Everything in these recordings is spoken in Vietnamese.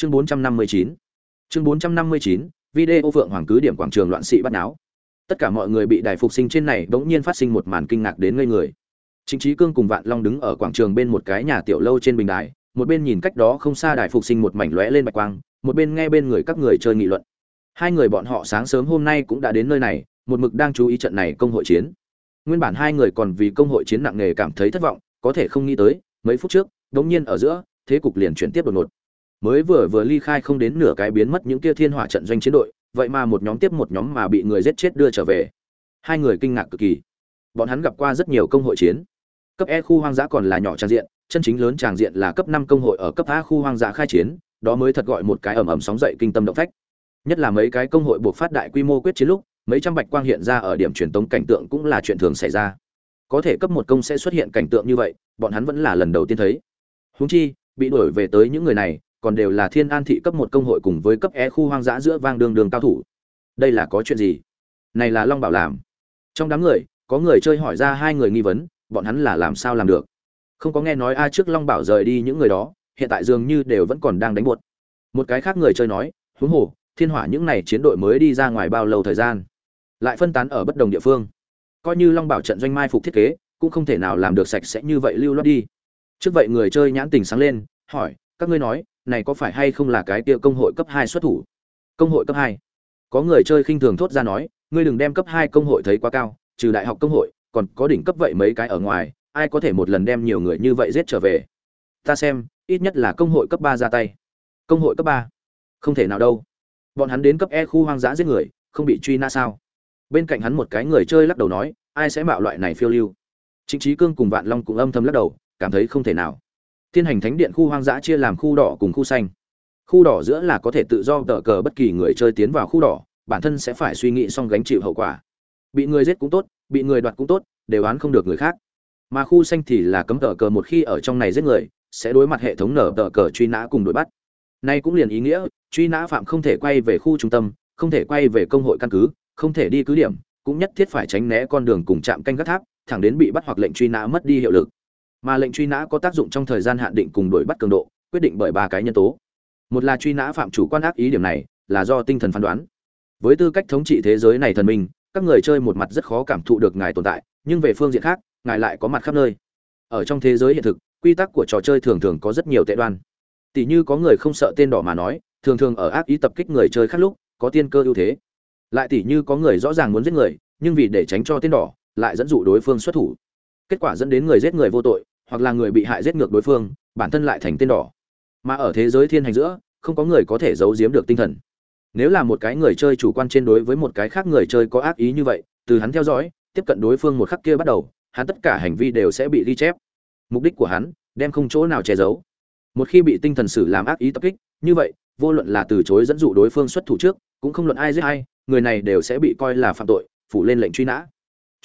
chương 459 chương 459 video phượng hoàng cứ điểm quảng trường loạn sĩ bắt náo. Tất cả mọi người bị đài phục sinh trên này bỗng nhiên phát sinh một màn kinh ngạc đến ngây người. Chính trí cương cùng vạn long đứng ở quảng trường bên một cái nhà tiểu lâu trên bình đài, một bên nhìn cách đó không xa đài phục sinh một mảnh lóe lên bạch quang, một bên nghe bên người các người chơi nghị luận. Hai người bọn họ sáng sớm hôm nay cũng đã đến nơi này, một mực đang chú ý trận này công hội chiến. Nguyên bản hai người còn vì công hội chiến nặng nề cảm thấy thất vọng, có thể không nghĩ tới, mấy phút trước, đống nhiên ở giữa, thế cục liền chuyển tiếp đột ngột mới vừa vừa ly khai không đến nửa cái biến mất những kia thiên hỏa trận doanh chiến đội, vậy mà một nhóm tiếp một nhóm mà bị người giết chết đưa trở về. Hai người kinh ngạc cực kỳ. Bọn hắn gặp qua rất nhiều công hội chiến. Cấp e khu hoang dã còn là nhỏ trang diện, chân chính lớn tràng diện là cấp năm công hội ở cấp a khu hoang dã khai chiến, đó mới thật gọi một cái ầm ầm sóng dậy kinh tâm động phách. Nhất là mấy cái công hội buộc phát đại quy mô quyết chiến lúc, mấy trăm bạch quang hiện ra ở điểm truyền tống cảnh tượng cũng là chuyện thường xảy ra. Có thể cấp một công sẽ xuất hiện cảnh tượng như vậy, bọn hắn vẫn là lần đầu tiên thấy. Húng chi, bị đuổi về tới những người này còn đều là thiên an thị cấp một công hội cùng với cấp e khu hoang dã giữa vang đường đường cao thủ. Đây là có chuyện gì? Này là long bảo làm. Trong đám người, có người chơi hỏi ra hai người nghi vấn, bọn hắn là làm sao làm được? Không có nghe nói a trước long bảo rời đi những người đó, hiện tại dường như đều vẫn còn đang đánh buột. Một cái khác người chơi nói, huống hồ, thiên hỏa những này chiến đội mới đi ra ngoài bao lâu thời gian? Lại phân tán ở bất đồng địa phương. Coi như long bảo trận doanh mai phục thiết kế, cũng không thể nào làm được sạch sẽ như vậy lưu loát đi. Trước vậy người chơi nhãn tình sáng lên, hỏi, các ngươi nói này có phải hay không là cái kia công hội cấp hai xuất thủ? Công hội cấp hai? Có người chơi khinh thường thốt ra nói, ngươi đừng đem cấp hai công hội thấy quá cao, trừ đại học công hội, còn có đỉnh cấp vậy mấy cái ở ngoài, ai có thể một lần đem nhiều người như vậy giết trở về? Ta xem, ít nhất là công hội cấp ba ra tay. Công hội cấp ba? Không thể nào đâu. Bọn hắn đến cấp e khu hoang dã giết người, không bị truy nã sao? Bên cạnh hắn một cái người chơi lắc đầu nói, ai sẽ mạo loại này phiêu lưu? Chính trí cương cùng vạn long cũng âm thầm lắc đầu, cảm thấy không thể nào thiên hành thánh điện khu hoang dã chia làm khu đỏ cùng khu xanh. Khu đỏ giữa là có thể tự do tờ cờ bất kỳ người chơi tiến vào khu đỏ, bản thân sẽ phải suy nghĩ xong gánh chịu hậu quả. Bị người giết cũng tốt, bị người đoạt cũng tốt, đều oán không được người khác. Mà khu xanh thì là cấm tờ cờ một khi ở trong này giết người, sẽ đối mặt hệ thống nở tờ cờ truy nã cùng đuổi bắt. Nay cũng liền ý nghĩa, truy nã phạm không thể quay về khu trung tâm, không thể quay về công hội căn cứ, không thể đi cứ điểm, cũng nhất thiết phải tránh né con đường cùng chạm canh gác tháp, thẳng đến bị bắt hoặc lệnh truy nã mất đi hiệu lực mà lệnh truy nã có tác dụng trong thời gian hạn định cùng đuổi bắt cường độ, quyết định bởi ba cái nhân tố. Một là truy nã phạm chủ quan ác ý điểm này, là do tinh thần phán đoán. Với tư cách thống trị thế giới này thần minh, các người chơi một mặt rất khó cảm thụ được ngài tồn tại, nhưng về phương diện khác, ngài lại có mặt khắp nơi. Ở trong thế giới hiện thực, quy tắc của trò chơi thường thường có rất nhiều tệ đoan. Tỷ như có người không sợ tên đỏ mà nói, thường thường ở ác ý tập kích người chơi khác lúc, có tiên cơ ưu thế. Lại tỷ như có người rõ ràng muốn giết người, nhưng vì để tránh cho tên đỏ, lại dẫn dụ đối phương xuất thủ kết quả dẫn đến người giết người vô tội, hoặc là người bị hại giết ngược đối phương, bản thân lại thành tên đỏ. Mà ở thế giới thiên hành giữa, không có người có thể giấu giếm được tinh thần. Nếu là một cái người chơi chủ quan trên đối với một cái khác người chơi có ác ý như vậy, từ hắn theo dõi, tiếp cận đối phương một khắc kia bắt đầu, hắn tất cả hành vi đều sẽ bị ghi chép. Mục đích của hắn, đem không chỗ nào che giấu. Một khi bị tinh thần sử làm ác ý tập kích, như vậy, vô luận là từ chối dẫn dụ đối phương xuất thủ trước, cũng không luận ai giết ai, người này đều sẽ bị coi là phạm tội, phủ lên lệnh truy nã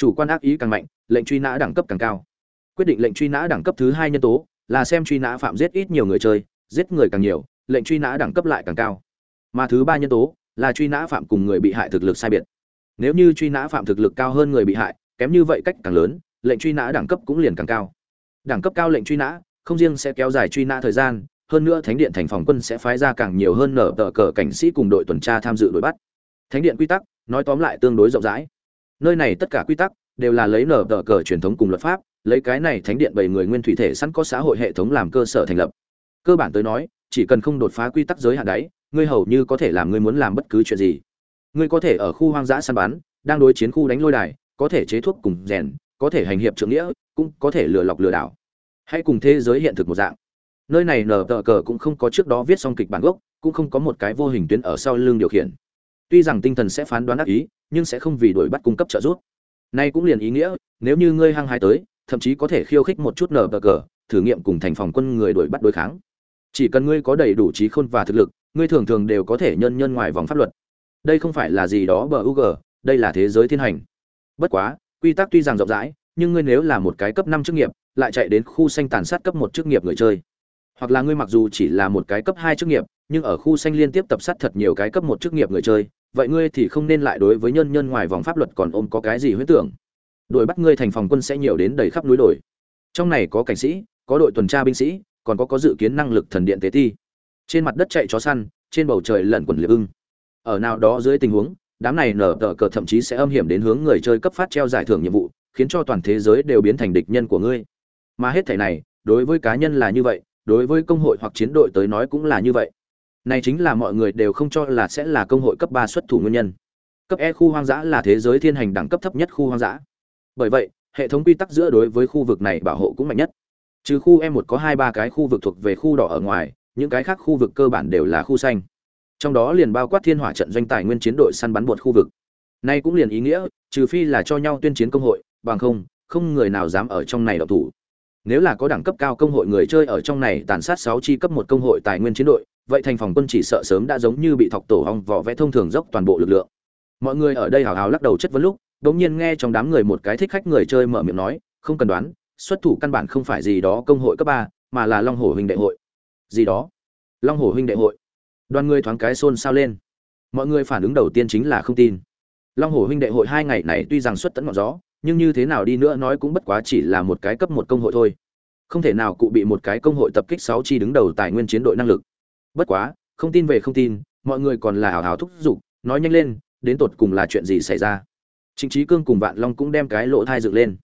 chủ quan ác ý càng mạnh, lệnh truy nã đẳng cấp càng cao. Quyết định lệnh truy nã đẳng cấp thứ hai nhân tố là xem truy nã phạm giết ít nhiều người chơi, giết người càng nhiều, lệnh truy nã đẳng cấp lại càng cao. Mà thứ ba nhân tố là truy nã phạm cùng người bị hại thực lực sai biệt. Nếu như truy nã phạm thực lực cao hơn người bị hại, kém như vậy cách càng lớn, lệnh truy nã đẳng cấp cũng liền càng cao. Đẳng cấp cao lệnh truy nã, không riêng sẽ kéo dài truy nã thời gian, hơn nữa thánh điện thành phòng quân sẽ phái ra càng nhiều hơn nở tờ cờ cảnh sĩ cùng đội tuần tra tham dự đuổi bắt. Thánh điện quy tắc, nói tóm lại tương đối rộng rãi nơi này tất cả quy tắc đều là lấy nở tờ cờ truyền thống cùng luật pháp, lấy cái này thánh điện bảy người nguyên thủy thể sẵn có xã hội hệ thống làm cơ sở thành lập. Cơ bản tới nói, chỉ cần không đột phá quy tắc giới hạn đáy ngươi hầu như có thể làm ngươi muốn làm bất cứ chuyện gì. Ngươi có thể ở khu hoang dã săn bắn, đang đối chiến khu đánh lôi đài, có thể chế thuốc cùng rèn, có thể hành hiệp trưởng nghĩa, cũng có thể lừa lọc lừa đảo. Hãy cùng thế giới hiện thực một dạng. Nơi này nở tờ cờ cũng không có trước đó viết xong kịch bản gốc, cũng không có một cái vô hình tuyến ở sau lưng điều khiển tuy rằng tinh thần sẽ phán đoán ác ý, nhưng sẽ không vì đổi bắt cung cấp trợ giúp. Nay cũng liền ý nghĩa, nếu như ngươi hăng hái tới, thậm chí có thể khiêu khích một chút nở bờ cờ, thử nghiệm cùng thành phòng quân người đuổi bắt đối kháng. Chỉ cần ngươi có đầy đủ trí khôn và thực lực, ngươi thường thường đều có thể nhân nhân ngoài vòng pháp luật. Đây không phải là gì đó bờ u g đây là thế giới thiên hành. Bất quá, quy tắc tuy rằng rộng rãi, nhưng ngươi nếu là một cái cấp năm chức nghiệp, lại chạy đến khu xanh tàn sát cấp một chức nghiệp người chơi. Hoặc là ngươi mặc dù chỉ là một cái cấp hai chức nghiệp, nhưng ở khu xanh liên tiếp tập sát thật nhiều cái cấp một chức nghiệp người chơi vậy ngươi thì không nên lại đối với nhân nhân ngoài vòng pháp luật còn ôm có cái gì huyễn tưởng. Đuổi bắt ngươi thành phòng quân sẽ nhiều đến đầy khắp núi đồi. Trong này có cảnh sĩ, có đội tuần tra binh sĩ, còn có có dự kiến năng lực thần điện tế thi trên mặt đất chạy chó săn, trên bầu trời lẩn quẩn liệp ưng. Ở nào đó dưới tình huống, đám này nở tờ cờ thậm chí sẽ âm hiểm đến hướng người chơi cấp phát treo giải thưởng nhiệm vụ, khiến cho toàn thế giới đều biến thành địch nhân của ngươi. Mà hết thể này, đối với cá nhân là như vậy, đối với công hội hoặc chiến đội tới nói cũng là như vậy này chính là mọi người đều không cho là sẽ là công hội cấp ba xuất thủ nguyên nhân. Cấp e khu hoang dã là thế giới thiên hành đẳng cấp thấp nhất khu hoang dã. Bởi vậy, hệ thống quy tắc giữa đối với khu vực này bảo hộ cũng mạnh nhất. Trừ khu e một có hai ba cái khu vực thuộc về khu đỏ ở ngoài, những cái khác khu vực cơ bản đều là khu xanh. Trong đó liền bao quát thiên hỏa trận doanh tài nguyên chiến đội săn bắn bột khu vực. Nay cũng liền ý nghĩa, trừ phi là cho nhau tuyên chiến công hội, bằng không không người nào dám ở trong này động thủ. Nếu là có đẳng cấp cao công hội người chơi ở trong này tàn sát sáu chi cấp một công hội tài nguyên chiến đội vậy thành phòng quân chỉ sợ sớm đã giống như bị thọc tổ hong vỏ vẽ thông thường dốc toàn bộ lực lượng. Mọi người ở đây hào hào lắc đầu chất vấn lúc, đống nhiên nghe trong đám người một cái thích khách người chơi mở miệng nói, không cần đoán, xuất thủ căn bản không phải gì đó công hội cấp ba, mà là long hồ huynh đệ hội. Gì đó? Long hồ huynh đệ hội. Đoàn người thoáng cái xôn xao lên. Mọi người phản ứng đầu tiên chính là không tin. Long hồ huynh đệ hội hai ngày này tuy rằng xuất tấn ngọn gió, nhưng như thế nào đi nữa nói cũng bất quá chỉ là một cái cấp một công hội thôi. Không thể nào cụ bị một cái công hội tập kích sáu chi đứng đầu tài nguyên chiến đội năng lực bất quá không tin về không tin mọi người còn là hào hào thúc giục nói nhanh lên đến tột cùng là chuyện gì xảy ra chính Chí Cương cùng Vạn Long cũng đem cái lỗ thai dựng lên.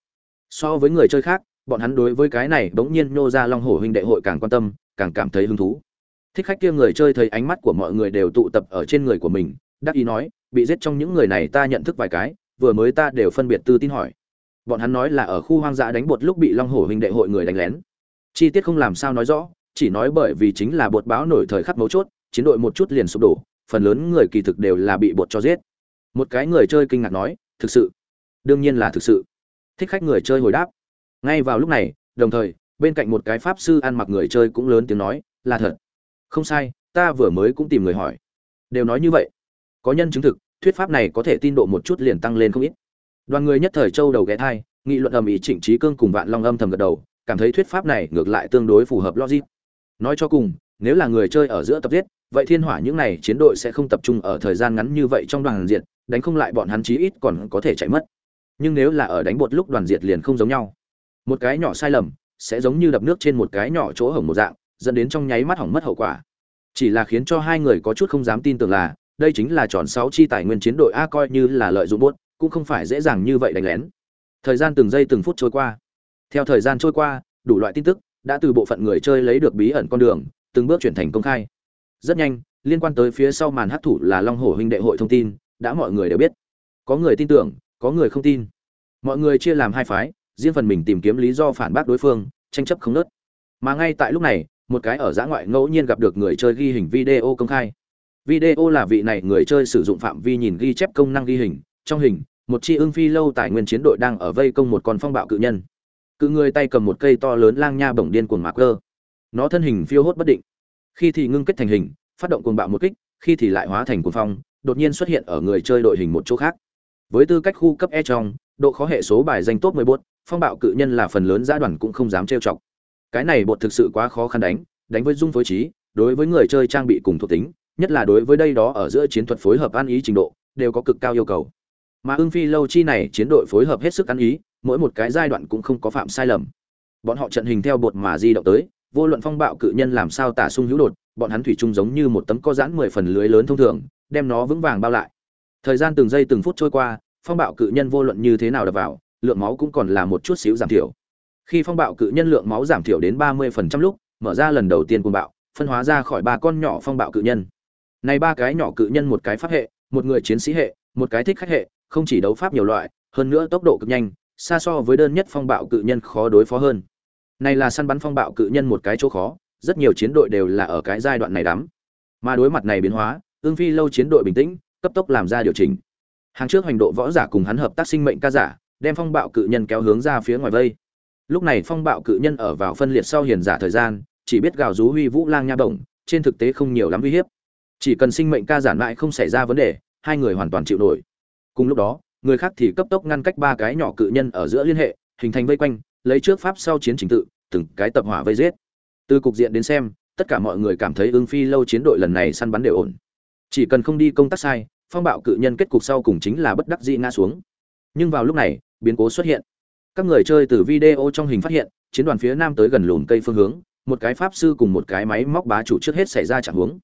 So với người chơi khác, bọn hắn đối với cái này bỗng nhiên nô ra Long Hổ huynh đệ hội càng quan tâm, càng cảm thấy hứng thú. Thích khách kia người chơi thấy ánh mắt của mọi người đều tụ tập ở trên người của mình, đắc ý nói, bị giết trong những người này ta nhận thức vài cái, vừa mới ta đều phân biệt tư tin hỏi. Bọn hắn nói là ở khu hoang dã đánh bột lúc bị Long Hổ huynh đệ hội người đánh lén. Chi tiết không làm sao nói rõ, chỉ nói bởi vì chính là bột báo nổi thời khắc mấu chốt, chiến đội một chút liền sụp đổ, phần lớn người kỳ thực đều là bị bột cho giết. Một cái người chơi kinh ngạc nói, thực sự? Đương nhiên là thực sự. Thích khách người chơi hồi đáp. Ngay vào lúc này đồng thời bên cạnh một cái pháp sư ăn mặc người chơi cũng lớn tiếng nói là thật. Không sai ta vừa mới cũng tìm người hỏi. Đều nói như vậy. Có nhân chứng thực thuyết pháp này có thể tin độ một chút liền tăng lên không ít. Đoàn người nhất thời châu đầu ghé thai nghị luận ầm ĩ trịnh trí cương cùng vạn long âm thầm gật đầu cảm thấy thuyết pháp này ngược lại tương đối phù hợp logic nói cho cùng nếu là người chơi ở giữa tập giết vậy thiên hỏa những này chiến đội sẽ không tập trung ở thời gian ngắn như vậy trong đoàn diệt, đánh không lại bọn hắn chí ít còn có thể chạy mất. Nhưng nếu là ở đánh bột lúc đoàn diệt liền không giống nhau. Một cái nhỏ sai lầm sẽ giống như đập nước trên một cái nhỏ chỗ hổng một dạng dẫn đến trong nháy mắt hỏng mất hậu quả. Chỉ là khiến cho hai người có chút không dám tin tưởng là đây chính là tròn sáu chi tài nguyên chiến đội a coi như là lợi dụng bốt cũng không phải dễ dàng như vậy đánh lén. Thời gian từng giây từng phút trôi qua. Theo thời gian trôi qua đủ loại tin tức đã từ bộ phận người chơi lấy được bí ẩn con đường, từng bước chuyển thành công khai. Rất nhanh, liên quan tới phía sau màn hấp thủ là long hổ huynh đệ hội thông tin, đã mọi người đều biết. Có người tin tưởng, có người không tin. Mọi người chia làm hai phái, riêng phần mình tìm kiếm lý do phản bác đối phương, tranh chấp không nớt. Mà ngay tại lúc này, một cái ở giã ngoại ngẫu nhiên gặp được người chơi ghi hình video công khai. Video là vị này người chơi sử dụng phạm vi nhìn ghi chép công năng ghi hình, trong hình, một chi ưng phi lâu tài nguyên chiến đội đang ở vây công một con phong bạo cự nhân cự người tay cầm một cây to lớn lang nha bổng điên cuồng mạc cơ nó thân hình phiêu hốt bất định khi thì ngưng kết thành hình phát động cuồng bạo một kích khi thì lại hóa thành cuồng phong đột nhiên xuất hiện ở người chơi đội hình một chỗ khác. Với tư cách khu cấp E trong, độ khó hệ số bài danh top 14, phong bạo cự nhân là phần lớn giã đoàn cũng không dám trêu chọc. Cái này bột thực sự quá khó khăn đánh, đánh với dung phối trí, đối với người chơi trang bị cùng thuộc tính, nhất là đối với đây đó ở giữa chiến thuật phối hợp ăn ý trình độ, đều có cực cao yêu cầu. Mà Ưng Phi lâu chi này chiến đội phối hợp hết sức ăn ý, mỗi một cái giai đoạn cũng không có phạm sai lầm. Bọn họ trận hình theo bột mà di động tới, vô luận phong bạo cự nhân làm sao tả sung hữu đột, bọn hắn thủy chung giống như một tấm co giãn 10 phần lưới lớn thông thường, đem nó vững vàng bao lại. Thời gian từng giây từng phút trôi qua phong bạo cự nhân vô luận như thế nào đập vào lượng máu cũng còn là một chút xíu giảm thiểu. Khi phong bạo cự nhân lượng máu giảm thiểu đến ba mươi phần trăm lúc mở ra lần đầu tiên cuồng bạo phân hóa ra khỏi ba con nhỏ phong bạo cự nhân. Này ba cái nhỏ cự nhân một cái pháp hệ một người chiến sĩ hệ một cái thích khách hệ không chỉ đấu pháp nhiều loại, hơn nữa tốc độ cực nhanh, xa so với đơn nhất phong bạo cự nhân khó đối phó hơn. Này là săn bắn phong bạo cự nhân một cái chỗ khó, rất nhiều chiến đội đều là ở cái giai đoạn này đắm. Mà đối mặt này biến hóa ương phi lâu chiến đội bình tĩnh, cấp tốc làm ra điều chỉnh. Hàng trước hành độ võ giả cùng hắn hợp tác sinh mệnh ca giả, đem phong bạo cự nhân kéo hướng ra phía ngoài vây. Lúc này phong bạo cự nhân ở vào phân liệt sau hiền giả thời gian, chỉ biết gào rú huy vũ lang nha bổng, trên thực tế không nhiều lắm uy hiếp. Chỉ cần sinh mệnh ca giản lại không xảy ra vấn đề, hai người hoàn toàn chịu nổi cùng lúc đó, người khác thì cấp tốc ngăn cách ba cái nhỏ cự nhân ở giữa liên hệ, hình thành vây quanh, lấy trước pháp sau chiến trình tự, từng cái tập hỏa vây giết. Từ cục diện đến xem, tất cả mọi người cảm thấy ưng phi lâu chiến đội lần này săn bắn đều ổn. Chỉ cần không đi công tác sai, phong bạo cự nhân kết cục sau cùng chính là bất đắc dĩ ngã xuống. Nhưng vào lúc này, biến cố xuất hiện. Các người chơi từ video trong hình phát hiện, chiến đoàn phía nam tới gần lùn cây phương hướng, một cái pháp sư cùng một cái máy móc bá chủ trước hết xảy ra chẳng hướng.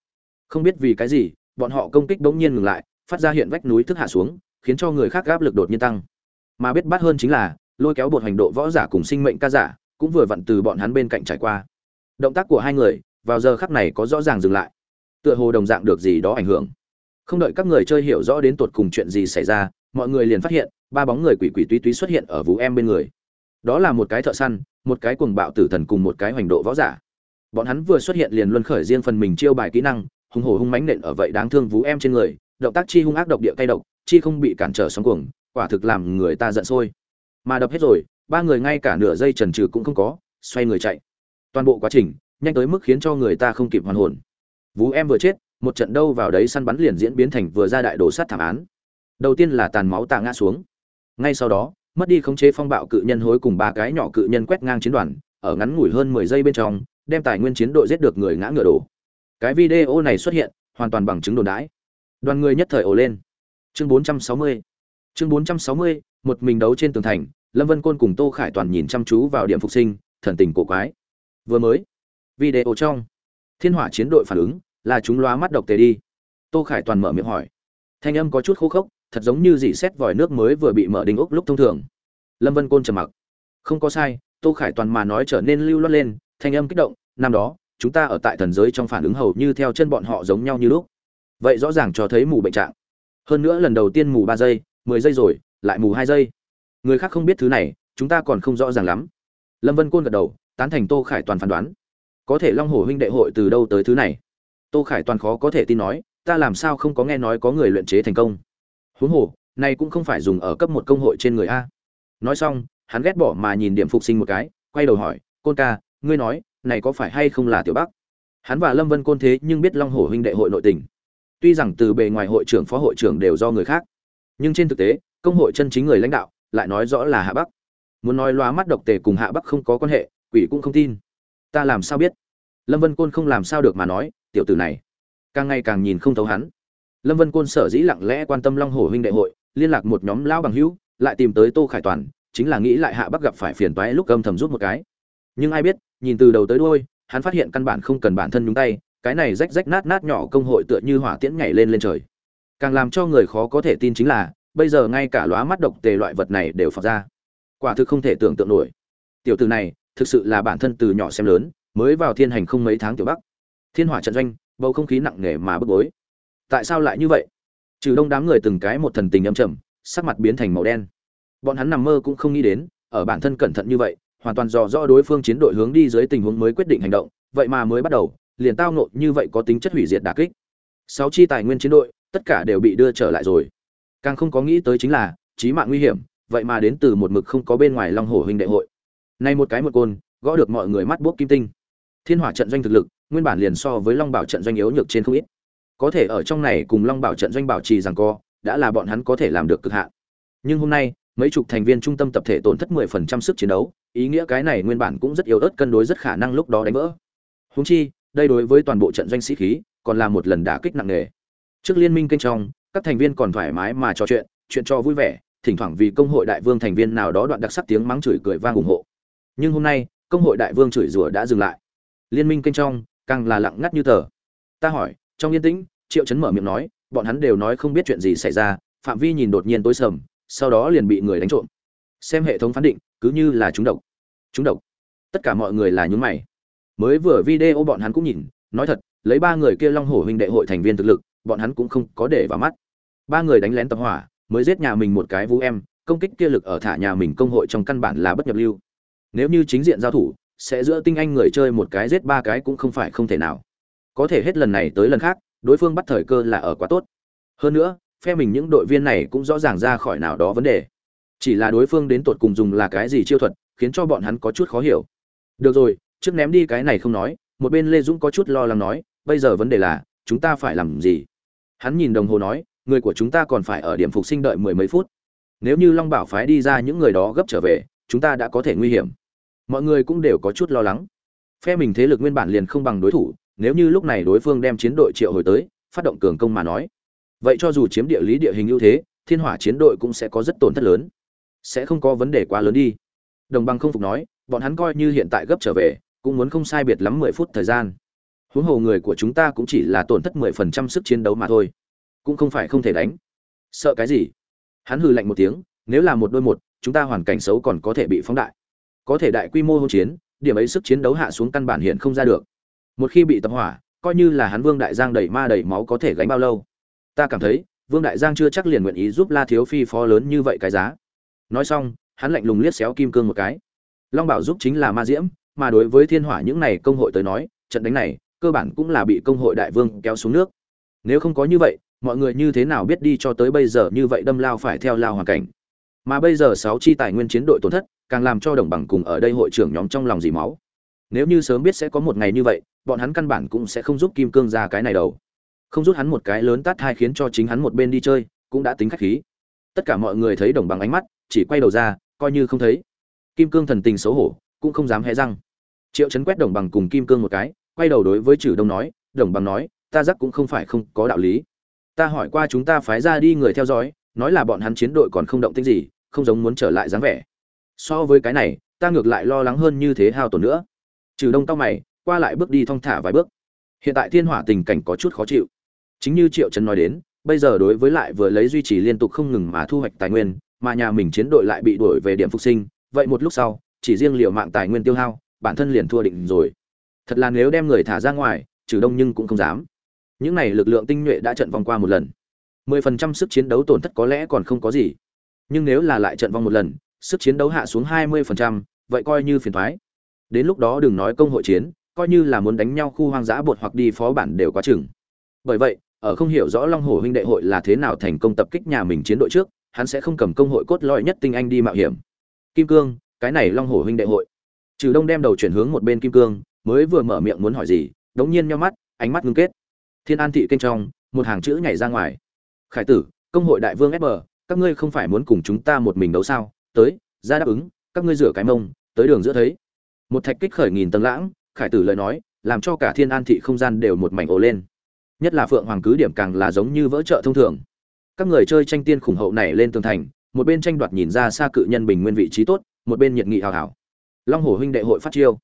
Không biết vì cái gì, bọn họ công kích bỗng nhiên ngừng lại, phát ra hiện vách núi thức hạ xuống khiến cho người khác áp lực đột nhiên tăng. Mà biết bắt hơn chính là, lôi kéo bột hành độ võ giả cùng sinh mệnh ca giả, cũng vừa vặn từ bọn hắn bên cạnh trải qua. Động tác của hai người, vào giờ khắc này có rõ ràng dừng lại. Tựa hồ đồng dạng được gì đó ảnh hưởng. Không đợi các người chơi hiểu rõ đến tột cùng chuyện gì xảy ra, mọi người liền phát hiện, ba bóng người quỷ quỷ túy túy xuất hiện ở vũ em bên người. Đó là một cái thợ săn, một cái cuồng bạo tử thần cùng một cái hoành độ võ giả. Bọn hắn vừa xuất hiện liền luân khởi riêng phần mình chiêu bài kỹ năng, hùng hổ hung mãnh nện ở vậy đáng thương vũ em trên người, động tác chi hung ác độc địa cay độc chi không bị cản trở sóng cuồng, quả thực làm người ta giận sôi. Mà đập hết rồi, ba người ngay cả nửa giây trần trừ cũng không có, xoay người chạy. Toàn bộ quá trình, nhanh tới mức khiến cho người ta không kịp hoàn hồn. Vũ em vừa chết, một trận đâu vào đấy săn bắn liền diễn biến thành vừa ra đại đồ sát thảm án. Đầu tiên là tàn máu tạ ngã xuống. Ngay sau đó, mất đi khống chế phong bạo cự nhân hối cùng ba cái nhỏ cự nhân quét ngang chiến đoàn, ở ngắn ngủi hơn mười giây bên trong, đem tài nguyên chiến đội giết được người ngã ngựa đổ. Cái video này xuất hiện, hoàn toàn bằng chứng đồn đãi. Đoàn người nhất thời ồ lên chương 460 chương 460 một mình đấu trên tường thành, lâm vân côn cùng tô khải toàn nhìn chăm chú vào điểm phục sinh, thần tình cổ quái. Vừa mới, video trong, thiên hỏa chiến đội phản ứng là chúng loa mắt độc tề đi. Tô khải toàn mở miệng hỏi. Thanh âm có chút khô khốc, thật giống như dị xét vòi nước mới vừa bị mở đinh ốc lúc thông thường. Lâm vân côn trầm mặc. Không có sai, tô khải toàn mà nói trở nên lưu loát lên, thanh âm kích động, năm đó, chúng ta ở tại thần giới trong phản ứng hầu như theo chân bọn họ giống nhau như lúc. Vậy rõ ràng cho thấy mù bệnh trạng hơn nữa lần đầu tiên mù ba giây, mười giây rồi, lại mù hai giây. Người khác không biết thứ này, chúng ta còn không rõ ràng lắm. Lâm vân côn gật đầu, tán thành tô khải toàn phán đoán. Có thể long hồ huynh đệ hội từ đâu tới thứ này? Tô khải toàn khó có thể tin nói, ta làm sao không có nghe nói có người luyện chế thành công? Huống hồ, này cũng không phải dùng ở cấp một công hội trên người a. Nói xong, hắn ghét bỏ mà nhìn điểm phục sinh một cái, quay đầu hỏi, côn ca, ngươi nói, này có phải hay không là tiểu bắc hắn và lâm vân côn thế nhưng biết long hổ huynh đệ hội nội tình tuy rằng từ bề ngoài hội trưởng, phó hội trưởng đều do người khác, nhưng trên thực tế, công hội chân chính người lãnh đạo lại nói rõ là hạ bắc. Muốn nói loa mắt độc tề cùng hạ bắc không có quan hệ, quỷ cũng không tin. Ta làm sao biết? Lâm vân côn không làm sao được mà nói, tiểu tử này, càng ngày càng nhìn không thấu hắn. Lâm vân côn sở dĩ lặng lẽ quan tâm long hổ huynh đệ hội, liên lạc một nhóm lão bằng hữu, lại tìm tới tô khải toàn, chính là nghĩ lại hạ bắc gặp phải phiền toái lúc âm thầm rút một cái. Nhưng ai biết, nhìn từ đầu tới đuôi, hắn phát hiện căn bản không cần bản thân nhúng tay cái này rách rách nát nát nhỏ công hội tựa như hỏa tiễn nhảy lên lên trời. Càng làm cho người khó có thể tin chính là, bây giờ ngay cả lóa mắt độc tề loại vật này đều phọt ra. Quả thực không thể tưởng tượng nổi. Tiểu từ này, thực sự là bản thân từ nhỏ xem lớn, mới vào thiên hành không mấy tháng tiểu bắc. Thiên hỏa trận doanh, bầu không khí nặng nề mà bức bối. Tại sao lại như vậy? Trừ đông đám người từng cái một thần tình âm trầm, sắc mặt biến thành màu đen. Bọn hắn nằm mơ cũng không nghĩ đến, ở bản thân cẩn thận như vậy, hoàn toàn dò rõ đối phương chiến đội hướng đi dưới tình huống mới quyết định hành động, vậy mà mới bắt đầu liền tao nộ như vậy có tính chất hủy diệt đả kích. Sáu chi tài nguyên chiến đội, tất cả đều bị đưa trở lại rồi. Càng không có nghĩ tới chính là, chí mạng nguy hiểm, vậy mà đến từ một mực không có bên ngoài long hồ huynh đệ hội. Nay một cái một côn, gõ được mọi người mắt buốc kim tinh. Thiên hỏa trận doanh thực lực, nguyên bản liền so với long bảo trận doanh yếu nhược trên không ít. Có thể ở trong này cùng long bảo trận doanh bảo trì rằng co, đã là bọn hắn có thể làm được cực hạn. Nhưng hôm nay, mấy chục thành viên trung tâm tập thể tổn thất 10% sức chiến đấu, ý nghĩa cái này nguyên bản cũng rất yếu ớt cân đối rất khả năng lúc đó đánh vỡ. Húng chi đây đối với toàn bộ trận doanh sĩ khí, còn là một lần đả kích nặng nề. Trước liên minh kênh trong, các thành viên còn thoải mái mà trò chuyện chuyện cho vui vẻ, thỉnh thoảng vì công hội đại vương thành viên nào đó đoạn đặc sắc tiếng mắng chửi cười vang ủng hộ. Nhưng hôm nay, công hội đại vương chửi rủa đã dừng lại. Liên minh kênh trong, càng là lặng ngắt như tờ. Ta hỏi, trong yên tĩnh, triệu chấn mở miệng nói, bọn hắn đều nói không biết chuyện gì xảy ra, phạm vi nhìn đột nhiên tối sầm, sau đó liền bị người đánh trộm. Xem hệ thống phán định, cứ như là chúng độc. Chúng độc. Tất cả mọi người là nhún mày mới vừa video bọn hắn cũng nhìn, nói thật, lấy ba người kia long hổ huynh đệ hội thành viên thực lực, bọn hắn cũng không có để vào mắt. Ba người đánh lén tập hỏa, mới giết nhà mình một cái vũ em, công kích kia lực ở thả nhà mình công hội trong căn bản là bất nhập lưu. Nếu như chính diện giao thủ, sẽ giữa tinh anh người chơi một cái giết ba cái cũng không phải không thể nào. Có thể hết lần này tới lần khác, đối phương bắt thời cơ là ở quá tốt. Hơn nữa, phe mình những đội viên này cũng rõ ràng ra khỏi nào đó vấn đề. Chỉ là đối phương đến tột cùng dùng là cái gì chiêu thuật, khiến cho bọn hắn có chút khó hiểu. Được rồi trước ném đi cái này không nói, một bên lê dũng có chút lo lắng nói, bây giờ vấn đề là, chúng ta phải làm gì? Hắn nhìn đồng hồ nói, người của chúng ta còn phải ở điểm phục sinh đợi mười mấy phút. Nếu như long bảo phái đi ra những người đó gấp trở về, chúng ta đã có thể nguy hiểm. Mọi người cũng đều có chút lo lắng. Phe mình thế lực nguyên bản liền không bằng đối thủ, nếu như lúc này đối phương đem chiến đội triệu hồi tới, phát động cường công mà nói. Vậy cho dù chiếm địa lý địa hình ưu thế, thiên hỏa chiến đội cũng sẽ có rất tổn thất lớn. Sẽ không có vấn đề quá lớn đi. Đồng bằng không phục nói, bọn hắn coi như hiện tại gấp trở về cũng muốn không sai biệt lắm mười phút thời gian. Huống hồ người của chúng ta cũng chỉ là tổn thất mười phần trăm sức chiến đấu mà thôi. Cũng không phải không thể đánh. Sợ cái gì? Hắn hừ lạnh một tiếng, nếu là một đôi một, chúng ta hoàn cảnh xấu còn có thể bị phóng đại. Có thể đại quy mô hỗn chiến, điểm ấy sức chiến đấu hạ xuống căn bản hiện không ra được. Một khi bị tập hỏa, coi như là hắn vương đại giang đầy ma đầy máu có thể gánh bao lâu. Ta cảm thấy, vương đại giang chưa chắc liền nguyện ý giúp la thiếu phi phó lớn như vậy cái giá. Nói xong, hắn lạnh lùng liếc xéo kim cương một cái. Long bảo giúp chính là ma diễm mà đối với thiên hỏa những này công hội tới nói, trận đánh này, cơ bản cũng là bị công hội đại vương kéo xuống nước. Nếu không có như vậy, mọi người như thế nào biết đi cho tới bây giờ như vậy đâm lao phải theo lao hoàn cảnh. Mà bây giờ sáu chi tài nguyên chiến đội tổn thất, càng làm cho đồng bằng cùng ở đây hội trưởng nhóm trong lòng dì máu. Nếu như sớm biết sẽ có một ngày như vậy, bọn hắn căn bản cũng sẽ không giúp kim cương ra cái này đâu. Không rút hắn một cái lớn tát hai khiến cho chính hắn một bên đi chơi, cũng đã tính khách khí. Tất cả mọi người thấy đồng bằng ánh mắt, chỉ quay đầu ra, coi như không thấy. Kim cương thần tình xấu hổ cũng không dám hé răng. Triệu chấn quét đồng bằng cùng kim cương một cái, quay đầu đối với trừ đông nói, đồng bằng nói, ta giác cũng không phải không có đạo lý. Ta hỏi qua chúng ta phái ra đi người theo dõi, nói là bọn hắn chiến đội còn không động tĩnh gì, không giống muốn trở lại dáng vẻ. So với cái này, ta ngược lại lo lắng hơn như thế hao tổn nữa. Trừ đông tao mày, qua lại bước đi thong thả vài bước. Hiện tại thiên hỏa tình cảnh có chút khó chịu. Chính như triệu trần nói đến, bây giờ đối với lại vừa lấy duy trì liên tục không ngừng mà thu hoạch tài nguyên, mà nhà mình chiến đội lại bị đuổi về điểm phục sinh, vậy một lúc sau chỉ riêng liệu mạng tài nguyên tiêu hao, bản thân liền thua định rồi. Thật là nếu đem người thả ra ngoài, trừ đông nhưng cũng không dám. Những này lực lượng tinh nhuệ đã trận vòng qua một lần. mười phần trăm sức chiến đấu tổn thất có lẽ còn không có gì. Nhưng nếu là lại trận vòng một lần, sức chiến đấu hạ xuống hai mươi phần trăm, vậy coi như phiền thoái. Đến lúc đó đừng nói công hội chiến, coi như là muốn đánh nhau khu hoang dã bột hoặc đi phó bản đều quá chừng. Bởi vậy, ở không hiểu rõ long hồ huynh đệ hội là thế nào thành công tập kích nhà mình chiến đội trước, hắn sẽ không cầm công hội cốt lõi nhất tinh anh đi mạo hiểm. Kim cương cái này long hổ huynh đệ hội. Trừ đông đem đầu chuyển hướng một bên kim cương, mới vừa mở miệng muốn hỏi gì, đống nhiên nhau mắt, ánh mắt ngưng kết. Thiên an thị kênh trong, một hàng chữ nhảy ra ngoài. Khải tử, công hội đại vương fb các ngươi không phải muốn cùng chúng ta một mình đấu sao? Tới, ra đáp ứng, các ngươi rửa cái mông, tới đường giữa thấy. Một thạch kích khởi nghìn tầng lãng, khải tử lời nói, làm cho cả thiên an thị không gian đều một mảnh ồ lên. Nhất là phượng hoàng cứ điểm càng là giống như vỡ chợ thông thường. Các người chơi tranh tiên khủng hậu này lên tường thành, một bên tranh đoạt nhìn ra xa cự nhân bình nguyên vị trí tốt một bên nhiệt nghị hào hào. Long hồ huynh đệ hội phát chiêu.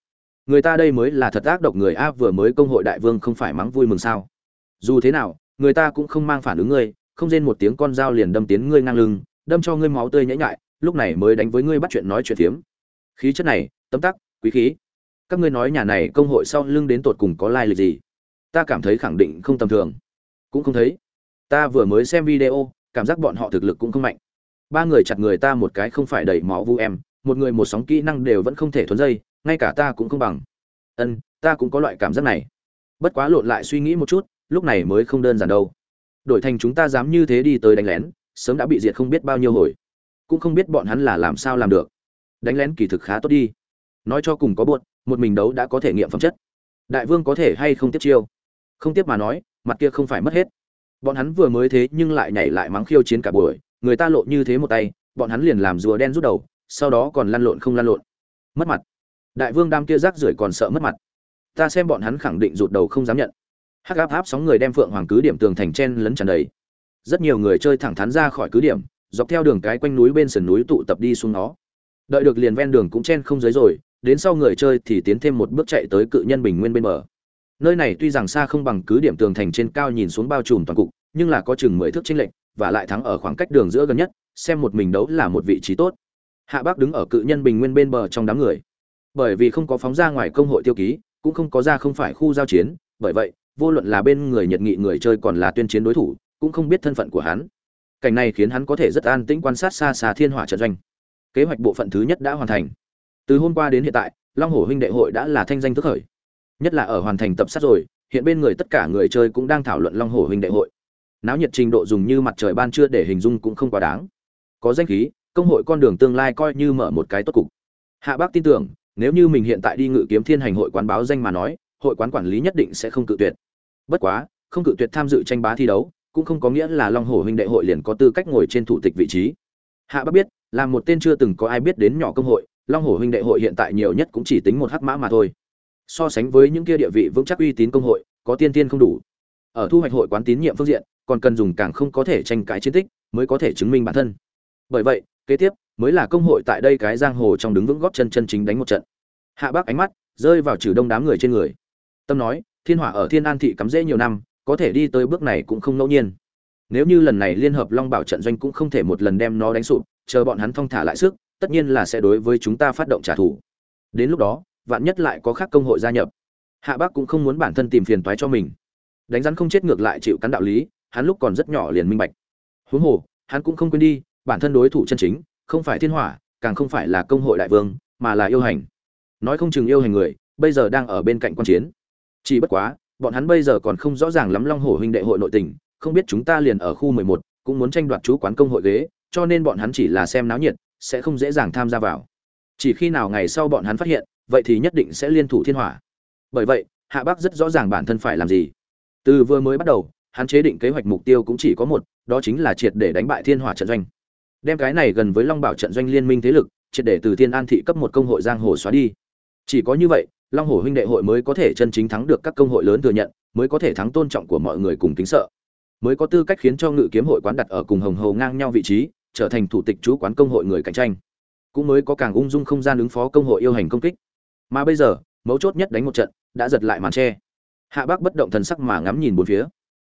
Người ta đây mới là thật ác độc người a, vừa mới công hội đại vương không phải mắng vui mừng sao? Dù thế nào, người ta cũng không mang phản ứng ngươi, không rên một tiếng con dao liền đâm tiến ngươi ngang lưng, đâm cho ngươi máu tươi nhễ nhại, lúc này mới đánh với ngươi bắt chuyện nói chuyện phiếm. Khí chất này, tấm tắc, quý khí. Các ngươi nói nhà này công hội sau lưng đến tột cùng có lai lịch gì? Ta cảm thấy khẳng định không tầm thường. Cũng không thấy. Ta vừa mới xem video, cảm giác bọn họ thực lực cũng không mạnh. Ba người chặt người ta một cái không phải đầy máu vu em một người một sóng kỹ năng đều vẫn không thể thuấn dây, ngay cả ta cũng không bằng. Ân, ta cũng có loại cảm giác này. Bất quá lộn lại suy nghĩ một chút, lúc này mới không đơn giản đâu. Đổi thành chúng ta dám như thế đi tới đánh lén, sớm đã bị diệt không biết bao nhiêu hồi. Cũng không biết bọn hắn là làm sao làm được. Đánh lén kỳ thực khá tốt đi. Nói cho cùng có buột một mình đấu đã có thể nghiệm phẩm chất. Đại vương có thể hay không tiếp chiêu? Không tiếp mà nói, mặt kia không phải mất hết. Bọn hắn vừa mới thế nhưng lại nhảy lại mắng khiêu chiến cả buổi, người ta lộ như thế một tay, bọn hắn liền làm rùa đen rút đầu sau đó còn lăn lộn không lăn lộn. Mất mặt. Đại vương đam kia rác rưởi còn sợ mất mặt. Ta xem bọn hắn khẳng định rụt đầu không dám nhận. Hắc áp áp sóng người đem phượng hoàng cứ điểm tường thành chen lấn tràn đầy. Rất nhiều người chơi thẳng thắn ra khỏi cứ điểm, dọc theo đường cái quanh núi bên sườn núi tụ tập đi xuống nó. Đợi được liền ven đường cũng chen không dưới rồi, đến sau người chơi thì tiến thêm một bước chạy tới cự nhân bình nguyên bên bờ. Nơi này tuy rằng xa không bằng cứ điểm tường thành trên cao nhìn xuống bao trùm toàn cục, nhưng là có chừng mười thước chênh lệch, và lại thắng ở khoảng cách đường giữa gần nhất, xem một mình đấu là một vị trí tốt hạ bác đứng ở cự nhân bình nguyên bên bờ trong đám người. Bởi vì không có phóng ra ngoài công hội tiêu ký, cũng không có ra không phải khu giao chiến, bởi vậy, vô luận là bên người nhật nghị người chơi còn là tuyên chiến đối thủ, cũng không biết thân phận của hắn. Cảnh này khiến hắn có thể rất an tĩnh quan sát xa xa thiên hỏa trận doanh. Kế hoạch bộ phận thứ nhất đã hoàn thành. Từ hôm qua đến hiện tại, long hổ huynh đệ hội đã là thanh danh tức khởi. Nhất là ở hoàn thành tập sát rồi, hiện bên người tất cả người chơi cũng đang thảo luận long hổ huynh đệ hội. Náo nhiệt trình độ dùng như mặt trời ban trưa để hình dung cũng không quá đáng. Có danh khí công hội con đường tương lai coi như mở một cái tốt cục. Hạ bác tin tưởng, nếu như mình hiện tại đi ngự kiếm thiên hành hội quán báo danh mà nói, hội quán quản lý nhất định sẽ không cự tuyệt. Bất quá, không cự tuyệt tham dự tranh bá thi đấu, cũng không có nghĩa là long hổ huynh đệ hội liền có tư cách ngồi trên thủ tịch vị trí. Hạ bác biết, là một tên chưa từng có ai biết đến nhỏ công hội, long hổ huynh đệ hội hiện tại nhiều nhất cũng chỉ tính một hắc mã mà thôi. So sánh với những kia địa vị vững chắc uy tín công hội, có tiên tiên không đủ. Ở thu hoạch hội quán tín nhiệm phương diện, còn cần dùng càng không có thể tranh cãi chiến tích, mới có thể chứng minh bản thân. Bởi vậy kế tiếp, mới là công hội tại đây cái giang hồ trong đứng vững góp chân chân chính đánh một trận. Hạ bác ánh mắt rơi vào trừ đông đám người trên người. Tâm nói, thiên hỏa ở thiên an thị cắm rễ nhiều năm, có thể đi tới bước này cũng không ngẫu nhiên. Nếu như lần này liên hợp long bảo trận doanh cũng không thể một lần đem nó đánh sụp, chờ bọn hắn thong thả lại sức, tất nhiên là sẽ đối với chúng ta phát động trả thù. Đến lúc đó, vạn nhất lại có khác công hội gia nhập. Hạ bác cũng không muốn bản thân tìm phiền toái cho mình. Đánh rắn không chết ngược lại chịu cắn đạo lý, hắn lúc còn rất nhỏ liền minh bạch. Huống hồ, hắn cũng không quên đi bản thân đối thủ chân chính, không phải thiên hỏa, càng không phải là công hội đại vương, mà là yêu hành. Nói không chừng yêu hành người, bây giờ đang ở bên cạnh quan chiến. Chỉ bất quá, bọn hắn bây giờ còn không rõ ràng lắm long hổ huynh đệ hội nội tình, không biết chúng ta liền ở khu mười một, cũng muốn tranh đoạt chú quán công hội ghế, cho nên bọn hắn chỉ là xem náo nhiệt, sẽ không dễ dàng tham gia vào. Chỉ khi nào ngày sau bọn hắn phát hiện, vậy thì nhất định sẽ liên thủ thiên hỏa. Bởi vậy, hạ bắc rất rõ ràng bản thân phải làm gì. Từ vừa mới bắt đầu, hắn chế định kế hoạch mục tiêu cũng chỉ có một, đó chính là triệt để đánh bại thiên hỏa trận doanh đem cái này gần với long bảo trận doanh liên minh thế lực, triệt để từ thiên an thị cấp một công hội giang hồ xóa đi. Chỉ có như vậy, long hồ huynh đệ hội mới có thể chân chính thắng được các công hội lớn thừa nhận, mới có thể thắng tôn trọng của mọi người cùng kính sợ. Mới có tư cách khiến cho ngự kiếm hội quán đặt ở cùng hồng hầu ngang nhau vị trí, trở thành thủ tịch chú quán công hội người cạnh tranh. Cũng mới có càng ung dung không gian ứng phó công hội yêu hành công kích. Mà bây giờ, mấu chốt nhất đánh một trận, đã giật lại màn tre. Hạ bắc bất động thần sắc mà ngắm nhìn bốn phía.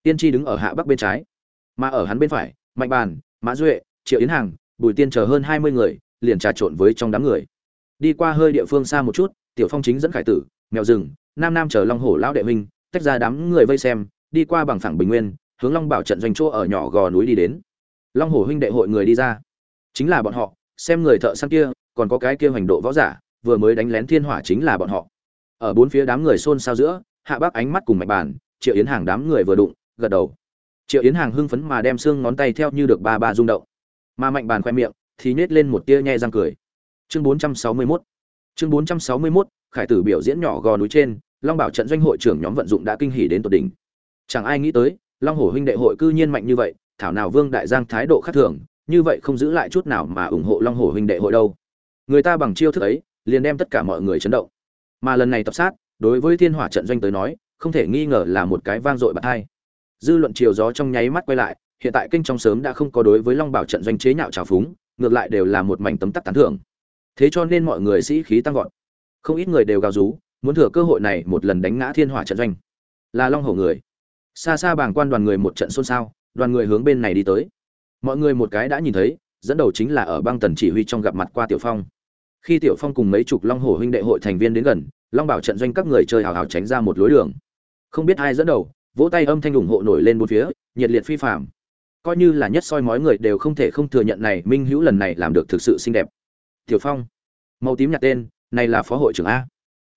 Tiên tri đứng ở hạ bắc bên trái, mà ở hắn bên phải, mạnh bàn, mã duệ triệu yến hàng, bùi tiên chờ hơn hai mươi người, liền trà trộn với trong đám người. Đi qua hơi địa phương xa một chút, tiểu phong chính dẫn khải tử mèo rừng nam nam chờ long hổ lão đệ huynh, tách ra đám người vây xem, đi qua bằng phẳng bình nguyên, hướng long bảo trận doanh chỗ ở nhỏ gò núi đi đến. Long hổ huynh đệ hội người đi ra. Chính là bọn họ, xem người thợ săn kia, còn có cái kia hoành độ võ giả, vừa mới đánh lén thiên hỏa chính là bọn họ. Ở bốn phía đám người xôn xao giữa, hạ bác ánh mắt cùng mạch bàn, triệu yến hàng đám người vừa đụng, gật đầu. Triệu yến hàng hưng phấn mà đem xương ngón tay theo như được ba ba rung động mà mạnh bàn khoe miệng thì nhét lên một tia nhe răng cười. Chương 461 chương 461, khải tử biểu diễn nhỏ gò núi trên long bảo trận doanh hội trưởng nhóm vận dụng đã kinh hỉ đến tột đỉnh. Chẳng ai nghĩ tới long hổ huynh đệ hội cư nhiên mạnh như vậy thảo nào vương đại giang thái độ khác thường như vậy không giữ lại chút nào mà ủng hộ long hổ huynh đệ hội đâu. Người ta bằng chiêu thức ấy liền đem tất cả mọi người chấn động. Mà lần này tập sát đối với thiên hỏa trận doanh tới nói không thể nghi ngờ là một cái vang dội bạc hai. Dư luận chiều gió trong nháy mắt quay lại hiện tại kinh trong sớm đã không có đối với long bảo trận doanh chế nhạo trào phúng, ngược lại đều là một mảnh tấm tắc tán thưởng. Thế cho nên mọi người sĩ khí tăng vọt. Không ít người đều gào rú, muốn thừa cơ hội này một lần đánh ngã thiên hỏa trận doanh. Là long hổ người. Xa xa bàng quan đoàn người một trận xôn xao, đoàn người hướng bên này đi tới. Mọi người một cái đã nhìn thấy, dẫn đầu chính là ở băng tần chỉ huy trong gặp mặt qua tiểu phong. Khi tiểu phong cùng mấy chục long hổ huynh đệ hội thành viên đến gần, long bảo trận doanh các người chơi hào hào tránh ra một lối đường. Không biết ai dẫn đầu, vỗ tay âm thanh ủng hộ nổi lên bốn phía, nhiệt liệt phi phạm coi như là nhất soi mói người đều không thể không thừa nhận này minh hữu lần này làm được thực sự xinh đẹp. Tiểu phong, màu tím nhạt tên, này là phó hội trưởng a.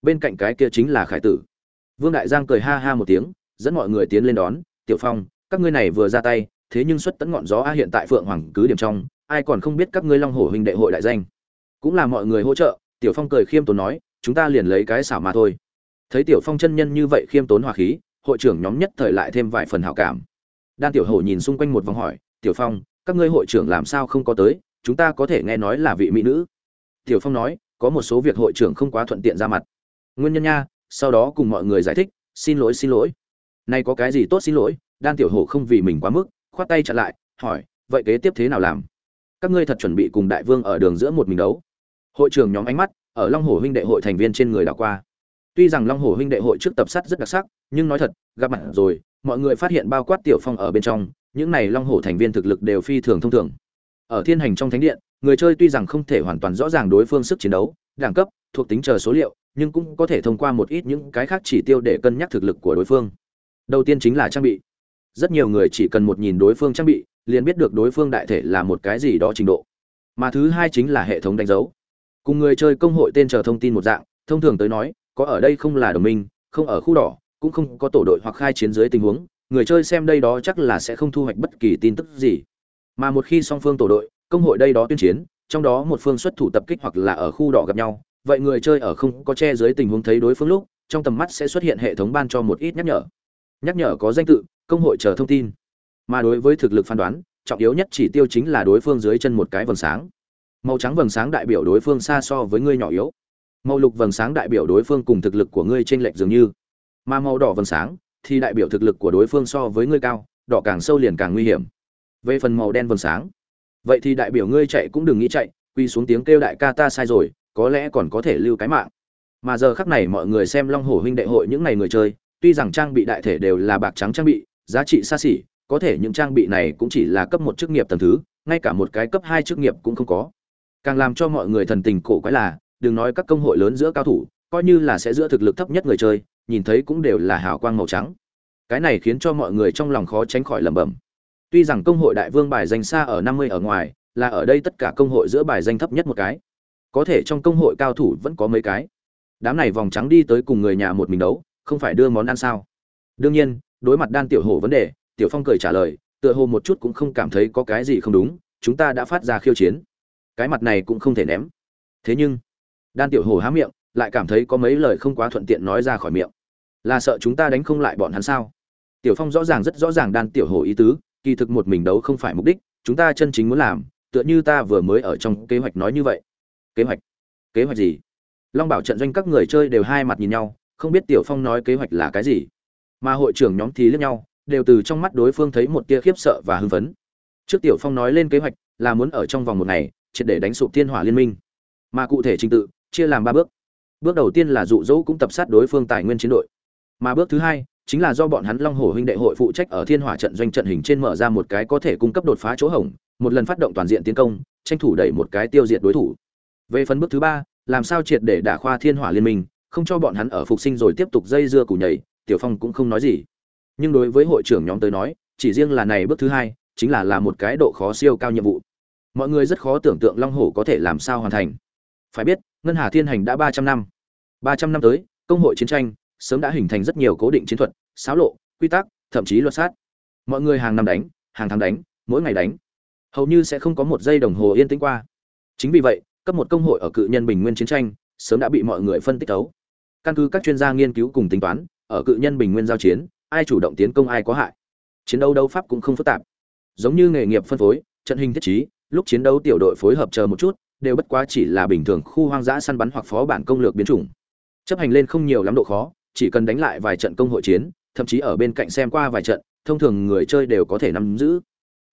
Bên cạnh cái kia chính là khải tử. Vương đại giang cười ha ha một tiếng, dẫn mọi người tiến lên đón. Tiểu phong, các ngươi này vừa ra tay, thế nhưng xuất tấn ngọn gió a hiện tại phượng hoàng cứ điểm trong, ai còn không biết các ngươi long hổ huynh đệ hội đại danh. Cũng là mọi người hỗ trợ, tiểu phong cười khiêm tốn nói, chúng ta liền lấy cái xảo mà thôi. Thấy tiểu phong chân nhân như vậy khiêm tốn hòa khí, hội trưởng nhóm nhất thời lại thêm vài phần hảo cảm đan tiểu hổ nhìn xung quanh một vòng hỏi, tiểu phong, các ngươi hội trưởng làm sao không có tới? Chúng ta có thể nghe nói là vị mỹ nữ. Tiểu phong nói, có một số việc hội trưởng không quá thuận tiện ra mặt. Nguyên nhân nha, sau đó cùng mọi người giải thích, xin lỗi xin lỗi. Nay có cái gì tốt xin lỗi? Đan tiểu hổ không vì mình quá mức, khoát tay chặn lại, hỏi, vậy kế tiếp thế nào làm? Các ngươi thật chuẩn bị cùng đại vương ở đường giữa một mình đấu. Hội trưởng nhóm ánh mắt ở long hồ huynh đệ hội thành viên trên người đảo qua. Tuy rằng long hồ huynh đệ hội trước tập sát rất đặc sắc, nhưng nói thật, gặp mặt rồi mọi người phát hiện bao quát tiểu phong ở bên trong, những này long Hổ thành viên thực lực đều phi thường thông thường. Ở thiên hành trong thánh điện, người chơi tuy rằng không thể hoàn toàn rõ ràng đối phương sức chiến đấu, đẳng cấp, thuộc tính chờ số liệu, nhưng cũng có thể thông qua một ít những cái khác chỉ tiêu để cân nhắc thực lực của đối phương. Đầu tiên chính là trang bị. Rất nhiều người chỉ cần một nhìn đối phương trang bị, liền biết được đối phương đại thể là một cái gì đó trình độ. Mà thứ hai chính là hệ thống đánh dấu. Cùng người chơi công hội tên chờ thông tin một dạng, thông thường tới nói, có ở đây không là đồng minh, không ở khu đỏ cũng không có tổ đội hoặc khai chiến dưới tình huống, người chơi xem đây đó chắc là sẽ không thu hoạch bất kỳ tin tức gì. Mà một khi song phương tổ đội, công hội đây đó tuyên chiến, trong đó một phương xuất thủ tập kích hoặc là ở khu đỏ gặp nhau, vậy người chơi ở không có che dưới tình huống thấy đối phương lúc, trong tầm mắt sẽ xuất hiện hệ thống ban cho một ít nhắc nhở. Nhắc nhở có danh tự, công hội chờ thông tin. Mà đối với thực lực phán đoán, trọng yếu nhất chỉ tiêu chính là đối phương dưới chân một cái vầng sáng. Màu trắng vầng sáng đại biểu đối phương xa so với ngươi nhỏ yếu. Màu lục vầng sáng đại biểu đối phương cùng thực lực của ngươi trên lệch dường như mà màu đỏ vầng sáng thì đại biểu thực lực của đối phương so với ngươi cao, đỏ càng sâu liền càng nguy hiểm. Về phần màu đen vầng sáng, vậy thì đại biểu ngươi chạy cũng đừng nghĩ chạy, quy xuống tiếng kêu đại ca ta sai rồi, có lẽ còn có thể lưu cái mạng. Mà giờ khắc này mọi người xem long hổ huynh đệ hội những ngày người chơi, tuy rằng trang bị đại thể đều là bạc trắng trang bị, giá trị xa xỉ, có thể những trang bị này cũng chỉ là cấp một chức nghiệp tầm thứ, ngay cả một cái cấp hai chức nghiệp cũng không có. Càng làm cho mọi người thần tình cổ quái là, đừng nói các công hội lớn giữa cao thủ, coi như là sẽ giữa thực lực thấp nhất người chơi nhìn thấy cũng đều là hào quang màu trắng. Cái này khiến cho mọi người trong lòng khó tránh khỏi lẩm bẩm. Tuy rằng công hội đại vương bài danh xa ở năm mươi ở ngoài, là ở đây tất cả công hội giữa bài danh thấp nhất một cái. Có thể trong công hội cao thủ vẫn có mấy cái. Đám này vòng trắng đi tới cùng người nhà một mình đấu, không phải đưa món ăn sao? Đương nhiên, đối mặt đan tiểu hổ vấn đề, tiểu phong cười trả lời, tựa hồ một chút cũng không cảm thấy có cái gì không đúng, chúng ta đã phát ra khiêu chiến. Cái mặt này cũng không thể ném. Thế nhưng, đan tiểu hổ há miệng lại cảm thấy có mấy lời không quá thuận tiện nói ra khỏi miệng. Là sợ chúng ta đánh không lại bọn hắn sao? Tiểu phong rõ ràng rất rõ ràng đan tiểu hồ ý tứ, kỳ thực một mình đấu không phải mục đích, chúng ta chân chính muốn làm, tựa như ta vừa mới ở trong kế hoạch nói như vậy. Kế hoạch? Kế hoạch gì? Long bảo trận doanh các người chơi đều hai mặt nhìn nhau, không biết tiểu phong nói kế hoạch là cái gì. Mà hội trưởng nhóm thì lướt nhau, đều từ trong mắt đối phương thấy một tia khiếp sợ và hưng phấn. Trước tiểu phong nói lên kế hoạch, là muốn ở trong vòng một ngày, triệt để đánh sụp thiên hỏa liên minh. Mà cụ thể trình tự, chia làm ba bước bước đầu tiên là dụ dỗ cũng tập sát đối phương tài nguyên chiến đội. Mà bước thứ hai, chính là do bọn hắn long hổ huynh đệ hội phụ trách ở thiên hỏa trận doanh trận hình trên mở ra một cái có thể cung cấp đột phá chỗ hổng, một lần phát động toàn diện tiến công, tranh thủ đẩy một cái tiêu diệt đối thủ. Về phần bước thứ ba, làm sao triệt để đả khoa thiên hỏa liên minh, không cho bọn hắn ở phục sinh rồi tiếp tục dây dưa củ nhảy, tiểu phong cũng không nói gì. Nhưng đối với hội trưởng nhóm tới nói, chỉ riêng là này bước thứ hai, chính là là một cái độ khó siêu cao nhiệm vụ. Mọi người rất khó tưởng tượng long hổ có thể làm sao hoàn thành. Phải biết, ngân hà thiên hành đã ba trăm năm ba trăm năm tới, công hội chiến tranh sớm đã hình thành rất nhiều cố định chiến thuật, xáo lộ, quy tắc, thậm chí luật sát. Mọi người hàng năm đánh, hàng tháng đánh, mỗi ngày đánh. Hầu như sẽ không có một giây đồng hồ yên tĩnh qua. Chính vì vậy, cấp một công hội ở cự nhân bình nguyên chiến tranh sớm đã bị mọi người phân tích tấu căn cứ các chuyên gia nghiên cứu cùng tính toán, ở cự nhân bình nguyên giao chiến, ai chủ động tiến công ai có hại. Chiến đấu đấu pháp cũng không phức tạp. Giống như nghề nghiệp phân phối, trận hình thiết trí, lúc chiến đấu tiểu đội phối hợp chờ một chút, đều bất quá chỉ là bình thường khu hoang dã săn bắn hoặc phó bản công lược biến chủng chấp hành lên không nhiều lắm độ khó, chỉ cần đánh lại vài trận công hội chiến, thậm chí ở bên cạnh xem qua vài trận, thông thường người chơi đều có thể nắm giữ.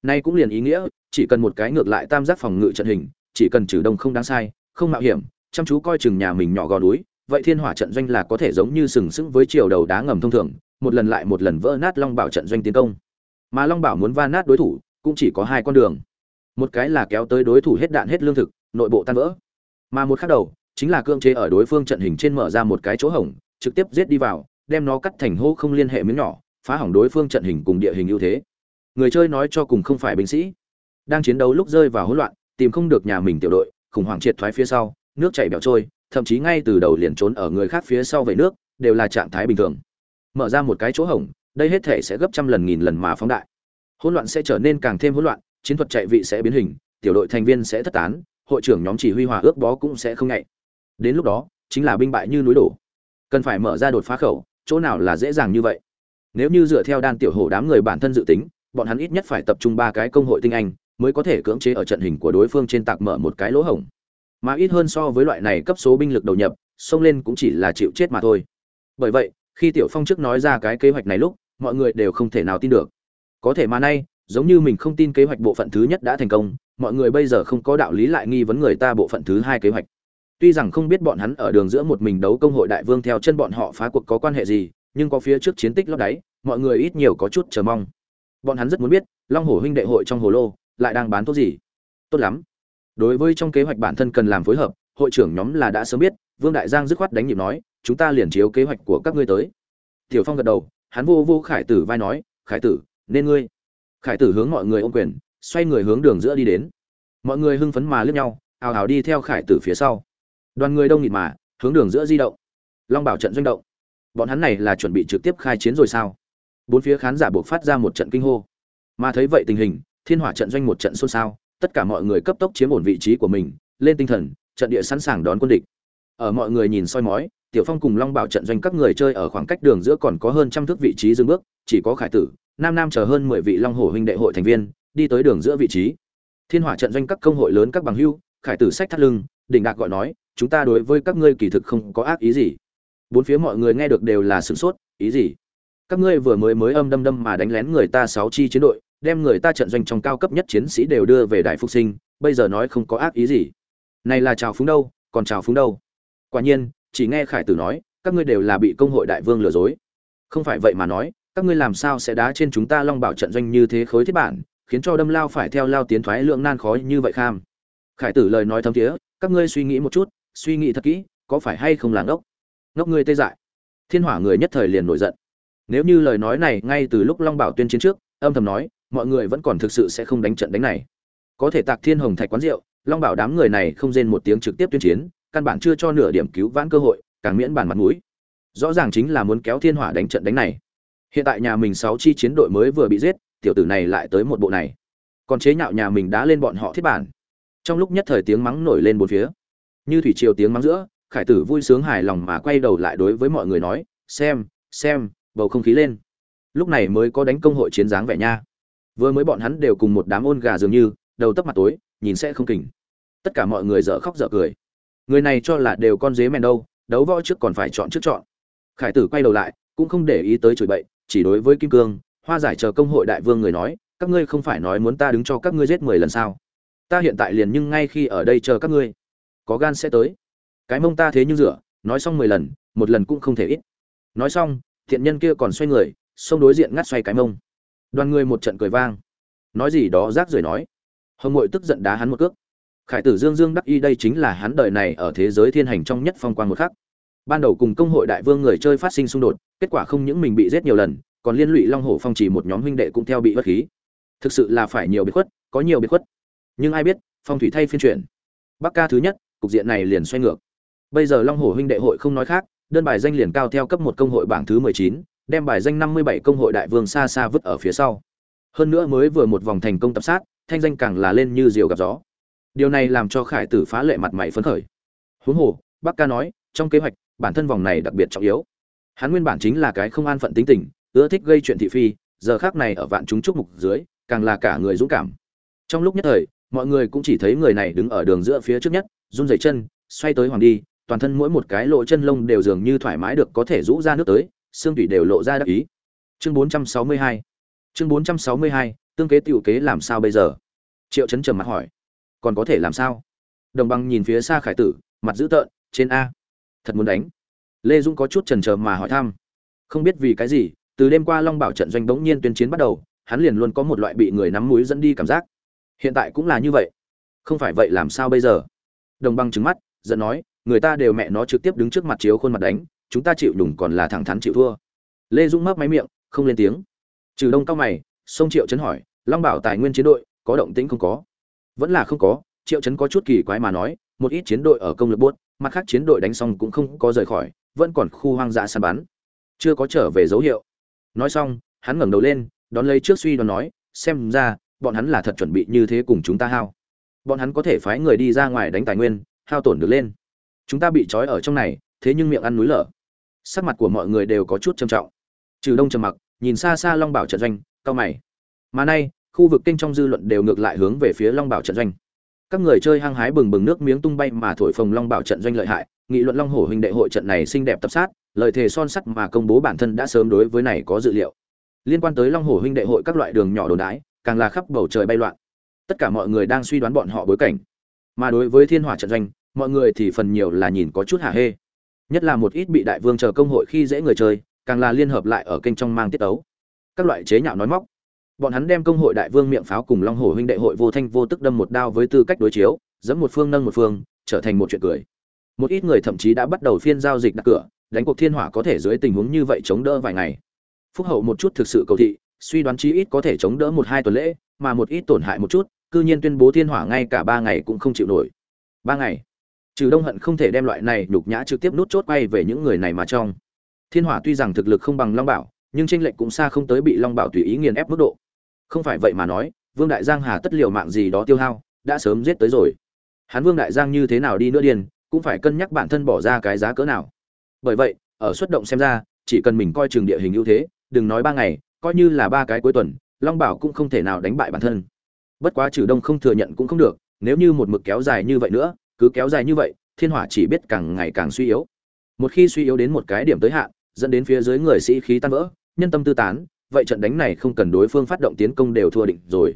Nay cũng liền ý nghĩa, chỉ cần một cái ngược lại tam giác phòng ngự trận hình, chỉ cần trừ đông không đáng sai, không mạo hiểm, chăm chú coi chừng nhà mình nhỏ gò núi, vậy thiên hỏa trận doanh là có thể giống như sừng sững với chiều đầu đá ngầm thông thường, một lần lại một lần vỡ nát long bảo trận doanh tiến công. Mà long bảo muốn va nát đối thủ, cũng chỉ có hai con đường. Một cái là kéo tới đối thủ hết đạn hết lương thực, nội bộ tan vỡ. Mà một khác đầu chính là cưỡng chế ở đối phương trận hình trên mở ra một cái chỗ hổng, trực tiếp giết đi vào, đem nó cắt thành hô không liên hệ miếng nhỏ, phá hỏng đối phương trận hình cùng địa hình ưu thế. Người chơi nói cho cùng không phải binh sĩ. Đang chiến đấu lúc rơi vào hỗn loạn, tìm không được nhà mình tiểu đội, khủng hoảng triệt thoái phía sau, nước chảy bèo trôi, thậm chí ngay từ đầu liền trốn ở người khác phía sau về nước, đều là trạng thái bình thường. Mở ra một cái chỗ hổng, đây hết thể sẽ gấp trăm lần nghìn lần mà phóng đại. Hỗn loạn sẽ trở nên càng thêm hỗn loạn, chiến thuật chạy vị sẽ biến hình, tiểu đội thành viên sẽ thất tán, hội trưởng nhóm chỉ huy hòa ước bó cũng sẽ không ngại đến lúc đó, chính là binh bại như núi đổ. Cần phải mở ra đột phá khẩu, chỗ nào là dễ dàng như vậy? Nếu như dựa theo đan tiểu hổ đám người bản thân dự tính, bọn hắn ít nhất phải tập trung ba cái công hội tinh anh, mới có thể cưỡng chế ở trận hình của đối phương trên tạc mở một cái lỗ hổng. Mà ít hơn so với loại này cấp số binh lực đầu nhập, xông lên cũng chỉ là chịu chết mà thôi. Bởi vậy, khi tiểu phong trước nói ra cái kế hoạch này lúc, mọi người đều không thể nào tin được. Có thể mà nay, giống như mình không tin kế hoạch bộ phận thứ nhất đã thành công, mọi người bây giờ không có đạo lý lại nghi vấn người ta bộ phận thứ hai kế hoạch tuy rằng không biết bọn hắn ở đường giữa một mình đấu công hội đại vương theo chân bọn họ phá cuộc có quan hệ gì, nhưng có phía trước chiến tích lót đáy, mọi người ít nhiều có chút chờ mong. Bọn hắn rất muốn biết, long hổ huynh đệ hội trong hồ lô, lại đang bán thuốc gì? Tốt lắm. Đối với trong kế hoạch bản thân cần làm phối hợp, hội trưởng nhóm là đã sớm biết, vương đại giang dứt khoát đánh nhịp nói, chúng ta liền chiếu kế hoạch của các ngươi tới. Tiểu phong gật đầu, hắn vô vô khải tử vai nói, khải tử, nên ngươi. Khải tử hướng mọi người ôm quyền, xoay người hướng đường giữa đi đến. Mọi người hưng phấn mà lướt nhau, ào ào đi theo khải tử phía sau đoàn người đông nghịt mà, hướng đường giữa di động. Long bảo trận doanh động. Bọn hắn này là chuẩn bị trực tiếp khai chiến rồi sao? Bốn phía khán giả buộc phát ra một trận kinh hô. Mà thấy vậy tình hình, thiên hỏa trận doanh một trận xôn xao, tất cả mọi người cấp tốc chiếm ổn vị trí của mình, lên tinh thần, trận địa sẵn sàng đón quân địch. Ở mọi người nhìn soi mói, tiểu phong cùng long bảo trận doanh các người chơi ở khoảng cách đường giữa còn có hơn trăm thước vị trí dừng bước, chỉ có khải tử, nam nam chờ hơn mười vị long hổ huynh đệ hội thành viên, đi tới đường giữa vị trí. Thiên hỏa trận doanh các công hội lớn các bằng hưu, khải tử sách thắt lưng, đỉnh đạc gọi nói chúng ta đối với các ngươi kỳ thực không có ác ý gì. Bốn phía mọi người nghe được đều là sửng sốt, ý gì? Các ngươi vừa mới mới âm đâm đâm mà đánh lén người ta sáu chi chiến đội, đem người ta trận doanh trong cao cấp nhất chiến sĩ đều đưa về đại phục sinh, bây giờ nói không có ác ý gì. Này là chào phúng đâu, còn chào phúng đâu? Quả nhiên, chỉ nghe khải tử nói, các ngươi đều là bị công hội đại vương lừa dối. Không phải vậy mà nói, các ngươi làm sao sẽ đá trên chúng ta long bảo trận doanh như thế khối thiết bản, khiến cho đâm lao phải theo lao tiến thoái lượng nan khó như vậy kham? Khải tử lời nói thấm thiế, các ngươi suy nghĩ một chút suy nghĩ thật kỹ, có phải hay không là ngốc? Ngốc ngươi tê dại. Thiên hỏa người nhất thời liền nổi giận. Nếu như lời nói này ngay từ lúc long bảo tuyên chiến trước, âm thầm nói, mọi người vẫn còn thực sự sẽ không đánh trận đánh này. Có thể tạc thiên hồng thạch quán rượu, long bảo đám người này không rên một tiếng trực tiếp tuyên chiến, căn bản chưa cho nửa điểm cứu vãn cơ hội, càng miễn bàn mặt mũi. Rõ ràng chính là muốn kéo thiên hỏa đánh trận đánh này. Hiện tại nhà mình sáu chi chiến đội mới vừa bị giết, tiểu tử này lại tới một bộ này. Còn chế nhạo nhà mình đã lên bọn họ thiết bản. Trong lúc nhất thời tiếng mắng nổi lên bốn phía như thủy triều tiếng mắng giữa, khải tử vui sướng hài lòng mà quay đầu lại đối với mọi người nói, xem xem, bầu không khí lên. Lúc này mới có đánh công hội chiến dáng vẻ nha. Vừa mới bọn hắn đều cùng một đám ôn gà dường như, đầu tấp mặt tối, nhìn sẽ không kỉnh. Tất cả mọi người dở khóc dở cười. Người này cho là đều con dế mèn đâu, đấu võ trước còn phải chọn trước chọn. Khải tử quay đầu lại, cũng không để ý tới chửi bậy, chỉ đối với kim cương, hoa giải chờ công hội đại vương người nói, các ngươi không phải nói muốn ta đứng cho các ngươi giết mười lần sao? Ta hiện tại liền nhưng ngay khi ở đây chờ các ngươi có gan sẽ tới. Cái mông ta thế nhưng rửa, nói xong mười lần, một lần cũng không thể ít. Nói xong, thiện nhân kia còn xoay người, xông đối diện ngắt xoay cái mông. Đoàn người một trận cười vang. Nói gì đó rác rưởi nói. Hồng ngội tức giận đá hắn một cước. Khải tử dương dương đắc y đây chính là hắn đời này ở thế giới thiên hành trong nhất phong quan một khắc. Ban đầu cùng công hội đại vương người chơi phát sinh xung đột, kết quả không những mình bị giết nhiều lần, còn liên lụy long hổ phong chỉ một nhóm huynh đệ cũng theo bị bất khí. Thực sự là phải nhiều biệt khuất, có nhiều biệt khuất. Nhưng ai biết, phong thủy thay phiên chuyển. Bắc ca thứ nhất cục diện này liền xoay ngược. Bây giờ long hổ huynh đệ hội không nói khác, đơn bài danh liền cao theo cấp một công hội bảng thứ mười chín, đem bài danh năm mươi bảy công hội đại vương xa xa vứt ở phía sau. Hơn nữa mới vừa một vòng thành công tập sát, thanh danh càng là lên như diều gặp gió. Điều này làm cho khải tử phá lệ mặt mày phấn khởi. Huống hồ bắc ca nói, trong kế hoạch, bản thân vòng này đặc biệt trọng yếu. Hắn nguyên bản chính là cái không an phận tính tình, ưa thích gây chuyện thị phi, giờ khác này ở vạn chúng chúc mục dưới, càng là cả người dũng cảm. Trong lúc nhất thời, mọi người cũng chỉ thấy người này đứng ở đường giữa phía trước nhất run rẩy chân, xoay tới hoàng đi, toàn thân mỗi một cái lỗ chân lông đều dường như thoải mái được có thể rũ ra nước tới, xương tủy đều lộ ra đắc ý. Chương 462 chương 462 tương kế tiểu kế làm sao bây giờ? Triệu chấn trầm mặt hỏi. Còn có thể làm sao? Đồng bằng nhìn phía xa khải tử, mặt dữ tợn, trên a. Thật muốn đánh. Lê dũng có chút chần chờ mà hỏi thăm. Không biết vì cái gì, từ đêm qua long bảo trận doanh bỗng nhiên tuyên chiến bắt đầu, hắn liền luôn có một loại bị người nắm mũi dẫn đi cảm giác. Hiện tại cũng là như vậy. Không phải vậy làm sao bây giờ? Đồng bằng trứng mắt, giận nói, người ta đều mẹ nó trực tiếp đứng trước mặt chiếu khuôn mặt đánh, chúng ta chịu đùng còn là thẳng thắn chịu thua. Lê dũng mấp máy miệng, không lên tiếng. Trừ đông cao mày, sông triệu chấn hỏi, long bảo tài nguyên chiến đội, có động tĩnh không có? Vẫn là không có, triệu chấn có chút kỳ quái mà nói, một ít chiến đội ở công lược buốt, mặt khác chiến đội đánh xong cũng không có rời khỏi, vẫn còn khu hoang dã săn bắn. Chưa có trở về dấu hiệu. Nói xong, hắn ngẩng đầu lên, đón lấy trước suy đoán nói, xem ra, bọn hắn là thật chuẩn bị như thế cùng chúng ta hao bọn hắn có thể phái người đi ra ngoài đánh tài nguyên, hao tổn được lên. Chúng ta bị trói ở trong này, thế nhưng miệng ăn núi lở. Sắc mặt của mọi người đều có chút trầm trọng. Trừ đông trầm mặc, nhìn xa xa long bảo trận doanh, cao mày. Mà nay, khu vực kênh trong dư luận đều ngược lại hướng về phía long bảo trận doanh. Các người chơi hăng hái bừng bừng nước miếng tung bay mà thổi phồng long bảo trận doanh lợi hại. Nghị luận long hổ huynh đệ hội trận này xinh đẹp tập sát, lời thề son sắt mà công bố bản thân đã sớm đối với này có dự liệu. Liên quan tới long hổ huynh đệ hội các loại đường nhỏ đồn đái càng là khắp bầu trời bay loạn tất cả mọi người đang suy đoán bọn họ bối cảnh. Mà đối với thiên hỏa trận doanh, mọi người thì phần nhiều là nhìn có chút hả hê. Nhất là một ít bị đại vương chờ công hội khi dễ người chơi, càng là liên hợp lại ở kênh trong mang tiết ấu. Các loại chế nhạo nói móc. Bọn hắn đem công hội đại vương miệng pháo cùng long hổ huynh đệ hội vô thanh vô tức đâm một đao với tư cách đối chiếu dẫn một phương nâng một phương, trở thành một chuyện cười. Một ít người thậm chí đã bắt đầu phiên giao dịch đặt cửa, đánh cuộc thiên hỏa có thể dưới tình huống như vậy chống đỡ vài ngày. Phúc hậu một chút thực sự cầu thị, suy đoán chí ít có thể chống đỡ một hai tuần lễ, mà một ít tổn hại một chút cư nhiên tuyên bố thiên hỏa ngay cả ba ngày cũng không chịu nổi. Ba ngày? Trừ đông hận không thể đem loại này nhục nhã trực tiếp nút chốt quay về những người này mà trong. Thiên hỏa tuy rằng thực lực không bằng long bảo, nhưng tranh lệch cũng xa không tới bị long bảo tùy ý nghiền ép mức độ. Không phải vậy mà nói, vương đại giang hà tất liều mạng gì đó tiêu hao, đã sớm giết tới rồi. Hắn vương đại giang như thế nào đi nữa điền cũng phải cân nhắc bản thân bỏ ra cái giá cỡ nào. Bởi vậy, ở xuất động xem ra, chỉ cần mình coi trường địa hình ưu thế, đừng nói ba ngày, coi như là ba cái cuối tuần, long bảo cũng không thể nào đánh bại bản thân bất quá trừ đông không thừa nhận cũng không được, nếu như một mực kéo dài như vậy nữa, cứ kéo dài như vậy, thiên hỏa chỉ biết càng ngày càng suy yếu. Một khi suy yếu đến một cái điểm tới hạn, dẫn đến phía dưới người sĩ khí tan vỡ, nhân tâm tư tán, vậy trận đánh này không cần đối phương phát động tiến công đều thua định rồi.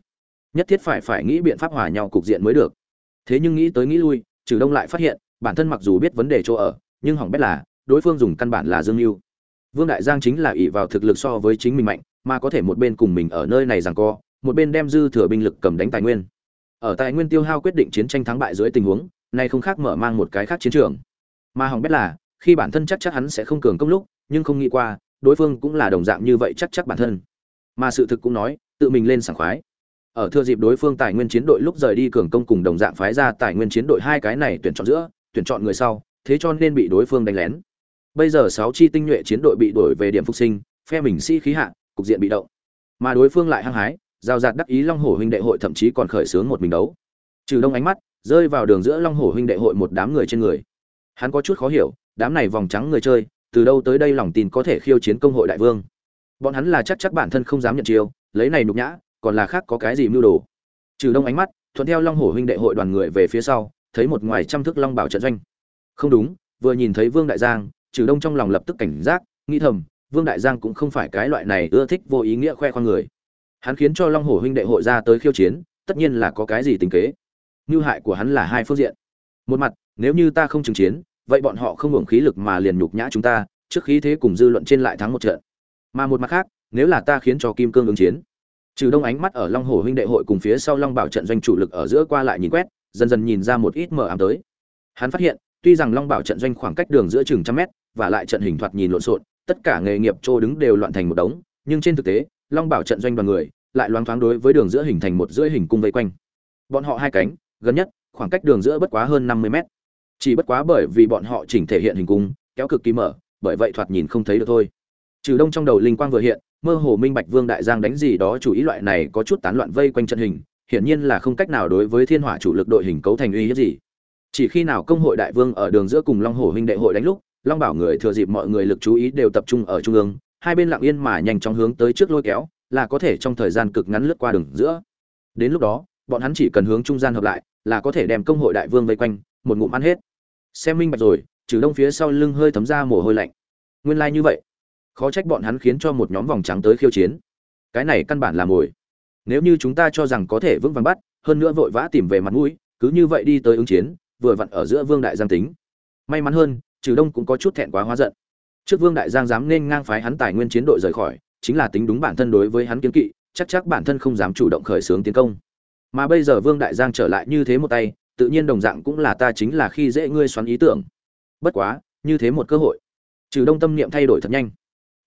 Nhất thiết phải phải nghĩ biện pháp hòa nhau cục diện mới được. Thế nhưng nghĩ tới nghĩ lui, trừ đông lại phát hiện, bản thân mặc dù biết vấn đề chỗ ở, nhưng hỏng bét là, đối phương dùng căn bản là dương mưu vương đại giang chính là ỷ vào thực lực so với chính mình mạnh, mà có thể một bên cùng mình ở nơi này rằng co một bên đem dư thừa binh lực cầm đánh tài nguyên. Ở tài nguyên tiêu hao quyết định chiến tranh thắng bại dưới tình huống này không khác mở mang một cái khác chiến trường. Mà hỏng bét là, khi bản thân chắc chắc hắn sẽ không cường công lúc, nhưng không nghĩ qua, đối phương cũng là đồng dạng như vậy chắc chắc bản thân. Mà sự thực cũng nói, tự mình lên sảng khoái. Ở thừa dịp đối phương tài nguyên chiến đội lúc rời đi cường công cùng đồng dạng phái ra tài nguyên chiến đội hai cái này tuyển chọn giữa, tuyển chọn người sau, thế cho nên bị đối phương đánh lén. Bây giờ sáu chi tinh nhuệ chiến đội bị đổi về điểm phục sinh, phe mình sĩ khí hạ, cục diện bị động. Mà đối phương lại hăng hái giao giạt đắc ý long hổ huynh đệ hội thậm chí còn khởi xướng một mình đấu. Trừ đông ánh mắt, rơi vào đường giữa long hổ huynh đệ hội một đám người trên người. Hắn có chút khó hiểu, đám này vòng trắng người chơi, từ đâu tới đây lòng tin có thể khiêu chiến công hội đại vương? Bọn hắn là chắc chắc bản thân không dám nhận chiêu, lấy này nhục nhã, còn là khác có cái gì mưu đồ? Trừ đông ánh mắt, thuận theo long hổ huynh đệ hội đoàn người về phía sau, thấy một ngoài trăm thước long bảo trận doanh. Không đúng, vừa nhìn thấy vương đại giang, trừ đông trong lòng lập tức cảnh giác, nghĩ thầm, vương đại giang cũng không phải cái loại này ưa thích vô ý nghĩa khoe khoang người hắn khiến cho long hổ huynh đệ hội ra tới khiêu chiến, tất nhiên là có cái gì tình kế. Như hại của hắn là hai phương diện. Một mặt, nếu như ta không chứng chiến, vậy bọn họ không hưởng khí lực mà liền nhục nhã chúng ta, trước khí thế cùng dư luận trên lại thắng một trận. Mà một mặt khác, nếu là ta khiến cho kim cương ứng chiến, trừ đông ánh mắt ở long hồ huynh đệ hội cùng phía sau long bảo trận doanh chủ lực ở giữa qua lại nhìn quét, dần dần nhìn ra một ít mờ ám tới. Hắn phát hiện, tuy rằng long bảo trận doanh khoảng cách đường giữa chừng trăm mét, và lại trận hình thoạt nhìn lộn xộn, tất cả nghề nghiệp trô đứng đều loạn thành một đống, nhưng trên thực tế long bảo trận doanh đoàn người lại loáng thoáng đối với đường giữa hình thành một rưỡi hình cung vây quanh. Bọn họ hai cánh, gần nhất, khoảng cách đường giữa bất quá hơn năm mươi mét. Chỉ bất quá bởi vì bọn họ chỉnh thể hiện hình cung, kéo cực kỳ mở, bởi vậy thoạt nhìn không thấy được thôi. Trừ đông trong đầu linh quang vừa hiện, mơ hồ minh bạch vương đại giang đánh gì đó chủ ý loại này có chút tán loạn vây quanh trận hình, hiển nhiên là không cách nào đối với thiên hỏa chủ lực đội hình cấu thành uy hiếp gì. Chỉ khi nào công hội đại vương ở đường giữa cùng long hồ huynh đệ hội đánh lúc, long bảo người thừa dịp mọi người lực chú ý đều tập trung ở trung ương hai bên lặng yên mà nhanh chóng hướng tới trước lôi kéo, là có thể trong thời gian cực ngắn lướt qua đường giữa. Đến lúc đó, bọn hắn chỉ cần hướng trung gian hợp lại, là có thể đem công hội đại vương vây quanh, một ngụm ăn hết. Xem minh bạch rồi, trừ đông phía sau lưng hơi thấm ra mồ hôi lạnh. Nguyên lai like như vậy. Khó trách bọn hắn khiến cho một nhóm vòng trắng tới khiêu chiến. Cái này căn bản là mồi. Nếu như chúng ta cho rằng có thể vững vàng bắt, hơn nữa vội vã tìm về mặt mũi, cứ như vậy đi tới ứng chiến, vừa vặn ở giữa vương đại giang tính. May mắn hơn, trừ đông cũng có chút thẹn quá hóa giận trước vương đại giang dám nên ngang phái hắn tài nguyên chiến đội rời khỏi, chính là tính đúng bản thân đối với hắn kiến kỵ, chắc chắc bản thân không dám chủ động khởi xướng tiến công. Mà bây giờ vương đại giang trở lại như thế một tay, tự nhiên đồng dạng cũng là ta chính là khi dễ ngươi xoắn ý tưởng. Bất quá, như thế một cơ hội, trừ đông tâm niệm thay đổi thật nhanh.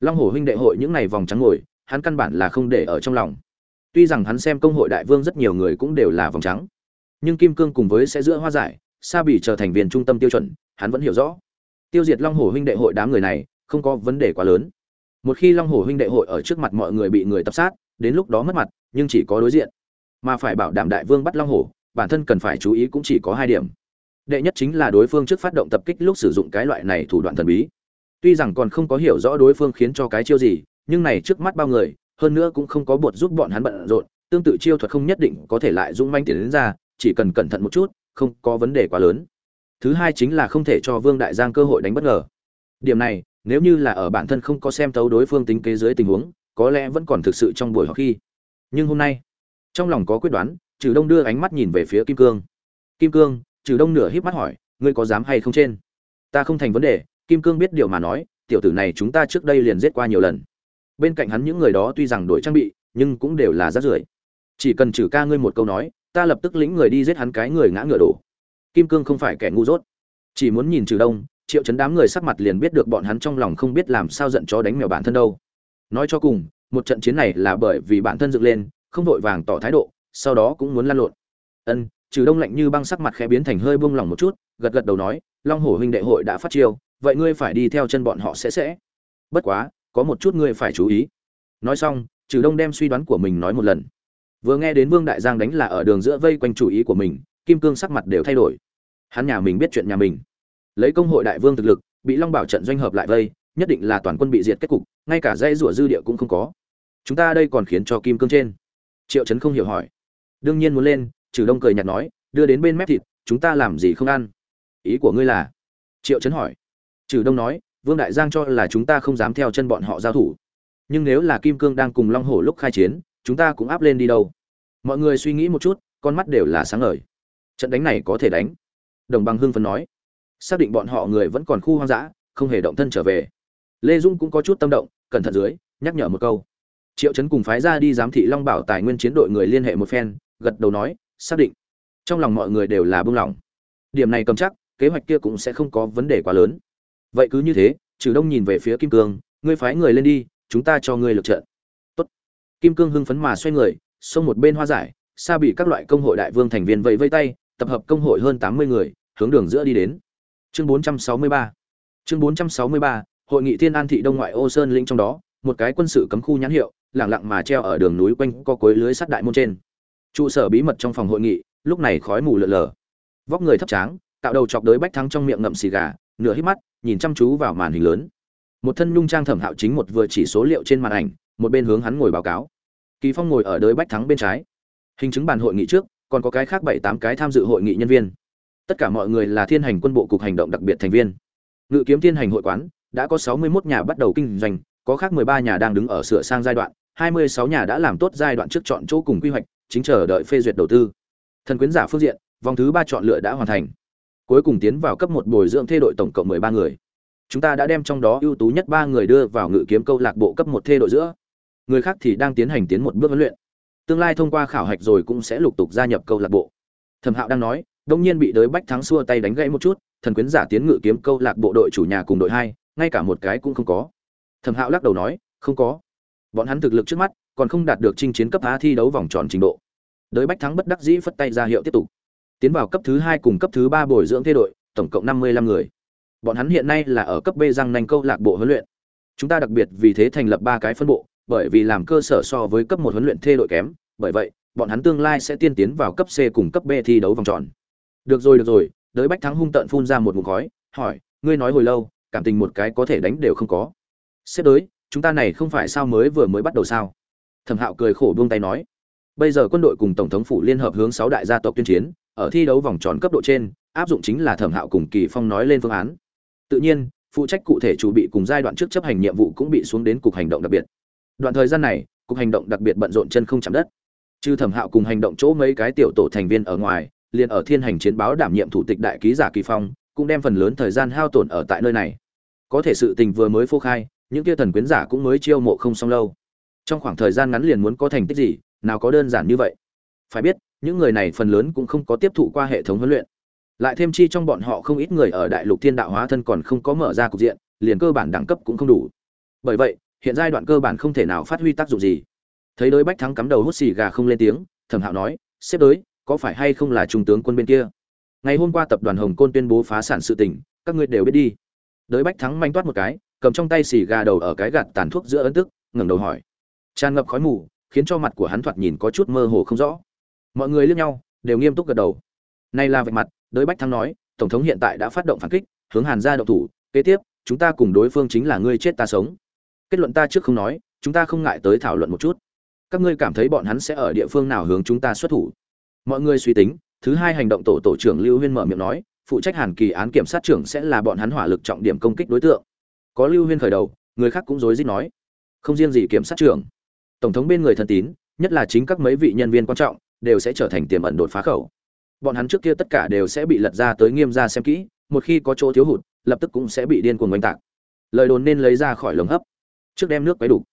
Long hồ huynh đệ hội những ngày vòng trắng ngồi, hắn căn bản là không để ở trong lòng. Tuy rằng hắn xem công hội đại vương rất nhiều người cũng đều là vòng trắng, nhưng kim cương cùng với sẽ giữa hoa giải, sa bỉ trở thành viên trung tâm tiêu chuẩn, hắn vẫn hiểu rõ tiêu diệt long hồ huynh đệ hội đám người này, không có vấn đề quá lớn. Một khi long hồ huynh đệ hội ở trước mặt mọi người bị người tập sát, đến lúc đó mất mặt, nhưng chỉ có đối diện. Mà phải bảo đảm đại vương bắt long hồ bản thân cần phải chú ý cũng chỉ có hai điểm. Đệ nhất chính là đối phương trước phát động tập kích lúc sử dụng cái loại này thủ đoạn thần bí. Tuy rằng còn không có hiểu rõ đối phương khiến cho cái chiêu gì, nhưng này trước mắt bao người, hơn nữa cũng không có bột giúp bọn hắn bận rộn, tương tự chiêu thuật không nhất định có thể lại dũng manh tiền đến ra, chỉ cần cẩn thận một chút, không có vấn đề quá lớn thứ hai chính là không thể cho vương đại giang cơ hội đánh bất ngờ. Điểm này, nếu như là ở bản thân không có xem tấu đối phương tính kế dưới tình huống, có lẽ vẫn còn thực sự trong buổi họp khi. Nhưng hôm nay, trong lòng có quyết đoán, trừ đông đưa ánh mắt nhìn về phía kim cương. Kim cương, trừ đông nửa híp mắt hỏi, ngươi có dám hay không trên? Ta không thành vấn đề, kim cương biết điều mà nói, tiểu tử này chúng ta trước đây liền giết qua nhiều lần. Bên cạnh hắn những người đó tuy rằng đổi trang bị, nhưng cũng đều là rát rưởi. Chỉ cần trừ ca ngươi một câu nói, ta lập tức lĩnh người đi giết hắn cái người ngã ngựa đổ kim cương không phải kẻ ngu dốt. Chỉ muốn nhìn trừ đông, triệu chấn đám người sắc mặt liền biết được bọn hắn trong lòng không biết làm sao giận chó đánh mèo bản thân đâu. Nói cho cùng, một trận chiến này là bởi vì bản thân dựng lên, không vội vàng tỏ thái độ, sau đó cũng muốn lan lộn. Ân, trừ đông lạnh như băng sắc mặt khẽ biến thành hơi buông lỏng một chút, gật gật đầu nói, long hổ huynh đệ hội đã phát chiêu, vậy ngươi phải đi theo chân bọn họ sẽ sẽ. Bất quá, có một chút ngươi phải chú ý. Nói xong, trừ đông đem suy đoán của mình nói một lần. Vừa nghe đến vương đại giang đánh là ở đường giữa vây quanh chủ ý của mình, kim cương sắc mặt đều thay đổi hắn nhà mình biết chuyện nhà mình. Lấy công hội đại vương thực lực, bị long bảo trận doanh hợp lại vây, nhất định là toàn quân bị diệt kết cục, ngay cả dây rủa dư địa cũng không có. Chúng ta đây còn khiến cho kim cương trên. Triệu trấn không hiểu hỏi. Đương nhiên muốn lên, trừ đông cười nhạt nói, đưa đến bên mép thịt, chúng ta làm gì không ăn? Ý của ngươi là? Triệu trấn hỏi. Trừ đông nói, vương đại giang cho là chúng ta không dám theo chân bọn họ giao thủ. Nhưng nếu là kim cương đang cùng long hổ lúc khai chiến, chúng ta cũng áp lên đi đâu? Mọi người suy nghĩ một chút, con mắt đều là sáng ngời. Trận đánh này có thể đánh đồng bằng hưng phấn nói. Xác định bọn họ người vẫn còn khu hoang dã, không hề động thân trở về. Lê dung cũng có chút tâm động, cẩn thận dưới, nhắc nhở một câu. Triệu chấn cùng phái ra đi giám thị long bảo tài nguyên chiến đội người liên hệ một phen, gật đầu nói, xác định. Trong lòng mọi người đều là bưng lòng. Điểm này cầm chắc, kế hoạch kia cũng sẽ không có vấn đề quá lớn. Vậy cứ như thế trừ đông nhìn về phía kim cương, ngươi phái người lên đi, chúng ta cho ngươi lực trận. Tốt. kim cương hưng phấn mà xoay người, xông một bên hoa giải, xa bị các loại công hội đại vương thành viên vẫy vây tay tập hợp công hội hơn tám mươi người, hướng đường giữa đi đến. Chương bốn trăm sáu mươi ba. Chương bốn trăm sáu mươi ba, hội nghị thiên an thị đông ngoại ô sơn lĩnh trong đó, một cái quân sự cấm khu nhãn hiệu, lẳng lặng mà treo ở đường núi quanh co cối lưới sắt đại môn trên. Trụ sở bí mật trong phòng hội nghị, lúc này khói mù lợn lờ. Vóc người thấp tráng, tạo đầu chọc đới bách thắng trong miệng ngậm xì gà, nửa hít mắt, nhìn chăm chú vào màn hình lớn. Một thân nhung trang thẩm hạo chính một vừa chỉ số liệu trên màn ảnh, một bên hướng hắn ngồi báo cáo. Kỳ phong ngồi ở đới bách thắng bên trái. Hình chứng bàn hội nghị trước còn có cái khác bảy tám cái tham dự hội nghị nhân viên. Tất cả mọi người là thiên hành quân bộ cục hành động đặc biệt thành viên. Ngự kiếm thiên hành hội quán, đã có sáu mươi 61 nhà bắt đầu kinh doanh, có khác mười ba nhà đang đứng ở sửa sang giai đoạn, hai mươi sáu nhà đã làm tốt giai đoạn trước chọn chỗ cùng quy hoạch, chính chờ đợi phê duyệt đầu tư. Thần quyến giả phương diện, vòng thứ ba chọn lựa đã hoàn thành. Cuối cùng tiến vào cấp một bồi dưỡng thê đội tổng cộng mười ba người. Chúng ta đã đem trong đó ưu tú nhất ba người đưa vào ngự kiếm câu lạc bộ cấp một thê đội giữa. Người khác thì đang tiến hành tiến một bước huấn luyện tương lai thông qua khảo hạch rồi cũng sẽ lục tục gia nhập câu lạc bộ. Thẩm hạo đang nói đông nhiên bị đới bách thắng xua tay đánh gãy một chút, thần quyến giả tiến ngự kiếm câu lạc bộ đội chủ nhà cùng đội hai, ngay cả một cái cũng không có. Thẩm hạo lắc đầu nói, không có. Bọn hắn thực lực trước mắt còn không đạt được chinh chiến cấp á thi đấu vòng tròn trình độ. Đới bách thắng bất đắc dĩ phất tay ra hiệu tiếp tục. Tiến vào cấp thứ hai cùng cấp thứ ba bồi dưỡng thế đội, tổng cộng năm mươi lăm người. Bọn hắn hiện nay là ở cấp b răng nành câu lạc bộ huấn luyện. Chúng ta đặc biệt vì thế thành lập ba cái phân bộ bởi vì làm cơ sở so với cấp một huấn luyện thê đội kém, bởi vậy, bọn hắn tương lai sẽ tiên tiến vào cấp c cùng cấp b thi đấu vòng tròn. Được rồi được rồi, đới bách thắng hung tợn phun ra một ngụm khói, hỏi, ngươi nói hồi lâu, cảm tình một cái có thể đánh đều không có. Xếp đới, chúng ta này không phải sao mới vừa mới bắt đầu sao? Thẩm hạo cười khổ buông tay nói. Bây giờ quân đội cùng tổng thống phủ liên hợp hướng sáu đại gia tộc tuyên chiến, ở thi đấu vòng tròn cấp độ trên, áp dụng chính là thẩm hạo cùng kỳ phong nói lên phương án. Tự nhiên, phụ trách cụ thể chủ bị cùng giai đoạn trước chấp hành nhiệm vụ cũng bị xuống đến cục hành động đặc biệt đoạn thời gian này, cục hành động đặc biệt bận rộn chân không chạm đất. Chư thẩm hạo cùng hành động chỗ mấy cái tiểu tổ thành viên ở ngoài, liền ở thiên hành chiến báo đảm nhiệm thủ tịch đại ký giả kỳ phong, cũng đem phần lớn thời gian hao tổn ở tại nơi này. Có thể sự tình vừa mới phô khai, những kia thần quyến giả cũng mới chiêu mộ không xong lâu. Trong khoảng thời gian ngắn liền muốn có thành tích gì, nào có đơn giản như vậy. Phải biết, những người này phần lớn cũng không có tiếp thụ qua hệ thống huấn luyện. Lại thêm chi trong bọn họ không ít người ở đại lục thiên đạo hóa thân còn không có mở ra cục diện, liền cơ bản đẳng cấp cũng không đủ. Bởi vậy hiện giai đoạn cơ bản không thể nào phát huy tác dụng gì. Thấy đối bách thắng cắm đầu hút xì gà không lên tiếng, thẩm hạo nói, xếp đới, có phải hay không là trung tướng quân bên kia? Ngày hôm qua tập đoàn hồng côn tuyên bố phá sản sự tình, các ngươi đều biết đi. Đới bách thắng manh toát một cái, cầm trong tay xì gà đầu ở cái gạt tàn thuốc giữa ấn tức, ngẩng đầu hỏi. Tràn ngập khói mù, khiến cho mặt của hắn thoạt nhìn có chút mơ hồ không rõ. Mọi người liếc nhau, đều nghiêm túc gật đầu. Nay là vạch mặt, đới bách thắng nói, tổng thống hiện tại đã phát động phản kích, hướng hàn ra động thủ, kế tiếp, chúng ta cùng đối phương chính là ngươi chết ta sống kết luận ta trước không nói, chúng ta không ngại tới thảo luận một chút. Các ngươi cảm thấy bọn hắn sẽ ở địa phương nào hướng chúng ta xuất thủ? Mọi người suy tính, thứ hai hành động tổ tổ trưởng lưu huyên mở miệng nói, phụ trách hàn kỳ án kiểm sát trưởng sẽ là bọn hắn hỏa lực trọng điểm công kích đối tượng. Có lưu huyên khởi đầu, người khác cũng rối rít nói, không riêng gì kiểm sát trưởng. Tổng thống bên người thân tín, nhất là chính các mấy vị nhân viên quan trọng, đều sẽ trở thành tiềm ẩn đột phá khẩu. Bọn hắn trước kia tất cả đều sẽ bị lật ra tới nghiêm ra xem kỹ, một khi có chỗ thiếu hụt, lập tức cũng sẽ bị điên cuồng oanh tạc. Lời đồn nên lấy ra khỏi lồng hấp trước đem nước quấy đủ.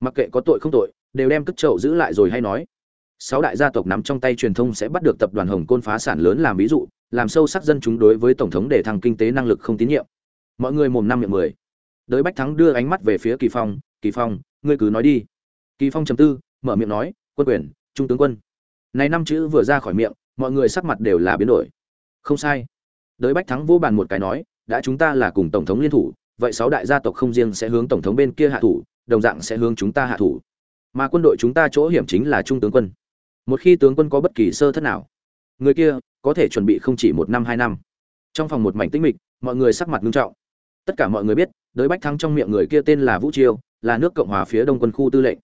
Mặc kệ có tội không tội, đều đem cất chậu giữ lại rồi hay nói. Sáu đại gia tộc nắm trong tay truyền thông sẽ bắt được tập đoàn hồng côn phá sản lớn làm ví dụ, làm sâu sắc dân chúng đối với tổng thống để thăng kinh tế năng lực không tín nhiệm. Mọi người mồm năm miệng mười. Đới bách thắng đưa ánh mắt về phía kỳ phong kỳ phong, ngươi cứ nói đi. Kỳ phong trầm tư, mở miệng nói, quân quyền, trung tướng quân. Này năm chữ vừa ra khỏi miệng, mọi người sắc mặt đều là biến đổi. Không sai. Đới bách thắng vô bàn một cái nói, đã chúng ta là cùng tổng thống liên thủ vậy sáu đại gia tộc không riêng sẽ hướng tổng thống bên kia hạ thủ, đồng dạng sẽ hướng chúng ta hạ thủ. Mà quân đội chúng ta chỗ hiểm chính là trung tướng quân. Một khi tướng quân có bất kỳ sơ thất nào, người kia có thể chuẩn bị không chỉ một năm, hai năm. Trong phòng một mảnh tĩnh mịch, mọi người sắc mặt nghiêm trọng. Tất cả mọi người biết, đới bách thắng trong miệng người kia tên là vũ chiêu, là nước cộng hòa phía đông quân khu tư lệnh.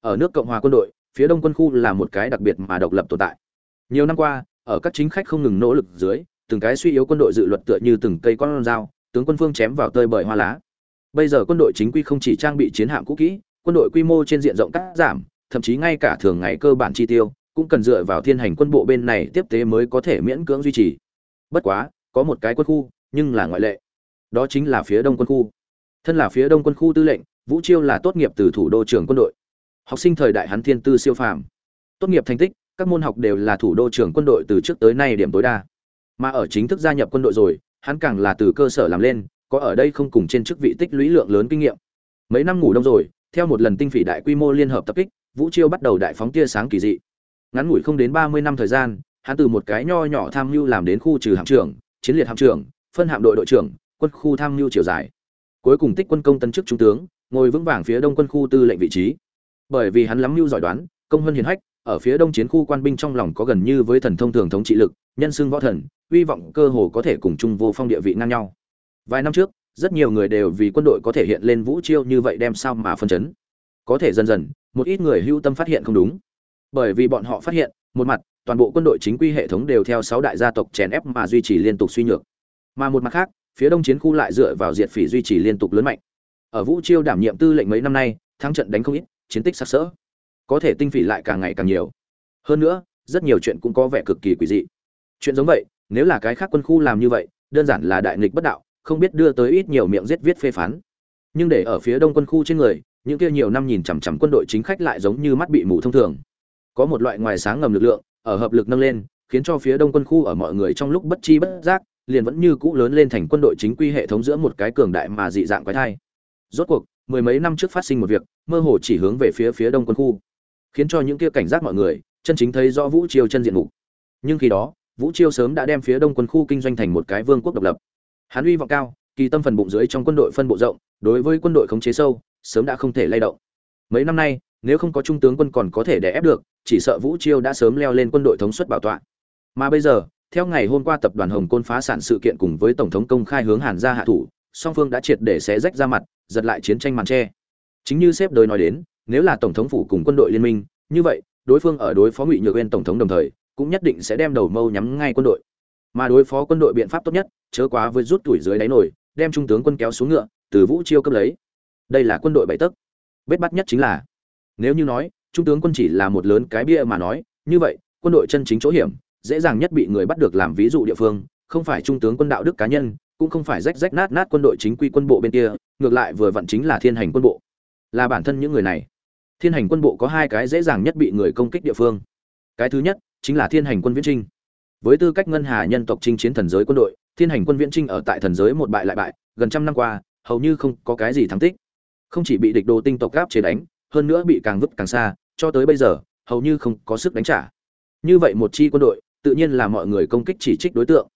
Ở nước cộng hòa quân đội, phía đông quân khu là một cái đặc biệt mà độc lập tồn tại. Nhiều năm qua, ở các chính khách không ngừng nỗ lực dưới, từng cái suy yếu quân đội dự luật tựa như từng cây con dao tướng quân phương chém vào tơi bời hoa lá. Bây giờ quân đội chính quy không chỉ trang bị chiến hạm cũ kỹ, quân đội quy mô trên diện rộng cắt giảm, thậm chí ngay cả thường ngày cơ bản chi tiêu, cũng cần dựa vào thiên hành quân bộ bên này tiếp tế mới có thể miễn cưỡng duy trì. Bất quá, có một cái quân khu, nhưng là ngoại lệ. Đó chính là phía đông quân khu. Thân là phía đông quân khu tư lệnh, vũ chiêu là tốt nghiệp từ thủ đô trưởng quân đội. Học sinh thời đại hắn thiên tư siêu phàm. Tốt nghiệp thành tích, các môn học đều là thủ đô trưởng quân đội từ trước tới nay điểm tối đa. Mà ở chính thức gia nhập quân đội rồi hắn càng là từ cơ sở làm lên, có ở đây không cùng trên chức vị tích lũy lượng lớn kinh nghiệm. Mấy năm ngủ đông rồi, theo một lần tinh phỉ đại quy mô liên hợp tập kích, vũ chiêu bắt đầu đại phóng tia sáng kỳ dị. Ngắn ngủi không đến ba mươi năm thời gian, hắn từ một cái nho nhỏ tham mưu làm đến khu trừ hạm trưởng, chiến liệt hạm trưởng, phân hạm đội đội trưởng, quân khu tham mưu chiều dài. Cuối cùng tích quân công tân chức trung tướng, ngồi vững vàng phía đông quân khu tư lệnh vị trí. Bởi vì hắn lắm mưu giỏi đoán, công hơn hiền hách ở phía đông chiến khu quan binh trong lòng có gần như với thần thông thường thống trị lực, nhân xưng võ thần, hy vọng cơ hồ có thể cùng chung vô phong địa vị ngang nhau. Vài năm trước, rất nhiều người đều vì quân đội có thể hiện lên vũ chiêu như vậy đem sao mà phân chấn. Có thể dần dần, một ít người hưu tâm phát hiện không đúng. Bởi vì bọn họ phát hiện, một mặt, toàn bộ quân đội chính quy hệ thống đều theo sáu đại gia tộc chèn ép mà duy trì liên tục suy nhược. Mà một mặt khác, phía đông chiến khu lại dựa vào diệt phỉ duy trì liên tục lớn mạnh. Ở vũ chiêu đảm nhiệm tư lệnh mấy năm nay, thắng trận đánh không ít, chiến tích sặc sỡ có thể tinh phỉ lại càng ngày càng nhiều. Hơn nữa, rất nhiều chuyện cũng có vẻ cực kỳ quỷ dị. Chuyện giống vậy, nếu là cái khác quân khu làm như vậy, đơn giản là đại nghịch bất đạo, không biết đưa tới ít nhiều miệng giết viết phê phán. Nhưng để ở phía đông quân khu trên người, những kia nhiều năm nhìn chằm chằm quân đội chính khách lại giống như mắt bị mù thông thường. Có một loại ngoài sáng ngầm lực lượng, ở hợp lực nâng lên, khiến cho phía đông quân khu ở mọi người trong lúc bất chi bất giác, liền vẫn như cũ lớn lên thành quân đội chính quy hệ thống giữa một cái cường đại mà dị dạng quái thai. Rốt cuộc, mười mấy năm trước phát sinh một việc, mơ hồ chỉ hướng về phía phía đông quân khu khiến cho những kia cảnh giác mọi người, chân chính thấy rõ vũ chiêu chân diện mục. Nhưng khi đó, vũ chiêu sớm đã đem phía đông quân khu kinh doanh thành một cái vương quốc độc lập. Hắn uy vọng cao, kỳ tâm phần bụng dưới trong quân đội phân bộ rộng, đối với quân đội khống chế sâu, sớm đã không thể lay động. Mấy năm nay, nếu không có trung tướng quân còn có thể đè ép được, chỉ sợ vũ chiêu đã sớm leo lên quân đội thống suất bảo tọa. Mà bây giờ, theo ngày hôm qua tập đoàn hồng côn phá sản sự kiện cùng với tổng thống công khai hướng hàn ra hạ thủ, song phương đã triệt để xé rách ra mặt, giật lại chiến tranh màn tre. Chính như sếp đời nói đến nếu là tổng thống phủ cùng quân đội liên minh, như vậy, đối phương ở đối phó ngụy nhược uyên tổng thống đồng thời, cũng nhất định sẽ đem đầu mâu nhắm ngay quân đội. Mà đối phó quân đội biện pháp tốt nhất, chớ quá với rút tuổi dưới đáy nổi, đem trung tướng quân kéo xuống ngựa, từ vũ chiêu cấp lấy. Đây là quân đội bảy tấc. Bết bắt nhất chính là, nếu như nói, trung tướng quân chỉ là một lớn cái bia mà nói, như vậy, quân đội chân chính chỗ hiểm, dễ dàng nhất bị người bắt được làm ví dụ địa phương, không phải trung tướng quân đạo đức cá nhân, cũng không phải rách rách nát nát quân đội chính quy quân bộ bên kia, ngược lại vừa vặn chính là thiên hành quân bộ. Là bản thân những người này thiên hành quân bộ có hai cái dễ dàng nhất bị người công kích địa phương. Cái thứ nhất, chính là thiên hành quân viễn trinh. Với tư cách ngân hà nhân tộc chinh chiến thần giới quân đội, thiên hành quân viễn trinh ở tại thần giới một bại lại bại, gần trăm năm qua, hầu như không có cái gì thắng tích. Không chỉ bị địch đồ tinh tộc gáp chế đánh, hơn nữa bị càng vứt càng xa, cho tới bây giờ, hầu như không có sức đánh trả. Như vậy một chi quân đội, tự nhiên là mọi người công kích chỉ trích đối tượng.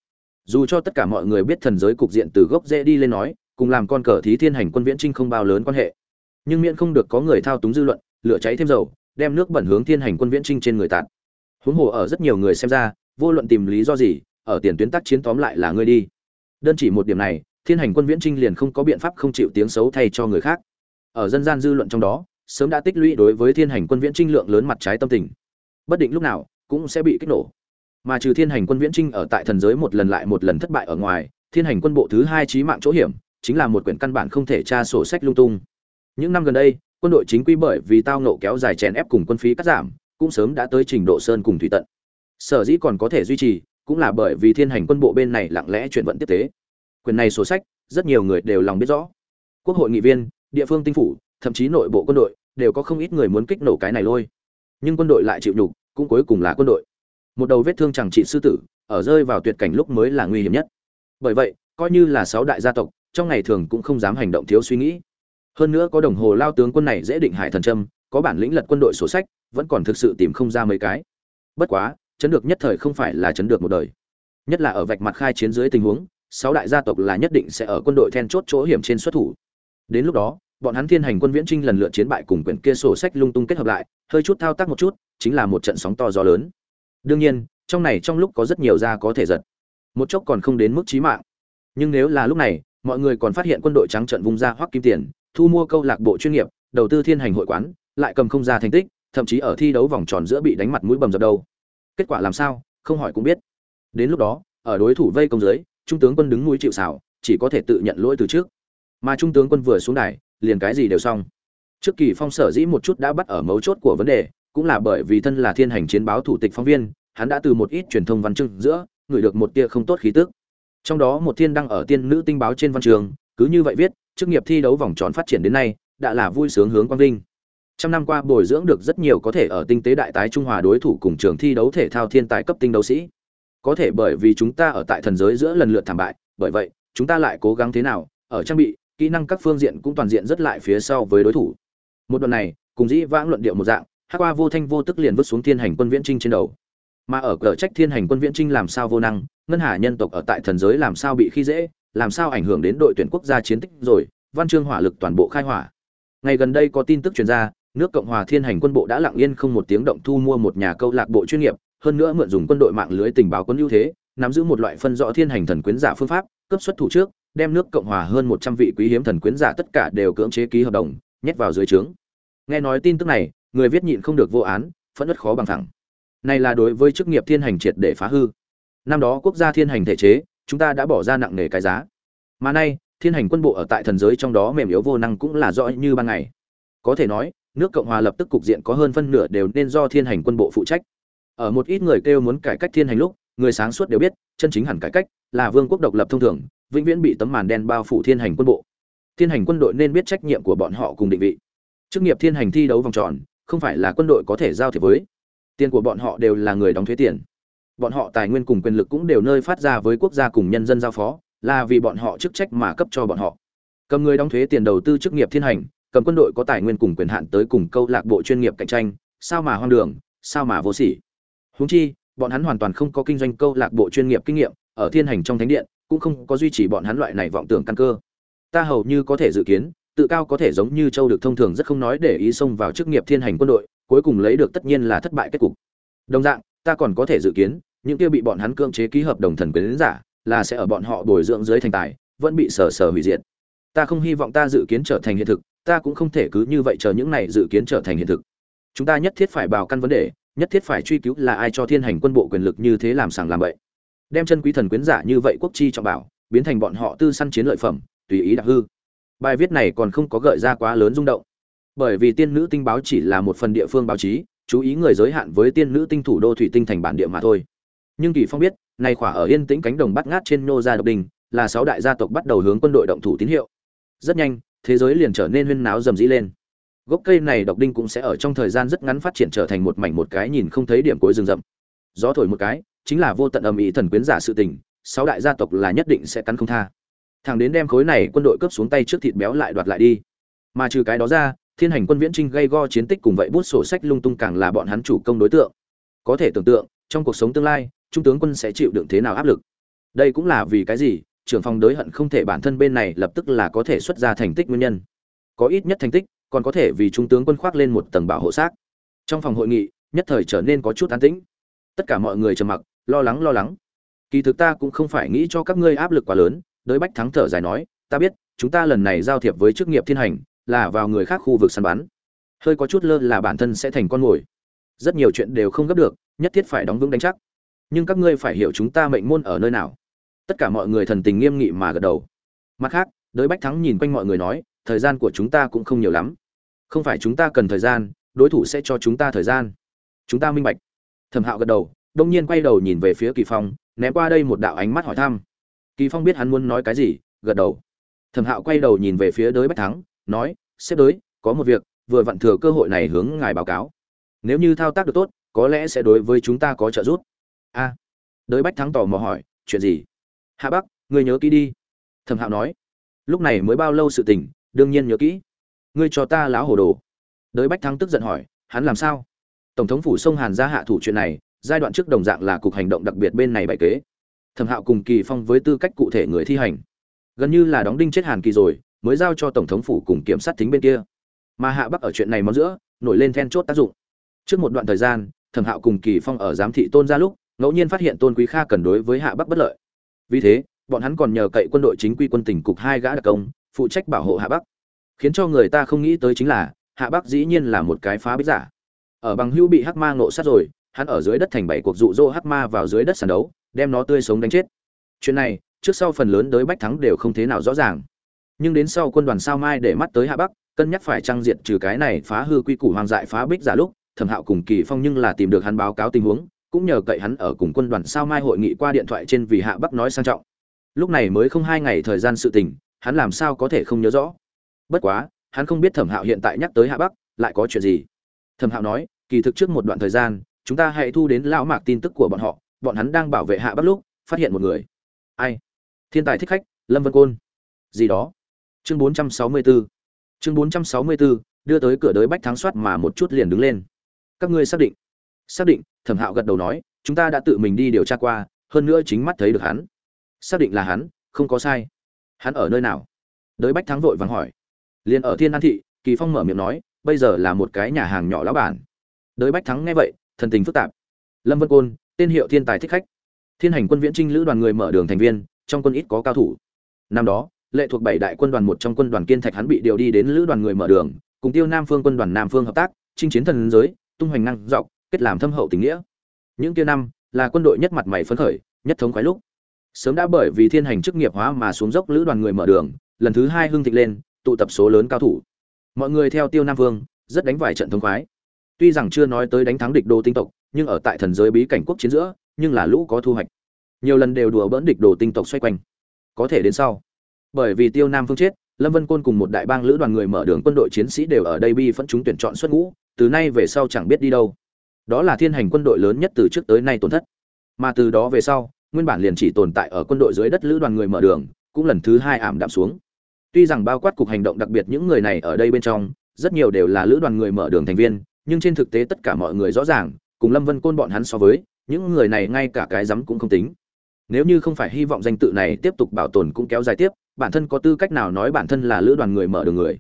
Dù cho tất cả mọi người biết thần giới cục diện từ gốc rễ đi lên nói, cùng làm con cờ thí thiên hành quân viễn trinh không bao lớn quan hệ. Nhưng miễn không được có người thao túng dư luận lửa cháy thêm dầu, đem nước bẩn hướng thiên hành quân viễn trinh trên người tạt. Huống hồ ở rất nhiều người xem ra, vô luận tìm lý do gì, ở tiền tuyến tác chiến tóm lại là ngươi đi. Đơn chỉ một điểm này, thiên hành quân viễn trinh liền không có biện pháp không chịu tiếng xấu thay cho người khác. Ở dân gian dư luận trong đó, sớm đã tích lũy đối với thiên hành quân viễn trinh lượng lớn mặt trái tâm tình. Bất định lúc nào, cũng sẽ bị kích nổ. Mà trừ thiên hành quân viễn trinh ở tại thần giới một lần lại một lần thất bại ở ngoài, thiên hành quân bộ thứ hai trí mạng chỗ hiểm, chính là một quyển căn bản không thể tra sổ sách lung tung. Những năm gần đây quân đội chính quy bởi vì tao nộ kéo dài chèn ép cùng quân phí cắt giảm, cũng sớm đã tới trình độ sơn cùng thủy tận. Sở dĩ còn có thể duy trì, cũng là bởi vì thiên hành quân bộ bên này lặng lẽ chuyển vận tiếp tế. Quyền này sổ sách, rất nhiều người đều lòng biết rõ. Quốc hội nghị viên, địa phương tinh phủ, thậm chí nội bộ quân đội, đều có không ít người muốn kích nổ cái này lôi. Nhưng quân đội lại chịu nhục, cũng cuối cùng là quân đội. Một đầu vết thương chẳng trị sư tử, ở rơi vào tuyệt cảnh lúc mới là nguy hiểm nhất. Bởi vậy, coi như là sáu đại gia tộc, trong ngày thường cũng không dám hành động thiếu suy nghĩ hơn nữa có đồng hồ lao tướng quân này dễ định hải thần trâm có bản lĩnh lật quân đội sổ sách, vẫn còn thực sự tìm không ra mấy cái. Bất quá, chấn được nhất thời không phải là chấn được một đời. Nhất là ở vạch mặt khai chiến dưới tình huống, sáu đại gia tộc là nhất định sẽ ở quân đội then chốt chỗ hiểm trên xuất thủ. Đến lúc đó, bọn hắn thiên hành quân viễn trinh lần lượt chiến bại cùng quyển kia sổ sách lung tung kết hợp lại, hơi chút thao tác một chút, chính là một trận sóng to gió lớn. Đương nhiên, trong này trong lúc có rất nhiều da có thể giật. Một chốc còn không đến mức chí mạng. Nhưng nếu là lúc này, mọi người còn phát hiện quân đội trắng trận vung ra hoắc kim tiền thu mua câu lạc bộ chuyên nghiệp đầu tư thiên hành hội quán lại cầm không ra thành tích thậm chí ở thi đấu vòng tròn giữa bị đánh mặt mũi bầm dập đầu. Kết quả làm sao không hỏi cũng biết. Đến lúc đó ở đối thủ vây công dưới trung tướng quân đứng núi chịu sào, chỉ có thể tự nhận lỗi từ trước. Mà trung tướng quân vừa xuống đài liền cái gì đều xong. Trước kỳ phong sở dĩ một chút đã bắt ở mấu chốt của vấn đề cũng là bởi vì thân là thiên hành chiến báo thủ tịch phóng viên hắn đã từ một ít truyền thông văn chương giữa ngửi được một tia không tốt khí tức. Trong đó một thiên đăng ở tiên nữ tinh báo trên văn trường cứ như vậy viết chức nghiệp thi đấu vòng tròn phát triển đến nay, đã là vui sướng hướng quang vinh. Trăm năm qua bồi dưỡng được rất nhiều có thể ở tinh tế đại tái trung hòa đối thủ cùng trường thi đấu thể thao thiên tài cấp tinh đấu sĩ. Có thể bởi vì chúng ta ở tại thần giới giữa lần lượt thảm bại, bởi vậy, chúng ta lại cố gắng thế nào, ở trang bị, kỹ năng các phương diện cũng toàn diện rất lại phía sau với đối thủ. Một đoạn này, cùng dĩ vãng luận điệu một dạng, hắc qua vô thanh vô tức liền vứt xuống thiên hành quân viễn trinh trên đầu. Mà ở cờ trách thiên hành quân viễn trinh làm sao vô năng, ngân hà nhân tộc ở tại thần giới làm sao bị khi dễ làm sao ảnh hưởng đến đội tuyển quốc gia chiến tích rồi, văn chương hỏa lực toàn bộ khai hỏa. Ngày gần đây có tin tức truyền ra, nước cộng hòa thiên hành quân bộ đã lặng yên không một tiếng động thu mua một nhà câu lạc bộ chuyên nghiệp, hơn nữa mượn dùng quân đội mạng lưới tình báo quân ưu thế, nắm giữ một loại phân rõ thiên hành thần quyến giả phương pháp, cấp xuất thủ trước, đem nước cộng hòa hơn một trăm vị quý hiếm thần quyến giả tất cả đều cưỡng chế ký hợp đồng, nhét vào dưới trướng. Nghe nói tin tức này, người viết nhịn không được vô án, phẫn nứt khó bằng thẳng. Này là đối với chức nghiệp thiên hành triệt để phá hư. Năm đó quốc gia thiên hành thể chế chúng ta đã bỏ ra nặng nề cái giá. Mà nay, thiên hành quân bộ ở tại thần giới trong đó mềm yếu vô năng cũng là rõ như ban ngày. Có thể nói, nước cộng hòa lập tức cục diện có hơn phân nửa đều nên do thiên hành quân bộ phụ trách. Ở một ít người kêu muốn cải cách thiên hành lúc, người sáng suốt đều biết, chân chính hẳn cải cách là vương quốc độc lập thông thường, vĩnh viễn bị tấm màn đen bao phủ thiên hành quân bộ. Thiên hành quân đội nên biết trách nhiệm của bọn họ cùng định vị. Chức nghiệp thiên hành thi đấu vòng tròn, không phải là quân đội có thể giao thiệp với. Tiền của bọn họ đều là người đóng thuế tiền bọn họ tài nguyên cùng quyền lực cũng đều nơi phát ra với quốc gia cùng nhân dân giao phó, là vì bọn họ chức trách mà cấp cho bọn họ. Cầm người đóng thuế tiền đầu tư chức nghiệp thiên hành, cầm quân đội có tài nguyên cùng quyền hạn tới cùng câu lạc bộ chuyên nghiệp cạnh tranh, sao mà hoang đường, sao mà vô sỉ. Huống chi, bọn hắn hoàn toàn không có kinh doanh câu lạc bộ chuyên nghiệp kinh nghiệm, ở thiên hành trong thánh điện, cũng không có duy trì bọn hắn loại này vọng tưởng căn cơ. Ta hầu như có thể dự kiến, tự cao có thể giống như châu được thông thường rất không nói để ý xông vào chức nghiệp thiên hành quân đội, cuối cùng lấy được tất nhiên là thất bại kết cục. Đồng dạng ta còn có thể dự kiến, những kia bị bọn hắn cưỡng chế ký hợp đồng thần quyến giả, là sẽ ở bọn họ bồi dưỡng dưới thành tài, vẫn bị sờ sờ hủy diệt. Ta không hy vọng ta dự kiến trở thành hiện thực, ta cũng không thể cứ như vậy chờ những này dự kiến trở thành hiện thực. Chúng ta nhất thiết phải bào căn vấn đề, nhất thiết phải truy cứu là ai cho thiên hành quân bộ quyền lực như thế làm sàng làm bậy. Đem chân quý thần quyến giả như vậy quốc chi trọng bảo, biến thành bọn họ tư săn chiến lợi phẩm, tùy ý đặc hư. Bài viết này còn không có gợi ra quá lớn rung động. Bởi vì tiên nữ tinh báo chỉ là một phần địa phương báo chí chú ý người giới hạn với tiên nữ tinh thủ đô thủy tinh thành bản địa mà thôi. Nhưng kỳ phong biết, này khỏa ở yên tĩnh cánh đồng bắt ngát trên nô gia độc đình, là sáu đại gia tộc bắt đầu hướng quân đội động thủ tín hiệu. Rất nhanh, thế giới liền trở nên huyên náo rầm rĩ lên. Gốc cây này độc đinh cũng sẽ ở trong thời gian rất ngắn phát triển trở thành một mảnh một cái nhìn không thấy điểm cuối rừng rậm. Gió thổi một cái, chính là vô tận âm ý thần quyến giả sự tình, sáu đại gia tộc là nhất định sẽ cắn không tha. Thằng đến đem khối này quân đội cướp xuống tay trước thịt béo lại đoạt lại đi. Mà trừ cái đó ra thiên hành quân viễn trinh gây go chiến tích cùng vậy bút sổ sách lung tung càng là bọn hắn chủ công đối tượng. Có thể tưởng tượng, trong cuộc sống tương lai, trung tướng quân sẽ chịu đựng thế nào áp lực? Đây cũng là vì cái gì? Trưởng phòng đối hận không thể bản thân bên này lập tức là có thể xuất ra thành tích nguyên nhân. Có ít nhất thành tích, còn có thể vì trung tướng quân khoác lên một tầng bảo hộ xác. Trong phòng hội nghị, nhất thời trở nên có chút an tĩnh. Tất cả mọi người trầm mặc, lo lắng lo lắng. Kỳ thực ta cũng không phải nghĩ cho các ngươi áp lực quá lớn đới bách thắng thở dài nói, ta biết, chúng ta lần này giao thiệp với chức nghiệp thiên hành là vào người khác khu vực săn bắn. Hơi có chút lơ là bản thân sẽ thành con mồi. Rất nhiều chuyện đều không gấp được, nhất thiết phải đóng vững đánh chắc. Nhưng các ngươi phải hiểu chúng ta mệnh môn ở nơi nào. Tất cả mọi người thần tình nghiêm nghị mà gật đầu. Mặt khác, đới bách thắng nhìn quanh mọi người nói, thời gian của chúng ta cũng không nhiều lắm. Không phải chúng ta cần thời gian, đối thủ sẽ cho chúng ta thời gian. Chúng ta minh bạch. Thẩm hạo gật đầu, đông nhiên quay đầu nhìn về phía kỳ phong, ném qua đây một đạo ánh mắt hỏi thăm. Kỳ phong biết hắn muốn nói cái gì, gật đầu. Thẩm hạo quay đầu nhìn về phía đới bách thắng nói xếp đới có một việc, vừa vặn thừa cơ hội này hướng ngài báo cáo. Nếu như thao tác được tốt, có lẽ sẽ đối với chúng ta có trợ giúp. A. Đới bách thắng tỏ mò hỏi, chuyện gì? Hạ bắc, ngươi nhớ kỹ đi. Thẩm hạo nói, lúc này mới bao lâu sự tình, đương nhiên nhớ kỹ. Ngươi cho ta láo hồ đồ. Đới bách thắng tức giận hỏi, hắn làm sao? Tổng thống phủ sông hàn ra hạ thủ chuyện này, giai đoạn trước đồng dạng là cục hành động đặc biệt bên này bày kế. Thẩm hạo cùng kỳ phong với tư cách cụ thể người thi hành. Gần như là đóng đinh chết hàn kỳ rồi mới giao cho tổng thống phủ cùng kiểm sát tính bên kia. Mà hạ bắc ở chuyện này món giữa, nổi lên then chốt tác dụng. Trước một đoạn thời gian, thẩm hạo cùng kỳ phong ở giám thị tôn ra lúc, ngẫu nhiên phát hiện tôn quý kha cần đối với hạ bắc bất lợi. Vì thế, bọn hắn còn nhờ cậy quân đội chính quy quân tỉnh cục hai gã đặc công, phụ trách bảo hộ hạ bắc. Khiến cho người ta không nghĩ tới chính là, hạ bắc dĩ nhiên là một cái phá bích giả. Ở bằng hữu bị hắc ma ngộ sát rồi, hắn ở dưới đất thành bảy cuộc dụ dỗ hắc ma vào dưới đất sàn đấu, đem nó tươi sống đánh chết. Chuyện này, trước sau phần lớn đới bách thắng đều không thế nào rõ ràng nhưng đến sau quân đoàn sao mai để mắt tới hạ bắc, cân nhắc phải trang diệt trừ cái này phá hư quy củ hoàng dại phá bích giả lúc, thẩm hạo cùng kỳ phong nhưng là tìm được hắn báo cáo tình huống, cũng nhờ cậy hắn ở cùng quân đoàn sao mai hội nghị qua điện thoại trên vì hạ bắc nói sang trọng. Lúc này mới không hai ngày thời gian sự tình, hắn làm sao có thể không nhớ rõ? Bất quá, hắn không biết thẩm hạo hiện tại nhắc tới hạ bắc, lại có chuyện gì? Thẩm hạo nói, kỳ thực trước một đoạn thời gian, chúng ta hãy thu đến lão mạc tin tức của bọn họ, bọn hắn đang bảo vệ hạ bắc lúc, phát hiện một người. Ai? Thiên tài thích khách, lâm vân côn. Gì đó? Chương 464 chương 464 đưa tới cửa đới bách thắng soát mà một chút liền đứng lên. Các ngươi xác định. Xác định, thẩm hạo gật đầu nói, chúng ta đã tự mình đi điều tra qua, hơn nữa chính mắt thấy được hắn. Xác định là hắn, không có sai. Hắn ở nơi nào? Đới bách thắng vội vàng hỏi. Liền ở thiên an thị, kỳ phong mở miệng nói, bây giờ là một cái nhà hàng nhỏ lão bản. Đới bách thắng nghe vậy, thần tình phức tạp. Lâm vân côn, tên hiệu thiên tài thích khách. Thiên hành quân viễn trinh lữ đoàn người mở đường thành viên, trong quân ít có cao thủ. Năm đó lệ thuộc bảy đại quân đoàn một trong quân đoàn kiên thạch hắn bị điều đi đến lữ đoàn người mở đường, cùng tiêu nam phương quân đoàn nam phương hợp tác, chinh chiến thần giới, tung hoành năng dọc, kết làm thâm hậu tình nghĩa. Những kia năm là quân đội nhất mặt mày phấn khởi, nhất thống khoái lúc. Sớm đã bởi vì thiên hành chức nghiệp hóa mà xuống dốc lữ đoàn người mở đường, lần thứ hai hưng thịnh lên, tụ tập số lớn cao thủ. Mọi người theo tiêu nam vương rất đánh vài trận thống khoái. Tuy rằng chưa nói tới đánh thắng địch đô tinh tộc, nhưng ở tại thần giới bí cảnh quốc chiến giữa, nhưng là lũ có thu hoạch. Nhiều lần đều đùa bỡn địch đồ tinh tộc xoay quanh. Có thể đến sau bởi vì tiêu nam phương chết, lâm vân côn cùng một đại bang lữ đoàn người mở đường quân đội chiến sĩ đều ở đây bi phẫn chúng tuyển chọn xuất ngũ, từ nay về sau chẳng biết đi đâu. Đó là thiên hành quân đội lớn nhất từ trước tới nay tổn thất. Mà từ đó về sau, nguyên bản liền chỉ tồn tại ở quân đội dưới đất lữ đoàn người mở đường, cũng lần thứ hai ảm đạm xuống. Tuy rằng bao quát cục hành động đặc biệt những người này ở đây bên trong, rất nhiều đều là lữ đoàn người mở đường thành viên, nhưng trên thực tế tất cả mọi người rõ ràng, cùng lâm vân côn bọn hắn so với, những người này ngay cả cái rắm cũng không tính. Nếu như không phải hy vọng danh tự này tiếp tục bảo tồn cũng kéo dài tiếp bản thân có tư cách nào nói bản thân là lữ đoàn người mở đường người.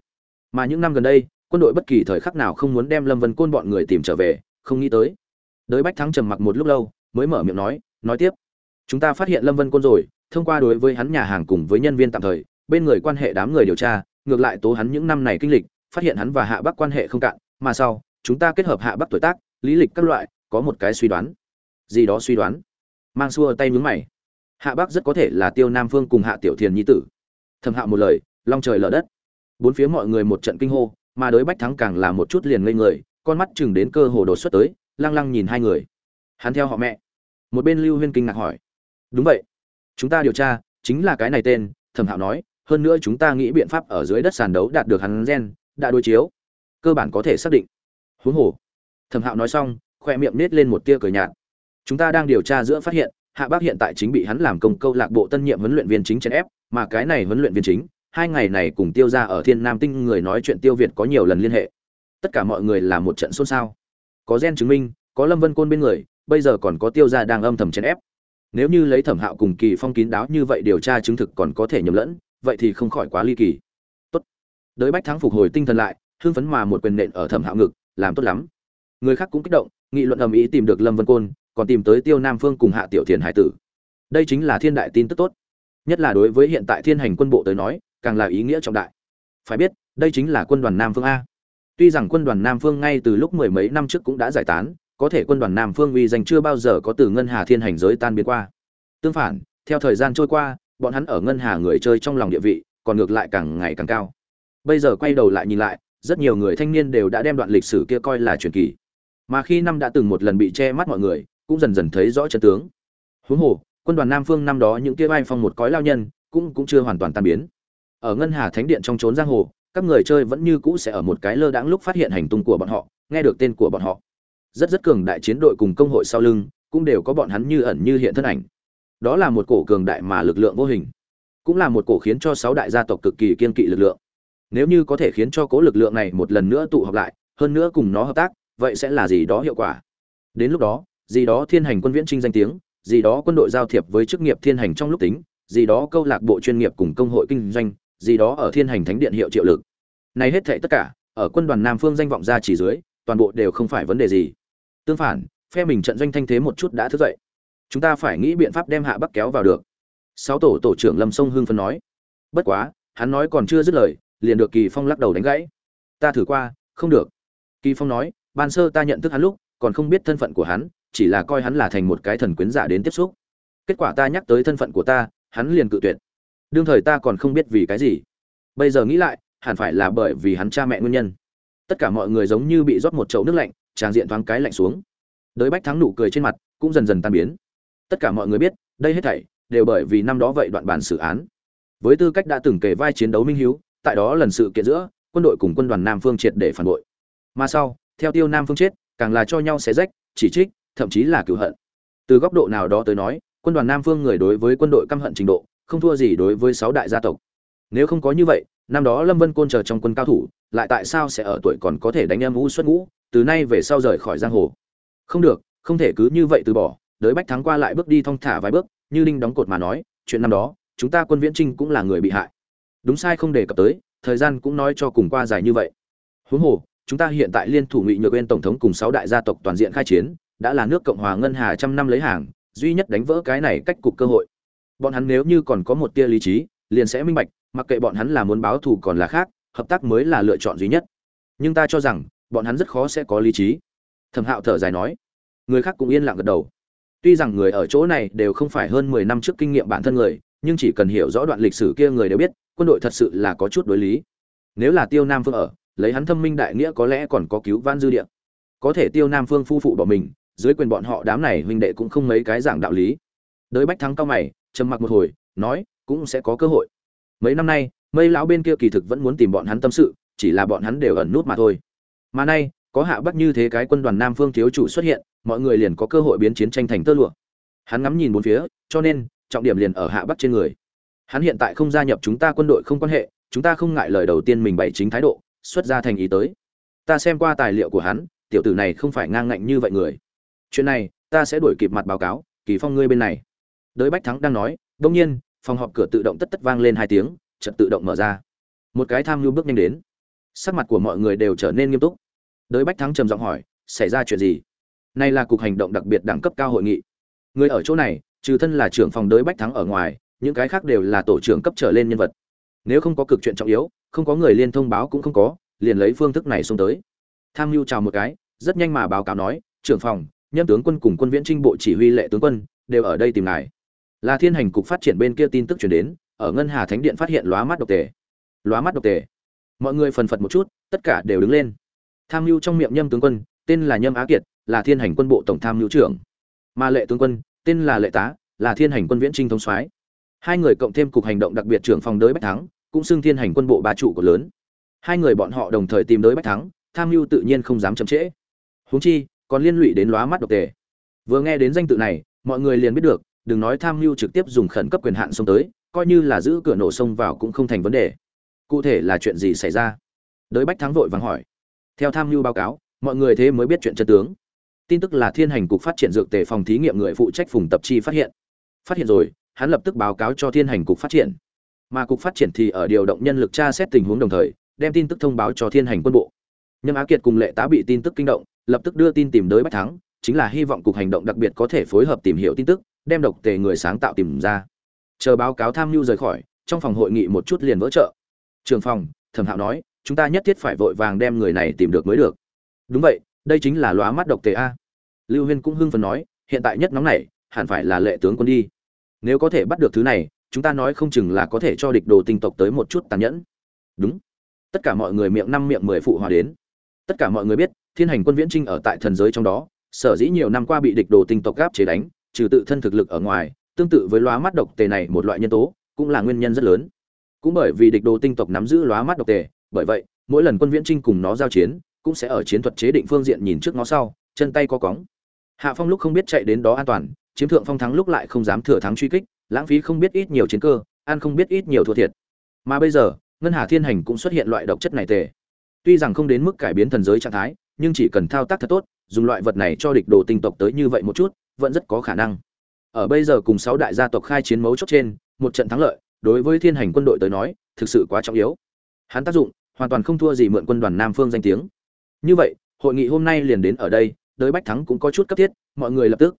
Mà những năm gần đây, quân đội bất kỳ thời khắc nào không muốn đem lâm vân côn bọn người tìm trở về, không nghĩ tới. Đới bách thắng trầm mặc một lúc lâu, mới mở miệng nói nói tiếp. Chúng ta phát hiện lâm vân côn rồi, thông qua đối với hắn nhà hàng cùng với nhân viên tạm thời, bên người quan hệ đám người điều tra, ngược lại tố hắn những năm này kinh lịch, phát hiện hắn và hạ bắc quan hệ không cạn, mà sau, chúng ta kết hợp hạ bắc tuổi tác, lý lịch các loại, có một cái suy đoán. Gì đó suy đoán? Mang xua tay nhướng mày. Hạ bắc rất có thể là tiêu nam phương cùng hạ tiểu thiền nhi tử Thẩm Hạo một lời, long trời lở đất. Bốn phía mọi người một trận kinh hô, mà đối bách thắng càng là một chút liền ngây người, con mắt chừng đến cơ hồ đột xuất tới, lăng lăng nhìn hai người. Hắn theo họ mẹ. Một bên lưu huyên kinh ngạc hỏi. Đúng vậy. Chúng ta điều tra, chính là cái này tên thẩm hạo nói, hơn nữa chúng ta nghĩ biện pháp ở dưới đất sàn đấu đạt được hắn gen, đã đối chiếu. Cơ bản có thể xác định. Huống hồ. Thẩm hạo nói xong, khoe miệng nết lên một tia cười nhạt. Chúng ta đang điều tra giữa phát hiện hạ bác hiện tại chính bị hắn làm công câu lạc bộ tân nhiệm huấn luyện viên chính trên ép, mà cái này huấn luyện viên chính, hai ngày này cùng tiêu gia ở thiên nam tinh người nói chuyện tiêu việt có nhiều lần liên hệ. Tất cả mọi người là một trận xôn xao. Có gen chứng minh, có lâm vân côn bên người, bây giờ còn có tiêu gia đang âm thầm trên ép. Nếu như lấy thẩm hạo cùng kỳ phong kín đáo như vậy điều tra chứng thực còn có thể nhầm lẫn, vậy thì không khỏi quá ly kỳ. Tốt. Đới bách thắng phục hồi tinh thần lại, hưng phấn mà một quyền nện ở thẩm hạo ngực, làm tốt lắm. Người khác cũng kích động, nghị luận ầm ĩ tìm được lâm vân côn còn tìm tới tiêu nam phương cùng hạ tiểu thiền hải tử. Đây chính là thiên đại tin tức tốt. Nhất là đối với hiện tại thiên hành quân bộ tới nói, càng là ý nghĩa trọng đại. Phải biết, đây chính là quân đoàn nam phương a. Tuy rằng quân đoàn nam phương ngay từ lúc mười mấy năm trước cũng đã giải tán, có thể quân đoàn nam phương uy danh chưa bao giờ có từ ngân hà thiên hành giới tan biến qua. Tương phản, theo thời gian trôi qua, bọn hắn ở ngân hà người chơi trong lòng địa vị, còn ngược lại càng ngày càng cao. Bây giờ quay đầu lại nhìn lại, rất nhiều người thanh niên đều đã đem đoạn lịch sử kia coi là truyền kỳ. Mà khi năm đã từng một lần bị che mắt mọi người cũng dần dần thấy rõ chân tướng. Huống hồ, quân đoàn nam phương năm đó những kia bay phong một cõi lao nhân cũng cũng chưa hoàn toàn tan biến. Ở ngân hà thánh điện trong trốn giang hồ, các người chơi vẫn như cũ sẽ ở một cái lơ đãng lúc phát hiện hành tung của bọn họ, nghe được tên của bọn họ. Rất rất cường đại chiến đội cùng công hội sau lưng cũng đều có bọn hắn như ẩn như hiện thân ảnh. Đó là một cổ cường đại mà lực lượng vô hình, cũng là một cổ khiến cho sáu đại gia tộc cực kỳ kiên kỵ lực lượng. Nếu như có thể khiến cho cố lực lượng này một lần nữa tụ họp lại, hơn nữa cùng nó hợp tác, vậy sẽ là gì đó hiệu quả? Đến lúc đó gì đó thiên hành quân viễn trinh danh tiếng, gì đó quân đội giao thiệp với chức nghiệp thiên hành trong lúc tính, gì đó câu lạc bộ chuyên nghiệp cùng công hội kinh doanh, gì đó ở thiên hành thánh điện hiệu triệu lực. Này hết thảy tất cả, ở quân đoàn nam phương danh vọng ra chỉ dưới, toàn bộ đều không phải vấn đề gì. Tương phản, phe mình trận doanh thanh thế một chút đã thức dậy. Chúng ta phải nghĩ biện pháp đem hạ bắc kéo vào được. Sáu tổ tổ trưởng lâm sông hưng phân nói. Bất quá, hắn nói còn chưa dứt lời, liền được kỳ phong lắc đầu đánh gãy. Ta thử qua, không được. Kỳ phong nói, ban sơ ta nhận thức hắn lúc, còn không biết thân phận của hắn chỉ là coi hắn là thành một cái thần quyến giả đến tiếp xúc. Kết quả ta nhắc tới thân phận của ta, hắn liền cự tuyệt. Đương thời ta còn không biết vì cái gì. Bây giờ nghĩ lại, hẳn phải là bởi vì hắn cha mẹ nguyên nhân. Tất cả mọi người giống như bị rót một chậu nước lạnh, tràng diện thoáng cái lạnh xuống. Đới bách thắng nụ cười trên mặt cũng dần dần tan biến. Tất cả mọi người biết, đây hết thảy đều bởi vì năm đó vậy đoạn bản xử án. Với tư cách đã từng kể vai chiến đấu minh hiếu, tại đó lần sự kiện giữa, quân đội cùng quân đoàn nam phương triệt để phản bội. Mà sau, theo tiêu nam phương chết, càng là cho nhau xé rách, chỉ trích thậm chí là cựu hận. Từ góc độ nào đó tới nói, quân đoàn nam phương người đối với quân đội căm hận trình độ, không thua gì đối với sáu đại gia tộc. Nếu không có như vậy, năm đó lâm vân côn chờ trong quân cao thủ, lại tại sao sẽ ở tuổi còn có thể đánh âm u xuất ngũ, từ nay về sau rời khỏi giang hồ? Không được, không thể cứ như vậy từ bỏ, đới bách thắng qua lại bước đi thong thả vài bước, như đinh đóng cột mà nói, chuyện năm đó, chúng ta quân viễn trinh cũng là người bị hại. Đúng sai không đề cập tới, thời gian cũng nói cho cùng qua dài như vậy. Huống hồ, chúng ta hiện tại liên thủ ngụy nhược bên tổng thống cùng sáu đại gia tộc toàn diện khai chiến đã là nước cộng hòa ngân hà trăm năm lấy hàng, duy nhất đánh vỡ cái này cách cục cơ hội. Bọn hắn nếu như còn có một tia lý trí, liền sẽ minh bạch, mặc kệ bọn hắn là muốn báo thù còn là khác, hợp tác mới là lựa chọn duy nhất. Nhưng ta cho rằng, bọn hắn rất khó sẽ có lý trí. Thẩm hạo thở dài nói. Người khác cũng yên lặng gật đầu. Tuy rằng người ở chỗ này đều không phải hơn mười năm trước kinh nghiệm bản thân người, nhưng chỉ cần hiểu rõ đoạn lịch sử kia người đều biết, quân đội thật sự là có chút đối lý. Nếu là tiêu nam phương ở, lấy hắn thâm minh đại nghĩa có lẽ còn có cứu van dư địa. Có thể tiêu nam phương phu phụ bỏ mình dưới quyền bọn họ đám này huynh đệ cũng không mấy cái giảng đạo lý. Đới bách thắng cao mày, trầm mặc một hồi, nói, cũng sẽ có cơ hội. Mấy năm nay, mây lão bên kia kỳ thực vẫn muốn tìm bọn hắn tâm sự, chỉ là bọn hắn đều ẩn nút mà thôi. Mà nay, có hạ bắc như thế cái quân đoàn nam phương thiếu chủ xuất hiện, mọi người liền có cơ hội biến chiến tranh thành tơ lụa. Hắn ngắm nhìn bốn phía, cho nên, trọng điểm liền ở hạ bắc trên người. Hắn hiện tại không gia nhập chúng ta quân đội không quan hệ, chúng ta không ngại lời đầu tiên mình bày chính thái độ, xuất ra thành ý tới. Ta xem qua tài liệu của hắn, tiểu tử này không phải ngang ngạnh như vậy người chuyện này, ta sẽ đuổi kịp mặt báo cáo, kỳ phong ngươi bên này. Đới bách thắng đang nói, đông nhiên, phòng họp cửa tự động tất tất vang lên hai tiếng, chợt tự động mở ra. Một cái tham lưu bước nhanh đến. Sắc mặt của mọi người đều trở nên nghiêm túc. Đới bách thắng trầm giọng hỏi, xảy ra chuyện gì? Nay là cục hành động đặc biệt đẳng cấp cao hội nghị. Người ở chỗ này, trừ thân là trưởng phòng đới bách thắng ở ngoài, những cái khác đều là tổ trưởng cấp trở lên nhân vật. Nếu không có cực chuyện trọng yếu, không có người liên thông báo cũng không có, liền lấy phương thức này xuống tới. Tham mưu chào một cái, rất nhanh mà báo cáo nói, trưởng phòng nhân tướng quân cùng quân viễn trinh bộ chỉ huy lệ tướng quân đều ở đây tìm ngài. Là thiên hành cục phát triển bên kia tin tức chuyển đến, ở ngân hà thánh điện phát hiện lóa mắt độc tề. Lóa mắt độc tề. Mọi người phần phật một chút, tất cả đều đứng lên. Tham mưu trong miệng nhâm tướng quân, tên là nhâm á kiệt, là thiên hành quân bộ tổng tham mưu trưởng. Mà lệ tướng quân, tên là lệ tá, là thiên hành quân viễn trinh thống soái. Hai người cộng thêm cục hành động đặc biệt trưởng phòng đới bách thắng, cũng xưng thiên hành quân bộ ba trụ của lớn. Hai người bọn họ đồng thời tìm đới bách thắng, tham mưu tự nhiên không dám chậm trễ. Huống chi còn liên lụy đến lóa mắt độc tề. Vừa nghe đến danh tự này, mọi người liền biết được, đừng nói tham mưu trực tiếp dùng khẩn cấp quyền hạn xông tới, coi như là giữ cửa nổ xông vào cũng không thành vấn đề. Cụ thể là chuyện gì xảy ra? Đới bách thắng vội vàng hỏi. Theo tham mưu báo cáo, mọi người thế mới biết chuyện chân tướng. Tin tức là thiên hành cục phát triển dược tề phòng thí nghiệm người phụ trách phùng tập chi phát hiện. Phát hiện rồi, hắn lập tức báo cáo cho thiên hành cục phát triển. Mà cục phát triển thì ở điều động nhân lực tra xét tình huống đồng thời, đem tin tức thông báo cho thiên hành quân bộ. Nhâm á kiệt cùng lệ tá bị tin tức kinh động lập tức đưa tin tìm tới bách thắng, chính là hy vọng cục hành động đặc biệt có thể phối hợp tìm hiểu tin tức, đem độc tề người sáng tạo tìm ra. Chờ báo cáo tham mưu rời khỏi, trong phòng hội nghị một chút liền vỡ trợ trường phòng, thẩm hạo nói, chúng ta nhất thiết phải vội vàng đem người này tìm được mới được. Đúng vậy, đây chính là lóa mắt độc tề a. Lưu huyên cũng hưng phấn nói, hiện tại nhất nóng này, hẳn phải là lệ tướng quân đi. Nếu có thể bắt được thứ này, chúng ta nói không chừng là có thể cho địch đồ tinh tộc tới một chút tàn nhẫn. Đúng. Tất cả mọi người miệng năm miệng mười phụ hòa đến. Tất cả mọi người biết thiên hành quân viễn trinh ở tại thần giới trong đó, sở dĩ nhiều năm qua bị địch đồ tinh tộc gáp chế đánh, trừ tự thân thực lực ở ngoài, tương tự với lóa mắt độc tề này một loại nhân tố, cũng là nguyên nhân rất lớn. Cũng bởi vì địch đồ tinh tộc nắm giữ lóa mắt độc tề, bởi vậy, mỗi lần quân viễn trinh cùng nó giao chiến, cũng sẽ ở chiến thuật chế định phương diện nhìn trước nó sau, chân tay có cóng. Hạ phong lúc không biết chạy đến đó an toàn, chiếm thượng phong thắng lúc lại không dám thừa thắng truy kích, lãng phí không biết ít nhiều chiến cơ an không biết ít nhiều thua thiệt. Mà bây giờ, ngân hà thiên hành cũng xuất hiện loại độc chất này tề. Tuy rằng không đến mức cải biến thần giới trạng thái nhưng chỉ cần thao tác thật tốt, dùng loại vật này cho địch đồ tinh tộc tới như vậy một chút, vẫn rất có khả năng. Ở bây giờ cùng sáu đại gia tộc khai chiến mấu chốt trên, một trận thắng lợi, đối với thiên hành quân đội tới nói, thực sự quá trọng yếu. Hắn tác dụng, hoàn toàn không thua gì mượn quân đoàn nam phương danh tiếng. Như vậy, hội nghị hôm nay liền đến ở đây, đới bách thắng cũng có chút cấp thiết, mọi người lập tức.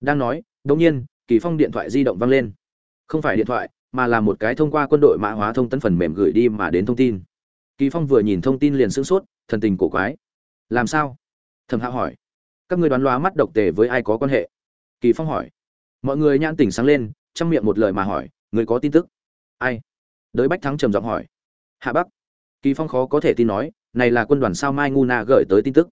Đang nói đống nhiên, kỳ phong điện thoại di động vang lên. Không phải điện thoại, mà là một cái thông qua quân đội mã hóa thông tấn phần mềm gửi đi mà đến thông tin. Kỳ phong vừa nhìn thông tin liền sửng sốt, thần tình cổ quái làm sao? Thẩm hạo hỏi. Các ngươi đoán loá mắt độc tề với ai có quan hệ? Kỳ phong hỏi. Mọi người nhãn tỉnh sáng lên, trong miệng một lời mà hỏi người có tin tức? Ai? Đới bách thắng trầm giọng hỏi. Hạ bắc. Kỳ phong khó có thể tin nói, này là quân đoàn sao mai ngu na gửi tới tin tức?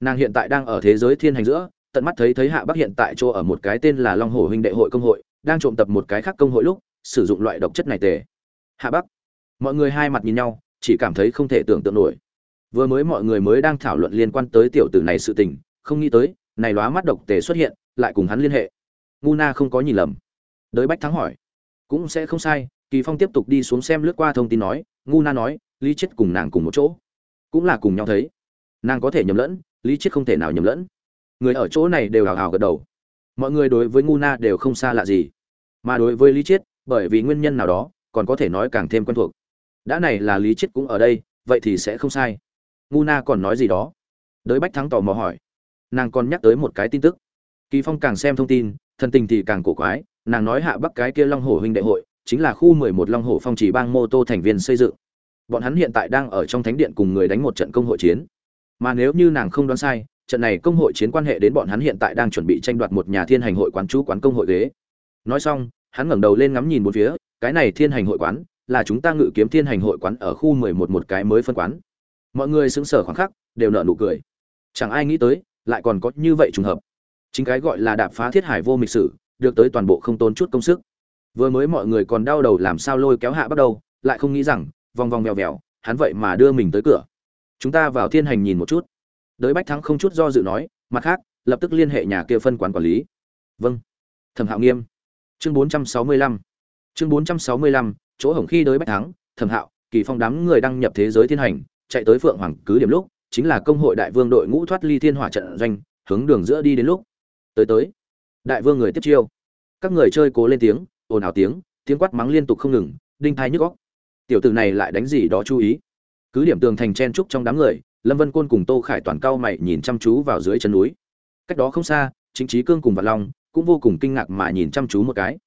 Nàng hiện tại đang ở thế giới thiên hành giữa, tận mắt thấy thấy hạ bắc hiện tại chỗ ở một cái tên là long hồ huynh đệ hội công hội, đang trộm tập một cái khác công hội lúc, sử dụng loại độc chất này tề. Hạ bắc. Mọi người hai mặt nhìn nhau, chỉ cảm thấy không thể tưởng tượng nổi vừa mới mọi người mới đang thảo luận liên quan tới tiểu tử này sự tình, không nghĩ tới, này lóa mắt độc tề xuất hiện, lại cùng hắn liên hệ. Ngu na không có nhìn lầm. Đới bách thắng hỏi. Cũng sẽ không sai, kỳ phong tiếp tục đi xuống xem lướt qua thông tin nói, ngu na nói, lý chết cùng nàng cùng một chỗ. Cũng là cùng nhau thấy. Nàng có thể nhầm lẫn, lý chết không thể nào nhầm lẫn. Người ở chỗ này đều hào hào gật đầu. Mọi người đối với ngu na đều không xa lạ gì. Mà đối với lý chết bởi vì nguyên nhân nào đó, còn có thể nói càng thêm quen thuộc. Đã này là lý chết cũng ở đây, vậy thì sẽ không sai ngu na còn nói gì đó. Đới bách thắng tò mò hỏi. Nàng còn nhắc tới một cái tin tức. Kỳ phong càng xem thông tin, thần tình thì càng cổ quái, nàng nói hạ bắc cái kia long hổ huynh đệ hội, chính là khu 11 long hổ phong chỉ bang mô tô thành viên xây dựng. Bọn hắn hiện tại đang ở trong thánh điện cùng người đánh một trận công hội chiến. Mà nếu như nàng không đoán sai, trận này công hội chiến quan hệ đến bọn hắn hiện tại đang chuẩn bị tranh đoạt một nhà thiên hành hội quán chú quán công hội ghế. Nói xong, hắn ngẩng đầu lên ngắm nhìn một phía, cái này thiên hành hội quán là chúng ta ngự kiếm thiên hành hội quán ở khu 11 một cái mới phân quán mọi người sững sờ khoảng khắc, đều nở nụ cười. Chẳng ai nghĩ tới, lại còn có như vậy trùng hợp. Chính cái gọi là đạp phá thiết hải vô mịch sử, được tới toàn bộ không tốn chút công sức. Vừa mới mọi người còn đau đầu làm sao lôi kéo hạ bắt đầu lại không nghĩ rằng, vòng vòng vèo vèo, hắn vậy mà đưa mình tới cửa. Chúng ta vào thiên hành nhìn một chút. Đới bách thắng không chút do dự nói, mặt khác, lập tức liên hệ nhà kia phân quán quản lý. Vâng. Thẩm hạo nghiêm. Chương bốn trăm sáu mươi lăm. Chương bốn trăm sáu mươi lăm, chỗ hổng khi đới bách thắng, thẩm hạo, kỳ phong đám người đăng nhập thế giới thiên hành chạy tới phượng hoàng cứ điểm lúc, chính là công hội đại vương đội ngũ thoát ly thiên hỏa trận doanh, hướng đường giữa đi đến lúc. Tới tới. Đại vương người tiếp chiêu. Các người chơi cố lên tiếng, ồn ào tiếng tiếng quát mắng liên tục không ngừng, đinh thai nhức góc tiểu tử này lại đánh gì đó chú ý. Cứ điểm tường thành chen trúc trong đám người, lâm vân côn cùng tô khải toàn cao mày nhìn chăm chú vào dưới chân núi. Cách đó không xa, chính trí cương cùng vạn long cũng vô cùng kinh ngạc mà nhìn chăm chú một cái.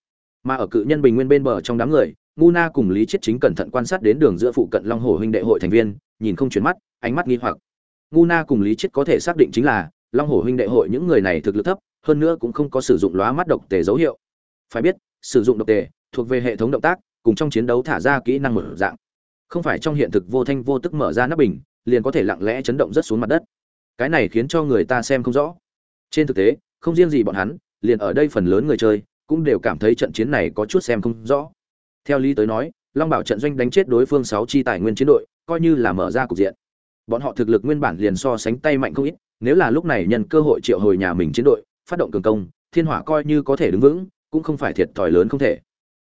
Mà ở cự nhân bình nguyên bên bờ trong đám người ngu na cùng lý chết chính cẩn thận quan sát đến đường giữa phụ cận long hồ huynh đệ hội thành viên, nhìn không chuyển mắt, ánh mắt nghi hoặc. Ngu na cùng lý chết có thể xác định chính là, long hồ huynh đệ hội những người này thực lực thấp, hơn nữa cũng không có sử dụng lóa mắt độc tề dấu hiệu. Phải biết, sử dụng độc tề thuộc về hệ thống động tác, cùng trong chiến đấu thả ra kỹ năng mở dạng. Không phải trong hiện thực vô thanh vô tức mở ra nắp bình, liền có thể lặng lẽ chấn động rất xuống mặt đất. Cái này khiến cho người ta xem không rõ. Trên thực tế, không riêng gì bọn hắn, liền ở đây phần lớn người chơi cũng đều cảm thấy trận chiến này có chút xem không rõ theo lý tới nói, long bảo trận doanh đánh chết đối phương sáu chi tài nguyên chiến đội, coi như là mở ra cục diện. Bọn họ thực lực nguyên bản liền so sánh tay mạnh không ít, nếu là lúc này nhân cơ hội triệu hồi nhà mình chiến đội, phát động cường công, thiên hỏa coi như có thể đứng vững, cũng không phải thiệt thòi lớn không thể.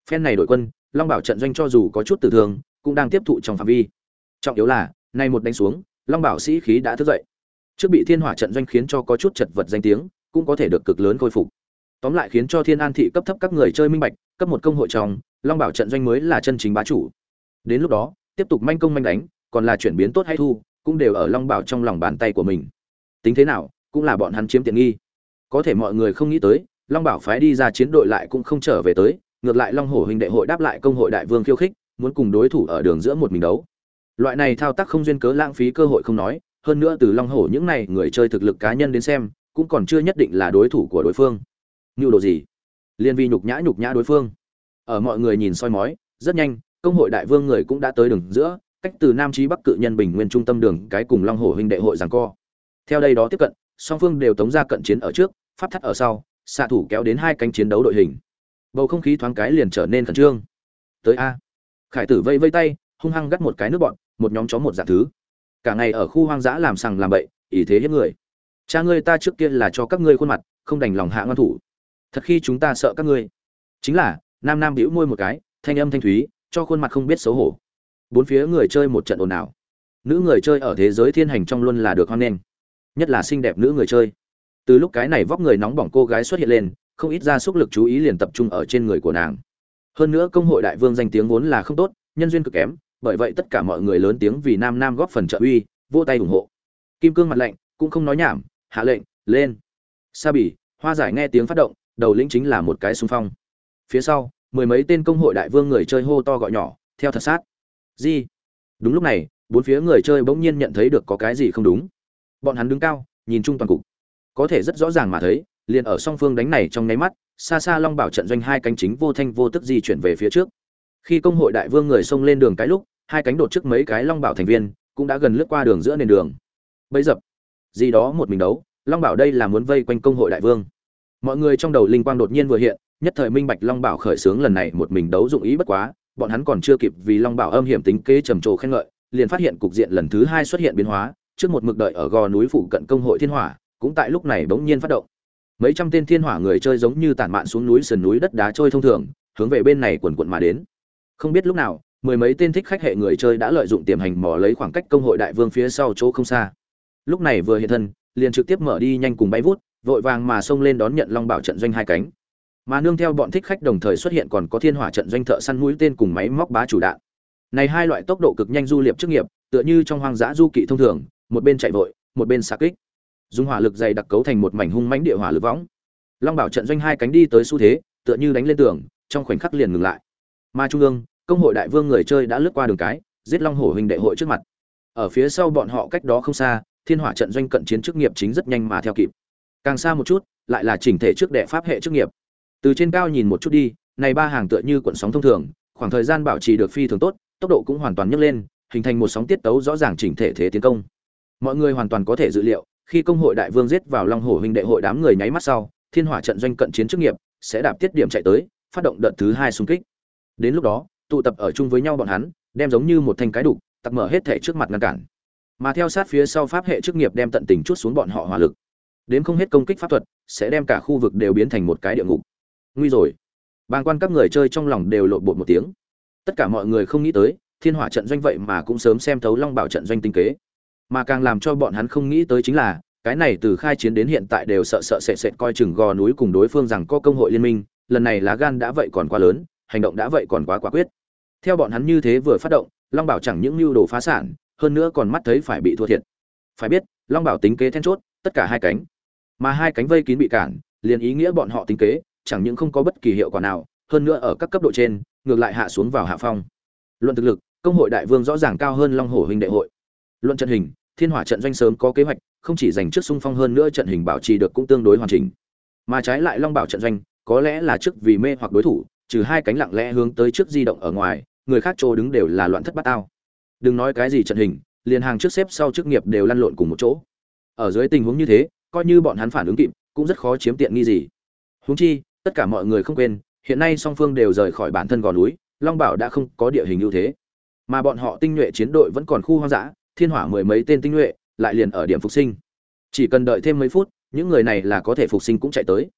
Phen này đội quân, long bảo trận doanh cho dù có chút tử thương, cũng đang tiếp thụ trong phạm vi. Trọng yếu là, nay một đánh xuống, long bảo sĩ khí đã thức dậy. Trước bị thiên hỏa trận doanh khiến cho có chút chật vật danh tiếng, cũng có thể được cực lớn khôi phục. Tóm lại khiến cho thiên an thị cấp thấp các người chơi minh bạch, cấp một công hội trong long bảo trận doanh mới là chân chính bá chủ. Đến lúc đó, tiếp tục manh công manh đánh, còn là chuyển biến tốt hay thu, cũng đều ở long bảo trong lòng bàn tay của mình. Tính thế nào, cũng là bọn hắn chiếm tiện nghi. Có thể mọi người không nghĩ tới, long bảo phái đi ra chiến đội lại cũng không trở về tới, ngược lại long hổ huynh đệ hội đáp lại công hội đại vương khiêu khích, muốn cùng đối thủ ở đường giữa một mình đấu. Loại này thao tác không duyên cớ lãng phí cơ hội không nói, hơn nữa từ long hổ những này người chơi thực lực cá nhân đến xem, cũng còn chưa nhất định là đối thủ của đối phương. Như đồ gì? Liên vi nhục nhã nhục nhã đối phương ở mọi người nhìn soi mói, rất nhanh, công hội đại vương người cũng đã tới đường giữa, cách từ nam chí bắc cự nhân bình nguyên trung tâm đường, cái cùng long hổ huynh đệ hội giằng co. Theo đây đó tiếp cận, song phương đều tống ra cận chiến ở trước, pháp thắt ở sau, xạ thủ kéo đến hai cánh chiến đấu đội hình. Bầu không khí thoáng cái liền trở nên khẩn trương. Tới a. Khải tử vây vây tay, hung hăng gắt một cái nước bọn, một nhóm chó một dạng thứ. Cả ngày ở khu hoang dã làm sằng làm bậy ý thế hiếp người. Cha ngươi ta trước kia là cho các ngươi khuôn mặt, không đành lòng hạ ngoan thủ. Thật khi chúng ta sợ các ngươi. Chính là nam nam bĩu môi một cái, thanh âm thanh thúy, cho khuôn mặt không biết xấu hổ. Bốn phía người chơi một trận ồn ào. Nữ người chơi ở thế giới thiên hành trong luôn là được hoan nghênh, nhất là xinh đẹp nữ người chơi. Từ lúc cái này vóc người nóng bỏng cô gái xuất hiện lên, không ít ra xúc lực chú ý liền tập trung ở trên người của nàng. Hơn nữa công hội đại vương danh tiếng vốn là không tốt, nhân duyên cực kém, bởi vậy tất cả mọi người lớn tiếng vì nam nam góp phần trợ uy vô tay ủng hộ. Kim cương mặt lạnh, cũng không nói nhảm, hạ lệnh, lên. Sa bỉ hoa giải nghe tiếng phát động, đầu lĩnh chính là một cái xung phong phía sau, mười mấy tên công hội đại vương người chơi hô to gọi nhỏ, theo thật sát. Gì đúng lúc này, bốn phía người chơi bỗng nhiên nhận thấy được có cái gì không đúng. Bọn hắn đứng cao, nhìn chung toàn cục. Có thể rất rõ ràng mà thấy, liền ở song phương đánh này trong nháy mắt xa xa long bảo trận doanh hai cánh chính vô thanh vô tức di chuyển về phía trước. Khi công hội đại vương người xông lên đường cái lúc, hai cánh đột trước mấy cái long bảo thành viên, cũng đã gần lướt qua đường giữa nền đường. Bấy dập gì đó một mình đấu, long bảo đây là muốn vây quanh công hội đại vương. Mọi người trong đầu linh quang đột nhiên vừa hiện nhất thời minh bạch long bảo khởi xướng lần này một mình đấu dụng ý bất quá, bọn hắn còn chưa kịp vì long bảo âm hiểm tính kế trầm trồ khen ngợi, liền phát hiện cục diện lần thứ hai xuất hiện biến hóa, trước một mực đợi ở gò núi phụ cận công hội thiên hỏa, cũng tại lúc này bỗng nhiên phát động. Mấy trăm tên thiên hỏa người chơi giống như tản mạn xuống núi sườn núi đất đá trôi thông thường, hướng về bên này quần quận mà đến. Không biết lúc nào, mười mấy tên thích khách hệ người chơi đã lợi dụng tiềm hành mò lấy khoảng cách công hội đại vương phía sau chỗ không xa. Lúc này vừa hiện thân, liền trực tiếp mở đi nhanh cùng bay vút, vội vàng mà xông lên đón nhận long bảo trận doanh hai cánh mà nương theo bọn thích khách đồng thời xuất hiện còn có thiên hỏa trận doanh thợ săn mũi tên cùng máy móc bá chủ đạn. Này hai loại tốc độ cực nhanh du liệp chức nghiệp, tựa như trong hoang dã du kỵ thông thường, một bên chạy vội, một bên xạ kích. Dùng hỏa lực dày đặc cấu thành một mảnh hung mãnh địa hỏa lực võng. Long bảo trận doanh hai cánh đi tới xu thế, tựa như đánh lên tường, trong khoảnh khắc liền ngừng lại. Mà trung ương, công hội đại vương người chơi đã lướt qua đường cái, giết long hổ hình đệ hội trước mặt. Ở phía sau bọn họ cách đó không xa, thiên hỏa trận doanh cận chiến chức nghiệp chính rất nhanh mà theo kịp. Càng xa một chút, lại là chỉnh thể trước đệ pháp hệ chức nghiệp từ trên cao nhìn một chút đi, này ba hàng tựa như cuộn sóng thông thường, khoảng thời gian bảo trì được phi thường tốt, tốc độ cũng hoàn toàn nhấc lên, hình thành một sóng tiết tấu rõ ràng chỉnh thể thế tiến công. Mọi người hoàn toàn có thể dự liệu, khi công hội đại vương giết vào long hồ huynh đệ hội đám người nháy mắt sau, thiên hỏa trận doanh cận chiến chức nghiệp sẽ đạp tiết điểm chạy tới, phát động đợt thứ hai xung kích. Đến lúc đó, tụ tập ở chung với nhau bọn hắn, đem giống như một thanh cái đục tặc mở hết thể trước mặt ngăn cản. Mà theo sát phía sau pháp hệ chức nghiệp đem tận tình chút xuống bọn họ hỏa lực. Đến không hết công kích pháp thuật, sẽ đem cả khu vực đều biến thành một cái địa ngục nguy rồi. Bàng quan các người chơi trong lòng đều lộn bột một tiếng. Tất cả mọi người không nghĩ tới, thiên hỏa trận doanh vậy mà cũng sớm xem thấu long bảo trận doanh tinh kế. Mà càng làm cho bọn hắn không nghĩ tới chính là, cái này từ khai chiến đến hiện tại đều sợ sợ sệt sệt coi chừng gò núi cùng đối phương rằng có công hội liên minh, lần này lá gan đã vậy còn quá lớn, hành động đã vậy còn quá quả quyết. Theo bọn hắn như thế vừa phát động, long bảo chẳng những mưu đồ phá sản, hơn nữa còn mắt thấy phải bị thua thiệt. Phải biết, long bảo tính kế then chốt, tất cả hai cánh. Mà hai cánh vây kín bị cản, liền ý nghĩa bọn họ tính kế chẳng những không có bất kỳ hiệu quả nào, hơn nữa ở các cấp độ trên, ngược lại hạ xuống vào hạ phong. Luận thực lực, công hội đại vương rõ ràng cao hơn long hổ huynh đệ hội. Luận trận hình, thiên hỏa trận doanh sớm có kế hoạch, không chỉ dành trước xung phong hơn nữa trận hình bảo trì được cũng tương đối hoàn chỉnh. Mà trái lại long bảo trận doanh, có lẽ là trước vì mê hoặc đối thủ, trừ hai cánh lặng lẽ hướng tới trước di động ở ngoài, người khác trô đứng đều là loạn thất bát ao đừng nói cái gì trận hình, liền hàng trước xếp sau chức nghiệp đều lăn lộn cùng một chỗ. Ở dưới tình huống như thế, coi như bọn hắn phản ứng kịp, cũng rất khó chiếm tiện nghi gì. Huống chi tất cả mọi người không quên, hiện nay song phương đều rời khỏi bản thân gò núi, long bảo đã không có địa hình ưu thế. Mà bọn họ tinh nhuệ chiến đội vẫn còn khu hoang dã, thiên hỏa mười mấy tên tinh nhuệ, lại liền ở điểm phục sinh. Chỉ cần đợi thêm mấy phút, những người này là có thể phục sinh cũng chạy tới.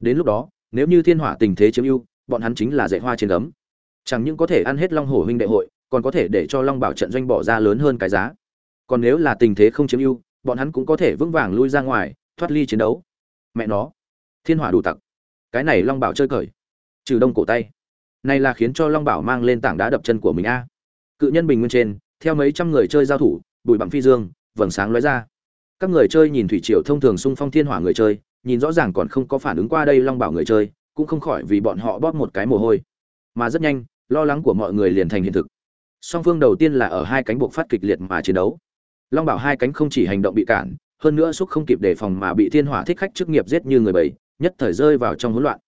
Đến lúc đó, nếu như thiên hỏa tình thế chiếm ưu, bọn hắn chính là dạy hoa trên gấm. Chẳng những có thể ăn hết long hổ huynh đệ hội, còn có thể để cho long bảo trận doanh bỏ ra lớn hơn cái giá. Còn nếu là tình thế không chiếm ưu, bọn hắn cũng có thể vững vàng lui ra ngoài, thoát ly chiến đấu. Mẹ nó. Thiên hỏa đủ tặc cái này long bảo chơi cởi. Trừ đông cổ tay. Này là khiến cho long bảo mang lên tảng đá đập chân của mình a. Cự nhân bình nguyên trên, theo mấy trăm người chơi giao thủ, bụi bặm phi dương, vầng sáng lóe ra. Các người chơi nhìn thủy triều thông thường xung phong thiên hỏa người chơi, nhìn rõ ràng còn không có phản ứng qua đây long bảo người chơi, cũng không khỏi vì bọn họ bóp một cái mồ hôi. Mà rất nhanh, lo lắng của mọi người liền thành hiện thực. Song phương đầu tiên là ở hai cánh buộc phát kịch liệt mà chiến đấu. Long bảo hai cánh không chỉ hành động bị cản, hơn nữa xúc không kịp đề phòng mà bị thiên hỏa thích khách chức nghiệp giết như người bầy nhất thời rơi vào trong hỗn loạn.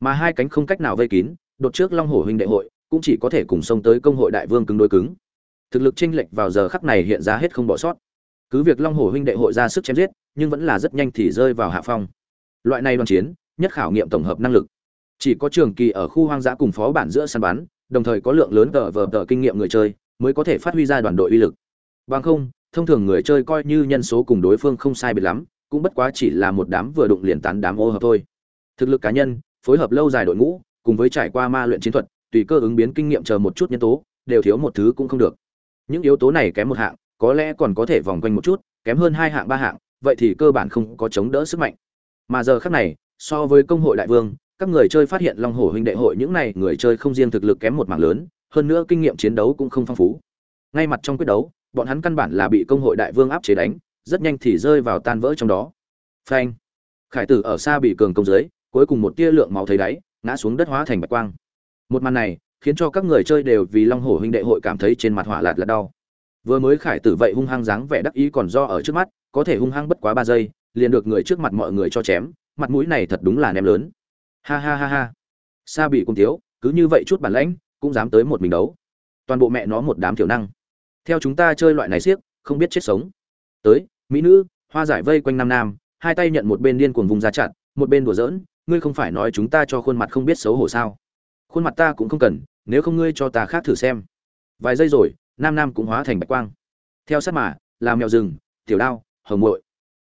Mà hai cánh không cách nào vây kín, đột trước long hổ huynh đệ hội, cũng chỉ có thể cùng xông tới công hội đại vương cứng đối cứng. Thực lực chênh lệch vào giờ khắc này hiện ra hết không bỏ sót. Cứ việc long hổ huynh đệ hội ra sức chém giết, nhưng vẫn là rất nhanh thì rơi vào hạ phong. Loại này đoàn chiến, nhất khảo nghiệm tổng hợp năng lực. Chỉ có trường kỳ ở khu hoang dã cùng phó bản giữa săn bắn, đồng thời có lượng lớn tờ vờ tờ kinh nghiệm người chơi, mới có thể phát huy ra đoàn đội uy lực. Bằng không, thông thường người chơi coi như nhân số cùng đối phương không sai biệt lắm cũng bất quá chỉ là một đám vừa đụng liền tán đám ô hợp thôi. Thực lực cá nhân, phối hợp lâu dài đội ngũ, cùng với trải qua ma luyện chiến thuật, tùy cơ ứng biến kinh nghiệm chờ một chút nhân tố, đều thiếu một thứ cũng không được. Những yếu tố này kém một hạng, có lẽ còn có thể vòng quanh một chút, kém hơn hai hạng ba hạng, vậy thì cơ bản không có chống đỡ sức mạnh. Mà giờ khác này, so với công hội đại vương, các người chơi phát hiện long hổ huynh đệ hội những này người chơi không riêng thực lực kém một mảng lớn, hơn nữa kinh nghiệm chiến đấu cũng không phong phú. Ngay mặt trong quyết đấu, bọn hắn căn bản là bị công hội đại vương áp chế đánh rất nhanh thì rơi vào tan vỡ trong đó. Phanh. Khải tử ở xa bị cường công dưới, cuối cùng một tia lượng máu thấy đáy, ngã xuống đất hóa thành bạch quang. Một màn này, khiến cho các người chơi đều vì long hổ huynh đệ hội cảm thấy trên mặt hỏa lạt là đau. Vừa mới khải tử vậy hung hăng dáng vẻ đắc ý còn do ở trước mắt, có thể hung hăng bất quá ba giây, liền được người trước mặt mọi người cho chém, mặt mũi này thật đúng là ném lớn. Ha ha ha ha. Sa bị cung thiếu, cứ như vậy chút bản lãnh, cũng dám tới một mình đấu. Toàn bộ mẹ nó một đám thiểu năng. Theo chúng ta chơi loại này siếc không biết chết sống. Tới mỹ nữ, hoa giải vây quanh nam nam, hai tay nhận một bên điên cuồng vùng ra chặn, một bên đùa giỡn, ngươi không phải nói chúng ta cho khuôn mặt không biết xấu hổ sao? Khuôn mặt ta cũng không cần, nếu không ngươi cho ta khác thử xem. Vài giây rồi, nam nam cũng hóa thành bạch quang. Theo sát mà, là mèo rừng, tiểu đao, hồng muội.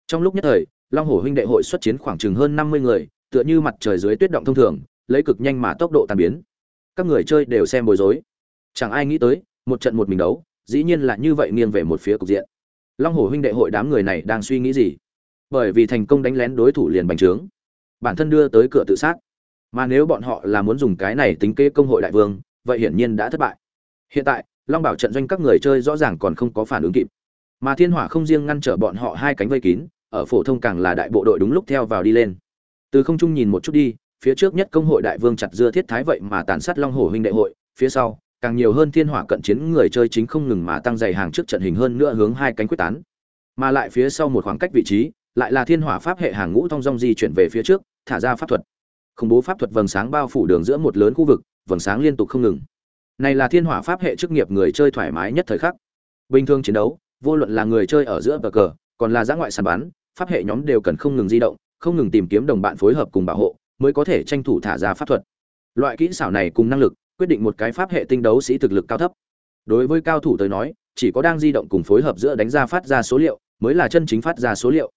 Trong lúc nhất thời, long hổ huynh đệ hội xuất chiến khoảng chừng hơn năm mươi người, tựa như mặt trời dưới tuyết động thông thường, lấy cực nhanh mà tốc độ tàn biến. Các người chơi đều xem bối rối. Chẳng ai nghĩ tới, một trận một mình đấu, dĩ nhiên là như vậy nghiêng về một phía cục diện long hổ huynh đệ hội đám người này đang suy nghĩ gì? Bởi vì thành công đánh lén đối thủ liền bành trướng. Bản thân đưa tới cửa tự sát. Mà nếu bọn họ là muốn dùng cái này tính kế công hội đại vương, vậy hiển nhiên đã thất bại. Hiện tại, long bảo trận doanh các người chơi rõ ràng còn không có phản ứng kịp. Mà thiên hỏa không riêng ngăn trở bọn họ hai cánh vây kín, ở phổ thông càng là đại bộ đội đúng lúc theo vào đi lên. Từ không trung nhìn một chút đi, phía trước nhất công hội đại vương chặt dưa thiết thái vậy mà tàn sát long hổ huynh đệ hội, phía sau càng nhiều hơn thiên hỏa cận chiến người chơi chính không ngừng mà tăng dày hàng trước trận hình hơn nữa hướng hai cánh quyết tán. Mà lại phía sau một khoảng cách vị trí, lại là thiên hỏa pháp hệ hàng ngũ thông dong di chuyển về phía trước, thả ra pháp thuật. Khủng bố pháp thuật vầng sáng bao phủ đường giữa một lớn khu vực, vầng sáng liên tục không ngừng. Này là thiên hỏa pháp hệ chức nghiệp người chơi thoải mái nhất thời khắc. Bình thường chiến đấu, vô luận là người chơi ở giữa bờ cờ, còn là giã ngoại sàn bắn, pháp hệ nhóm đều cần không ngừng di động, không ngừng tìm kiếm đồng bạn phối hợp cùng bảo hộ, mới có thể tranh thủ thả ra pháp thuật. Loại kỹ xảo này cùng năng lực quyết định một cái pháp hệ tinh đấu sĩ thực lực cao thấp. Đối với cao thủ tới nói, chỉ có đang di động cùng phối hợp giữa đánh ra phát ra số liệu, mới là chân chính phát ra số liệu.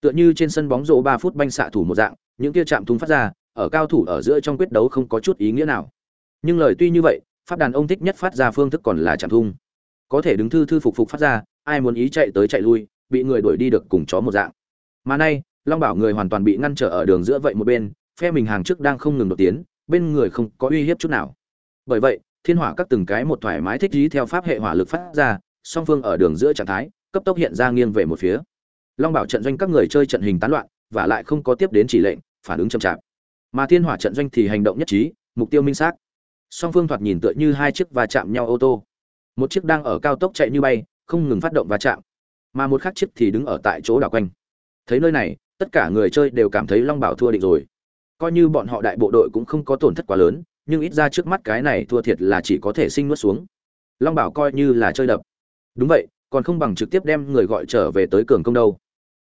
Tựa như trên sân bóng rổ ba phút banh xạ thủ một dạng, những kia chạm thúng phát ra, ở cao thủ ở giữa trong quyết đấu không có chút ý nghĩa nào. Nhưng lời tuy như vậy, pháp đàn ông thích nhất phát ra phương thức còn là chạm thung có thể đứng thư thư phục phục phát ra, ai muốn ý chạy tới chạy lui, bị người đuổi đi được cùng chó một dạng. Mà nay, long bảo người hoàn toàn bị ngăn trở ở đường giữa vậy một bên, phe mình hàng trước đang không ngừng đột tiến, bên người không có uy hiếp chút nào bởi vậy, thiên hỏa các từng cái một thoải mái thích trí theo pháp hệ hỏa lực phát ra, song phương ở đường giữa trạng thái, cấp tốc hiện ra nghiêng về một phía. Long bảo trận doanh các người chơi trận hình tán loạn, và lại không có tiếp đến chỉ lệnh, phản ứng chậm chạp. Mà thiên hỏa trận doanh thì hành động nhất trí, mục tiêu minh xác. Song phương thoạt nhìn tựa như hai chiếc va chạm nhau ô tô. Một chiếc đang ở cao tốc chạy như bay, không ngừng phát động va chạm. Mà một khác chiếc thì đứng ở tại chỗ đảo quanh. Thấy nơi này, tất cả người chơi đều cảm thấy long bảo thua định rồi. Coi như bọn họ đại bộ đội cũng không có tổn thất quá lớn nhưng ít ra trước mắt cái này thua thiệt là chỉ có thể sinh nuốt xuống. Long bảo coi như là chơi đập. Đúng vậy, còn không bằng trực tiếp đem người gọi trở về tới cường công đâu.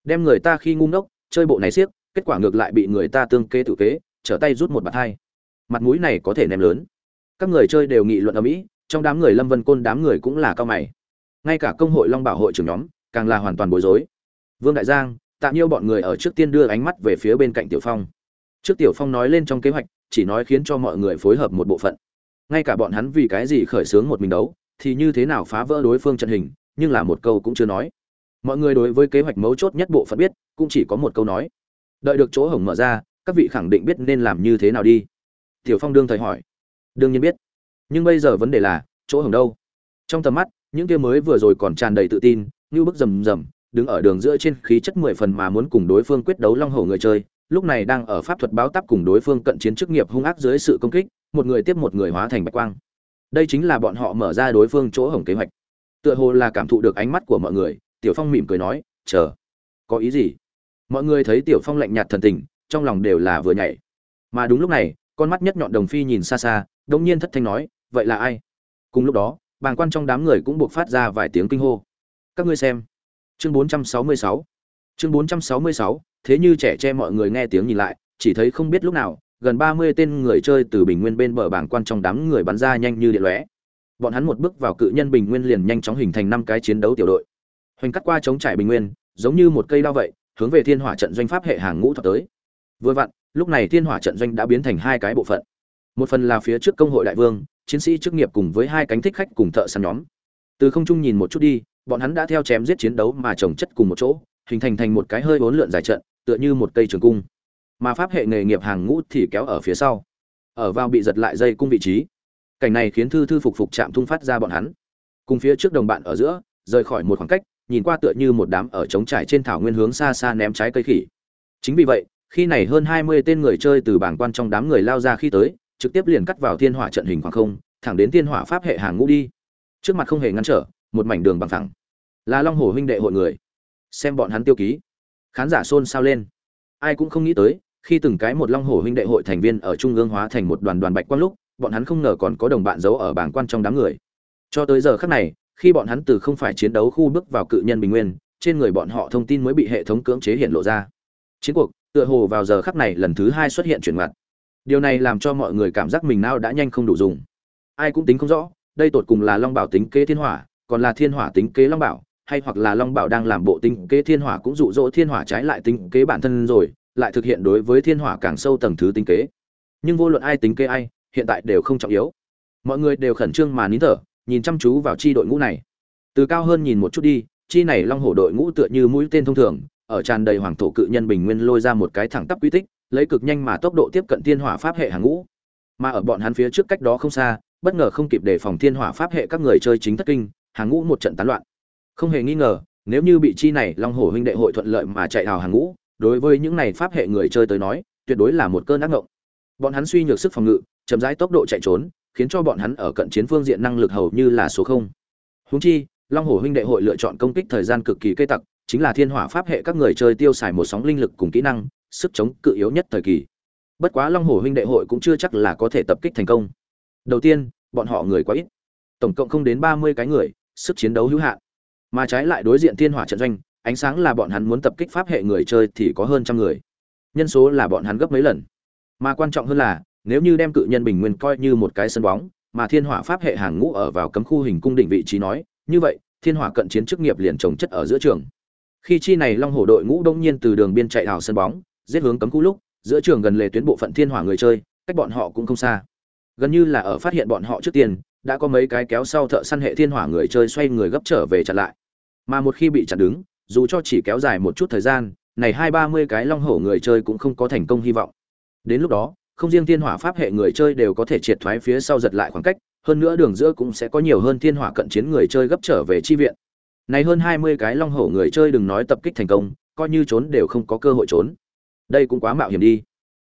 Đem người ta khi ngu ngốc, chơi bộ này siếc, kết quả ngược lại bị người ta tương kế tự kế, trở tay rút một bạt hai. Mặt mũi này có thể ném lớn. Các người chơi đều nghị luận ở mỹ, trong đám người lâm vân côn đám người cũng là cao mày. Ngay cả công hội long bảo hội trưởng nhóm, càng là hoàn toàn bối rối. Vương đại giang tạm nhiêu bọn người ở trước tiên đưa ánh mắt về phía bên cạnh tiểu phong. Trước tiểu phong nói lên trong kế hoạch chỉ nói khiến cho mọi người phối hợp một bộ phận. Ngay cả bọn hắn vì cái gì khởi xướng một mình đấu, thì như thế nào phá vỡ đối phương trận hình, nhưng là một câu cũng chưa nói. Mọi người đối với kế hoạch mấu chốt nhất bộ phận biết, cũng chỉ có một câu nói. Đợi được chỗ hổng mở ra, các vị khẳng định biết nên làm như thế nào đi. Tiểu phong đương thời hỏi. Đương nhiên biết. Nhưng bây giờ vấn đề là, chỗ hổng đâu? Trong tầm mắt, những kia mới vừa rồi còn tràn đầy tự tin, như bức rầm rầm, đứng ở đường giữa trên khí chất mười phần mà muốn cùng đối phương quyết đấu long hổ người chơi lúc này đang ở pháp thuật báo táp cùng đối phương cận chiến chức nghiệp hung ác dưới sự công kích, một người tiếp một người hóa thành bạch quang. Đây chính là bọn họ mở ra đối phương chỗ hổng kế hoạch. Tựa hồ là cảm thụ được ánh mắt của mọi người, tiểu phong mỉm cười nói, chờ, có ý gì? Mọi người thấy tiểu phong lạnh nhạt thần tình, trong lòng đều là vừa nhảy. Mà đúng lúc này, con mắt nhất nhọn đồng phi nhìn xa xa, đống nhiên thất thanh nói, vậy là ai? Cùng lúc đó, bàng quan trong đám người cũng buộc phát ra vài tiếng kinh hô. Các ngươi xem. Chương 466 chương 466 thế như trẻ che mọi người nghe tiếng nhìn lại, chỉ thấy không biết lúc nào, gần 30 tên người chơi từ bình nguyên bên bờ bảng quan trong đám người bắn ra nhanh như điện lóe. Bọn hắn một bước vào cự nhân bình nguyên liền nhanh chóng hình thành năm cái chiến đấu tiểu đội. Hoành cắt qua chống trải bình nguyên, giống như một cây đao vậy, hướng về thiên hỏa trận doanh pháp hệ hàng ngũ thập tới. Vừa vặn, lúc này thiên hỏa trận doanh đã biến thành hai cái bộ phận. Một phần là phía trước công hội đại vương, chiến sĩ chức nghiệp cùng với hai cánh thích khách cùng thợ săn nhóm. Từ không trung nhìn một chút đi, bọn hắn đã theo chém giết chiến đấu mà trồng chất cùng một chỗ, hình thành thành một cái hơi bốn lượn dài trận tựa như một cây trường cung. Mà pháp hệ nghề nghiệp hàng ngũ thì kéo ở phía sau. Ở vào bị giật lại dây cung vị trí. Cảnh này khiến thư thư phục phục chạm thung phát ra bọn hắn. Cùng phía trước đồng bạn ở giữa, rời khỏi một khoảng cách, nhìn qua tựa như một đám ở trống trải trên thảo nguyên hướng xa xa ném trái cây khỉ. Chính vì vậy, khi này hơn hai mươi tên người chơi từ bảng quan trong đám người lao ra khi tới, trực tiếp liền cắt vào thiên hỏa trận hình khoảng không, thẳng đến thiên hỏa pháp hệ hàng ngũ đi. Trước mặt không hề ngăn trở, một mảnh đường bằng thẳng là long hồ huynh đệ hội người. Xem bọn hắn tiêu ký khán giả xôn xao lên. Ai cũng không nghĩ tới, khi từng cái một long hồ huynh đệ hội thành viên ở trung ương hóa thành một đoàn đoàn bạch quang lúc, bọn hắn không ngờ còn có đồng bạn giấu ở bảng quan trong đám người. Cho tới giờ khắc này, khi bọn hắn từ không phải chiến đấu khu bước vào cự nhân bình nguyên, trên người bọn họ thông tin mới bị hệ thống cưỡng chế hiện lộ ra. Chiến cuộc, tựa hồ vào giờ khắc này lần thứ hai xuất hiện chuyển mặt điều này làm cho mọi người cảm giác mình nào đã nhanh không đủ dùng. Ai cũng tính không rõ, đây tột cùng là long bảo tính kế thiên hỏa, còn là thiên hỏa tính kế long bảo hay hoặc là long bảo đang làm bộ tinh kế thiên hỏa cũng dụ dỗ thiên hỏa trái lại tinh kế bản thân rồi, lại thực hiện đối với thiên hỏa càng sâu tầng thứ tinh kế. Nhưng vô luận ai tính kế ai, hiện tại đều không trọng yếu. Mọi người đều khẩn trương mà nín thở, nhìn chăm chú vào chi đội ngũ này. Từ cao hơn nhìn một chút đi, chi này long hổ đội ngũ tựa như mũi tên thông thường, ở tràn đầy hoàng thổ cự nhân bình nguyên lôi ra một cái thẳng tắp quy tích, lấy cực nhanh mà tốc độ tiếp cận thiên hỏa pháp hệ hàng ngũ. Mà ở bọn hắn phía trước cách đó không xa, bất ngờ không kịp đề phòng thiên hỏa pháp hệ các người chơi chính thất kinh, hàng ngũ một trận tán loạn không hề nghi ngờ, nếu như bị chi này long hổ huynh đệ hội thuận lợi mà chạy hào hàng ngũ, đối với những này pháp hệ người chơi tới nói, tuyệt đối là một cơn ác ngộng. Bọn hắn suy nhược sức phòng ngự, chậm rãi tốc độ chạy trốn, khiến cho bọn hắn ở cận chiến phương diện năng lực hầu như là số không. Húng chi, long hổ huynh đệ hội lựa chọn công kích thời gian cực kỳ cây tặc, chính là thiên hỏa pháp hệ các người chơi tiêu xài một sóng linh lực cùng kỹ năng, sức chống cự yếu nhất thời kỳ. Bất quá long hổ huynh đệ hội cũng chưa chắc là có thể tập kích thành công. Đầu tiên, bọn họ người quá ít. Tổng cộng không đến ba mươi cái người, sức chiến đấu hữu hạn mà trái lại đối diện thiên hỏa trận doanh, ánh sáng là bọn hắn muốn tập kích pháp hệ người chơi thì có hơn trăm người. Nhân số là bọn hắn gấp mấy lần. Mà quan trọng hơn là, nếu như đem cự nhân bình nguyên coi như một cái sân bóng, mà thiên hỏa pháp hệ hàng ngũ ở vào cấm khu hình cung định vị trí nói, như vậy, thiên hỏa cận chiến chức nghiệp liền trồng chất ở giữa trường. Khi chi này long hổ đội ngũ đông nhiên từ đường biên chạy hào sân bóng, giết hướng cấm khu lúc, giữa trường gần lề tuyến bộ phận thiên hỏa người chơi, cách bọn họ cũng không xa. Gần như là ở phát hiện bọn họ trước tiên, đã có mấy cái kéo sau thợ săn hệ thiên hỏa người chơi xoay người gấp trở về chặn lại mà một khi bị chặn đứng, dù cho chỉ kéo dài một chút thời gian, này hai ba mươi cái long hổ người chơi cũng không có thành công hy vọng. Đến lúc đó, không riêng thiên hỏa pháp hệ người chơi đều có thể triệt thoái phía sau giật lại khoảng cách, hơn nữa đường giữa cũng sẽ có nhiều hơn thiên hỏa cận chiến người chơi gấp trở về chi viện. Này hơn hai mươi cái long hổ người chơi đừng nói tập kích thành công, coi như trốn đều không có cơ hội trốn. Đây cũng quá mạo hiểm đi.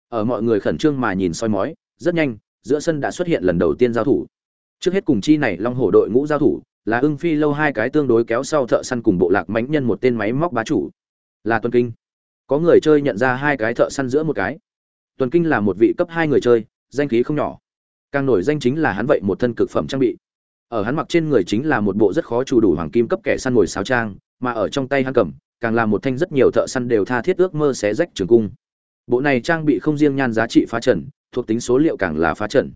Ở mọi người khẩn trương mà nhìn soi mói, rất nhanh, giữa sân đã xuất hiện lần đầu tiên giao thủ. Trước hết cùng chi này long hổ đội ngũ giao thủ là ưng phi lâu hai cái tương đối kéo sau thợ săn cùng bộ lạc mánh nhân một tên máy móc bá chủ. Là tuần kinh. Có người chơi nhận ra hai cái thợ săn giữa một cái. Tuần kinh là một vị cấp hai người chơi, danh khí không nhỏ. Càng nổi danh chính là hắn vậy một thân cực phẩm trang bị. Ở hắn mặc trên người chính là một bộ rất khó chủ đủ hoàng kim cấp kẻ săn ngồi sáo trang, mà ở trong tay hắn cầm, càng là một thanh rất nhiều thợ săn đều tha thiết ước mơ xé rách trường cung. Bộ này trang bị không riêng nhan giá trị phá trần, thuộc tính số liệu càng là phá trần.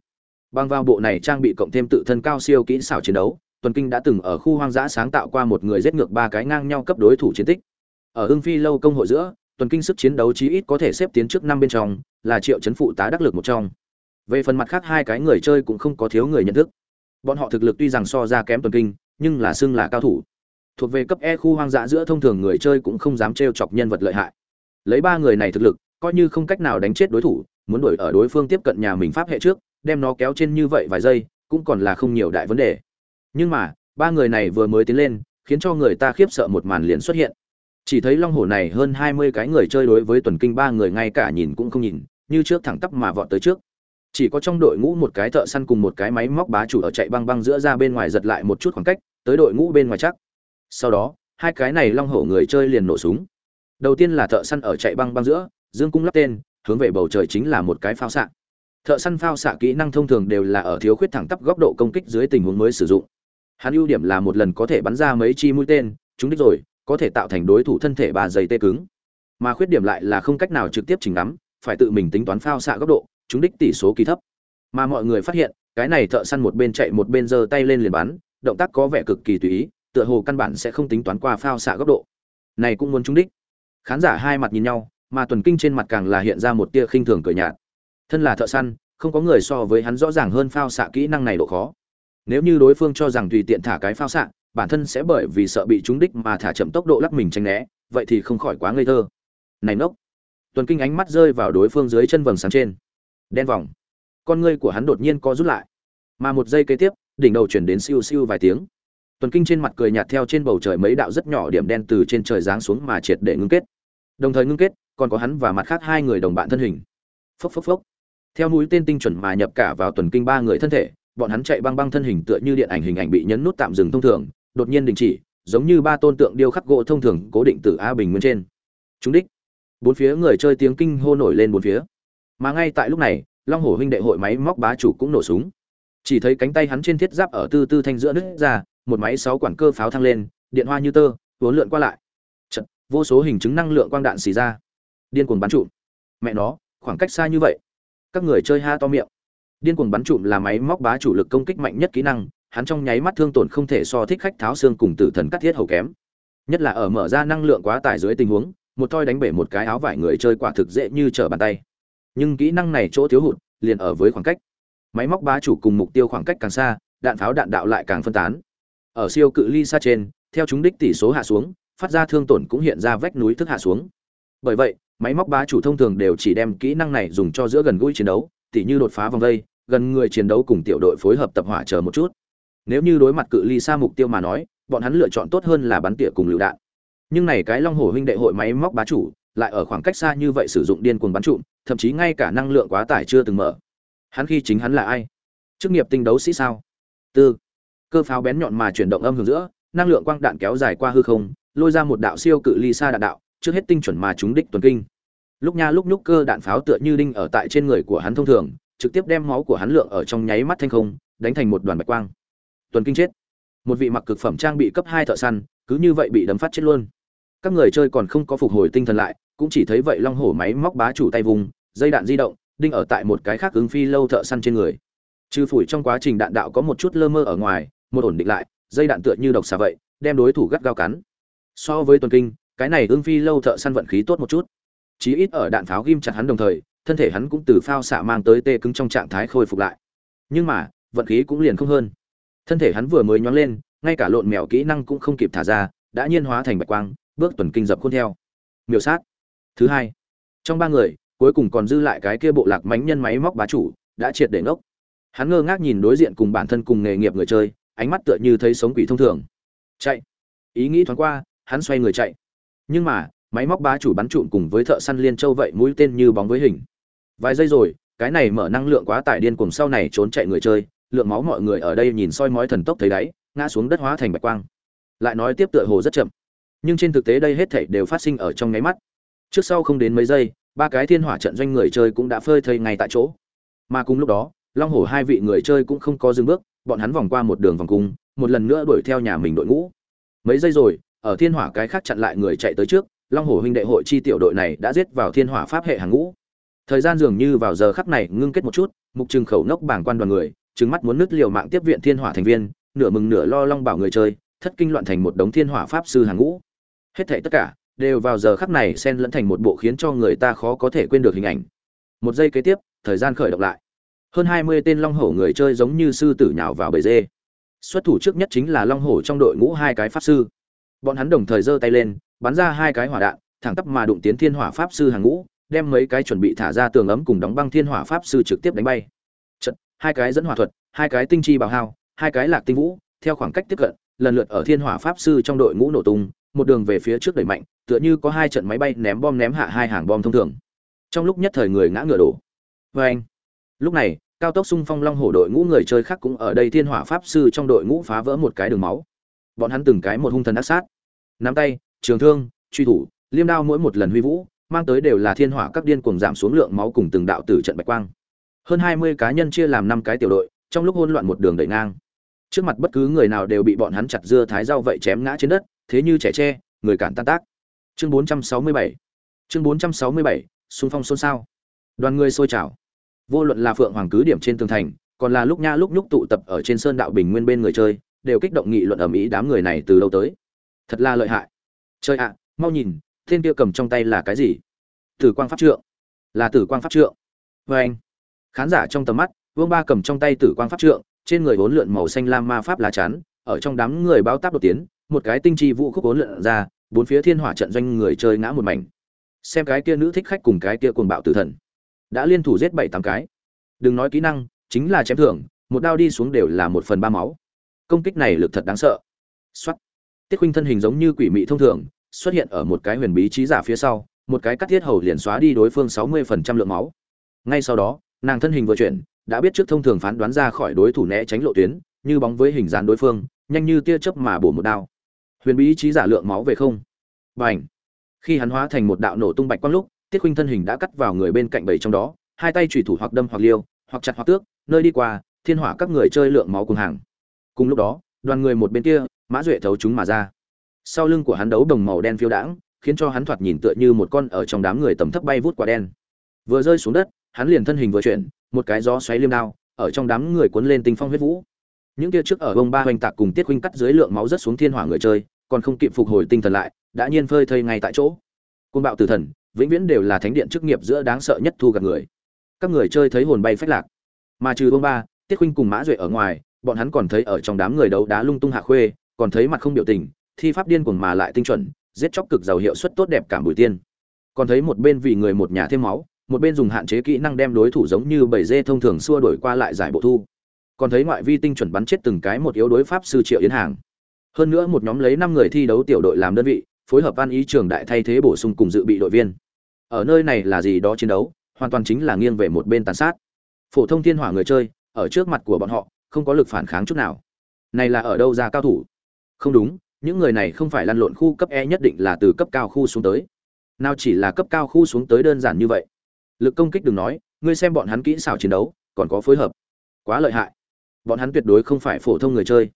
Bằng vào bộ này trang bị cộng thêm tự thân cao siêu kỹ xảo chiến đấu tuần kinh đã từng ở khu hoang dã sáng tạo qua một người giết ngược ba cái ngang nhau cấp đối thủ chiến tích. Ở hưng phi lâu công hội giữa, tuần kinh sức chiến đấu chí ít có thể xếp tiến trước năm bên trong, là triệu chấn phụ tá đắc lực một trong. Về phần mặt khác hai cái người chơi cũng không có thiếu người nhận thức. Bọn họ thực lực tuy rằng so ra kém tuần kinh, nhưng là xưng là cao thủ. Thuộc về cấp e khu hoang dã giữa thông thường người chơi cũng không dám trêu chọc nhân vật lợi hại. Lấy ba người này thực lực, coi như không cách nào đánh chết đối thủ, muốn đuổi ở đối phương tiếp cận nhà mình pháp hệ trước, đem nó kéo trên như vậy vài giây, cũng còn là không nhiều đại vấn đề nhưng mà, ba người này vừa mới tiến lên, khiến cho người ta khiếp sợ một màn liền xuất hiện. Chỉ thấy long hổ này hơn hai mươi cái người chơi đối với tuần kinh ba người ngay cả nhìn cũng không nhìn, như trước thẳng tắp mà vọt tới trước. Chỉ có trong đội ngũ một cái thợ săn cùng một cái máy móc bá chủ ở chạy băng băng giữa ra bên ngoài giật lại một chút khoảng cách, tới đội ngũ bên ngoài chắc. Sau đó, hai cái này long hổ người chơi liền nổ súng. Đầu tiên là thợ săn ở chạy băng băng giữa, dương cung lắp tên, hướng về bầu trời chính là một cái pháo xạ. Thợ săn pháo xạ kỹ năng thông thường đều là ở thiếu khuyết thẳng tắp góc độ công kích dưới tình huống mới sử dụng hắn ưu điểm là một lần có thể bắn ra mấy chi mũi tên chúng đích rồi, có thể tạo thành đối thủ thân thể bà dày tê cứng. Mà khuyết điểm lại là không cách nào trực tiếp chỉnh ngắm, phải tự mình tính toán phao xạ góc độ chúng đích tỷ số kỳ thấp. Mà mọi người phát hiện, cái này thợ săn một bên chạy một bên giơ tay lên liền bắn, động tác có vẻ cực kỳ tùy ý, tựa hồ căn bản sẽ không tính toán qua phao xạ góc độ. Này cũng muốn trúng đích. Khán giả hai mặt nhìn nhau, mà tuần kinh trên mặt càng là hiện ra một tia khinh thường cười nhạt. Thân là thợ săn, không có người so với hắn rõ ràng hơn phao xạ kỹ năng này độ khó nếu như đối phương cho rằng tùy tiện thả cái phao xạ, bản thân sẽ bởi vì sợ bị trúng đích mà thả chậm tốc độ lắc mình tranh né, vậy thì không khỏi quá ngây thơ. Này nốc tuần kinh ánh mắt rơi vào đối phương dưới chân vầng sáng trên. Đen vòng. Con ngươi của hắn đột nhiên co rút lại. Mà một giây kế tiếp, đỉnh đầu chuyển đến siêu siêu vài tiếng. Tuần kinh trên mặt cười nhạt theo trên bầu trời mấy đạo rất nhỏ điểm đen từ trên trời giáng xuống mà triệt để ngưng kết. Đồng thời ngưng kết, còn có hắn và mặt khác hai người đồng bạn thân hình. Phốc phốc phốc. Theo mũi tên tinh chuẩn mà nhập cả vào tuần kinh ba người thân thể bọn hắn chạy băng băng thân hình tựa như điện ảnh hình ảnh bị nhấn nút tạm dừng thông thường đột nhiên đình chỉ giống như ba tôn tượng điêu khắc gỗ thông thường cố định từ a bình nguyên trên. Chúng đích. Bốn phía người chơi tiếng kinh hô nổi lên bốn phía. Mà ngay tại lúc này long hổ huynh đệ hội máy móc bá chủ cũng nổ súng. Chỉ thấy cánh tay hắn trên thiết giáp ở tư tư thanh giữa nứt ra một máy sáu quản cơ pháo thăng lên điện hoa như tơ vốn lượn qua lại. Chật, vô số hình chứng năng lượng quang đạn xì ra. Điên cuồng bắn trụ. Mẹ nó khoảng cách xa như vậy. Các người chơi ha to miệng điên cuồng bắn trụm là máy móc bá chủ lực công kích mạnh nhất kỹ năng, hắn trong nháy mắt thương tổn không thể so thích khách tháo xương cùng tử thần cắt thiết hầu kém. Nhất là ở mở ra năng lượng quá tải dưới tình huống, một toi đánh bể một cái áo vải người chơi quả thực dễ như trở bàn tay. Nhưng kỹ năng này chỗ thiếu hụt, liền ở với khoảng cách. Máy móc bá chủ cùng mục tiêu khoảng cách càng xa, đạn pháo đạn đạo lại càng phân tán. Ở siêu cự ly xa trên, theo chúng đích tỷ số hạ xuống, phát ra thương tổn cũng hiện ra vách núi thức hạ xuống. Bởi vậy, máy móc bá chủ thông thường đều chỉ đem kỹ năng này dùng cho giữa gần gũi chiến đấu tỉ như đột phá vòng vây, gần người chiến đấu cùng tiểu đội phối hợp tập hỏa chờ một chút. Nếu như đối mặt cự ly xa mục tiêu mà nói, bọn hắn lựa chọn tốt hơn là bắn tỉa cùng lựu đạn. Nhưng này cái long hổ huynh đệ hội máy móc bá chủ, lại ở khoảng cách xa như vậy sử dụng điên cuồng bắn trụm, thậm chí ngay cả năng lượng quá tải chưa từng mở. Hắn khi chính hắn là ai? Chức nghiệp tinh đấu sĩ sao? Tư. Cơ pháo bén nhọn mà chuyển động âm hưởng giữa, năng lượng quang đạn kéo dài qua hư không, lôi ra một đạo siêu cự ly xa đạn đạo, trước hết tinh chuẩn mà trúng đích tuần kinh lúc nha lúc nhúc cơ đạn pháo tựa như đinh ở tại trên người của hắn thông thường, trực tiếp đem máu của hắn lượng ở trong nháy mắt thanh không, đánh thành một đoàn bạch quang. Tuần kinh chết. Một vị mặc cực phẩm trang bị cấp hai thợ săn, cứ như vậy bị đấm phát chết luôn. Các người chơi còn không có phục hồi tinh thần lại, cũng chỉ thấy vậy long hổ máy móc bá chủ tay vùng, dây đạn di động, đinh ở tại một cái khác ứng phi lâu thợ săn trên người. Trừ phủi trong quá trình đạn đạo có một chút lơ mơ ở ngoài, một ổn định lại, dây đạn tựa như độc xà vậy, đem đối thủ gắt gao cắn. So với tuần kinh, cái này ứng phi lâu thợ săn vận khí tốt một chút chí ít ở đạn pháo ghim chặt hắn đồng thời, thân thể hắn cũng từ phao xạ mang tới tê cứng trong trạng thái khôi phục lại. Nhưng mà, vận khí cũng liền không hơn. Thân thể hắn vừa mới nhón lên, ngay cả lộn mèo kỹ năng cũng không kịp thả ra, đã nhiên hóa thành bạch quang, bước tuần kinh dập khuôn theo. Miêu sát. Thứ hai. Trong ba người, cuối cùng còn dư lại cái kia bộ lạc mánh nhân máy móc bá chủ, đã triệt để ngốc. Hắn ngơ ngác nhìn đối diện cùng bản thân cùng nghề nghiệp người chơi, ánh mắt tựa như thấy sống quỷ thông thường. Chạy. Ý nghĩ thoáng qua, hắn xoay người chạy. Nhưng mà máy móc bá chủ bắn trụm cùng với thợ săn liên châu vậy mũi tên như bóng với hình. Vài giây rồi, cái này mở năng lượng quá tải điên cùng sau này trốn chạy người chơi, lượng máu mọi người ở đây nhìn soi mói thần tốc thấy đáy, ngã xuống đất hóa thành bạch quang. Lại nói tiếp tựa hồ rất chậm. Nhưng trên thực tế đây hết thảy đều phát sinh ở trong nháy mắt. Trước sau không đến mấy giây, ba cái thiên hỏa trận doanh người chơi cũng đã phơi thây ngay tại chỗ. Mà cùng lúc đó, long hổ hai vị người chơi cũng không có dừng bước, bọn hắn vòng qua một đường vòng cung, một lần nữa đuổi theo nhà mình đội ngũ. Mấy giây rồi, ở thiên hỏa cái khác chặn lại người chạy tới trước long hổ huynh đệ hội chi tiểu đội này đã giết vào thiên hỏa pháp hệ hàng ngũ. Thời gian dường như vào giờ khắc này ngưng kết một chút, mục trừng khẩu nốc bảng quan đoàn người, trừng mắt muốn nứt liều mạng tiếp viện thiên hỏa thành viên, nửa mừng nửa lo long bảo người chơi, thất kinh loạn thành một đống thiên hỏa pháp sư hàng ngũ. Hết thảy tất cả đều vào giờ khắc này xen lẫn thành một bộ khiến cho người ta khó có thể quên được hình ảnh. Một giây kế tiếp, thời gian khởi động lại. Hơn hai mươi tên long hổ người chơi giống như sư tử nhào vào bầy dê. Xuất thủ trước nhất chính là long hổ trong đội ngũ hai cái pháp sư. Bọn hắn đồng thời giơ tay lên bắn ra hai cái hỏa đạn thẳng tắp mà đụng tiến thiên hỏa pháp sư hàng ngũ đem mấy cái chuẩn bị thả ra tường ấm cùng đóng băng thiên hỏa pháp sư trực tiếp đánh bay. Chật, hai cái dẫn hỏa thuật hai cái tinh chi bào hao hai cái lạc tinh vũ theo khoảng cách tiếp cận lần lượt ở thiên hỏa pháp sư trong đội ngũ nổ tung một đường về phía trước đẩy mạnh tựa như có hai trận máy bay ném bom ném hạ hai hàng bom thông thường. Trong lúc nhất thời người ngã ngựa đổ. Vê anh lúc này cao tốc xung phong long hổ đội ngũ người chơi khác cũng ở đây thiên hỏa pháp sư trong đội ngũ phá vỡ một cái đường máu. Bọn hắn từng cái một hung thần ác sát. Nắm tay trường thương, truy thủ, liêm đao mỗi một lần huy vũ, mang tới đều là thiên hỏa các điên cuồng giảm xuống lượng máu cùng từng đạo tử trận bạch quang. Hơn hai mươi cá nhân chia làm năm cái tiểu đội, trong lúc hỗn loạn một đường đẩy ngang. Trước mặt bất cứ người nào đều bị bọn hắn chặt dưa thái rau vậy chém ngã trên đất, thế như trẻ tre, người cản tan tác. Chương 467 chương 467 xung phong xôn xao. Đoàn người sôi trào. Vô luận là phượng hoàng cứ điểm trên tường thành, còn là lúc nha lúc nhúc tụ tập ở trên sơn đạo bình nguyên bên người chơi, đều kích động nghị luận ầm ĩ đám người này từ lâu tới. Thật là lợi hại trời ạ, mau nhìn, tên kia cầm trong tay là cái gì? Tử quang pháp trượng. Là tử quang pháp trượng. Vê anh, khán giả trong tầm mắt, vương ba cầm trong tay tử quang pháp trượng, trên người bốn lượn màu xanh lam ma pháp lá chắn, ở trong đám người bao táp đột tiến, một cái tinh chi vũ khúc bốn lượn ra, bốn phía thiên hỏa trận doanh người chơi ngã một mảnh. Xem cái kia nữ thích khách cùng cái kia cuồng bạo tử thần. Đã liên thủ giết bảy tám cái. Đừng nói kỹ năng, chính là chém thưởng, một đao đi xuống đều là một phần ba máu. Công kích này lực thật đáng sợ. Xuất tiết khuynh thân hình giống như quỷ mị thông thường, xuất hiện ở một cái huyền bí trí giả phía sau, một cái cắt thiết hầu liền xóa đi đối phương sáu mươi phần trăm lượng máu. Ngay sau đó, nàng thân hình vừa chuyển, đã biết trước thông thường phán đoán ra khỏi đối thủ né tránh lộ tuyến, như bóng với hình dáng đối phương, nhanh như tia chớp mà bổ một đao. Huyền bí trí giả lượng máu về không. B à n h khi hắn hóa thành một đạo nổ tung bạch quang lúc, tiết khuynh thân hình đã cắt vào người bên cạnh bảy trong đó, hai tay chủy thủ hoặc đâm hoặc liêu, hoặc chặt hoặc tước, nơi đi qua, thiên hỏa các người chơi lượng máu cùng hàng. Cùng lúc đó, đoàn người một bên kia mã duệ thấu chúng mà ra. Sau lưng của hắn đấu đồng màu đen phiêu đãng, khiến cho hắn thoạt nhìn tựa như một con ở trong đám người tầm thấp bay vút quả đen. Vừa rơi xuống đất, hắn liền thân hình vừa chuyển, một cái gió xoáy liêm đao, ở trong đám người cuốn lên tinh phong huyết vũ. Những kia trước ở bông ba hoành tạc cùng tiết huynh cắt dưới lượng máu rất xuống thiên hỏa người chơi, còn không kịp phục hồi tinh thần lại, đã nhiên phơi thây ngay tại chỗ. Côn bạo tử thần, vĩnh viễn đều là thánh điện chức nghiệp giữa đáng sợ nhất thu gạt người. Các người chơi thấy hồn bay phách lạc. Mà trừ bông ba, tiết huynh cùng mã duệ ở ngoài, bọn hắn còn thấy ở trong đám người đấu đá lung tung hạ khuê còn thấy mặt không biểu tình, thi pháp điên cuồng mà lại tinh chuẩn, giết chóc cực giàu hiệu suất tốt đẹp cảm bùi tiên. Còn thấy một bên vì người một nhà thêm máu, một bên dùng hạn chế kỹ năng đem đối thủ giống như bảy dê thông thường xua đổi qua lại giải bộ thu. Còn thấy ngoại vi tinh chuẩn bắn chết từng cái một yếu đối pháp sư triệu yến hàng. Hơn nữa một nhóm lấy năm người thi đấu tiểu đội làm đơn vị, phối hợp an ý trường đại thay thế bổ sung cùng dự bị đội viên. Ở nơi này là gì đó chiến đấu, hoàn toàn chính là nghiêng về một bên tàn sát. Phổ thông thiên hỏa người chơi, ở trước mặt của bọn họ, không có lực phản kháng chút nào. Này là ở đâu ra cao thủ? Không đúng, những người này không phải lăn lộn khu cấp e nhất định là từ cấp cao khu xuống tới. Nào chỉ là cấp cao khu xuống tới đơn giản như vậy. Lực công kích đừng nói, ngươi xem bọn hắn kỹ xảo chiến đấu, còn có phối hợp. Quá lợi hại. Bọn hắn tuyệt đối không phải phổ thông người chơi.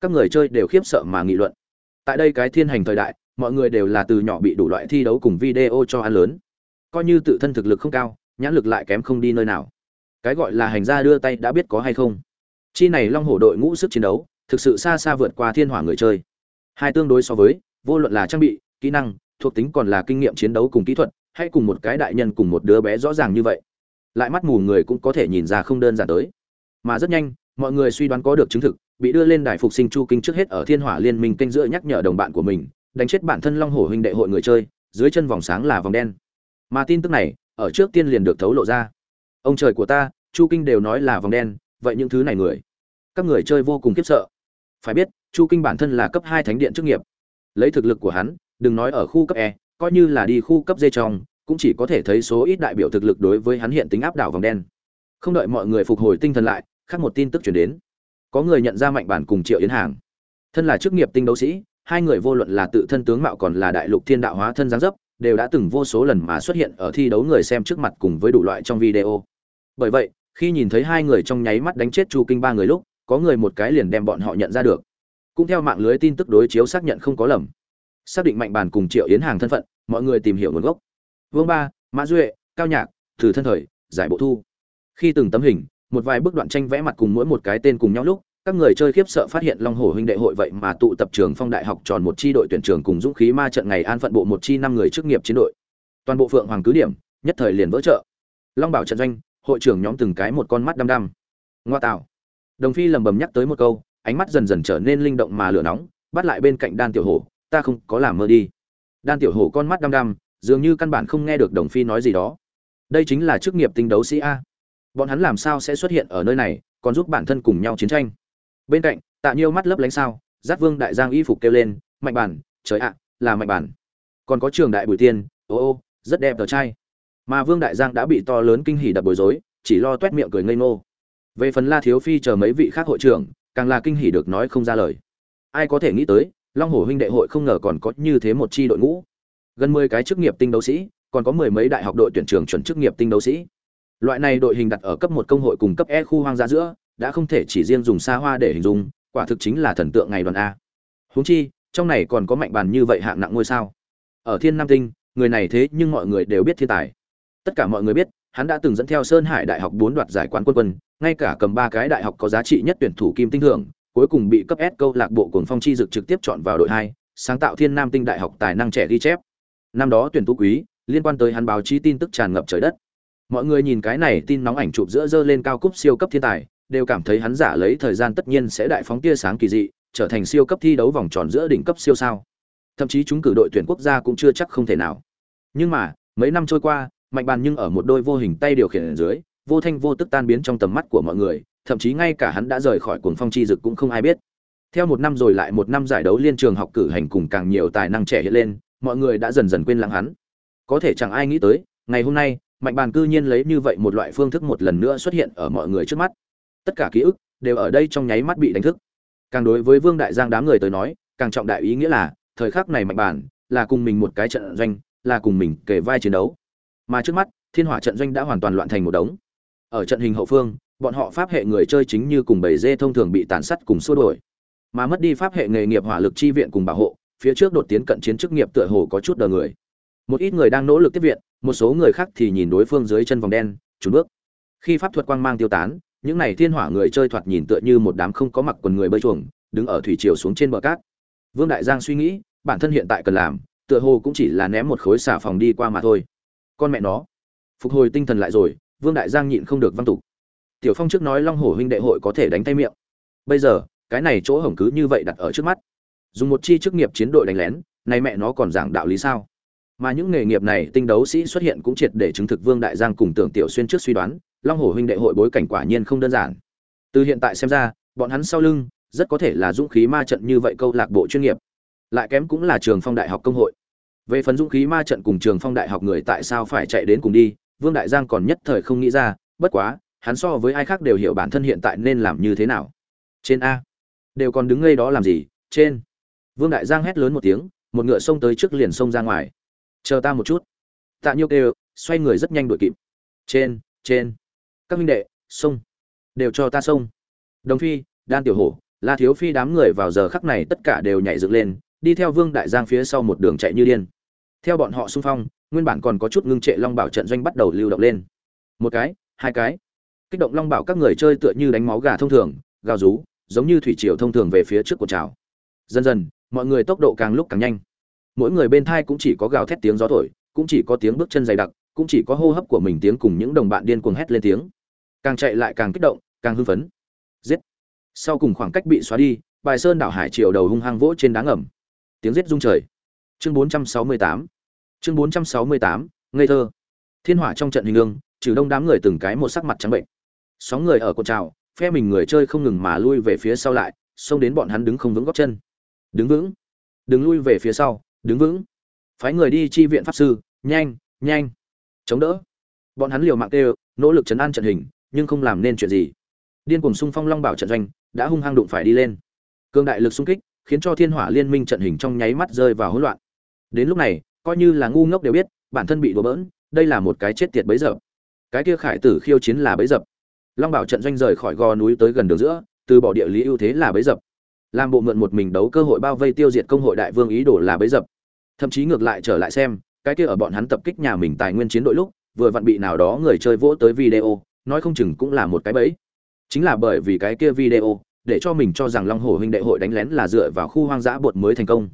Các người chơi đều khiếp sợ mà nghị luận. Tại đây cái thiên hành thời đại, mọi người đều là từ nhỏ bị đủ loại thi đấu cùng video cho ăn lớn. Coi như tự thân thực lực không cao, nhãn lực lại kém không đi nơi nào. Cái gọi là hành gia đưa tay đã biết có hay không. Chi này long hổ đội ngũ sức chiến đấu thực sự xa xa vượt qua thiên hỏa người chơi. Hai tương đối so với, vô luận là trang bị, kỹ năng, thuộc tính còn là kinh nghiệm chiến đấu cùng kỹ thuật, hay cùng một cái đại nhân cùng một đứa bé rõ ràng như vậy, lại mắt mù người cũng có thể nhìn ra không đơn giản tới. Mà rất nhanh, mọi người suy đoán có được chứng thực, bị đưa lên đài phục sinh chu kinh trước hết ở thiên hỏa liên minh kênh giữa nhắc nhở đồng bạn của mình, đánh chết bản thân long hổ huynh đệ hội người chơi, dưới chân vòng sáng là vòng đen. Mà tin tức này, ở trước tiên liền được thấu lộ ra. Ông trời của ta, chu kinh đều nói là vòng đen, vậy những thứ này người, các người chơi vô cùng khiếp sợ phải biết, chu kinh bản thân là cấp hai thánh điện chức nghiệp. Lấy thực lực của hắn, đừng nói ở khu cấp e coi như là đi khu cấp d trong, cũng chỉ có thể thấy số ít đại biểu thực lực đối với hắn hiện tính áp đảo vòng đen. Không đợi mọi người phục hồi tinh thần lại, khác một tin tức chuyển đến. Có người nhận ra mạnh bản cùng triệu yến hàng. Thân là chức nghiệp tinh đấu sĩ, hai người vô luận là tự thân tướng mạo còn là đại lục thiên đạo hóa thân giáng dấp, đều đã từng vô số lần mà xuất hiện ở thi đấu người xem trước mặt cùng với đủ loại trong video. Bởi vậy, khi nhìn thấy hai người trong nháy mắt đánh chết chu kinh ba người lúc có người một cái liền đem bọn họ nhận ra được. Cũng theo mạng lưới tin tức đối chiếu xác nhận không có lầm. Xác định mạnh bàn cùng triệu yến hàng thân phận, mọi người tìm hiểu nguồn gốc. Vương ba, mã duệ, cao nhạc, thử thân thời, giải bộ thu. Khi từng tấm hình, một vài bức đoạn tranh vẽ mặt cùng mỗi một cái tên cùng nhau lúc, các người chơi khiếp sợ phát hiện long hồ huynh đệ hội vậy mà tụ tập trường phong đại học tròn một chi đội tuyển trường cùng dũng khí ma trận ngày an phận bộ một chi năm người chức nghiệp chiến đội. Toàn bộ phượng hoàng cứ điểm, nhất thời liền vỡ trợ long bảo trận doanh, hội trưởng nhóm từng cái một con mắt đăm đăm. Ngoa tạo đồng phi lầm bầm nhắc tới một câu, ánh mắt dần dần trở nên linh động mà lửa nóng, bắt lại bên cạnh đan tiểu hổ, ta không có làm mơ đi. Đan tiểu hổ con mắt đăm đăm, dường như căn bản không nghe được đồng phi nói gì đó. Đây chính là chức nghiệp tinh đấu sĩ a. Bọn hắn làm sao sẽ xuất hiện ở nơi này, còn giúp bản thân cùng nhau chiến tranh? Bên cạnh, tạ nhiêu mắt lấp lánh sao giác vương đại giang y phục kêu lên, mạnh bản, trời ạ, là mạnh bản. Còn có trường đại bùi tiên, ô ô, rất đẹp tờ trai. Mà vương đại giang đã bị to lớn kinh hỉ đập bối rối, chỉ lo toét miệng cười ngây ngô về phần la thiếu phi chờ mấy vị khác hội trưởng, càng là kinh hỉ được nói không ra lời. Ai có thể nghĩ tới, long hồ huynh đệ hội không ngờ còn có như thế một chi đội ngũ. Gần mười cái chức nghiệp tinh đấu sĩ, còn có mười mấy đại học đội tuyển trường chuẩn chức nghiệp tinh đấu sĩ. Loại này đội hình đặt ở cấp một công hội cùng cấp e khu hoang gia giữa, đã không thể chỉ riêng dùng xa hoa để hình dung, quả thực chính là thần tượng ngày đoàn a. Huống chi, trong này còn có mạnh bàn như vậy hạng nặng ngôi sao. Ở thiên nam tinh, người này thế nhưng mọi người đều biết thiên tài. Tất cả mọi người biết hắn đã từng dẫn theo sơn hải đại học bốn đoạt giải quán quân quân, ngay cả cầm ba cái đại học có giá trị nhất tuyển thủ kim tinh thưởng, cuối cùng bị cấp S câu lạc bộ cuồng phong chi dực trực tiếp chọn vào đội hai, sáng tạo thiên nam tinh đại học tài năng trẻ ghi chép. Năm đó tuyển tú quý, liên quan tới hắn báo chí tin tức tràn ngập trời đất. Mọi người nhìn cái này tin nóng ảnh chụp giữa dơ lên cao cúp siêu cấp thiên tài, đều cảm thấy hắn giả lấy thời gian tất nhiên sẽ đại phóng tia sáng kỳ dị, trở thành siêu cấp thi đấu vòng tròn giữa đỉnh cấp siêu sao. Thậm chí chúng cử đội tuyển quốc gia cũng chưa chắc không thể nào. Nhưng mà, mấy năm trôi qua mạnh bàn nhưng ở một đôi vô hình tay điều khiển ở dưới, vô thanh vô tức tan biến trong tầm mắt của mọi người, thậm chí ngay cả hắn đã rời khỏi cuồng phong chi dực cũng không ai biết. Theo một năm rồi lại một năm giải đấu liên trường học cử hành cùng càng nhiều tài năng trẻ hiện lên, mọi người đã dần dần quên lãng hắn. Có thể chẳng ai nghĩ tới, ngày hôm nay, mạnh bàn cư nhiên lấy như vậy một loại phương thức một lần nữa xuất hiện ở mọi người trước mắt. Tất cả ký ức đều ở đây trong nháy mắt bị đánh thức. Càng đối với vương đại giang đám người tới nói, càng trọng đại ý nghĩa là, thời khắc này mạnh bàn là cùng mình một cái trận doanh, là cùng mình kể vai chiến đấu mà trước mắt, thiên hỏa trận doanh đã hoàn toàn loạn thành một đống. Ở trận hình hậu phương, bọn họ pháp hệ người chơi chính như cùng bầy dê thông thường bị tàn sát cùng xua đổi mà mất đi pháp hệ nghề nghiệp hỏa lực chi viện cùng bảo hộ, phía trước đột tiến cận chiến chức nghiệp tựa hồ có chút đờ người. Một ít người đang nỗ lực tiếp viện, một số người khác thì nhìn đối phương dưới chân vòng đen trốn bước. Khi pháp thuật quang mang tiêu tán, những này thiên hỏa người chơi thoạt nhìn tựa như một đám không có mặc quần người bơi chuồng đứng ở thủy triều xuống trên bờ cát. Vương đại giang suy nghĩ, bản thân hiện tại cần làm, tựa hồ cũng chỉ là ném một khối xà phòng đi qua mà thôi con mẹ nó. Phục hồi tinh thần lại rồi, vương đại giang nhịn không được văn tục. Tiểu phong trước nói long hổ huynh đệ hội có thể đánh tay miệng. Bây giờ, cái này chỗ hổng cứ như vậy đặt ở trước mắt. Dùng một chi chức nghiệp chiến đội đánh lén nay mẹ nó còn giảng đạo lý sao? Mà những nghề nghiệp này, tinh đấu sĩ xuất hiện cũng triệt để chứng thực vương đại giang cùng tưởng tiểu xuyên trước suy đoán, long hổ huynh đệ hội bối cảnh quả nhiên không đơn giản. Từ hiện tại xem ra, bọn hắn sau lưng, rất có thể là dũng khí ma trận như vậy câu lạc bộ chuyên nghiệp. Lại kém cũng là trường phong đại học công hội về phần dũng khí ma trận cùng trường phong đại học người tại sao phải chạy đến cùng đi, vương đại giang còn nhất thời không nghĩ ra, bất quá, hắn so với ai khác đều hiểu bản thân hiện tại nên làm như thế nào. Trên a. Đều còn đứng ngây đó làm gì, trên. Vương đại giang hét lớn một tiếng, một ngựa xông tới trước liền xông ra ngoài. Chờ ta một chút. Tạ nhiêu kêu, xoay người rất nhanh đuổi kịp. Trên trên. Các minh đệ, xông. Đều cho ta xông. Đồng phi, đan tiểu hổ, la thiếu phi đám người vào giờ khắc này tất cả đều nhảy dựng lên, đi theo vương đại giang phía sau một đường chạy như điên theo bọn họ xung phong, nguyên bản còn có chút ngưng trệ long bảo trận doanh bắt đầu lưu động lên. Một cái, hai cái. Kích động long bảo các người chơi tựa như đánh máu gà thông thường, gào rú, giống như thủy triều thông thường về phía trước của trào. Dần dần, mọi người tốc độ càng lúc càng nhanh. Mỗi người bên thai cũng chỉ có gào thét tiếng gió thổi, cũng chỉ có tiếng bước chân dày đặc, cũng chỉ có hô hấp của mình tiếng cùng những đồng bạn điên cuồng hét lên tiếng. Càng chạy lại càng kích động, càng hưng phấn. Giết. Sau cùng khoảng cách bị xóa đi, bài sơn đảo hải triều đầu hung hăng vỗ trên đá ngầm. Tiếng giết rung trời chương 468 chương 468 ngây thơ. Thiên hỏa trong trận hình lương trừ đông đám người từng cái một sắc mặt trắng bệnh. Sóng người ở cột trào, phe mình người chơi không ngừng mà lui về phía sau lại, xông đến bọn hắn đứng không vững góc chân. Đứng vững. Đứng lui về phía sau, đứng vững. Phái người đi chi viện pháp sư, nhanh nhanh. Chống đỡ. Bọn hắn liều mạng kêu, nỗ lực chấn an trận hình, nhưng không làm nên chuyện gì. Điên cùng xung phong long bảo trận doanh, đã hung hăng đụng phải đi lên. Cương đại lực xung kích, khiến cho thiên hỏa liên minh trận hình trong nháy mắt rơi vào hỗn loạn đến lúc này, coi như là ngu ngốc đều biết, bản thân bị đùa bỡn, đây là một cái chết tiệt bấy giờ cái kia khải tử khiêu chiến là bấy dập. Long bảo trận doanh rời khỏi gò núi tới gần đường giữa, từ bỏ địa lý ưu thế là bấy dập. Làm bộ mượn một mình đấu cơ hội bao vây tiêu diệt công hội đại vương ý đồ là bấy dập. Thậm chí ngược lại trở lại xem, cái kia ở bọn hắn tập kích nhà mình tài nguyên chiến đội lúc, vừa vặn bị nào đó người chơi vỗ tới video, nói không chừng cũng là một cái bẫy. Chính là bởi vì cái kia video, để cho mình cho rằng long hồ huynh đệ hội đánh lén là dựa vào khu hoang dã bột mới thành công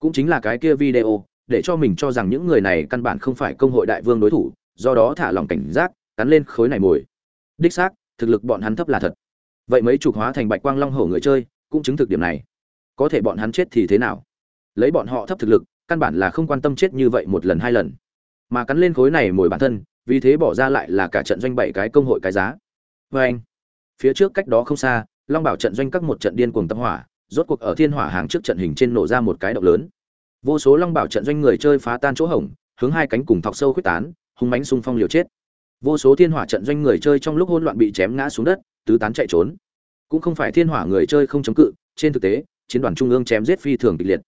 cũng chính là cái kia video, để cho mình cho rằng những người này căn bản không phải công hội đại vương đối thủ, do đó thả lòng cảnh giác, cắn lên khối này mồi. Đích xác, thực lực bọn hắn thấp là thật. Vậy mấy chục hóa thành bạch quang long hổ người chơi, cũng chứng thực điểm này. Có thể bọn hắn chết thì thế nào? Lấy bọn họ thấp thực lực, căn bản là không quan tâm chết như vậy một lần hai lần. Mà cắn lên khối này mồi bản thân, vì thế bỏ ra lại là cả trận doanh bảy cái công hội cái giá. Vê anh phía trước cách đó không xa, long bảo trận doanh các một trận điên cuồng tâm hỏa rốt cuộc ở thiên hỏa hàng trước trận hình trên nổ ra một cái động lớn. Vô số long bảo trận doanh người chơi phá tan chỗ hổng, hướng hai cánh cùng thọc sâu quyết tán, hung mánh xung phong liều chết. Vô số thiên hỏa trận doanh người chơi trong lúc hỗn loạn bị chém ngã xuống đất, tứ tán chạy trốn. Cũng không phải thiên hỏa người chơi không chống cự, trên thực tế, chiến đoàn trung ương chém giết phi thường kịch liệt.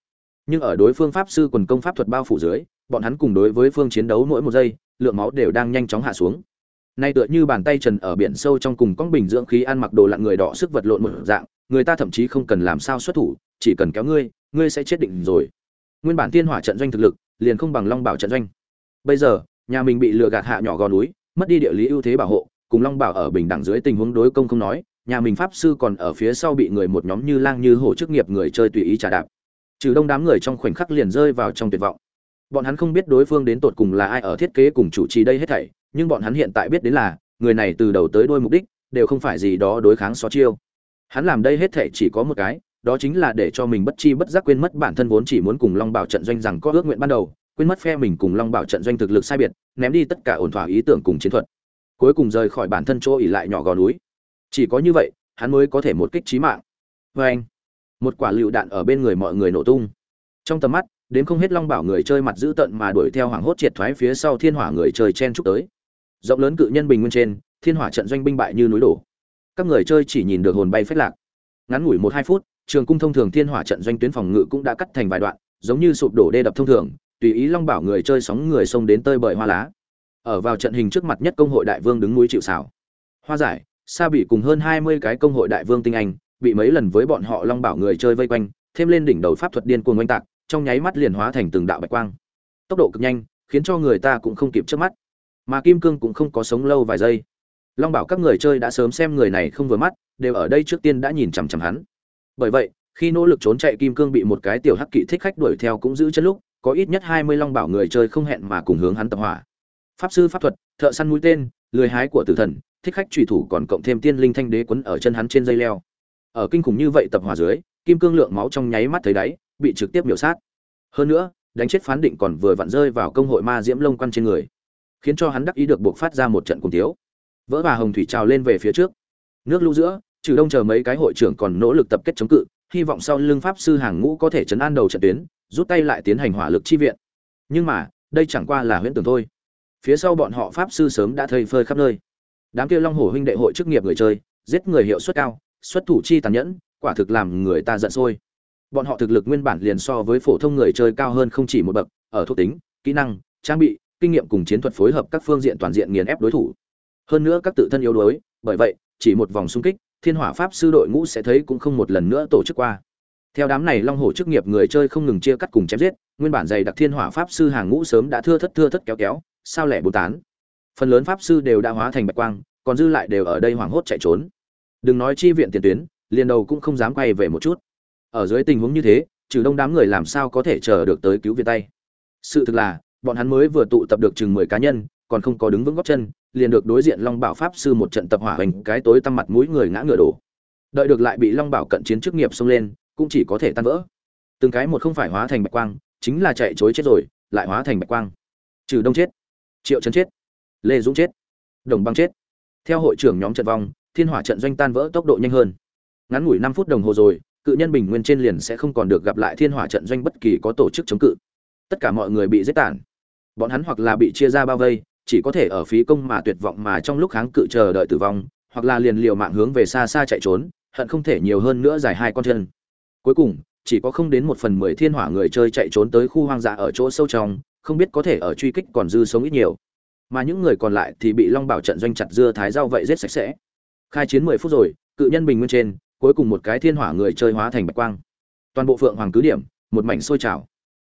Nhưng ở đối phương pháp sư quần công pháp thuật bao phủ dưới, bọn hắn cùng đối với phương chiến đấu mỗi một giây, lượng máu đều đang nhanh chóng hạ xuống. Nay tựa như bàn tay trần ở biển sâu trong cùng con bình dưỡng khí ăn mặc đồ lặn người đỏ sức vật lộn một dạng người ta thậm chí không cần làm sao xuất thủ, chỉ cần kéo ngươi ngươi sẽ chết định rồi. Nguyên bản thiên hỏa trận doanh thực lực, liền không bằng long bảo trận doanh. Bây giờ, nhà mình bị lừa gạt hạ nhỏ gò núi, mất đi địa lý ưu thế bảo hộ, cùng long bảo ở bình đẳng dưới tình huống đối công không nói, nhà mình pháp sư còn ở phía sau bị người một nhóm như lang như hổ chức nghiệp người chơi tùy ý trả đạp. Trừ đông đám người trong khoảnh khắc liền rơi vào trong tuyệt vọng. Bọn hắn không biết đối phương đến tột cùng là ai ở thiết kế cùng chủ trì đây hết thảy, nhưng bọn hắn hiện tại biết đến là, người này từ đầu tới đuôi mục đích, đều không phải gì đó đối kháng xó chiêu hắn làm đây hết thảy chỉ có một cái, đó chính là để cho mình bất chi bất giác quên mất bản thân vốn chỉ muốn cùng long bảo trận doanh rằng có ước nguyện ban đầu, quên mất phe mình cùng long bảo trận doanh thực lực sai biệt, ném đi tất cả ổn thỏa ý tưởng cùng chiến thuật. Cuối cùng rời khỏi bản thân chỗ ỉ lại nhỏ gò núi. Chỉ có như vậy, hắn mới có thể một kích trí mạng. Vê anh, một quả lựu đạn ở bên người mọi người nổ tung. Trong tầm mắt, đến không hết long bảo người chơi mặt dữ tận mà đuổi theo hoàng hốt triệt thoái phía sau thiên hỏa người chơi chen chúc tới. Rộng lớn cự nhân bình nguyên trên, thiên hỏa trận doanh binh bại như núi đổ các người chơi chỉ nhìn được hồn bay phết lạc. Ngắn ngủi một hai phút, trường cung thông thường thiên hỏa trận doanh tuyến phòng ngự cũng đã cắt thành vài đoạn, giống như sụp đổ đê đập thông thường, tùy ý long bảo người chơi sóng người xông đến tơi bời hoa lá. Ở vào trận hình trước mặt nhất công hội đại vương đứng núi chịu xảo hoa giải, sa bị cùng hơn hai mươi cái công hội đại vương tinh anh, bị mấy lần với bọn họ long bảo người chơi vây quanh, thêm lên đỉnh đầu pháp thuật điên cuồng oanh tạc, trong nháy mắt liền hóa thành từng đạo bạch quang. Tốc độ cực nhanh, khiến cho người ta cũng không kịp trước mắt. Mà kim cương cũng không có sống lâu vài giây long bảo các người chơi đã sớm xem người này không vừa mắt, đều ở đây trước tiên đã nhìn chằm chằm hắn. Bởi vậy, khi nỗ lực trốn chạy kim cương bị một cái tiểu hắc kỵ thích khách đuổi theo cũng giữ chân lúc, có ít nhất hai mươi long bảo người chơi không hẹn mà cùng hướng hắn tập hỏa. Pháp sư pháp thuật, thợ săn mũi tên, lười hái của tử thần, thích khách trùy thủ còn cộng thêm tiên linh thanh đế quấn ở chân hắn trên dây leo. Ở kinh khủng như vậy tập hỏa dưới, kim cương lượng máu trong nháy mắt thấy đáy, bị trực tiếp biểu sát. Hơn nữa, đánh chết phán định còn vừa vặn rơi vào công hội ma diễm lông quăn trên người, khiến cho hắn đắc ý được buộc phát ra một trận cùng thiếu vỡ bà hồng thủy trào lên về phía trước. Nước lũ giữa trừ đông chờ mấy cái hội trưởng còn nỗ lực tập kết chống cự, hy vọng sau lưng pháp sư hàng ngũ có thể chấn an đầu trận tuyến, rút tay lại tiến hành hỏa lực chi viện. Nhưng mà, đây chẳng qua là huyễn tưởng thôi. Phía sau bọn họ pháp sư sớm đã thây phơi khắp nơi. Đám kia long hổ huynh đệ hội chức nghiệp người chơi, giết người hiệu suất cao, xuất thủ chi tàn nhẫn, quả thực làm người ta giận sôi. Bọn họ thực lực nguyên bản liền so với phổ thông người chơi cao hơn không chỉ một bậc, ở thuộc tính, kỹ năng, trang bị, kinh nghiệm cùng chiến thuật phối hợp các phương diện toàn diện nghiền ép đối thủ hơn nữa các tự thân yếu đuối, bởi vậy, chỉ một vòng xung kích, thiên hỏa pháp sư đội ngũ sẽ thấy cũng không một lần nữa tổ chức qua. Theo đám này long hồ chức nghiệp người chơi không ngừng chia cắt cùng chém giết, nguyên bản dày đặc thiên hỏa pháp sư hàng ngũ sớm đã thưa thất thưa thất kéo kéo, sao lẻ bù tán. Phần lớn pháp sư đều đã hóa thành bạch quang, còn dư lại đều ở đây hoảng hốt chạy trốn. Đừng nói chi viện tiền tuyến, liền đầu cũng không dám quay về một chút. Ở dưới tình huống như thế, trừ đông đám người làm sao có thể chờ được tới cứu viện tay? Sự thực là, bọn hắn mới vừa tụ tập được chừng mười cá nhân, còn không có đứng vững góc chân liền được đối diện long bảo pháp sư một trận tập hỏa hình, cái tối tăm mặt mũi người ngã ngựa đổ. Đợi được lại bị long bảo cận chiến chức nghiệp xông lên cũng chỉ có thể tan vỡ. Từng cái một không phải hóa thành bạch quang chính là chạy chối chết rồi lại hóa thành bạch quang. Trừ đông chết triệu trấn chết lê dũng chết đồng băng chết. Theo hội trưởng nhóm trận vong thiên hỏa trận doanh tan vỡ tốc độ nhanh hơn. Ngắn ngủi năm phút đồng hồ rồi cự nhân bình nguyên trên liền sẽ không còn được gặp lại thiên hỏa trận doanh bất kỳ có tổ chức chống cự. Tất cả mọi người bị giết tản bọn hắn hoặc là bị chia ra bao vây chỉ có thể ở phí công mà tuyệt vọng mà trong lúc kháng cự chờ đợi tử vong, hoặc là liền liều mạng hướng về xa xa chạy trốn, hận không thể nhiều hơn nữa dài hai con chân. Cuối cùng, chỉ có không đến một phần mười thiên hỏa người chơi chạy trốn tới khu hoang dã ở chỗ sâu trong, không biết có thể ở truy kích còn dư sống ít nhiều. Mà những người còn lại thì bị long bảo trận doanh chặt dưa thái rau vậy giết sạch sẽ. Khai chiến mười phút rồi, cự nhân bình nguyên trên, cuối cùng một cái thiên hỏa người chơi hóa thành bạch quang. Toàn bộ phượng hoàng cứ điểm, một mảnh sôi trào.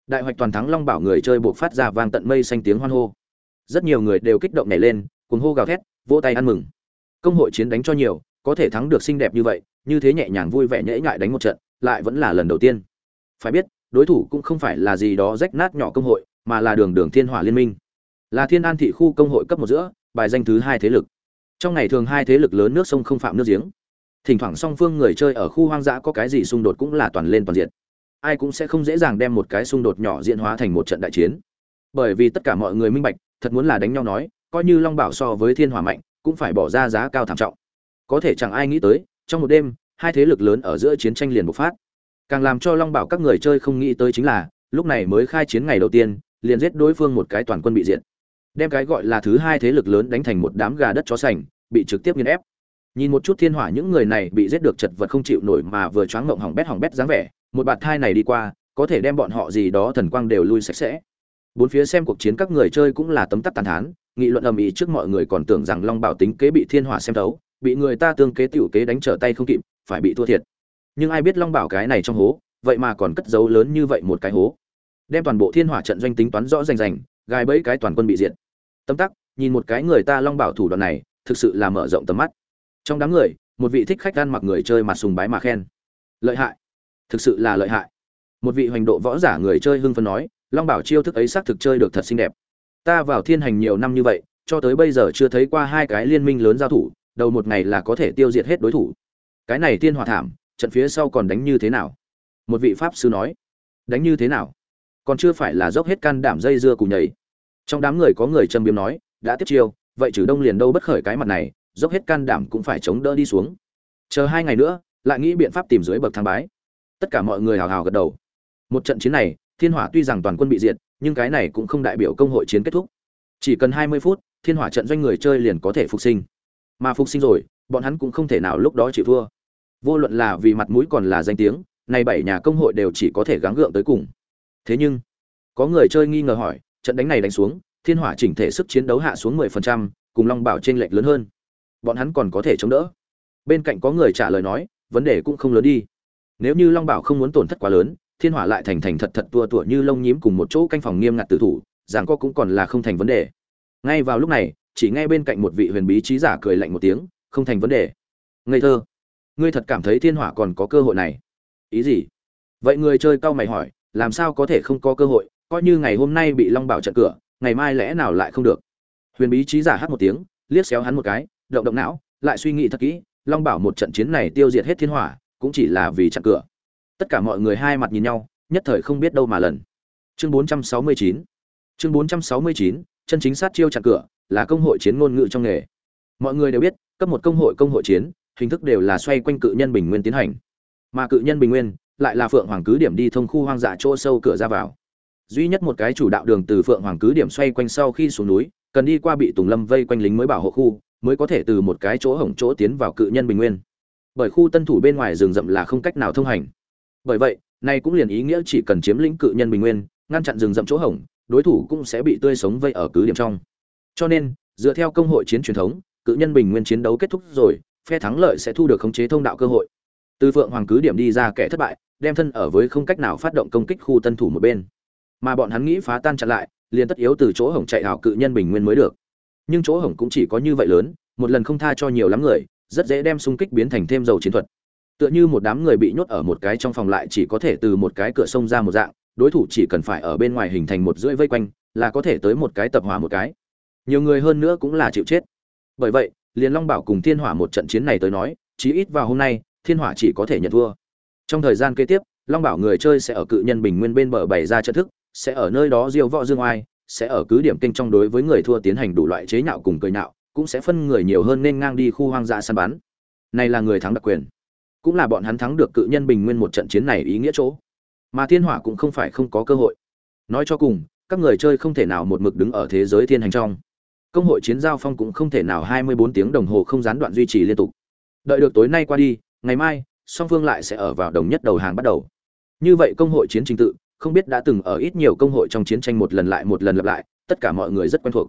Đại hoạch toàn thắng long bảo người chơi buộc phát ra vang tận mây xanh tiếng hoan hô rất nhiều người đều kích động nhảy lên, cuồng hô gào thét, vỗ tay ăn mừng. Công hội chiến đánh cho nhiều, có thể thắng được xinh đẹp như vậy, như thế nhẹ nhàng vui vẻ nhễ ngại đánh một trận, lại vẫn là lần đầu tiên. Phải biết, đối thủ cũng không phải là gì đó rách nát nhỏ công hội, mà là đường đường thiên hỏa liên minh. Là thiên an thị khu công hội cấp một giữa, bài danh thứ hai thế lực. Trong ngày thường hai thế lực lớn nước sông không phạm nước giếng. Thỉnh thoảng song phương người chơi ở khu hoang dã có cái gì xung đột cũng là toàn lên toàn diện. Ai cũng sẽ không dễ dàng đem một cái xung đột nhỏ diễn hóa thành một trận đại chiến. Bởi vì tất cả mọi người minh bạch thật muốn là đánh nhau nói, coi như long bảo so với thiên hỏa mạnh, cũng phải bỏ ra giá cao thảm trọng. Có thể chẳng ai nghĩ tới, trong một đêm, hai thế lực lớn ở giữa chiến tranh liền bộc phát. Càng làm cho long bảo các người chơi không nghĩ tới chính là, lúc này mới khai chiến ngày đầu tiên, liền giết đối phương một cái toàn quân bị diệt. Đem cái gọi là thứ hai thế lực lớn đánh thành một đám gà đất chó sành, bị trực tiếp nghiền ép. Nhìn một chút thiên hỏa, những người này bị giết được chật vật không chịu nổi mà vừa choáng ngộng hỏng bét hỏng bét dáng vẻ, một bạt thai này đi qua, có thể đem bọn họ gì đó thần quang đều lui sạch sẽ bốn phía xem cuộc chiến các người chơi cũng là tấm tắc tàn thán, nghị luận ầm ĩ trước mọi người còn tưởng rằng long bảo tính kế bị thiên hỏa xem thấu, bị người ta tương kế tiểu kế đánh trở tay không kịp, phải bị thua thiệt. Nhưng ai biết long bảo cái này trong hố, vậy mà còn cất giấu lớn như vậy một cái hố. Đem toàn bộ thiên hỏa trận doanh tính toán rõ rành rành gai bẫy cái toàn quân bị diệt. Tâm tắc, nhìn một cái người ta long bảo thủ đoạn này, thực sự là mở rộng tầm mắt. Trong đám người, một vị thích khách ăn mặc người chơi mặt sùng bái mà khen. Lợi hại. Thực sự là lợi hại. Một vị hoành độ võ giả người chơi hưng phấn nói long bảo chiêu thức ấy xác thực chơi được thật xinh đẹp. Ta vào thiên hành nhiều năm như vậy, cho tới bây giờ chưa thấy qua hai cái liên minh lớn giao thủ, đầu một ngày là có thể tiêu diệt hết đối thủ. Cái này tiên hòa thảm, trận phía sau còn đánh như thế nào? Một vị pháp sư nói. Đánh như thế nào? Còn chưa phải là dốc hết can đảm dây dưa cùng nhảy. Trong đám người có người châm biếm nói, đã tiếp chiêu, vậy trừ đông liền đâu bất khởi cái mặt này, dốc hết can đảm cũng phải chống đỡ đi xuống. Chờ hai ngày nữa, lại nghĩ biện pháp tìm dưới bậc thang bái. Tất cả mọi người hào hào gật đầu. Một trận chiến này thiên hỏa tuy rằng toàn quân bị diệt, nhưng cái này cũng không đại biểu công hội chiến kết thúc. Chỉ cần hai mươi phút, thiên hỏa trận doanh người chơi liền có thể phục sinh. Mà phục sinh rồi, bọn hắn cũng không thể nào lúc đó chịu thua. Vô luận là vì mặt mũi còn là danh tiếng nay bảy nhà công hội đều chỉ có thể gắng gượng tới cùng. Thế nhưng, có người chơi nghi ngờ hỏi, trận đánh này đánh xuống, thiên hỏa chỉnh thể sức chiến đấu hạ xuống mười phần trăm, cùng long bảo trên lệch lớn hơn. Bọn hắn còn có thể chống đỡ. Bên cạnh có người trả lời nói, vấn đề cũng không lớn đi. Nếu như long bảo không muốn tổn thất quá lớn thiên hỏa lại thành thành thật thật tua tủa như lông nhím cùng một chỗ canh phòng nghiêm ngặt tử thủ giảng co cũng còn là không thành vấn đề. Ngay vào lúc này, chỉ nghe bên cạnh một vị huyền bí trí giả cười lạnh một tiếng, không thành vấn đề. Ngây thơ, ngươi thật cảm thấy thiên hỏa còn có cơ hội này? Ý gì? Vậy người chơi cao mày hỏi, làm sao có thể không có cơ hội, coi như ngày hôm nay bị long bảo chặn cửa, ngày mai lẽ nào lại không được? Huyền bí trí giả hát một tiếng, liếc xéo hắn một cái, động động não, lại suy nghĩ thật kỹ, long bảo một trận chiến này tiêu diệt hết thiên hỏa, cũng chỉ là vì chặn cửa tất cả mọi người hai mặt nhìn nhau, nhất thời không biết đâu mà lần. Chương 469 chương 469 chân chính sát chiêu chặn cửa, là công hội chiến ngôn ngữ trong nghề. Mọi người đều biết, cấp một công hội công hội chiến, hình thức đều là xoay quanh cự nhân bình nguyên tiến hành. Mà cự nhân bình nguyên, lại là phượng hoàng cứ điểm đi thông khu hoang dã chỗ sâu cửa ra vào. Duy nhất một cái chủ đạo đường từ phượng hoàng cứ điểm xoay quanh sau khi xuống núi, cần đi qua bị tùng lâm vây quanh lính mới bảo hộ khu, mới có thể từ một cái chỗ hổng chỗ tiến vào cự nhân bình nguyên. Bởi khu tân thủ bên ngoài rừng rậm là không cách nào thông hành bởi vậy này cũng liền ý nghĩa chỉ cần chiếm lĩnh cự nhân bình nguyên, ngăn chặn rừng rậm chỗ hổng, đối thủ cũng sẽ bị tươi sống vây ở cứ điểm trong. Cho nên, dựa theo công hội chiến truyền thống, cự nhân bình nguyên chiến đấu kết thúc rồi, phe thắng lợi sẽ thu được khống chế thông đạo cơ hội. Từ phượng hoàng cứ điểm đi ra kẻ thất bại, đem thân ở với không cách nào phát động công kích khu tân thủ một bên. Mà bọn hắn nghĩ phá tan chặn lại, liền tất yếu từ chỗ hổng chạy hảo cự nhân bình nguyên mới được. Nhưng chỗ hổng cũng chỉ có như vậy lớn, một lần không tha cho nhiều lắm người, rất dễ đem xung kích biến thành thêm dầu chiến thuật tựa như một đám người bị nhốt ở một cái trong phòng lại chỉ có thể từ một cái cửa sông ra một dạng, đối thủ chỉ cần phải ở bên ngoài hình thành một rưỡi vây quanh, là có thể tới một cái tập hỏa một cái. Nhiều người hơn nữa cũng là chịu chết. Bởi vậy liền long bảo cùng thiên hỏa một trận chiến này tới nói, chí ít vào hôm nay, thiên hỏa chỉ có thể nhận thua. Trong thời gian kế tiếp, long bảo người chơi sẽ ở cự nhân bình nguyên bên bờ bày ra trận thức, sẽ ở nơi đó diêu võ dương oai, sẽ ở cứ điểm kinh trong đối với người thua tiến hành đủ loại chế nhạo cùng cười nhạo, cũng sẽ phân người nhiều hơn nên ngang đi khu hoang dã săn bắn. Này là người thắng đặc quyền cũng là bọn hắn thắng được cự nhân bình nguyên một trận chiến này ý nghĩa chỗ. Mà thiên hỏa cũng không phải không có cơ hội. Nói cho cùng, các người chơi không thể nào một mực đứng ở thế giới thiên hành trong. Công hội chiến giao phong cũng không thể nào 24 tiếng đồng hồ không gián đoạn duy trì liên tục. Đợi được tối nay qua đi, ngày mai, song phương lại sẽ ở vào đồng nhất đầu hàng bắt đầu. Như vậy công hội chiến trình tự, không biết đã từng ở ít nhiều công hội trong chiến tranh một lần lại một lần lặp lại, tất cả mọi người rất quen thuộc.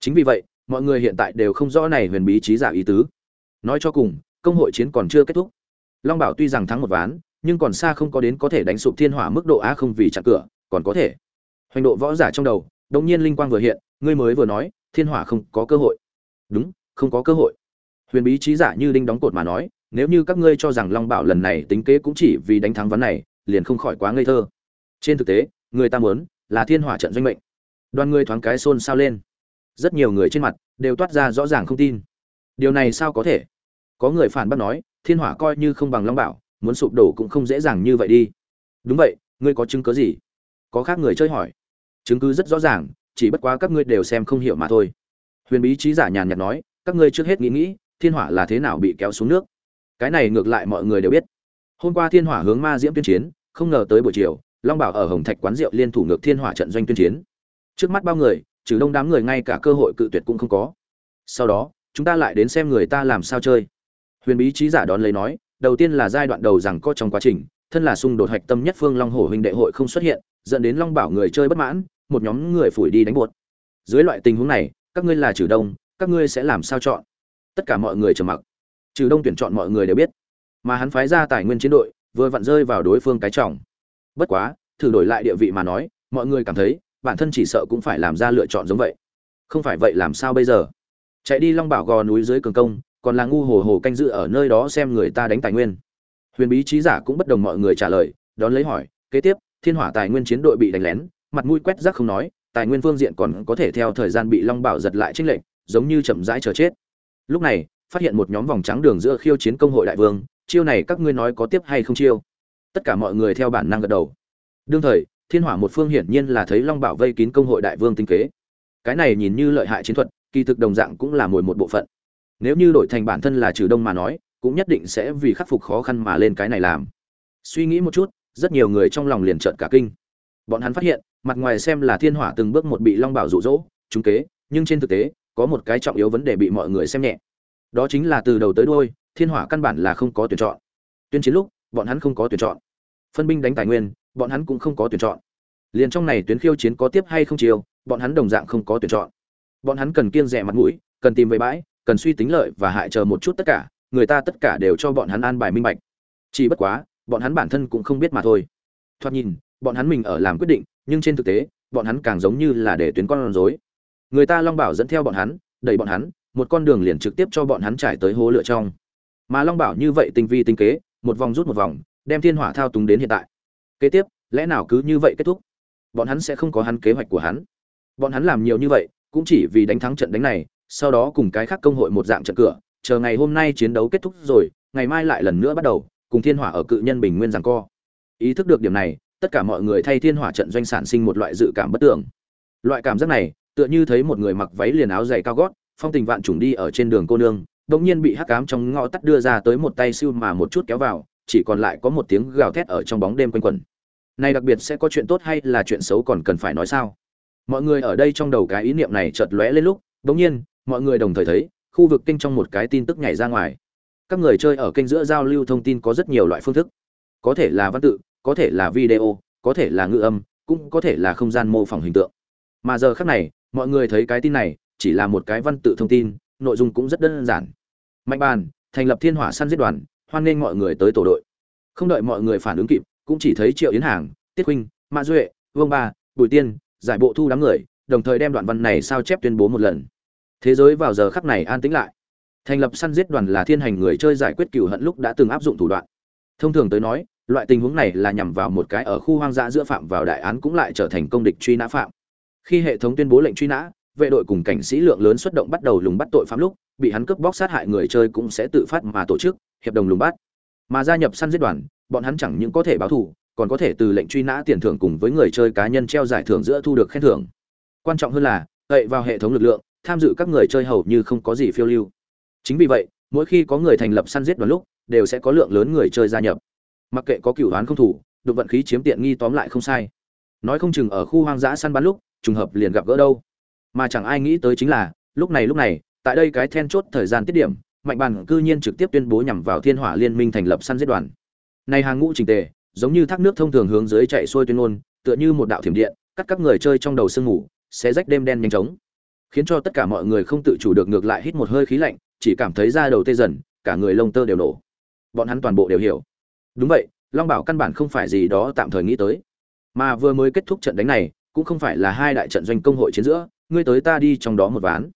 Chính vì vậy, mọi người hiện tại đều không rõ này huyền bí trí giả ý tứ. Nói cho cùng, công hội chiến còn chưa kết thúc long bảo tuy rằng thắng một ván, nhưng còn xa không có đến có thể đánh sụp thiên hỏa mức độ a không vì chặn cửa, còn có thể. Hoành độ võ giả trong đầu, đột nhiên linh quang vừa hiện, ngươi mới vừa nói, thiên hỏa không có cơ hội. Đúng, không có cơ hội. Huyền bí trí giả như đinh đóng cột mà nói, nếu như các ngươi cho rằng long bảo lần này tính kế cũng chỉ vì đánh thắng ván này, liền không khỏi quá ngây thơ. Trên thực tế, người ta muốn là thiên hỏa trận doanh mệnh. Đoàn người thoáng cái xôn xao lên. Rất nhiều người trên mặt đều toát ra rõ ràng không tin. Điều này sao có thể? Có người phản bác nói thiên hỏa coi như không bằng long bảo, muốn sụp đổ cũng không dễ dàng như vậy đi. Đúng vậy, ngươi có chứng cứ gì? Có khác người chơi hỏi. Chứng cứ rất rõ ràng, chỉ bất quá các ngươi đều xem không hiểu mà thôi. Huyền bí trí giả nhàn nhạt nói, các ngươi trước hết nghĩ nghĩ, thiên hỏa là thế nào bị kéo xuống nước? Cái này ngược lại mọi người đều biết. Hôm qua thiên hỏa hướng ma diễm tuyên chiến, không ngờ tới buổi chiều, long bảo ở hồng thạch quán rượu liên thủ ngược thiên hỏa trận doanh tuyên chiến. Trước mắt bao người, trừ đông đám người, ngay cả cơ hội cự tuyệt cũng không có. Sau đó, chúng ta lại đến xem người ta làm sao chơi huyền bí trí giả đón lấy nói, đầu tiên là giai đoạn đầu rằng có trong quá trình, thân là xung đột hạch tâm nhất phương long hổ huynh đệ hội không xuất hiện, dẫn đến long bảo người chơi bất mãn, một nhóm người phủi đi đánh buột. Dưới loại tình huống này, các ngươi là trừ đông, các ngươi sẽ làm sao chọn? Tất cả mọi người trầm mặc. Trừ đông tuyển chọn mọi người đều biết. Mà hắn phái ra tài nguyên chiến đội, vừa vặn rơi vào đối phương cái trọng. Bất quá, thử đổi lại địa vị mà nói, mọi người cảm thấy, bản thân chỉ sợ cũng phải làm ra lựa chọn giống vậy. Không phải vậy làm sao bây giờ? Chạy đi long bảo gò núi dưới cường công còn là ngu hồ hồ canh dự ở nơi đó xem người ta đánh tài nguyên. Huyền bí trí giả cũng bất đồng mọi người trả lời, đón lấy hỏi, kế tiếp, thiên hỏa tài nguyên chiến đội bị đánh lén, mặt mũi quét rác không nói, tài nguyên phương diện còn có thể theo thời gian bị long bảo giật lại trinh lệnh giống như chậm rãi chờ chết. Lúc này, phát hiện một nhóm vòng trắng đường giữa khiêu chiến công hội đại vương, chiêu này các ngươi nói có tiếp hay không chiêu? Tất cả mọi người theo bản năng gật đầu. Đương thời, thiên hỏa một phương hiển nhiên là thấy long bảo vây kín công hội đại vương tinh kế. Cái này nhìn như lợi hại chiến thuật, kỳ thực đồng dạng cũng là mồi một bộ phận nếu như đổi thành bản thân là trừ đông mà nói, cũng nhất định sẽ vì khắc phục khó khăn mà lên cái này làm. Suy nghĩ một chút, rất nhiều người trong lòng liền trợn cả kinh. Bọn hắn phát hiện, mặt ngoài xem là thiên hỏa từng bước một bị long bảo rụ rỗ trúng kế, nhưng trên thực tế, có một cái trọng yếu vấn đề bị mọi người xem nhẹ. Đó chính là từ đầu tới đôi thiên hỏa căn bản là không có tuyển chọn. Tuyên chiến lúc, bọn hắn không có tuyển chọn. Phân binh đánh tài nguyên, bọn hắn cũng không có tuyển chọn. Liền trong này tuyến khiêu chiến có tiếp hay không chiều bọn hắn đồng dạng không có tuyển chọn. Bọn hắn cần kiên rẻ mặt mũi, cần tìm về bãi cần suy tính lợi và hại chờ một chút tất cả, người ta tất cả đều cho bọn hắn an bài minh bạch. Chỉ bất quá, bọn hắn bản thân cũng không biết mà thôi. Thoạt nhìn, bọn hắn mình ở làm quyết định, nhưng trên thực tế, bọn hắn càng giống như là để tuyến con rối. Người ta long bảo dẫn theo bọn hắn, đẩy bọn hắn, một con đường liền trực tiếp cho bọn hắn trải tới hố lửa trong. Mà long bảo như vậy tinh vi tinh kế, một vòng rút một vòng, đem thiên hỏa thao túng đến hiện tại. Kế tiếp, lẽ nào cứ như vậy kết thúc? Bọn hắn sẽ không có hắn kế hoạch của hắn. Bọn hắn làm nhiều như vậy, cũng chỉ vì đánh thắng trận đánh này sau đó cùng cái khác công hội một dạng trận cửa, chờ ngày hôm nay chiến đấu kết thúc rồi, ngày mai lại lần nữa bắt đầu, cùng thiên hỏa ở cự nhân bình nguyên giằng co. Ý thức được điểm này, tất cả mọi người thay thiên hỏa trận doanh sản sinh một loại dự cảm bất tưởng. Loại cảm giác này, tựa như thấy một người mặc váy liền áo dày cao gót, phong tình vạn trùng đi ở trên đường cô nương, đột nhiên bị hắc ám trong ngõ tắt đưa ra tới một tay siêu mà một chút kéo vào, chỉ còn lại có một tiếng gào thét ở trong bóng đêm quanh quẩn. Này đặc biệt sẽ có chuyện tốt hay là chuyện xấu còn cần phải nói sao? Mọi người ở đây trong đầu cái ý niệm này chợt lóe lên lúc, đột nhiên mọi người đồng thời thấy, khu vực kênh trong một cái tin tức nhảy ra ngoài. Các người chơi ở kênh giữa giao lưu thông tin có rất nhiều loại phương thức. Có thể là văn tự, có thể là video, có thể là ngữ âm, cũng có thể là không gian mô phỏng hình tượng. Mà giờ khác này, mọi người thấy cái tin này, chỉ là một cái văn tự thông tin, nội dung cũng rất đơn giản. Mạnh bàn, thành lập thiên hỏa săn giết đoàn, hoan nghênh mọi người tới tổ đội. Không đợi mọi người phản ứng kịp, cũng chỉ thấy triệu yến hàng, tiết huynh mã duệ, vương ba, bùi tiên, giải bộ thu đám người, đồng thời đem đoạn văn này sao chép tuyên bố một lần thế giới vào giờ khắc này an tĩnh lại. Thành lập săn giết đoàn là thiên hành người chơi giải quyết cựu hận lúc đã từng áp dụng thủ đoạn. Thông thường tới nói, loại tình huống này là nhằm vào một cái ở khu hoang dã giữa phạm vào đại án cũng lại trở thành công địch truy nã phạm. Khi hệ thống tuyên bố lệnh truy nã, vệ đội cùng cảnh sĩ lượng lớn xuất động bắt đầu lùng bắt tội phạm lúc, bị hắn cướp bóc sát hại người chơi cũng sẽ tự phát mà tổ chức, hiệp đồng lùng bắt. Mà gia nhập săn giết đoàn, bọn hắn chẳng những có thể báo thù, còn có thể từ lệnh truy nã tiền thưởng cùng với người chơi cá nhân treo giải thưởng giữa thu được khen thưởng. Quan trọng hơn là cậy vào hệ thống lực lượng tham dự các người chơi hầu như không có gì phiêu lưu. Chính vì vậy, mỗi khi có người thành lập săn giết đoàn lúc, đều sẽ có lượng lớn người chơi gia nhập. Mặc kệ có cửu đoán không thủ được vận khí chiếm tiện nghi tóm lại không sai. Nói không chừng ở khu hoang dã săn bắn lúc, trùng hợp liền gặp gỡ đâu. Mà chẳng ai nghĩ tới chính là, lúc này lúc này, tại đây cái then chốt thời gian tiết điểm, mạnh bàn cư nhiên trực tiếp tuyên bố nhằm vào thiên hỏa liên minh thành lập săn giết đoàn. Này hàng ngũ trình tề, giống như thác nước thông thường hướng dưới chạy xuôi tuyên ngôn, tựa như một đạo thiểm điện, cắt các người chơi trong đầu sương ngủ sẽ rách đêm đen nhanh chóng khiến cho tất cả mọi người không tự chủ được ngược lại hít một hơi khí lạnh, chỉ cảm thấy da đầu tê dần, cả người lông tơ đều nổ. Bọn hắn toàn bộ đều hiểu. Đúng vậy, long bảo căn bản không phải gì đó tạm thời nghĩ tới. Mà vừa mới kết thúc trận đánh này, cũng không phải là hai đại trận doanh công hội chiến giữa, ngươi tới ta đi trong đó một ván.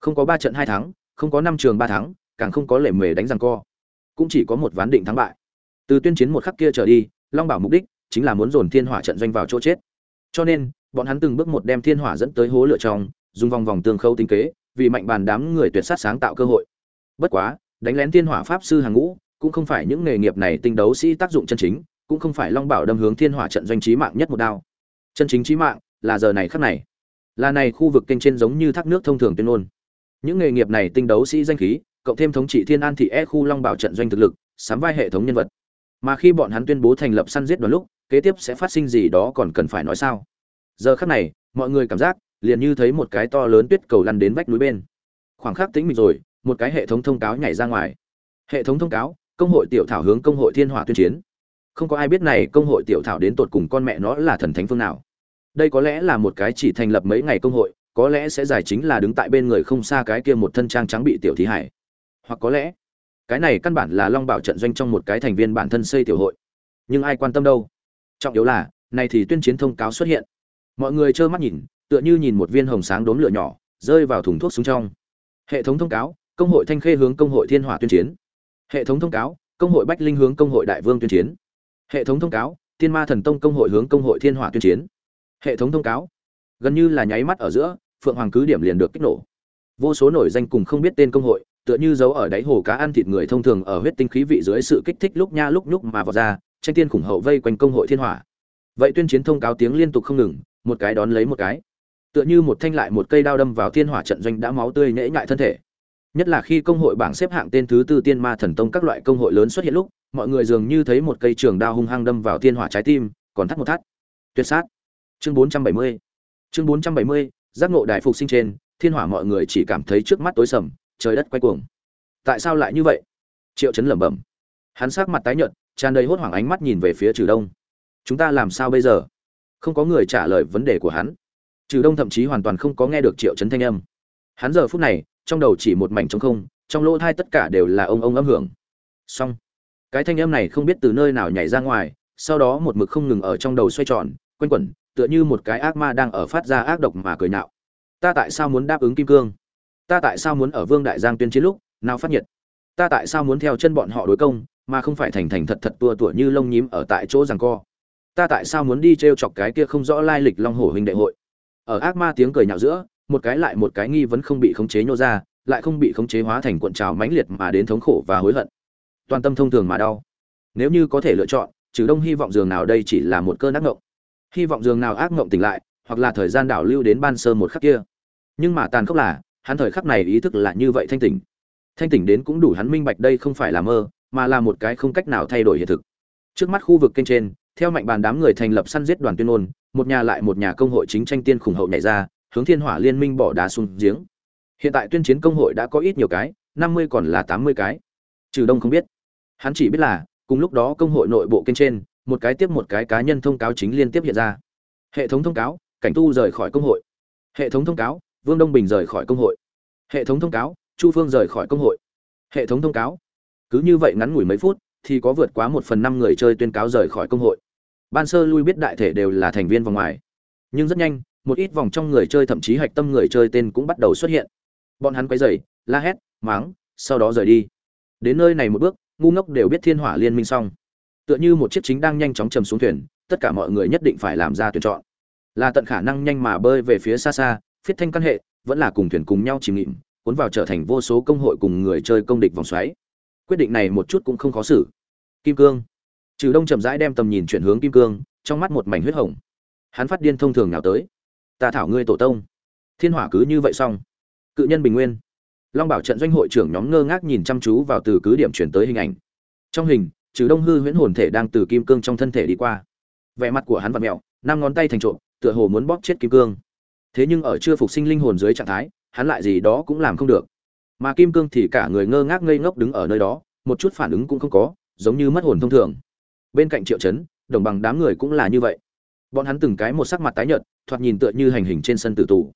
Không có ba trận hai thắng, không có năm trường ba thắng, càng không có lệ mề đánh răng co. Cũng chỉ có một ván định thắng bại. Từ tuyên chiến một khắc kia trở đi, long bảo mục đích chính là muốn dồn thiên hỏa trận doanh vào chỗ chết. Cho nên, bọn hắn từng bước một đem thiên hỏa dẫn tới hố lửa trong dùng vòng vòng tương khâu tinh kế, vì mạnh bàn đám người tuyệt sát sáng tạo cơ hội. Bất quá, đánh lén thiên hỏa pháp sư hàng ngũ, cũng không phải những nghề nghiệp này tinh đấu sĩ tác dụng chân chính, cũng không phải long bảo đâm hướng thiên hỏa trận doanh trí mạng nhất một đao. Chân chính trí mạng là giờ này khắc này. Là này khu vực kênh trên giống như thác nước thông thường tuyên ngôn. Những nghề nghiệp này tinh đấu sĩ danh khí, cộng thêm thống trị thiên an thị e khu long bảo trận doanh thực lực sắm vai hệ thống nhân vật. Mà khi bọn hắn tuyên bố thành lập săn giết đoàn lúc, kế tiếp sẽ phát sinh gì đó còn cần phải nói sao? Giờ khắc này, mọi người cảm giác liền như thấy một cái to lớn tuyết cầu lăn đến vách núi bên. Khoảng khắc tĩnh mình rồi, một cái hệ thống thông cáo nhảy ra ngoài. Hệ thống thông cáo, công hội tiểu thảo hướng công hội thiên hỏa tuyên chiến. Không có ai biết này công hội tiểu thảo đến tột cùng con mẹ nó là thần thánh phương nào. Đây có lẽ là một cái chỉ thành lập mấy ngày công hội, có lẽ sẽ giải chính là đứng tại bên người không xa cái kia một thân trang trắng bị tiểu thí hải. Hoặc có lẽ, cái này căn bản là long bảo trận doanh trong một cái thành viên bản thân xây tiểu hội. Nhưng ai quan tâm đâu? Trọng yếu là, này thì tuyên chiến thông cáo xuất hiện. Mọi người trơ mắt nhìn tựa như nhìn một viên hồng sáng đốm lửa nhỏ, rơi vào thùng thuốc xuống trong. Hệ thống thông cáo, công hội thanh khê hướng công hội thiên hỏa tuyên chiến. Hệ thống thông cáo, công hội bách linh hướng công hội đại vương tuyên chiến. Hệ thống thông cáo thiên ma thần tông công hội hướng công hội thiên hỏa tuyên chiến. Hệ thống thông cáo, gần như là nháy mắt ở giữa, phượng hoàng cứ điểm liền được kích nổ. Vô số nổi danh cùng không biết tên công hội, tựa như giấu ở đáy hồ cá ăn thịt người thông thường ở huyết tinh khí vị dưới sự kích thích lúc nha lúc nhúc mà vọt ra, tranh tiên khủng hậu vây quanh công hội thiên hỏa. Vậy tuyên chiến thông cáo tiếng liên tục không ngừng, một cái đón lấy một cái tựa như một thanh lại một cây đao đâm vào thiên hỏa trận doanh đã máu tươi nhễ nhại thân thể. Nhất là khi công hội bảng xếp hạng tên thứ tư tiên ma thần tông các loại công hội lớn xuất hiện lúc, mọi người dường như thấy một cây trường đao hung hăng đâm vào thiên hỏa trái tim, còn thắt một thắt. Tuyệt sát. Chương 470 chương 470 giác ngộ đại phục sinh trên, thiên hỏa mọi người chỉ cảm thấy trước mắt tối sầm, trời đất quay cuồng. Tại sao lại như vậy? Triệu chấn lẩm bẩm. Hắn sắc mặt tái nhợt, tràn đầy hốt hoảng ánh mắt nhìn về phía trừ đông. Chúng ta làm sao bây giờ? Không có người trả lời vấn đề của hắn trừ đông thậm chí hoàn toàn không có nghe được triệu chấn thanh âm. Hắn giờ phút này, trong đầu chỉ một mảnh trống không, trong lỗ thai tất cả đều là ông ông âm hưởng. Xong. Cái thanh âm này không biết từ nơi nào nhảy ra ngoài, sau đó một mực không ngừng ở trong đầu xoay tròn, quanh quẩn, tựa như một cái ác ma đang ở phát ra ác độc mà cười nạo ta tại sao muốn đáp ứng kim cương? Ta tại sao muốn ở vương đại giang tuyên chiến lúc, nào phát nhiệt? Ta tại sao muốn theo chân bọn họ đối công, mà không phải thành thành thật thật tua tủa như lông nhím ở tại chỗ rằng co? Ta tại sao muốn đi t r e o chọc cái kia không rõ lai lịch long hổ huynh đệ hội? Ở ác ma tiếng cười nhạo giữa, một cái lại một cái nghi vẫn không bị khống chế nhô ra, lại không bị khống chế hóa thành cuộn trào mãnh liệt mà đến thống khổ và hối hận. Toàn tâm thông thường mà đau. Nếu như có thể lựa chọn, trừ đông hy vọng giường nào đây chỉ là một cơn ác ngộng. Hy vọng giường nào ác ngộng tỉnh lại, hoặc là thời gian đảo lưu đến ban sơ một khắc kia. Nhưng mà tàn khốc là, hắn thời khắc này ý thức là như vậy thanh tỉnh. Thanh tỉnh đến cũng đủ hắn minh bạch đây không phải là mơ, mà là một cái không cách nào thay đổi hiện thực. Trước mắt khu vực kênh trên, theo mạnh bàn đám người thành lập săn giết đoàn tuyên ngôn một nhà lại một nhà công hội chính tranh tiên khủng hậu nhảy ra, hướng thiên hỏa liên minh bỏ đá xuống giếng. Hiện tại tuyên chiến công hội đã có ít nhiều cái, năm mươi còn là tám mươi cái. Trừ đông không biết. Hắn chỉ biết là, cùng lúc đó công hội nội bộ kênh trên, một cái tiếp một cái cá nhân thông cáo chính liên tiếp hiện ra. Hệ thống thông cáo, cảnh tu rời khỏi công hội. Hệ thống thông cáo, vương đông bình rời khỏi công hội. Hệ thống thông cáo, chu phương rời khỏi công hội. Hệ thống thông cáo, cứ như vậy ngắn ngủi mấy phút, thì có vượt quá một phần năm người chơi tuyên cáo rời khỏi công hội ban sơ lui biết đại thể đều là thành viên vòng ngoài. Nhưng rất nhanh, một ít vòng trong người chơi thậm chí hạch tâm người chơi tên cũng bắt đầu xuất hiện. Bọn hắn quay dày la hét máng sau đó rời đi. Đến nơi này một bước, ngu ngốc đều biết thiên hỏa liên minh xong. Tựa như một chiếc chính đang nhanh chóng chầm xuống thuyền, tất cả mọi người nhất định phải làm ra tuyển chọn. Là tận khả năng nhanh mà bơi về phía xa xa, phiết thanh căn hệ, vẫn là cùng thuyền cùng nhau chìm nghịm, cuốn vào trở thành vô số công hội cùng người chơi công địch vòng xoáy. Quyết định này một chút cũng không khó xử. Kim cương trừ đông chậm rãi đem tầm nhìn chuyển hướng kim cương, trong mắt một mảnh huyết hồng. Hắn phát điên thông thường nào tới. Ta thảo ngươi tổ tông. Thiên hỏa cứ như vậy xong. Cự nhân bình nguyên. Long bảo trận doanh hội trưởng nhóm ngơ ngác nhìn chăm chú vào từ cứ điểm chuyển tới hình ảnh. Trong hình, trừ đông hư huyễn hồn thể đang từ kim cương trong thân thể đi qua. Vẻ mặt của hắn vặn mẹo, năm ngón tay thành trộm, tựa hồ muốn bóp chết kim cương. Thế nhưng ở chưa phục sinh linh hồn dưới trạng thái, hắn lại gì đó cũng làm không được. Mà kim cương thì cả người ngơ ngác ngây ngốc đứng ở nơi đó, một chút phản ứng cũng không có, giống như mất hồn thông thường bên cạnh triệu chấn đồng bằng đám người cũng là như vậy. Bọn hắn từng cái một sắc mặt tái nhợt, thoạt nhìn tựa như hành hình trên sân tử tù.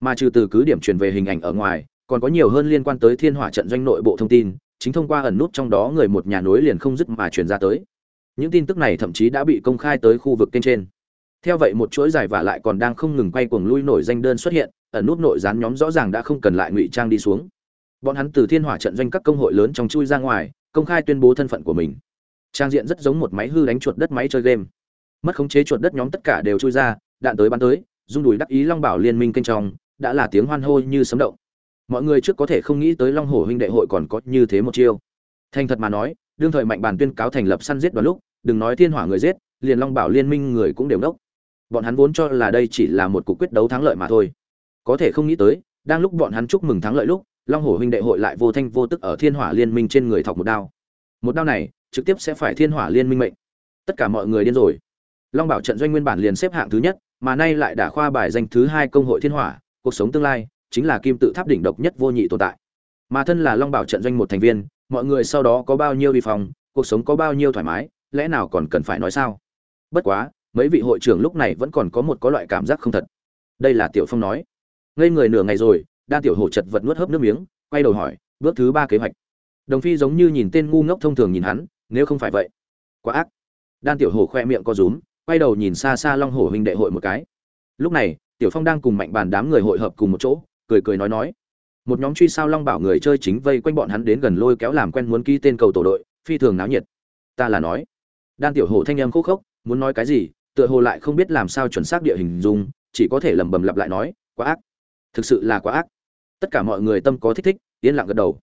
Mà trừ từ cứ điểm truyền về hình ảnh ở ngoài, còn có nhiều hơn liên quan tới thiên hỏa trận doanh nội bộ thông tin, chính thông qua ẩn nút trong đó người một nhà nối liền không dứt mà truyền ra tới. Những tin tức này thậm chí đã bị công khai tới khu vực kênh trên. Theo vậy một chuỗi dài và lại còn đang không ngừng quay cuồng lui nổi danh đơn xuất hiện, ẩn nút nội gián nhóm rõ ràng đã không cần lại ngụy trang đi xuống. Bọn hắn từ thiên hỏa trận doanh các công hội lớn trong chui ra ngoài, công khai tuyên bố thân phận của mình trang diện rất giống một máy hư đánh chuột đất máy chơi game. Mất khống chế chuột đất nhóm tất cả đều chui ra, đạn tới bắn tới dung đùi đắc ý long bảo liên minh kênh trong, đã là tiếng hoan hô như sấm động. Mọi người trước có thể không nghĩ tới long hổ huynh đệ hội còn có như thế một chiêu. Thành thật mà nói, đương thời mạnh bàn tuyên cáo thành lập săn giết đoàn lúc, đừng nói thiên hỏa người giết, liền long bảo liên minh người cũng đều đốc. Bọn hắn vốn cho là đây chỉ là một cuộc quyết đấu thắng lợi mà thôi. Có thể không nghĩ tới, đang lúc bọn hắn chúc mừng thắng lợi lúc, long hổ huynh đệ hội lại vô thanh vô tức ở thiên hỏa liên minh trên người thọc một đao. Một đao này trực tiếp sẽ phải thiên hỏa liên minh mệnh. Tất cả mọi người điên rồi. Long bảo trận doanh nguyên bản liền xếp hạng thứ nhất, mà nay lại đã khoa bài danh thứ hai công hội thiên hỏa, cuộc sống tương lai chính là kim tự tháp đỉnh độc nhất vô nhị tồn tại. Mà thân là long bảo trận doanh một thành viên, mọi người sau đó có bao nhiêu vi phòng cuộc sống có bao nhiêu thoải mái, lẽ nào còn cần phải nói sao? Bất quá, mấy vị hội trưởng lúc này vẫn còn có một có loại cảm giác không thật. Đây là tiểu phong nói. Ngây người nửa ngày rồi, đa tiểu hổ chật vật nuốt hớp nước miếng, quay đầu hỏi, bước thứ ba kế hoạch. Đồng phi giống như nhìn tên ngu ngốc thông thường nhìn hắn nếu không phải vậy, quá ác. Đan tiểu hổ khoe miệng co rúm, quay đầu nhìn xa xa long hổ huynh đệ hội một cái. Lúc này, tiểu phong đang cùng mạnh bàn đám người hội hợp cùng một chỗ, cười cười nói nói. Một nhóm truy sao long bảo người chơi chính vây quanh bọn hắn đến gần lôi kéo làm quen muốn ký tên cầu tổ đội, phi thường náo nhiệt. Ta là nói. Đan tiểu hổ thanh em khúc khốc, muốn nói cái gì, tựa hồ lại không biết làm sao chuẩn xác địa hình dung, chỉ có thể lẩm bẩm lặp lại nói, quá ác. Thực sự là quá ác. Tất cả mọi người tâm có thích thích, yên lặng gật đầu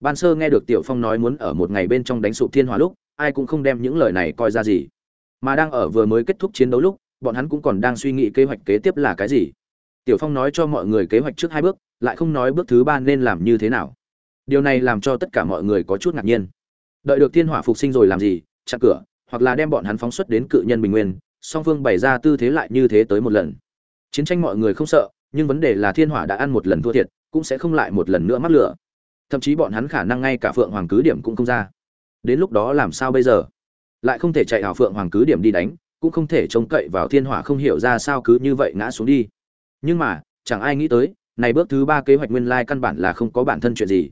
ban sơ nghe được tiểu phong nói muốn ở một ngày bên trong đánh sụp thiên hòa lúc, ai cũng không đem những lời này coi ra gì. Mà đang ở vừa mới kết thúc chiến đấu lúc, bọn hắn cũng còn đang suy nghĩ kế hoạch kế tiếp là cái gì. Tiểu phong nói cho mọi người kế hoạch trước hai bước, lại không nói bước thứ ba nên làm như thế nào. Điều này làm cho tất cả mọi người có chút ngạc nhiên. Đợi được thiên hỏa phục sinh rồi làm gì, chặn cửa, hoặc là đem bọn hắn phóng xuất đến cự nhân bình nguyên, song phương bày ra tư thế lại như thế tới một lần. Chiến tranh mọi người không sợ, nhưng vấn đề là thiên hỏa đã ăn một lần thua thiệt, cũng sẽ không lại một lần nữa mắc lửa thậm chí bọn hắn khả năng ngay cả phượng hoàng cứ điểm cũng không ra. Đến lúc đó làm sao bây giờ? Lại không thể chạy hào phượng hoàng cứ điểm đi đánh, cũng không thể trông cậy vào thiên hỏa không hiểu ra sao cứ như vậy ngã xuống đi. Nhưng mà, chẳng ai nghĩ tới, này bước thứ ba kế hoạch nguyên lai căn bản là không có bản thân chuyện gì.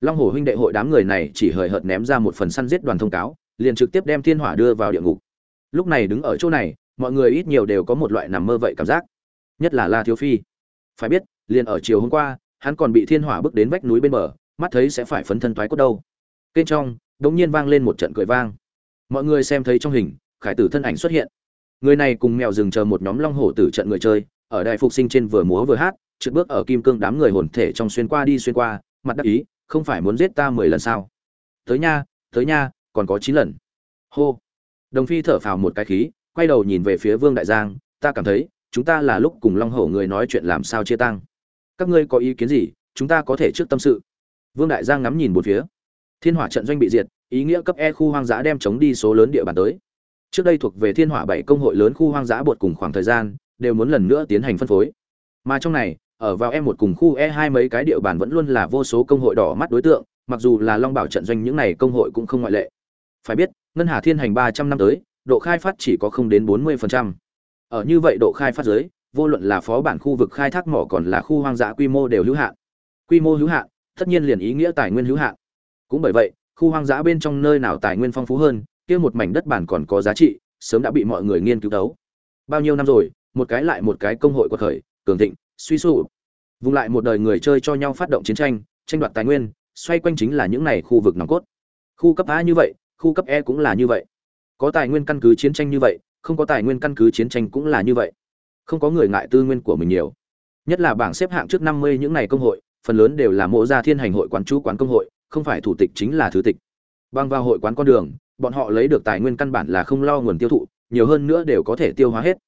Long hồ huynh đệ hội đám người này chỉ hời hợt ném ra một phần săn giết đoàn thông cáo, liền trực tiếp đem thiên hỏa đưa vào địa ngục. Lúc này đứng ở chỗ này, mọi người ít nhiều đều có một loại nằm mơ vậy cảm giác. Nhất là la thiếu phi. Phải biết, liền ở chiều hôm qua, hắn còn bị thiên hỏa bước đến vách núi bên bờ mắt thấy sẽ phải phấn thân toái cốt đâu. Bên trong, đống nhiên vang lên một trận cười vang. Mọi người xem thấy trong hình, khải tử thân ảnh xuất hiện. Người này cùng mèo rừng chờ một nhóm long hổ tử trận người chơi, ở đại phục sinh trên vừa múa vừa hát, trượt bước ở kim cương đám người hồn thể trong xuyên qua đi xuyên qua, mặt đắc ý, không phải muốn giết ta mười lần sao? Tới nha tới nha, còn có chín lần. Hô. Đồng phi thở phào một cái khí, quay đầu nhìn về phía vương đại giang, ta cảm thấy, chúng ta là lúc cùng long hổ người nói chuyện làm sao chia tăng các ngươi có ý kiến gì, chúng ta có thể trước tâm sự vương đại giang ngắm nhìn bốn phía. Thiên hỏa trận doanh bị diệt, ý nghĩa cấp e khu hoang dã đem chống đi số lớn địa bàn tới. Trước đây thuộc về thiên hỏa bảy công hội lớn khu hoang dã bột cùng khoảng thời gian, đều muốn lần nữa tiến hành phân phối. Mà trong này, ở vào e một cùng khu e hai mấy cái địa bàn vẫn luôn là vô số công hội đỏ mắt đối tượng, mặc dù là long bảo trận doanh những này công hội cũng không ngoại lệ. Phải biết, ngân hà thiên hành ba trăm năm tới, độ khai phát chỉ có không đến bốn mươi phần trăm. Ở như vậy độ khai phát giới, vô luận là phó bản khu vực khai thác mỏ còn là khu hoang dã quy mô đều hữu hạn. Quy mô hữu hạn tất nhiên liền ý nghĩa tài nguyên hữu hạn. Cũng bởi vậy, khu hoang dã bên trong nơi nào tài nguyên phong phú hơn, kia một mảnh đất bản còn có giá trị, sớm đã bị mọi người nghiên cứu đấu. Bao nhiêu năm rồi, một cái lại một cái công hội quật khởi cường thịnh, suy sụp. Vùng lại một đời người chơi cho nhau phát động chiến tranh tranh đoạt tài nguyên, xoay quanh chính là những này khu vực nòng cốt. Khu cấp a như vậy, khu cấp e cũng là như vậy. Có tài nguyên căn cứ chiến tranh như vậy, không có tài nguyên căn cứ chiến tranh cũng là như vậy. Không có người ngại tư nguyên của mình nhiều. Nhất là bảng xếp hạng trước năm mươi những này công hội phần lớn đều là mộ gia thiên hành hội quán chú quán công hội, không phải thủ tịch chính là thứ tịch. Băng vào hội quán con đường, bọn họ lấy được tài nguyên căn bản là không lo nguồn tiêu thụ, nhiều hơn nữa đều có thể tiêu hóa hết.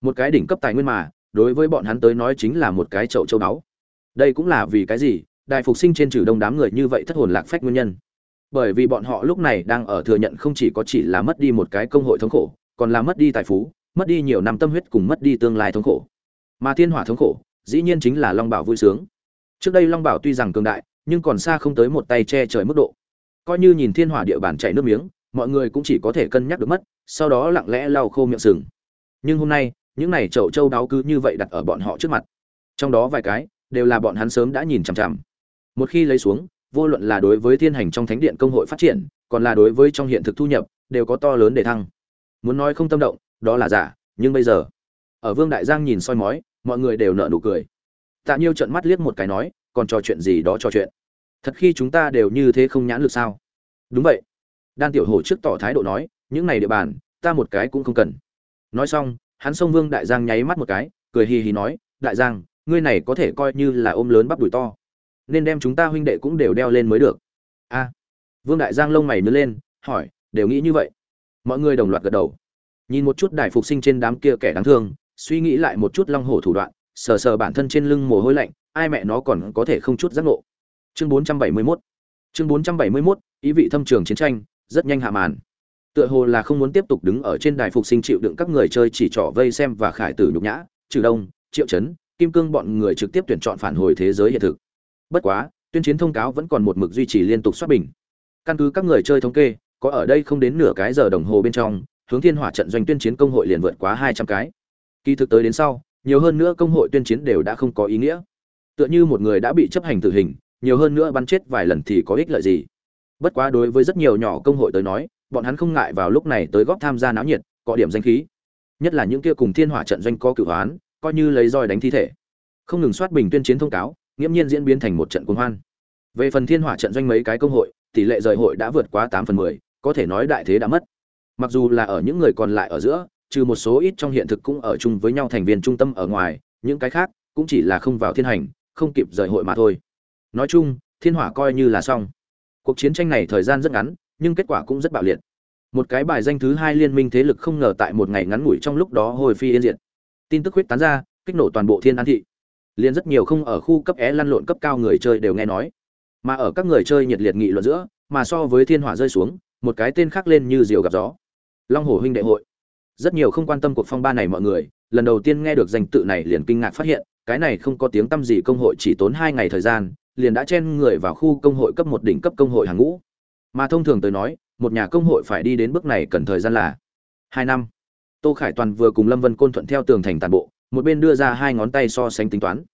Một cái đỉnh cấp tài nguyên mà, đối với bọn hắn tới nói chính là một cái chậu châu báu. Đây cũng là vì cái gì? Đại phục sinh trên trừ đông đám người như vậy thất hồn lạc phách nguyên nhân. Bởi vì bọn họ lúc này đang ở thừa nhận không chỉ có chỉ là mất đi một cái công hội thống khổ, còn là mất đi tài phú, mất đi nhiều năm tâm huyết cùng mất đi tương lai thống khổ. Mà thiên hỏa thống khổ, dĩ nhiên chính là long bảo vui sướng trước đây long bảo tuy rằng cường đại, nhưng còn xa không tới một tay che trời mức độ. Coi như nhìn thiên hỏa địa bàn chạy nước miếng, mọi người cũng chỉ có thể cân nhắc được mất, sau đó lặng lẽ lau khô miệng sừng. Nhưng hôm nay, những này chậu châu đáo cứ như vậy đặt ở bọn họ trước mặt. Trong đó vài cái, đều là bọn hắn sớm đã nhìn chằm chằm. Một khi lấy xuống, vô luận là đối với thiên hành trong thánh điện công hội phát triển, còn là đối với trong hiện thực thu nhập, đều có to lớn để thăng. Muốn nói không tâm động, đó là giả, nhưng bây giờ, ở vương đại giang nhìn soi mói, mọi người đều nợ nụ cười tạ nhiêu trợn mắt liếc một cái nói, còn trò chuyện gì đó trò chuyện? Thật khi chúng ta đều như thế không nhãn lực sao? Đúng vậy. Đan tiểu hổ trước tỏ thái độ nói, những này địa bàn, ta một cái cũng không cần. Nói xong, hắn xông vương đại giang nháy mắt một cái, cười hì hì nói, đại giang, ngươi này có thể coi như là ôm lớn bắp đùi to. Nên đem chúng ta huynh đệ cũng đều đeo lên mới được. A. Vương đại giang lông mày nứa lên, hỏi, đều nghĩ như vậy. Mọi người đồng loạt gật đầu. Nhìn một chút đại phục sinh trên đám kia kẻ đáng thương, suy nghĩ lại một chút long hổ thủ đoạn sờ sờ bản thân trên lưng mồ hôi lạnh, ai mẹ nó còn có thể không chút giác ngộ. Chương 471 chương 471 ý vị thâm trường chiến tranh, rất nhanh hạ màn. Tựa hồ là không muốn tiếp tục đứng ở trên đài phục sinh chịu đựng các người chơi chỉ trỏ vây xem và khải tử nhục nhã, trừ đông, triệu chấn, kim cương bọn người trực tiếp tuyển chọn phản hồi thế giới hiện thực. Bất quá, tuyên chiến thông cáo vẫn còn một mực duy trì liên tục xuất bình. Căn cứ các người chơi thống kê, có ở đây không đến nửa cái giờ đồng hồ bên trong, hướng thiên hỏa trận doanh tuyên chiến công hội liền vượt quá hai trăm cái. Kỳ thực tới đến sau nhiều hơn nữa công hội tuyên chiến đều đã không có ý nghĩa. Tựa như một người đã bị chấp hành tử hình, nhiều hơn nữa bắn chết vài lần thì có ích lợi gì? Bất quá đối với rất nhiều nhỏ công hội tới nói, bọn hắn không ngại vào lúc này tới góp tham gia náo nhiệt, có điểm danh khí. Nhất là những kia cùng thiên hỏa trận doanh có cửu hoán, coi như lấy roi đánh thi thể. Không ngừng soát bình tuyên chiến thông cáo, nghiễm nhiên diễn biến thành một trận cuồng hoan. Về phần thiên hỏa trận doanh mấy cái công hội, tỷ lệ rời hội đã vượt quá tám phần mười, có thể nói đại thế đã mất. Mặc dù là ở những người còn lại ở giữa trừ một số ít trong hiện thực cũng ở chung với nhau thành viên trung tâm ở ngoài, những cái khác cũng chỉ là không vào thiên hành, không kịp rời hội mà thôi. Nói chung, thiên hỏa coi như là xong. Cuộc chiến tranh này thời gian rất ngắn, nhưng kết quả cũng rất bạo liệt. Một cái bài danh thứ hai liên minh thế lực không ngờ tại một ngày ngắn ngủi trong lúc đó hồi phi yên diệt. Tin tức huyết tán ra, kích nổ toàn bộ thiên an thị. Liên rất nhiều không ở khu cấp é lăn lộn cấp cao người chơi đều nghe nói. Mà ở các người chơi nhiệt liệt nghị luận giữa, mà so với thiên hỏa rơi xuống, một cái tên khác lên như diều gặp gió. Long hổ huynh đệ hội rất nhiều không quan tâm cuộc phong ba này mọi người, lần đầu tiên nghe được danh tự này liền kinh ngạc phát hiện, cái này không có tiếng tăm gì công hội chỉ tốn hai ngày thời gian, liền đã chen người vào khu công hội cấp một đỉnh cấp công hội hàng ngũ. Mà thông thường tới nói, một nhà công hội phải đi đến bước này cần thời gian là hai năm. Tô khải toàn vừa cùng lâm vân côn thuận theo tường thành tàn bộ, một bên đưa ra hai ngón tay so sánh tính toán.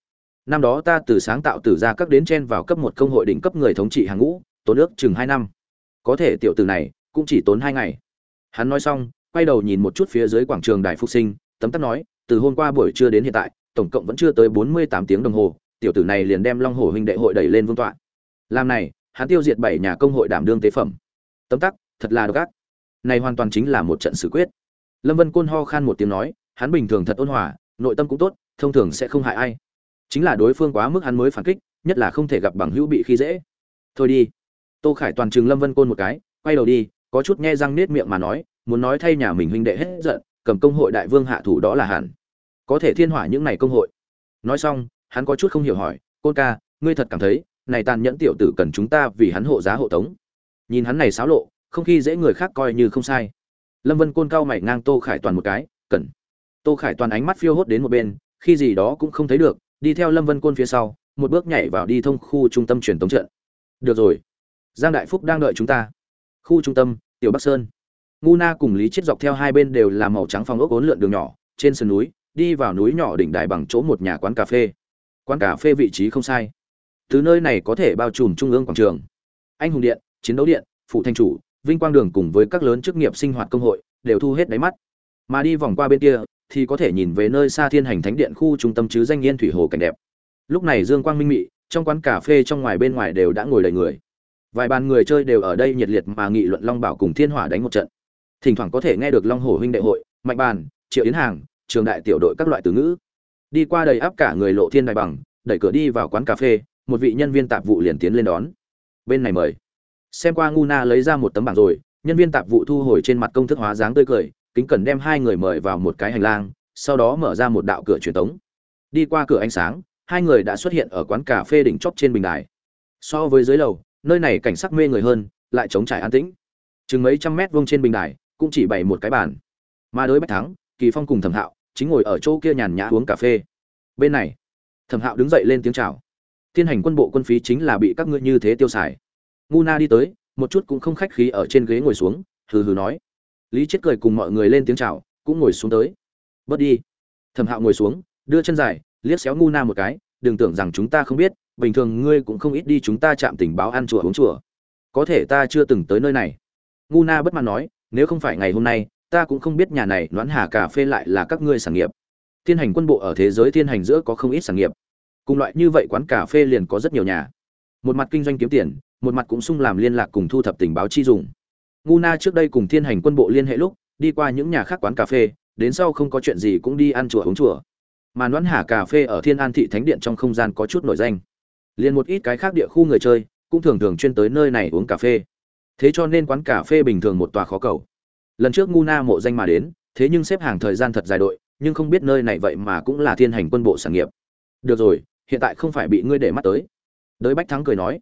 Năm đó ta từ sáng tạo từ ra các đến chen vào cấp một công hội đỉnh cấp người thống trị hàng ngũ, tốn ước chừng hai năm. Có thể tiểu từ này cũng chỉ tốn hai ngày. Hắn nói xong quay đầu nhìn một chút phía dưới quảng trường đài phục sinh, tấm tắc nói, từ hôm qua buổi trưa đến hiện tại, tổng cộng vẫn chưa tới bốn mươi tám tiếng đồng hồ, tiểu tử này liền đem long hồ huynh đệ hội đẩy lên vương tọa. Làm này, hắn tiêu diệt bảy nhà công hội đảm đương tế phẩm. Tấm tắc, thật là độc ác. Này hoàn toàn chính là một trận xử quyết. Lâm vân côn ho khan một tiếng nói, hắn bình thường thật ôn hòa, nội tâm cũng tốt, thông thường sẽ không hại ai. Chính là đối phương quá mức hắn mới phản kích, nhất là không thể gặp bằng hữu bị khi dễ. Thôi đi. Tô khải toàn chừng lâm vân côn một cái, quay đầu đi, có chút nghe răng nết miệng mà nói muốn nói thay nhà mình huynh đệ hết giận, cầm công hội đại vương hạ thủ đó là hẳn. Có thể thiên hỏa những này công hội. Nói xong, hắn có chút không hiểu hỏi, côn ca, ngươi thật cảm thấy, này tàn nhẫn tiểu tử cần chúng ta vì hắn hộ giá hộ tống? Nhìn hắn này xáo lộ, không khi dễ người khác coi như không sai. Lâm vân côn cao mày ngang tô khải toàn một cái, cần. Tô khải toàn ánh mắt phiêu hốt đến một bên, khi gì đó cũng không thấy được, đi theo lâm vân côn phía sau, một bước nhảy vào đi thông khu trung tâm truyền tống trận. Được rồi, giang đại phúc đang đợi chúng ta. Khu trung tâm, tiểu bắc sơn ngu na cùng lý chết dọc theo hai bên đều là màu trắng phong ốc ốn lượn đường nhỏ, trên sườn núi, đi vào núi nhỏ đỉnh đài bằng chỗ một nhà quán cà phê. Quán cà phê vị trí không sai. Từ nơi này có thể bao trùm trung ương quảng trường. Anh hùng điện, chiến đấu điện phụ thanh chủ, vinh quang đường cùng với các lớn chức nghiệp sinh hoạt công hội, đều thu hết đáy mắt. Mà đi vòng qua bên kia, thì có thể nhìn về nơi xa thiên hành thánh điện khu trung tâm chứ danh yên thủy hồ cảnh đẹp. Lúc này dương quang minh mị, trong quán cà phê trong ngoài bên ngoài đều đã ngồi đầy người. Vài bàn người chơi đều ở đây nhiệt liệt mà nghị luận long bảo cùng thiên hỏa đánh một trận thỉnh thoảng có thể nghe được long hổ huynh đệ hội, mạnh bàn, triệu yến hàng, trường đại tiểu đội các loại từ ngữ. Đi qua đầy áp cả người lộ thiên đài bằng, đẩy cửa đi vào quán cà phê, một vị nhân viên tạp vụ liền tiến lên đón. Bên này mời. Xem qua ngu na lấy ra một tấm bảng rồi, nhân viên tạp vụ thu hồi trên mặt công thức hóa dáng tươi cười, kính cần đem hai người mời vào một cái hành lang, sau đó mở ra một đạo cửa truyền tống. Đi qua cửa ánh sáng, hai người đã xuất hiện ở quán cà phê đỉnh chóp trên bình đài. So với dưới lầu, nơi này cảnh sắc mê người hơn, lại trống trải an tĩnh. Chừng mấy trăm mét vuông trên bình đài cũng chỉ bày một cái bàn. Mà đối bách thắng, kỳ phong cùng thẩm hạo chính ngồi ở chỗ kia nhàn nhã uống cà phê. Bên này, thẩm hạo đứng dậy lên tiếng chào. Thiên hành quân bộ quân phí chính là bị các ngươi như thế tiêu xài. Ngu na đi tới, một chút cũng không khách khí ở trên ghế ngồi xuống, hừ hừ nói. Lý chết cười cùng mọi người lên tiếng chào, cũng ngồi xuống tới. Bớt đi. Thẩm hạo ngồi xuống, đưa chân dài, liếc xéo ngu na một cái, đừng tưởng rằng chúng ta không biết, bình thường ngươi cũng không ít đi chúng ta chạm tình báo ăn chùa uống chùa. Có thể ta chưa từng tới nơi này. Ngu na bất mãn nói nếu không phải ngày hôm nay, ta cũng không biết nhà này đoán hà cà phê lại là các ngươi sản nghiệp. Thiên hành quân bộ ở thế giới thiên hành giữa có không ít sản nghiệp. Cùng loại như vậy quán cà phê liền có rất nhiều nhà. Một mặt kinh doanh kiếm tiền, một mặt cũng sung làm liên lạc cùng thu thập tình báo chi dùng. Ngu na trước đây cùng thiên hành quân bộ liên hệ lúc, đi qua những nhà khác quán cà phê, đến sau không có chuyện gì cũng đi ăn chùa uống chùa. Mà đoán hà cà phê ở thiên an thị thánh điện trong không gian có chút nổi danh. Liền một ít cái khác địa khu người chơi, cũng thường thường chuyên tới nơi này uống cà phê thế cho nên quán cà phê bình thường một tòa khó cầu. Lần trước ngu na mộ danh mà đến, thế nhưng xếp hàng thời gian thật dài đội, nhưng không biết nơi này vậy mà cũng là thiên hành quân bộ sản nghiệp. Được rồi, hiện tại không phải bị ngươi để mắt tới. Đới bách thắng cười nói,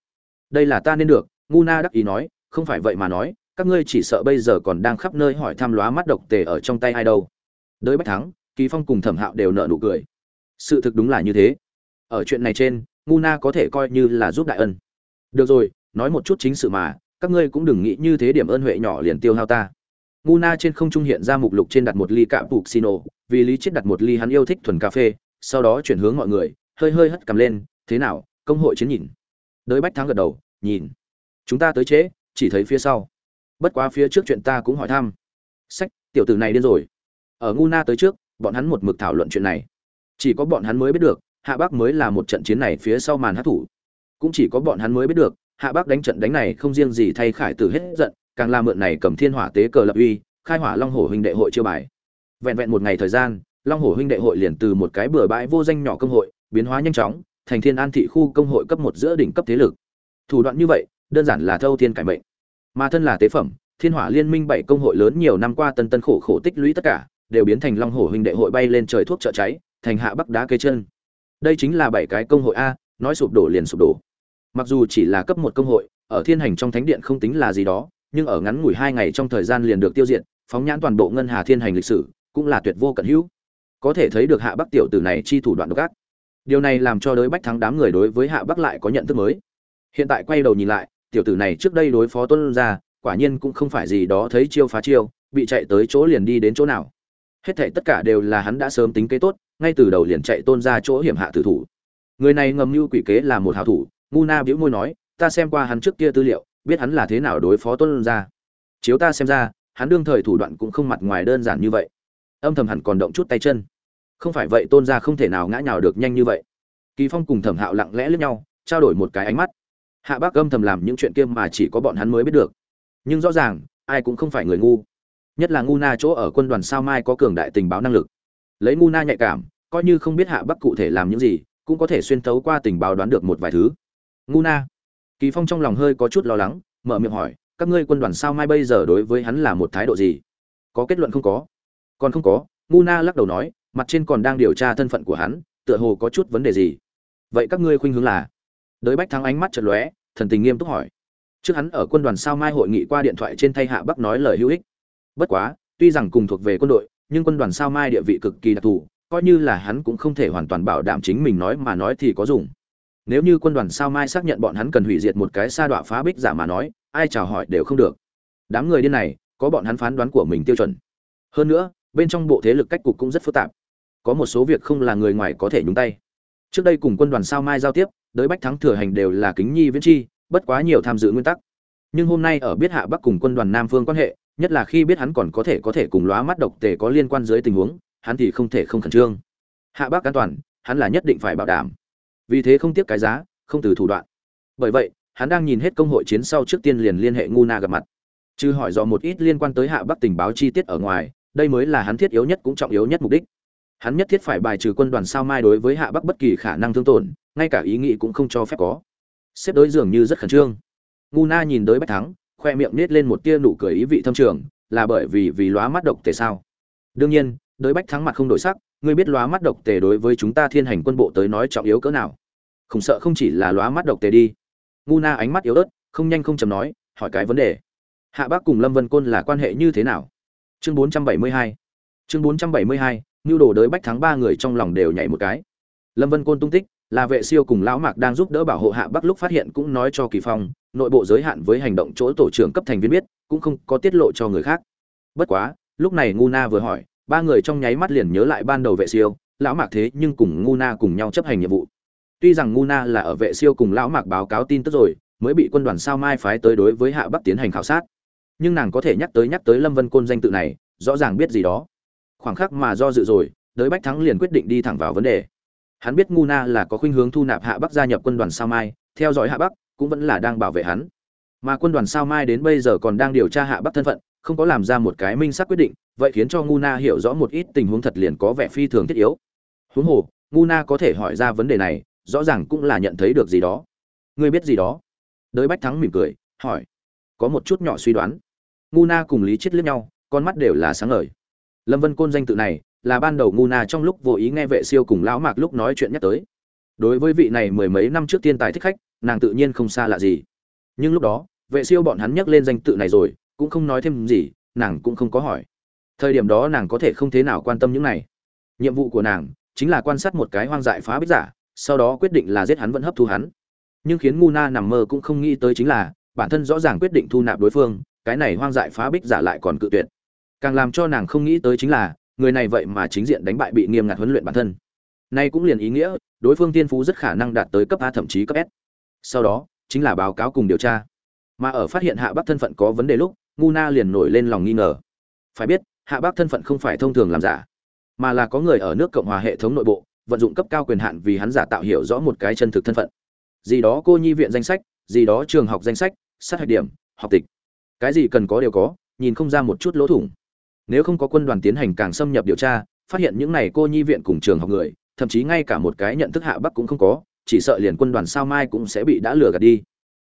đây là ta nên được ngu na đắc ý nói, không phải vậy mà nói, các ngươi chỉ sợ bây giờ còn đang khắp nơi hỏi thăm lóa mắt độc tề ở trong tay ai đâu. Đới bách thắng, kỳ phong cùng thẩm hạo đều nợ nụ cười. Sự thực đúng là như thế. Ở chuyện này trên ngu na có thể coi như là giúp đại ân. Được rồi, nói một chút chính sự mà các ngươi cũng đừng nghĩ như thế điểm ơn huệ nhỏ liền tiêu hao ta. Ngu na trên không trung hiện ra mục lục trên đặt một ly cạm phục xino vì lý chết đặt một ly hắn yêu thích thuần cà phê, sau đó chuyển hướng mọi người, hơi hơi hất cầm lên, thế nào, công hội chiến nhìn. Đới bách thắng gật đầu, nhìn. Chúng ta tới trễ, chỉ thấy phía sau. Bất quá phía trước chuyện ta cũng hỏi thăm. Sách, tiểu tử này điên rồi. Ở ngu na tới trước, bọn hắn một mực thảo luận chuyện này. Chỉ có bọn hắn mới biết được, hạ bắc mới là một trận chiến này phía sau màn hát thủ cũng chỉ có bọn hắn mới biết được hạ bắc đánh trận đánh này không riêng gì thay khải tử hết giận, càng là mượn này cầm thiên hỏa tế cờ lập uy, khai hỏa long hổ huynh đệ hội chiêu bài. Vẹn vẹn một ngày thời gian, long hổ huynh đệ hội liền từ một cái bừa bãi vô danh nhỏ công hội, biến hóa nhanh chóng, thành thiên an thị khu công hội cấp một giữa đỉnh cấp thế lực. Thủ đoạn như vậy, đơn giản là thâu thiên cải mệnh. Mà thân là tế phẩm, thiên hỏa liên minh bảy công hội lớn nhiều năm qua tân tân khổ khổ tích lũy tất cả, đều biến thành long hổ huynh đệ hội bay lên trời thuốc trợ cháy, thành hạ bắc đá cây chân. Đây chính là bảy cái công hội a, nói sụp đổ liền sụp đổ mặc dù chỉ là cấp một công hội, ở thiên hành trong thánh điện không tính là gì đó, nhưng ở ngắn ngủi hai ngày trong thời gian liền được tiêu diệt, phóng nhãn toàn bộ ngân hà thiên hành lịch sử, cũng là tuyệt vô cận hữu. Có thể thấy được hạ bắc tiểu tử này chi thủ đoạn độc ác. Điều này làm cho đới bách thắng đám người đối với hạ bắc lại có nhận thức mới. Hiện tại quay đầu nhìn lại, tiểu tử này trước đây đối phó tuân ra quả nhiên cũng không phải gì đó thấy chiêu phá chiêu, bị chạy tới chỗ liền đi đến chỗ nào. Hết thảy tất cả đều là hắn đã sớm tính kế tốt, ngay từ đầu liền chạy tôn ra chỗ hiểm hạ tử thủ. Người này ngầm mưu quỷ kế là một hảo thủ ngu na bĩu môi nói, ta xem qua hắn trước kia tư liệu, biết hắn là thế nào đối phó tôn ra chiếu ta xem ra, hắn đương thời thủ đoạn cũng không mặt ngoài đơn giản như vậy. Âm thầm hẳn còn động chút tay chân. Không phải vậy tôn gia không thể nào ngã nhào được nhanh như vậy. Kỳ phong cùng thẩm hạo lặng lẽ lướt nhau, trao đổi một cái ánh mắt. Hạ bác âm thầm làm những chuyện kia mà chỉ có bọn hắn mới biết được. Nhưng rõ ràng, ai cũng không phải người ngu. Nhất là ngu na chỗ ở quân đoàn sao mai có cường đại tình báo năng lực. Lấy ngu na nhạy cảm, coi như không biết hạ bắc cụ thể làm những gì, cũng có thể xuyên tấu qua tình báo đoán được một vài thứ ngu na. Kỳ phong trong lòng hơi có chút lo lắng, mở miệng hỏi, các ngươi quân đoàn sao mai bây giờ đối với hắn là một thái độ gì? Có kết luận không có? Còn không có, ngu na lắc đầu nói, mặt trên còn đang điều tra thân phận của hắn, tựa hồ có chút vấn đề gì. Vậy các ngươi khuynh hướng là? Đới bách thắng ánh mắt chật lóe, thần tình nghiêm túc hỏi. Trước hắn ở quân đoàn sao mai hội nghị qua điện thoại trên thay hạ bắc nói lời hữu ích. Bất quá, tuy rằng cùng thuộc về quân đội, nhưng quân đoàn sao mai địa vị cực kỳ đặc thù, coi như là hắn cũng không thể hoàn toàn bảo đảm chính mình nói mà nói thì có dùng nếu như quân đoàn sao mai xác nhận bọn hắn cần hủy diệt một cái sa đọa phá bích giả mà nói, ai chào hỏi đều không được. Đám người điên này, có bọn hắn phán đoán của mình tiêu chuẩn. Hơn nữa, bên trong bộ thế lực cách cục cũng rất phức tạp. Có một số việc không là người ngoài có thể nhúng tay. Trước đây cùng quân đoàn sao mai giao tiếp, đới bách thắng thừa hành đều là kính nhi viễn chi, bất quá nhiều tham dự nguyên tắc. Nhưng hôm nay ở biết hạ bắc cùng quân đoàn nam phương quan hệ, nhất là khi biết hắn còn có thể có thể cùng lóa mắt độc tề có liên quan dưới tình huống, hắn thì không thể không khẩn trương. Hạ bắc an toàn, hắn là nhất định phải bảo đảm vì thế không tiếc cái giá, không từ thủ đoạn. Bởi vậy, hắn đang nhìn hết công hội chiến sau trước tiên liền liên hệ ngu na gặp mặt. Chứ hỏi dò một ít liên quan tới hạ bắc tình báo chi tiết ở ngoài, đây mới là hắn thiết yếu nhất cũng trọng yếu nhất mục đích. Hắn nhất thiết phải bài trừ quân đoàn sao mai đối với hạ bắc bất kỳ khả năng thương tổn, ngay cả ý nghĩ cũng không cho phép có. Xếp đối dường như rất khẩn trương. Ngu na nhìn tới bách thắng, khoe miệng nết lên một tia nụ cười ý vị thâm trường, là bởi vì vì lóa mắt độc tề sao? Đương nhiên đới bách thắng mặt không đổi sắc ngươi biết lóa mắt độc tề đối với chúng ta thiên hành quân bộ tới nói trọng yếu cỡ nào? Không sợ không chỉ là lóa mắt độc tề đi. Ngu na ánh mắt yếu ớt, không nhanh không chầm nói, hỏi cái vấn đề. Hạ bác cùng lâm vân côn là quan hệ như thế nào? Chương 472 chương 472 nhu đồ đới bách thắng ba người trong lòng đều nhảy một cái. Lâm vân côn tung tích, là vệ siêu cùng lão mạc đang giúp đỡ bảo hộ hạ bắc lúc phát hiện cũng nói cho kỳ phong, nội bộ giới hạn với hành động chỗ tổ trưởng cấp thành viên biết, cũng không có tiết lộ cho người khác. Bất quá, lúc này ngu na vừa hỏi ba người trong nháy mắt liền nhớ lại ban đầu vệ siêu, lão mạc thế nhưng cùng ngu na cùng nhau chấp hành nhiệm vụ. Tuy rằng ngu na là ở vệ siêu cùng lão mạc báo cáo tin tức rồi, mới bị quân đoàn sao mai phái tới đối với hạ bắc tiến hành khảo sát. Nhưng nàng có thể nhắc tới nhắc tới lâm vân côn danh tự này, rõ ràng biết gì đó. Khoảng khắc mà do dự rồi, đới bách thắng liền quyết định đi thẳng vào vấn đề. Hắn biết ngu na là có khuynh hướng thu nạp hạ bắc gia nhập quân đoàn sao mai, theo dõi hạ bắc, cũng vẫn là đang bảo vệ hắn. Mà quân đoàn sao mai đến bây giờ còn đang điều tra hạ bắc thân phận không có làm ra một cái minh xác quyết định, vậy khiến cho ngu na hiểu rõ một ít tình huống thật liền có vẻ phi thường thiết yếu. Huống hồ ngu na có thể hỏi ra vấn đề này, rõ ràng cũng là nhận thấy được gì đó. Ngươi biết gì đó? Đới bách thắng mỉm cười, hỏi. Có một chút nhỏ suy đoán. Ngu na cùng lý chết liếc nhau, con mắt đều là sáng ngời. Lâm vân côn danh tự này, là ban đầu ngu na trong lúc vô ý nghe vệ siêu cùng lão mạc lúc nói chuyện nhắc tới. Đối với vị này mười mấy năm trước tiên tài thích khách, nàng tự nhiên không xa lạ gì. Nhưng lúc đó, vệ siêu bọn hắn nhắc lên danh tự này rồi cũng không nói thêm gì, nàng cũng không có hỏi. Thời điểm đó nàng có thể không thế nào quan tâm những này. Nhiệm vụ của nàng chính là quan sát một cái hoang dại phá bích giả, sau đó quyết định là giết hắn vẫn hấp thu hắn. Nhưng khiến ngu na nằm mơ cũng không nghĩ tới chính là, bản thân rõ ràng quyết định thu nạp đối phương, cái này hoang dại phá bích giả lại còn cự tuyệt. Càng làm cho nàng không nghĩ tới chính là, người này vậy mà chính diện đánh bại bị nghiêm ngặt huấn luyện bản thân. Nay cũng liền ý nghĩa, đối phương tiên phú rất khả năng đạt tới cấp a thậm chí cấp s. Sau đó, chính là báo cáo cùng điều tra. Mà ở phát hiện hạ bắc thân phận có vấn đề lúc ngu na liền nổi lên lòng nghi ngờ. Phải biết, hạ bắc thân phận không phải thông thường làm giả, mà là có người ở nước cộng hòa hệ thống nội bộ, vận dụng cấp cao quyền hạn vì hắn giả tạo hiểu rõ một cái chân thực thân phận. Gì đó cô nhi viện danh sách, gì đó trường học danh sách, sát hạch điểm, học tịch. Cái gì cần có đều có, nhìn không ra một chút lỗ thủng. Nếu không có quân đoàn tiến hành càng xâm nhập điều tra, phát hiện những này cô nhi viện cùng trường học người, thậm chí ngay cả một cái nhận thức hạ bắc cũng không có, chỉ sợ liền quân đoàn sao mai cũng sẽ bị đã lừa gạt đi.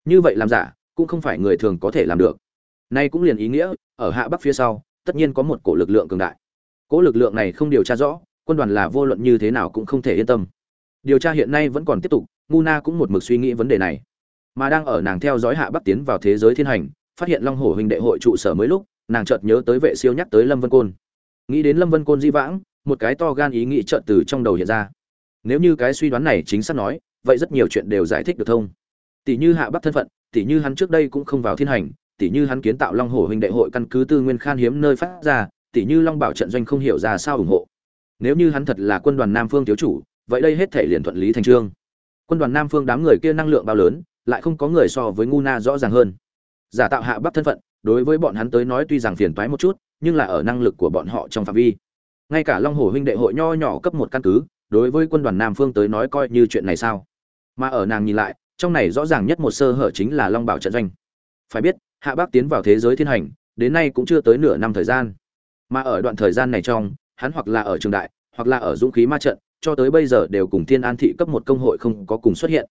Như vậy làm giả, cũng không phải người thường có thể làm được nay cũng liền ý nghĩa, ở hạ bắc phía sau, tất nhiên có một cổ lực lượng cường đại. Cỗ lực lượng này không điều tra rõ, quân đoàn là vô luận như thế nào cũng không thể yên tâm. Điều tra hiện nay vẫn còn tiếp tục, ngu na cũng một mực suy nghĩ vấn đề này. Mà đang ở nàng theo dõi hạ bắc tiến vào thế giới thiên hành, phát hiện long hổ huynh đệ hội trụ sở mới lúc, nàng chợt nhớ tới vệ siêu nhắc tới lâm vân côn. Nghĩ đến lâm vân côn di vãng, một cái to gan ý nghĩ chợt từ trong đầu hiện ra. Nếu như cái suy đoán này chính xác nói, vậy rất nhiều chuyện đều giải thích được thông. Tỷ như hạ bắc thân phận, tỷ như hắn trước đây cũng không vào thiên hành tỷ như hắn kiến tạo long hổ huynh đệ hội căn cứ tư nguyên khan hiếm nơi phát ra tỷ như long bảo trận doanh không hiểu ra sao ủng hộ. Nếu như hắn thật là quân đoàn nam phương thiếu chủ, vậy đây hết thể liền thuận lý thành trương. Quân đoàn nam phương đám người kia năng lượng bao lớn, lại không có người so với ngu na rõ ràng hơn. Giả tạo hạ bắc thân phận, đối với bọn hắn tới nói tuy rằng phiền toái một chút, nhưng là ở năng lực của bọn họ trong phạm vi. Ngay cả long hồ huynh đệ hội nho nhỏ cấp một căn cứ, đối với quân đoàn nam phương tới nói coi như chuyện này sao? Mà ở nàng nhìn lại, trong này rõ ràng nhất một sơ hở chính là long bảo trận doanh. Phải biết hạ bác tiến vào thế giới thiên hành, đến nay cũng chưa tới nửa năm thời gian. Mà ở đoạn thời gian này trong, hắn hoặc là ở trường đại, hoặc là ở dũng khí ma trận, cho tới bây giờ đều cùng thiên an thị cấp một công hội không có cùng xuất hiện.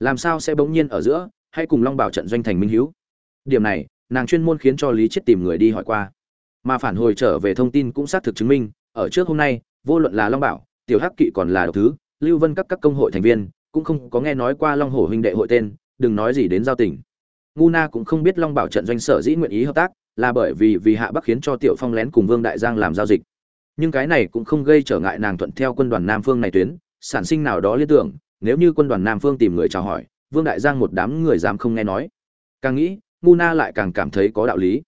Làm sao sẽ bỗng nhiên ở giữa, hay cùng long bảo trận doanh thành minh hữu? Điểm này, nàng chuyên môn khiến cho lý chết tìm người đi hỏi qua. Mà phản hồi trở về thông tin cũng xác thực chứng minh, ở trước hôm nay, vô luận là long bảo, tiểu hắc kỵ còn là độc thứ, lưu vân các các công hội thành viên, cũng không có nghe nói qua long hổ huynh đệ hội tên, đừng nói gì đến giao tình ngu na cũng không biết long bảo trận doanh sở dĩ nguyện ý hợp tác, là bởi vì vì hạ bắc khiến cho tiểu phong lén cùng vương đại giang làm giao dịch. Nhưng cái này cũng không gây trở ngại nàng thuận theo quân đoàn nam phương này tuyến, sản sinh nào đó liên tưởng, nếu như quân đoàn nam phương tìm người chào hỏi, vương đại giang một đám người dám không nghe nói. Càng nghĩ, ngu na lại càng cảm thấy có đạo lý.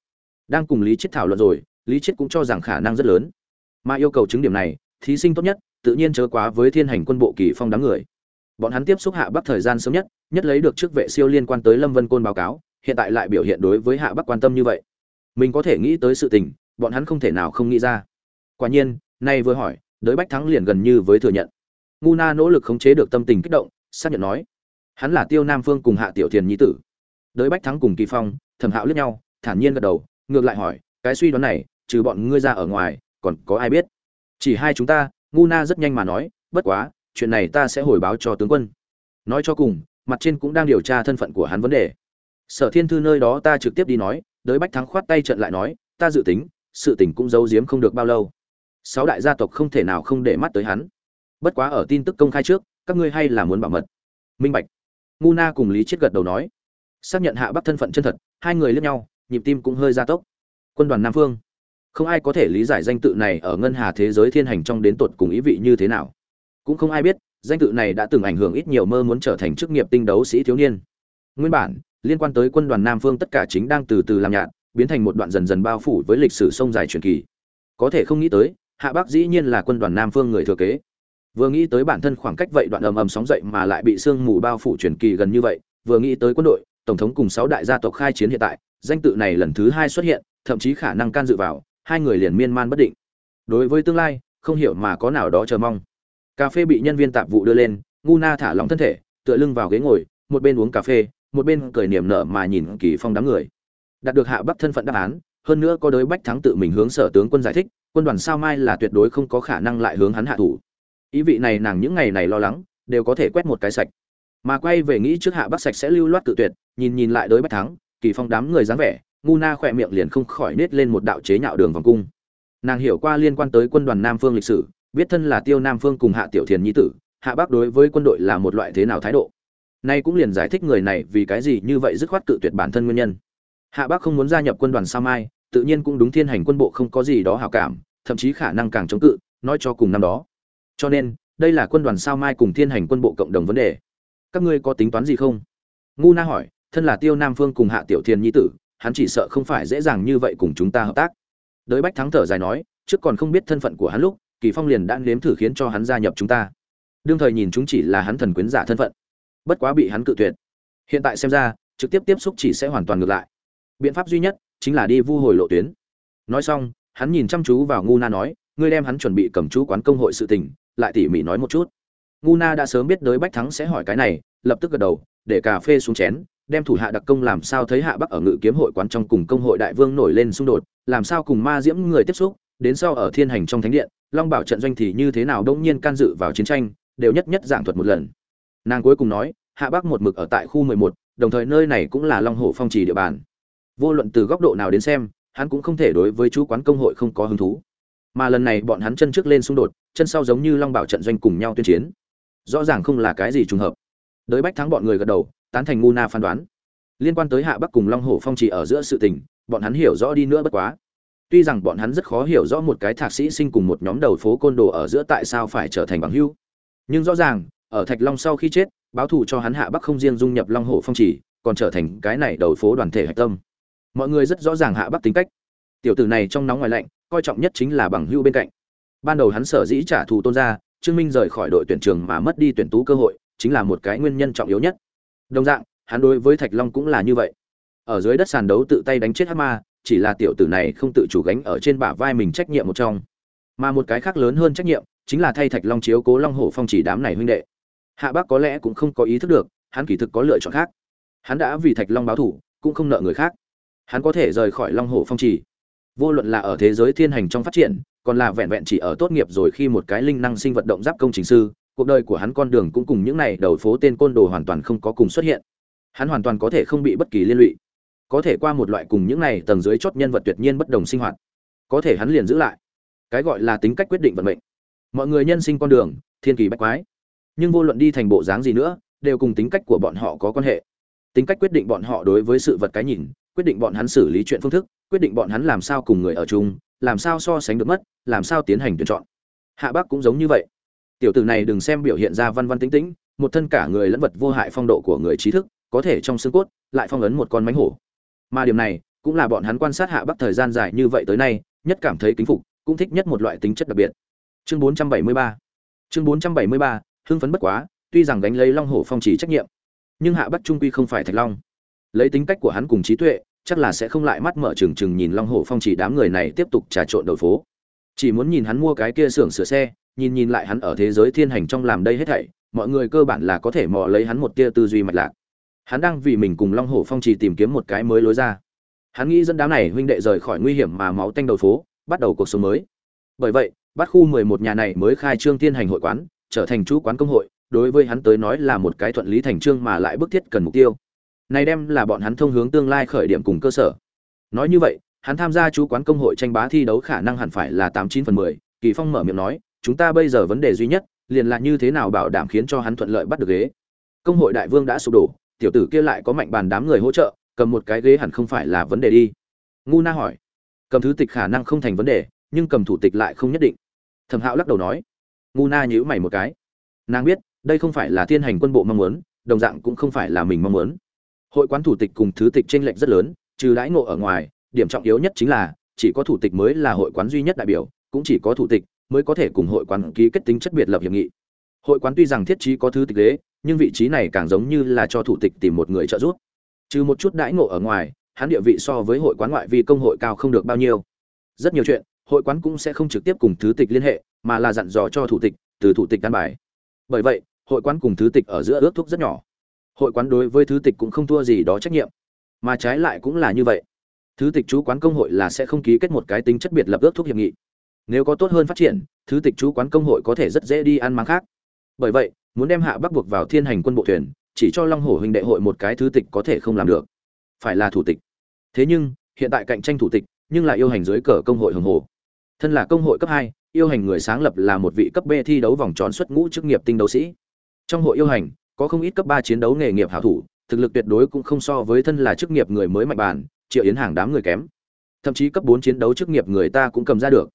Đang cùng lý chết thảo luận rồi, lý chết cũng cho rằng khả năng rất lớn. Mà yêu cầu chứng điểm này, thí sinh tốt nhất, tự nhiên chớ quá với thiên hành quân bộ kỳ phong đám người bọn hắn tiếp xúc hạ bắc thời gian sớm nhất nhất lấy được trước vệ siêu liên quan tới lâm vân côn báo cáo, hiện tại lại biểu hiện đối với hạ bắc quan tâm như vậy. Mình có thể nghĩ tới sự tình, bọn hắn không thể nào không nghĩ ra. Quả nhiên, nay vừa hỏi, đới bách thắng liền gần như với thừa nhận. Ngu na nỗ lực khống chế được tâm tình kích động, xác nhận nói, hắn là tiêu nam phương cùng hạ tiểu thiền nhi tử. Đới bách thắng cùng kỳ phong thẩm hạo liếc nhau, thản nhiên gật đầu, ngược lại hỏi, cái suy đoán này, trừ bọn ngươi ra ở ngoài, còn có ai biết? Chỉ hai chúng ta, ngu na rất nhanh mà nói, bất quá chuyện này ta sẽ hồi báo cho tướng quân. Nói cho cùng, mặt trên cũng đang điều tra thân phận của hắn vấn đề. Sở thiên thư nơi đó ta trực tiếp đi nói, đới bách thắng khoát tay trận lại nói, ta dự tính, sự tình cũng giấu giếm không được bao lâu. Sáu đại gia tộc không thể nào không để mắt tới hắn. Bất quá ở tin tức công khai trước, các ngươi hay là muốn bảo mật. Minh bạch. Ngu na cùng lý chết gật đầu nói. Xác nhận hạ bắc thân phận chân thật, hai người lướt nhau, nhịp tim cũng hơi gia tốc. Quân đoàn nam phương. Không ai có thể lý giải danh tự này ở ngân hà thế giới thiên hành trong đến tột cùng ý vị như thế nào cũng không ai biết, danh tự này đã từng ảnh hưởng ít nhiều mơ muốn trở thành chức nghiệp tinh đấu sĩ thiếu niên. Nguyên bản, liên quan tới quân đoàn nam phương tất cả chính đang từ từ làm nhạt, biến thành một đoạn dần dần bao phủ với lịch sử sông dài truyền kỳ. Có thể không nghĩ tới, hạ bắc dĩ nhiên là quân đoàn nam phương người thừa kế. Vừa nghĩ tới bản thân khoảng cách vậy đoạn ầm ầm sóng dậy mà lại bị sương mù bao phủ truyền kỳ gần như vậy, vừa nghĩ tới quân đội, tổng thống cùng sáu đại gia tộc khai chiến hiện tại, danh tự này lần thứ hai xuất hiện, thậm chí khả năng can dự vào, hai người liền miên man bất định. Đối với tương lai, không hiểu mà có nào đó chờ mong cà phê bị nhân viên tạp vụ đưa lên, ngu na thả lỏng thân thể, tựa lưng vào ghế ngồi, một bên uống cà phê, một bên cười niềm nở mà nhìn kỳ phong đám người. Đạt được hạ bắc thân phận đáp án, hơn nữa có đới bách thắng tự mình hướng sở tướng quân giải thích, quân đoàn sao mai là tuyệt đối không có khả năng lại hướng hắn hạ thủ. Ý vị này nàng những ngày này lo lắng, đều có thể quét một cái sạch. Mà quay về nghĩ trước hạ bắc sạch sẽ lưu loát cự tuyệt, nhìn nhìn lại đới bách thắng, kỳ phong đám người dáng vẻ, ngu na khỏe miệng liền không khỏi nết lên một đạo chế nhạo đường vòng cung. Nàng hiểu qua liên quan tới quân đoàn nam phương lịch sử biết thân là tiêu nam phương cùng hạ tiểu thiền nhi tử, hạ bắc đối với quân đội là một loại thế nào thái độ? Nay cũng liền giải thích người này vì cái gì như vậy dứt khoát cự tuyệt bản thân nguyên nhân. Hạ bắc không muốn gia nhập quân đoàn sao mai, tự nhiên cũng đúng thiên hành quân bộ không có gì đó hảo cảm, thậm chí khả năng càng chống cự, nói cho cùng năm đó. Cho nên, đây là quân đoàn sao mai cùng thiên hành quân bộ cộng đồng vấn đề. Các ngươi có tính toán gì không? Ngu na hỏi, thân là tiêu nam phương cùng hạ tiểu thiền nhi tử, hắn chỉ sợ không phải dễ dàng như vậy cùng chúng ta hợp tác. Đới bách thắng thở dài nói, trước còn không biết thân phận của hắn lúc kỳ phong liền đã nếm thử khiến cho hắn gia nhập chúng ta. Đương thời nhìn chúng chỉ là hắn thần quyến giả thân phận, bất quá bị hắn cự tuyệt. Hiện tại xem ra, trực tiếp tiếp xúc chỉ sẽ hoàn toàn ngược lại. Biện pháp duy nhất chính là đi vu hồi lộ tuyến. Nói xong, hắn nhìn chăm chú vào ngu na nói, ngươi đem hắn chuẩn bị cầm chú quán công hội sự tình, lại tỉ mỉ nói một chút. Ngu na đã sớm biết đới bách thắng sẽ hỏi cái này, lập tức gật đầu, để cà phê xuống chén, đem thủ hạ đặc công làm sao thấy hạ bắc ở ngự kiếm hội quán trong cùng công hội đại vương nổi lên xung đột, làm sao cùng ma diễm người tiếp xúc đến sau ở thiên hành trong thánh điện, long bảo trận doanh thì như thế nào đông nhiên can dự vào chiến tranh, đều nhất nhất giảng thuật một lần. Nàng cuối cùng nói, hạ bắc một mực ở tại khu mười một, đồng thời nơi này cũng là long hồ phong trì địa bàn. Vô luận từ góc độ nào đến xem, hắn cũng không thể đối với chú quán công hội không có hứng thú. Mà lần này bọn hắn chân trước lên xung đột, chân sau giống như long bảo trận doanh cùng nhau tuyên chiến. Rõ ràng không là cái gì trùng hợp. Đới bách thắng bọn người gật đầu, tán thành ngu na phán đoán. Liên quan tới hạ bắc cùng long hồ phong trì ở giữa sự tình, bọn hắn hiểu rõ đi nữa bất quá tuy rằng bọn hắn rất khó hiểu rõ một cái thạc sĩ sinh cùng một nhóm đầu phố côn đồ ở giữa tại sao phải trở thành bằng hữu. Nhưng rõ ràng, ở thạch long sau khi chết, báo thù cho hắn hạ bắc không riêng dung nhập long hồ phong trì còn trở thành cái này đầu phố đoàn thể hạch tâm. Mọi người rất rõ ràng hạ bắc tính cách. Tiểu tử này trong nóng ngoài lạnh, coi trọng nhất chính là bằng hữu bên cạnh. Ban đầu hắn sở dĩ trả thù tôn ra trương minh rời khỏi đội tuyển trường mà mất đi tuyển tú cơ hội, chính là một cái nguyên nhân trọng yếu nhất. Đồng dạng, hắn đối với thạch long cũng là như vậy. Ở dưới đất sàn đấu tự tay đánh chết hắc ma chỉ là tiểu tử này không tự chủ gánh ở trên bả vai mình trách nhiệm một trong. Mà một cái khác lớn hơn trách nhiệm, chính là thay thạch long chiếu cố long hổ phong chỉ đám này huynh đệ. Hạ bác có lẽ cũng không có ý thức được, hắn kỳ thực có lựa chọn khác. Hắn đã vì thạch long báo thủ cũng không nợ người khác. Hắn có thể rời khỏi long hổ phong chỉ. vô luận là ở thế giới thiên hành trong phát triển, còn là vẹn vẹn chỉ ở tốt nghiệp rồi khi một cái linh năng sinh vật động giáp công trình sư, cuộc đời của hắn con đường cũng cùng những này đầu phố tên côn đồ hoàn toàn không có cùng xuất hiện. Hắn hoàn toàn có thể không bị bất kỳ liên lụy có thể qua một loại cùng những này tầng dưới chót nhân vật tuyệt nhiên bất đồng sinh hoạt. Có thể hắn liền giữ lại. Cái gọi là tính cách quyết định vận mệnh. Mọi người nhân sinh con đường, thiên kỳ bách quái. Nhưng vô luận đi thành bộ dáng gì nữa, đều cùng tính cách của bọn họ có quan hệ. Tính cách quyết định bọn họ đối với sự vật cái nhìn, quyết định bọn hắn xử lý chuyện phương thức, quyết định bọn hắn làm sao cùng người ở chung, làm sao so sánh được mất, làm sao tiến hành tuyển chọn. Hạ bắc cũng giống như vậy. Tiểu tử này đừng xem biểu hiện ra văn văn tính tĩnh, một thân cả người lẫn vật vô hại phong độ của người trí thức, có thể trong xương cốt, lại phong ấn một con mánh hổ mà điểm này cũng là bọn hắn quan sát hạ bắc thời gian dài như vậy tới nay nhất cảm thấy kính phục cũng thích nhất một loại tính chất đặc biệt. Chương 473 chương 473, hưng phấn bất quá tuy rằng đánh lấy long hổ phong chỉ trách nhiệm nhưng hạ bắc trung quy không phải thạch long. Lấy tính cách của hắn cùng trí tuệ chắc là sẽ không lại mắt mở trừng trừng nhìn long hổ phong chỉ đám người này tiếp tục trà trộn đầu phố. Chỉ muốn nhìn hắn mua cái kia xưởng sửa xe nhìn nhìn lại hắn ở thế giới thiên hành trong làm đây hết thảy mọi người cơ bản là có thể mò lấy hắn một tia tư duy mạch lạc hắn đang vì mình cùng long hổ phong trì tìm kiếm một cái mới lối ra. Hắn nghĩ dẫn đám này huynh đệ rời khỏi nguy hiểm mà máu tanh đầu phố, bắt đầu cuộc sống mới. Bởi vậy, bắt khu mười một nhà này mới khai trương thiên hành hội quán, trở thành chú quán công hội, đối với hắn tới nói là một cái thuận lý thành trương mà lại bức thiết cần mục tiêu. Này đem là bọn hắn thông hướng tương lai khởi điểm cùng cơ sở. Nói như vậy, hắn tham gia chú quán công hội tranh bá thi đấu khả năng hẳn phải là tám chín phần mười, kỳ phong mở miệng nói, chúng ta bây giờ vấn đề duy nhất, liền là như thế nào bảo đảm khiến cho hắn thuận lợi bắt được ghế? Công hội đại vương đã sụp đổ tiểu tử kia lại có mạnh bàn đám người hỗ trợ, cầm một cái ghế hẳn không phải là vấn đề đi. Ngu na hỏi. Cầm thứ tịch khả năng không thành vấn đề, nhưng cầm thủ tịch lại không nhất định. Thẩm hạo lắc đầu nói. Ngu na nhíu mày một cái. Nàng biết, đây không phải là thiên hành quân bộ mong muốn, đồng dạng cũng không phải là mình mong muốn. Hội quán thủ tịch cùng thứ tịch tranh lệch rất lớn, trừ đãi ngộ ở ngoài, điểm trọng yếu nhất chính là, chỉ có thủ tịch mới là hội quán duy nhất đại biểu, cũng chỉ có thủ tịch mới có thể cùng hội quán ký kết tính chất biệt lập hiệp nghị. Hội quán tuy rằng thiết trí có thứ tịch ghế nhưng vị trí này càng giống như là cho thủ tịch tìm một người trợ giúp. Trừ một chút đãi ngộ ở ngoài, hắn địa vị so với hội quán ngoại vi công hội cao không được bao nhiêu. Rất nhiều chuyện, hội quán cũng sẽ không trực tiếp cùng thứ tịch liên hệ, mà là dặn dò cho thủ tịch, từ thủ tịch căn bài. Bởi vậy, hội quán cùng thứ tịch ở giữa ước thúc rất nhỏ. Hội quán đối với thứ tịch cũng không thua gì đó trách nhiệm. Mà trái lại cũng là như vậy. Thứ tịch chú quán công hội là sẽ không ký kết một cái tính chất biệt lập ước thúc hiệp nghị. Nếu có tốt hơn phát triển, thứ tịch chú quán công hội có thể rất dễ đi ăn máng khác bởi vậy, muốn đem hạ bắc buộc vào thiên hành quân bộ thuyền, chỉ cho long hổ huynh đệ hội một cái thứ tịch có thể không làm được. Phải là thủ tịch. Thế nhưng, hiện tại cạnh tranh thủ tịch, nhưng là yêu hành dưới cờ công hội hồng hồ. Thân là công hội cấp hai, yêu hành người sáng lập là một vị cấp b thi đấu vòng tròn xuất ngũ chức nghiệp tinh đấu sĩ. Trong hội yêu hành, có không ít cấp ba chiến đấu nghề nghiệp hảo thủ, thực lực tuyệt đối cũng không so với thân là chức nghiệp người mới mạnh bàn, triệu yến hàng đám người kém. Thậm chí cấp bốn chiến đấu chức nghiệp người ta cũng cầm ra được.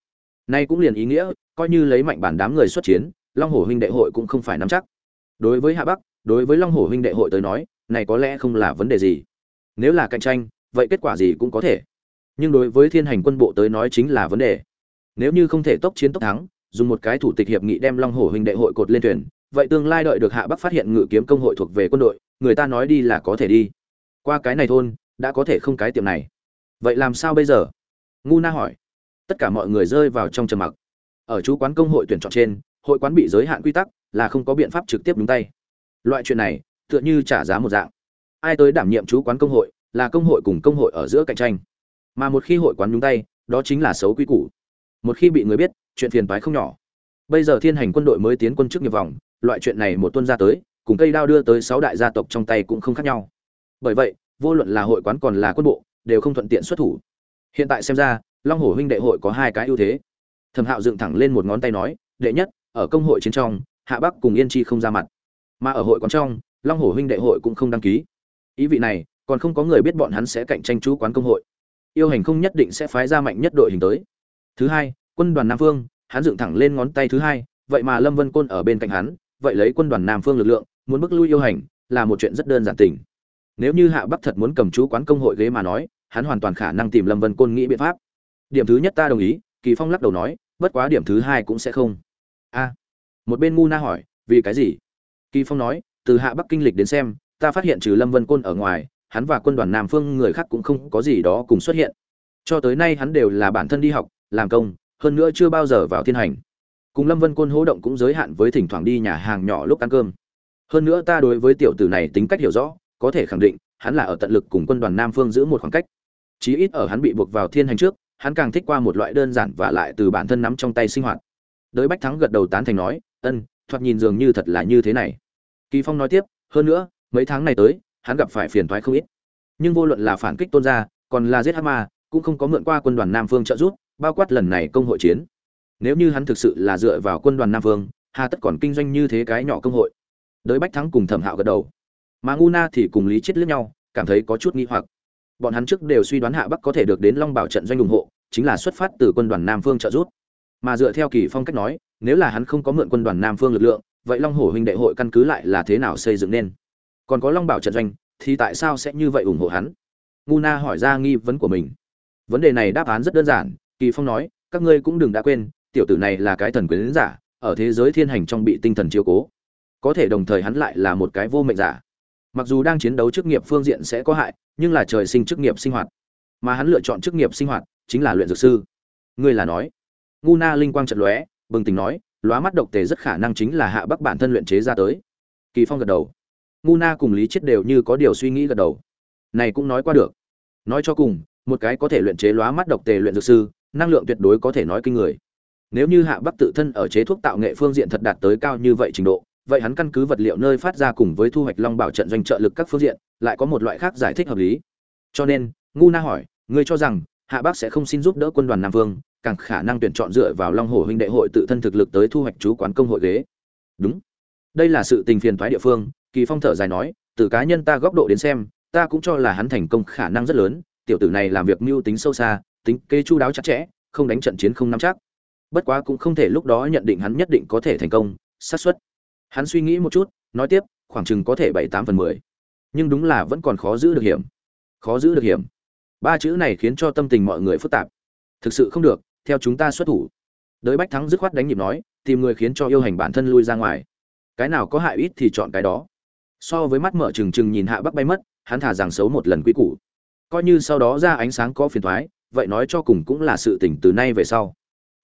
Nay cũng liền ý nghĩa, coi như lấy mạnh bản đám người xuất chiến long hổ huynh đệ hội cũng không phải nắm chắc. Đối với hạ bắc, đối với long hổ huynh đệ hội tới nói, này có lẽ không là vấn đề gì. Nếu là cạnh tranh, vậy kết quả gì cũng có thể. Nhưng đối với thiên hành quân bộ tới nói chính là vấn đề. Nếu như không thể tốc chiến tốc thắng, dùng một cái thủ tịch hiệp nghị đem long hổ huynh đệ hội cột lên thuyền, vậy tương lai đợi được hạ bắc phát hiện ngự kiếm công hội thuộc về quân đội, người ta nói đi là có thể đi. Qua cái này thôn, đã có thể không cái tiệm này. Vậy làm sao bây giờ? Ngu na hỏi. Tất cả mọi người rơi vào trong trầm mặc. Ở chú quán công hội tuyển chọn trên hội quán bị giới hạn quy tắc, là không có biện pháp trực tiếp đúng tay. Loại chuyện này, tựa như trả giá một dạng. Ai tới đảm nhiệm chú quán công hội, là công hội cùng công hội ở giữa cạnh tranh. Mà một khi hội quán nhúng tay, đó chính là xấu quy củ. Một khi bị người biết, chuyện phiền toái không nhỏ. Bây giờ thiên hành quân đội mới tiến quân chức nghiệp vòng, loại chuyện này một tuân ra tới, cùng cây đao đưa tới sáu đại gia tộc trong tay cũng không khác nhau. Bởi vậy, vô luận là hội quán còn là quân bộ, đều không thuận tiện xuất thủ. Hiện tại xem ra, long hổ huynh đệ hội có hai cái ưu thế. Thẩm hạo dựng thẳng lên một ngón tay nói, đệ nhất ở công hội chiến trong, hạ bắc cùng yên chi không ra mặt. Mà ở hội quán trong, long hổ huynh đệ hội cũng không đăng ký. Ý vị này, còn không có người biết bọn hắn sẽ cạnh tranh chú quán công hội. Yêu hành không nhất định sẽ phái ra mạnh nhất đội hình tới. Thứ hai, quân đoàn nam phương, hắn dựng thẳng lên ngón tay thứ hai, vậy mà lâm vân côn ở bên cạnh hắn, vậy lấy quân đoàn nam phương lực lượng, muốn bức lui yêu hành, là một chuyện rất đơn giản tình. Nếu như hạ bắc thật muốn cầm chú quán công hội ghế mà nói, hắn hoàn toàn khả năng tìm lâm vân côn nghĩ biện pháp. Điểm thứ nhất ta đồng ý, kỳ phong lắc đầu nói, bất quá điểm thứ hai cũng sẽ không a. Một bên ngu na hỏi, vì cái gì? Kỳ phong nói, từ hạ bắc kinh lịch đến xem, ta phát hiện trừ lâm vân côn ở ngoài, hắn và quân đoàn nam phương người khác cũng không có gì đó cùng xuất hiện. Cho tới nay hắn đều là bản thân đi học, làm công, hơn nữa chưa bao giờ vào thiên hành. Cùng lâm vân côn hỗ động cũng giới hạn với thỉnh thoảng đi nhà hàng nhỏ lúc ăn cơm. Hơn nữa ta đối với tiểu tử này tính cách hiểu rõ, có thể khẳng định, hắn là ở tận lực cùng quân đoàn nam phương giữ một khoảng cách. Chí ít ở hắn bị buộc vào thiên hành trước, hắn càng thích qua một loại đơn giản và lại từ bản thân nắm trong tay sinh hoạt đới bách thắng gật đầu tán thành nói, ân, thoạt nhìn dường như thật là như thế này. Kỳ phong nói tiếp, hơn nữa, mấy tháng này tới, hắn gặp phải phiền toái không ít. Nhưng vô luận là phản kích tôn gia, còn là giết hama cũng không có mượn qua quân đoàn nam phương trợ giúp, bao quát lần này công hội chiến. Nếu như hắn thực sự là dựa vào quân đoàn nam phương, hà tất còn kinh doanh như thế cái nhỏ công hội. Đới bách thắng cùng thẩm hạo gật đầu. Mà ngu na thì cùng lý chết liếc nhau, cảm thấy có chút nghi hoặc. Bọn hắn trước đều suy đoán hạ bắc có thể được đến long bảo trận doanh ủng hộ, chính là xuất phát từ quân đoàn nam phương trợ giúp mà dựa theo kỳ phong cách nói, nếu là hắn không có mượn quân đoàn nam phương lực lượng, vậy long hổ huynh đệ hội căn cứ lại là thế nào xây dựng nên? Còn có long bảo trận doanh, thì tại sao sẽ như vậy ủng hộ hắn? Ngu na hỏi ra nghi vấn của mình. Vấn đề này đáp án rất đơn giản, kỳ phong nói, các ngươi cũng đừng đã quên, tiểu tử này là cái thần quyến giả, ở thế giới thiên hành trong bị tinh thần chiếu cố. Có thể đồng thời hắn lại là một cái vô mệnh giả. Mặc dù đang chiến đấu chức nghiệp phương diện sẽ có hại, nhưng là trời sinh chức nghiệp sinh hoạt. Mà hắn lựa chọn chức nghiệp sinh hoạt chính là luyện dược sư. Ngươi là nói ngu na linh quang trận lóe, bừng tỉnh nói, lóa mắt độc tề rất khả năng chính là hạ bắc bản thân luyện chế ra tới. Kỳ phong gật đầu. Ngu na cùng lý chết đều như có điều suy nghĩ gật đầu. Này cũng nói qua được. Nói cho cùng, một cái có thể luyện chế lóa mắt độc tề luyện dược sư, năng lượng tuyệt đối có thể nói kinh người. Nếu như hạ bắc tự thân ở chế thuốc tạo nghệ phương diện thật đạt tới cao như vậy trình độ, vậy hắn căn cứ vật liệu nơi phát ra cùng với thu hoạch long bảo trận doanh trợ lực các phương diện, lại có một loại khác giải thích hợp lý. Cho nên, ngu na hỏi, ngươi cho rằng hạ bắc sẽ không xin giúp đỡ quân đoàn nam vương, càng khả năng tuyển chọn dựa vào long hồ huynh đệ hội tự thân thực lực tới thu hoạch chú quán công hội ghế. Đúng. Đây là sự tình phiền toái địa phương, kỳ phong thở dài nói, từ cá nhân ta góc độ đến xem, ta cũng cho là hắn thành công khả năng rất lớn, tiểu tử này làm việc mưu tính sâu xa, tính kế chu đáo chặt chẽ, không đánh trận chiến không nắm chắc. Bất quá cũng không thể lúc đó nhận định hắn nhất định có thể thành công, xác suất. Hắn suy nghĩ một chút, nói tiếp, khoảng chừng có thể bảy tám phần mười. Nhưng đúng là vẫn còn khó giữ được hiểm. Khó giữ được hiểm ba chữ này khiến cho tâm tình mọi người phức tạp. Thực sự không được, theo chúng ta xuất thủ. Đới bách thắng dứt khoát đánh nhịp nói, tìm người khiến cho yêu hành bản thân lui ra ngoài. Cái nào có hại ít thì chọn cái đó. So với mắt mở trừng trừng nhìn hạ bắc bay mất, hắn thả rằng xấu một lần quý củ. Coi như sau đó ra ánh sáng có phiền thoái, vậy nói cho cùng cũng là sự tỉnh từ nay về sau.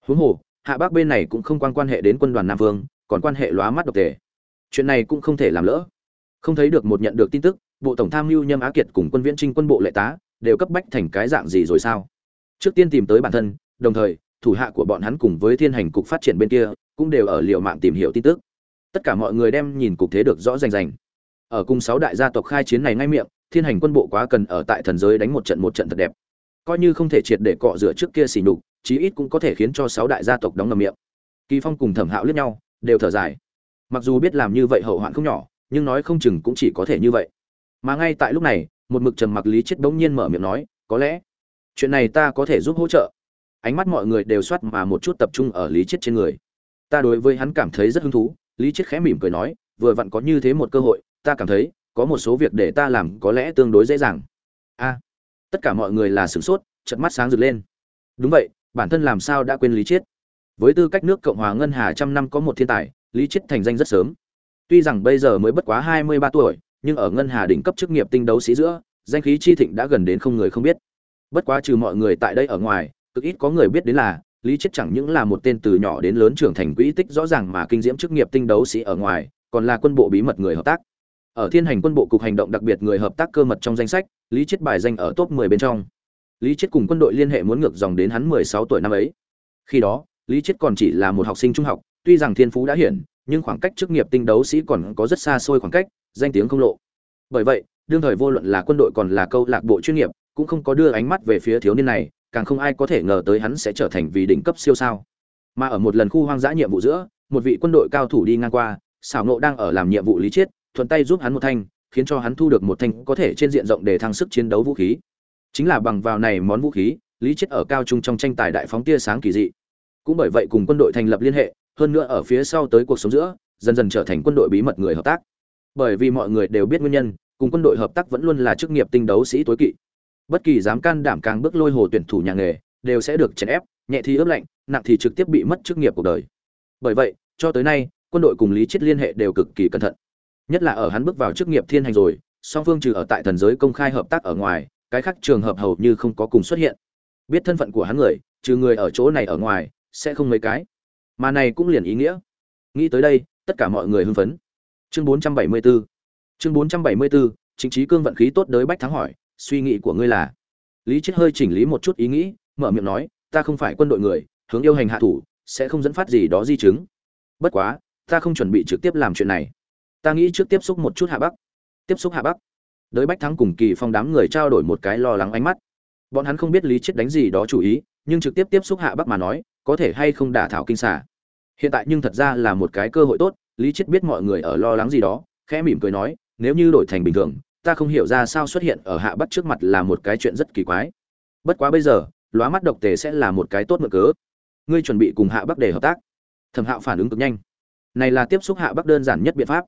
Huống hồ, hạ bắc bên này cũng không quan quan hệ đến quân đoàn nam vương, còn quan hệ lóa mắt độc tề. Chuyện này cũng không thể làm lỡ. Không thấy được một nhận được tin tức, bộ tổng tham mưu nhâm á kiệt cùng quân viễn trinh quân bộ lệ tá đều cấp bách thành cái dạng gì rồi sao? Trước tiên tìm tới bản thân, đồng thời, thủ hạ của bọn hắn cùng với thiên hành cục phát triển bên kia, cũng đều ở liệu mạng tìm hiểu tin tức. Tất cả mọi người đem nhìn cục thế được rõ rành rành. Ở cùng sáu đại gia tộc khai chiến này ngay miệng, thiên hành quân bộ quá cần ở tại thần giới đánh một trận một trận thật đẹp. Coi như không thể triệt để cọ rửa trước kia xỉ nhục, chí ít cũng có thể khiến cho sáu đại gia tộc đóng ngầm miệng. Kỳ phong cùng thẩm hạo liếc nhau, đều thở dài. Mặc dù biết làm như vậy hậu hoạn không nhỏ, nhưng nói không chừng cũng chỉ có thể như vậy. Mà ngay tại lúc này một mực trầm mặc lý chết bỗng nhiên mở miệng nói, có lẽ chuyện này ta có thể giúp hỗ trợ. Ánh mắt mọi người đều soát mà một chút tập trung ở lý chết trên người. Ta đối với hắn cảm thấy rất hứng thú, lý chết khẽ mỉm cười nói, vừa vặn có như thế một cơ hội, ta cảm thấy có một số việc để ta làm có lẽ tương đối dễ dàng. A. Tất cả mọi người là sửng sốt, chợt mắt sáng rực lên. Đúng vậy, bản thân làm sao đã quên lý chết với tư cách nước cộng hòa ngân hà trăm năm có một thiên tài, lý chết thành danh rất sớm. Tuy rằng bây giờ mới bất quá hai mươi ba tuổi nhưng ở ngân hà đỉnh cấp chức nghiệp tinh đấu sĩ giữa, danh khí chi thịnh đã gần đến không người không biết. Bất quá trừ mọi người tại đây ở ngoài, cực ít có người biết đến là, lý chết chẳng những là một tên từ nhỏ đến lớn trưởng thành quỹ tích rõ ràng mà kinh diễm chức nghiệp tinh đấu sĩ ở ngoài, còn là quân bộ bí mật người hợp tác. Ở thiên hành quân bộ cục hành động đặc biệt người hợp tác cơ mật trong danh sách, lý chết bài danh ở top 10 bên trong. Lý chết cùng quân đội liên hệ muốn ngược dòng đến hắn 16 tuổi năm ấy. Khi đó, lý chết còn chỉ là một học sinh trung học, tuy rằng thiên phú đã hiển, nhưng khoảng cách chức nghiệp tinh đấu sĩ còn có rất xa xôi khoảng cách danh tiếng không lộ. Bởi vậy, đương thời vô luận là quân đội còn là câu lạc bộ chuyên nghiệp, cũng không có đưa ánh mắt về phía thiếu niên này, càng không ai có thể ngờ tới hắn sẽ trở thành vì đỉnh cấp siêu sao. Mà ở một lần khu hoang dã nhiệm vụ giữa, một vị quân đội cao thủ đi ngang qua, xảo nộ đang ở làm nhiệm vụ lý chiết thuận tay giúp hắn một thanh, khiến cho hắn thu được một thanh có thể trên diện rộng để thăng sức chiến đấu vũ khí. Chính là bằng vào này món vũ khí, lý chiết ở cao trung trong tranh tài đại phóng tia sáng kỳ dị. Cũng bởi vậy cùng quân đội thành lập liên hệ, hơn nữa ở phía sau tới cuộc sống giữa, dần dần trở thành quân đội bí mật người hợp tác bởi vì mọi người đều biết nguyên nhân, cùng quân đội hợp tác vẫn luôn là chức nghiệp tinh đấu sĩ tối kỵ. Bất kỳ dám can đảm càng bước lôi hồ tuyển thủ nhà nghề, đều sẽ được chèn ép, nhẹ thì ướp lạnh, nặng thì trực tiếp bị mất chức nghiệp cuộc đời. Bởi vậy, cho tới nay, quân đội cùng lý chết liên hệ đều cực kỳ cẩn thận. Nhất là ở hắn bước vào chức nghiệp thiên hành rồi, song phương trừ ở tại thần giới công khai hợp tác ở ngoài, cái khác trường hợp hầu như không có cùng xuất hiện. Biết thân phận của hắn người, trừ người ở chỗ này ở ngoài, sẽ không mấy cái. Mà này cũng liền ý nghĩa. Nghĩ tới đây, tất cả mọi người hưng phấn chương 474 chương 474 chính trí cương vận khí tốt đới bách thắng hỏi, suy nghĩ của ngươi là? Lý chết hơi chỉnh lý một chút ý nghĩ, mở miệng nói, ta không phải quân đội người, hướng yêu hành hạ thủ, sẽ không dẫn phát gì đó di chứng. Bất quá, ta không chuẩn bị trực tiếp làm chuyện này. Ta nghĩ trước tiếp xúc một chút hạ bắc. Tiếp xúc hạ bắc. Đới bách thắng cùng kỳ phong đám người trao đổi một cái lo lắng ánh mắt. Bọn hắn không biết lý chết đánh gì đó chủ ý, nhưng trực tiếp tiếp xúc hạ bắc mà nói, có thể hay không đả thảo kinh xả hiện tại nhưng thật ra là một cái cơ hội tốt lý chết biết mọi người ở lo lắng gì đó, khẽ mỉm cười nói, nếu như đổi thành bình thường, ta không hiểu ra sao xuất hiện ở hạ bắc trước mặt là một cái chuyện rất kỳ quái. Bất quá bây giờ, lóa mắt độc tề sẽ là một cái tốt mượn cớ. Ngươi chuẩn bị cùng hạ bắc để hợp tác. Thẩm hạo phản ứng cực nhanh. Này là tiếp xúc hạ bắc đơn giản nhất biện pháp.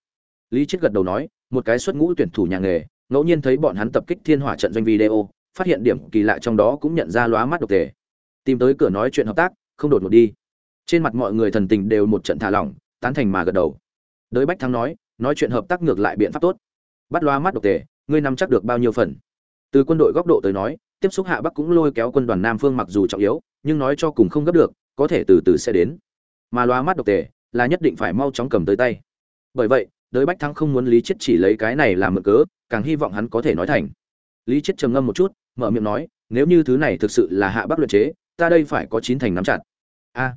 Lý chết gật đầu nói, một cái xuất ngũ tuyển thủ nhà nghề, ngẫu nhiên thấy bọn hắn tập kích thiên hỏa trận doanh video, phát hiện điểm kỳ lạ trong đó cũng nhận ra lóa mắt độc tề. Tìm tới cửa nói chuyện hợp tác, không đột ngột đi. Trên mặt mọi người thần tình đều một trận thả lỏng, tán thành mà gật đầu đới bách thắng nói nói chuyện hợp tác ngược lại biện pháp tốt. Bắt loa mắt độc tề, ngươi nắm chắc được bao nhiêu phần? Từ quân đội góc độ tới nói, tiếp xúc hạ bắc cũng lôi kéo quân đoàn nam phương mặc dù trọng yếu, nhưng nói cho cùng không gấp được, có thể từ từ sẽ đến. Mà loa mắt độc tề, là nhất định phải mau chóng cầm tới tay. Bởi vậy, đới bách thắng không muốn lý chết chỉ lấy cái này làm mượn cớ, càng hy vọng hắn có thể nói thành. Lý chết trầm ngâm một chút, mở miệng nói, nếu như thứ này thực sự là hạ bắc luyện chế, ta đây phải có chín thành nắm chặt. A.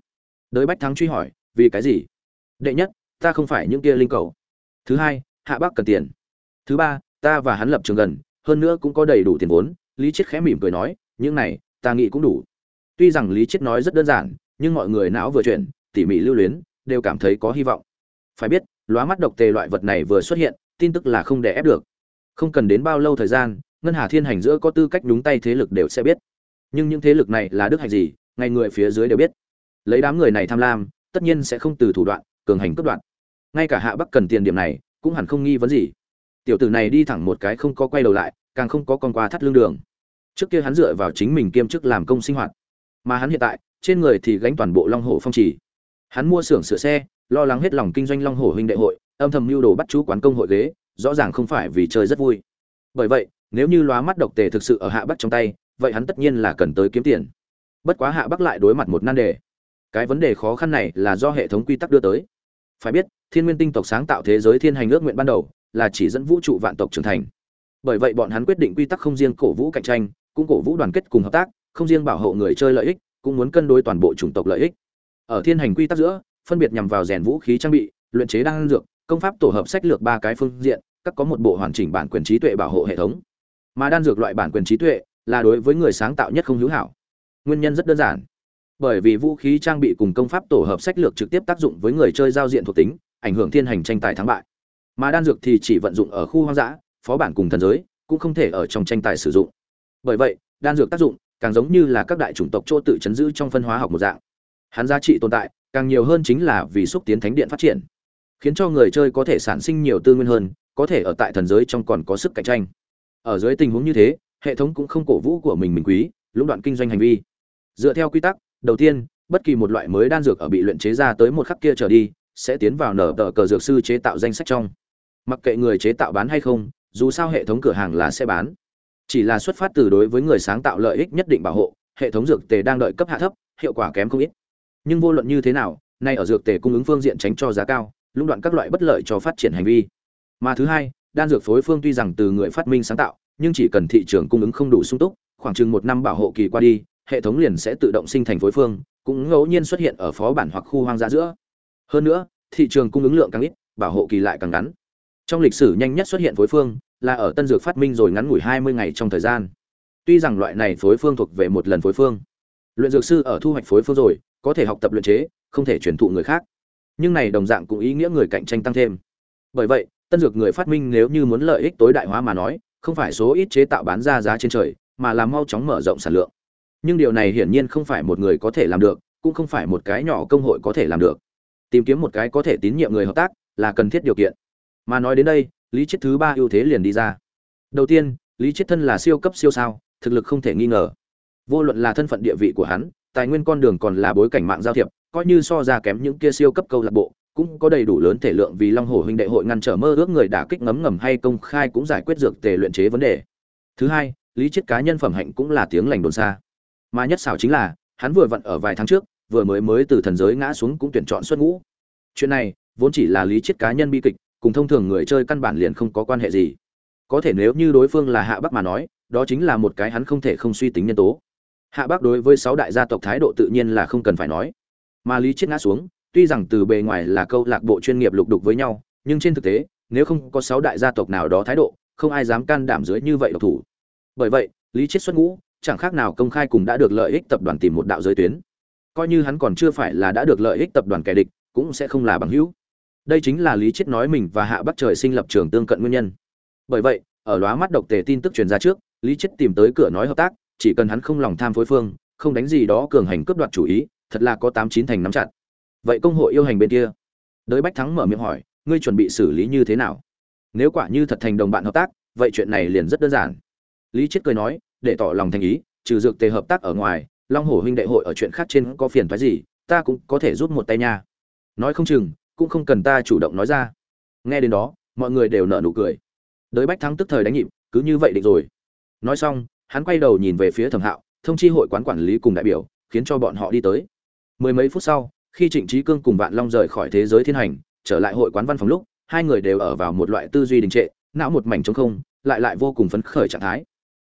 Đới bách thắng truy hỏi, vì cái gì? Đệ nhất ta không phải những kia linh cầu. Thứ hai, hạ bắc cần tiền. Thứ ba, ta và hắn lập trường gần, hơn nữa cũng có đầy đủ tiền vốn. Lý chết khẽ mỉm cười nói, những này, ta nghĩ cũng đủ. Tuy rằng lý chết nói rất đơn giản, nhưng mọi người não vừa chuyển, tỉ mỉ lưu luyến, đều cảm thấy có hy vọng. Phải biết, lóa mắt độc tề loại vật này vừa xuất hiện, tin tức là không để ép được. Không cần đến bao lâu thời gian, ngân hà thiên hành giữa có tư cách đúng tay thế lực đều sẽ biết. Nhưng những thế lực này là đức hạnh gì ngay người phía dưới đều biết. Lấy đám người này tham lam, tất nhiên sẽ không từ thủ đoạn cường hành cướp đoạn ngay cả hạ bắc cần tiền điểm này, cũng hẳn không nghi vấn gì. Tiểu tử này đi thẳng một cái không có quay đầu lại, càng không có con qua thắt lưng đường. Trước kia hắn dựa vào chính mình kiêm chức làm công sinh hoạt, mà hắn hiện tại, trên người thì gánh toàn bộ long hồ phong trì. Hắn mua xưởng sửa xe, lo lắng hết lòng kinh doanh long hồ huynh đệ hội, âm thầm mưu đồ bắt chú quán công hội ghế, rõ ràng không phải vì chơi rất vui. Bởi vậy, nếu như lóa mắt độc tề thực sự ở hạ bắc trong tay, vậy hắn tất nhiên là cần tới kiếm tiền. Bất quá hạ bắc lại đối mặt một nan đề. Cái vấn đề khó khăn này là do hệ thống quy tắc đưa tới phải biết, thiên nguyên tinh tộc sáng tạo thế giới thiên hành ước nguyện ban đầu là chỉ dẫn vũ trụ vạn tộc trưởng thành. Bởi vậy bọn hắn quyết định quy tắc không riêng cổ vũ cạnh tranh, cũng cổ vũ đoàn kết cùng hợp tác, không riêng bảo hộ người chơi lợi ích, cũng muốn cân đối toàn bộ chủng tộc lợi ích. Ở thiên hành quy tắc giữa, phân biệt nhằm vào rèn vũ khí trang bị, luyện chế đan dược, công pháp tổ hợp sách lược ba cái phương diện, các có một bộ hoàn chỉnh bản quyền trí tuệ bảo hộ hệ thống. Mà đan dược loại bản quyền trí tuệ là đối với người sáng tạo nhất không hữu hảo. Nguyên nhân rất đơn giản bởi vì vũ khí trang bị cùng công pháp tổ hợp sách lược trực tiếp tác dụng với người chơi giao diện thuộc tính, ảnh hưởng thiên hành tranh tài thắng bại. Mà đan dược thì chỉ vận dụng ở khu hoang dã, phó bản cùng thần giới, cũng không thể ở trong tranh tài sử dụng. Bởi vậy, đan dược tác dụng càng giống như là các đại chủng tộc chỗ tự chấn giữ trong phân hóa học một dạng. Hắn giá trị tồn tại càng nhiều hơn chính là vì xúc tiến thánh điện phát triển, khiến cho người chơi có thể sản sinh nhiều tư nguyên hơn, có thể ở tại thần giới trong còn có sức cạnh tranh. Ở dưới tình huống như thế, hệ thống cũng không cổ vũ của mình mình quý, lũng đoạn kinh doanh hành vi. Dựa theo quy tắc đầu tiên, bất kỳ một loại mới đan dược ở bị luyện chế ra tới một khắc kia trở đi, sẽ tiến vào nở tờ cờ dược sư chế tạo danh sách trong. Mặc kệ người chế tạo bán hay không, dù sao hệ thống cửa hàng là sẽ bán. Chỉ là xuất phát từ đối với người sáng tạo lợi ích nhất định bảo hộ, hệ thống dược tề đang đợi cấp hạ thấp, hiệu quả kém không ít. Nhưng vô luận như thế nào, nay ở dược tề cung ứng phương diện tránh cho giá cao, lũng đoạn các loại bất lợi cho phát triển hành vi. Mà thứ hai, đan dược phối phương tuy rằng từ người phát minh sáng tạo, nhưng chỉ cần thị trường cung ứng không đủ sung túc, khoảng chừng một năm bảo hộ kỳ qua đi hệ thống liền sẽ tự động sinh thành phối phương, cũng ngẫu nhiên xuất hiện ở phó bản hoặc khu hoang dã giữa. Hơn nữa, thị trường cung ứng lượng càng ít, bảo hộ kỳ lại càng ngắn. Trong lịch sử nhanh nhất xuất hiện phối phương là ở tân dược phát minh rồi ngắn ngủi 20 ngày trong thời gian. Tuy rằng loại này phối phương thuộc về một lần phối phương, luyện dược sư ở thu hoạch phối phương rồi, có thể học tập luyện chế, không thể truyền thụ người khác. Nhưng này đồng dạng cũng ý nghĩa người cạnh tranh tăng thêm. Bởi vậy, tân dược người phát minh nếu như muốn lợi ích tối đại hóa mà nói, không phải số ít chế tạo bán ra giá trên trời, mà là mau chóng mở rộng sản lượng nhưng điều này hiển nhiên không phải một người có thể làm được, cũng không phải một cái nhỏ công hội có thể làm được. Tìm kiếm một cái có thể tín nhiệm người hợp tác là cần thiết điều kiện. Mà nói đến đây, lý chết thứ ba ưu thế liền đi ra. Đầu tiên, lý chết thân là siêu cấp siêu sao, thực lực không thể nghi ngờ. Vô luận là thân phận địa vị của hắn, tài nguyên con đường còn là bối cảnh mạng giao thiệp, coi như so ra kém những kia siêu cấp câu lạc bộ, cũng có đầy đủ lớn thể lượng vì long hồ huynh đệ hội ngăn trở mơ ước người đả kích ngấm ngầm hay công khai cũng giải quyết dược tề luyện chế vấn đề. Thứ hai, lý chết cá nhân phẩm hạnh cũng là tiếng lành đồn xa mà nhất xảo chính là, hắn vừa vặn ở vài tháng trước, vừa mới mới từ thần giới ngã xuống cũng tuyển chọn xuất ngũ. Chuyện này, vốn chỉ là lý chiết cá nhân bi kịch, cùng thông thường người chơi căn bản liền không có quan hệ gì. Có thể nếu như đối phương là hạ bắc mà nói, đó chính là một cái hắn không thể không suy tính nhân tố. Hạ bắc đối với sáu đại gia tộc thái độ tự nhiên là không cần phải nói. Mà lý Chiết ngã xuống, tuy rằng từ bề ngoài là câu lạc bộ chuyên nghiệp lục đục với nhau, nhưng trên thực tế, nếu không có sáu đại gia tộc nào đó thái độ, không ai dám can đảm dưới như vậy độc thủ. Bởi vậy, lý Chiết xuất ngũ chẳng khác nào công khai cùng đã được lợi ích tập đoàn tìm một đạo giới tuyến. Coi như hắn còn chưa phải là đã được lợi ích tập đoàn kẻ địch, cũng sẽ không là bằng hữu. Đây chính là lý chết nói mình và hạ bắc trời sinh lập trường tương cận nguyên nhân. Bởi vậy, ở lóa mắt độc tề tin tức truyền ra trước, lý chết tìm tới cửa nói hợp tác, chỉ cần hắn không lòng tham phối phương, không đánh gì đó cường hành cướp đoạt chủ ý, thật là có tám chín thành nắm chặt. Vậy công hội yêu hành bên kia? Đới bách thắng mở miệng hỏi, ngươi chuẩn bị xử lý như thế nào? Nếu quả như thật thành đồng bạn hợp tác, vậy chuyện này liền rất đơn giản. Lý chết cười nói để tỏ lòng thành ý, trừ dược tề hợp tác ở ngoài, long hổ huynh đệ hội ở chuyện khác trên có phiền thoái gì, ta cũng có thể giúp một tay nha. Nói không chừng, cũng không cần ta chủ động nói ra. Nghe đến đó, mọi người đều nở nụ cười. Đới bách thắng tức thời đánh nhịp, cứ như vậy định rồi. Nói xong, hắn quay đầu nhìn về phía thẩm hạo, thông chi hội quán quản lý cùng đại biểu, khiến cho bọn họ đi tới. Mười mấy phút sau, khi trịnh trí cương cùng vạn long rời khỏi thế giới thiên hành, trở lại hội quán văn phòng lúc, hai người đều ở vào một loại tư duy đình trệ, não một mảnh trống không, lại lại vô cùng phấn khởi trạng thái.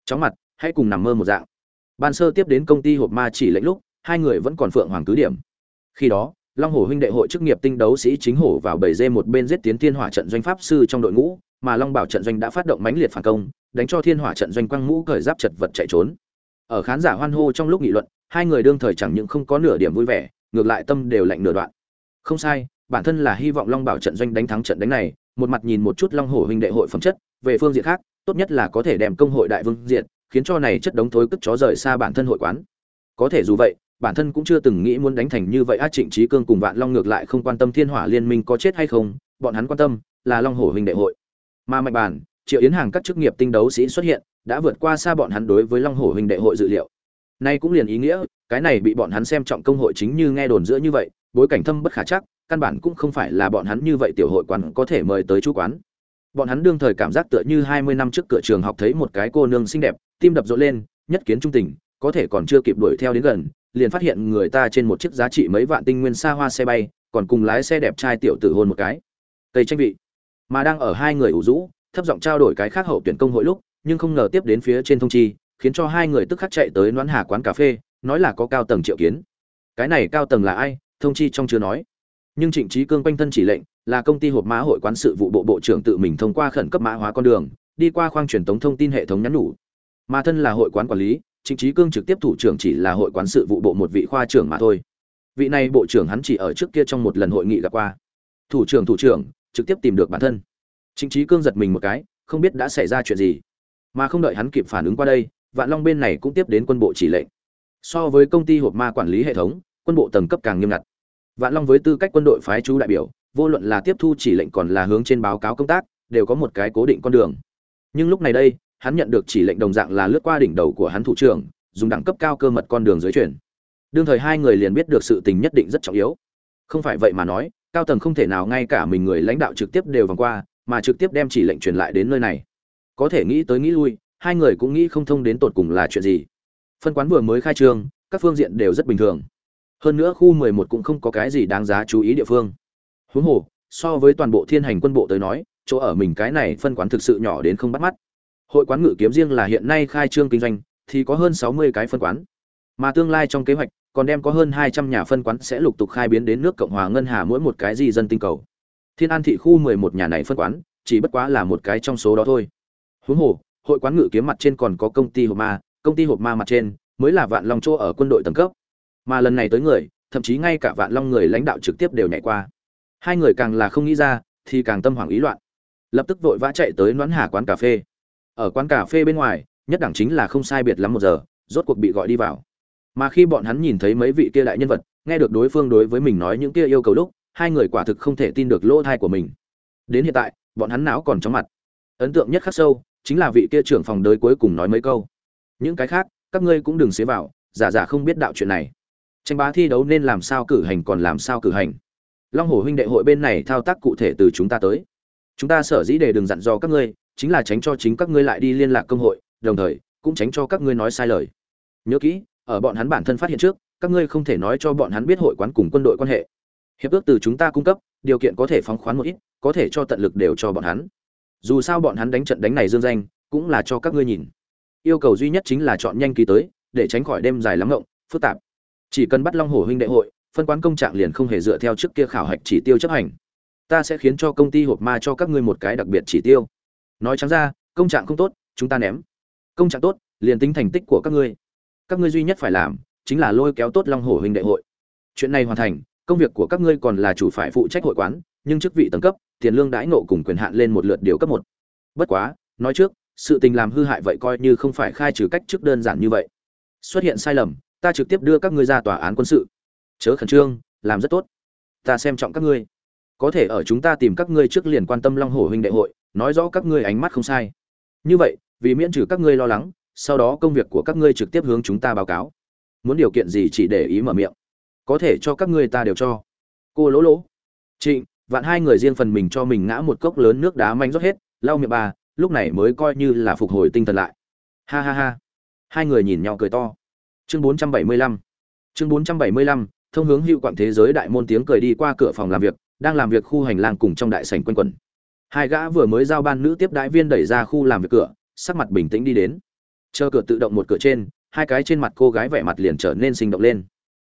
Chóng mặt hãy cùng nằm mơ một dạng. Ban sơ tiếp đến công ty hộp ma chỉ lệnh lúc, hai người vẫn còn phượng hoàng cứ điểm. Khi đó, long hồ huynh đệ hội chức nghiệp tinh đấu sĩ chính hổ vào bảy dê một bên giết tiến thiên hỏa trận doanh pháp sư trong đội ngũ, mà long bảo trận doanh đã phát động mãnh liệt phản công, đánh cho thiên hỏa trận doanh quăng mũ cởi giáp chật vật chạy trốn. Ở khán giả hoan hô trong lúc nghị luận, hai người đương thời chẳng những không có nửa điểm vui vẻ, ngược lại tâm đều lạnh nửa đoạn. Không sai, bản thân là hy vọng long bảo trận doanh đánh thắng trận đánh này, một mặt nhìn một chút long hổ huynh đệ hội phẩm chất, về phương diện khác, tốt nhất là có thể đem công hội đại vương diện khiến cho này chất đống thối cất chó rời xa bản thân hội quán. Có thể dù vậy, bản thân cũng chưa từng nghĩ muốn đánh thành như vậy át trịnh trí cương cùng vạn long ngược lại không quan tâm thiên hỏa liên minh có chết hay không, bọn hắn quan tâm là long hổ huynh đệ hội. Mà mạnh bản, triệu yến hàng các chức nghiệp tinh đấu sĩ xuất hiện, đã vượt qua xa bọn hắn đối với long hổ huynh đệ hội dự liệu. Nay cũng liền ý nghĩa, cái này bị bọn hắn xem trọng công hội chính như nghe đồn giữa như vậy, bối cảnh thâm bất khả chắc, căn bản cũng không phải là bọn hắn như vậy tiểu hội quán có thể mời tới chú quán. Bọn hắn đương thời cảm giác tựa như hai mươi năm trước cửa trường học thấy một cái cô nương xinh đẹp tim đập rộn lên, nhất kiến trung tình, có thể còn chưa kịp đuổi theo đến gần, liền phát hiện người ta trên một chiếc giá trị mấy vạn tinh nguyên xa hoa xe bay, còn cùng lái xe đẹp trai tiểu tử hôn một cái. Cây tranh vị. Mà đang ở hai người ủ rũ, thấp giọng trao đổi cái khác hậu tuyển công hội lúc, nhưng không ngờ tiếp đến phía trên thông chi, khiến cho hai người tức khắc chạy tới noãn hà quán cà phê, nói là có cao tầng triệu kiến. Cái này cao tầng là ai? Thông chi trong chưa nói. Nhưng trịnh trí cương quanh thân chỉ lệnh, là công ty hộp mã hội quán sự vụ bộ bộ trưởng tự mình thông qua khẩn cấp mã hóa con đường, đi qua khoang truyền tống thông tin hệ thống nhắn nhủ mà thân là hội quán quản lý, trịnh trí cương trực tiếp thủ trưởng chỉ là hội quán sự vụ bộ một vị khoa trưởng mà thôi. Vị này bộ trưởng hắn chỉ ở trước kia trong một lần hội nghị gặp qua. Thủ trưởng thủ trưởng, trực tiếp tìm được bản thân. Trịnh trí cương giật mình một cái, không biết đã xảy ra chuyện gì. Mà không đợi hắn kịp phản ứng qua đây, vạn long bên này cũng tiếp đến quân bộ chỉ lệnh. So với công ty hộp ma quản lý hệ thống, quân bộ tầng cấp càng nghiêm ngặt. Vạn long với tư cách quân đội phái chú đại biểu, vô luận là tiếp thu chỉ lệnh còn là hướng trên báo cáo công tác, đều có một cái cố định con đường. Nhưng lúc này đây hắn nhận được chỉ lệnh đồng dạng là lướt qua đỉnh đầu của hắn thủ trưởng, dùng đẳng cấp cao cơ mật con đường dưới chuyển. Đương thời hai người liền biết được sự tình nhất định rất trọng yếu. Không phải vậy mà nói, cao tầng không thể nào ngay cả mình người lãnh đạo trực tiếp đều vòng qua, mà trực tiếp đem chỉ lệnh truyền lại đến nơi này. Có thể nghĩ tới nghĩ lui, hai người cũng nghĩ không thông đến tột cùng là chuyện gì. Phân quán vừa mới khai trương, các phương diện đều rất bình thường. Hơn nữa khu 11 cũng không có cái gì đáng giá chú ý địa phương. Huống hồ, so với toàn bộ thiên hành quân bộ tới nói, chỗ ở mình cái này phân quán thực sự nhỏ đến không bắt mắt hội quán ngự kiếm riêng là hiện nay khai trương kinh doanh, thì có hơn 60 cái phân quán. Mà tương lai trong kế hoạch, còn đem có hơn 200 nhà phân quán sẽ lục tục khai biến đến nước cộng hòa ngân hà mỗi một cái gì dân tinh cầu. Thiên an thị khu 11 nhà này phân quán, chỉ bất quá là một cái trong số đó thôi. Huống hồ, hội quán ngự kiếm mặt trên còn có công ty hộp ma, công ty hộp ma mặt trên mới là vạn long chỗ ở quân đội tầng cấp. Mà lần này tới người, thậm chí ngay cả vạn long người lãnh đạo trực tiếp đều nhảy qua. Hai người càng là không nghĩ ra, thì càng tâm hoảng ý loạn. Lập tức vội vã chạy tới Noãn hà quán cà phê ở quán cà phê bên ngoài, nhất đẳng chính là không sai biệt lắm một giờ, rốt cuộc bị gọi đi vào. Mà khi bọn hắn nhìn thấy mấy vị kia đại nhân vật, nghe được đối phương đối với mình nói những kia yêu cầu lúc, hai người quả thực không thể tin được lỗ thai của mình. Đến hiện tại, bọn hắn não còn chóng mặt. Ấn tượng nhất khắc sâu, chính là vị kia trưởng phòng đới cuối cùng nói mấy câu. Những cái khác, các ngươi cũng đừng xế vào, giả giả không biết đạo chuyện này. Tranh bá thi đấu nên làm sao cử hành còn làm sao cử hành. Long hồ huynh đệ hội bên này thao tác cụ thể từ chúng ta tới. Chúng ta sở dĩ để đừng dặn dò các ngươi chính là tránh cho chính các ngươi lại đi liên lạc công hội, đồng thời, cũng tránh cho các ngươi nói sai lời. Nhớ kỹ, ở bọn hắn bản thân phát hiện trước, các ngươi không thể nói cho bọn hắn biết hội quán cùng quân đội quan hệ. Hiệp ước từ chúng ta cung cấp, điều kiện có thể phóng khoán một ít, có thể cho tận lực đều cho bọn hắn. Dù sao bọn hắn đánh trận đánh này dương danh, cũng là cho các ngươi nhìn. Yêu cầu duy nhất chính là chọn nhanh ký tới, để tránh khỏi đêm dài lắm ngộng, phức tạp. Chỉ cần bắt long hổ huynh đệ hội, phân quán công trạng liền không hề dựa theo trước kia khảo hạch chỉ tiêu chấp hành. Ta sẽ khiến cho công ty hộp ma cho các ngươi một cái đặc biệt chỉ tiêu nói trắng ra, công trạng không tốt, chúng ta ném. Công trạng tốt, liền tính thành tích của các ngươi. Các ngươi duy nhất phải làm, chính là lôi kéo tốt long hổ huynh đệ hội. Chuyện này hoàn thành, công việc của các ngươi còn là chủ phải phụ trách hội quán, nhưng chức vị tầng cấp, tiền lương đãi nộ cùng quyền hạn lên một lượt điều cấp một. Bất quá, nói trước, sự tình làm hư hại vậy coi như không phải khai trừ cách chức đơn giản như vậy. Xuất hiện sai lầm, ta trực tiếp đưa các ngươi ra tòa án quân sự. Chớ khẩn trương, làm rất tốt. Ta xem trọng các ngươi. Có thể ở chúng ta tìm các ngươi trước liền quan tâm long hổ huynh đệ hội nói rõ các ngươi ánh mắt không sai. Như vậy, vì miễn trừ các ngươi lo lắng, sau đó công việc của các ngươi trực tiếp hướng chúng ta báo cáo. Muốn điều kiện gì chỉ để ý mở miệng. Có thể cho các ngươi ta đều cho. Cô lỗ lỗ. Trịnh, vạn hai người riêng phần mình cho mình ngã một cốc lớn nước đá manh rót hết, lau miệng bà, lúc này mới coi như là phục hồi tinh thần lại. Ha ha ha. Hai người nhìn nhau cười to. Chương 475 chương 475 thông hướng hữu quản thế giới đại môn tiếng cười đi qua cửa phòng làm việc, đang làm việc khu hành lang cùng trong đại sảnh quanh quẩn hai gã vừa mới giao ban nữ tiếp đại viên đẩy ra khu làm việc cửa, sắc mặt bình tĩnh đi đến. Chờ cửa tự động một cửa trên, hai cái trên mặt cô gái vẻ mặt liền trở nên sinh động lên.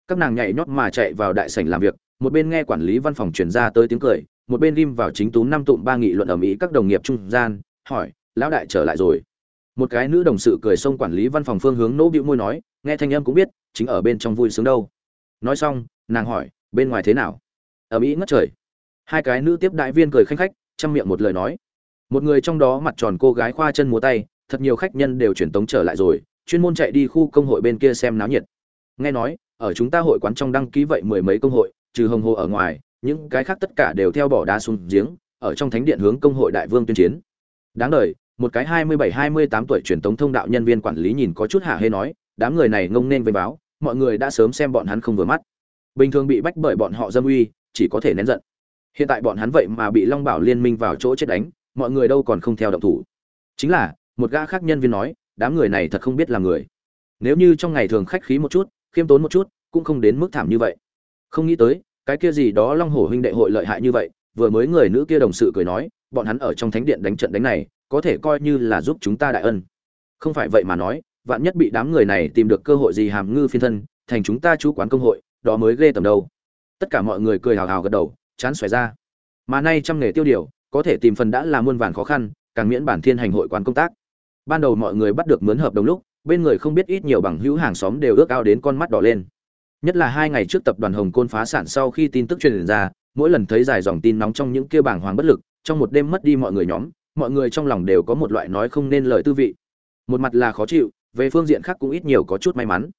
Các nàng nhảy nhót mà chạy vào đại sảnh làm việc, một bên nghe quản lý văn phòng truyền ra tới tiếng cười, một bên ghim vào chính tú năm tụm ba nghị luận ở mỹ các đồng nghiệp trung gian, hỏi, lão đại trở lại rồi? Một cái nữ đồng sự cười xông quản lý văn phòng phương hướng nỗ bĩu môi nói, nghe thanh âm cũng biết, chính ở bên trong vui sướng đâu. Nói xong, nàng hỏi, bên ngoài thế nào? Ở mỹ ngất trời. Hai cái nữ tiếp đại viên cười khanh khách chăm miệng một lời nói. Một người trong đó mặt tròn cô gái khoa chân múa tay, thật nhiều khách nhân đều chuyển tống trở lại rồi, chuyên môn chạy đi khu công hội bên kia xem náo nhiệt. Nghe nói, ở chúng ta hội quán trong đăng ký vậy mười mấy công hội, trừ hồng hồ ở ngoài, những cái khác tất cả đều theo bỏ đá xuống giếng, ở trong thánh điện hướng công hội đại vương tuyên chiến. Đáng đời, một cái hai mươi bảy, hai mươi tám tuổi truyền tống thông đạo nhân viên quản lý nhìn có chút hạ hê nói, đám người này ngông nên với báo, mọi người đã sớm xem bọn hắn không vừa mắt. Bình thường bị bách bởi bọn họ dâm uy, chỉ có thể nén giận hiện tại bọn hắn vậy mà bị long bảo liên minh vào chỗ chết đánh, mọi người đâu còn không theo động thủ. Chính là, một gã khác nhân viên nói, đám người này thật không biết là người. Nếu như trong ngày thường khách khí một chút, khiêm tốn một chút, cũng không đến mức thảm như vậy. Không nghĩ tới, cái kia gì đó long hổ huynh đệ hội lợi hại như vậy, vừa mới người nữ kia đồng sự cười nói, bọn hắn ở trong thánh điện đánh trận đánh này, có thể coi như là giúp chúng ta đại ân. Không phải vậy mà nói, vạn nhất bị đám người này tìm được cơ hội gì hàm ngư phiên thân, thành chúng ta chú quán công hội, đó mới ghê tầm đâu. Tất cả mọi người cười hào hào gật đầu chán xoài ra. Mà nay trăm nghề tiêu điều, có thể tìm phần đã là muôn vàn khó khăn, càng miễn bản thiên hành hội quán công tác. Ban đầu mọi người bắt được mướn hợp đồng lúc, bên người không biết ít nhiều bằng hữu hàng xóm đều ước ao đến con mắt đỏ lên. Nhất là hai ngày trước tập đoàn hồng côn phá sản sau khi tin tức truyền ra, mỗi lần thấy dài dòng tin nóng trong những kia bảng hoàng bất lực, trong một đêm mất đi mọi người nhóm, mọi người trong lòng đều có một loại nói không nên lời tư vị. Một mặt là khó chịu, về phương diện khác cũng ít nhiều có chút may mắn.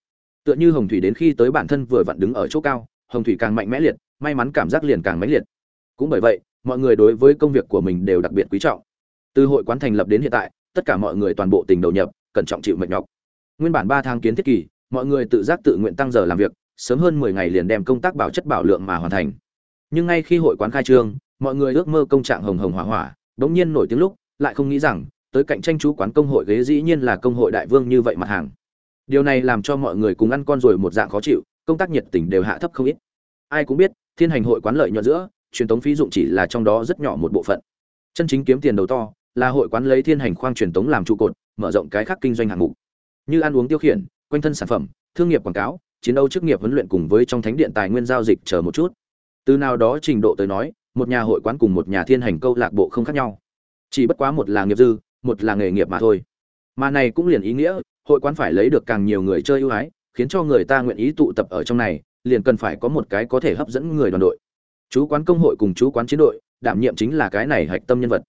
Tựa như hồng thủy đến khi tới bản thân vừa vặn đứng ở chỗ cao hồng thủy càng mạnh mẽ liệt, may mắn cảm giác liền càng mãnh liệt. Cũng bởi vậy, mọi người đối với công việc của mình đều đặc biệt quý trọng. Từ hội quán thành lập đến hiện tại, tất cả mọi người toàn bộ tình đầu nhập, cẩn trọng chịu mệt nhọc. Nguyên bản ba tháng kiến thiết kỳ, mọi người tự giác tự nguyện tăng giờ làm việc, sớm hơn mười ngày liền đem công tác bảo chất bảo lượng mà hoàn thành. Nhưng ngay khi hội quán khai trương, mọi người ước mơ công trạng hồng hồng hỏa hỏa đống nhiên nổi tiếng lúc, lại không nghĩ rằng, tới cạnh tranh chú quán công hội ghế dĩ nhiên là công hội đại vương như vậy mặt hàng. Điều này làm cho mọi người cùng ăn con rồi một dạng khó chịu, công tác nhiệt tình đều hạ thấp không ít ai cũng biết, thiên hành hội quán lợi nhuận giữa, truyền tống phí dụng chỉ là trong đó rất nhỏ một bộ phận. Chân chính kiếm tiền đầu to, là hội quán lấy thiên hành khoang truyền tống làm trụ cột, mở rộng cái khác kinh doanh hạng mục. Như ăn uống tiêu khiển, quanh thân sản phẩm, thương nghiệp quảng cáo, chiến đấu chức nghiệp huấn luyện cùng với trong thánh điện tài nguyên giao dịch chờ một chút. Từ nào đó trình độ tới nói, một nhà hội quán cùng một nhà thiên hành câu lạc bộ không khác nhau. Chỉ bất quá một là nghiệp dư, một là nghề nghiệp mà thôi. Mà này cũng liền ý nghĩa, hội quán phải lấy được càng nhiều người chơi ưu ái, khiến cho người ta nguyện ý tụ tập ở trong này liền cần phải có một cái có thể hấp dẫn người đoàn đội. Chú quán công hội cùng chú quán chiến đội, đảm nhiệm chính là cái này hạch tâm nhân vật.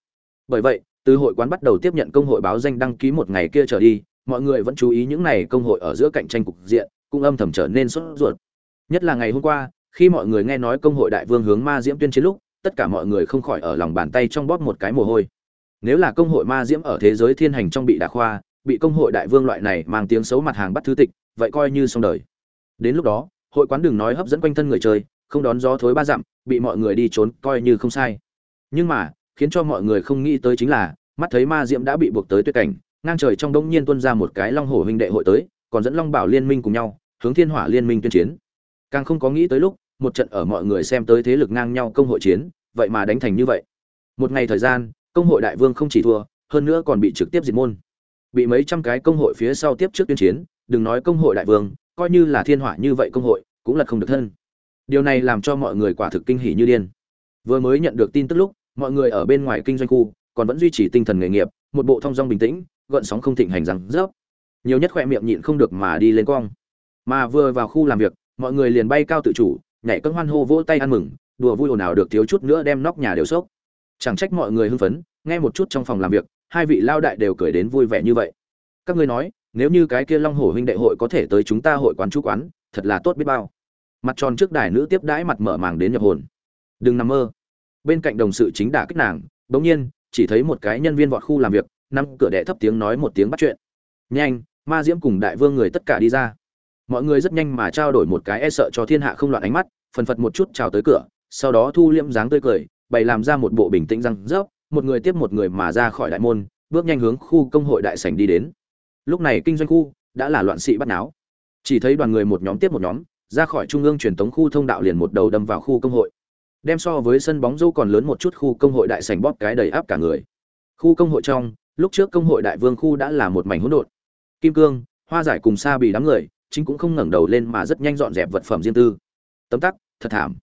Bởi vậy, từ hội quán bắt đầu tiếp nhận công hội báo danh đăng ký một ngày kia trở đi, mọi người vẫn chú ý những này công hội ở giữa cạnh tranh cục diện, cũng âm thầm trở nên sốt ruột. Nhất là ngày hôm qua, khi mọi người nghe nói công hội đại vương hướng ma diễm tuyên chiến lúc, tất cả mọi người không khỏi ở lòng bàn tay trong bóp một cái mồ hôi. Nếu là công hội ma diễm ở thế giới thiên hành trong bị đả khoa, bị công hội đại vương loại này mang tiếng xấu mặt hàng bắt thứ tịch, vậy coi như xong đời. Đến lúc đó hội quán đừng nói hấp dẫn quanh thân người chơi, không đón gió thối ba dặm, bị mọi người đi trốn coi như không sai. Nhưng mà, khiến cho mọi người không nghĩ tới chính là, mắt thấy ma diễm đã bị buộc tới tuyệt cảnh, ngang trời trong đông nhiên tuôn ra một cái long hổ huynh đệ hội tới, còn dẫn long bảo liên minh cùng nhau, hướng thiên hỏa liên minh tuyên chiến. Càng không có nghĩ tới lúc, một trận ở mọi người xem tới thế lực ngang nhau công hội chiến, vậy mà đánh thành như vậy. Một ngày thời gian, công hội đại vương không chỉ thua, hơn nữa còn bị trực tiếp diệt môn. Bị mấy trăm cái công hội phía sau tiếp trước tuyên chiến, đừng nói công hội đại vương coi như là thiên hỏa như vậy công hội, cũng là không được thân. Điều này làm cho mọi người quả thực kinh hỉ như điên. Vừa mới nhận được tin tức lúc, mọi người ở bên ngoài kinh doanh khu, còn vẫn duy trì tinh thần nghề nghiệp, một bộ thong dong bình tĩnh, gợn sóng không thịnh hành rằng, rớp. Nhiều nhất khỏe miệng nhịn không được mà đi lên cong. Mà vừa vào khu làm việc, mọi người liền bay cao tự chủ, nhảy cân hoan hô vỗ tay ăn mừng, đùa vui ồn ào được thiếu chút nữa đem nóc nhà đều sốc chẳng trách mọi người hưng phấn, nghe một chút trong phòng làm việc, hai vị lao đại đều cười đến vui vẻ như vậy. Các ngươi nói nếu như cái kia long hổ huynh đệ hội có thể tới chúng ta hội quán chú quán, thật là tốt biết bao. Mặt tròn trước đài nữ tiếp đãi mặt mở màng đến nhập hồn. Đừng nằm mơ. Bên cạnh đồng sự chính đả kích nàng, bỗng nhiên, chỉ thấy một cái nhân viên vọt khu làm việc năm cửa đệ thấp tiếng nói một tiếng bắt chuyện. Nhanh, ma diễm cùng đại vương người tất cả đi ra. Mọi người rất nhanh mà trao đổi một cái e sợ cho thiên hạ không loạn ánh mắt, phần phật một chút chào tới cửa, sau đó thu liễm dáng tươi cười, bày làm ra một bộ bình tĩnh răng rớp, một người tiếp một người mà ra khỏi đại môn, bước nhanh hướng khu công hội đại sảnh đi đến lúc này kinh doanh khu đã là loạn sĩ bắt náo. Chỉ thấy đoàn người một nhóm tiếp một nhóm, ra khỏi trung ương truyền tống khu thông đạo liền một đầu đâm vào khu công hội. Đem so với sân bóng dâu còn lớn một chút khu công hội đại sảnh bóp cái đầy áp cả người. Khu công hội trong, lúc trước công hội đại vương khu đã là một mảnh hỗn độn. Kim cương, hoa giải cùng xa bị đám người, chính cũng không ngẩng đầu lên mà rất nhanh dọn dẹp vật phẩm riêng tư. Tấm tắc, thật thảm.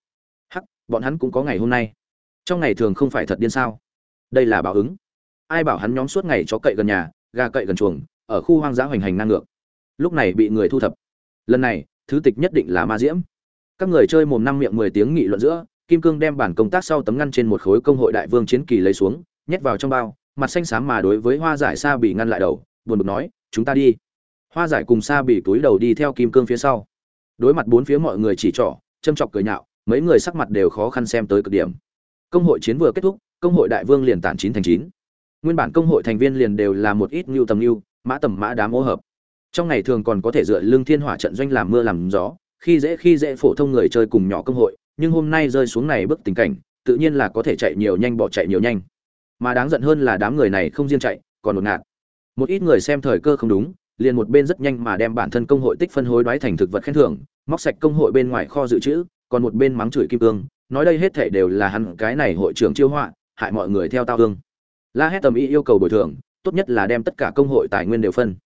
Hắc, bọn hắn cũng có ngày hôm nay. Trong ngày thường không phải thật điên sao? Đây là báo ứng. Ai bảo hắn nhóm suốt ngày chó cậy gần nhà, gà cậy gần chuồng ở khu hoang dã hoành hành năng ngược. Lúc này bị người thu thập. Lần này, thứ tịch nhất định là ma diễm. Các người chơi mồm năm miệng mười tiếng nghị luận giữa, kim cương đem bản công tác sau tấm ngăn trên một khối công hội đại vương chiến kỳ lấy xuống, nhét vào trong bao, mặt xanh xám mà đối với hoa giải sa bị ngăn lại đầu, buồn bực nói, chúng ta đi. Hoa giải cùng sa bị túi đầu đi theo kim cương phía sau. Đối mặt bốn phía mọi người chỉ trỏ, châm chọc cười nhạo, mấy người sắc mặt đều khó khăn xem tới cực điểm. Công hội chiến vừa kết thúc, công hội đại vương liền tản chín thành chín. Nguyên bản công hội thành viên liền đều là một ít ngưu tầm ngưu mã tầm mã đám ô hợp. Trong ngày thường còn có thể dựa lương thiên hỏa trận doanh làm mưa làm gió, khi dễ khi dễ phổ thông người chơi cùng nhỏ công hội, nhưng hôm nay rơi xuống này bước tình cảnh, tự nhiên là có thể chạy nhiều nhanh bỏ chạy nhiều nhanh. Mà đáng giận hơn là đám người này không riêng chạy, còn một ngạt. Một ít người xem thời cơ không đúng, liền một bên rất nhanh mà đem bản thân công hội tích phân hối đoái thành thực vật khen thưởng, móc sạch công hội bên ngoài kho dự trữ, còn một bên mắng chửi kim cương, nói đây hết thể đều là hắn cái này hội trưởng chiêu họa, hại mọi người theo tao hương. La hét tầm ý yêu cầu bồi thường tốt nhất là đem tất cả công hội tài nguyên đều phân.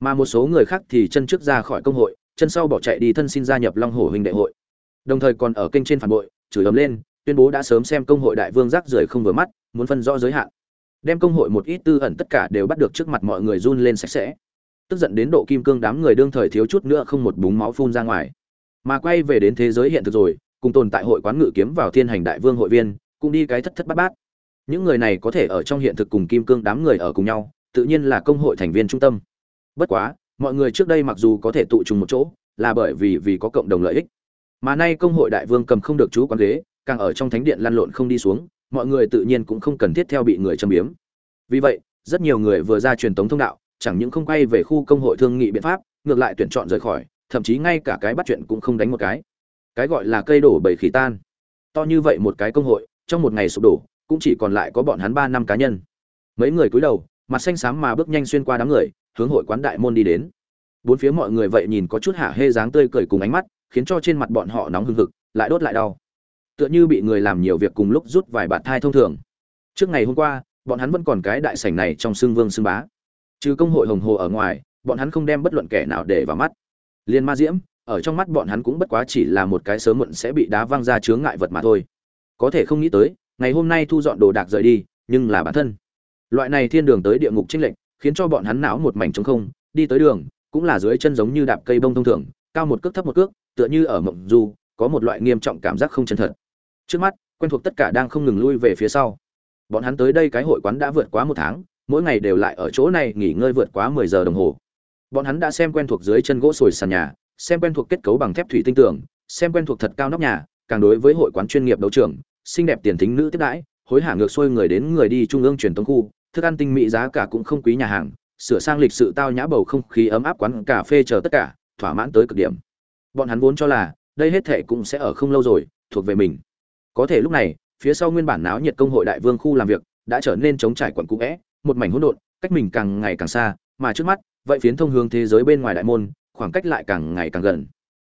Mà một số người khác thì chân trước ra khỏi công hội, chân sau bỏ chạy đi thân xin gia nhập long hồ huynh đệ hội. Đồng thời còn ở kênh trên phản bội, chửi ấm lên, tuyên bố đã sớm xem công hội đại vương rác rưởi không vừa mắt, muốn phân rõ giới hạn. Đem công hội một ít tư ẩn tất cả đều bắt được trước mặt mọi người run lên sạch sẽ. Tức giận đến độ kim cương đám người đương thời thiếu chút nữa không một búng máu phun ra ngoài. Mà quay về đến thế giới hiện thực rồi, cùng tồn tại hội quán ngự kiếm vào thiên hành đại vương hội viên, cũng đi cái thất thất bát bát những người này có thể ở trong hiện thực cùng kim cương đám người ở cùng nhau, tự nhiên là công hội thành viên trung tâm. Bất quá, mọi người trước đây mặc dù có thể tụ chung một chỗ, là bởi vì vì có cộng đồng lợi ích. Mà nay công hội đại vương cầm không được chú quán ghế, càng ở trong thánh điện lăn lộn không đi xuống, mọi người tự nhiên cũng không cần thiết theo bị người châm biếm. Vì vậy, rất nhiều người vừa ra truyền tống thông đạo, chẳng những không quay về khu công hội thương nghị biện pháp, ngược lại tuyển chọn rời khỏi, thậm chí ngay cả cái bắt chuyện cũng không đánh một cái. Cái gọi là cây đổ bầy khỉ tan. To như vậy một cái công hội, trong một ngày sụp đổ cũng chỉ còn lại có bọn hắn ba năm cá nhân. Mấy người cúi đầu, mặt xanh xám mà bước nhanh xuyên qua đám người, hướng hội quán đại môn đi đến. Bốn phía mọi người vậy nhìn có chút hạ hê dáng tươi cười cùng ánh mắt, khiến cho trên mặt bọn họ nóng hừng hực, lại đốt lại đau. Tựa như bị người làm nhiều việc cùng lúc rút vài bạt thai thông thường. Trước ngày hôm qua, bọn hắn vẫn còn cái đại sảnh này trong xương vương xương bá. Trừ công hội hồng hồ ở ngoài, bọn hắn không đem bất luận kẻ nào để vào mắt. Liên ma diễm, ở trong mắt bọn hắn cũng bất quá chỉ là một cái sớm muộn sẽ bị đá văng ra chướng ngại vật mà thôi. Có thể không nghĩ tới ngày hôm nay thu dọn đồ đạc rời đi, nhưng là bản thân. Loại này thiên đường tới địa ngục trinh lệnh khiến cho bọn hắn não một mảnh trống không, đi tới đường, cũng là dưới chân giống như đạp cây bông thông thường, cao một cước thấp một cước, tựa như ở mộng du, có một loại nghiêm trọng cảm giác không chân thật. Trước mắt, quen thuộc tất cả đang không ngừng lui về phía sau. Bọn hắn tới đây cái hội quán đã vượt quá một tháng, mỗi ngày đều lại ở chỗ này nghỉ ngơi vượt quá mười giờ đồng hồ. Bọn hắn đã xem quen thuộc dưới chân gỗ sồi sàn nhà, xem quen thuộc kết cấu bằng thép thủy tinh tường, xem quen thuộc thật cao nóc nhà, càng đối với hội quán chuyên nghiệp đấu trường xinh đẹp tiền thính nữ tiếp đãi, hối hả ngược xuôi người đến người đi trung ương truyền thống khu, thức ăn tinh mỹ giá cả cũng không quý nhà hàng, sửa sang lịch sự tao nhã bầu không khí ấm áp quán cà phê chờ tất cả, thỏa mãn tới cực điểm. Bọn hắn vốn cho là, đây hết thệ cũng sẽ ở không lâu rồi, thuộc về mình. Có thể lúc này, phía sau nguyên bản náo nhiệt công hội đại vương khu làm việc, đã trở nên chống trải quận cũ vẽ một mảnh hỗn độn, cách mình càng ngày càng xa, mà trước mắt, vậy phiến thông hướng thế giới bên ngoài đại môn, khoảng cách lại càng ngày càng gần.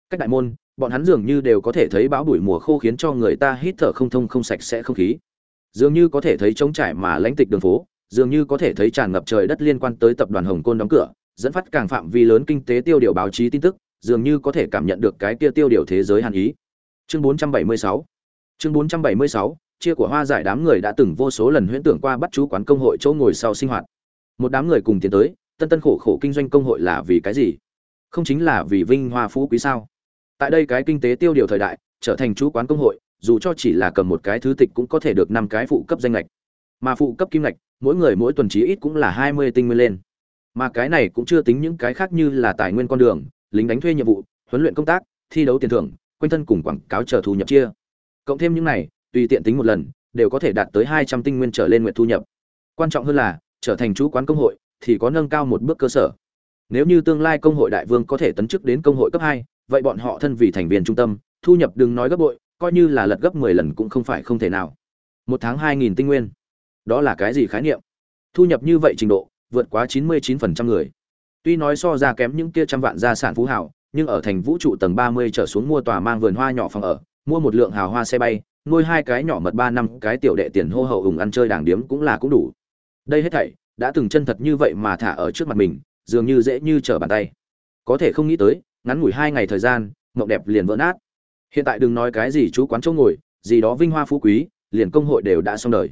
Cách đại môn bọn hắn dường như đều có thể thấy bão bụi mùa khô khiến cho người ta hít thở không thông không sạch sẽ không khí. Dường như có thể thấy trống trải mà lãnh tịch đường phố, dường như có thể thấy tràn ngập trời đất liên quan tới tập đoàn hồng côn đóng cửa, dẫn phát càng phạm vi lớn kinh tế tiêu điều báo chí tin tức, dường như có thể cảm nhận được cái kia tiêu điều thế giới hàn ý. Chương 476 chương 476 chia của hoa giải đám người đã từng vô số lần huyễn tưởng qua bắt chú quán công hội chỗ ngồi sau sinh hoạt. Một đám người cùng tiến tới, tân tân khổ khổ kinh doanh công hội là vì cái gì? Không chính là vì vinh hoa phú quý sao? Tại đây cái kinh tế tiêu điều thời đại, trở thành chú quán công hội, dù cho chỉ là cầm một cái thứ tịch cũng có thể được năm cái phụ cấp danh lệch mà phụ cấp kim lệch mỗi người mỗi tuần chí ít cũng là hai mươi tinh nguyên lên. Mà cái này cũng chưa tính những cái khác như là tài nguyên con đường, lính đánh thuê nhiệm vụ, huấn luyện công tác, thi đấu tiền thưởng, quanh thân cùng quảng cáo chờ thu nhập chia. Cộng thêm những này, tùy tiện tính một lần, đều có thể đạt tới hai trăm tinh nguyên trở lên nguyện thu nhập. Quan trọng hơn là, trở thành chú quán công hội, thì có nâng cao một bước cơ sở. Nếu như tương lai công hội đại vương có thể tấn chức đến công hội cấp hai vậy bọn họ thân vì thành viên trung tâm, thu nhập đừng nói gấp bội, coi như là lật gấp mười lần cũng không phải không thể nào. Một tháng hai nghìn tinh nguyên. Đó là cái gì khái niệm? Thu nhập như vậy trình độ, vượt quá chín mươi chín phần trăm người. Tuy nói so ra kém những kia trăm vạn gia sản phú hảo nhưng ở thành vũ trụ tầng ba mươi trở xuống mua tòa mang vườn hoa nhỏ phòng ở, mua một lượng hào hoa xe bay, nuôi hai cái nhỏ mật ba năm, cái tiểu đệ tiền hô hậu ủng ăn chơi đàng điếm cũng là cũng đủ. Đây hết thảy, đã từng chân thật như vậy mà thả ở trước mặt mình, dường như dễ như trở bàn tay. Có thể không nghĩ tới ngắn ngủi hai ngày thời gian, mộng đẹp liền vỡ nát. Hiện tại đừng nói cái gì chú quán chỗ ngồi, gì đó vinh hoa phú quý, liền công hội đều đã xong đời.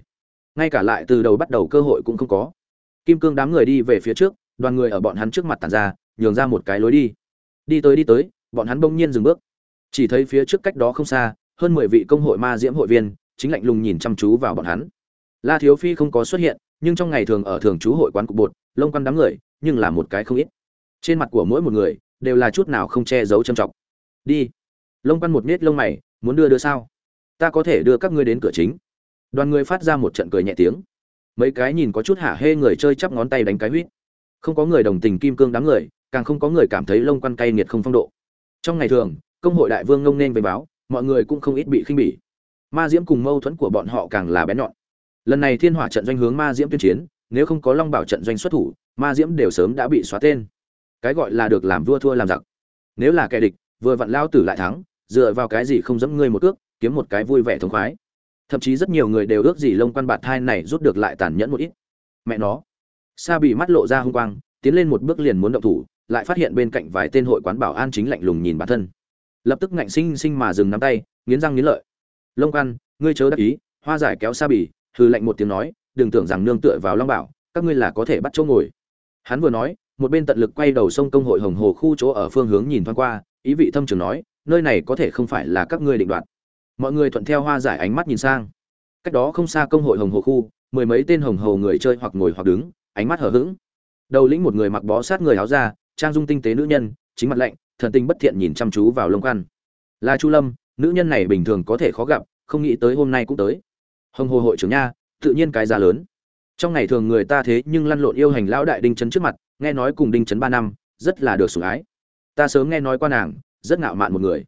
Ngay cả lại từ đầu bắt đầu cơ hội cũng không có. Kim cương đám người đi về phía trước, đoàn người ở bọn hắn trước mặt tàn ra, nhường ra một cái lối đi. Đi tới đi tới, bọn hắn bỗng nhiên dừng bước. Chỉ thấy phía trước cách đó không xa, hơn mười vị công hội ma diễm hội viên, chính lạnh lùng nhìn chăm chú vào bọn hắn. La thiếu phi không có xuất hiện, nhưng trong ngày thường ở thường chú hội quán cục bột, lông quăn đám người, nhưng là một cái không ít. Trên mặt của mỗi một người đều là chút nào không che giấu châm trọng. Đi. Lông quăn một nết lông mày, muốn đưa đưa sao? Ta có thể đưa các ngươi đến cửa chính. Đoàn người phát ra một trận cười nhẹ tiếng. Mấy cái nhìn có chút hả hê người chơi chắp ngón tay đánh cái huýt. Không có người đồng tình kim cương đám người, càng không có người cảm thấy lông quăn cay nghiệt không phong độ. Trong ngày thường, công hội đại vương ngông nên về báo, mọi người cũng không ít bị khinh bỉ. Ma diễm cùng mâu thuẫn của bọn họ càng là bén nhọn. Lần này thiên hỏa trận doanh hướng ma diễm tuyên chiến, nếu không có long bảo trận doanh xuất thủ, ma diễm đều sớm đã bị xóa tên cái gọi là được làm vua thua làm giặc. Nếu là kẻ địch, vừa vặn lao tử lại thắng, dựa vào cái gì không dẫm ngươi một cước, kiếm một cái vui vẻ thống khoái. Thậm chí rất nhiều người đều ước gì lông quan bạt thai này rút được lại tàn nhẫn một ít. Mẹ nó. Sa bị mắt lộ ra hung quang, tiến lên một bước liền muốn động thủ, lại phát hiện bên cạnh vài tên hội quán bảo an chính lạnh lùng nhìn bản thân. Lập tức ngạnh sinh sinh mà dừng nắm tay, nghiến răng nghiến lợi. Lông quan, ngươi chớ đắc ý, hoa giải kéo sa bì hư lạnh một tiếng nói, đừng tưởng rằng nương tựa vào long bảo, các ngươi là có thể bắt chỗ ngồi. Hắn vừa nói một bên tận lực quay đầu sông công hội hồng hồ khu chỗ ở phương hướng nhìn thoáng qua, ý vị thâm trường nói, nơi này có thể không phải là các ngươi định đoạt. Mọi người thuận theo hoa giải ánh mắt nhìn sang. Cách đó không xa công hội hồng hồ khu, mười mấy tên hồng hồ người chơi hoặc ngồi hoặc đứng, ánh mắt hở hững. Đầu lĩnh một người mặc bó sát người áo ra trang dung tinh tế nữ nhân, chính mặt lạnh, thần tinh bất thiện nhìn chăm chú vào lông quan. Là chu lâm, nữ nhân này bình thường có thể khó gặp, không nghĩ tới hôm nay cũng tới. Hồng hồ hội trưởng nha, tự nhiên cái giá lớn trong ngày thường người ta thế nhưng lăn lộn yêu hành lão đại đinh trấn trước mặt, nghe nói cùng đinh trấn ba năm, rất là được sủng ái. Ta sớm nghe nói qua nàng, rất ngạo mạn một người.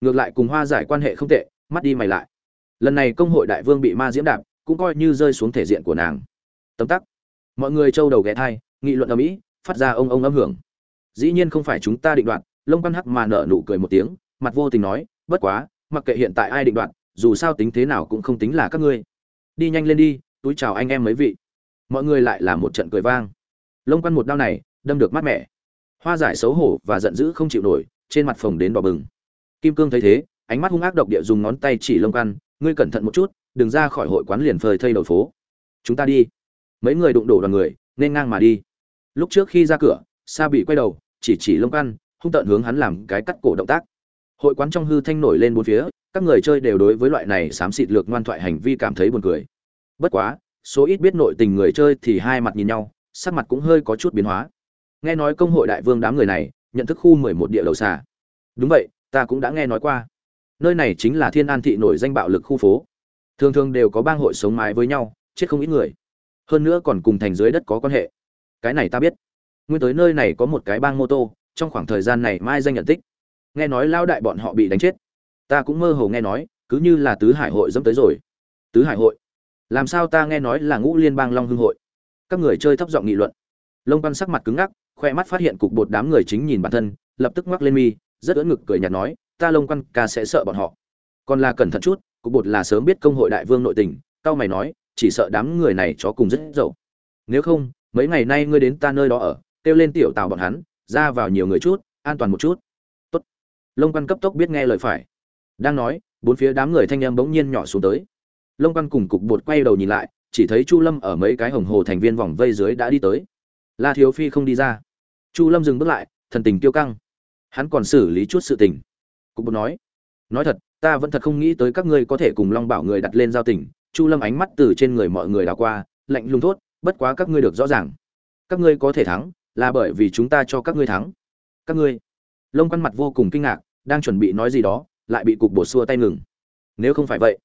Ngược lại cùng hoa giải quan hệ không tệ, mắt đi mày lại. Lần này công hội đại vương bị ma diễm đạp, cũng coi như rơi xuống thể diện của nàng. Tấm tắc. Mọi người trâu đầu ghé thai, nghị luận ở mỹ phát ra ông ông âm hưởng. Dĩ nhiên không phải chúng ta định đoạt, lông văn hắc mà nở nụ cười một tiếng, mặt vô tình nói, bất quá, mặc kệ hiện tại ai định đoạt, dù sao tính thế nào cũng không tính là các ngươi. Đi nhanh lên đi, túi chào anh em mấy vị mọi người lại là một trận cười vang. Lông quan một đao này, đâm được mát mẻ. Hoa giải xấu hổ và giận dữ không chịu nổi, trên mặt phồng đến đỏ bừng. Kim cương thấy thế, ánh mắt hung ác độc địa dùng ngón tay chỉ lông căn ngươi cẩn thận một chút, đừng ra khỏi hội quán liền phơi thây đầu phố. Chúng ta đi. Mấy người đụng đổ đoàn người, nên ngang mà đi. Lúc trước khi ra cửa, sa bị quay đầu, chỉ chỉ lông căn hung tợn hướng hắn làm cái cắt cổ động tác. Hội quán trong hư thanh nổi lên bốn phía, các người chơi đều đối với loại này xám xịt lược ngoan thoại hành vi cảm thấy buồn cười. Bất quá số ít biết nội tình người chơi thì hai mặt nhìn nhau, sắc mặt cũng hơi có chút biến hóa. Nghe nói công hội đại vương đám người này, nhận thức khu mười một địa đầu xà. Đúng vậy, ta cũng đã nghe nói qua. Nơi này chính là thiên an thị nổi danh bạo lực khu phố. Thường thường đều có bang hội sống mái với nhau, chết không ít người. Hơn nữa còn cùng thành dưới đất có quan hệ. Cái này ta biết. Nguyên tới nơi này có một cái bang mô tô, trong khoảng thời gian này mai danh nhận tích. Nghe nói lao đại bọn họ bị đánh chết. Ta cũng mơ hồ nghe nói, cứ như là tứ hải hội dẫm tới rồi. Tứ hải hội? Làm sao ta nghe nói là ngũ liên bang long hưng hội? Các người chơi thấp giọng nghị luận. Lông quan sắc mặt cứng ngắc, khoe mắt phát hiện cục bột đám người chính nhìn bản thân, lập tức ngoắc lên mi, rất ưỡn ngực cười nhạt nói, ta lông quan ca sẽ sợ bọn họ. Còn là cẩn thận chút, cục bột là sớm biết công hội đại vương nội tình, cao mày nói, chỉ sợ đám người này chó cùng rất dậu nếu không, mấy ngày nay ngươi đến ta nơi đó ở, kêu lên tiểu tào bọn hắn, ra vào nhiều người chút, an toàn một chút. Tốt. Lông quan cấp tốc biết nghe lời phải. Đang nói, bốn phía đám người thanh em bỗng nhiên nhỏ xuống tới lông quan cùng cục bột quay đầu nhìn lại, chỉ thấy chu lâm ở mấy cái hồng hồ thành viên vòng vây dưới đã đi tới. La thiếu phi không đi ra. Chu lâm dừng bước lại, thần tình kiêu căng. Hắn còn xử lý chút sự tình. Cục bột nói nói thật, ta vẫn thật không nghĩ tới các ngươi có thể cùng long bảo người đặt lên giao tình. Chu lâm ánh mắt từ trên người mọi người đảo qua, lạnh lùng thốt, bất quá các ngươi được rõ ràng. Các ngươi có thể thắng, là bởi vì chúng ta cho các ngươi thắng. Các ngươi? Lông quan mặt vô cùng kinh ngạc, đang chuẩn bị nói gì đó, lại bị cục bột xua tay ngừng. Nếu không phải vậy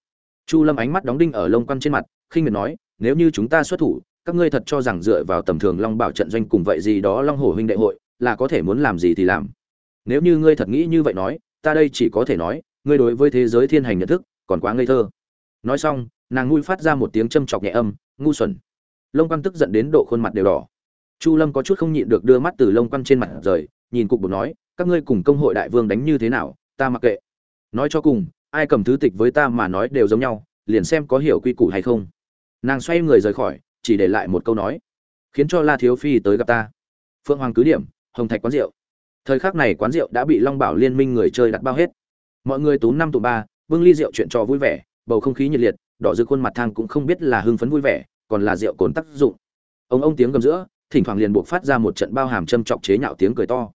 chu lâm ánh mắt đóng đinh ở lông quan trên mặt, khinh miệt nói, nếu như chúng ta xuất thủ, các ngươi thật cho rằng dựa vào tầm thường long bảo trận doanh cùng vậy gì đó long hổ huynh đệ hội, là có thể muốn làm gì thì làm. Nếu như ngươi thật nghĩ như vậy nói, ta đây chỉ có thể nói, ngươi đối với thế giới thiên hành nhận thức, còn quá ngây thơ. Nói xong, nàng nuôi phát ra một tiếng châm chọc nhẹ âm, ngu xuẩn. Lông quăn tức giận đến độ khuôn mặt đều đỏ. Chu lâm có chút không nhịn được đưa mắt từ lông quăn trên mặt rời, nhìn cục bột nói, các ngươi cùng công hội đại vương đánh như thế nào, ta mặc kệ. Nói cho cùng ai cầm thứ tịch với ta mà nói đều giống nhau, liền xem có hiểu quy củ hay không. Nàng xoay người rời khỏi, chỉ để lại một câu nói, khiến cho la thiếu phi tới gặp ta. Phượng hoàng cứ điểm, hồng thạch quán rượu. Thời khắc này quán rượu đã bị long bảo liên minh người chơi đặt bao hết. Mọi người tú năm tụ ba vương ly rượu chuyện trò vui vẻ, bầu không khí nhiệt liệt, đỏ dư khuôn mặt thang cũng không biết là hưng phấn vui vẻ, còn là rượu cồn tác dụng. Ông ông tiếng gầm giữa, thỉnh thoảng liền buộc phát ra một trận bao hàm châm chọc chế nhạo tiếng cười to.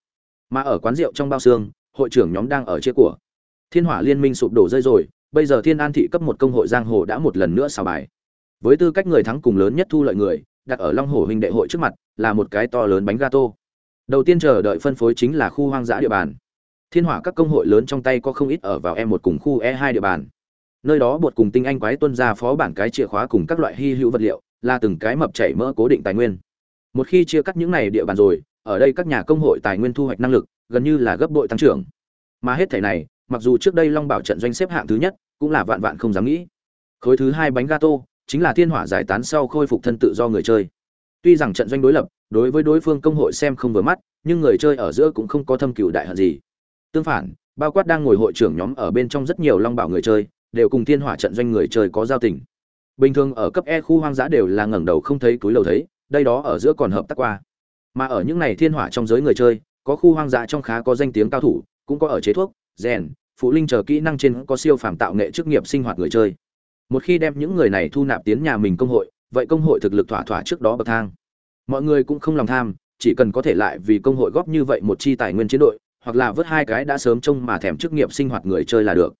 Mà ở quán rượu trong bao xương, hội trưởng nhóm đang ở chia của thiên hỏa liên minh sụp đổ rơi rồi, bây giờ thiên an thị cấp một công hội giang hồ đã một lần nữa xào bài. Với tư cách người thắng cùng lớn nhất thu lợi người, đặt ở long hồ huynh đệ hội trước mặt, là một cái to lớn bánh gato. Đầu tiên chờ đợi phân phối chính là khu hoang dã địa bàn. Thiên hỏa các công hội lớn trong tay có không ít ở vào e một cùng khu e hai địa bàn. Nơi đó bột cùng tinh anh quái tuân ra phó bản cái chìa khóa cùng các loại hy hữu vật liệu, là từng cái mập chảy mỡ cố định tài nguyên. Một khi chia cắt những này địa bàn rồi, ở đây các nhà công hội tài nguyên thu hoạch năng lực, gần như là gấp bội tăng trưởng. Mà hết thảy này mặc dù trước đây long bảo trận doanh xếp hạng thứ nhất, cũng là vạn vạn không dám nghĩ. Khối thứ hai bánh gato, chính là thiên hỏa giải tán sau khôi phục thân tự do người chơi. Tuy rằng trận doanh đối lập, đối với đối phương công hội xem không vừa mắt, nhưng người chơi ở giữa cũng không có thâm cựu đại hận gì. Tương phản, bao quát đang ngồi hội trưởng nhóm ở bên trong rất nhiều long bảo người chơi, đều cùng thiên hỏa trận doanh người chơi có giao tình. Bình thường ở cấp e khu hoang dã đều là ngẩng đầu không thấy túi lầu thấy, đây đó ở giữa còn hợp tác qua. Mà ở những này thiên hỏa trong giới người chơi, có khu hoang dã trong khá có danh tiếng cao thủ, cũng có ở chế thuốc rèn, phụ linh chờ kỹ năng trên có siêu phàm tạo nghệ chức nghiệp sinh hoạt người chơi. Một khi đem những người này thu nạp tiến nhà mình công hội, vậy công hội thực lực thỏa thỏa trước đó bậc thang. Mọi người cũng không lòng tham, chỉ cần có thể lại vì công hội góp như vậy một chi tài nguyên chiến đội, hoặc là vớt hai cái đã sớm trông mà thèm chức nghiệp sinh hoạt người chơi là được.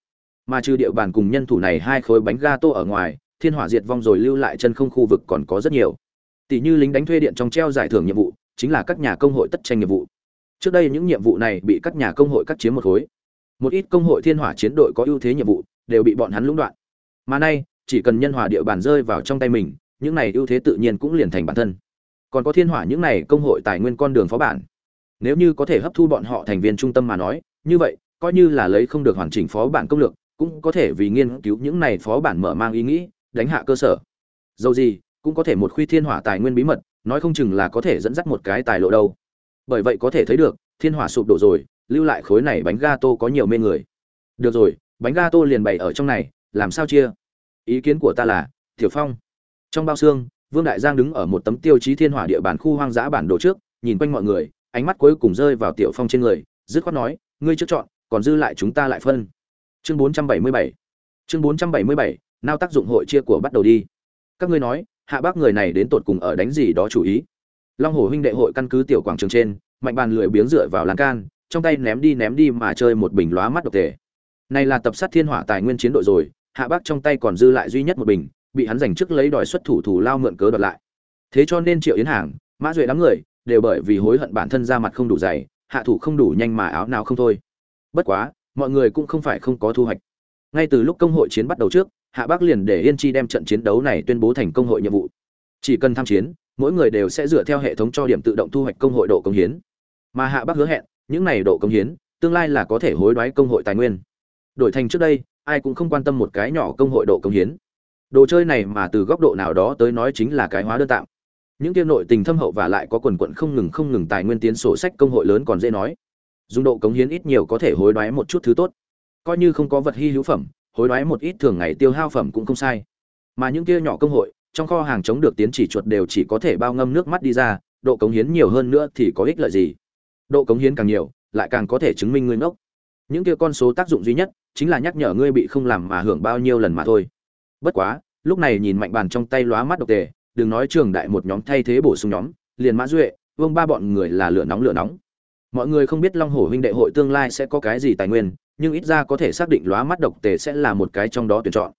Mà trừ địa bàn cùng nhân thủ này hai khối bánh ga tô ở ngoài, thiên hỏa diệt vong rồi lưu lại chân không khu vực còn có rất nhiều. Tỷ như lính đánh thuê điện trong treo giải thưởng nhiệm vụ, chính là các nhà công hội tất tranh nhiệm vụ. Trước đây những nhiệm vụ này bị các nhà công hội cắt chiếm một khối một ít công hội thiên hỏa chiến đội có ưu thế nhiệm vụ, đều bị bọn hắn lũng đoạn. Mà nay, chỉ cần nhân hòa địa bàn rơi vào trong tay mình, những này ưu thế tự nhiên cũng liền thành bản thân. Còn có thiên hỏa những này công hội tài nguyên con đường phó bản. Nếu như có thể hấp thu bọn họ thành viên trung tâm mà nói, như vậy, coi như là lấy không được hoàn chỉnh phó bản công lược, cũng có thể vì nghiên cứu những này phó bản mở mang ý nghĩ, đánh hạ cơ sở. Dầu gì, cũng có thể một khuy thiên hỏa tài nguyên bí mật, nói không chừng là có thể dẫn dắt một cái tài lộ đâu. Bởi vậy có thể thấy được, thiên hỏa sụp đổ rồi lưu lại khối này bánh ga tô có nhiều mê người. Được rồi, bánh ga tô liền bày ở trong này, làm sao chia? Ý kiến của ta là, tiểu phong. Trong bao xương, vương đại giang đứng ở một tấm tiêu chí thiên hỏa địa bàn khu hoang dã bản đồ trước, nhìn quanh mọi người, ánh mắt cuối cùng rơi vào tiểu phong trên người, dứt khoát nói, ngươi trước chọn, còn dư lại chúng ta lại phân. Chương 477 chương 477 nao tác dụng hội chia của bắt đầu đi. Các ngươi nói, hạ bác người này đến tột cùng ở đánh gì đó chủ ý? Long hồ huynh đệ hội căn cứ tiểu quảng trường trên, mạnh bàn lười biếng dựa vào lan can trong tay ném đi ném đi mà chơi một bình lóa mắt độc tề này là tập sát thiên hỏa tài nguyên chiến đội rồi, hạ bác trong tay còn dư lại duy nhất một bình, bị hắn giành trước lấy đòi xuất thủ thủ lao mượn cớ đoạt lại. Thế cho nên triệu yến hàng, mã duệ đám người, đều bởi vì hối hận bản thân ra mặt không đủ dày, hạ thủ không đủ nhanh mà áo nào không thôi. Bất quá, mọi người cũng không phải không có thu hoạch. Ngay từ lúc công hội chiến bắt đầu trước, hạ bác liền để yên chi đem trận chiến đấu này tuyên bố thành công hội nhiệm vụ. Chỉ cần tham chiến, mỗi người đều sẽ dựa theo hệ thống cho điểm tự động thu hoạch công hội độ công hiến. Mà hạ bác hứa hẹn những này độ công hiến, tương lai là có thể hối đoái công hội tài nguyên. Đổi thành trước đây, ai cũng không quan tâm một cái nhỏ công hội độ công hiến. Đồ chơi này mà từ góc độ nào đó tới nói chính là cái hóa đơn tạm. Những tiêu nội tình thâm hậu và lại có quần quận không ngừng không ngừng tài nguyên tiến sổ sách công hội lớn còn dễ nói. Dùng độ cống hiến ít nhiều có thể hối đoái một chút thứ tốt. Coi như không có vật hy hữu phẩm, hối đoái một ít thường ngày tiêu hao phẩm cũng không sai. Mà những kia nhỏ công hội, trong kho hàng chống được tiến chỉ chuột đều chỉ có thể bao ngâm nước mắt đi ra, độ cống hiến nhiều hơn nữa thì có ích lợi gì? Độ cống hiến càng nhiều, lại càng có thể chứng minh ngươi ngốc. Những kia con số tác dụng duy nhất chính là nhắc nhở ngươi bị không làm mà hưởng bao nhiêu lần mà thôi. Bất quá, lúc này nhìn mạnh bàn trong tay lóa mắt độc tề, đừng nói trường đại một nhóm thay thế bổ sung nhóm, liền mã duệ, vương ba bọn người là lửa nóng lửa nóng. Mọi người không biết long hổ huynh đệ hội tương lai sẽ có cái gì tài nguyên, nhưng ít ra có thể xác định lóa mắt độc tề sẽ là một cái trong đó tuyển chọn.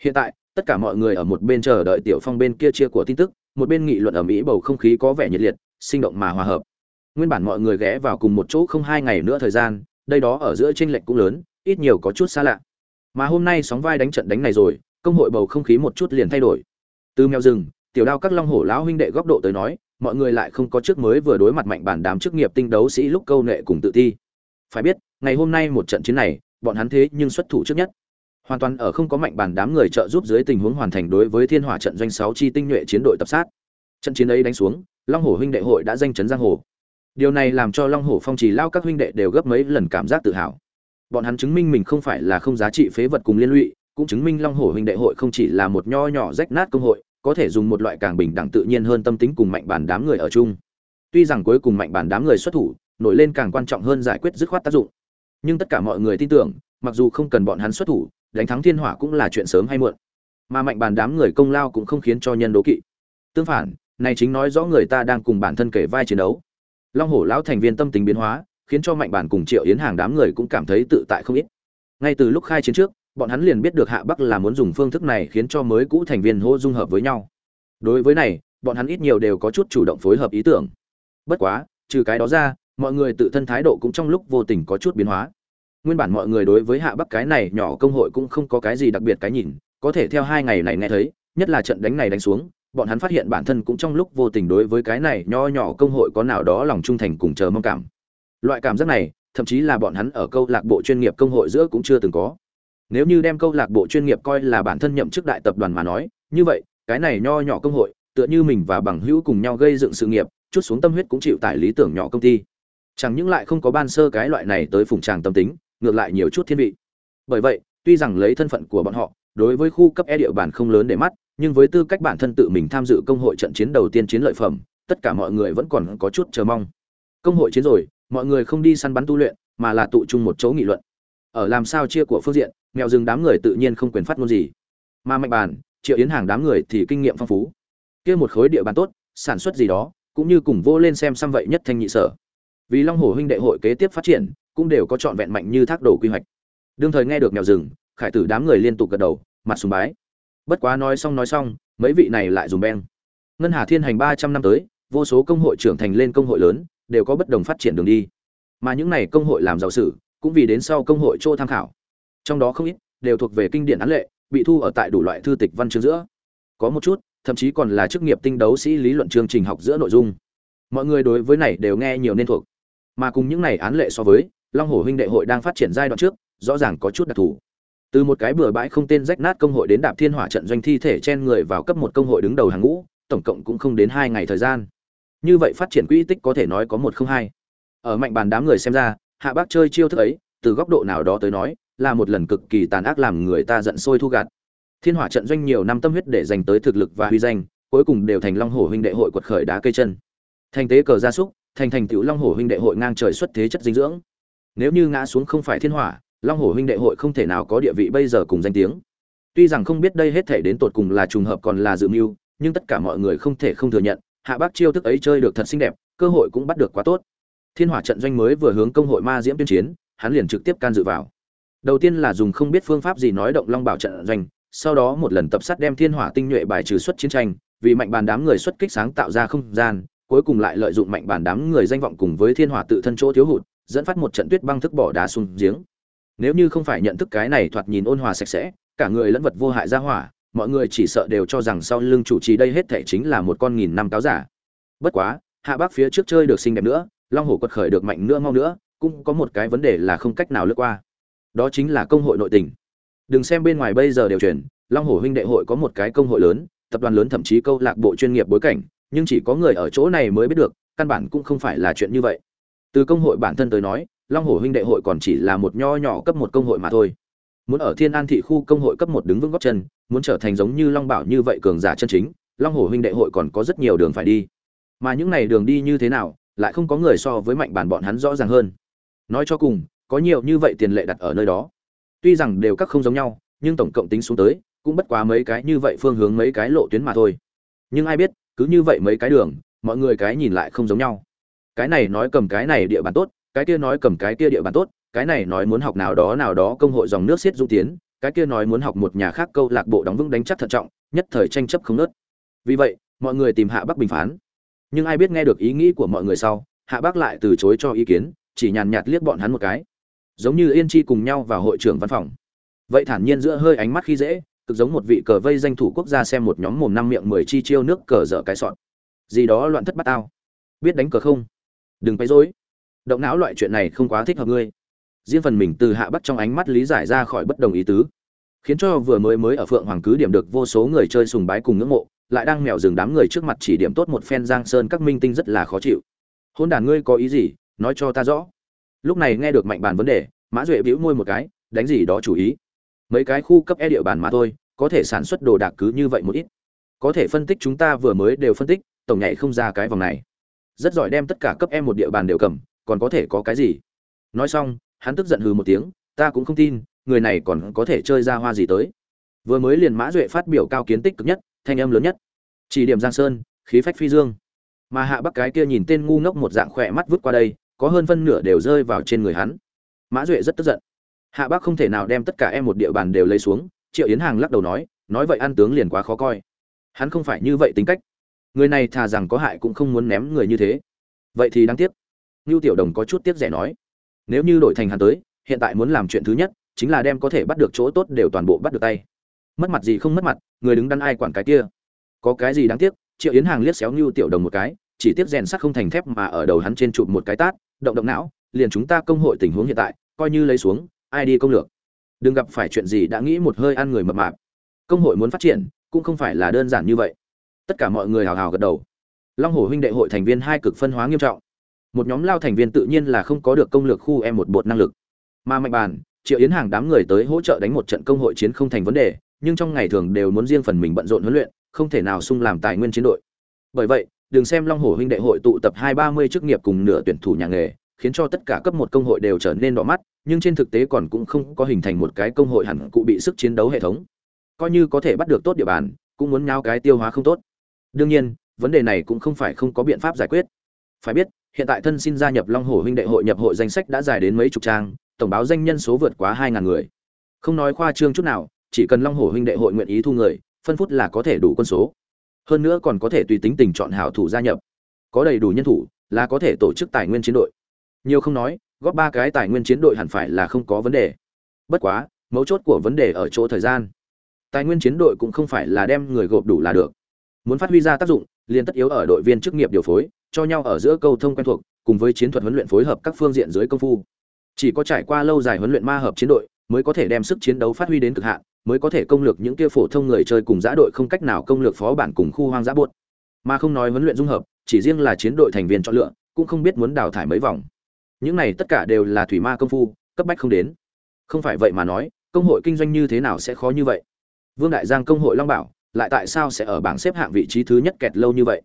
Hiện tại, tất cả mọi người ở một bên chờ đợi tiểu phong bên kia chia của tin tức, một bên nghị luận ở mỹ bầu không khí có vẻ nhiệt liệt, sinh động mà hòa hợp nguyên bản mọi người ghé vào cùng một chỗ không hai ngày nữa thời gian, đây đó ở giữa tranh lệch cũng lớn, ít nhiều có chút xa lạ. Mà hôm nay sóng vai đánh trận đánh này rồi, công hội bầu không khí một chút liền thay đổi. Từ mèo rừng, tiểu đao các long hổ lão huynh đệ góc độ tới nói, mọi người lại không có trước mới vừa đối mặt mạnh bản đám chức nghiệp tinh đấu sĩ lúc câu nệ cùng tự thi. Phải biết, ngày hôm nay một trận chiến này, bọn hắn thế nhưng xuất thủ trước nhất. Hoàn toàn ở không có mạnh bản đám người trợ giúp dưới tình huống hoàn thành đối với thiên hỏa trận doanh sáu chi tinh nhuệ chiến đội tập sát. Trận chiến ấy đánh xuống, long hổ huynh đệ hội đã danh chấn giang hồ điều này làm cho long hổ phong trì lao các huynh đệ đều gấp mấy lần cảm giác tự hào. Bọn hắn chứng minh mình không phải là không giá trị phế vật cùng liên lụy, cũng chứng minh long hổ huynh đệ hội không chỉ là một nho nhỏ rách nát công hội, có thể dùng một loại càng bình đẳng tự nhiên hơn tâm tính cùng mạnh bản đám người ở chung. Tuy rằng cuối cùng mạnh bản đám người xuất thủ, nổi lên càng quan trọng hơn giải quyết dứt khoát tác dụng. Nhưng tất cả mọi người tin tưởng, mặc dù không cần bọn hắn xuất thủ, đánh thắng thiên hỏa cũng là chuyện sớm hay muộn. Mà mạnh bản đám người công lao cũng không khiến cho nhân đố kỵ. Tương phản, này chính nói rõ người ta đang cùng bản thân kể vai chiến đấu long hổ lão thành viên tâm tính biến hóa, khiến cho mạnh bản cùng triệu yến hàng đám người cũng cảm thấy tự tại không ít. Ngay từ lúc khai chiến trước, bọn hắn liền biết được hạ bắc là muốn dùng phương thức này khiến cho mới cũ thành viên hô dung hợp với nhau. Đối với này, bọn hắn ít nhiều đều có chút chủ động phối hợp ý tưởng. Bất quá, trừ cái đó ra, mọi người tự thân thái độ cũng trong lúc vô tình có chút biến hóa. Nguyên bản mọi người đối với hạ bắc cái này nhỏ công hội cũng không có cái gì đặc biệt cái nhìn, có thể theo hai ngày này nghe thấy, nhất là trận đánh này đánh xuống bọn hắn phát hiện bản thân cũng trong lúc vô tình đối với cái này nho nhỏ công hội có nào đó lòng trung thành cùng chờ mong cảm. Loại cảm giác này, thậm chí là bọn hắn ở câu lạc bộ chuyên nghiệp công hội giữa cũng chưa từng có. Nếu như đem câu lạc bộ chuyên nghiệp coi là bản thân nhậm chức đại tập đoàn mà nói, như vậy, cái này nho nhỏ công hội, tựa như mình và bằng hữu cùng nhau gây dựng sự nghiệp, chút xuống tâm huyết cũng chịu tải lý tưởng nhỏ công ty. Chẳng những lại không có ban sơ cái loại này tới phùng tràng tâm tính, ngược lại nhiều chút thiên vị. Bởi vậy, tuy rằng lấy thân phận của bọn họ, đối với khu cấp e địa bàn không lớn để mắt nhưng với tư cách bản thân tự mình tham dự công hội trận chiến đầu tiên chiến lợi phẩm, tất cả mọi người vẫn còn có chút chờ mong. Công hội chiến rồi, mọi người không đi săn bắn tu luyện, mà là tụ chung một chỗ nghị luận. Ở làm sao chia của phương diện, mèo rừng đám người tự nhiên không quyền phát ngôn gì. Mà mạnh bàn triệu yến hàng đám người thì kinh nghiệm phong phú. Kia một khối địa bàn tốt, sản xuất gì đó, cũng như cùng vô lên xem xăm vậy nhất thanh nhị sở. Vì long hồ huynh đệ hội kế tiếp phát triển, cũng đều có trọn vẹn mạnh như thác đổ quy hoạch. Đương thời nghe được mèo rừng, khải tử đám người liên tục gật đầu, mặt sùng bái bất quá nói xong nói xong, mấy vị này lại dùng beng. Ngân hà thiên hành ba trăm năm tới, vô số công hội trưởng thành lên công hội lớn, đều có bất đồng phát triển đường đi. Mà những này công hội làm giàu sử cũng vì đến sau công hội chỗ tham khảo. Trong đó không ít, đều thuộc về kinh điển án lệ, bị thu ở tại đủ loại thư tịch văn chương giữa. Có một chút, thậm chí còn là chức nghiệp tinh đấu sĩ lý luận chương trình học giữa nội dung. Mọi người đối với này đều nghe nhiều nên thuộc. Mà cùng những này án lệ so với, long hồ huynh đệ hội đang phát triển giai đoạn trước, rõ ràng có chút đặc thù từ một cái bừa bãi không tên rách nát công hội đến đạp thiên hỏa trận doanh thi thể chen người vào cấp một công hội đứng đầu hàng ngũ, tổng cộng cũng không đến hai ngày thời gian. Như vậy phát triển quỹ tích có thể nói có một không hai. Ở mạnh bàn đám người xem ra, hạ bác chơi chiêu thức ấy, từ góc độ nào đó tới nói, là một lần cực kỳ tàn ác làm người ta giận sôi thu gạt. Thiên hỏa trận doanh nhiều năm tâm huyết để dành tới thực lực và huy danh, cuối cùng đều thành long hổ huynh đệ hội quật khởi đá cây chân. Thành tế cờ gia súc, thành thành tiểu long hổ huynh đệ hội ngang trời xuất thế chất dinh dưỡng. Nếu như ngã xuống không phải thiên hỏa long hổ huynh đệ hội không thể nào có địa vị bây giờ cùng danh tiếng. Tuy rằng không biết đây hết thể đến tột cùng là trùng hợp còn là dự mưu, nhưng tất cả mọi người không thể không thừa nhận, hạ bác chiêu thức ấy chơi được thật xinh đẹp, cơ hội cũng bắt được quá tốt. Thiên hỏa trận doanh mới vừa hướng công hội ma diễm tuyên chiến, hắn liền trực tiếp can dự vào. Đầu tiên là dùng không biết phương pháp gì nói động long bảo trận doanh, sau đó một lần tập sát đem thiên hỏa tinh nhuệ bài trừ xuất chiến tranh, vì mạnh bàn đám người xuất kích sáng tạo ra không gian, cuối cùng lại lợi dụng mạnh bàn đám người danh vọng cùng với thiên hỏa tự thân chỗ thiếu hụt, dẫn phát một trận tuyết băng thức bỏ đá xuống giếng nếu như không phải nhận thức cái này thoạt nhìn ôn hòa sạch sẽ, cả người lẫn vật vô hại ra hỏa, mọi người chỉ sợ đều cho rằng sau lưng chủ trì đây hết thể chính là một con nghìn năm cáo giả. Bất quá, hạ bác phía trước chơi được xinh đẹp nữa, long hổ quật khởi được mạnh nữa mau nữa, cũng có một cái vấn đề là không cách nào lướt qua. Đó chính là công hội nội tình. Đừng xem bên ngoài bây giờ đều truyền, long hổ huynh đệ hội có một cái công hội lớn, tập đoàn lớn thậm chí câu lạc bộ chuyên nghiệp bối cảnh, nhưng chỉ có người ở chỗ này mới biết được, căn bản cũng không phải là chuyện như vậy. Từ công hội bản thân tới nói long hồ huynh đệ hội còn chỉ là một nho nhỏ cấp một công hội mà thôi. Muốn ở thiên an thị khu công hội cấp một đứng vững góc chân, muốn trở thành giống như long bảo như vậy cường giả chân chính, long hồ huynh đệ hội còn có rất nhiều đường phải đi. Mà những này đường đi như thế nào, lại không có người so với mạnh bản bọn hắn rõ ràng hơn. Nói cho cùng, có nhiều như vậy tiền lệ đặt ở nơi đó. Tuy rằng đều các không giống nhau, nhưng tổng cộng tính xuống tới, cũng bất quá mấy cái như vậy phương hướng mấy cái lộ tuyến mà thôi. Nhưng ai biết, cứ như vậy mấy cái đường, mọi người cái nhìn lại không giống nhau. Cái này nói cầm cái này địa bàn tốt cái kia nói cầm cái kia địa bàn tốt, cái này nói muốn học nào đó nào đó công hội dòng nước xiết dũng tiến, cái kia nói muốn học một nhà khác câu lạc bộ đóng vững đánh chắc thận trọng, nhất thời tranh chấp không nớt. Vì vậy, mọi người tìm hạ bắc bình phán. Nhưng ai biết nghe được ý nghĩ của mọi người sau, hạ bắc lại từ chối cho ý kiến, chỉ nhàn nhạt liếc bọn hắn một cái. Giống như yên chi cùng nhau vào hội trưởng văn phòng. Vậy thản nhiên giữa hơi ánh mắt khi dễ, cực giống một vị cờ vây danh thủ quốc gia xem một nhóm mồm năm miệng mười chi chiêu nước cờ dở cái sọn gì đó loạn thất bát tao. Biết đánh cờ không? Đừng quấy rối động não loại chuyện này không quá thích hợp ngươi. Riêng phần mình từ hạ bắc trong ánh mắt lý giải ra khỏi bất đồng ý tứ. Khiến cho vừa mới mới ở phượng hoàng cứ điểm được vô số người chơi sùng bái cùng ngưỡng mộ, lại đang mèo rừng đám người trước mặt chỉ điểm tốt một phen giang sơn các minh tinh rất là khó chịu. Hôn đàn ngươi có ý gì? Nói cho ta rõ. Lúc này nghe được mạnh bàn vấn đề, mã duệ bĩu môi một cái, đánh gì đó chủ ý. Mấy cái khu cấp e địa bàn mà thôi, có thể sản xuất đồ đạc cứ như vậy một ít. Có thể phân tích chúng ta vừa mới đều phân tích, tổng nhảy không ra cái vòng này. Rất giỏi đem tất cả cấp e một địa bàn đều cầm còn có thể có cái gì? Nói xong, hắn tức giận hừ một tiếng, ta cũng không tin, người này còn có thể chơi ra hoa gì tới. Vừa mới liền mã duệ phát biểu cao kiến tích cực nhất, thanh âm lớn nhất. Chỉ điểm giang sơn, khí phách phi dương. Mà hạ bắc cái kia nhìn tên ngu ngốc một dạng khỏe mắt vứt qua đây, có hơn phân nửa đều rơi vào trên người hắn. Mã duệ rất tức giận. Hạ bắc không thể nào đem tất cả em một địa bàn đều lấy xuống, triệu yến hàng lắc đầu nói nói vậy ăn tướng liền quá khó coi. Hắn không phải như vậy tính cách. Người này thà rằng có hại cũng không muốn ném người như thế. Vậy thì đáng tiếc ngưu tiểu đồng có chút tiếc rẻ nói, nếu như đổi thành hắn tới, hiện tại muốn làm chuyện thứ nhất chính là đem có thể bắt được chỗ tốt đều toàn bộ bắt được tay. Mất mặt gì không mất mặt, người đứng đắn ai quản cái kia. Có cái gì đáng tiếc? Triệu yến hàng liếc xéo ngưu tiểu đồng một cái, chỉ tiếp rèn sắt không thành thép mà ở đầu hắn trên chụp một cái tát, động động não, liền chúng ta công hội tình huống hiện tại, coi như lấy xuống, ai đi công lược. Đừng gặp phải chuyện gì đã nghĩ một hơi ăn người mập mạp. Công hội muốn phát triển, cũng không phải là đơn giản như vậy. Tất cả mọi người hào hào gật đầu. Long hồ huynh đệ hội thành viên hai cực phân hóa nghiêm trọng một nhóm lao thành viên tự nhiên là không có được công lược khu em một bột năng lực. Mà mạnh bàn, triệu yến hàng đám người tới hỗ trợ đánh một trận công hội chiến không thành vấn đề, nhưng trong ngày thường đều muốn riêng phần mình bận rộn huấn luyện, không thể nào sung làm tài nguyên chiến đội. Bởi vậy, đừng xem long hồ huynh đệ hội tụ tập hai ba mươi chức nghiệp cùng nửa tuyển thủ nhà nghề, khiến cho tất cả cấp một công hội đều trở nên đỏ mắt, nhưng trên thực tế còn cũng không có hình thành một cái công hội hẳn cụ bị sức chiến đấu hệ thống. Coi như có thể bắt được tốt địa bàn, cũng muốn nhau cái tiêu hóa không tốt. Đương nhiên, vấn đề này cũng không phải không có biện pháp giải quyết. Phải biết hiện tại thân xin gia nhập long Hổ huynh đệ hội nhập hội danh sách đã dài đến mấy chục trang, tổng báo danh nhân số vượt quá hai ngàn người. Không nói khoa trương chút nào, chỉ cần long Hổ huynh đệ hội nguyện ý thu người, phân phút là có thể đủ quân số. Hơn nữa còn có thể tùy tính tình chọn hảo thủ gia nhập. Có đầy đủ nhân thủ, là có thể tổ chức tài nguyên chiến đội. Nhiều không nói, góp ba cái tài nguyên chiến đội hẳn phải là không có vấn đề. Bất quá, mấu chốt của vấn đề ở chỗ thời gian. Tài nguyên chiến đội cũng không phải là đem người gộp đủ là được. Muốn phát huy ra tác dụng Liên tất yếu ở đội viên chức nghiệp điều phối, cho nhau ở giữa câu thông quen thuộc, cùng với chiến thuật huấn luyện phối hợp các phương diện dưới công phu. Chỉ có trải qua lâu dài huấn luyện ma hợp chiến đội, mới có thể đem sức chiến đấu phát huy đến cực hạn, mới có thể công lược những kia phổ thông người chơi cùng giã đội không cách nào công lược phó bản cùng khu hoang dã buốt. Mà không nói huấn luyện dung hợp, chỉ riêng là chiến đội thành viên chọn lựa, cũng không biết muốn đào thải mấy vòng. Những này tất cả đều là thủy ma công phu, cấp bách không đến. Không phải vậy mà nói, công hội kinh doanh như thế nào sẽ khó như vậy? Vương đại giang công hội long bảo lại tại sao sẽ ở bảng xếp hạng vị trí thứ nhất kẹt lâu như vậy?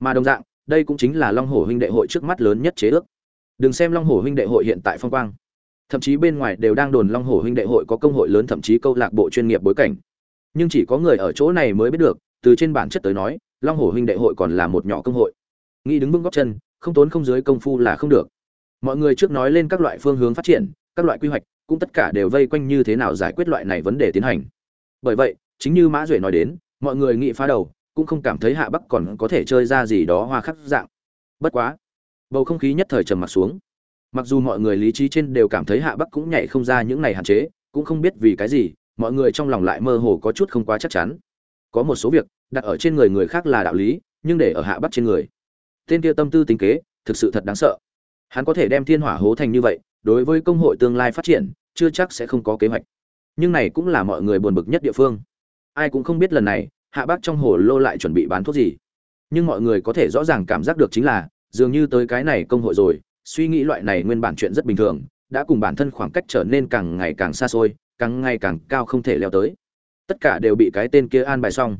Mà đồng dạng, đây cũng chính là long hổ huynh đệ hội trước mắt lớn nhất chế ước. Đừng xem long hổ huynh đệ hội hiện tại phong quang. Thậm chí bên ngoài đều đang đồn long hổ huynh đệ hội có công hội lớn thậm chí câu lạc bộ chuyên nghiệp bối cảnh. Nhưng chỉ có người ở chỗ này mới biết được, từ trên bản chất tới nói, long hổ huynh đệ hội còn là một nhỏ công hội. Nghĩ đứng vững góc chân, không tốn không dưới công phu là không được. Mọi người trước nói lên các loại phương hướng phát triển, các loại quy hoạch, cũng tất cả đều vây quanh như thế nào giải quyết loại này vấn đề tiến hành. Bởi vậy, chính như mã duệ nói đến mọi người nghĩ phá đầu, cũng không cảm thấy hạ bắc còn có thể chơi ra gì đó hoa khắc dạng. Bất quá, bầu không khí nhất thời trầm mặc xuống. Mặc dù mọi người lý trí trên đều cảm thấy hạ bắc cũng nhảy không ra những này hạn chế, cũng không biết vì cái gì, mọi người trong lòng lại mơ hồ có chút không quá chắc chắn. Có một số việc, đặt ở trên người người khác là đạo lý, nhưng để ở hạ bắc trên người. Tên kia tâm tư tính kế, thực sự thật đáng sợ. Hắn có thể đem thiên hỏa hố thành như vậy, đối với công hội tương lai phát triển, chưa chắc sẽ không có kế hoạch. Nhưng này cũng là mọi người buồn bực nhất địa phương ai cũng không biết lần này, hạ bác trong hồ lô lại chuẩn bị bán thuốc gì. Nhưng mọi người có thể rõ ràng cảm giác được chính là, dường như tới cái này công hội rồi, suy nghĩ loại này nguyên bản chuyện rất bình thường, đã cùng bản thân khoảng cách trở nên càng ngày càng xa xôi, càng ngày càng cao không thể leo tới. Tất cả đều bị cái tên kia an bài xong.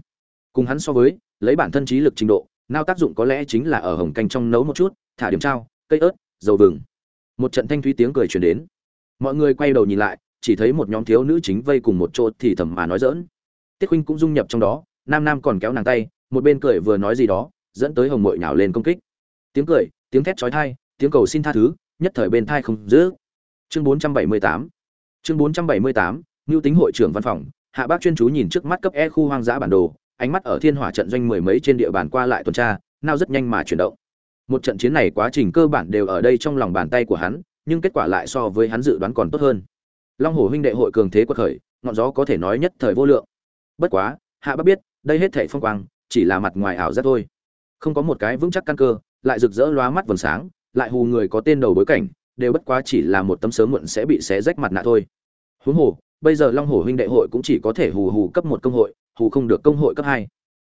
Cùng hắn so với, lấy bản thân trí lực trình độ, nao tác dụng có lẽ chính là ở hồng canh trong nấu một chút, thả điểm trao, cây ớt, dầu vừng. Một trận thanh thúy tiếng cười truyền đến. Mọi người quay đầu nhìn lại, chỉ thấy một nhóm thiếu nữ chính vây cùng một chỗ thì thầm mà nói dỡn tiết khuynh cũng dung nhập trong đó, nam nam còn kéo nàng tay, một bên cười vừa nói gì đó, dẫn tới hồng mội nhào lên công kích. Tiếng cười, tiếng thét chói thai tiếng cầu xin tha thứ, nhất thời bên thai không giữ chương 478 chương 478 ngưu tính hội trưởng văn phòng, hạ bác chuyên chú nhìn trước mắt cấp e khu hoang dã bản đồ, ánh mắt ở thiên hỏa trận doanh mười mấy trên địa bàn qua lại tuần tra nao rất nhanh mà chuyển động. Một trận chiến này quá trình cơ bản đều ở đây trong lòng bàn tay của hắn, nhưng kết quả lại so với hắn dự đoán còn tốt hơn. Long hồ huynh đệ hội cường thế quật khởi, ngọn gió có thể nói nhất thời vô lượng bất quá, hạ bác biết, đây hết thảy phong quang, chỉ là mặt ngoài ảo giác thôi. Không có một cái vững chắc căn cơ, lại rực rỡ lóa mắt vầng sáng, lại hù người có tên đầu bối cảnh, đều bất quá chỉ là một tấm sớm muộn sẽ bị xé rách mặt nạ thôi. Huống hồ, bây giờ long hồ huynh đệ hội cũng chỉ có thể hù hù cấp một công hội, hù không được công hội cấp hai.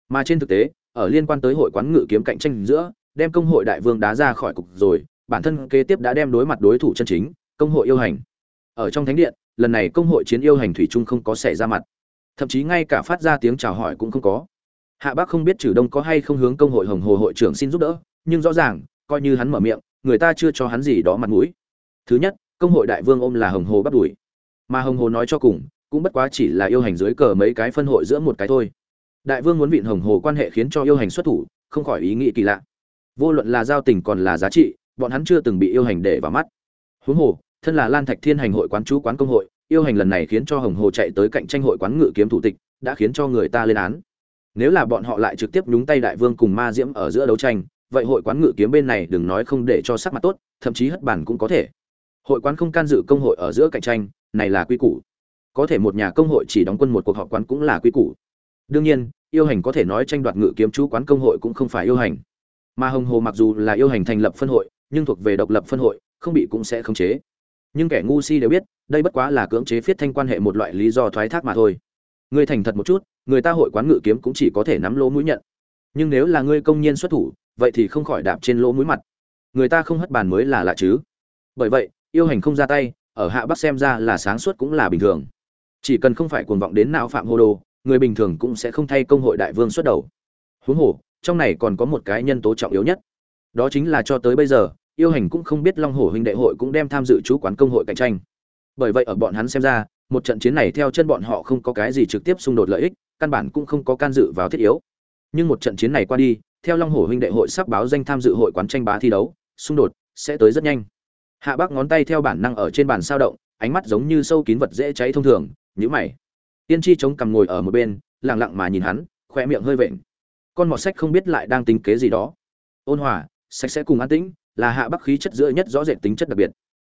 Mà trên thực tế, ở liên quan tới hội quán ngự kiếm cạnh tranh giữa, đem công hội đại vương đá ra khỏi cục rồi, bản thân kế tiếp đã đem đối mặt đối thủ chân chính, công hội yêu hành. Ở trong thánh điện, lần này công hội chiến yêu hành thủy trung không có xảy ra mặt thậm chí ngay cả phát ra tiếng chào hỏi cũng không có. Hạ bác không biết trừ đông có hay không hướng công hội hồng hồ hội trưởng xin giúp đỡ, nhưng rõ ràng, coi như hắn mở miệng, người ta chưa cho hắn gì đó mặt mũi. Thứ nhất, công hội đại vương ôm là hồng hồ bắt đuổi. Mà hồng hồ nói cho cùng, cũng bất quá chỉ là yêu hành dưới cờ mấy cái phân hội giữa một cái thôi. Đại vương muốn vịn hồng hồ quan hệ khiến cho yêu hành xuất thủ, không khỏi ý nghĩ kỳ lạ. Vô luận là giao tình còn là giá trị, bọn hắn chưa từng bị yêu hành để vào mắt. Huống hồ, thân là lan thạch thiên hành hội quán chú quán công hội yêu hành lần này khiến cho hồng hồ chạy tới cạnh tranh hội quán ngự kiếm thủ tịch, đã khiến cho người ta lên án. Nếu là bọn họ lại trực tiếp nhúng tay đại vương cùng ma diễm ở giữa đấu tranh, vậy hội quán ngự kiếm bên này đừng nói không để cho sắc mặt tốt, thậm chí hất bản cũng có thể. Hội quán không can dự công hội ở giữa cạnh tranh, này là quy củ. Có thể một nhà công hội chỉ đóng quân một cuộc họp quán cũng là quy củ. Đương nhiên, yêu hành có thể nói tranh đoạt ngự kiếm chú quán công hội cũng không phải yêu hành. Mà hồng hồ mặc dù là yêu hành thành lập phân hội, nhưng thuộc về độc lập phân hội, không bị cũng sẽ khống chế nhưng kẻ ngu si đều biết, đây bất quá là cưỡng chế phiết thanh quan hệ một loại lý do thoái thác mà thôi. Ngươi thành thật một chút, người ta hội quán ngự kiếm cũng chỉ có thể nắm lỗ mũi nhận. Nhưng nếu là ngươi công nhiên xuất thủ, vậy thì không khỏi đạp trên lỗ mũi mặt. Người ta không hất bàn mới là lạ chứ. Bởi vậy, yêu hành không ra tay, ở hạ bắc xem ra là sáng suốt cũng là bình thường. Chỉ cần không phải cuồng vọng đến não phạm hô đồ, người bình thường cũng sẽ không thay công hội đại vương xuất đầu. Huống hồ, trong này còn có một cái nhân tố trọng yếu nhất. Đó chính là cho tới bây giờ yêu hành cũng không biết long Hổ huynh đệ hội cũng đem tham dự chú quán công hội cạnh tranh. Bởi vậy ở bọn hắn xem ra, một trận chiến này theo chân bọn họ không có cái gì trực tiếp xung đột lợi ích, căn bản cũng không có can dự vào thiết yếu. Nhưng một trận chiến này qua đi, theo long Hổ huynh đệ hội sắp báo danh tham dự hội quán tranh bá thi đấu, xung đột sẽ tới rất nhanh. Hạ bác ngón tay theo bản năng ở trên bàn sao động, ánh mắt giống như sâu kín vật dễ cháy thông thường, nhíu mày. Tiên tri chống cằm ngồi ở một bên, lặng lặng mà nhìn hắn khoe miệng hơi vện. Con mọt sách không biết lại đang tính kế gì đó. Ôn hòa, sạch sẽ cùng an tĩnh là hạ bắc khí chất giữa nhất rõ rệt tính chất đặc biệt.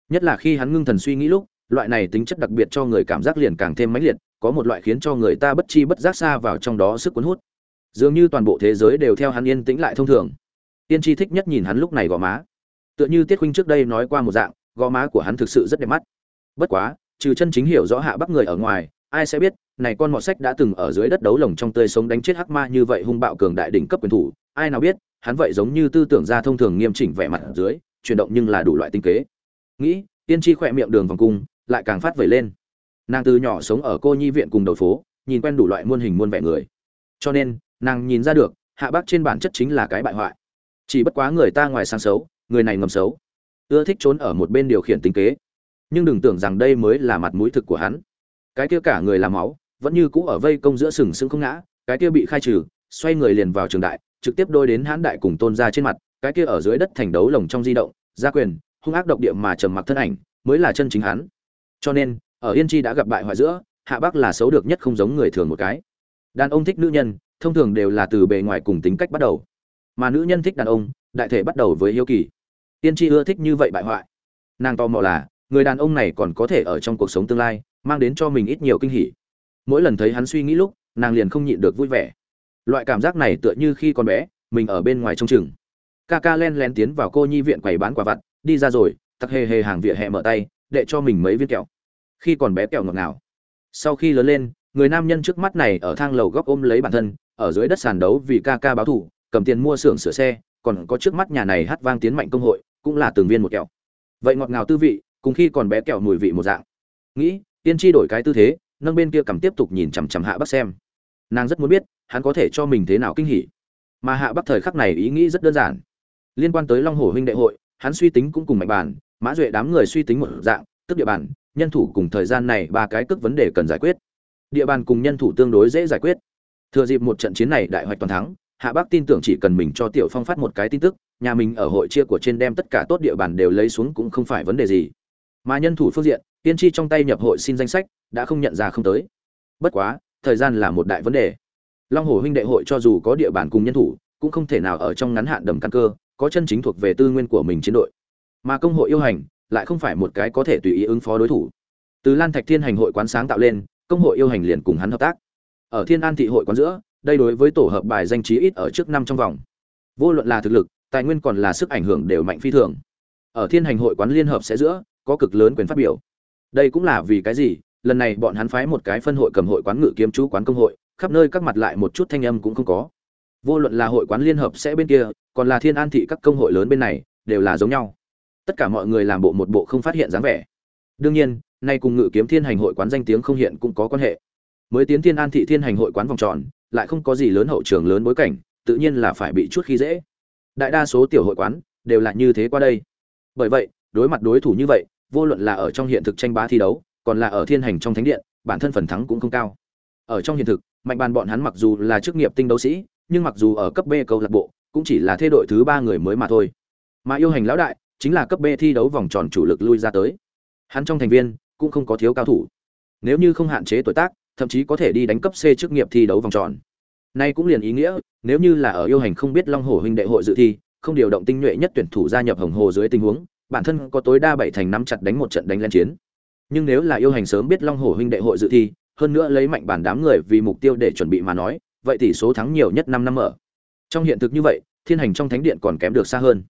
Nhất là khi hắn ngưng thần suy nghĩ lúc, loại này tính chất đặc biệt cho người cảm giác liền càng thêm mãnh liệt, có một loại khiến cho người ta bất chi bất giác xa vào trong đó sức cuốn hút. Dường như toàn bộ thế giới đều theo hắn yên tĩnh lại thông thường. Tiên tri thích nhất nhìn hắn lúc này gò má. Tựa như tiết huynh trước đây nói qua một dạng, gò má của hắn thực sự rất đẹp mắt. Bất quá, trừ chân chính hiểu rõ hạ bắc người ở ngoài, ai sẽ biết, này con mọt sách đã từng ở dưới đất đấu lồng trong tươi sống đánh chết hắc ma như vậy hung bạo cường đại đỉnh cấp quyền thủ, ai nào biết hắn vậy giống như tư tưởng ra thông thường nghiêm chỉnh vẻ mặt ở dưới, chuyển động nhưng là đủ loại tinh kế. Nghĩ, tiên tri khỏe miệng đường vòng cung, lại càng phát vẩy lên. Nàng từ nhỏ sống ở cô nhi viện cùng đầu phố, nhìn quen đủ loại muôn hình muôn vẻ người. Cho nên, nàng nhìn ra được, hạ bác trên bản chất chính là cái bại hoại. Chỉ bất quá người ta ngoài sang xấu, người này ngầm xấu. Ưa thích trốn ở một bên điều khiển tính kế. Nhưng đừng tưởng rằng đây mới là mặt mũi thực của hắn. Cái kia cả người là máu, vẫn như cũ ở vây công giữa sừng sững không ngã, cái kia bị khai trừ, xoay người liền vào trường đại trực tiếp đôi đến hãn đại cùng tôn ra trên mặt, cái kia ở dưới đất thành đấu lồng trong di động, gia quyền, hung ác độc địa mà trầm mặc thân ảnh, mới là chân chính hắn. Cho nên, ở yên chi đã gặp bại hoại giữa, hạ bắc là xấu được nhất không giống người thường một cái. Đàn ông thích nữ nhân, thông thường đều là từ bề ngoài cùng tính cách bắt đầu. Mà nữ nhân thích đàn ông, đại thể bắt đầu với hiếu kỳ. Tiên tri ưa thích như vậy bại hoại. Nàng tò mò là, người đàn ông này còn có thể ở trong cuộc sống tương lai, mang đến cho mình ít nhiều kinh hỉ. Mỗi lần thấy hắn suy nghĩ lúc, nàng liền không nhịn được vui vẻ loại cảm giác này tựa như khi còn bé, mình ở bên ngoài trông chừng ca ca len len tiến vào cô nhi viện quầy bán quả vặt, đi ra rồi tặc hề hề hàng vỉa hè mở tay, để cho mình mấy viên kẹo. Khi còn bé kẹo ngọt ngào. sau khi lớn lên, người nam nhân trước mắt này ở thang lầu góc ôm lấy bản thân, ở dưới đất sàn đấu vì ca ca báo thủ cầm tiền mua xưởng sửa xe, còn có trước mắt nhà này hát vang tiến mạnh công hội, cũng là từng viên một kẹo. Vậy ngọt ngào tư vị, cùng khi còn bé kẹo mùi vị một dạng. Nghĩ tiên tri đổi cái tư thế, nâng bên kia cầm tiếp tục nhìn chằm chằm hạ bắc xem nàng rất muốn biết, hắn có thể cho mình thế nào kinh hỉ. Mà hạ bắc thời khắc này ý nghĩ rất đơn giản. Liên quan tới long hồ huynh đệ hội, hắn suy tính cũng cùng mạnh bản, mã duệ đám người suy tính một dạng, tức địa bàn, nhân thủ cùng thời gian này ba cái cước vấn đề cần giải quyết. Địa bàn cùng nhân thủ tương đối dễ giải quyết. Thừa dịp một trận chiến này đại hoạch toàn thắng, hạ bắc tin tưởng chỉ cần mình cho tiểu phong phát một cái tin tức, nhà mình ở hội chia của trên đem tất cả tốt địa bàn đều lấy xuống cũng không phải vấn đề gì. Mà nhân thủ phương diện, tiên tri trong tay nhập hội xin danh sách, đã không nhận ra không tới. Bất quá thời gian là một đại vấn đề. Long hồ huynh đệ hội cho dù có địa bàn cùng nhân thủ, cũng không thể nào ở trong ngắn hạn đầm căn cơ, có chân chính thuộc về tư nguyên của mình chiến đội. Mà công hội yêu hành, lại không phải một cái có thể tùy ý ứng phó đối thủ. Từ lan thạch thiên hành hội quán sáng tạo lên, công hội yêu hành liền cùng hắn hợp tác. Ở thiên an thị hội quán giữa, đây đối với tổ hợp bài danh trí ít ở trước năm trong vòng. Vô luận là thực lực, tài nguyên còn là sức ảnh hưởng đều mạnh phi thường. Ở thiên hành hội quán liên hợp sẽ giữa, có cực lớn quyền phát biểu. Đây cũng là vì cái gì? Lần này bọn hắn phái một cái phân hội cầm hội quán ngự kiếm chú quán công hội, khắp nơi các mặt lại một chút thanh âm cũng không có. Vô luận là hội quán liên hợp sẽ bên kia, còn là thiên an thị các công hội lớn bên này, đều là giống nhau. Tất cả mọi người làm bộ một bộ không phát hiện dáng vẻ. Đương nhiên, nay cùng ngự kiếm thiên hành hội quán danh tiếng không hiện cũng có quan hệ. Mới tiến thiên an thị thiên hành hội quán vòng tròn, lại không có gì lớn hậu trường lớn bối cảnh, tự nhiên là phải bị chút khi dễ. Đại đa số tiểu hội quán, đều là như thế qua đây. Bởi vậy, đối mặt đối thủ như vậy, vô luận là ở trong hiện thực tranh bá thi đấu còn là ở thiên hành trong thánh điện, bản thân phần thắng cũng không cao. Ở trong hiện thực, mạnh bàn bọn hắn mặc dù là chức nghiệp tinh đấu sĩ, nhưng mặc dù ở cấp b câu lạc bộ, cũng chỉ là thê đội thứ ba người mới mà thôi. Mà yêu hành lão đại, chính là cấp b thi đấu vòng tròn chủ lực lui ra tới. Hắn trong thành viên, cũng không có thiếu cao thủ. Nếu như không hạn chế tuổi tác, thậm chí có thể đi đánh cấp c chức nghiệp thi đấu vòng tròn. Nay cũng liền ý nghĩa, nếu như là ở yêu hành không biết long hồ huynh đệ hội dự thi, không điều động tinh nhuệ nhất tuyển thủ gia nhập hồng hồ dưới tình huống, bản thân có tối đa bảy thành năm chặt đánh một trận đánh lên chiến nhưng nếu là yêu hành sớm biết long Hổ huynh đệ hội dự thi, hơn nữa lấy mạnh bản đám người vì mục tiêu để chuẩn bị mà nói, vậy tỷ số thắng nhiều nhất năm năm ở. Trong hiện thực như vậy, thiên hành trong thánh điện còn kém được xa hơn.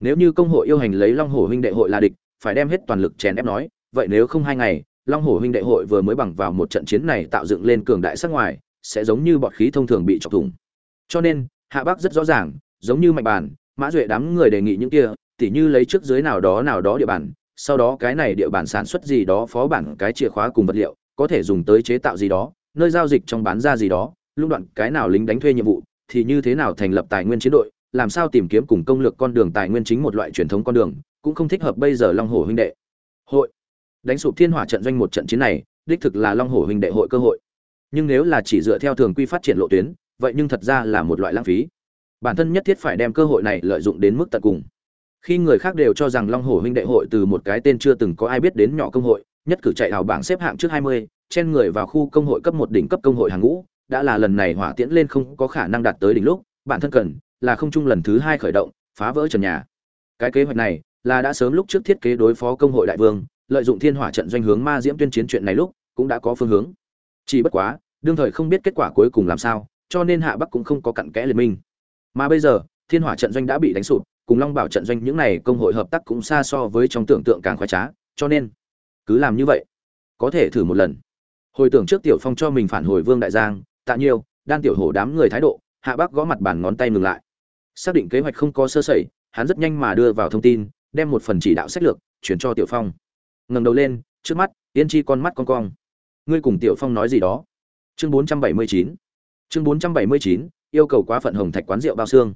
Nếu như công hội yêu hành lấy long Hổ huynh đệ hội là địch, phải đem hết toàn lực chèn ép nói, vậy nếu không hai ngày, long Hổ huynh đệ hội vừa mới bằng vào một trận chiến này tạo dựng lên cường đại sắc ngoài, sẽ giống như bọt khí thông thường bị chọc thủng. Cho nên, hạ bắc rất rõ ràng, giống như mạnh bản, mã duệ đám người đề nghị những kia, tỉ như lấy trước dưới nào đó nào đó địa bàn sau đó cái này địa bàn sản xuất gì đó, phó bản cái chìa khóa cùng vật liệu, có thể dùng tới chế tạo gì đó, nơi giao dịch trong bán ra gì đó lúc đoạn cái nào lính đánh thuê nhiệm vụ, thì như thế nào thành lập tài nguyên chiến đội, làm sao tìm kiếm cùng công lược con đường tài nguyên chính một loại truyền thống con đường, cũng không thích hợp bây giờ long hồ huynh đệ. Hội. Đánh sụp thiên hỏa trận doanh một trận chiến này, đích thực là long hồ huynh đệ hội cơ hội. Nhưng nếu là chỉ dựa theo thường quy phát triển lộ tuyến, vậy nhưng thật ra là một loại lãng phí. Bản thân nhất thiết phải đem cơ hội này lợi dụng đến mức tận cùng khi người khác đều cho rằng long hồ huynh đệ hội từ một cái tên chưa từng có ai biết đến nhỏ công hội nhất cử chạy hào bảng xếp hạng trước 20, chen người vào khu công hội cấp một đỉnh cấp công hội hàng ngũ đã là lần này hỏa tiễn lên không có khả năng đạt tới đỉnh lúc bản thân cần là không chung lần thứ hai khởi động phá vỡ trần nhà. Cái kế hoạch này là đã sớm lúc trước thiết kế đối phó công hội đại vương lợi dụng thiên hỏa trận doanh hướng ma diễm tuyên chiến chuyện này lúc cũng đã có phương hướng. Chỉ bất quá đương thời không biết kết quả cuối cùng làm sao cho nên hạ bắc cũng không có cặn kẽ liên minh. Mà bây giờ thiên hỏa trận doanh đã bị đánh sụp cùng long bảo trận doanh những này công hội hợp tác cũng xa so với trong tưởng tượng càng khoái trá, cho nên cứ làm như vậy, có thể thử một lần. Hồi tưởng trước tiểu phong cho mình phản hồi vương đại giang, tạ nhiêu, đan tiểu hổ đám người thái độ, hạ bắc gõ mặt bàn ngón tay ngừng lại. Xác định kế hoạch không có sơ sẩy, hắn rất nhanh mà đưa vào thông tin, đem một phần chỉ đạo sách lược chuyển cho tiểu phong. Ngẩng đầu lên, trước mắt, yên chi con mắt con cong. Ngươi cùng tiểu phong nói gì đó? Chương 479 chương 479 yêu cầu quá phận hồng thạch quán rượu bao xương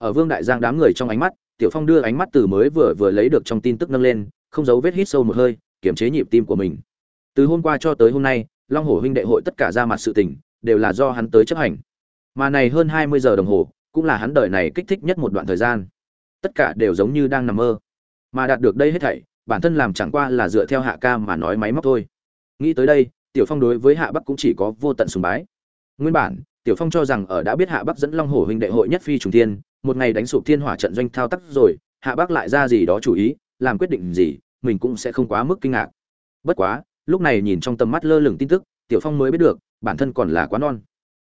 ở vương đại giang đám người trong ánh mắt, tiểu phong đưa ánh mắt từ mới vừa vừa lấy được trong tin tức nâng lên, không giấu vết hít sâu một hơi, kiềm chế nhịp tim của mình. Từ hôm qua cho tới hôm nay, long hổ huynh đệ hội tất cả ra mặt sự tình, đều là do hắn tới chấp hành. Mà này hơn hai mươi giờ đồng hồ, cũng là hắn đời này kích thích nhất một đoạn thời gian. Tất cả đều giống như đang nằm mơ. Mà đạt được đây hết thảy, bản thân làm chẳng qua là dựa theo hạ ca mà nói máy móc thôi. Nghĩ tới đây, tiểu phong đối với hạ bắc cũng chỉ có vô tận sùng bái. Nguyên bản, tiểu phong cho rằng ở đã biết hạ bắc dẫn long hổ huynh đệ hội nhất phi trùng thiên một ngày đánh sụp thiên hỏa trận doanh thao tác rồi, hạ Bác lại ra gì đó chủ ý, làm quyết định gì, mình cũng sẽ không quá mức kinh ngạc. Bất quá, lúc này nhìn trong tầm mắt lơ lửng tin tức, tiểu phong mới biết được, bản thân còn là quá non.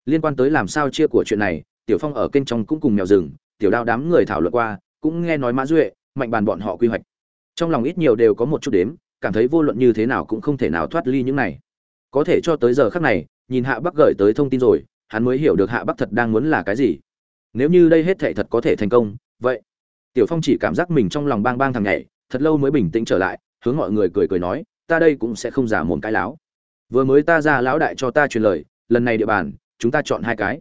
Liên quan tới làm sao chia của chuyện này, tiểu phong ở kênh trong cũng cùng mèo rừng, tiểu đao đám người thảo luận qua, cũng nghe nói mã duệ, mạnh bàn bọn họ quy hoạch. Trong lòng ít nhiều đều có một chút đếm, cảm thấy vô luận như thế nào cũng không thể nào thoát ly những này. Có thể cho tới giờ khắc này, nhìn hạ bắc gửi tới thông tin rồi, hắn mới hiểu được hạ bắc thật đang muốn là cái gì nếu như đây hết thảy thật có thể thành công, vậy, tiểu phong chỉ cảm giác mình trong lòng bang bang thằng nhảy, thật lâu mới bình tĩnh trở lại, hướng mọi người cười cười nói, ta đây cũng sẽ không giả mồm cái láo. Vừa mới ta ra lão đại cho ta truyền lời, lần này địa bàn, chúng ta chọn hai cái.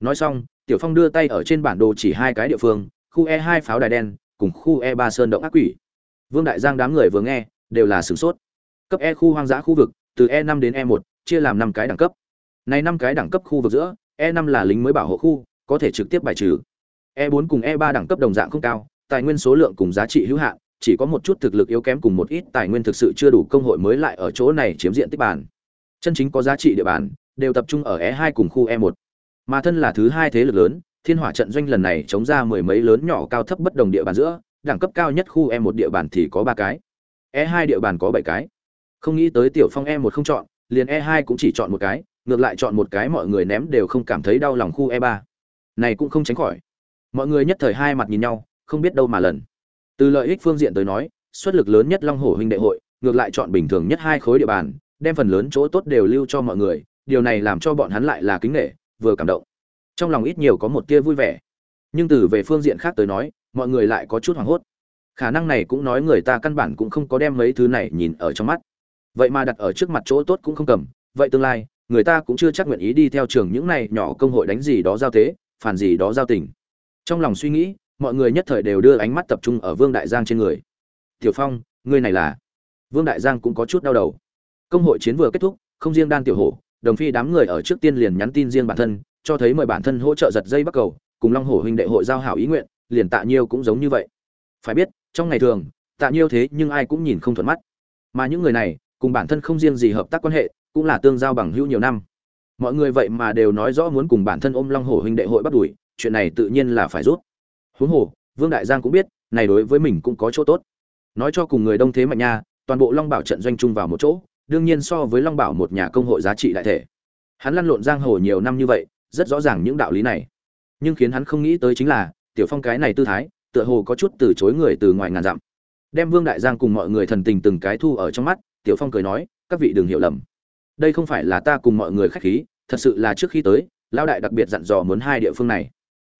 Nói xong, tiểu phong đưa tay ở trên bản đồ chỉ hai cái địa phương, khu e hai pháo đài đen, cùng khu e ba sơn động ác quỷ. Vương đại giang đám người vừa nghe, đều là sửng sốt. Cấp e khu hoang dã khu vực, từ e năm đến e một, chia làm năm cái đẳng cấp. Này năm cái đẳng cấp khu vực giữa e năm là lính mới bảo hộ khu có thể trực tiếp bài trừ. E bốn cùng e ba đẳng cấp đồng dạng không cao, tài nguyên số lượng cùng giá trị hữu hạn, chỉ có một chút thực lực yếu kém cùng một ít tài nguyên thực sự chưa đủ công hội mới lại ở chỗ này chiếm diện tích bàn. Chân chính có giá trị địa bàn, đều tập trung ở e hai cùng khu e một. Mà thân là thứ hai thế lực lớn, thiên hỏa trận doanh lần này chống ra mười mấy lớn nhỏ cao thấp bất đồng địa bàn giữa, đẳng cấp cao nhất khu e một địa bàn thì có ba cái. E hai địa bàn có bảy cái. Không nghĩ tới tiểu phong e một không chọn, liền e hai cũng chỉ chọn một cái, ngược lại chọn một cái mọi người ném đều không cảm thấy đau lòng khu e ba này cũng không tránh khỏi. Mọi người nhất thời hai mặt nhìn nhau, không biết đâu mà lần. Từ lợi ích phương diện tới nói, xuất lực lớn nhất long hổ huynh đệ hội, ngược lại chọn bình thường nhất hai khối địa bàn, đem phần lớn chỗ tốt đều lưu cho mọi người, điều này làm cho bọn hắn lại là kính nghệ vừa cảm động. Trong lòng ít nhiều có một tia vui vẻ. Nhưng từ về phương diện khác tới nói, mọi người lại có chút hoảng hốt. Khả năng này cũng nói người ta căn bản cũng không có đem mấy thứ này nhìn ở trong mắt. Vậy mà đặt ở trước mặt chỗ tốt cũng không cầm, vậy tương lai, người ta cũng chưa chắc nguyện ý đi theo trường những này nhỏ công hội đánh gì đó giao thế phản gì đó giao tình. Trong lòng suy nghĩ, mọi người nhất thời đều đưa ánh mắt tập trung ở vương đại giang trên người. Tiểu phong, ngươi này là? Vương đại giang cũng có chút đau đầu. Công hội chiến vừa kết thúc, không riêng đan tiểu hổ, đồng phi đám người ở trước tiên liền nhắn tin riêng bản thân, cho thấy mời bản thân hỗ trợ giật dây bắt cầu, cùng long hổ huynh đệ hội giao hảo ý nguyện, liền tạ nhiêu cũng giống như vậy. Phải biết, trong ngày thường, tạ nhiêu thế nhưng ai cũng nhìn không thuận mắt. Mà những người này, cùng bản thân không riêng gì hợp tác quan hệ, cũng là tương giao bằng hữu nhiều năm mọi người vậy mà đều nói rõ muốn cùng bản thân ôm long hổ huynh đệ hội bắt đuổi, chuyện này tự nhiên là phải rút. Huống hồ, vương đại giang cũng biết, này đối với mình cũng có chỗ tốt. Nói cho cùng người đông thế mạnh nha, toàn bộ long bảo trận doanh chung vào một chỗ, đương nhiên so với long bảo một nhà công hội giá trị đại thể. Hắn lăn lộn giang hồ nhiều năm như vậy, rất rõ ràng những đạo lý này. Nhưng khiến hắn không nghĩ tới chính là, tiểu phong cái này tư thái, tựa hồ có chút từ chối người từ ngoài ngàn dặm. Đem vương đại giang cùng mọi người thần tình từng cái thu ở trong mắt, tiểu phong cười nói, các vị đừng hiểu lầm đây không phải là ta cùng mọi người khách khí, thật sự là trước khi tới lao đại đặc biệt dặn dò muốn hai địa phương này.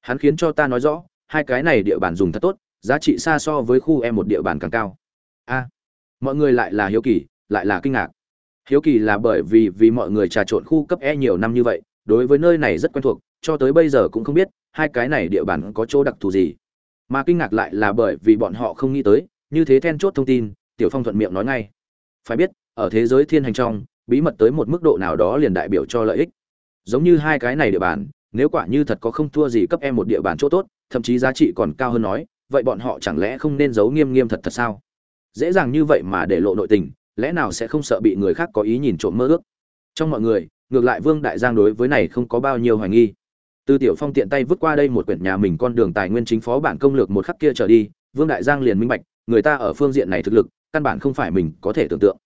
Hắn khiến cho ta nói rõ, hai cái này địa bàn dùng thật tốt, giá trị xa so với khu em một địa bàn càng cao. A, mọi người lại là hiếu kỳ, lại là kinh ngạc. Hiếu kỳ là bởi vì vì mọi người trà trộn khu cấp e nhiều năm như vậy, đối với nơi này rất quen thuộc, cho tới bây giờ cũng không biết, hai cái này địa bàn có chỗ đặc thù gì. Mà kinh ngạc lại là bởi vì bọn họ không nghĩ tới, như thế then chốt thông tin, tiểu phong thuận miệng nói ngay. Phải biết, ở thế giới thiên hành trong bí mật tới một mức độ nào đó liền đại biểu cho lợi ích. Giống như hai cái này địa bàn, nếu quả như thật có không thua gì cấp em một địa bàn chỗ tốt, thậm chí giá trị còn cao hơn nói, vậy bọn họ chẳng lẽ không nên giấu nghiêm nghiêm thật thật sao? Dễ dàng như vậy mà để lộ nội tình, lẽ nào sẽ không sợ bị người khác có ý nhìn trộm mơ ước? Trong mọi người, ngược lại vương đại giang đối với này không có bao nhiêu hoài nghi. Từ tiểu phong tiện tay vứt qua đây một quyển nhà mình con đường tài nguyên chính phó bản công lược một khắc kia trở đi, vương đại giang liền minh bạch, người ta ở phương diện này thực lực, căn bản không phải mình có thể tưởng tượng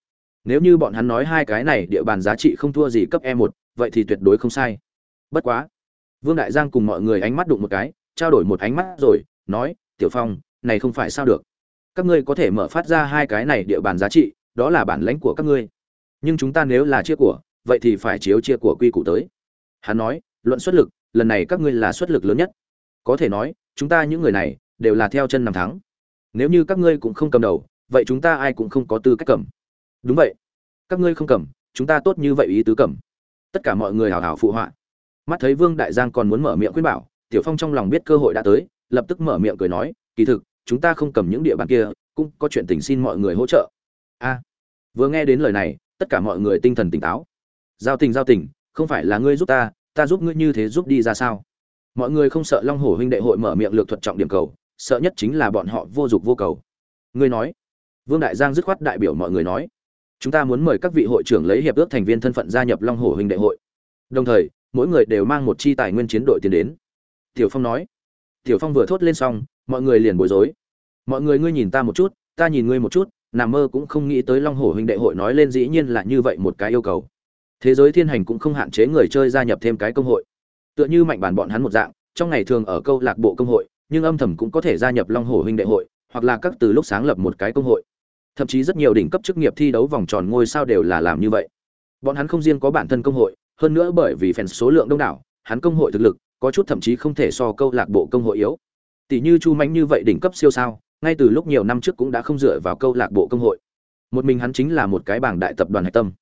nếu như bọn hắn nói hai cái này địa bàn giá trị không thua gì cấp e một, vậy thì tuyệt đối không sai. Bất quá, vương đại giang cùng mọi người ánh mắt đụng một cái, trao đổi một ánh mắt rồi, nói, tiểu phong, này không phải sao được. Các ngươi có thể mở phát ra hai cái này địa bàn giá trị, đó là bản lãnh của các ngươi. Nhưng chúng ta nếu là chia của, vậy thì phải chiếu chia của quy củ tới. Hắn nói, luận xuất lực, lần này các ngươi là xuất lực lớn nhất. Có thể nói, chúng ta những người này đều là theo chân nằm thắng. Nếu như các ngươi cũng không cầm đầu, vậy chúng ta ai cũng không có tư cách cầm đúng vậy. Các ngươi không cầm, chúng ta tốt như vậy ý tứ cầm. Tất cả mọi người hào hào phụ họa. Mắt thấy vương đại giang còn muốn mở miệng khuyên bảo, tiểu phong trong lòng biết cơ hội đã tới, lập tức mở miệng cười nói, kỳ thực, chúng ta không cầm những địa bàn kia, cũng có chuyện tình xin mọi người hỗ trợ. A. Vừa nghe đến lời này, tất cả mọi người tinh thần tỉnh táo. Giao tình giao tình, không phải là ngươi giúp ta ta giúp ngươi như thế giúp đi ra sao? Mọi người không sợ long hổ huynh đệ hội mở miệng lược thuật trọng điểm cầu, sợ nhất chính là bọn họ vô dục vô cầu. Ngươi nói. Vương đại giang dứt khoát đại biểu mọi người nói chúng ta muốn mời các vị hội trưởng lấy hiệp ước thành viên thân phận gia nhập long hổ huynh đệ hội. Đồng thời, mỗi người đều mang một chi tài nguyên chiến đội tiến đến. Tiểu phong nói. Tiểu phong vừa thốt lên xong, mọi người liền bối rối. Mọi người, ngươi nhìn ta một chút, ta nhìn ngươi một chút, nằm mơ cũng không nghĩ tới long hổ huynh đệ hội nói lên dĩ nhiên là như vậy một cái yêu cầu. Thế giới thiên hành cũng không hạn chế người chơi gia nhập thêm cái công hội. Tựa như mạnh bản bọn hắn một dạng, trong ngày thường ở câu lạc bộ công hội, nhưng âm thầm cũng có thể gia nhập long hổ huynh đệ hội, hoặc là các từ lúc sáng lập một cái công hội thậm chí rất nhiều đỉnh cấp chức nghiệp thi đấu vòng tròn ngôi sao đều là làm như vậy. Bọn hắn không riêng có bản thân công hội, hơn nữa bởi vì fan số lượng đông đảo, hắn công hội thực lực có chút thậm chí không thể so câu lạc bộ công hội yếu. Tỷ như chu mánh như vậy đỉnh cấp siêu sao, ngay từ lúc nhiều năm trước cũng đã không dựa vào câu lạc bộ công hội. Một mình hắn chính là một cái bảng đại tập đoàn hạch tâm.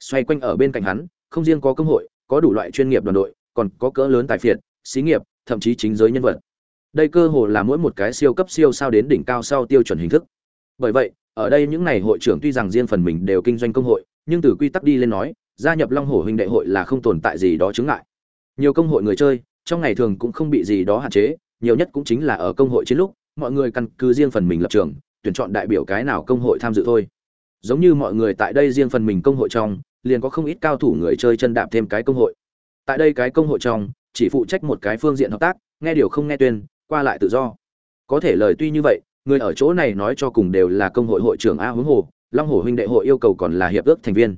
Xoay quanh ở bên cạnh hắn, không riêng có công hội, có đủ loại chuyên nghiệp đoàn đội, còn có cỡ lớn tài phiệt, xí nghiệp, thậm chí chính giới nhân vật. Đây cơ hồ là mỗi một cái siêu cấp siêu sao đến đỉnh cao sau tiêu chuẩn hình thức. Bởi vậy ở đây những này hội trưởng tuy rằng riêng phần mình đều kinh doanh công hội, nhưng từ quy tắc đi lên nói, gia nhập long hổ huynh đệ hội là không tồn tại gì đó chứng ngại. Nhiều công hội người chơi, trong ngày thường cũng không bị gì đó hạn chế, nhiều nhất cũng chính là ở công hội chiến lúc, mọi người căn cứ riêng phần mình lập trường, tuyển chọn đại biểu cái nào công hội tham dự thôi. Giống như mọi người tại đây riêng phần mình công hội trong, liền có không ít cao thủ người chơi chân đạp thêm cái công hội. Tại đây cái công hội trong, chỉ phụ trách một cái phương diện hợp tác, nghe điều không nghe tuyên, qua lại tự do. Có thể lời tuy như vậy người ở chỗ này nói cho cùng đều là công hội hội trưởng a huống hồ, long hồ huynh đệ hội yêu cầu còn là hiệp ước thành viên.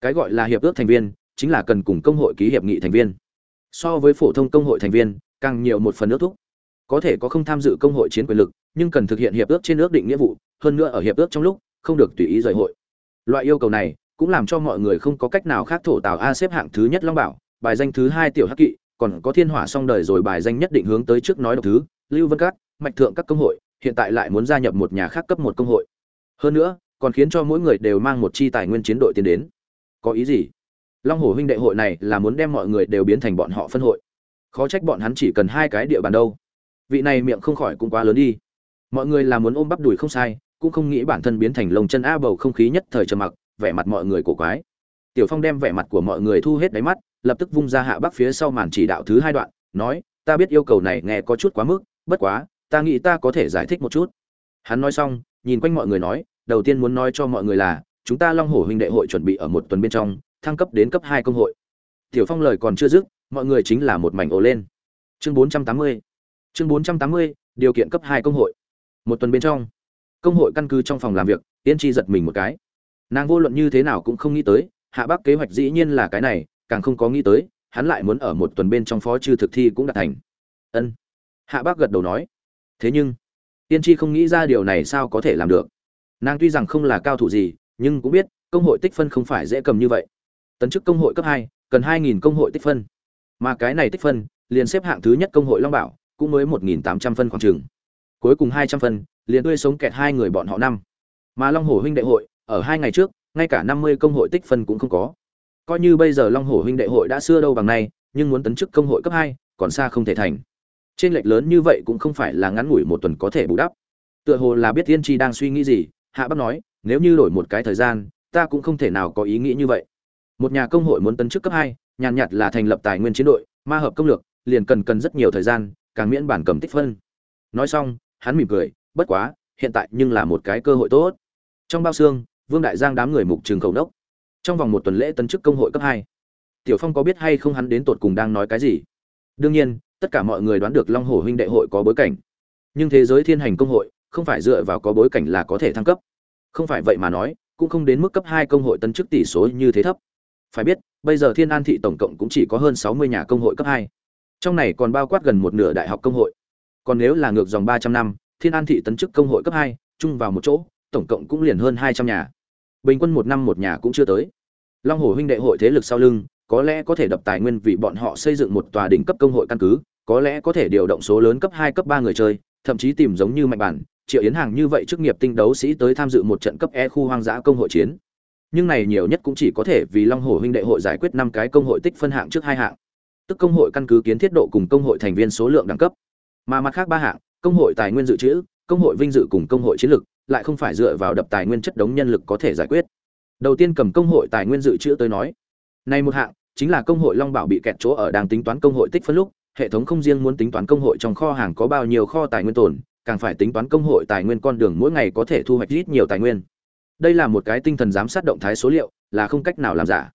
Cái gọi là hiệp ước thành viên, chính là cần cùng công hội ký hiệp nghị thành viên. So với phổ thông công hội thành viên, càng nhiều một phần ước thúc. Có thể có không tham dự công hội chiến quyền lực, nhưng cần thực hiện hiệp ước trên ước định nghĩa vụ, hơn nữa ở hiệp ước trong lúc, không được tùy ý rời hội. Loại yêu cầu này, cũng làm cho mọi người không có cách nào khác thổ tào a xếp hạng thứ nhất long bảo, bài danh thứ hai tiểu hắc kỵ, còn có thiên hỏa song đời rồi bài danh nhất định hướng tới trước nói độc thứ, lưu vân cát mạch thượng các công hội hiện tại lại muốn gia nhập một nhà khác cấp một công hội. Hơn nữa, còn khiến cho mỗi người đều mang một chi tài nguyên chiến đội tiến đến. Có ý gì? Long hồ huynh đệ hội này là muốn đem mọi người đều biến thành bọn họ phân hội. Khó trách bọn hắn chỉ cần hai cái địa bàn đâu. Vị này miệng không khỏi cũng quá lớn đi. Mọi người là muốn ôm bắp đùi không sai, cũng không nghĩ bản thân biến thành lồng chân a bầu không khí nhất thời trầm mặc, vẻ mặt mọi người cổ quái. Tiểu phong đem vẻ mặt của mọi người thu hết đáy mắt, lập tức vung ra hạ bắc phía sau màn chỉ đạo thứ hai đoạn, nói, ta biết yêu cầu này nghe có chút quá mức, bất quá ta nghĩ ta có thể giải thích một chút. Hắn nói xong, nhìn quanh mọi người nói, đầu tiên muốn nói cho mọi người là, chúng ta long hổ huynh đệ hội chuẩn bị ở một tuần bên trong, thăng cấp đến cấp hai công hội. Tiểu phong lời còn chưa dứt, mọi người chính là một mảnh ồ lên. Chương bốn trăm tám mươi, chương bốn trăm tám mươi, điều kiện cấp hai công hội. Một tuần bên trong, công hội căn cứ trong phòng làm việc tiên tri giật mình một cái. Nàng vô luận như thế nào cũng không nghĩ tới, hạ Bác kế hoạch dĩ nhiên là cái này, càng không có nghĩ tới, hắn lại muốn ở một tuần bên trong phó chư thực thi cũng đạt thành. Ân. Hạ Bác gật đầu nói thế nhưng, tiên tri không nghĩ ra điều này sao có thể làm được. Nàng tuy rằng không là cao thủ gì, nhưng cũng biết, công hội tích phân không phải dễ cầm như vậy. Tấn chức công hội cấp hai, cần hai nghìn công hội tích phân. Mà cái này tích phân, liền xếp hạng thứ nhất công hội long bảo, cũng mới một nghìn tám trăm phân khoảng trường cuối cùng hai trăm phân, liền tươi sống kẹt hai người bọn họ năm. Mà long hồ huynh đệ hội, ở hai ngày trước, ngay cả năm mươi công hội tích phân cũng không có. Coi như bây giờ long hồ huynh đệ hội đã xưa đâu bằng nay, nhưng muốn tấn chức công hội cấp hai, còn xa không thể thành trên lệch lớn như vậy cũng không phải là ngắn ngủi một tuần có thể bù đắp. Tựa hồ là biết tiên tri đang suy nghĩ gì, hạ bắc nói, nếu như đổi một cái thời gian, ta cũng không thể nào có ý nghĩ như vậy. Một nhà công hội muốn tấn chức cấp hai, nhàn nhạt là thành lập tài nguyên chiến đội, ma hợp công lược, liền cần cần rất nhiều thời gian, càng miễn bản cầm tích phân. Nói xong, hắn mỉm cười, bất quá, hiện tại nhưng là một cái cơ hội tốt. Trong bao xương, vương đại giang đám người mục trường cầu đốc trong vòng một tuần lễ tấn chức công hội cấp hai. Tiểu phong có biết hay không hắn đến tột cùng đang nói cái gì? Đương nhiên tất cả mọi người đoán được long hồ huynh đệ hội có bối cảnh. Nhưng thế giới thiên hành công hội, không phải dựa vào có bối cảnh là có thể thăng cấp. Không phải vậy mà nói, cũng không đến mức cấp hai công hội tân chức tỷ số như thế thấp. Phải biết, bây giờ thiên an thị tổng cộng cũng chỉ có hơn sáu mươi nhà công hội cấp hai. Trong này còn bao quát gần một nửa đại học công hội. Còn nếu là ngược dòng ba trăm năm, thiên an thị tấn chức công hội cấp hai, chung vào một chỗ, tổng cộng cũng liền hơn hai trăm nhà. Bình quân một năm một nhà cũng chưa tới. Long hồ huynh đệ hội thế lực sau lưng có lẽ có thể đập tài nguyên vì bọn họ xây dựng một tòa đỉnh cấp công hội căn cứ, có lẽ có thể điều động số lớn cấp hai, cấp ba người chơi, thậm chí tìm giống như mạnh bản, triệu yến hàng như vậy chức nghiệp tinh đấu sĩ tới tham dự một trận cấp e khu hoang dã công hội chiến. Nhưng này nhiều nhất cũng chỉ có thể vì long hổ huynh đệ hội giải quyết năm cái công hội tích phân hạng trước hai hạng. Tức công hội căn cứ kiến thiết độ cùng công hội thành viên số lượng đẳng cấp. Mà mặt khác ba hạng, công hội tài nguyên dự trữ, công hội vinh dự cùng công hội chiến lược, lại không phải dựa vào đập tài nguyên chất đống nhân lực có thể giải quyết. Đầu tiên cầm công hội tài nguyên dự trữ tới nói này một hạng, chính là công hội long bảo bị kẹt chỗ ở đang tính toán công hội tích phân lúc, hệ thống không riêng muốn tính toán công hội trong kho hàng có bao nhiêu kho tài nguyên tồn, càng phải tính toán công hội tài nguyên con đường mỗi ngày có thể thu hoạch ít nhiều tài nguyên. Đây là một cái tinh thần giám sát động thái số liệu, là không cách nào làm giả.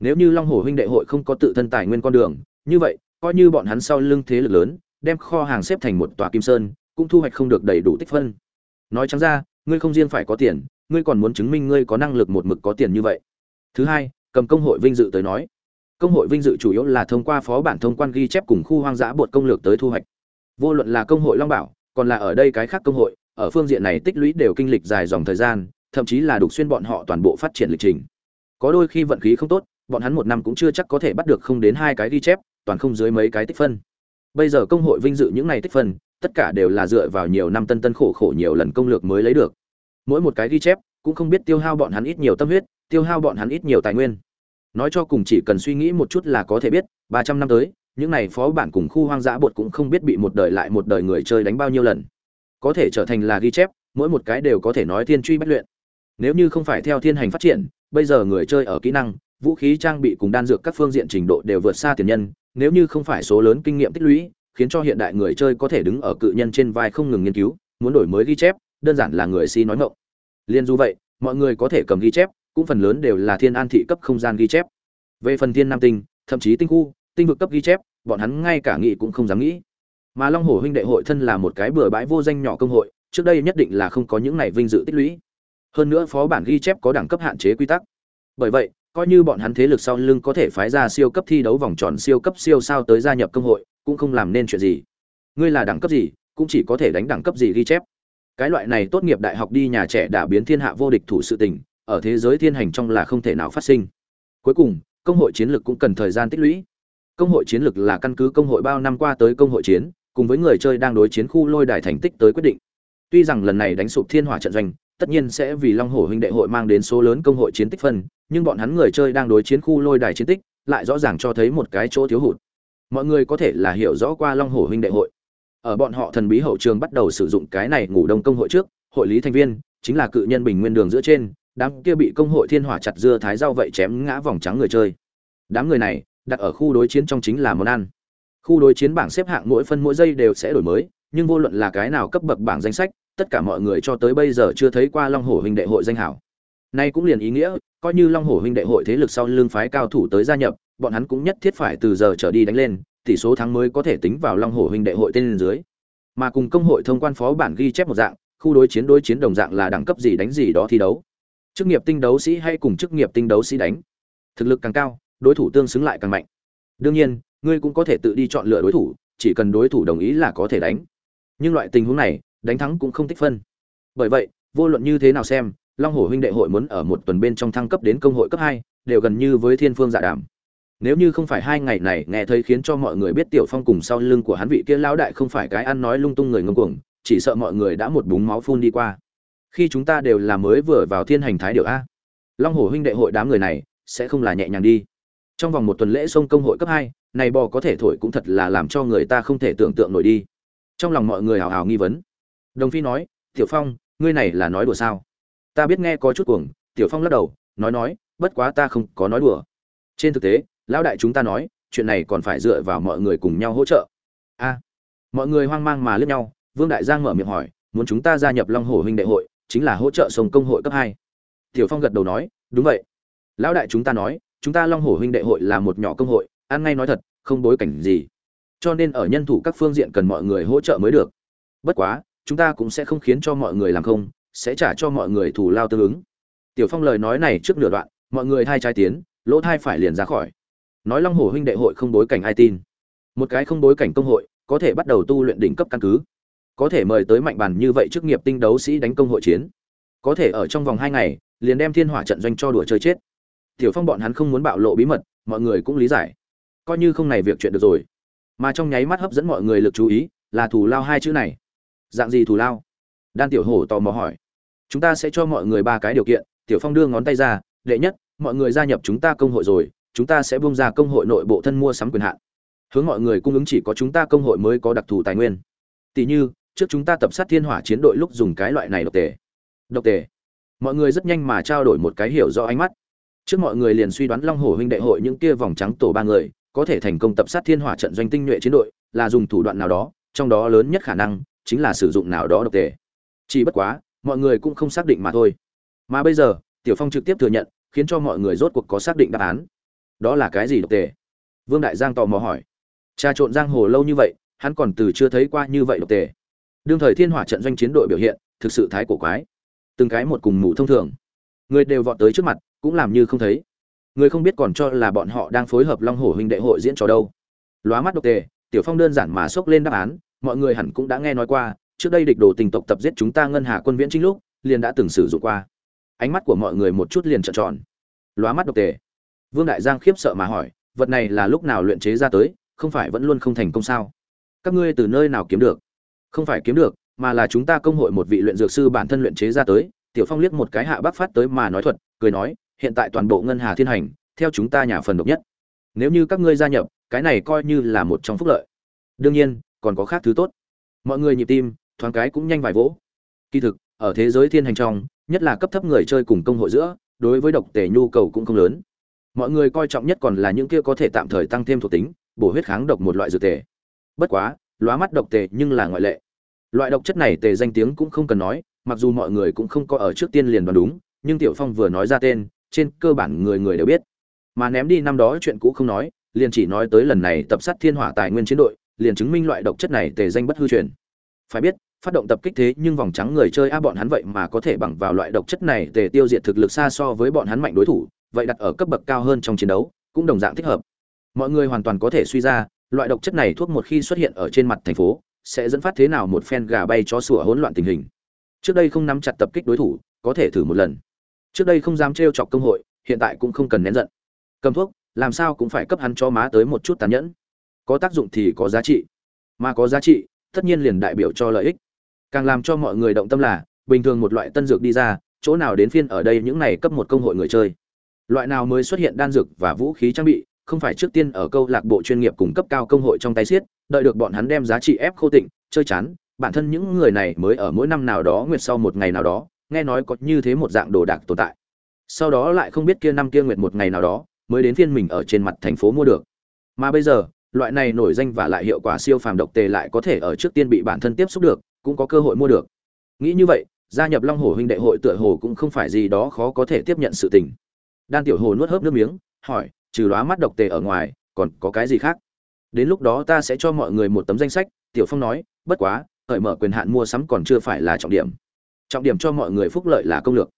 Nếu như long Hổ huynh đệ hội không có tự thân tài nguyên con đường, như vậy, coi như bọn hắn sau lưng thế lực lớn, đem kho hàng xếp thành một tòa kim sơn, cũng thu hoạch không được đầy đủ tích phân. Nói trắng ra, ngươi không riêng phải có tiền, ngươi còn muốn chứng minh ngươi có năng lực một mực có tiền như vậy. Thứ hai cầm công hội vinh dự tới nói. Công hội vinh dự chủ yếu là thông qua phó bản thông quan ghi chép cùng khu hoang dã bột công lược tới thu hoạch. Vô luận là công hội long bảo, còn là ở đây cái khác công hội, ở phương diện này tích lũy đều kinh lịch dài dòng thời gian, thậm chí là đục xuyên bọn họ toàn bộ phát triển lịch trình. Có đôi khi vận khí không tốt, bọn hắn một năm cũng chưa chắc có thể bắt được không đến hai cái ghi chép, toàn không dưới mấy cái tích phân. Bây giờ công hội vinh dự những này tích phân, tất cả đều là dựa vào nhiều năm tân tân khổ khổ nhiều lần công lược mới lấy được. Mỗi một cái ghi chép, cũng không biết tiêu hao bọn hắn ít nhiều tâm huyết tiêu hao bọn hắn ít nhiều tài nguyên. Nói cho cùng chỉ cần suy nghĩ một chút là có thể biết, ba trăm năm tới, những này phó bản cùng khu hoang dã bột cũng không biết bị một đời lại một đời người chơi đánh bao nhiêu lần. Có thể trở thành là ghi chép, mỗi một cái đều có thể nói thiên truy bất luyện. Nếu như không phải theo thiên hành phát triển, bây giờ người chơi ở kỹ năng, vũ khí trang bị cùng đan dược các phương diện trình độ đều vượt xa tiền nhân, nếu như không phải số lớn kinh nghiệm tích lũy, khiến cho hiện đại người chơi có thể đứng ở cự nhân trên vai không ngừng nghiên cứu, muốn đổi mới ghi chép, đơn giản là người si nói ngộng liên dù vậy, mọi người có thể cầm ghi chép cũng phần lớn đều là thiên an thị cấp không gian ghi chép. Về phần thiên nam tinh, thậm chí tinh khu, tinh vực cấp ghi chép, bọn hắn ngay cả nghĩ cũng không dám nghĩ. Mà long hồ huynh đệ hội thân là một cái bừa bãi vô danh nhỏ công hội, trước đây nhất định là không có những này vinh dự tích lũy. Hơn nữa phó bản ghi chép có đẳng cấp hạn chế quy tắc. Bởi vậy, coi như bọn hắn thế lực sau lưng có thể phái ra siêu cấp thi đấu vòng tròn siêu cấp siêu sao tới gia nhập công hội, cũng không làm nên chuyện gì. Ngươi là đẳng cấp gì, cũng chỉ có thể đánh đẳng cấp gì ghi chép. Cái loại này tốt nghiệp đại học đi nhà trẻ đã biến thiên hạ vô địch thủ sự tình ở thế giới thiên hành trong là không thể nào phát sinh. Cuối cùng, công hội chiến lược cũng cần thời gian tích lũy. Công hội chiến lược là căn cứ công hội bao năm qua tới công hội chiến, cùng với người chơi đang đối chiến khu lôi đài thành tích tới quyết định. Tuy rằng lần này đánh sụp thiên hỏa trận doanh, tất nhiên sẽ vì long hổ huynh đệ hội mang đến số lớn công hội chiến tích phân, nhưng bọn hắn người chơi đang đối chiến khu lôi đài chiến tích, lại rõ ràng cho thấy một cái chỗ thiếu hụt. Mọi người có thể là hiểu rõ qua long hổ huynh đệ hội. Ở bọn họ thần bí hậu trường bắt đầu sử dụng cái này ngủ đông công hội trước, hội lý thành viên, chính là cự nhân bình nguyên đường giữa trên đám kia bị công hội thiên hỏa chặt dưa thái rau vậy chém ngã vòng trắng người chơi. Đám người này, đặt ở khu đối chiến trong chính là món ăn. Khu đối chiến bảng xếp hạng mỗi phân mỗi giây đều sẽ đổi mới, nhưng vô luận là cái nào cấp bậc bảng danh sách, tất cả mọi người cho tới bây giờ chưa thấy qua long hổ huynh đệ hội danh hảo. Nay cũng liền ý nghĩa, coi như long hổ huynh đệ hội thế lực sau lưng phái cao thủ tới gia nhập, bọn hắn cũng nhất thiết phải từ giờ trở đi đánh lên, tỷ số thắng mới có thể tính vào long hổ huynh đệ hội tên dưới. Mà cùng công hội thông quan phó bản ghi chép một dạng, khu đối chiến đối chiến đồng dạng là đẳng cấp gì đánh gì đó thi đấu chức nghiệp tinh đấu sĩ hay cùng chức nghiệp tinh đấu sĩ đánh. Thực lực càng cao, đối thủ tương xứng lại càng mạnh. Đương nhiên, ngươi cũng có thể tự đi chọn lựa đối thủ, chỉ cần đối thủ đồng ý là có thể đánh. Nhưng loại tình huống này, đánh thắng cũng không tích phân. Bởi vậy, vô luận như thế nào xem, long hổ huynh đệ hội muốn ở một tuần bên trong thăng cấp đến công hội cấp hai, đều gần như với thiên phương giả dạ đảm nếu như không phải hai ngày này nghe thấy khiến cho mọi người biết tiểu phong cùng sau lưng của hắn vị kia lão đại không phải cái ăn nói lung tung người ngông cuồng, chỉ sợ mọi người đã một búng máu phun đi qua khi chúng ta đều là mới vừa vào thiên hành thái điệu a. Long hồ huynh đệ hội đám người này sẽ không là nhẹ nhàng đi. Trong vòng một tuần lễ sông công hội cấp hai, này bò có thể thổi cũng thật là làm cho người ta không thể tưởng tượng nổi đi. Trong lòng mọi người hào hào nghi vấn. Đồng phi nói, tiểu phong, ngươi này là nói đùa sao? Ta biết nghe có chút cuồng, tiểu phong lắc đầu, nói nói, bất quá ta không có nói đùa. Trên thực tế, lão đại chúng ta nói, chuyện này còn phải dựa vào mọi người cùng nhau hỗ trợ. A. Mọi người hoang mang mà lướt nhau, vương đại giang mở miệng hỏi, muốn chúng ta gia nhập long hồ huynh đệ hội chính là hỗ trợ sông công hội cấp hai. Tiểu phong gật đầu nói, đúng vậy. Lão đại chúng ta nói, chúng ta long hồ huynh đệ hội là một nhỏ công hội, ăn ngay nói thật, không bối cảnh gì. Cho nên ở nhân thủ các phương diện cần mọi người hỗ trợ mới được. Bất quá, chúng ta cũng sẽ không khiến cho mọi người làm không, sẽ trả cho mọi người thù lao tương ứng. Tiểu phong lời nói này trước nửa đoạn, mọi người thai trái tiến, lỗ thai phải liền ra khỏi. Nói long hồ huynh đệ hội không bối cảnh ai tin. Một cái không bối cảnh công hội, có thể bắt đầu tu luyện đỉnh cấp căn cứ có thể mời tới mạnh bàn như vậy chức nghiệp tinh đấu sĩ đánh công hội chiến. Có thể ở trong vòng hai ngày, liền đem thiên hỏa trận doanh cho đùa chơi chết. Tiểu phong bọn hắn không muốn bạo lộ bí mật, mọi người cũng lý giải. Coi như không này việc chuyện được rồi. Mà trong nháy mắt hấp dẫn mọi người lực chú ý, là thù lao hai chữ này. Dạng gì thù lao? Đan tiểu hổ tò mò hỏi. Chúng ta sẽ cho mọi người ba cái điều kiện, tiểu phong đưa ngón tay ra, đệ nhất, mọi người gia nhập chúng ta công hội rồi, chúng ta sẽ bung ra công hội nội bộ thân mua sắm quyền hạn. Hướng mọi người cung ứng chỉ có chúng ta công hội mới có đặc thù tài nguyên. Tỷ như trước chúng ta tập sát thiên hỏa chiến đội lúc dùng cái loại này độc tề. Độc tề. Mọi người rất nhanh mà trao đổi một cái hiểu rõ ánh mắt. Trước mọi người liền suy đoán long hồ huynh đệ hội những kia vòng trắng tổ ba người, có thể thành công tập sát thiên hỏa trận doanh tinh nhuệ chiến đội, là dùng thủ đoạn nào đó, trong đó lớn nhất khả năng chính là sử dụng nào đó độc tề. Chỉ bất quá, mọi người cũng không xác định mà thôi. Mà bây giờ, tiểu phong trực tiếp thừa nhận, khiến cho mọi người rốt cuộc có xác định đáp án. Đó là cái gì độc tề? Vương đại giang tò mò hỏi. Trà trộn giang hồ lâu như vậy, hắn còn từ chưa thấy qua như vậy độc tề đương thời thiên hỏa trận doanh chiến đội biểu hiện thực sự thái cổ quái. Từng cái một cùng mù thông thường. Người đều vọt tới trước mặt, cũng làm như không thấy. Người không biết còn cho là bọn họ đang phối hợp long hổ huynh đệ hội diễn trò đâu. Lóa mắt độc tề, tiểu phong đơn giản mà xốc lên đáp án, mọi người hẳn cũng đã nghe nói qua, trước đây địch đồ tình tộc tập giết chúng ta ngân hà quân viễn chính lúc, liền đã từng sử dụng qua. Ánh mắt của mọi người một chút liền trợn tròn. Lóa mắt độc tề. Vương đại giang khiếp sợ mà hỏi, vật này là lúc nào luyện chế ra tới, không phải vẫn luôn không thành công sao? Các ngươi từ nơi nào kiếm được? Không phải kiếm được, mà là chúng ta công hội một vị luyện dược sư bản thân luyện chế ra tới, tiểu phong liếc một cái hạ bác phát tới mà nói thuật, cười nói, hiện tại toàn bộ ngân hà thiên hành, theo chúng ta nhà phần độc nhất. Nếu như các ngươi gia nhập, cái này coi như là một trong phúc lợi. Đương nhiên, còn có khác thứ tốt. Mọi người nhịp tim, thoáng cái cũng nhanh vài vỗ. Kỳ thực, ở thế giới thiên hành trong, nhất là cấp thấp người chơi cùng công hội giữa, đối với độc tề nhu cầu cũng không lớn. Mọi người coi trọng nhất còn là những kia có thể tạm thời tăng thêm thuộc tính, bổ huyết kháng độc một loại dược tề. Bất quá lóa mắt độc tề nhưng là ngoại lệ. Loại độc chất này tề danh tiếng cũng không cần nói, mặc dù mọi người cũng không có ở trước tiên liền đoán đúng, nhưng tiểu phong vừa nói ra tên, trên cơ bản người người đều biết. Mà ném đi năm đó chuyện cũ không nói, liền chỉ nói tới lần này tập sát thiên hỏa tài nguyên chiến đội, liền chứng minh loại độc chất này tề danh bất hư truyền. Phải biết, phát động tập kích thế nhưng vòng trắng người chơi a bọn hắn vậy mà có thể bằng vào loại độc chất này tề tiêu diệt thực lực xa so với bọn hắn mạnh đối thủ, vậy đặt ở cấp bậc cao hơn trong chiến đấu, cũng đồng dạng thích hợp. Mọi người hoàn toàn có thể suy ra loại độc chất này thuốc một khi xuất hiện ở trên mặt thành phố, sẽ dẫn phát thế nào một phen gà bay chó sủa hỗn loạn tình hình? Trước đây không nắm chặt tập kích đối thủ, có thể thử một lần. Trước đây không dám trêu chọc công hội, hiện tại cũng không cần nén giận. Cầm thuốc, làm sao cũng phải cấp hắn cho má tới một chút tàn nhẫn. Có tác dụng thì có giá trị, mà có giá trị, tất nhiên liền đại biểu cho lợi ích. Càng làm cho mọi người động tâm là, bình thường một loại tân dược đi ra, chỗ nào đến phiên ở đây những này cấp một công hội người chơi. Loại nào mới xuất hiện đan dược và vũ khí trang bị không phải trước tiên ở câu lạc bộ chuyên nghiệp cung cấp cao công hội trong tay xiết, đợi được bọn hắn đem giá trị ép khô tịnh, chơi chán, bản thân những người này mới ở mỗi năm nào đó nguyệt sau một ngày nào đó, nghe nói có như thế một dạng đồ đạc tồn tại. Sau đó lại không biết kia năm kia nguyệt một ngày nào đó, mới đến phiên mình ở trên mặt thành phố mua được. Mà bây giờ, loại này nổi danh và lại hiệu quả siêu phàm độc tề lại có thể ở trước tiên bị bản thân tiếp xúc được, cũng có cơ hội mua được. Nghĩ như vậy, gia nhập long Hổ huynh đệ hội tựa hồ cũng không phải gì đó khó có thể tiếp nhận sự tình. Đan tiểu hồ nuốt hớp nước miếng, hỏi trừ lóa mắt độc tề ở ngoài còn có cái gì khác? Đến lúc đó ta sẽ cho mọi người một tấm danh sách tiểu phong nói bất quá hợi mở quyền hạn mua sắm còn chưa phải là trọng điểm. Trọng điểm cho mọi người phúc lợi là công lược.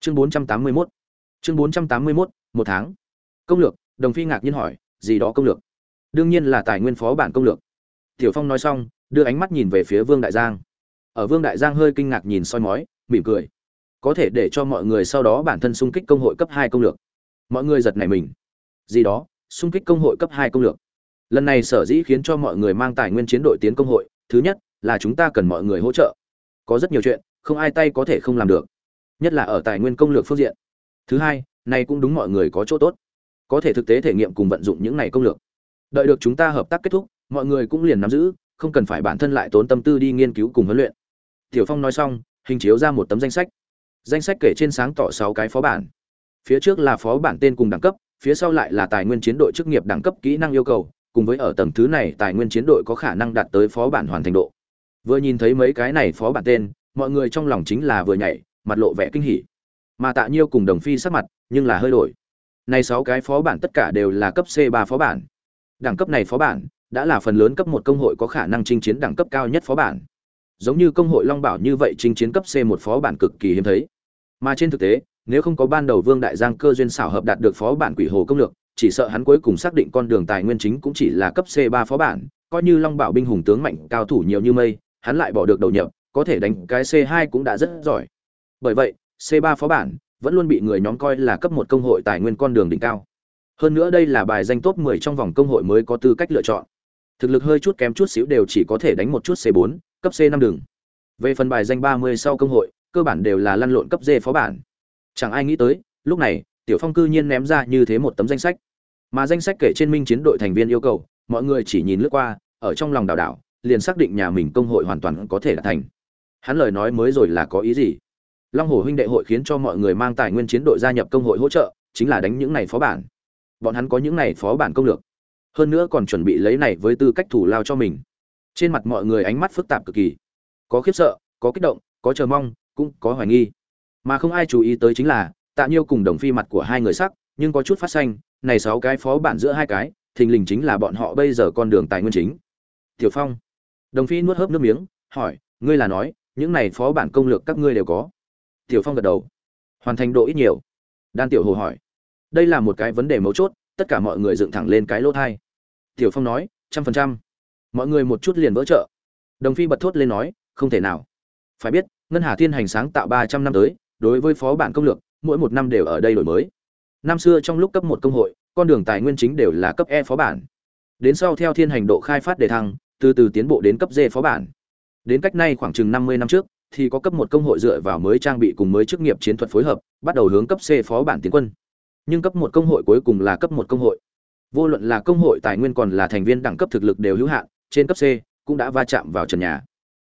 Chương 481 chương 481, một tháng. Công lược đồng phi ngạc nhiên hỏi gì đó công lược? Đương nhiên là tài nguyên phó bản công lược. Tiểu phong nói xong đưa ánh mắt nhìn về phía vương đại giang. Ở vương đại giang hơi kinh ngạc nhìn soi mói mỉm cười. Có thể để cho mọi người sau đó bản thân xung kích công hội cấp hai công lược. Mọi người giật nảy mình gì đó, xung kích công hội cấp hai công lược. Lần này sở dĩ khiến cho mọi người mang tài nguyên chiến đội tiến công hội, thứ nhất là chúng ta cần mọi người hỗ trợ. Có rất nhiều chuyện, không ai tay có thể không làm được, nhất là ở tài nguyên công lược phương diện. Thứ hai này cũng đúng mọi người có chỗ tốt. Có thể thực tế thể nghiệm cùng vận dụng những này công lược. Đợi được chúng ta hợp tác kết thúc, mọi người cũng liền nắm giữ, không cần phải bản thân lại tốn tâm tư đi nghiên cứu cùng huấn luyện. Tiểu phong nói xong, hình chiếu ra một tấm danh sách. Danh sách kể trên sáng tỏ sáu cái phó bản. Phía trước là phó bản tên cùng đẳng cấp phía sau lại là tài nguyên chiến đội chức nghiệp đẳng cấp kỹ năng yêu cầu, cùng với ở tầng thứ này tài nguyên chiến đội có khả năng đạt tới phó bản hoàn thành độ. Vừa nhìn thấy mấy cái này phó bản tên, mọi người trong lòng chính là vừa nhảy, mặt lộ vẻ kinh hỉ. Mà tạ nhiêu cùng đồng phi sắc mặt, nhưng là hơi đổi. Này sáu cái phó bản tất cả đều là cấp c 3 phó bản. Đẳng cấp này phó bản, đã là phần lớn cấp một công hội có khả năng chinh chiến đẳng cấp cao nhất phó bản. Giống như công hội long bảo như vậy chinh chiến cấp c một phó bản cực kỳ hiếm thấy. Mà trên thực tế nếu không có ban đầu vương đại giang cơ duyên xảo hợp đạt được phó bản quỷ hồ công lược, chỉ sợ hắn cuối cùng xác định con đường tài nguyên chính cũng chỉ là cấp c 3 phó bản, coi như long bảo binh hùng tướng mạnh, cao thủ nhiều như mây, hắn lại bỏ được đầu nhập, có thể đánh cái c 2 cũng đã rất giỏi. Bởi vậy, c 3 phó bản vẫn luôn bị người nhóm coi là cấp một công hội tài nguyên con đường đỉnh cao. Hơn nữa đây là bài danh top 10 trong vòng công hội mới có tư cách lựa chọn. Thực lực hơi chút kém chút xíu đều chỉ có thể đánh một chút c 4 cấp c 5 đường. Về phần bài danh 30 sau công hội, cơ bản đều là lăn lộn cấp d phó bản chẳng ai nghĩ tới, lúc này, tiểu phong cư nhiên ném ra như thế một tấm danh sách. Mà danh sách kể trên minh chiến đội thành viên yêu cầu, mọi người chỉ nhìn lướt qua, ở trong lòng đảo đảo, liền xác định nhà mình công hội hoàn toàn có thể đạt thành. Hắn lời nói mới rồi là có ý gì? Long hồ huynh đệ hội khiến cho mọi người mang tài nguyên chiến đội gia nhập công hội hỗ trợ, chính là đánh những này phó bản. Bọn hắn có những này phó bản công lược. Hơn nữa còn chuẩn bị lấy này với tư cách thủ lao cho mình. Trên mặt mọi người ánh mắt phức tạp cực kỳ. Có khiếp sợ, có kích động, có chờ mong, cũng có hoài nghi mà không ai chú ý tới chính là, tạ nhiêu cùng đồng phi mặt của hai người sắc, nhưng có chút phát xanh, này sáu cái phó bản giữa hai cái, thình lình chính là bọn họ bây giờ con đường tài nguyên chính. Tiểu phong. Đồng phi nuốt hớp nước miếng, hỏi, ngươi là nói, những này phó bản công lược các ngươi đều có? Tiểu phong gật đầu. Hoàn thành độ ít nhiều. Đan tiểu hồ hỏi. Đây là một cái vấn đề mấu chốt, tất cả mọi người dựng thẳng lên cái lỗ thai. Tiểu phong nói, trăm phần trăm. Mọi người một chút liền vỡ trợ đồng phi bật thốt lên nói, không thể nào. Phải biết, ngân hà thiên hành sáng tạo ba trăm năm tới đối với phó bản công lược, mỗi một năm đều ở đây đổi mới. Năm xưa trong lúc cấp một công hội, con đường tài nguyên chính đều là cấp e phó bản. Đến sau theo thiên hành độ khai phát đề thăng, từ từ tiến bộ đến cấp d phó bản. Đến cách nay khoảng chừng năm mươi năm trước, thì có cấp một công hội dựa vào mới trang bị cùng mới chức nghiệp chiến thuật phối hợp, bắt đầu hướng cấp c phó bản tiến quân. Nhưng cấp một công hội cuối cùng là cấp một công hội. Vô luận là công hội tài nguyên còn là thành viên đẳng cấp thực lực đều hữu hạn, trên cấp c cũng đã va chạm vào trần nhà.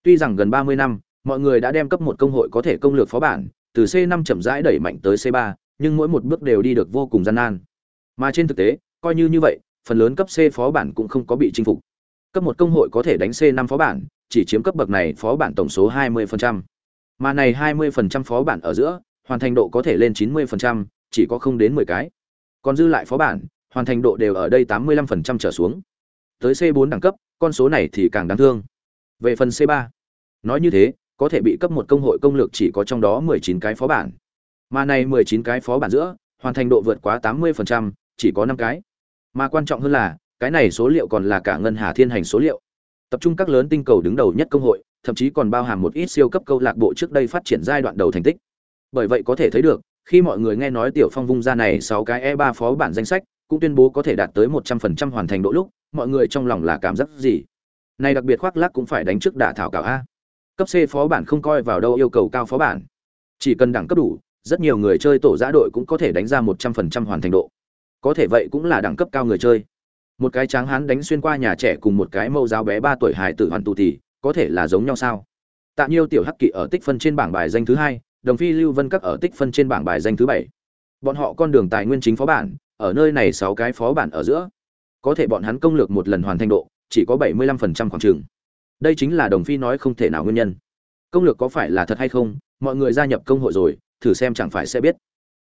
Tuy rằng gần ba mươi năm, mọi người đã đem cấp một công hội có thể công lược phó bản từ C5 chậm rãi đẩy mạnh tới C3, nhưng mỗi một bước đều đi được vô cùng gian nan mà trên thực tế coi như như vậy phần lớn cấp c phó bản cũng không có bị chinh phục cấp một công hội có thể đánh C5 phó bản chỉ chiếm cấp bậc này phó bản tổng số 20%. Mà này 20% phó bản ở giữa, hoàn thành độ có thể lên 90%, chỉ có không đến 10 cái. Còn dư lại phó bản, hoàn thành độ đều ở đây 85% trở xuống. Tới C4 đẳng cấp, con số này thì càng đáng thương. Về phần C3, nói như thế, có thể bị cấp một công hội công lược chỉ có trong đó 19 cái phó bản. Mà này 19 cái phó bản giữa, hoàn thành độ vượt quá 80%, chỉ có 5 cái. Mà quan trọng hơn là, cái này số liệu còn là cả ngân hà thiên hành số liệu tập trung các lớn tinh cầu đứng đầu nhất công hội thậm chí còn bao hàm một ít siêu cấp câu lạc bộ trước đây phát triển giai đoạn đầu thành tích bởi vậy có thể thấy được khi mọi người nghe nói tiểu phong vung ra này sáu cái e ba phó bản danh sách cũng tuyên bố có thể đạt tới một trăm phần trăm hoàn thành độ lúc mọi người trong lòng là cảm giác gì này đặc biệt khoác lác cũng phải đánh trước đả thảo cảo a cấp c phó bản không coi vào đâu yêu cầu cao phó bản. Chỉ cần đẳng cấp đủ, rất nhiều người chơi tổ giã đội cũng có thể đánh ra một trăm phần trăm hoàn thành độ. Có thể vậy cũng là đẳng cấp cao người chơi. Một cái tráng hán đánh xuyên qua nhà trẻ cùng một cái mâu giáo bé ba tuổi hài tử hoàn tù thì, có thể là giống nhau sao? Tạ nhiêu, tiểu hắc kỵ ở tích phân trên bảng bài danh thứ hai, đồng phi, lưu vân các ở tích phân trên bảng bài danh thứ bảy. Bọn họ con đường tài nguyên chính phó bản, ở nơi này sáu cái phó bản ở giữa. Có thể bọn hắn công lược một lần hoàn thành độ, chỉ có bảy mươi lăm phần trăm khoảng trường đây chính là đồng phi nói không thể nào nguyên nhân. Công lược có phải là thật hay không, mọi người gia nhập công hội rồi, thử xem chẳng phải sẽ biết.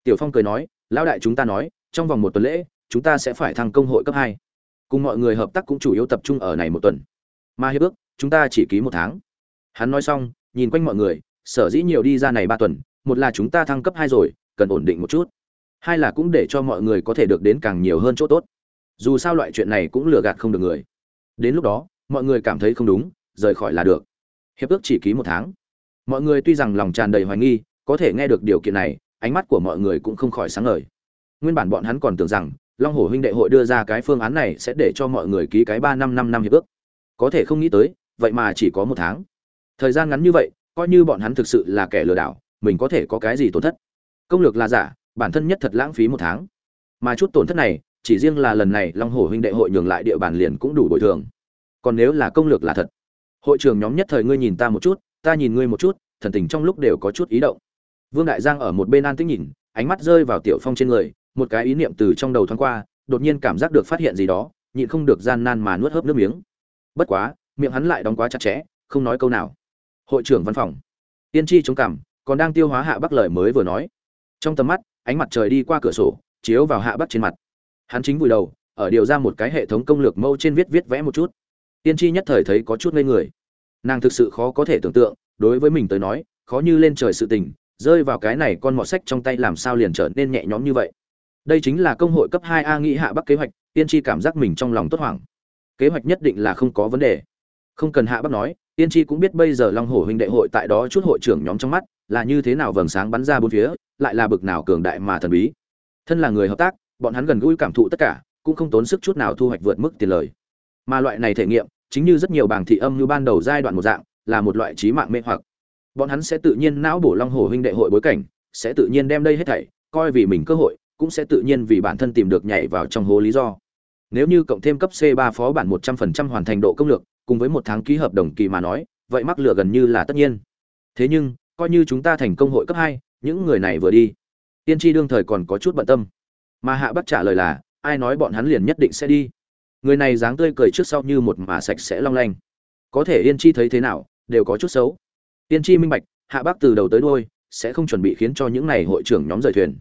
Tiểu phong cười nói, lão đại chúng ta nói, trong vòng một tuần lễ, chúng ta sẽ phải thăng công hội cấp hai. Cùng mọi người hợp tác cũng chủ yếu tập trung ở này một tuần. Mà hiệp ước, chúng ta chỉ ký một tháng. Hắn nói xong, nhìn quanh mọi người, sở dĩ nhiều đi ra này ba tuần, một là chúng ta thăng cấp hai rồi, cần ổn định một chút. Hai là cũng để cho mọi người có thể được đến càng nhiều hơn chỗ tốt. Dù sao loại chuyện này cũng lừa gạt không được người. Đến lúc đó, mọi người cảm thấy không đúng rời khỏi là được. Hiệp ước chỉ ký một tháng. Mọi người tuy rằng lòng tràn đầy hoài nghi, có thể nghe được điều kiện này, ánh mắt của mọi người cũng không khỏi sáng ngời. Nguyên bản bọn hắn còn tưởng rằng, long hổ huynh đệ hội đưa ra cái phương án này sẽ để cho mọi người ký cái ba năm năm năm hiệp ước. Có thể không nghĩ tới, vậy mà chỉ có một tháng. Thời gian ngắn như vậy, coi như bọn hắn thực sự là kẻ lừa đảo, mình có thể có cái gì tổn thất? Công lược là giả, bản thân nhất thật lãng phí một tháng. Mà chút tổn thất này, chỉ riêng là lần này long hổ huynh đệ hội nhường lại địa bàn liền cũng đủ bồi thường. Còn nếu là công lược là thật hội trưởng nhóm nhất thời ngươi nhìn ta một chút, ta nhìn ngươi một chút, thần tình trong lúc đều có chút ý động. Vương đại giang ở một bên an tĩnh nhìn, ánh mắt rơi vào tiểu phong trên người, một cái ý niệm từ trong đầu thoáng qua, đột nhiên cảm giác được phát hiện gì đó, nhịn không được gian nan mà nuốt hớp nước miếng. Bất quá, miệng hắn lại đóng quá chặt chẽ, không nói câu nào. Hội trưởng văn phòng. Tiên tri chống cằm, còn đang tiêu hóa hạ bắc lời mới vừa nói. Trong tầm mắt, ánh mặt trời đi qua cửa sổ, chiếu vào hạ bắc trên mặt. Hắn chính vùi đầu, ở điều ra một cái hệ thống công lược mâu trên viết viết vẽ một chút tiên tri nhất thời thấy có chút ngây người. Nàng thực sự khó có thể tưởng tượng, đối với mình tới nói, khó như lên trời sự tình, rơi vào cái này con mọt sách trong tay làm sao liền trở nên nhẹ nhõm như vậy. Đây chính là công hội cấp hai a nghĩ hạ bắc kế hoạch, tiên tri cảm giác mình trong lòng tốt hoảng. Kế hoạch nhất định là không có vấn đề. Không cần hạ bắc nói, tiên tri cũng biết bây giờ long hổ huynh đệ hội tại đó chút hội trưởng nhóm trong mắt, là như thế nào vầng sáng bắn ra bốn phía, lại là bực nào cường đại mà thần bí. Thân là người hợp tác, bọn hắn gần gũi cảm thụ tất cả, cũng không tốn sức chút nào thu hoạch vượt mức tiền lời mà loại này thể nghiệm chính như rất nhiều bảng thị âm như ban đầu giai đoạn một dạng là một loại trí mạng mê hoặc bọn hắn sẽ tự nhiên não bổ long hồ huynh đệ hội bối cảnh sẽ tự nhiên đem đây hết thảy coi vì mình cơ hội cũng sẽ tự nhiên vì bản thân tìm được nhảy vào trong hố lý do. Nếu như cộng thêm cấp C3 phó bản 100% hoàn thành độ công lược, cùng với một tháng ký hợp đồng kỳ mà nói, vậy mắc lửa gần như là tất nhiên. Thế nhưng, coi như chúng ta thành công hội cấp 2, những người này vừa đi, Tiên tri đương thời còn có chút bận tâm. Mà Hạ Bắc trả lời là, ai nói bọn hắn liền nhất định sẽ đi. Người này dáng tươi cười trước sau như một mà sạch sẽ long lanh. Có thể Yên Chi thấy thế nào, đều có chút xấu. Yên Chi minh bạch, Hạ Bắc từ đầu tới đuôi sẽ không chuẩn bị khiến cho những này hội trưởng nhóm rời thuyền.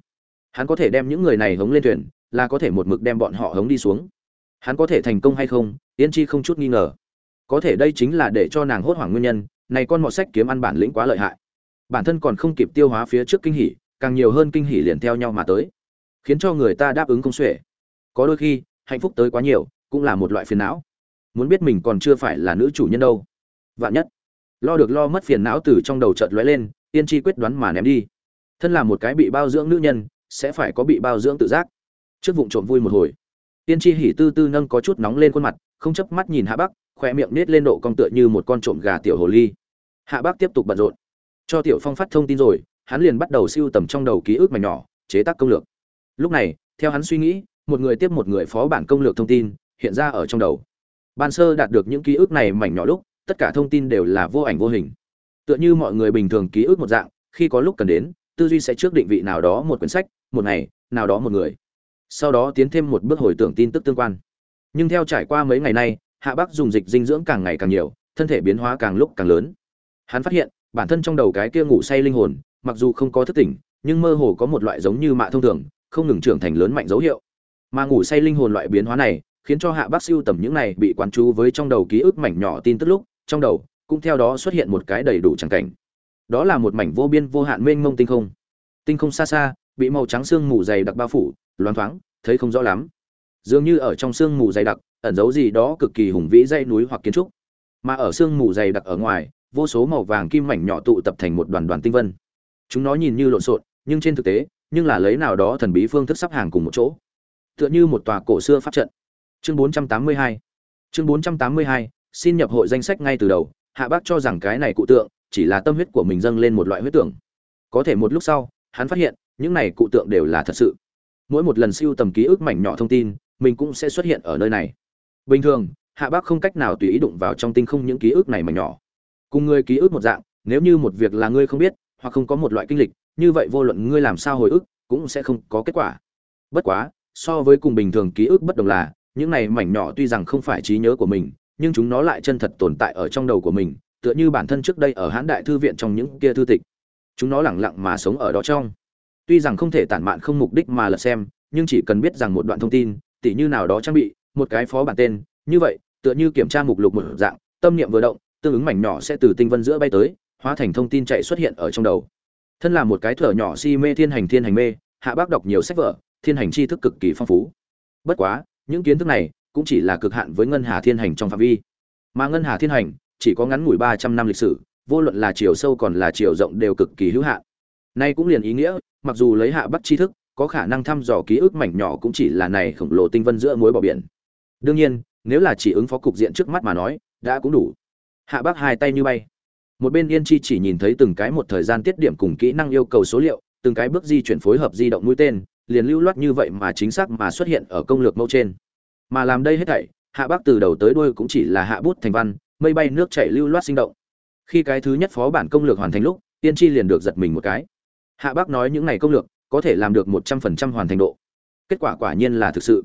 Hắn có thể đem những người này hống lên thuyền là có thể một mực đem bọn họ hống đi xuống. Hắn có thể thành công hay không yên chi không chút nghi ngờ. Có thể đây chính là để cho nàng hốt hoảng nguyên nhân này con mọt sách kiếm ăn bản lĩnh quá lợi hại. Bản thân còn không kịp tiêu hóa phía trước kinh hỉ càng nhiều hơn kinh hỉ liền theo nhau mà tới khiến cho người ta đáp ứng không xuể. Có đôi khi hạnh phúc tới quá nhiều cũng là một loại phiền não. Muốn biết mình còn chưa phải là nữ chủ nhân đâu. Vạn nhất. Lo được lo mất phiền não từ trong đầu chợt lóe lên tiên tri quyết đoán mà ném đi. Thân là một cái bị bao dưỡng nữ nhân, sẽ phải có bị bao dưỡng tự giác. Trước vụng trộm vui một hồi. Tiên tri hỉ tư tư nâng có chút nóng lên khuôn mặt, không chấp mắt nhìn hạ bắc khoe miệng nết lên độ cong tựa như một con trộm gà tiểu hồ ly. Hạ bắc tiếp tục bận rộn. Cho tiểu phong phát thông tin rồi, hắn liền bắt đầu siêu tầm trong đầu ký ức mảnh nhỏ, chế tác công lược. Lúc này, theo hắn suy nghĩ, một người tiếp một người phó bản công lược thông tin hiện ra ở trong đầu. Ban sơ đạt được những ký ức này mảnh nhỏ lúc, tất cả thông tin đều là vô ảnh vô hình. Tựa như mọi người bình thường ký ức một dạng, khi có lúc cần đến, tư duy sẽ trước định vị nào đó một quyển sách, một ngày, nào đó một người. Sau đó tiến thêm một bước hồi tưởng tin tức tương quan. Nhưng theo trải qua mấy ngày nay, hạ bắc dùng dịch dinh dưỡng càng ngày càng nhiều, thân thể biến hóa càng lúc càng lớn. Hắn phát hiện, bản thân trong đầu cái kia ngủ say linh hồn, mặc dù không có thức tỉnh, nhưng mơ hồ có một loại giống như mạ thông thường, không ngừng trưởng thành lớn mạnh dấu hiệu. Mà ngủ say linh hồn loại biến hóa này khiến cho hạ bác siêu tầm những này bị quán chú với trong đầu ký ức mảnh nhỏ tin tức lúc, trong đầu cũng theo đó xuất hiện một cái đầy đủ tràng cảnh. Đó là một mảnh vô biên vô hạn mênh mông tinh không. Tinh không xa xa, bị màu trắng sương mù dày đặc bao phủ, loáng thoáng, thấy không rõ lắm. Dường như ở trong sương mù dày đặc, ẩn giấu gì đó cực kỳ hùng vĩ dãy núi hoặc kiến trúc. Mà ở sương mù dày đặc ở ngoài, vô số màu vàng kim mảnh nhỏ tụ tập thành một đoàn đoàn tinh vân. Chúng nó nhìn như lộn xộn, nhưng trên thực tế, nhưng là lấy nào đó thần bí phương thức sắp hàng cùng một chỗ. Tựa như một tòa cổ xưa pháp trận chương 482 chương 482 xin nhập hội danh sách ngay từ đầu. Hạ bác cho rằng cái này cụ tượng chỉ là tâm huyết của mình dâng lên một loại huyết tưởng. Có thể một lúc sau, hắn phát hiện, những này cụ tượng đều là thật sự. Mỗi một lần siêu tầm ký ức mảnh nhỏ thông tin, mình cũng sẽ xuất hiện ở nơi này. Bình thường, hạ bác không cách nào tùy ý đụng vào trong tinh không những ký ức này mảnh nhỏ. Cùng ngươi ký ức một dạng, nếu như một việc là ngươi không biết, hoặc không có một loại kinh lịch, như vậy vô luận ngươi làm sao hồi ức, cũng sẽ không có kết quả. Bất quá, so với cùng bình thường ký ức bất đồng là những này mảnh nhỏ tuy rằng không phải trí nhớ của mình, nhưng chúng nó lại chân thật tồn tại ở trong đầu của mình, tựa như bản thân trước đây ở hãn đại thư viện trong những kia thư tịch. Chúng nó lẳng lặng mà sống ở đó trong. Tuy rằng không thể tản mạn không mục đích mà lật xem, nhưng chỉ cần biết rằng một đoạn thông tin, tỉ như nào đó trang bị, một cái phó bản tên, như vậy, tựa như kiểm tra mục lục một dạng, tâm niệm vừa động, tương ứng mảnh nhỏ sẽ từ tinh vân giữa bay tới, hóa thành thông tin chạy xuất hiện ở trong đầu. Thân là một cái thở nhỏ si mê thiên hành thiên hành mê, hạ bác đọc nhiều sách vở, thiên hành tri thức cực kỳ phong phú. Bất quá những kiến thức này cũng chỉ là cực hạn với ngân hà thiên hành trong phạm vi. Mà ngân hà thiên hành chỉ có ngắn ngủi ba trăm năm lịch sử, vô luận là chiều sâu còn là chiều rộng đều cực kỳ hữu hạn. Nay cũng liền ý nghĩa, mặc dù lấy hạ bắc tri thức, có khả năng thăm dò ký ức mảnh nhỏ cũng chỉ là này khổng lồ tinh vân giữa muối bỏ biển. Đương nhiên, nếu là chỉ ứng phó cục diện trước mắt mà nói, đã cũng đủ. Hạ bắc hai tay như bay. Một bên yên chi chỉ nhìn thấy từng cái một thời gian tiết điểm cùng kỹ năng yêu cầu số liệu, từng cái bước di chuyển phối hợp di động mũi tên liền lưu loát như vậy mà chính xác mà xuất hiện ở công lược mẫu trên. Mà làm đây hết thảy, hạ bác từ đầu tới đuôi cũng chỉ là hạ bút thành văn, mây bay nước chảy lưu loát sinh động. Khi cái thứ nhất phó bản công lược hoàn thành lúc, tiên tri liền được giật mình một cái. Hạ bác nói những này công lược, có thể làm được một trăm phần trăm hoàn thành độ. Kết quả quả nhiên là thực sự.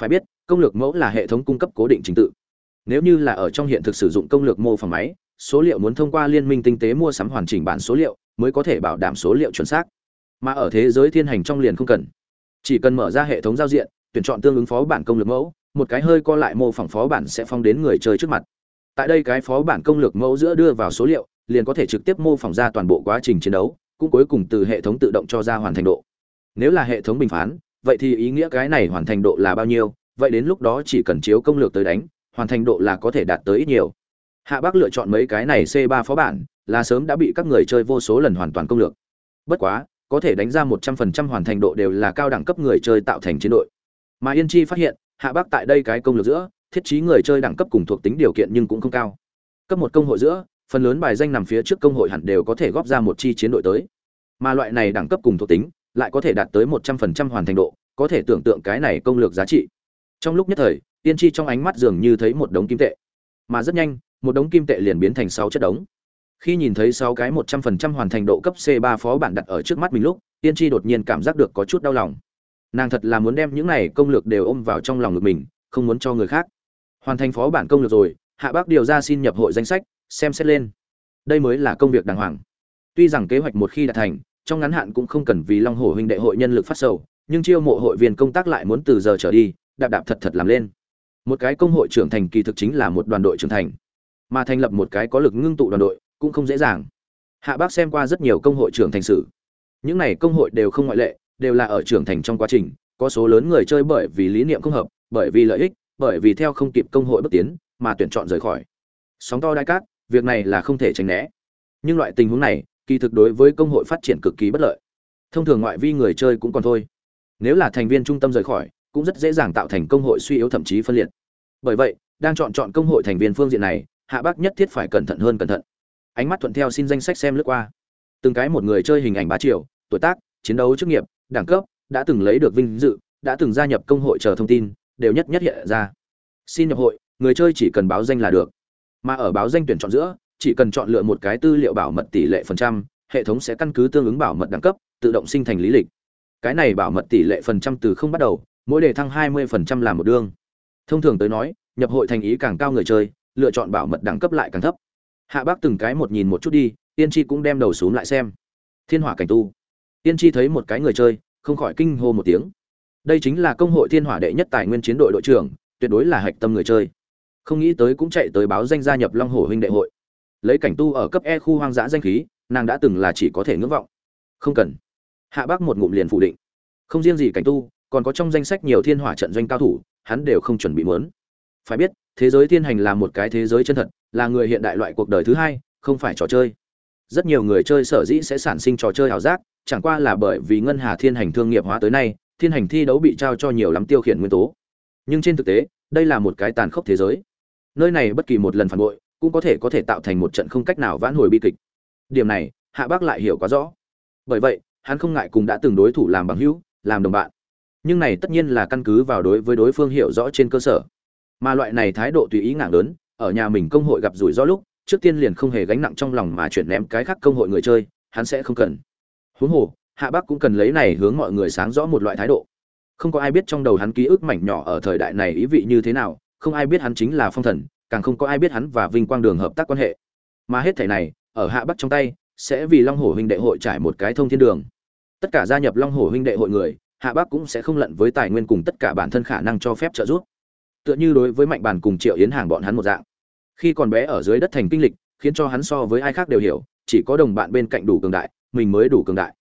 Phải biết, công lược mẫu là hệ thống cung cấp cố định trình tự. Nếu như là ở trong hiện thực sử dụng công lược mô phỏng máy, số liệu muốn thông qua liên minh tinh tế mua sắm hoàn chỉnh bản số liệu, mới có thể bảo đảm số liệu chuẩn xác. Mà ở thế giới thiên hành trong liền không cần chỉ cần mở ra hệ thống giao diện, tuyển chọn tương ứng phó bản công lược mẫu, một cái hơi co lại mô phỏng phó bản sẽ phong đến người chơi trước mặt. Tại đây cái phó bản công lược mẫu giữa đưa vào số liệu, liền có thể trực tiếp mô phỏng ra toàn bộ quá trình chiến đấu, cũng cuối cùng từ hệ thống tự động cho ra hoàn thành độ. Nếu là hệ thống bình phán, vậy thì ý nghĩa cái này hoàn thành độ là bao nhiêu? Vậy đến lúc đó chỉ cần chiếu công lược tới đánh, hoàn thành độ là có thể đạt tới ít nhiều. Hạ bắc lựa chọn mấy cái này c 3 phó bản, là sớm đã bị các người chơi vô số lần hoàn toàn công lược. Bất quá có thể đánh ra một trăm phần trăm hoàn thành độ đều là cao đẳng cấp người chơi tạo thành chiến đội. Mà yên chi phát hiện, hạ bắc tại đây cái công lược giữa, thiết trí người chơi đẳng cấp cùng thuộc tính điều kiện nhưng cũng không cao. Cấp một công hội giữa, phần lớn bài danh nằm phía trước công hội hẳn đều có thể góp ra một chi chiến đội tới. Mà loại này đẳng cấp cùng thuộc tính, lại có thể đạt tới một trăm phần trăm hoàn thành độ, có thể tưởng tượng cái này công lược giá trị. Trong lúc nhất thời tiên tri trong ánh mắt dường như thấy một đống kim tệ. Mà rất nhanh, một đống kim tệ liền biến thành sáu chất đống khi nhìn thấy sáu cái một trăm phần trăm hoàn thành độ cấp c ba phó bản đặt ở trước mắt mình lúc tiên tri đột nhiên cảm giác được có chút đau lòng. Nàng thật là muốn đem những này công lược đều ôm vào trong lòng ngực mình, không muốn cho người khác. Hoàn thành phó bản công lược rồi, hạ bác điều ra xin nhập hội danh sách, xem xét lên. Đây mới là công việc đàng hoàng. Tuy rằng kế hoạch một khi đạt thành, trong ngắn hạn cũng không cần vì long hồ huynh đệ hội nhân lực phát sầu, nhưng chiêu mộ hội viên công tác lại muốn từ giờ trở đi, đạp đạp thật thật làm lên. Một cái công hội trưởng thành kỳ thực chính là một đoàn đội trưởng thành. Mà thành lập một cái có lực ngưng tụ đoàn đội cũng không dễ dàng. Hạ bác xem qua rất nhiều công hội trưởng thành sự, những này công hội đều không ngoại lệ đều là ở trưởng thành trong quá trình có số lớn người chơi bởi vì lý niệm không hợp bởi vì lợi ích bởi vì theo không kịp công hội bất tiến mà tuyển chọn rời khỏi. Sóng to đai cát việc này là không thể tránh né. Nhưng loại tình huống này kỳ thực đối với công hội phát triển cực kỳ bất lợi. Thông thường ngoại vi người chơi cũng còn thôi. Nếu là thành viên trung tâm rời khỏi cũng rất dễ dàng tạo thành công hội suy yếu thậm chí phân liệt. Bởi vậy đang chọn chọn công hội thành viên phương diện này hạ bác nhất thiết phải cẩn thận hơn cẩn thận ánh mắt thuận theo xin danh sách xem lướt qua. Từng cái một người chơi hình ảnh ba triệu tuổi tác, chiến đấu chức nghiệp, đẳng cấp, đã từng lấy được vinh dự, đã từng gia nhập công hội chờ thông tin, đều nhất nhất hiện ra. Xin nhập hội, người chơi chỉ cần báo danh là được. Mà ở báo danh tuyển chọn giữa, chỉ cần chọn lựa một cái tư liệu bảo mật tỷ lệ phần trăm, hệ thống sẽ căn cứ tương ứng bảo mật đẳng cấp, tự động sinh thành lý lịch. Cái này bảo mật tỷ lệ phần trăm từ không bắt đầu, mỗi đề thăng hai mươi phần trăm là một đương. Thông thường tới nói, nhập hội thành ý càng cao người chơi, lựa chọn bảo mật đẳng cấp lại càng thấp hạ bác từng cái một nhìn một chút đi, tiên tri cũng đem đầu xuống lại xem. Thiên hỏa cảnh tu. Tiên tri thấy một cái người chơi, không khỏi kinh hô một tiếng. Đây chính là công hội thiên hỏa đệ nhất tài nguyên chiến đội đội trưởng, tuyệt đối là hạch tâm người chơi. Không nghĩ tới cũng chạy tới báo danh gia nhập long hồ huynh đệ hội. Lấy cảnh tu ở cấp e khu hoang dã danh khí, nàng đã từng là chỉ có thể ngưỡng vọng. Không cần. Hạ bác một ngụm liền phủ định. Không riêng gì cảnh tu, còn có trong danh sách nhiều thiên hỏa trận doanh cao thủ, hắn đều không chuẩn bị muốn. Phải biết thế giới thiên hành là một cái thế giới chân thật, là người hiện đại loại cuộc đời thứ hai, không phải trò chơi. Rất nhiều người chơi sở dĩ sẽ sản sinh trò chơi ảo giác, chẳng qua là bởi vì ngân hà thiên hành thương nghiệp hóa tới nay, thiên hành thi đấu bị trao cho nhiều lắm tiêu khiển nguyên tố. Nhưng trên thực tế, đây là một cái tàn khốc thế giới. Nơi này bất kỳ một lần phản bội, cũng có thể có thể tạo thành một trận không cách nào vãn hồi bi kịch. Điểm này, hạ bác lại hiểu quá rõ. Bởi vậy, hắn không ngại cùng đã từng đối thủ làm bằng hữu, làm đồng bạn. Nhưng này tất nhiên là căn cứ vào đối với đối phương hiểu rõ trên cơ sở mà loại này thái độ tùy ý ngạng lớn, ở nhà mình công hội gặp rủi ro lúc, trước tiên liền không hề gánh nặng trong lòng mà chuyển ném cái khác công hội người chơi, hắn sẽ không cần. Huống hồ, hạ bắc cũng cần lấy này hướng mọi người sáng rõ một loại thái độ. Không có ai biết trong đầu hắn ký ức mảnh nhỏ ở thời đại này ý vị như thế nào, không ai biết hắn chính là phong thần, càng không có ai biết hắn và vinh quang đường hợp tác quan hệ. Mà hết thể này, ở hạ bắc trong tay, sẽ vì long hổ huynh đệ hội trải một cái thông thiên đường. Tất cả gia nhập long hổ huynh đệ hội người, hạ bắc cũng sẽ không lận với tài nguyên cùng tất cả bản thân khả năng cho phép trợ giúp tựa như đối với mạnh bản cùng triệu yến hàng bọn hắn một dạng. Khi còn bé ở dưới đất thành kinh lịch, khiến cho hắn so với ai khác đều hiểu, chỉ có đồng bạn bên cạnh đủ cường đại, mình mới đủ cường đại.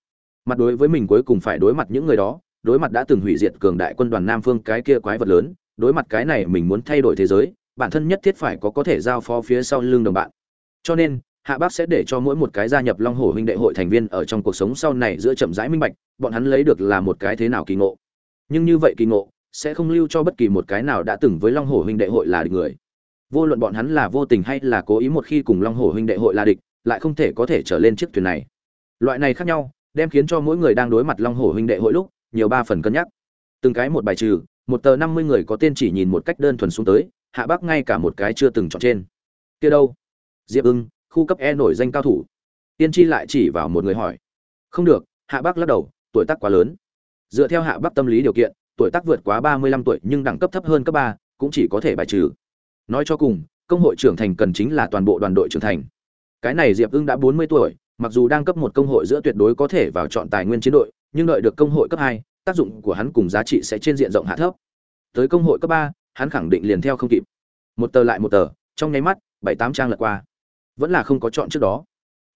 Mặt đối với mình cuối cùng phải đối mặt những người đó, đối mặt đã từng hủy diệt cường đại quân đoàn nam phương cái kia quái vật lớn, đối mặt cái này mình muốn thay đổi thế giới, bản thân nhất thiết phải có có thể giao phó phía sau lưng đồng bạn. Cho nên, hạ bác sẽ để cho mỗi một cái gia nhập long hổ huynh đệ hội thành viên ở trong cuộc sống sau này giữa chậm rãi minh bạch, bọn hắn lấy được là một cái thế nào kỳ ngộ. Nhưng như vậy kỳ ngộ sẽ không lưu cho bất kỳ một cái nào đã từng với long Hổ huynh đệ hội là địch người. Vô luận bọn hắn là vô tình hay là cố ý một khi cùng long Hổ huynh đệ hội là địch, lại không thể có thể trở lên chiếc thuyền này. Loại này khác nhau, đem khiến cho mỗi người đang đối mặt long Hổ huynh đệ hội lúc, nhiều ba phần cân nhắc. Từng cái một bài trừ, một tờ năm mươi người có tên chỉ nhìn một cách đơn thuần xuống tới, hạ bác ngay cả một cái chưa từng chọn trên. Kia đâu? Diệp ưng, khu cấp e nổi danh cao thủ. Tiên tri lại chỉ vào một người hỏi. Không được, hạ bác lắc đầu, tuổi tác quá lớn. Dựa theo hạ bác tâm lý điều kiện tuổi tác vượt quá ba mươi lăm tuổi nhưng đẳng cấp thấp hơn cấp ba, cũng chỉ có thể bài trừ. Nói cho cùng, công hội trưởng thành cần chính là toàn bộ đoàn đội trưởng thành. Cái này diệp ưng đã bốn mươi tuổi, mặc dù đang cấp một công hội giữa tuyệt đối có thể vào chọn tài nguyên chiến đội, nhưng đợi được công hội cấp hai, tác dụng của hắn cùng giá trị sẽ trên diện rộng hạ thấp. Tới công hội cấp ba, hắn khẳng định liền theo không kịp. Một tờ lại một tờ, trong nháy mắt, bảy tám trang lật qua. Vẫn là không có chọn trước đó.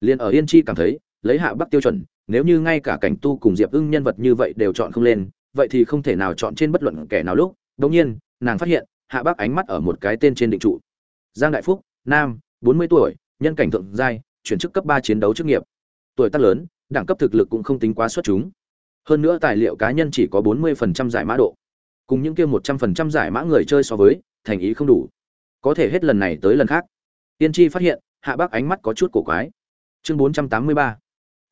Liền ở yên chi cảm thấy, lấy hạ bắc tiêu chuẩn, nếu như ngay cả cảnh tu cùng diệp ưng nhân vật như vậy đều chọn không lên vậy thì không thể nào chọn trên bất luận kẻ nào lúc. Đống nhiên, nàng phát hiện, hạ bác ánh mắt ở một cái tên trên định trụ. Giang đại phúc, nam 40 tuổi, nhân cảnh thượng giai, chuyển chức cấp 3 chiến đấu chức nghiệp. Tuổi tác lớn, đẳng cấp thực lực cũng không tính quá xuất chúng. Hơn nữa tài liệu cá nhân chỉ có 40% giải mã độ. Cùng những kia 100% giải mã người chơi so với, thành ý không đủ. Có thể hết lần này tới lần khác. Tiên tri phát hiện, hạ bác ánh mắt có chút cổ quái. Chương 483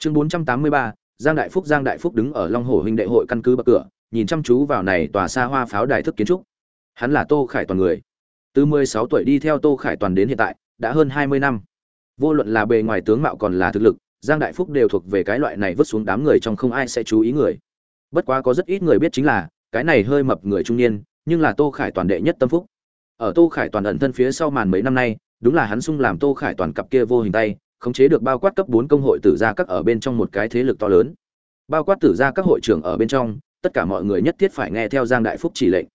chương 483 giang đại phúc, giang đại phúc đứng ở long Hổ huynh đệ hội căn cứ bậc cửa, nhìn chăm chú vào này tòa xa hoa pháo đài thức kiến trúc. Hắn là tô khải toàn người. Từ mười sáu tuổi đi theo tô khải toàn đến hiện tại, đã hơn hai mươi năm. Vô luận là bề ngoài tướng mạo còn là thực lực, giang đại phúc đều thuộc về cái loại này vứt xuống đám người trong không ai sẽ chú ý người. Bất quá có rất ít người biết chính là, cái này hơi mập người trung niên, nhưng là tô khải toàn đệ nhất tâm phúc. Ở tô khải toàn ẩn thân phía sau màn mấy năm nay, đúng là hắn sung làm tô khải toàn cặp kia vô hình tay khống chế được bao quát cấp bốn công hội tử gia các ở bên trong một cái thế lực to lớn. Bao quát tử gia các hội trưởng ở bên trong, tất cả mọi người nhất thiết phải nghe theo giang đại phúc chỉ lệnh.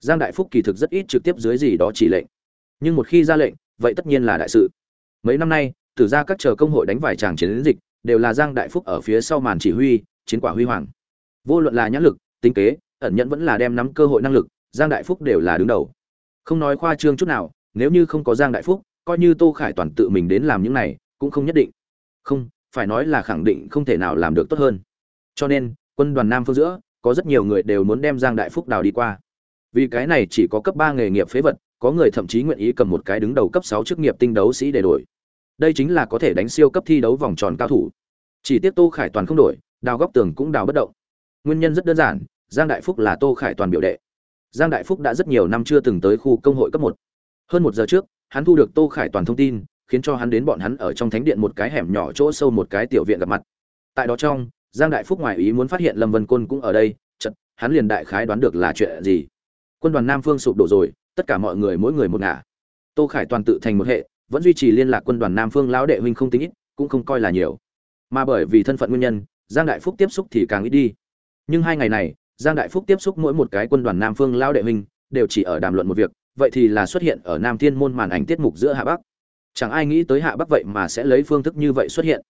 Giang đại phúc kỳ thực rất ít trực tiếp dưới gì đó chỉ lệnh. Nhưng một khi ra lệnh, vậy tất nhiên là đại sự. Mấy năm nay, tử gia các chờ công hội đánh vài tràng chiến dịch, đều là giang đại phúc ở phía sau màn chỉ huy, chiến quả huy hoàng. Vô luận là nhãn lực, tính kế, ẩn nhẫn vẫn là đem nắm cơ hội năng lực, giang đại phúc đều là đứng đầu. Không nói khoa trương chút nào, nếu như không có giang đại phúc, coi như tô khải toàn tự mình đến làm những này cũng không nhất định. Không, phải nói là khẳng định không thể nào làm được tốt hơn. Cho nên, quân đoàn nam phương giữa, có rất nhiều người đều muốn đem giang đại phúc đào đi qua. Vì cái này chỉ có cấp ba nghề nghiệp phế vật, có người thậm chí nguyện ý cầm một cái đứng đầu cấp sáu chức nghiệp tinh đấu sĩ để đổi. Đây chính là có thể đánh siêu cấp thi đấu vòng tròn cao thủ. Chỉ tiếc tô khải toàn không đổi, đào góc tường cũng đào bất động. Nguyên nhân rất đơn giản, giang đại phúc là tô khải toàn biểu đệ. Giang đại phúc đã rất nhiều năm chưa từng tới khu công hội cấp một. Hơn một giờ trước, hắn thu được tô khải toàn thông tin khiến cho hắn đến bọn hắn ở trong thánh điện một cái hẻm nhỏ chỗ sâu một cái tiểu viện gặp mặt. Tại đó trong, giang đại phúc ngoài ý muốn phát hiện lâm vân côn cũng ở đây chật hắn liền đại khái đoán được là chuyện gì. Quân đoàn nam phương sụp đổ rồi, tất cả mọi người mỗi người một ngả. Tô khải toàn tự thành một hệ, vẫn duy trì liên lạc quân đoàn nam phương lão đệ huynh không tính ít, cũng không coi là nhiều. Mà bởi vì thân phận nguyên nhân, giang đại phúc tiếp xúc thì càng ít đi. Nhưng hai ngày này, giang đại phúc tiếp xúc mỗi một cái quân đoàn nam phương lão đệ huynh, đều chỉ ở đàm luận một việc, vậy thì là xuất hiện ở nam thiên môn màn ảnh tiết mục giữa hạ bắc chẳng ai nghĩ tới hạ bắc vậy mà sẽ lấy phương thức như vậy xuất hiện.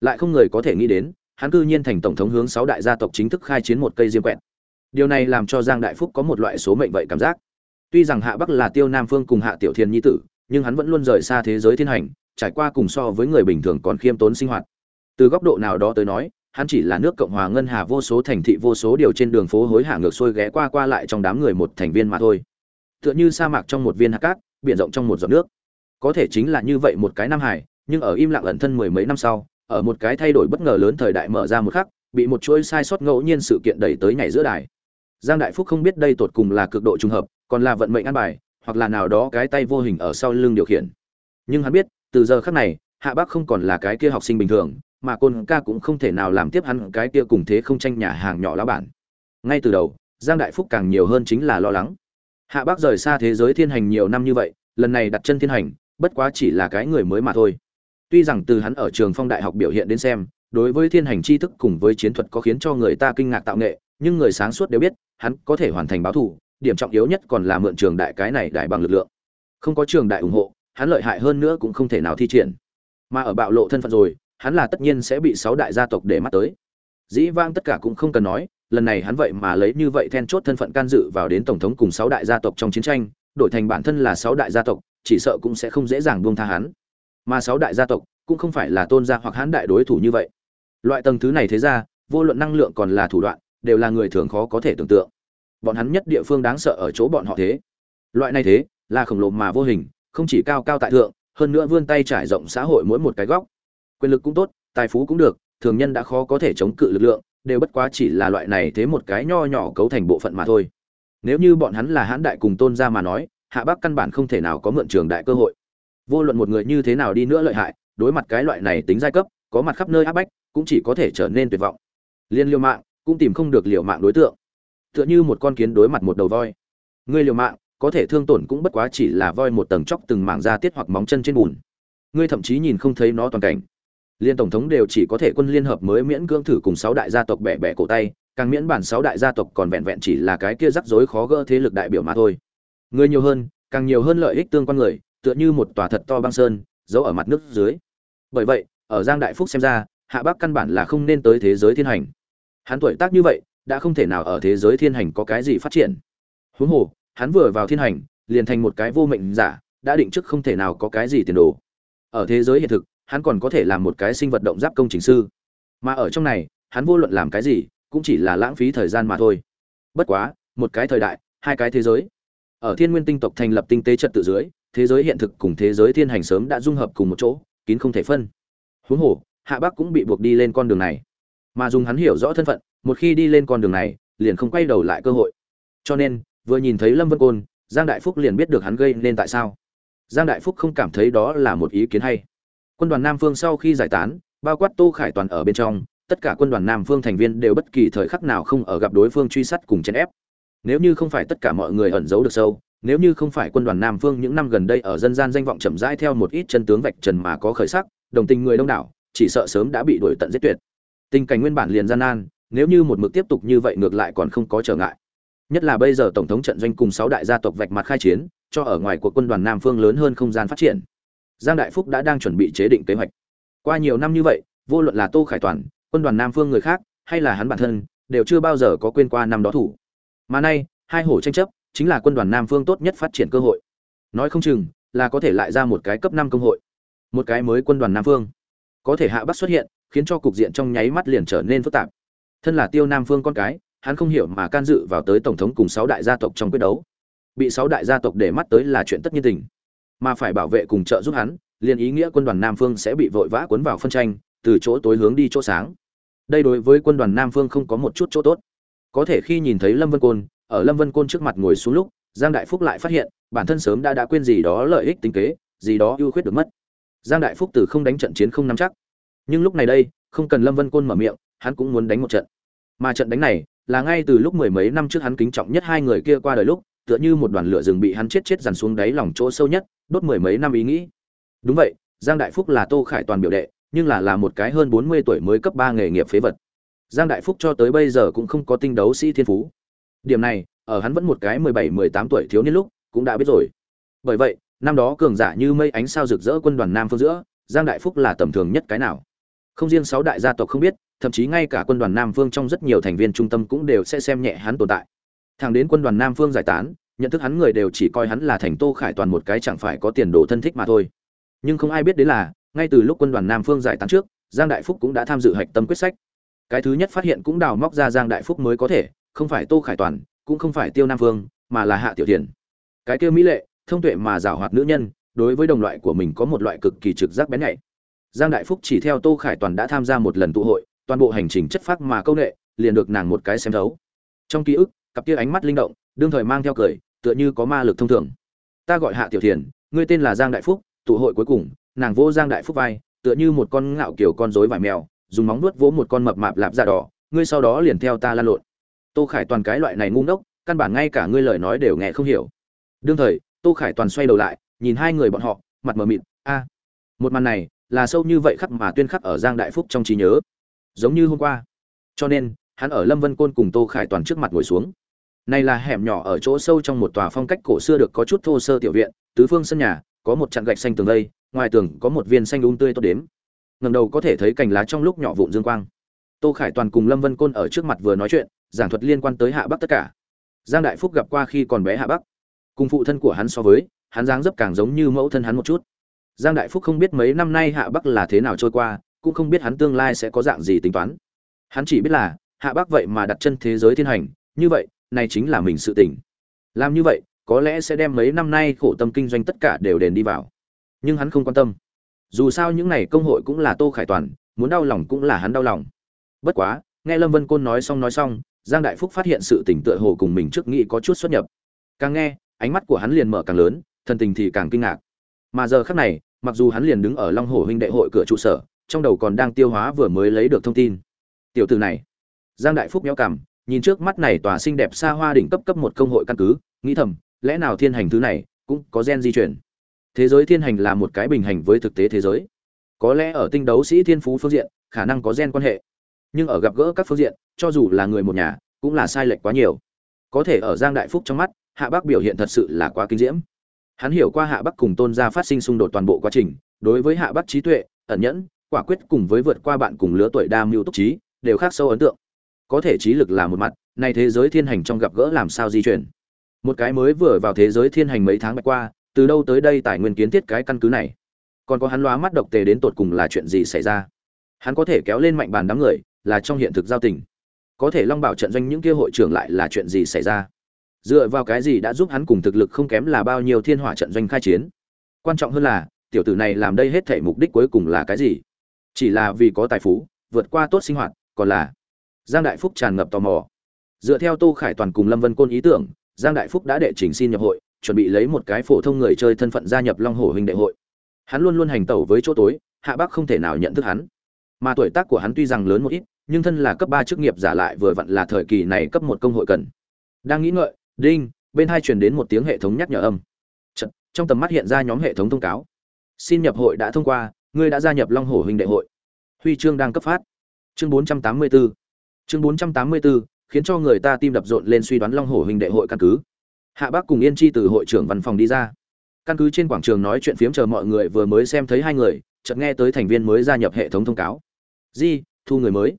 Lại không người có thể nghĩ đến, hắn cư nhiên thành tổng thống hướng sáu đại gia tộc chính thức khai chiến một cây diêm quẹt. Điều này làm cho giang đại phúc có một loại số mệnh vậy cảm giác. Tuy rằng hạ bắc là tiêu nam phương cùng hạ tiểu thiên nhi tử, nhưng hắn vẫn luôn rời xa thế giới thiên hành, trải qua cùng so với người bình thường còn khiêm tốn sinh hoạt. Từ góc độ nào đó tới nói, hắn chỉ là nước cộng hòa ngân hà vô số thành thị vô số điều trên đường phố hối hả ngược xuôi ghé qua qua lại trong đám người một thành viên mà thôi. Tựa như sa mạc trong một viên hạt cát, biển rộng trong một giọt nước có thể chính là như vậy một cái nam hải nhưng ở im lặng ẩn thân mười mấy năm sau, ở một cái thay đổi bất ngờ lớn thời đại mở ra một khắc, bị một chuỗi sai sót ngẫu nhiên sự kiện đẩy tới nhảy giữa đài. Giang đại phúc không biết đây tột cùng là cực độ trùng hợp, còn là vận mệnh an bài, hoặc là nào đó cái tay vô hình ở sau lưng điều khiển. Nhưng hắn biết, từ giờ khắc này, hạ bác không còn là cái kia học sinh bình thường, mà côn ca cũng không thể nào làm tiếp hắn cái kia cùng thế không tranh nhà hàng nhỏ lá bản. Ngay từ đầu, giang đại phúc càng nhiều hơn chính là lo lắng. Hạ bác rời xa thế giới thiên hành nhiều năm như vậy, lần này đặt chân thiên hành bất quá chỉ là cái người mới mà thôi. Tuy rằng từ hắn ở trường phong đại học biểu hiện đến xem, đối với thiên hành tri thức cùng với chiến thuật có khiến cho người ta kinh ngạc tạo nghệ, nhưng người sáng suốt đều biết, hắn có thể hoàn thành báo thù điểm trọng yếu nhất còn là mượn trường đại cái này đại bằng lực lượng. Không có trường đại ủng hộ, hắn lợi hại hơn nữa cũng không thể nào thi triển. Mà ở bạo lộ thân phận rồi, hắn là tất nhiên sẽ bị sáu đại gia tộc để mắt tới. Dĩ vang tất cả cũng không cần nói, lần này hắn vậy mà lấy như vậy then chốt thân phận can dự vào đến tổng thống cùng sáu đại gia tộc trong chiến tranh, đổi thành bản thân là sáu đại gia tộc chỉ sợ cũng sẽ không dễ dàng buông tha hắn. Mà sáu đại gia tộc cũng không phải là tôn gia hoặc hãn đại đối thủ như vậy. Loại tầng thứ này thế ra, vô luận năng lượng còn là thủ đoạn, đều là người thường khó có thể tưởng tượng. Bọn hắn nhất địa phương đáng sợ ở chỗ bọn họ thế. Loại này thế, là khổng lồ mà vô hình, không chỉ cao cao tại thượng, hơn nữa vươn tay trải rộng xã hội mỗi một cái góc. Quyền lực cũng tốt, tài phú cũng được, thường nhân đã khó có thể chống cự lực lượng, đều bất quá chỉ là loại này thế một cái nho nhỏ cấu thành bộ phận mà thôi. Nếu như bọn hắn là hãn đại cùng tôn gia mà nói hạ bắc căn bản không thể nào có mượn trường đại cơ hội. Vô luận một người như thế nào đi nữa lợi hại, đối mặt cái loại này tính giai cấp, có mặt khắp nơi áp bách, cũng chỉ có thể trở nên tuyệt vọng. Liên liêu mạng cũng tìm không được liều mạng đối tượng. Tựa như một con kiến đối mặt một đầu voi. Ngươi liều mạng, có thể thương tổn cũng bất quá chỉ là voi một tầng chóc từng mảng da tiết hoặc móng chân trên bùn. Ngươi thậm chí nhìn không thấy nó toàn cảnh. Liên tổng thống đều chỉ có thể quân liên hợp mới miễn cưỡng thử cùng sáu đại gia tộc bẻ bẻ cổ tay, càng miễn bản sáu đại gia tộc còn vẹn vẹn chỉ là cái kia rắc rối khó gỡ thế lực đại biểu mà thôi người nhiều hơn, càng nhiều hơn lợi ích tương quan người, tựa như một tòa thật to băng sơn, giấu ở mặt nước dưới. Bởi vậy, ở giang đại phúc xem ra, hạ bắc căn bản là không nên tới thế giới thiên hành. Hắn tuổi tác như vậy, đã không thể nào ở thế giới thiên hành có cái gì phát triển. Huống hồ, hắn vừa vào thiên hành, liền thành một cái vô mệnh giả, đã định trước không thể nào có cái gì tiền đồ. Ở thế giới hiện thực, hắn còn có thể làm một cái sinh vật động giáp công trình sư. Mà ở trong này, hắn vô luận làm cái gì, cũng chỉ là lãng phí thời gian mà thôi. Bất quá, một cái thời đại, hai cái thế giới ở thiên nguyên tinh tộc thành lập tinh tế trật tự dưới, thế giới hiện thực cùng thế giới thiên hành sớm đã dung hợp cùng một chỗ, kín không thể phân. Huống hồ, hạ bắc cũng bị buộc đi lên con đường này. Mà dùng hắn hiểu rõ thân phận, một khi đi lên con đường này, liền không quay đầu lại cơ hội. Cho nên, vừa nhìn thấy lâm vân côn, giang đại phúc liền biết được hắn gây nên tại sao. Giang đại phúc không cảm thấy đó là một ý kiến hay. Quân đoàn nam phương sau khi giải tán, bao quát tô khải toàn ở bên trong, tất cả quân đoàn nam phương thành viên đều bất kỳ thời khắc nào không ở gặp đối phương truy sát cùng chèn ép nếu như không phải tất cả mọi người ẩn giấu được sâu, nếu như không phải quân đoàn nam phương những năm gần đây ở dân gian danh vọng chậm rãi theo một ít chân tướng vạch trần mà có khởi sắc, đồng tình người đông đảo, chỉ sợ sớm đã bị đuổi tận giết tuyệt. Tình cảnh nguyên bản liền gian nan, nếu như một mực tiếp tục như vậy ngược lại còn không có trở ngại. Nhất là bây giờ tổng thống trận doanh cùng sáu đại gia tộc vạch mặt khai chiến, cho ở ngoài của quân đoàn nam phương lớn hơn không gian phát triển. Giang đại phúc đã đang chuẩn bị chế định kế hoạch. Qua nhiều năm như vậy, vô luận là tô khải toàn, quân đoàn nam phương người khác, hay là hắn bản thân, đều chưa bao giờ có quên qua năm đó thủ mà nay, hai hổ tranh chấp chính là quân đoàn nam phương tốt nhất phát triển cơ hội. Nói không chừng là có thể lại ra một cái cấp năm công hội, một cái mới quân đoàn nam phương. Có thể hạ bắc xuất hiện, khiến cho cục diện trong nháy mắt liền trở nên phức tạp. Thân là tiêu nam phương con cái, hắn không hiểu mà can dự vào tới tổng thống cùng sáu đại gia tộc trong quyết đấu. Bị sáu đại gia tộc để mắt tới là chuyện tất nhiên tình. Mà phải bảo vệ cùng trợ giúp hắn, liền ý nghĩa quân đoàn nam phương sẽ bị vội vã cuốn vào phân tranh, từ chỗ tối hướng đi chỗ sáng. Đây đối với quân đoàn nam phương không có một chút chỗ tốt có thể khi nhìn thấy lâm vân côn, ở lâm vân côn trước mặt ngồi xuống lúc, giang đại phúc lại phát hiện, bản thân sớm đã đã quên gì đó lợi ích tính kế, gì đó ưu khuyết được mất. Giang đại phúc từ không đánh trận chiến không nắm chắc. Nhưng lúc này đây, không cần lâm vân côn mở miệng, hắn cũng muốn đánh một trận. Mà trận đánh này, là ngay từ lúc mười mấy năm trước hắn kính trọng nhất hai người kia qua đời lúc, tựa như một đoàn lửa rừng bị hắn chết chết dằn xuống đáy lòng chỗ sâu nhất, đốt mười mấy năm ý nghĩ. Đúng vậy, giang đại phúc là tô khải toàn biểu đệ, nhưng là là một cái hơn bốn mươi tuổi mới cấp ba nghề nghiệp phế vật giang đại phúc cho tới bây giờ cũng không có tinh đấu sĩ thiên phú. Điểm này, ở hắn vẫn một cái mười bảy, mười tám tuổi thiếu niên lúc, cũng đã biết rồi. Bởi vậy, năm đó cường giả như mây ánh sao rực rỡ quân đoàn nam phương giữa, giang đại phúc là tầm thường nhất cái nào. Không riêng sáu đại gia tộc không biết, thậm chí ngay cả quân đoàn nam phương trong rất nhiều thành viên trung tâm cũng đều sẽ xem nhẹ hắn tồn tại. Thẳng đến quân đoàn nam phương giải tán, nhận thức hắn người đều chỉ coi hắn là thành tô khải toàn một cái chẳng phải có tiền đồ thân thích mà thôi. Nhưng không ai biết đến là, ngay từ lúc quân đoàn nam phương giải tán trước, giang đại phúc cũng đã tham dự hạch tâm quyết sách cái thứ nhất phát hiện cũng đào móc ra giang đại phúc mới có thể không phải tô khải toàn cũng không phải tiêu nam Vương, mà là hạ tiểu thiền. Cái kia mỹ lệ thông tuệ mà giảo hoạt nữ nhân đối với đồng loại của mình có một loại cực kỳ trực giác bén nhạy. Giang đại phúc chỉ theo tô khải toàn đã tham gia một lần tụ hội toàn bộ hành trình chất phác mà công nghệ liền được nàng một cái xem thấu. Trong ký ức cặp kia ánh mắt linh động đương thời mang theo cười tựa như có ma lực thông thường. Ta gọi hạ tiểu thiền ngươi tên là giang đại phúc tụ hội cuối cùng nàng vô giang đại phúc vai tựa như một con ngạo kiểu con rối vải mèo dùng móng nuốt vỗ một con mập mạp lạp da đỏ, ngươi sau đó liền theo ta lan lộn. Tô khải toàn cái loại này ngu ngốc, căn bản ngay cả ngươi lời nói đều nghe không hiểu. Đương thời, tô khải toàn xoay đầu lại, nhìn hai người bọn họ, mặt mờ mịt, a. Một màn này, là sâu như vậy khắc mà tuyên khắc ở giang đại phúc trong trí nhớ. Giống như hôm qua. Cho nên, hắn ở lâm vân côn cùng tô khải toàn trước mặt ngồi xuống. Này là hẻm nhỏ ở chỗ sâu trong một tòa phong cách cổ xưa được có chút thô sơ tiểu viện, tứ phương sân nhà, có một chặn gạch xanh tường lây ngoài tường có một viên xanh um tươi tốt đếm. Ngẩng đầu có thể thấy cành lá trong lúc nhỏ vụn dương quang. Tô khải toàn cùng lâm vân côn ở trước mặt vừa nói chuyện, giảng thuật liên quan tới hạ bắc tất cả. Giang đại phúc gặp qua khi còn bé hạ bắc. Cùng phụ thân của hắn so với, hắn dáng dấp càng giống như mẫu thân hắn một chút. Giang đại phúc không biết mấy năm nay hạ bắc là thế nào trôi qua, cũng không biết hắn tương lai sẽ có dạng gì tính toán. Hắn chỉ biết là, hạ bắc vậy mà đặt chân thế giới thiên hành, như vậy, này chính là mình sự tỉnh làm như vậy, có lẽ sẽ đem mấy năm nay khổ tâm kinh doanh tất cả đều đền đi vào. Nhưng hắn không quan tâm dù sao những này công hội cũng là tô khải toàn, muốn đau lòng cũng là hắn đau lòng. Bất quá, nghe lâm vân côn nói xong nói xong, giang đại phúc phát hiện sự tỉnh tựa hồ cùng mình trước nghĩ có chút xuất nhập. Càng nghe, ánh mắt của hắn liền mở càng lớn, thần tình thì càng kinh ngạc. Mà giờ khắc này, mặc dù hắn liền đứng ở long hồ huynh đệ hội cửa trụ sở, trong đầu còn đang tiêu hóa vừa mới lấy được thông tin. Tiểu từ này. Giang đại phúc méo cảm nhìn trước mắt này tòa xinh đẹp xa hoa đỉnh cấp cấp một công hội căn cứ, nghĩ thầm, lẽ nào thiên hành thứ này cũng có gen di chuyển? Thế giới thiên hành là một cái bình hành với thực tế thế giới. Có lẽ ở tinh đấu sĩ thiên phú phương diện, khả năng có gen quan hệ. Nhưng ở gặp gỡ các phương diện, cho dù là người một nhà, cũng là sai lệch quá nhiều. Có thể ở giang đại phúc trong mắt, hạ bắc biểu hiện thật sự là quá kinh diễm. Hắn hiểu qua hạ bắc cùng tôn gia phát sinh xung đột toàn bộ quá trình, đối với hạ bắc trí tuệ, ẩn nhẫn, quả quyết cùng với vượt qua bạn cùng lứa tuổi đa mưu túc trí, đều khác sâu ấn tượng. Có thể trí lực là một mặt, nay thế giới thiên hành trong gặp gỡ làm sao di chuyển? Một cái mới vừa vào thế giới thiên hành mấy tháng bạch qua từ đâu tới đây tài nguyên kiến thiết cái căn cứ này? Còn có hắn loa mắt độc tề đến tột cùng là chuyện gì xảy ra? Hắn có thể kéo lên mạnh bàn đám người, là trong hiện thực giao tình. Có thể long bảo trận doanh những kia hội trưởng lại là chuyện gì xảy ra? Dựa vào cái gì đã giúp hắn cùng thực lực không kém là bao nhiêu thiên hỏa trận doanh khai chiến? Quan trọng hơn là, tiểu tử này làm đây hết thể mục đích cuối cùng là cái gì? Chỉ là vì có tài phú, vượt qua tốt sinh hoạt, còn là giang đại phúc tràn ngập tò mò. Dựa theo tô khải toàn cùng lâm vân côn ý tưởng, giang đại phúc đã đệ trình xin nhập hội chuẩn bị lấy một cái phổ thông người chơi thân phận gia nhập long hồ huynh đệ hội. Hắn luôn luôn hành tẩu với chỗ tối hạ bắc không thể nào nhận thức hắn. Mà tuổi tác của hắn tuy rằng lớn một ít nhưng thân là cấp ba chức nghiệp giả lại vừa vặn là thời kỳ này cấp một công hội cần. Đang nghĩ ngợi đinh bên hai truyền đến một tiếng hệ thống nhắc nhở âm. Chật, trong tầm mắt hiện ra nhóm hệ thống thông cáo. Xin nhập hội đã thông qua ngươi đã gia nhập long hồ huynh đệ hội. Huy chương đang cấp phát. Chương 484 chương 484 khiến cho người ta tim đập rộn lên suy đoán long hồ huynh đệ hội căn cứ hạ bác cùng yên chi từ hội trưởng văn phòng đi ra. Căn cứ trên quảng trường nói chuyện phiếm chờ mọi người vừa mới xem thấy hai người, chợt nghe tới thành viên mới gia nhập hệ thống thông cáo. Di, thu người mới.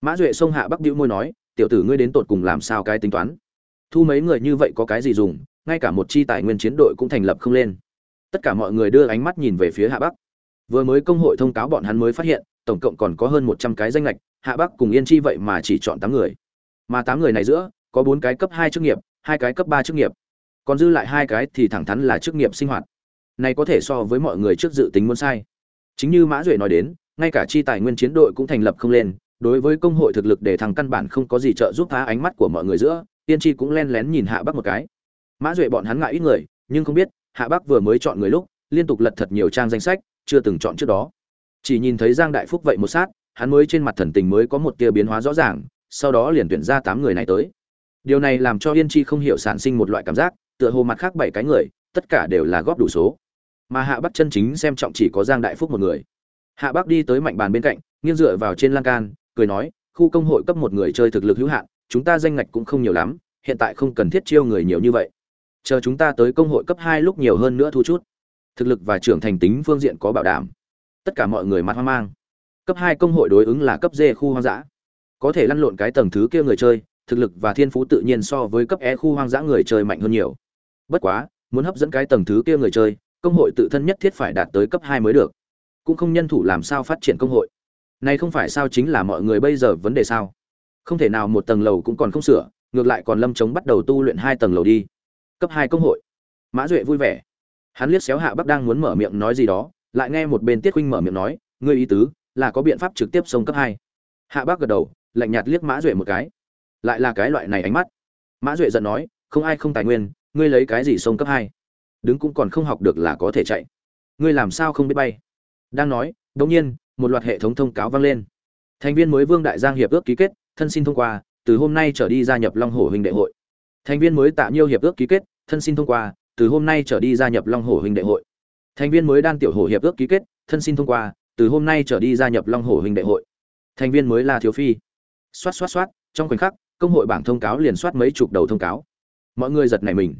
Mã duệ xông hạ bắc bĩu môi nói, tiểu tử ngươi đến tột cùng làm sao cái tính toán? Thu mấy người như vậy có cái gì dùng, ngay cả một chi tài nguyên chiến đội cũng thành lập không lên. Tất cả mọi người đưa ánh mắt nhìn về phía hạ bắc vừa mới công hội thông cáo bọn hắn mới phát hiện, tổng cộng còn có hơn một trăm cái danh lệch, hạ bắc cùng yên chi vậy mà chỉ chọn tám người. Mà tám người này giữa, có bốn cái cấp hai chức nghiệp hai cái cấp ba chức nghiệp. Còn dư lại hai cái thì thẳng thắn là chức nghiệp sinh hoạt. Này có thể so với mọi người trước dự tính muốn sai. Chính như mã duệ nói đến, ngay cả chi tài nguyên chiến đội cũng thành lập không lên, đối với công hội thực lực để thằng căn bản không có gì trợ giúp phá ánh mắt của mọi người giữa, tiên tri cũng len lén nhìn hạ bắc một cái. Mã duệ bọn hắn ngại ít người, nhưng không biết, hạ bắc vừa mới chọn người lúc, liên tục lật thật nhiều trang danh sách, chưa từng chọn trước đó. Chỉ nhìn thấy giang đại phúc vậy một sát, hắn mới trên mặt thần tình mới có một tia biến hóa rõ ràng, sau đó liền tuyển ra tám người này tới điều này làm cho yên chi không hiểu sản sinh một loại cảm giác, tựa hồ mặt khác bảy cái người, tất cả đều là góp đủ số. Mà hạ bắc chân chính xem trọng chỉ có giang đại phúc một người. Hạ bắc đi tới mạnh bàn bên cạnh, nghiêng dựa vào trên lan can, cười nói, khu công hội cấp một người chơi thực lực hữu hạn, chúng ta danh ngạch cũng không nhiều lắm, hiện tại không cần thiết chiêu người nhiều như vậy. Chờ chúng ta tới công hội cấp hai lúc nhiều hơn nữa thu chút. Thực lực và trưởng thành tính phương diện có bảo đảm. Tất cả mọi người mặt hoang mang. Cấp hai công hội đối ứng là cấp d khu hoang dã. Có thể lăn lộn cái tầng thứ kia người chơi thực lực và thiên phú tự nhiên so với cấp e khu hoang dã người chơi mạnh hơn nhiều. Bất quá, muốn hấp dẫn cái tầng thứ kia người chơi, công hội tự thân nhất thiết phải đạt tới cấp hai mới được. Cũng không nhân thủ làm sao phát triển công hội. Này không phải sao chính là mọi người bây giờ vấn đề sao? Không thể nào một tầng lầu cũng còn không sửa, ngược lại còn lâm chống bắt đầu tu luyện hai tầng lầu đi. Cấp hai công hội. Mã duệ vui vẻ. Hắn liếc xéo hạ bắc đang muốn mở miệng nói gì đó, lại nghe một bên tiết huynh mở miệng nói, ngươi ý tứ là có biện pháp trực tiếp sông cấp hai. Hạ bắc gật đầu, lạnh nhạt liếc mã duệ một cái lại là cái loại này ánh mắt. Mã duệ giận nói, không ai không tài nguyên, ngươi lấy cái gì sông cấp hai? Đứng cũng còn không học được là có thể chạy. Ngươi làm sao không biết bay? Đang nói, đột nhiên, một loạt hệ thống thông cáo vang lên. Thành viên mới vương đại giang hiệp ước ký kết, thân xin thông qua, từ hôm nay trở đi gia nhập long hồ huynh đệ hội. Thành viên mới tạ nhiêu hiệp ước ký kết, thân xin thông qua, từ hôm nay trở đi gia nhập long hồ huynh đệ hội. Thành viên mới đan tiểu hồ hiệp ước ký kết, thân xin thông qua, từ hôm nay trở đi gia nhập long hồ huynh đệ hội. Thành viên mới là thiếu phi. Xoát xoát xoát, trong khoảnh khắc công hội bảng thông cáo liền soát mấy chục đầu thông cáo. Mọi người giật nảy mình.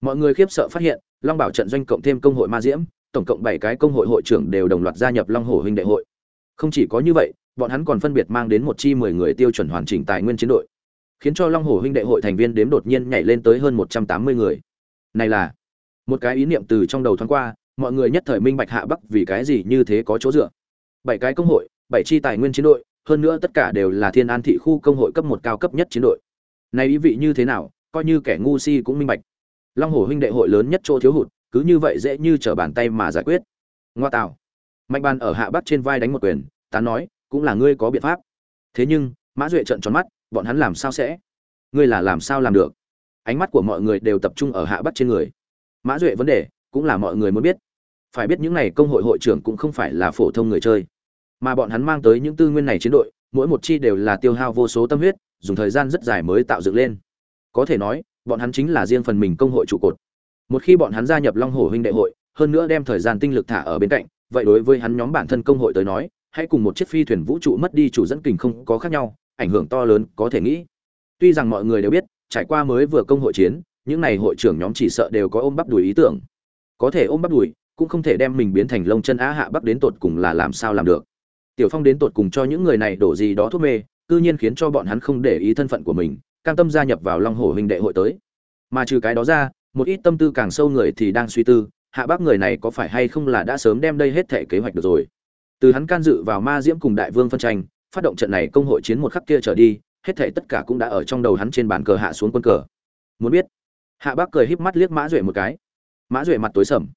Mọi người khiếp sợ phát hiện, long bảo trận doanh cộng thêm công hội ma diễm, tổng cộng bảy cái công hội hội trưởng đều đồng loạt gia nhập long hổ huynh đệ hội. Không chỉ có như vậy, bọn hắn còn phân biệt mang đến một chi mười người tiêu chuẩn hoàn chỉnh tài nguyên chiến đội, khiến cho long hổ huynh đệ hội thành viên đếm đột nhiên nhảy lên tới hơn một trăm tám mươi người. Này là, một cái ý niệm từ trong đầu thoáng qua, mọi người nhất thời minh bạch hạ bắc vì cái gì như thế có chỗ dựa. Bảy cái công hội, bảy chi tài nguyên chiến đội hơn nữa tất cả đều là thiên an thị khu công hội cấp một cao cấp nhất chiến đội. Này ý vị như thế nào, coi như kẻ ngu si cũng minh bạch. Long hồ huynh đệ hội lớn nhất chỗ thiếu hụt, cứ như vậy dễ như trở bàn tay mà giải quyết. Ngoa tạo. Mạnh bàn ở hạ bắc trên vai đánh một quyền tán nói, cũng là ngươi có biện pháp. Thế nhưng, mã duệ trợn tròn mắt, bọn hắn làm sao sẽ? Ngươi là làm sao làm được? Ánh mắt của mọi người đều tập trung ở hạ bắc trên người. Mã duệ vấn đề, cũng là mọi người muốn biết. Phải biết những n à y công hội hội trưởng cũng không phải là phổ thông người chơi mà bọn hắn mang tới những tư nguyên này chiến đội, mỗi một chi đều là tiêu hao vô số tâm huyết, dùng thời gian rất dài mới tạo dựng lên. Có thể nói, bọn hắn chính là riêng phần mình công hội trụ cột. Một khi bọn hắn gia nhập long hồ huynh đệ hội, hơn nữa đem thời gian tinh lực thả ở bên cạnh, vậy đối với hắn nhóm bản thân công hội tới nói, hãy cùng một chiếc phi thuyền vũ trụ mất đi chủ dẫn kình không có khác nhau, ảnh hưởng to lớn có thể nghĩ. Tuy rằng mọi người đều biết, trải qua mới vừa công hội chiến, những n à y hội trưởng nhóm chỉ sợ đều có ôm bắp đùi ý tưởng. Có thể ôm bắp đùi, cũng không thể đem mình biến thành lông chân á hạ bắc đến tột cùng là làm sao làm được tiểu phong đến tột cùng cho những người này đổ gì đó thuốc mê, cư nhiên khiến cho bọn hắn không để ý thân phận của mình, cam tâm gia nhập vào long hồ huynh đệ hội tới. Mà trừ cái đó ra, một ít tâm tư càng sâu người thì đang suy tư, hạ bác người này có phải hay không là đã sớm đem đây hết thể kế hoạch được rồi. Từ hắn can dự vào ma diễm cùng đại vương phân tranh, phát động trận này công hội chiến một khắc kia trở đi, hết thể tất cả cũng đã ở trong đầu hắn trên bàn cờ hạ xuống quân cờ. Muốn biết, hạ bác cười híp mắt liếc mã duệ một cái. Mã duệ mặt tối sầm.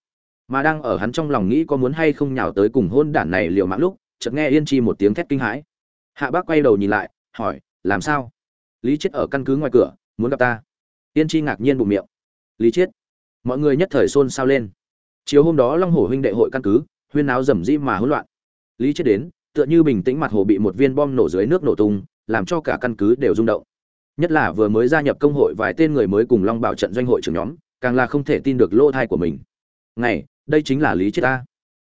Mà đang ở hắn trong lòng nghĩ có muốn hay không nhào tới cùng hôn đản này liều mạng lúc chợt nghe yên chi một tiếng thét kinh hãi. Hạ bác quay đầu nhìn lại, hỏi, làm sao? Lý chết ở căn cứ ngoài cửa, muốn gặp ta? Yên chi ngạc nhiên bụng miệng. Lý chết mọi người nhất thời xôn xao lên. Chiều hôm đó long Hổ huynh đệ hội căn cứ, huyên náo rầm rĩ mà hỗn loạn. Lý chết đến, tựa như bình tĩnh mặt hồ bị một viên bom nổ dưới nước nổ tung, làm cho cả căn cứ đều rung động. Nhất là vừa mới gia nhập công hội vài tên người mới cùng long bảo trận doanh hội trưởng nhóm, càng là không thể tin được lỗ thai của mình. Này đây chính là lý chết ta.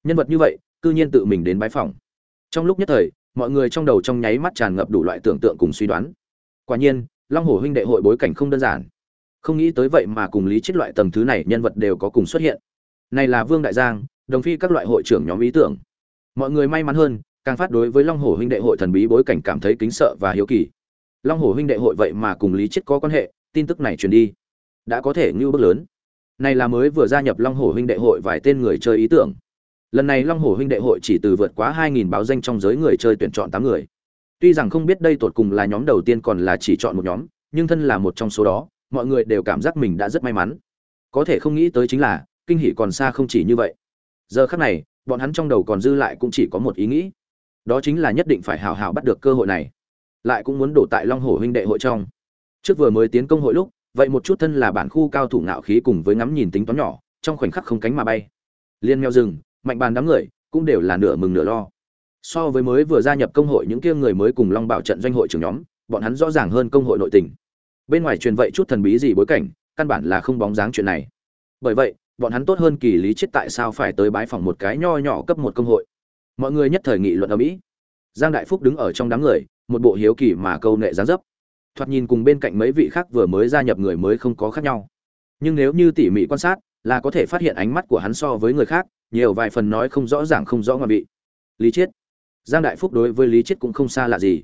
Nhân vật như vậy, cư nhiên tự mình đến bái phòng trong lúc nhất thời, mọi người trong đầu trong nháy mắt tràn ngập đủ loại tưởng tượng cùng suy đoán. Quả nhiên, long hồ huynh đệ hội bối cảnh không đơn giản. Không nghĩ tới vậy mà cùng lý chết loại tầng thứ này nhân vật đều có cùng xuất hiện. Này là vương đại giang, đồng phi các loại hội trưởng nhóm ý tưởng. Mọi người may mắn hơn, càng phát đối với long hồ huynh đệ hội thần bí bối cảnh cảm thấy kính sợ và hiếu kỳ. Long hồ huynh đệ hội vậy mà cùng lý chết có quan hệ, tin tức này truyền đi, đã có thể ngưu bước lớn. Này là mới vừa gia nhập long hồ huynh đệ hội vài tên người chơi ý tưởng lần này long hồ huynh đệ hội chỉ từ vượt quá hai nghìn báo danh trong giới người chơi tuyển chọn tám người. Tuy rằng không biết đây tột cùng là nhóm đầu tiên còn là chỉ chọn một nhóm, nhưng thân là một trong số đó, mọi người đều cảm giác mình đã rất may mắn. Có thể không nghĩ tới chính là, kinh hỷ còn xa không chỉ như vậy. Giờ khắc này, bọn hắn trong đầu còn dư lại cũng chỉ có một ý nghĩ. Đó chính là nhất định phải hào hào bắt được cơ hội này. Lại cũng muốn đổ tại long hồ huynh đệ hội trong. Trước vừa mới tiến công hội lúc, vậy một chút thân là bản khu cao thủ ngạo khí cùng với ngắm nhìn tính toán nhỏ, trong khoảnh khắc không cánh mà bay. Liên meo rừng mạnh bàn đám người cũng đều là nửa mừng nửa lo. So với mới vừa gia nhập công hội những kia người mới cùng long bảo trận doanh hội trưởng nhóm, bọn hắn rõ ràng hơn công hội nội tình. Bên ngoài truyền vậy chút thần bí gì bối cảnh, căn bản là không bóng dáng chuyện này. Bởi vậy, bọn hắn tốt hơn kỳ lý chết tại sao phải tới bái phòng một cái nho nhỏ cấp một công hội. Mọi người nhất thời nghị luận ở mỹ. Giang đại phúc đứng ở trong đám người, một bộ hiếu kỳ mà câu nệ gián dấp. Thoạt nhìn cùng bên cạnh mấy vị khác vừa mới gia nhập người mới không có khác nhau. Nhưng nếu như tỉ mỉ quan sát, là có thể phát hiện ánh mắt của hắn so với người khác nhiều vài phần nói không rõ ràng không rõ ngoại vị. Lý chiết. Giang đại phúc đối với lý chiết cũng không xa lạ gì.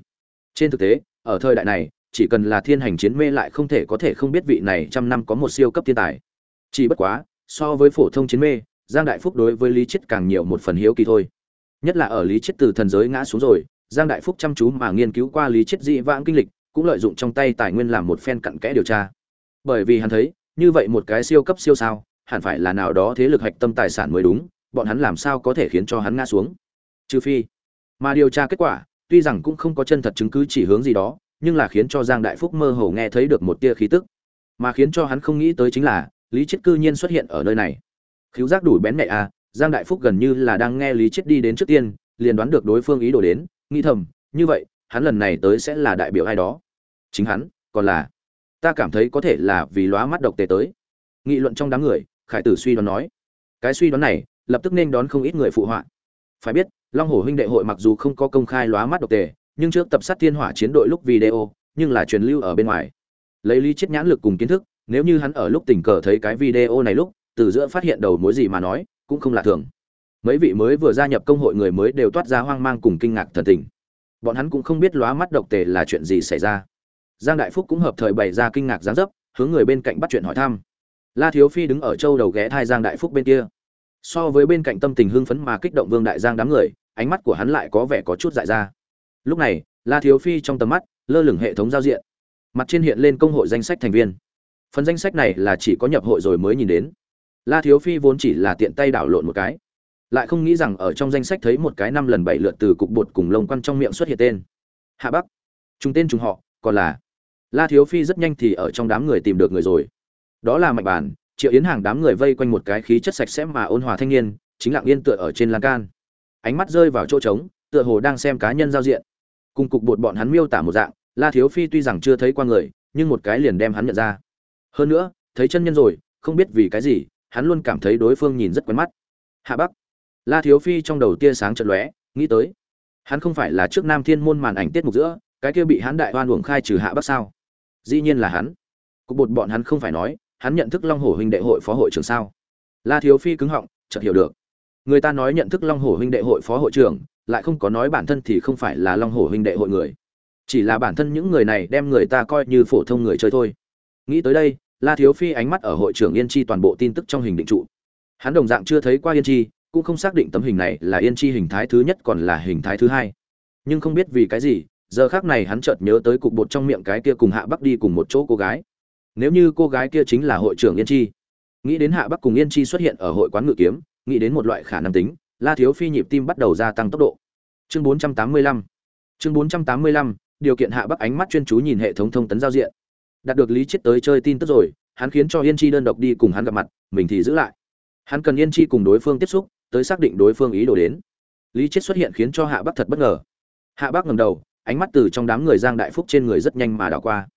Trên thực tế, ở thời đại này, chỉ cần là thiên hành chiến mê lại không thể có thể không biết vị này trăm năm có một siêu cấp thiên tài. Chỉ bất quá, so với phổ thông chiến mê, giang đại phúc đối với lý chiết càng nhiều một phần hiếu kỳ thôi. Nhất là ở lý chiết từ thần giới ngã xuống rồi, giang đại phúc chăm chú mà nghiên cứu qua lý chiết dị vãng kinh lịch, cũng lợi dụng trong tay tài nguyên làm một phen cặn kẽ điều tra. Bởi vì hắn thấy, như vậy một cái siêu cấp siêu sao hẳn phải là nào đó thế lực hạch tâm tài sản mới đúng, bọn hắn làm sao có thể khiến cho hắn ngã xuống? Trừ phi, mà điều tra kết quả, tuy rằng cũng không có chân thật chứng cứ chỉ hướng gì đó, nhưng là khiến cho giang đại phúc mơ hồ nghe thấy được một tia khí tức. Mà khiến cho hắn không nghĩ tới chính là, lý chết cư nhiên xuất hiện ở nơi này. Khiếu giác đủ bén mẹ à giang đại phúc gần như là đang nghe lý chết đi đến trước tiên, liền đoán được đối phương ý đồ đến, nghĩ thầm, như vậy, hắn lần này tới sẽ là đại biểu ai đó? Chính hắn, còn là, ta cảm thấy có thể là vì lóa mắt độc tề tới. Nghị luận trong đám người khải tử suy đoán nói. Cái suy đoán này, lập tức nên đón không ít người phụ họa. Phải biết, long hồ huynh đệ hội mặc dù không có công khai lóa mắt độc tề, nhưng trước tập sát thiên hỏa chiến đội lúc video, nhưng là truyền lưu ở bên ngoài. Lấy lý chết nhãn lực cùng kiến thức, nếu như hắn ở lúc tình cờ thấy cái video này lúc, từ giữa phát hiện đầu mối gì mà nói, cũng không lạ thường. Mấy vị mới vừa gia nhập công hội người mới đều toát ra hoang mang cùng kinh ngạc thần tình. Bọn hắn cũng không biết lóa mắt độc tề là chuyện gì xảy ra. Giang đại phúc cũng hợp thời bày ra kinh ngạc gián dấp, hướng người bên cạnh bắt chuyện hỏi thăm la thiếu phi đứng ở châu đầu ghé thai giang đại phúc bên kia. So với bên cạnh tâm tình hưng phấn mà kích động vương đại giang đám người, ánh mắt của hắn lại có vẻ có chút dại ra. Lúc này, la thiếu phi trong tầm mắt, lơ lửng hệ thống giao diện. Mặt trên hiện lên công hội danh sách thành viên. Phần danh sách này là chỉ có nhập hội rồi mới nhìn đến. La thiếu phi vốn chỉ là tiện tay đảo lộn một cái. Lại không nghĩ rằng ở trong danh sách thấy một cái năm lần bảy lượt từ cục bột cùng lông quăn trong miệng xuất hiện tên. Hạ bắc. Chúng tên chúng họ, còn là. La thiếu phi rất nhanh thì ở trong đám người tìm được người rồi đó là mạnh bản, triệu yến hàng đám người vây quanh một cái khí chất sạch sẽ mà ôn hòa thanh niên, chính lặng yên tựa ở trên lan can. Ánh mắt rơi vào chỗ trống, tựa hồ đang xem cá nhân giao diện. Cùng cục bột bọn hắn miêu tả một dạng, la thiếu phi tuy rằng chưa thấy qua người, nhưng một cái liền đem hắn nhận ra. Hơn nữa, thấy chân nhân rồi, không biết vì cái gì, hắn luôn cảm thấy đối phương nhìn rất quen mắt. Hạ bắc. La thiếu phi trong đầu tia sáng chợt lóe, nghĩ tới. Hắn không phải là trước nam thiên môn màn ảnh tiết mục giữa, cái kia bị hắn đại oan uổng khai trừ hạ bắc sao? Dĩ nhiên là hắn. Cục bột bọn hắn không phải nói hắn nhận thức long hổ huynh đệ hội phó hội trưởng sao? La thiếu phi cứng họng, chợt hiểu được. Người ta nói nhận thức long hổ huynh đệ hội phó hội trưởng, lại không có nói bản thân thì không phải là long hổ huynh đệ hội người. Chỉ là bản thân những người này đem người ta coi như phổ thông người chơi thôi. Nghĩ tới đây, la thiếu phi ánh mắt ở hội trưởng yên chi toàn bộ tin tức trong hình định trụ. Hắn đồng dạng chưa thấy qua yên chi, cũng không xác định tấm hình này là yên chi hình thái thứ nhất còn là hình thái thứ hai. Nhưng không biết vì cái gì, giờ khác này hắn chợt nhớ tới cục bột trong miệng cái kia cùng hạ bắc đi cùng một chỗ cô gái nếu như cô gái kia chính là hội trưởng yên chi. Nghĩ đến hạ bắc cùng yên chi xuất hiện ở hội quán ngự kiếm, nghĩ đến một loại khả năng tính, la thiếu phi nhịp tim bắt đầu gia tăng tốc độ. Chương 485 chương 485 điều kiện hạ bắc ánh mắt chuyên chú nhìn hệ thống thông tấn giao diện. Đạt được lý chết tới chơi tin tức rồi, hắn khiến cho yên chi đơn độc đi cùng hắn gặp mặt, mình thì giữ lại. Hắn cần yên chi cùng đối phương tiếp xúc, tới xác định đối phương ý đồ đến. Lý chết xuất hiện khiến cho hạ bắc thật bất ngờ. Hạ bắc ngầm đầu, ánh mắt từ trong đám người giang đại phúc trên người rất nhanh mà đảo qua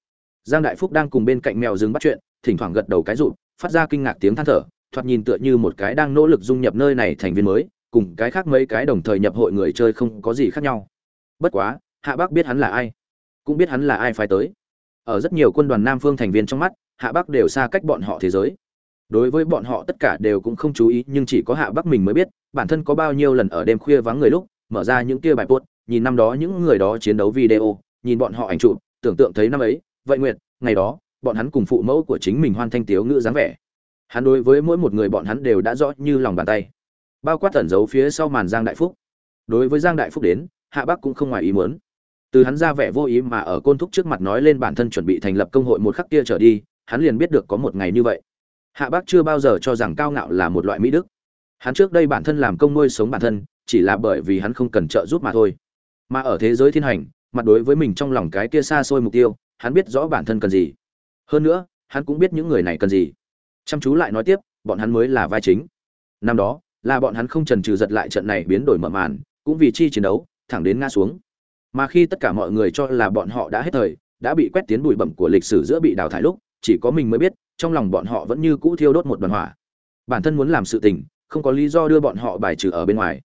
giang đại phúc đang cùng bên cạnh mèo rừng bắt chuyện, thỉnh thoảng gật đầu cái rụt, phát ra kinh ngạc tiếng than thở, thoạt nhìn tựa như một cái đang nỗ lực dung nhập nơi này thành viên mới, cùng cái khác mấy cái đồng thời nhập hội người chơi không có gì khác nhau. Bất quá, hạ Bác biết hắn là ai, cũng biết hắn là ai phải tới. Ở rất nhiều quân đoàn nam phương thành viên trong mắt, hạ Bác đều xa cách bọn họ thế giới. Đối với bọn họ tất cả đều cũng không chú ý, nhưng chỉ có hạ Bác mình mới biết, bản thân có bao nhiêu lần ở đêm khuya vắng người lúc, mở ra những kia bài buốt nhìn năm đó những người đó chiến đấu video, nhìn bọn họ ảnh chụp, tưởng tượng thấy năm ấy vậy nguyệt, ngày đó, bọn hắn cùng phụ mẫu của chính mình hoan thanh tiếu ngữ dáng vẻ. Hắn đối với mỗi một người bọn hắn đều đã rõ như lòng bàn tay. Bao quát tẩn giấu phía sau màn giang đại phúc. Đối với giang đại phúc đến, hạ bắc cũng không ngoài ý muốn. Từ hắn ra vẻ vô ý mà ở côn thúc trước mặt nói lên bản thân chuẩn bị thành lập công hội một khắc kia trở đi, hắn liền biết được có một ngày như vậy. Hạ bắc chưa bao giờ cho rằng cao ngạo là một loại mỹ đức. Hắn trước đây bản thân làm công nuôi sống bản thân, chỉ là bởi vì hắn không cần trợ giúp mà thôi. Mà ở thế giới thiên hành, mặt đối với mình trong lòng cái kia xa xôi mục tiêu hắn biết rõ bản thân cần gì. Hơn nữa, hắn cũng biết những người này cần gì. Chăm chú lại nói tiếp, bọn hắn mới là vai chính. Năm đó, là bọn hắn không trần trừ giật lại trận này biến đổi mở màn, cũng vì chi chiến đấu, thẳng đến ngã xuống. Mà khi tất cả mọi người cho là bọn họ đã hết thời, đã bị quét tiến bụi bẩm của lịch sử giữa bị đào thải lúc, chỉ có mình mới biết, trong lòng bọn họ vẫn như cũ thiêu đốt một đoàn hỏa. Bản thân muốn làm sự tình, không có lý do đưa bọn họ bài trừ ở bên ngoài.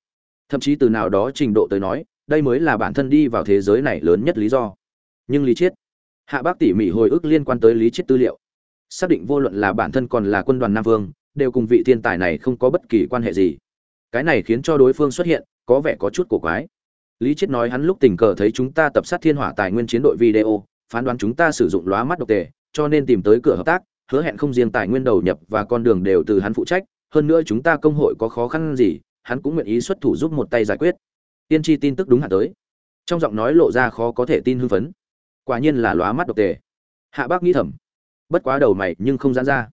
Thậm chí từ nào đó trình độ tới nói, đây mới là bản thân đi vào thế giới này lớn nhất lý do. Nhưng lý chiết hạ bác tỉ mỉ hồi ức liên quan tới lý chiết tư liệu. Xác định vô luận là bản thân còn là quân đoàn nam vương, đều cùng vị thiên tài này không có bất kỳ quan hệ gì. Cái này khiến cho đối phương xuất hiện, có vẻ có chút cổ quái. Lý chiết nói hắn lúc tình cờ thấy chúng ta tập sát thiên hỏa tài nguyên chiến đội video, phán đoán chúng ta sử dụng lóa mắt độc tề, cho nên tìm tới cửa hợp tác, hứa hẹn không riêng tài nguyên đầu nhập và con đường đều từ hắn phụ trách, hơn nữa chúng ta công hội có khó khăn gì, hắn cũng nguyện ý xuất thủ giúp một tay giải quyết. Tiên tri tin tức đúng hạn tới. Trong giọng nói lộ ra khó có thể tin hưng phấn quả nhiên là lóa mắt độc tề. Hạ bác nghĩ thầm, bất quá đầu mày nhưng không giãn ra.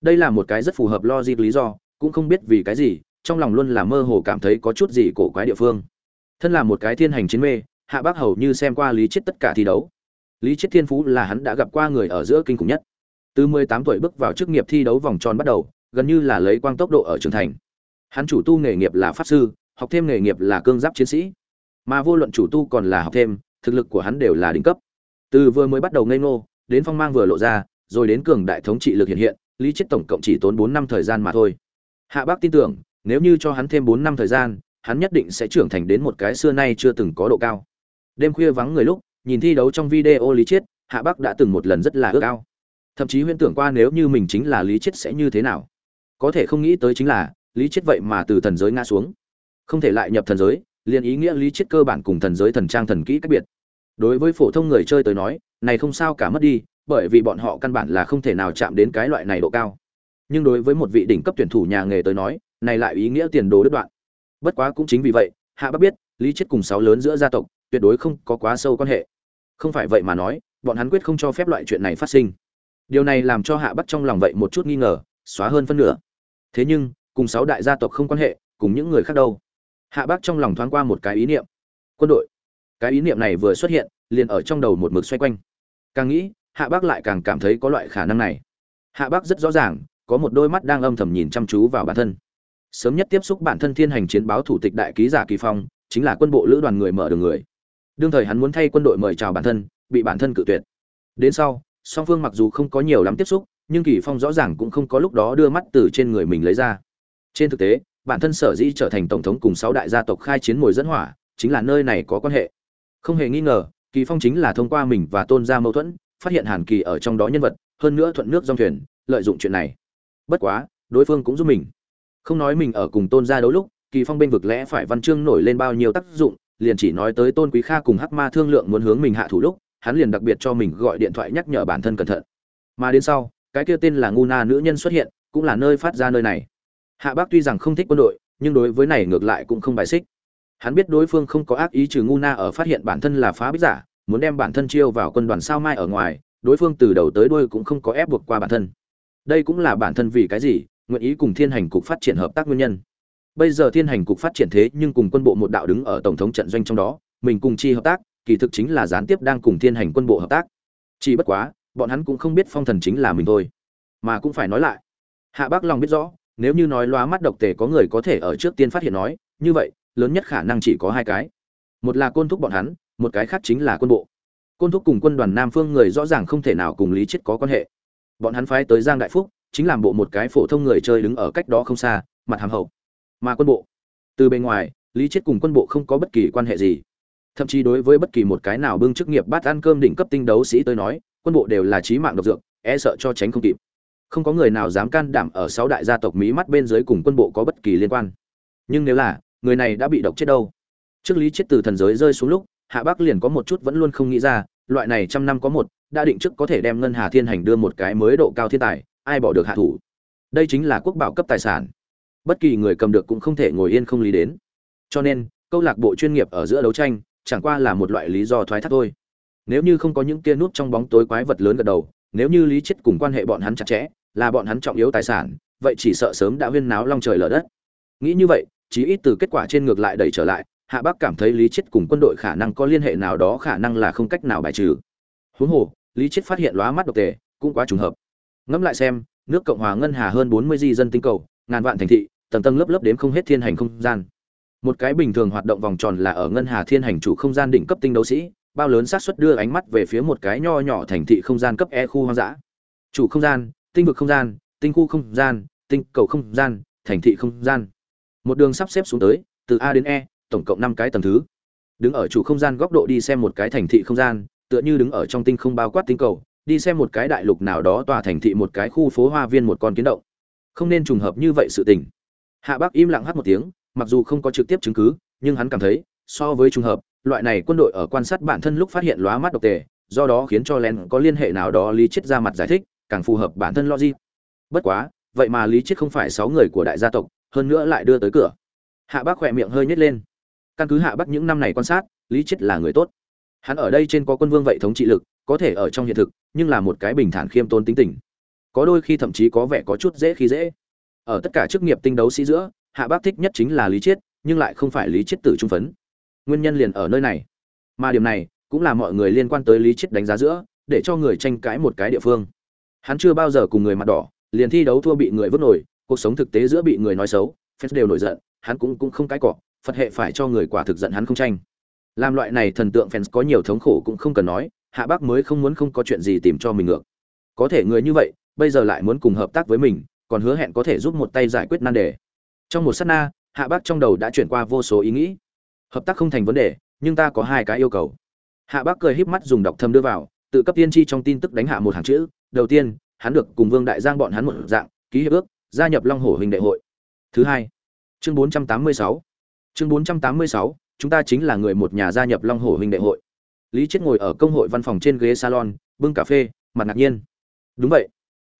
Đây là một cái rất phù hợp logic lý do, cũng không biết vì cái gì, trong lòng luôn là mơ hồ cảm thấy có chút gì cổ quái địa phương. Thân là một cái thiên hành chiến mê, hạ bác hầu như xem qua lý chết tất cả thi đấu. Lý chết thiên phú là hắn đã gặp qua người ở giữa kinh khủng nhất. Từ 18 tuổi bước vào chức nghiệp thi đấu vòng tròn bắt đầu, gần như là lấy quang tốc độ ở trưởng thành. Hắn chủ tu nghề nghiệp là pháp sư, học thêm nghề nghiệp là cương giáp chiến sĩ. Mà vô luận chủ tu còn là học thêm, thực lực của hắn đều là đỉnh cấp từ vừa mới bắt đầu ngây ngô, đến phong mang vừa lộ ra, rồi đến cường đại thống trị lực hiện hiện, lý chết tổng cộng chỉ tốn bốn năm thời gian mà thôi. Hạ bác tin tưởng, nếu như cho hắn thêm bốn năm thời gian, hắn nhất định sẽ trưởng thành đến một cái xưa nay chưa từng có độ cao. Đêm khuya vắng người lúc, nhìn thi đấu trong video lý chết, hạ bác đã từng một lần rất là ước ao. Thậm chí huyễn tưởng qua nếu như mình chính là lý chết sẽ như thế nào. Có thể không nghĩ tới chính là, lý chết vậy mà từ thần giới ngã xuống. Không thể lại nhập thần giới, liền ý nghĩa lý chết cơ bản cùng thần giới thần trang thần kỹ cách biệt đối với phổ thông người chơi tới nói, này không sao cả mất đi, bởi vì bọn họ căn bản là không thể nào chạm đến cái loại này độ cao. Nhưng đối với một vị đỉnh cấp tuyển thủ nhà nghề tới nói, này lại ý nghĩa tiền đồ đứt đoạn. Bất quá cũng chính vì vậy, hạ bắc biết, lý chết cùng sáu lớn giữa gia tộc, tuyệt đối không có quá sâu quan hệ. Không phải vậy mà nói, bọn hắn quyết không cho phép loại chuyện này phát sinh. Điều này làm cho hạ bắc trong lòng vậy một chút nghi ngờ, xóa hơn phân nửa. Thế nhưng, cùng sáu đại gia tộc không quan hệ, cùng những người khác đâu. Hạ bắc trong lòng thoáng qua một cái ý niệm. Quân đội cái ý niệm này vừa xuất hiện, liền ở trong đầu một mực xoay quanh. Càng nghĩ, hạ bắc lại càng cảm thấy có loại khả năng này. Hạ bắc rất rõ ràng, có một đôi mắt đang âm thầm nhìn chăm chú vào bản thân. Sớm nhất tiếp xúc bản thân thiên hành chiến báo thủ tịch đại ký giả kỳ phong, chính là quân bộ lữ đoàn người mở đường người. Đương thời hắn muốn thay quân đội mời chào bản thân, bị bản thân cự tuyệt. Đến sau, song phương mặc dù không có nhiều lắm tiếp xúc, nhưng kỳ phong rõ ràng cũng không có lúc đó đưa mắt từ trên người mình lấy ra. Trên thực tế, bản thân sở dĩ trở thành tổng thống cùng sáu đại gia tộc khai chiến mồi dẫn hỏa, chính là nơi này có quan hệ không hề nghi ngờ, kỳ phong chính là thông qua mình và tôn gia mâu thuẫn, phát hiện hàn kỳ ở trong đó nhân vật, hơn nữa thuận nước dòng thuyền, lợi dụng chuyện này. Bất quá, đối phương cũng giúp mình. Không nói mình ở cùng tôn gia đấu lúc, kỳ phong bên vực lẽ phải văn chương nổi lên bao nhiêu tác dụng, liền chỉ nói tới tôn quý kha cùng hắc ma thương lượng muốn hướng mình hạ thủ lúc, hắn liền đặc biệt cho mình gọi điện thoại nhắc nhở bản thân cẩn thận. Mà đến sau, cái kia tên là ngu na nữ nhân xuất hiện, cũng là nơi phát ra nơi này. Hạ bác tuy rằng không thích quân đội, nhưng đối với này ngược lại cũng không bài xích hắn biết đối phương không có ác ý trừ ngu na ở phát hiện bản thân là phá bích giả, muốn đem bản thân chiêu vào quân đoàn sao mai ở ngoài, đối phương từ đầu tới đuôi cũng không có ép buộc qua bản thân. Đây cũng là bản thân vì cái gì, nguyện ý cùng thiên hành cục phát triển hợp tác nguyên nhân. Bây giờ thiên hành cục phát triển thế nhưng cùng quân bộ một đạo đứng ở tổng thống trận doanh trong đó, mình cùng chi hợp tác, kỳ thực chính là gián tiếp đang cùng thiên hành quân bộ hợp tác. Chỉ bất quá, bọn hắn cũng không biết phong thần chính là mình thôi. Mà cũng phải nói lại, hạ bác long biết rõ, nếu như nói loa mắt độc tề có người có thể ở trước tiên phát hiện nói, như vậy lớn nhất khả năng chỉ có hai cái. Một là côn thúc bọn hắn, một cái khác chính là quân bộ. Côn thúc cùng quân đoàn nam phương người rõ ràng không thể nào cùng lý chết có quan hệ. Bọn hắn phái tới giang đại phúc, chính làm bộ một cái phổ thông người chơi đứng ở cách đó không xa, mặt hàm hậu. Mà quân bộ, từ bên ngoài, lý chết cùng quân bộ không có bất kỳ quan hệ gì. Thậm chí đối với bất kỳ một cái nào bưng chức nghiệp bát ăn cơm đỉnh cấp tinh đấu sĩ tới nói, quân bộ đều là trí mạng độc dược e sợ cho tránh không kịp. Không có người nào dám can đảm ở sáu đại gia tộc mỹ mắt bên dưới cùng quân bộ có bất kỳ liên quan. Nhưng nếu là người này đã bị độc chết đâu. Trước lý chết từ thần giới rơi xuống lúc, hạ bắc liền có một chút vẫn luôn không nghĩ ra, loại này trăm năm có một, đã định trước có thể đem ngân hà thiên hành đưa một cái mới độ cao thiên tài, ai bỏ được hạ thủ? Đây chính là quốc bảo cấp tài sản. Bất kỳ người cầm được cũng không thể ngồi yên không lý đến. Cho nên, câu lạc bộ chuyên nghiệp ở giữa đấu tranh, chẳng qua là một loại lý do thoái thác thôi. Nếu như không có những kia nút trong bóng tối quái vật lớn gật đầu, nếu như lý chết cùng quan hệ bọn hắn chặt chẽ, là bọn hắn trọng yếu tài sản, vậy chỉ sợ sớm đã huyên náo long trời lở đất. Nghĩ như vậy chí ít từ kết quả trên ngược lại đẩy trở lại, hạ bắc cảm thấy lý chết cùng quân đội khả năng có liên hệ nào đó khả năng là không cách nào bài trừ. Huống hồ, lý chết phát hiện lóa mắt độc tề, cũng quá trùng hợp. Ngẫm lại xem, nước cộng hòa ngân hà hơn bốn mươi di dân tinh cầu, ngàn vạn thành thị, tầng tầng lớp lớp đến không hết thiên hành không gian. Một cái bình thường hoạt động vòng tròn là ở ngân hà thiên hành chủ không gian đỉnh cấp tinh đấu sĩ, bao lớn xác suất đưa ánh mắt về phía một cái nho nhỏ thành thị không gian cấp e khu hoang dã. Chủ không gian, tinh vực không gian, tinh khu không gian, tinh cầu không gian, thành thị không gian một đường sắp xếp xuống tới, từ a đến e tổng cộng năm cái tầng thứ. Đứng ở chủ không gian góc độ đi xem một cái thành thị không gian, tựa như đứng ở trong tinh không bao quát tinh cầu, đi xem một cái đại lục nào đó tòa thành thị một cái khu phố hoa viên một con kiến động. Không nên trùng hợp như vậy sự tình. Hạ bác im lặng hát một tiếng, mặc dù không có trực tiếp chứng cứ, nhưng hắn cảm thấy, so với trùng hợp, loại này quân đội ở quan sát bản thân lúc phát hiện lóa mắt độc tề, do đó khiến cho len có liên hệ nào đó lý chết ra mặt giải thích, càng phù hợp bản thân logic. Bất quá, vậy mà lý chết không phải sáu người của đại gia tộc hơn nữa lại đưa tới cửa. Hạ bác khỏe miệng hơi nhếch lên. Căn cứ hạ bác những năm này quan sát, lý chết là người tốt. Hắn ở đây trên có quân vương vậy thống trị lực, có thể ở trong hiện thực, nhưng là một cái bình thản khiêm tôn tính tình. Có đôi khi thậm chí có vẻ có chút dễ khi dễ. Ở tất cả chức nghiệp tinh đấu sĩ giữa, hạ bác thích nhất chính là lý chiết nhưng lại không phải lý chiết tử trung phấn. Nguyên nhân liền ở nơi này. Mà điểm này, cũng là mọi người liên quan tới lý chiết đánh giá giữa, để cho người tranh cãi một cái địa phương. Hắn chưa bao giờ cùng người mặt đỏ, liền thi đấu thua bị người vứt nổi cuộc sống thực tế giữa bị người nói xấu, fans đều nổi giận, hắn cũng cũng không cái cọ, phật hệ phải cho người quả thực giận hắn không tranh. Làm loại này thần tượng fans có nhiều thống khổ cũng không cần nói, hạ bác mới không muốn không có chuyện gì tìm cho mình ngược. Có thể người như vậy, bây giờ lại muốn cùng hợp tác với mình, còn hứa hẹn có thể giúp một tay giải quyết nan đề. Trong một sát na, hạ bác trong đầu đã chuyển qua vô số ý nghĩ. Hợp tác không thành vấn đề, nhưng ta có hai cái yêu cầu. Hạ bác cười híp mắt dùng đọc thâm đưa vào, tự cấp tiên tri trong tin tức đánh hạ một hàng chữ. Đầu tiên, hắn được cùng vương đại giang bọn hắn một dạng, ký hiệp ước gia nhập long hổ hình đại hội. Thứ hai, chương 486 chương 486 chúng ta chính là người một nhà gia nhập long hổ hình đại hội. Lý chết ngồi ở công hội văn phòng trên ghế salon, bưng cà phê, mặt ngạc nhiên. Đúng vậy.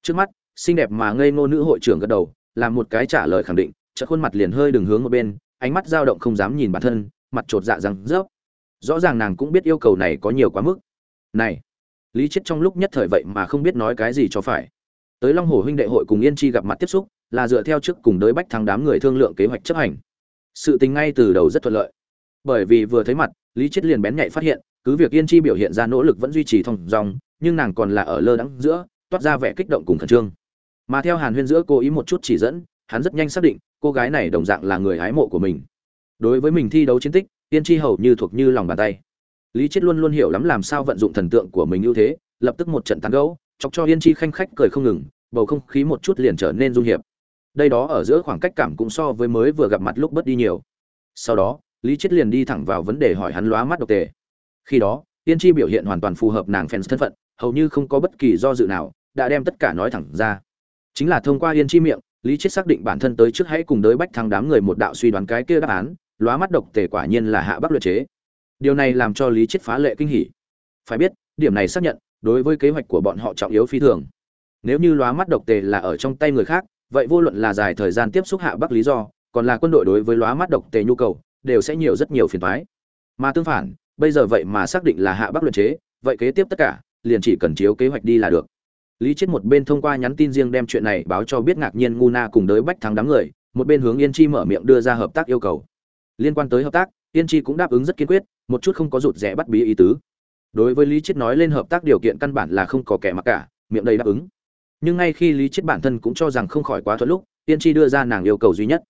Trước mắt, xinh đẹp mà ngây ngô nữ hội trưởng gật đầu, làm một cái trả lời khẳng định, chợt khuôn mặt liền hơi đường hướng một bên, ánh mắt dao động không dám nhìn bản thân, mặt trột dạ rằng rớp. Rõ ràng nàng cũng biết yêu cầu này có nhiều quá mức. Này, lý chết trong lúc nhất thời vậy mà không biết nói cái gì cho phải tới long hồ huynh đệ hội cùng yên chi gặp mặt tiếp xúc, là dựa theo trước cùng đới bách thắng đám người thương lượng kế hoạch chấp hành. Sự tình ngay từ đầu rất thuận lợi. Bởi vì vừa thấy mặt, lý chết liền bén nhạy phát hiện, cứ việc yên chi biểu hiện ra nỗ lực vẫn duy trì thông dòng nhưng nàng còn là ở lơ đắng giữa, toát ra vẻ kích động cùng khẩn trương. Mà theo hàn huyên giữa cô ý một chút chỉ dẫn, hắn rất nhanh xác định, cô gái này đồng dạng là người hái mộ của mình. Đối với mình thi đấu chiến tích, yên chi hầu như thuộc như lòng bàn tay. Lý chết luôn luôn hiểu lắm làm sao vận dụng thần tượng của mình ưu thế, lập tức một trận tán gẫu chọc cho yên chi khanh khách cười không ngừng, bầu không khí một chút liền trở nên dung hiệp. Đây đó ở giữa khoảng cách cảm cũng so với mới vừa gặp mặt lúc bất đi nhiều. Sau đó, lý chết liền đi thẳng vào vấn đề hỏi hắn lóa mắt độc tề. Khi đó, yên chi biểu hiện hoàn toàn phù hợp nàng fans thân phận, hầu như không có bất kỳ do dự nào, đã đem tất cả nói thẳng ra. Chính là thông qua yên chi miệng, lý chết xác định bản thân tới trước hãy cùng đới bách thăng đám người một đạo suy đoán cái kia đáp án, lóa mắt độc tề quả nhiên là hạ bắc luật chế. Điều này làm cho lý chết phá lệ kinh hỉ. Phải biết, điểm này xác nhận đối với kế hoạch của bọn họ trọng yếu phi thường. Nếu như lóa mắt độc tề là ở trong tay người khác, vậy vô luận là dài thời gian tiếp xúc hạ bắc lý do, còn là quân đội đối với lóa mắt độc tề nhu cầu, đều sẽ nhiều rất nhiều phiền toái. Mà tương phản, bây giờ vậy mà xác định là hạ bắc luận chế, vậy kế tiếp tất cả, liền chỉ cần chiếu kế hoạch đi là được. Lý chết một bên thông qua nhắn tin riêng đem chuyện này báo cho biết ngạc nhiên ngu na cùng đới bách thắng đám người, một bên hướng yên chi mở miệng đưa ra hợp tác yêu cầu. Liên quan tới hợp tác, yên chi cũng đáp ứng rất kiên quyết, một chút không có rụt rẽ bắt bí ý tứ đối với lý chết nói lên hợp tác điều kiện căn bản là không có kẻ mặc cả, miệng đầy đáp ứng. Nhưng ngay khi lý chết bản thân cũng cho rằng không khỏi quá thuận lúc, tiên chi đưa ra nàng yêu cầu duy nhất.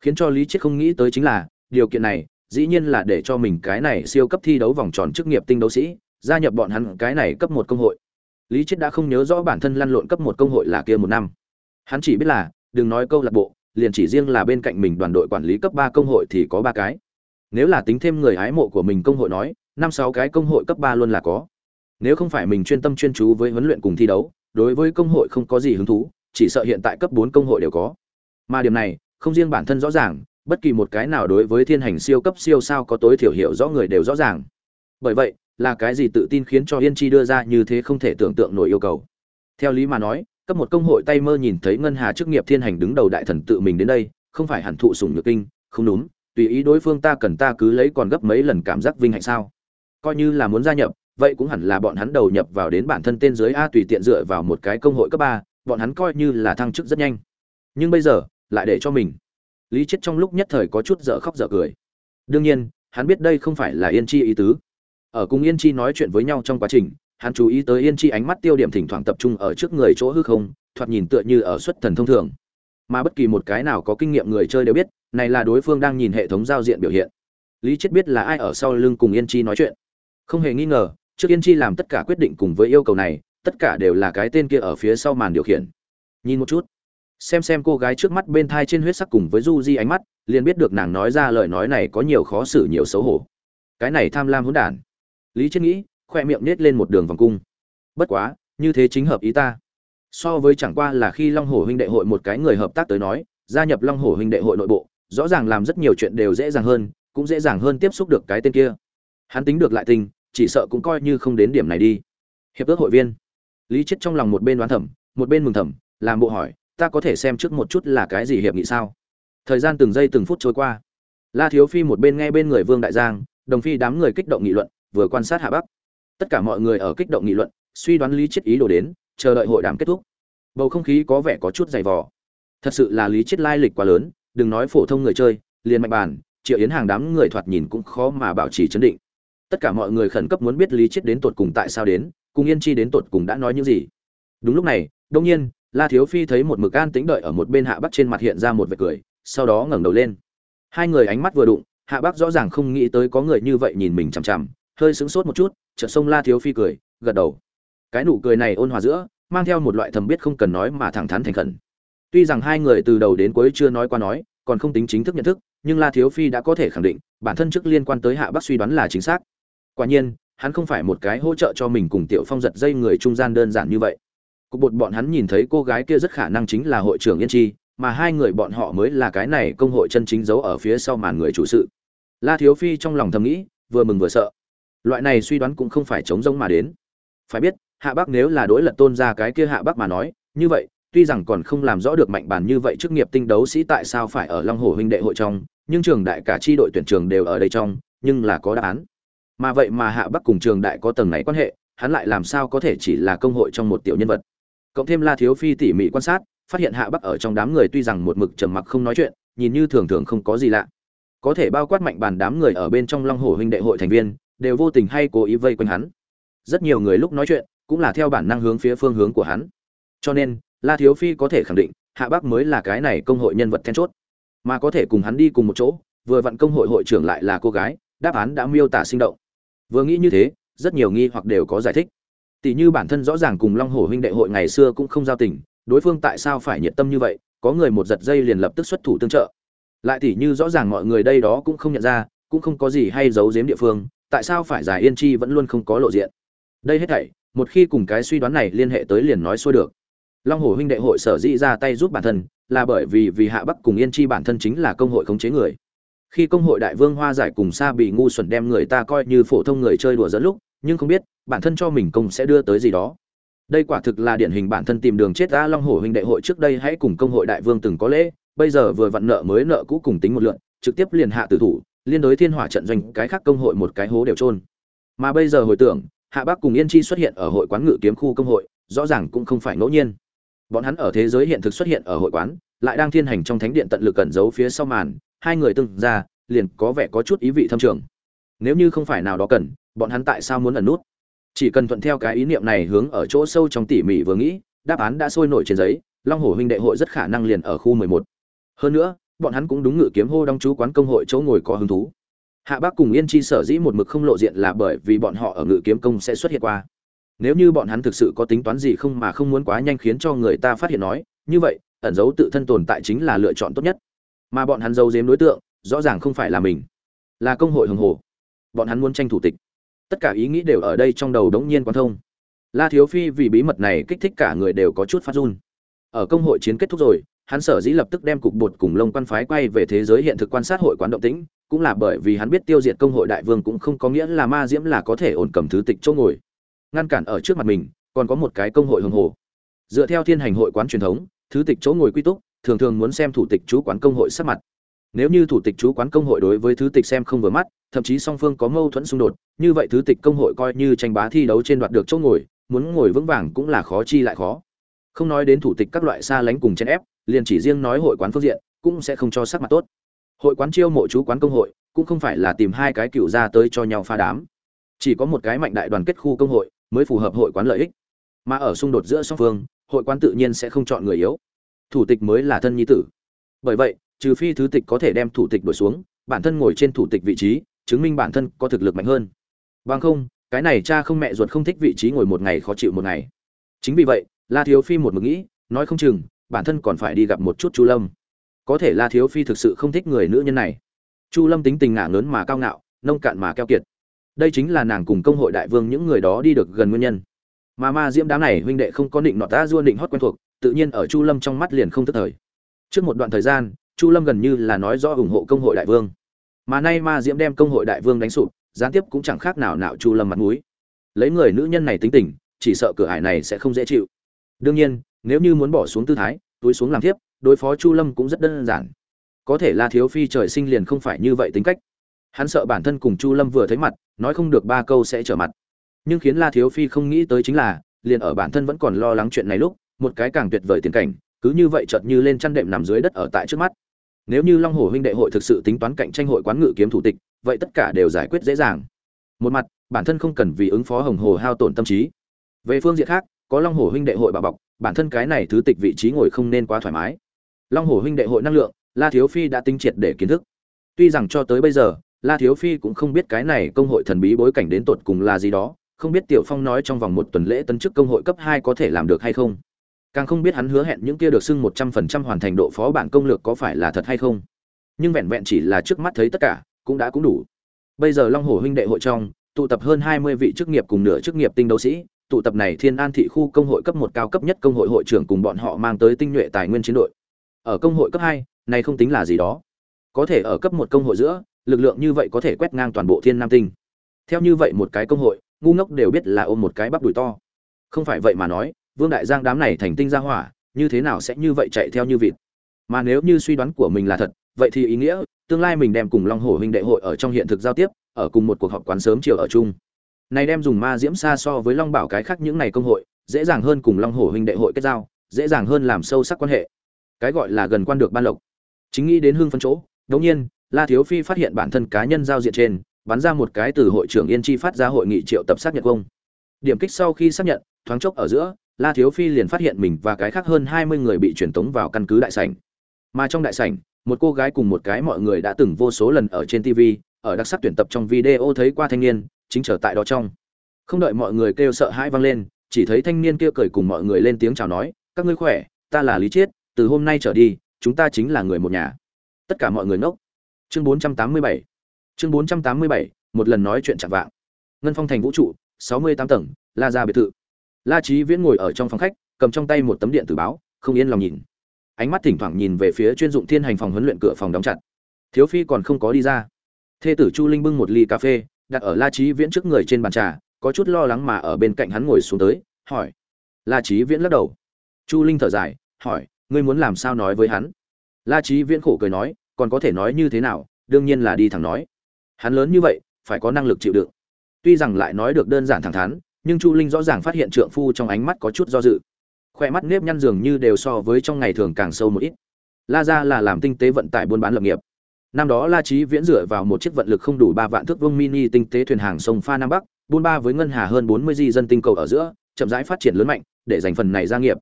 Khiến cho lý chết không nghĩ tới chính là, điều kiện này, dĩ nhiên là để cho mình cái này siêu cấp thi đấu vòng tròn chức nghiệp tinh đấu sĩ, gia nhập bọn hắn cái này cấp một công hội. Lý chết đã không nhớ rõ bản thân lăn lộn cấp một công hội là kia một năm. Hắn chỉ biết là, đừng nói câu lạc bộ, liền chỉ riêng là bên cạnh mình đoàn đội quản lý cấp ba công hội thì có ba cái. Nếu là tính thêm người hái mộ của mình công hội nói năm sáu cái công hội cấp ba luôn là có. Nếu không phải mình chuyên tâm chuyên chú với huấn luyện cùng thi đấu, đối với công hội không có gì hứng thú, chỉ sợ hiện tại cấp bốn công hội đều có. Mà điểm này, không riêng bản thân rõ ràng, bất kỳ một cái nào đối với thiên hành siêu cấp siêu sao có tối thiểu hiểu rõ người đều rõ ràng. Bởi vậy, là cái gì tự tin khiến cho yên chi đưa ra như thế không thể tưởng tượng nổi yêu cầu. Theo lý mà nói, cấp một công hội tay mơ nhìn thấy ngân hà chức nghiệp thiên hành đứng đầu đại thần tự mình đến đây, không phải hẳn thụ sủng nhược kinh, không đúng, tùy ý đối phương ta cần ta cứ lấy còn gấp mấy lần cảm giác vinh hạnh sao? Coi như là muốn gia nhập, vậy cũng hẳn là bọn hắn đầu nhập vào đến bản thân tên dưới a tùy tiện dựa vào một cái công hội cấp ba, bọn hắn coi như là thăng chức rất nhanh. Nhưng bây giờ, lại để cho mình. Lý chết trong lúc nhất thời có chút dở khóc dở cười. Đương nhiên, hắn biết đây không phải là yên chi ý tứ. Ở cùng yên chi nói chuyện với nhau trong quá trình, hắn chú ý tới yên chi ánh mắt tiêu điểm thỉnh thoảng tập trung ở trước người chỗ hư không, thoạt nhìn tựa như ở xuất thần thông thường. Mà bất kỳ một cái nào có kinh nghiệm người chơi đều biết, này là đối phương đang nhìn hệ thống giao diện biểu hiện. Lý chết biết là ai ở sau lưng cùng yên chi nói chuyện không hề nghi ngờ, trước yên chi làm tất cả quyết định cùng với yêu cầu này, tất cả đều là cái tên kia ở phía sau màn điều khiển. Nhìn một chút. Xem xem cô gái trước mắt bên thai trên huyết sắc cùng với du di ánh mắt, liền biết được nàng nói ra lời nói này có nhiều khó xử, nhiều xấu hổ. Cái này tham lam hỗn đản. Lý chết nghĩ, khoe miệng nết lên một đường vòng cung. Bất quá, như thế chính hợp ý ta. So với chẳng qua là khi long hồ huynh đệ hội một cái người hợp tác tới nói, gia nhập long hồ huynh đệ hội nội bộ, rõ ràng làm rất nhiều chuyện đều dễ dàng hơn, cũng dễ dàng hơn tiếp xúc được cái tên kia. Hắn tính được lại tình chỉ sợ cũng coi như không đến điểm này đi. Hiệp ước hội viên. Lý chết trong lòng một bên đoán thẩm một bên mừng thầm, làm bộ hỏi, ta có thể xem trước một chút là cái gì hiệp nghị sao? Thời gian từng giây từng phút trôi qua. La thiếu phi một bên nghe bên người vương đại giang, đồng phi đám người kích động nghị luận, vừa quan sát hạ bắc. Tất cả mọi người ở kích động nghị luận, suy đoán lý chết ý đồ đến, chờ đợi hội đàm kết thúc. Bầu không khí có vẻ có chút dày vò. Thật sự là lý chết lai lịch quá lớn, đừng nói phổ thông người chơi, liền mạnh bàn, triệu yến hàng đám người thoạt nhìn cũng khó mà bảo trì chấn định tất cả mọi người khẩn cấp muốn biết lý chết đến tột cùng tại sao đến, cùng yên chi đến tột cùng đã nói những gì. Đúng lúc này đông nhiên, la thiếu phi thấy một mực an tĩnh đợi ở một bên hạ bắc trên mặt hiện ra một vệt cười, sau đó ngẩng đầu lên. Hai người ánh mắt vừa đụng, hạ bắc rõ ràng không nghĩ tới có người như vậy nhìn mình chằm chằm, hơi sững sốt một chút, chợt sông la thiếu phi cười, gật đầu. Cái nụ cười này ôn hòa giữa, mang theo một loại thầm biết không cần nói mà thẳng thắn thành khẩn. Tuy rằng hai người từ đầu đến cuối chưa nói qua nói, còn không tính chính thức nhận thức, nhưng la thiếu phi đã có thể khẳng định, bản thân trước liên quan tới hạ bắc suy đoán là chính xác quả nhiên, hắn không phải một cái hỗ trợ cho mình cùng tiểu phong giật dây người trung gian đơn giản như vậy. Cục bột bọn hắn nhìn thấy cô gái kia rất khả năng chính là hội trưởng yên chi, mà hai người bọn họ mới là cái này công hội chân chính giấu ở phía sau màn người chủ sự. La thiếu phi trong lòng thầm nghĩ, vừa mừng vừa sợ. Loại này suy đoán cũng không phải chống giống mà đến. Phải biết, hạ bắc nếu là đối lật tôn ra cái kia hạ bắc mà nói, như vậy, tuy rằng còn không làm rõ được mạnh bản như vậy chức nghiệp tinh đấu sĩ tại sao phải ở long hồ huynh đệ hội trong, nhưng trường đại cả chi đội tuyển trường đều ở đây trong, nhưng là có đáp án mà vậy mà hạ bắc cùng trường đại có tầng này quan hệ, hắn lại làm sao có thể chỉ là công hội trong một tiểu nhân vật? Cộng thêm la thiếu phi tỉ mỉ quan sát, phát hiện hạ bắc ở trong đám người tuy rằng một mực trầm mặc không nói chuyện, nhìn như thường thường không có gì lạ. Có thể bao quát mạnh bàn đám người ở bên trong long hồ huynh đệ hội thành viên, đều vô tình hay cố ý vây quanh hắn. Rất nhiều người lúc nói chuyện, cũng là theo bản năng hướng phía phương hướng của hắn. Cho nên, la thiếu phi có thể khẳng định, hạ bắc mới là cái này công hội nhân vật then chốt. Mà có thể cùng hắn đi cùng một chỗ, vừa vặn công hội hội trưởng lại là cô gái, đáp án đã miêu tả sinh động vừa nghĩ như thế, rất nhiều nghi hoặc đều có giải thích. Tỷ như bản thân rõ ràng cùng long hổ huynh đệ hội ngày xưa cũng không giao tình, đối phương tại sao phải nhiệt tâm như vậy, có người một giật dây liền lập tức xuất thủ tương trợ. Lại tỷ như rõ ràng mọi người đây đó cũng không nhận ra, cũng không có gì hay giấu giếm địa phương, tại sao phải giải yên chi vẫn luôn không có lộ diện. Đây hết thảy, một khi cùng cái suy đoán này liên hệ tới liền nói xuôi được. Long hồ huynh đệ hội sở dĩ ra tay giúp bản thân, là bởi vì vì hạ bắc cùng yên chi bản thân chính là công hội khống chế người khi công hội đại vương hoa giải cùng sa bị ngu xuẩn đem người ta coi như phổ thông người chơi đùa dẫn lúc, nhưng không biết, bản thân cho mình công sẽ đưa tới gì đó. Đây quả thực là điển hình bản thân tìm đường chết ta long hổ huynh đệ hội trước đây hãy cùng công hội đại vương từng có lễ, bây giờ vừa vặn nợ mới nợ cũ cùng tính một lượn, trực tiếp liền hạ tử thủ, liên đối thiên hỏa trận doanh, cái khác công hội một cái hố đều trôn mà bây giờ hồi tưởng, hạ bắc cùng yên chi xuất hiện ở hội quán ngự kiếm khu công hội, rõ ràng cũng không phải ngẫu nhiên. Bọn hắn ở thế giới hiện thực xuất hiện ở hội quán, lại đang thiên hành trong thánh điện tận lực cẩn giấu phía sau màn hai người từng ra, liền có vẻ có chút ý vị thâm trường. Nếu như không phải nào đó cần, bọn hắn tại sao muốn ẩn nút? Chỉ cần thuận theo cái ý niệm này hướng ở chỗ sâu trong tỉ mỉ vừa nghĩ, đáp án đã sôi nổi trên giấy, long hồ huynh đệ hội rất khả năng liền ở khu mười một. Hơn nữa, bọn hắn cũng đúng ngự kiếm hô đóng chú quán công hội chỗ ngồi có hứng thú. Hạ bác cùng yên chi sở dĩ một mực không lộ diện là bởi vì bọn họ ở ngự kiếm công sẽ xuất hiện qua. Nếu như bọn hắn thực sự có tính toán gì không mà không muốn quá nhanh khiến cho người ta phát hiện nói, như vậy, ẩn giấu tự thân tồn tại chính là lựa chọn tốt nhất mà bọn hắn giấu giếm đối tượng, rõ ràng không phải là mình. Là công hội hồng hồ. Bọn hắn muốn tranh thủ tịch. Tất cả ý nghĩ đều ở đây trong đầu đống nhiên quan thông. La thiếu phi vì bí mật này kích thích cả người đều có chút phát run. Ở công hội chiến kết thúc rồi, hắn sở dĩ lập tức đem cục bột cùng lông quan phái quay về thế giới hiện thực quan sát hội quán động tĩnh, cũng là bởi vì hắn biết tiêu diệt công hội đại vương cũng không có nghĩa là ma diễm là có thể ổn cầm thứ tịch chỗ ngồi. Ngăn cản ở trước mặt mình, còn có một cái công hội hồng hồ. Dựa theo thiên hành hội quán truyền thống, thứ tịch chỗ ngồi quy túc thường thường muốn xem thủ tịch chú quán công hội sắc mặt. Nếu như thủ tịch chú quán công hội đối với thứ tịch xem không vừa mắt, thậm chí song phương có mâu thuẫn xung đột, như vậy thứ tịch công hội coi như tranh bá thi đấu trên đoạt được chỗ ngồi, muốn ngồi vững vàng cũng là khó chi lại khó. Không nói đến thủ tịch các loại xa lánh cùng chen ép, liền chỉ riêng nói hội quán phương diện, cũng sẽ không cho sắc mặt tốt. Hội quán chiêu mộ chú quán công hội, cũng không phải là tìm hai cái cựu ra tới cho nhau pha đám. Chỉ có một cái mạnh đại đoàn kết khu công hội, mới phù hợp hội quán lợi ích. Mà ở xung đột giữa song phương, hội quán tự nhiên sẽ không chọn người yếu thủ tịch mới là thân nhi tử. Bởi vậy, trừ phi thứ tịch có thể đem thủ tịch đổi xuống, bản thân ngồi trên thủ tịch vị trí, chứng minh bản thân có thực lực mạnh hơn. Bằng không, cái này cha không mẹ ruột không thích vị trí ngồi một ngày khó chịu một ngày. Chính vì vậy, la thiếu phi một mực nghĩ, nói không chừng, bản thân còn phải đi gặp một chút chu lâm. Có thể la thiếu phi thực sự không thích người nữ nhân này. Chu lâm tính tình ngả lớn mà cao ngạo, nông cạn mà keo kiệt. Đây chính là nàng cùng công hội đại vương những người đó đi được gần nguyên nhân. Mà ma diễm đám này huynh đệ không có định nọ ta dua định hót quen thuộc tự nhiên ở chu lâm trong mắt liền không tức thời. Trước một đoạn thời gian, chu lâm gần như là nói rõ ủng hộ công hội đại vương. Mà nay ma diễm đem công hội đại vương đánh sụp, gián tiếp cũng chẳng khác nào nạo chu lâm mặt mũi. Lấy người nữ nhân này tính tình, chỉ sợ cửa ải này sẽ không dễ chịu. Đương nhiên, nếu như muốn bỏ xuống tư thái, túi xuống làm tiếp đối phó chu lâm cũng rất đơn giản. Có thể la thiếu phi trời sinh liền không phải như vậy tính cách. Hắn sợ bản thân cùng chu lâm vừa thấy mặt, nói không được ba câu sẽ trở mặt. Nhưng khiến la thiếu phi không nghĩ tới chính là, liền ở bản thân vẫn còn lo lắng chuyện này lúc một cái càng tuyệt vời tiền cảnh, cứ như vậy chợt như lên chăn đệm nằm dưới đất ở tại trước mắt. Nếu như long hồ huynh đệ hội thực sự tính toán cạnh tranh hội quán ngự kiếm thủ tịch, vậy tất cả đều giải quyết dễ dàng. Một mặt, bản thân không cần vì ứng phó hồng hồ hao tổn tâm trí. Về phương diện khác, có long hồ huynh đệ hội bảo bọc, bản thân cái này thứ tịch vị trí ngồi không nên quá thoải mái. Long hồ huynh đệ hội năng lượng, la thiếu phi đã tinh triệt để kiến thức. Tuy rằng cho tới bây giờ, la thiếu phi cũng không biết cái này công hội thần bí bối cảnh đến tột cùng là gì đó, không biết tiểu phong nói trong vòng một tuần lễ tân chức công hội cấp hai có thể làm được hay không càng không biết hắn hứa hẹn những kia được xưng một trăm phần trăm hoàn thành độ phó bản công lược có phải là thật hay không. Nhưng vẹn vẹn chỉ là trước mắt thấy tất cả, cũng đã cũng đủ. Bây giờ long hồ huynh đệ hội trong, tụ tập hơn hai mươi vị chức nghiệp cùng nửa chức nghiệp tinh đấu sĩ, tụ tập này thiên an thị khu công hội cấp một cao cấp nhất công hội hội trưởng cùng bọn họ mang tới tinh nhuệ tài nguyên chiến đội. Ở công hội cấp hai, này không tính là gì đó. Có thể ở cấp một công hội giữa, lực lượng như vậy có thể quét ngang toàn bộ thiên nam tinh. Theo như vậy một cái công hội, ngu ngốc đều biết là ôm một cái bắp đùi to. Không phải vậy mà nói vương đại giang đám này thành tinh ra hỏa, như thế nào sẽ như vậy chạy theo như vịt? Mà nếu như suy đoán của mình là thật, vậy thì ý nghĩa, tương lai mình đem cùng long hổ huynh đệ hội ở trong hiện thực giao tiếp, ở cùng một cuộc họp quán sớm chiều ở chung. Này đem dùng ma diễm xa so với long bảo cái khác những này công hội, dễ dàng hơn cùng long hổ huynh đệ hội kết giao, dễ dàng hơn làm sâu sắc quan hệ. Cái gọi là gần quan được ban lộc. Chính nghĩ đến hương phân chỗ đống nhiên, la thiếu phi phát hiện bản thân cá nhân giao diện trên, bắn ra một cái từ hội trưởng yên chi phát ra hội nghị triệu tập xác nhận công điểm kích sau khi xác nhận, thoáng chốc ở giữa la thiếu phi liền phát hiện mình và cái khác hơn hai mươi người bị truyền tống vào căn cứ đại sảnh. Mà trong đại sảnh, một cô gái cùng một cái mọi người đã từng vô số lần ở trên tv ở đặc sắc tuyển tập trong video thấy qua thanh niên, chính trở tại đó trong. Không đợi mọi người kêu sợ hãi vang lên, chỉ thấy thanh niên kia cười cùng mọi người lên tiếng chào nói, các ngươi khỏe, ta là lý chiết, từ hôm nay trở đi, chúng ta chính là người một nhà. Tất cả mọi người ngốc. Chương 487 chương 487 một lần nói chuyện chẳng vạng. Ngân phong thành vũ trụ 68 tầng, la Gia biệt thự la trí viễn ngồi ở trong phòng khách, cầm trong tay một tấm điện tử báo, không yên lòng nhìn. Ánh mắt thỉnh thoảng nhìn về phía chuyên dụng thiên hành phòng huấn luyện cửa phòng đóng chặt. Thiếu phi còn không có đi ra. Thê tử chu linh bưng một ly cà phê, đặt ở la trí viễn trước người trên bàn trà, có chút lo lắng mà ở bên cạnh hắn ngồi xuống tới, hỏi. La trí viễn lắc đầu. Chu linh thở dài, hỏi, ngươi muốn làm sao nói với hắn? La trí viễn khổ cười nói, còn có thể nói như thế nào, đương nhiên là đi thẳng nói. Hắn lớn như vậy, phải có năng lực chịu đựng. Tuy rằng lại nói được đơn giản thẳng thắn nhưng chu linh rõ ràng phát hiện trượng phu trong ánh mắt có chút do dự. Khoe mắt nếp nhăn dường như đều so với trong ngày thường càng sâu một ít. La ra là làm tinh tế vận tải buôn bán lập nghiệp. Năm đó la trí viễn dựa vào một chiếc vận lực không đủ ba vạn thước vương mini tinh tế thuyền hàng sông pha nam bắc, buôn ba với ngân hà hơn bốn mươi di dân tinh cầu ở giữa, chậm rãi phát triển lớn mạnh, để giành phần này gia nghiệp.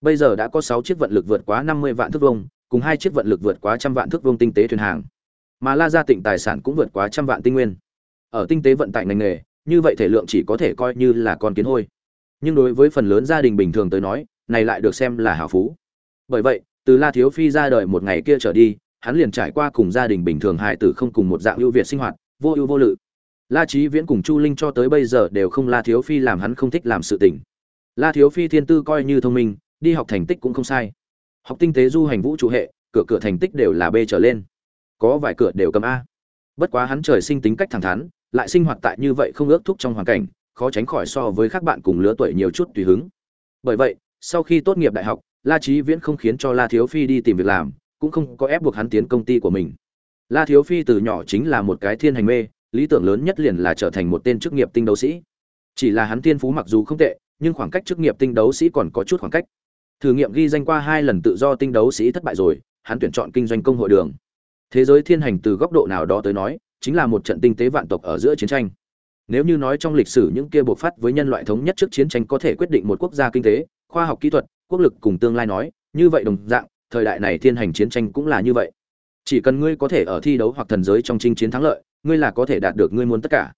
Bây giờ đã có sáu chiếc vận lực vượt quá năm mươi vạn thước vông cùng hai chiếc vận lực vượt quá trăm vạn thước vông tinh tế thuyền hàng. Mà la gia tịnh tài sản cũng vượt quá trăm vạn tinh nguyên. Ở tinh tế vận tải ngành nghề như vậy thể lượng chỉ có thể coi như là con kiến hôi. Nhưng đối với phần lớn gia đình bình thường tới nói, này lại được xem là hào phú. Bởi vậy, từ la thiếu phi ra đời một ngày kia trở đi, hắn liền trải qua cùng gia đình bình thường hại tử không cùng một dạng ưu việt sinh hoạt, vô ưu vô lự. La trí viễn cùng chu linh cho tới bây giờ đều không la thiếu phi làm hắn không thích làm sự tình. La thiếu phi thiên tư coi như thông minh, đi học thành tích cũng không sai. Học tinh tế du hành vũ trụ hệ, cửa cửa thành tích đều là b trở lên. Có vài cửa đều cầm a. Bất quá hắn trời sinh tính cách thẳng thắn lại sinh hoạt tại như vậy không ước thúc trong hoàn cảnh, khó tránh khỏi so với các bạn cùng lứa tuổi nhiều chút tùy hứng. Bởi vậy, sau khi tốt nghiệp đại học, la trí viễn không khiến cho la thiếu phi đi tìm việc làm, cũng không có ép buộc hắn tiến công ty của mình. La thiếu phi từ nhỏ chính là một cái thiên hành mê, lý tưởng lớn nhất liền là trở thành một tên chức nghiệp tinh đấu sĩ. Chỉ là hắn tiên phú mặc dù không tệ, nhưng khoảng cách chức nghiệp tinh đấu sĩ còn có chút khoảng cách. Thử nghiệm ghi danh qua hai lần tự do tinh đấu sĩ thất bại rồi, hắn tuyển chọn kinh doanh công hội đường. Thế giới thiên hành từ góc độ nào đó tới nói chính là một trận tinh tế vạn tộc ở giữa chiến tranh. Nếu như nói trong lịch sử những kia bộc phát với nhân loại thống nhất trước chiến tranh có thể quyết định một quốc gia kinh tế, khoa học kỹ thuật, quốc lực cùng tương lai nói, như vậy đồng dạng, thời đại này thiên hành chiến tranh cũng là như vậy. Chỉ cần ngươi có thể ở thi đấu hoặc thần giới trong chinh chiến thắng lợi, ngươi là có thể đạt được ngươi muốn tất cả.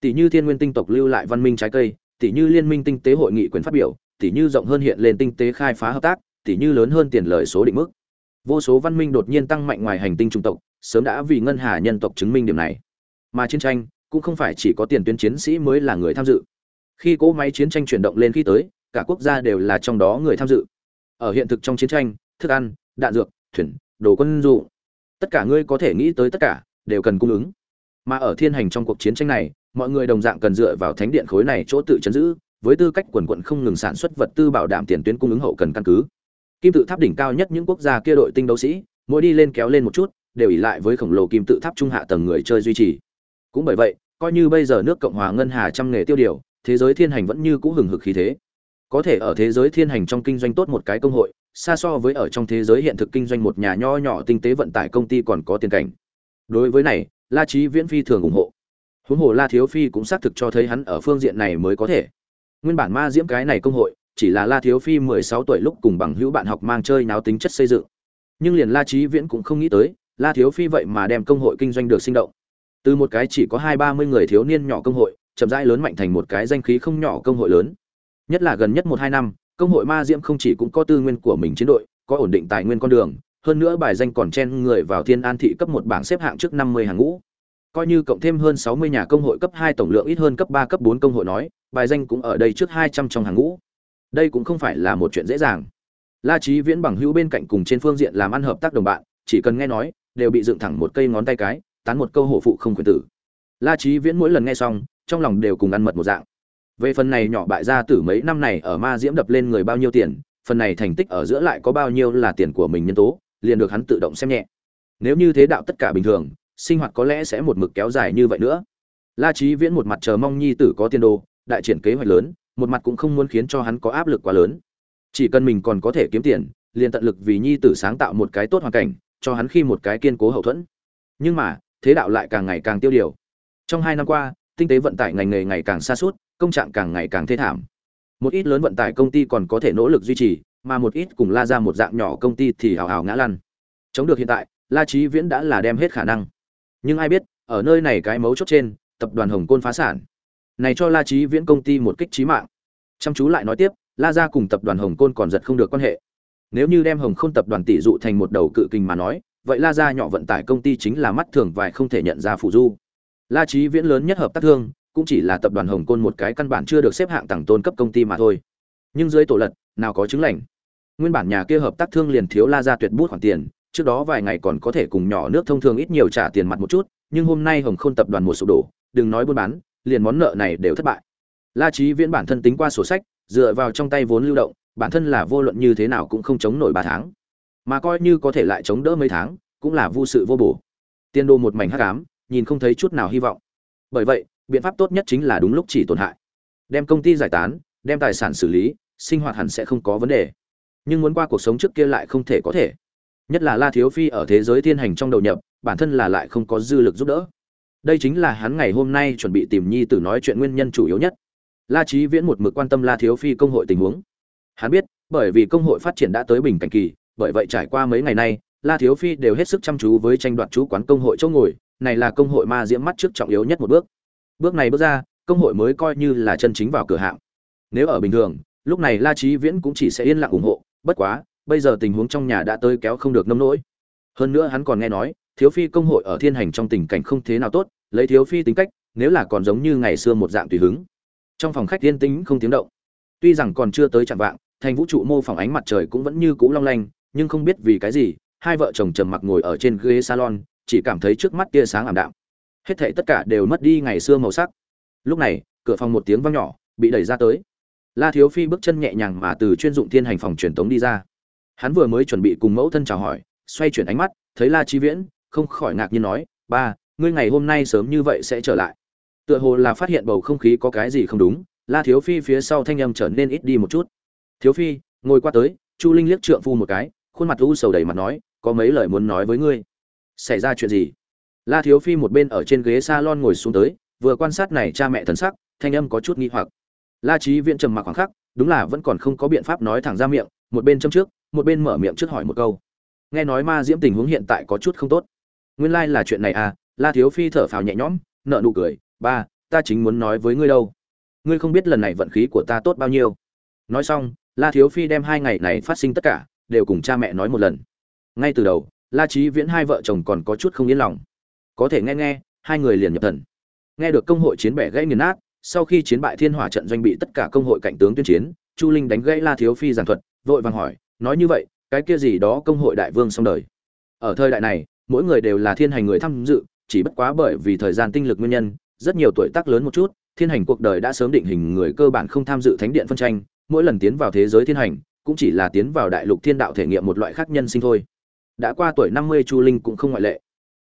Tỷ như thiên nguyên tinh tộc lưu lại văn minh trái cây, tỷ như liên minh tinh tế hội nghị quyền phát biểu, tỷ như rộng hơn hiện lên tinh tế khai phá hợp tác, tỷ như lớn hơn tiền lợi số định mức. Vô số văn minh đột nhiên tăng mạnh ngoài hành tinh trung tộc sớm đã vì ngân hà nhân tộc chứng minh điểm này. Mà chiến tranh cũng không phải chỉ có tiền tuyến chiến sĩ mới là người tham dự. Khi cỗ máy chiến tranh chuyển động lên khi tới, cả quốc gia đều là trong đó người tham dự. Ở hiện thực trong chiến tranh, thức ăn, đạn dược, thuyền, đồ quân dụng, tất cả ngươi có thể nghĩ tới tất cả, đều cần cung ứng. Mà ở thiên hành trong cuộc chiến tranh này, mọi người đồng dạng cần dựa vào thánh điện khối này chỗ tự chấn giữ, với tư cách quần quận không ngừng sản xuất vật tư bảo đảm tiền tuyến cung ứng hậu cần căn cứ. Kim tự tháp đỉnh cao nhất những quốc gia kia đội tinh đấu sĩ, mỗi đi lên kéo lên một chút đều ỉ lại với khổng lồ kim tự tháp trung hạ tầng người chơi duy trì. Cũng bởi vậy, coi như bây giờ nước cộng hòa ngân hà trăm nghề tiêu điều, thế giới thiên hành vẫn như cũ hừng hực khí thế. Có thể ở thế giới thiên hành trong kinh doanh tốt một cái công hội, xa so với ở trong thế giới hiện thực kinh doanh một nhà nho nhỏ tinh tế vận tải công ty còn có tiền cảnh. Đối với này, la trí viễn phi thường ủng hộ. Huống hồ la thiếu phi cũng xác thực cho thấy hắn ở phương diện này mới có thể. Nguyên bản ma diễm cái này công hội, chỉ là la thiếu phi mười sáu tuổi lúc cùng bằng hữu bạn học mang chơi náo tính chất xây dựng. Nhưng liền la trí viễn cũng không nghĩ tới la thiếu phi vậy mà đem công hội kinh doanh được sinh động. Từ một cái chỉ có hai ba mươi người thiếu niên nhỏ công hội, chậm rãi lớn mạnh thành một cái danh khí không nhỏ công hội lớn. Nhất là gần nhất một hai năm, công hội ma diễm không chỉ cũng có tư nguyên của mình chiến đội, có ổn định tài nguyên con đường, hơn nữa bài danh còn chen người vào thiên an thị cấp một bảng xếp hạng trước năm mươi hàng ngũ. Coi như cộng thêm hơn sáu mươi nhà công hội cấp hai tổng lượng ít hơn cấp ba, cấp bốn công hội nói, bài danh cũng ở đây trước hai trăm trong hàng ngũ. Đây cũng không phải là một chuyện dễ dàng. La trí viễn bằng hữu bên cạnh cùng trên phương diện làm ăn hợp tác đồng bạn, chỉ cần nghe nói đều bị dựng thẳng một cây ngón tay cái, tán một câu hổ phụ không quyền tử. La trí viễn mỗi lần nghe xong, trong lòng đều cùng ăn mật một dạng. Về phần này nhỏ bại gia tử mấy năm này ở ma diễm đập lên người bao nhiêu tiền, phần này thành tích ở giữa lại có bao nhiêu là tiền của mình nhân tố, liền được hắn tự động xem nhẹ. Nếu như thế đạo tất cả bình thường, sinh hoạt có lẽ sẽ một mực kéo dài như vậy nữa. La trí viễn một mặt chờ mong nhi tử có tiền đồ, đại triển kế hoạch lớn, một mặt cũng không muốn khiến cho hắn có áp lực quá lớn. Chỉ cần mình còn có thể kiếm tiền, liền tận lực vì nhi tử sáng tạo một cái tốt hoàn cảnh cho hắn khi một cái kiên cố hậu thuẫn. Nhưng mà, thế đạo lại càng ngày càng tiêu điều. Trong hai năm qua, tinh tế vận tải ngành nghề ngày càng xa suốt công trạng càng ngày càng thê thảm. Một ít lớn vận tải công ty còn có thể nỗ lực duy trì, mà một ít cùng la ra một dạng nhỏ công ty thì hào hào ngã lăn. Chống được hiện tại, la trí viễn đã là đem hết khả năng. Nhưng ai biết, ở nơi này cái mấu chốt trên, tập đoàn hồng côn phá sản. Này cho la trí viễn công ty một kích trí mạng. Chăm chú lại nói tiếp, la ra cùng tập đoàn hồng côn còn giật không được quan hệ nếu như đem hồng k h ô n tập đoàn tỷ dụ thành một đầu cự kình mà nói, vậy la gia nhỏ vận tải công ty chính là mắt thường vài không thể nhận ra phụ du. La trí viễn lớn nhất hợp tác thương, cũng chỉ là tập đoàn hồng côn một cái căn bản chưa được xếp hạng tặng tôn cấp công ty mà thôi. Nhưng dưới tổ lật, nào có chứng lành. Nguyên bản nhà kia hợp tác thương liền thiếu la gia tuyệt bút khoản tiền, trước đó vài ngày còn có thể cùng nhỏ nước thông thường ít nhiều trả tiền mặt một chút, nhưng hôm nay hồng khôn tập đoàn một sụp đổ, đừng nói buôn bán, liền món nợ này đều thất bại. La trí viễn bản thân tính qua sổ sách, dựa vào trong tay vốn lưu động bản thân là vô luận như thế nào cũng không chống nổi ba tháng. Mà coi như có thể lại chống đỡ mấy tháng, cũng là vô sự vô bổ. Tiên đô một mảnh hắc ám, nhìn không thấy chút nào hy vọng. Bởi vậy, biện pháp tốt nhất chính là đúng lúc chỉ tổn hại. Đem công ty giải tán, đem tài sản xử lý, sinh hoạt hẳn sẽ không có vấn đề. Nhưng muốn qua cuộc sống trước kia lại không thể có thể. Nhất là la thiếu phi ở thế giới thiên hành trong đầu nhập, bản thân là lại không có dư lực giúp đỡ. Đây chính là hắn ngày hôm nay chuẩn bị tìm nhi tử nói chuyện nguyên nhân chủ yếu nhất. La trí viễn một mực quan tâm la thiếu phi công hội tình huống hắn biết, bởi vì công hội phát triển đã tới bình cảnh kỳ, bởi vậy trải qua mấy ngày nay, la thiếu phi đều hết sức chăm chú với tranh đoạt chú quán công hội chỗ ngồi, này là công hội ma diễm mắt trước trọng yếu nhất một bước. Bước này bước ra, công hội mới coi như là chân chính vào cửa hạng. Nếu ở bình thường, lúc này la trí viễn cũng chỉ sẽ yên lặng ủng hộ, bất quá, bây giờ tình huống trong nhà đã tới kéo không được nông nỗi. Hơn nữa hắn còn nghe nói, thiếu phi công hội ở thiên hành trong tình cảnh không thế nào tốt, lấy thiếu phi tính cách, nếu là còn giống như ngày xưa một dạng tùy hứng. Trong phòng khách yên tĩnh không tiếng động. Tuy rằng còn chưa tới chạm vạng thành vũ trụ mô phỏng ánh mặt trời cũng vẫn như cũ long lanh, nhưng không biết vì cái gì, hai vợ chồng trầm mặc ngồi ở trên ghế salon, chỉ cảm thấy trước mắt tia sáng ảm đạm. Hết thảy tất cả đều mất đi ngày xưa màu sắc. Lúc này, cửa phòng một tiếng vang nhỏ bị đẩy ra tới. La thiếu phi bước chân nhẹ nhàng mà từ chuyên dụng thiên hành phòng truyền tống đi ra. Hắn vừa mới chuẩn bị cùng mẫu thân chào hỏi, xoay chuyển ánh mắt, thấy la chi viễn, không khỏi ngạc nhiên nói, ba, ngươi ngày hôm nay sớm như vậy sẽ trở lại. Tựa hồ là phát hiện bầu không khí có cái gì không đúng, la thiếu phi phía sau thanh âm trở nên ít đi một chút thiếu phi, ngồi qua tới, chu linh liếc trượng phu một cái, khuôn mặt u sầu đầy mặt nói, có mấy lời muốn nói với ngươi? Xảy ra chuyện gì? La thiếu phi một bên ở trên ghế salon ngồi xuống tới, vừa quan sát này cha mẹ thần sắc, thanh âm có chút nghi hoặc. La trí viễn trầm mặc khoảng khắc, đúng là vẫn còn không có biện pháp nói thẳng ra miệng, một bên châm trước, một bên mở miệng trước hỏi một câu. Nghe nói ma diễm tình huống hiện tại có chút không tốt. Nguyên lai là chuyện này à? La thiếu phi thở phào nhẹ nhõm nợ nụ cười, ba, ta chính muốn nói với ngươi đâu. Ngươi không biết lần này vận khí của ta tốt bao nhiêu. Nói xong la thiếu phi đem hai ngày này phát sinh tất cả, đều cùng cha mẹ nói một lần. Ngay từ đầu, la trí viễn hai vợ chồng còn có chút không yên lòng. Có thể nghe nghe, hai người liền nhập thần. Nghe được công hội chiến bẻ gãy nghiền nát, sau khi chiến bại thiên hỏa trận doanh bị tất cả công hội cạnh tướng tuyên chiến, chu linh đánh gãy la thiếu phi giảng thuật, vội vàng hỏi, nói như vậy, cái kia gì đó công hội đại vương xong đời? Ở thời đại này, mỗi người đều là thiên hành người tham dự, chỉ bất quá bởi vì thời gian tinh lực nguyên nhân, rất nhiều tuổi tác lớn một chút, thiên hành cuộc đời đã sớm định hình người cơ bản không tham dự thánh điện phân tranh mỗi lần tiến vào thế giới thiên hành, cũng chỉ là tiến vào đại lục thiên đạo thể nghiệm một loại khác nhân sinh thôi. Đã qua tuổi năm mươi chu linh cũng không ngoại lệ.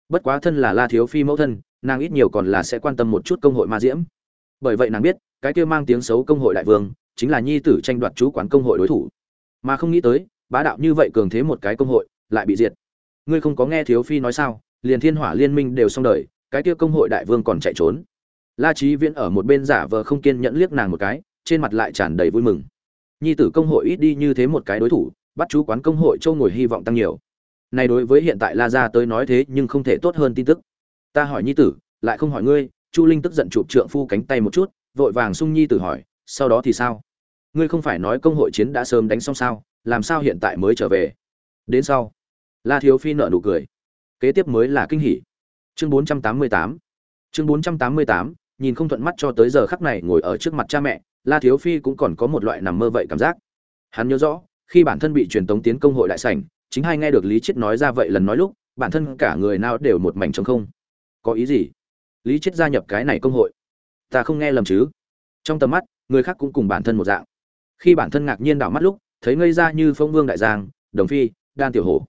Bất quá thân là la thiếu phi mẫu thân, nàng ít nhiều còn là sẽ quan tâm một chút công hội ma diễm. Bởi vậy nàng biết, cái kia mang tiếng xấu công hội đại vương, chính là nhi tử tranh đoạt chú quán công hội đối thủ. Mà không nghĩ tới, bá đạo như vậy cường thế một cái công hội, lại bị diệt. Ngươi không có nghe thiếu phi nói sao? Liền thiên hỏa liên minh đều xong đời, cái kia công hội đại vương còn chạy trốn. La trí viễn ở một bên giả vờ không kiên nhẫn liếc nàng một cái, trên mặt lại tràn đầy vui mừng nhi tử công hội ít đi như thế một cái đối thủ, bắt chú quán công hội châu ngồi hy vọng tăng nhiều. Này đối với hiện tại la gia tới nói thế nhưng không thể tốt hơn tin tức. Ta hỏi nhi tử, lại không hỏi ngươi, chu linh tức giận chụp trượng phu cánh tay một chút, vội vàng sung nhi tử hỏi, sau đó thì sao? Ngươi không phải nói công hội chiến đã sớm đánh xong sao, làm sao hiện tại mới trở về? Đến sau. La thiếu phi nợ nụ cười. Kế tiếp mới là kinh hỉ. Chương 488 chương 488 nhìn không thuận mắt cho tới giờ khắc này ngồi ở trước mặt cha mẹ la thiếu phi cũng còn có một loại nằm mơ vậy cảm giác. Hắn nhớ rõ, khi bản thân bị truyền tống tiến công hội đại sảnh, chính hai nghe được lý chết nói ra vậy lần nói lúc, bản thân cả người nào đều một mảnh trống không. Có ý gì? Lý chết gia nhập cái này công hội. Ta không nghe lầm chứ? Trong tầm mắt, người khác cũng cùng bản thân một dạng. Khi bản thân ngạc nhiên đảo mắt lúc, thấy ngây ra như phong vương đại giang, đồng phi, đan tiểu hổ.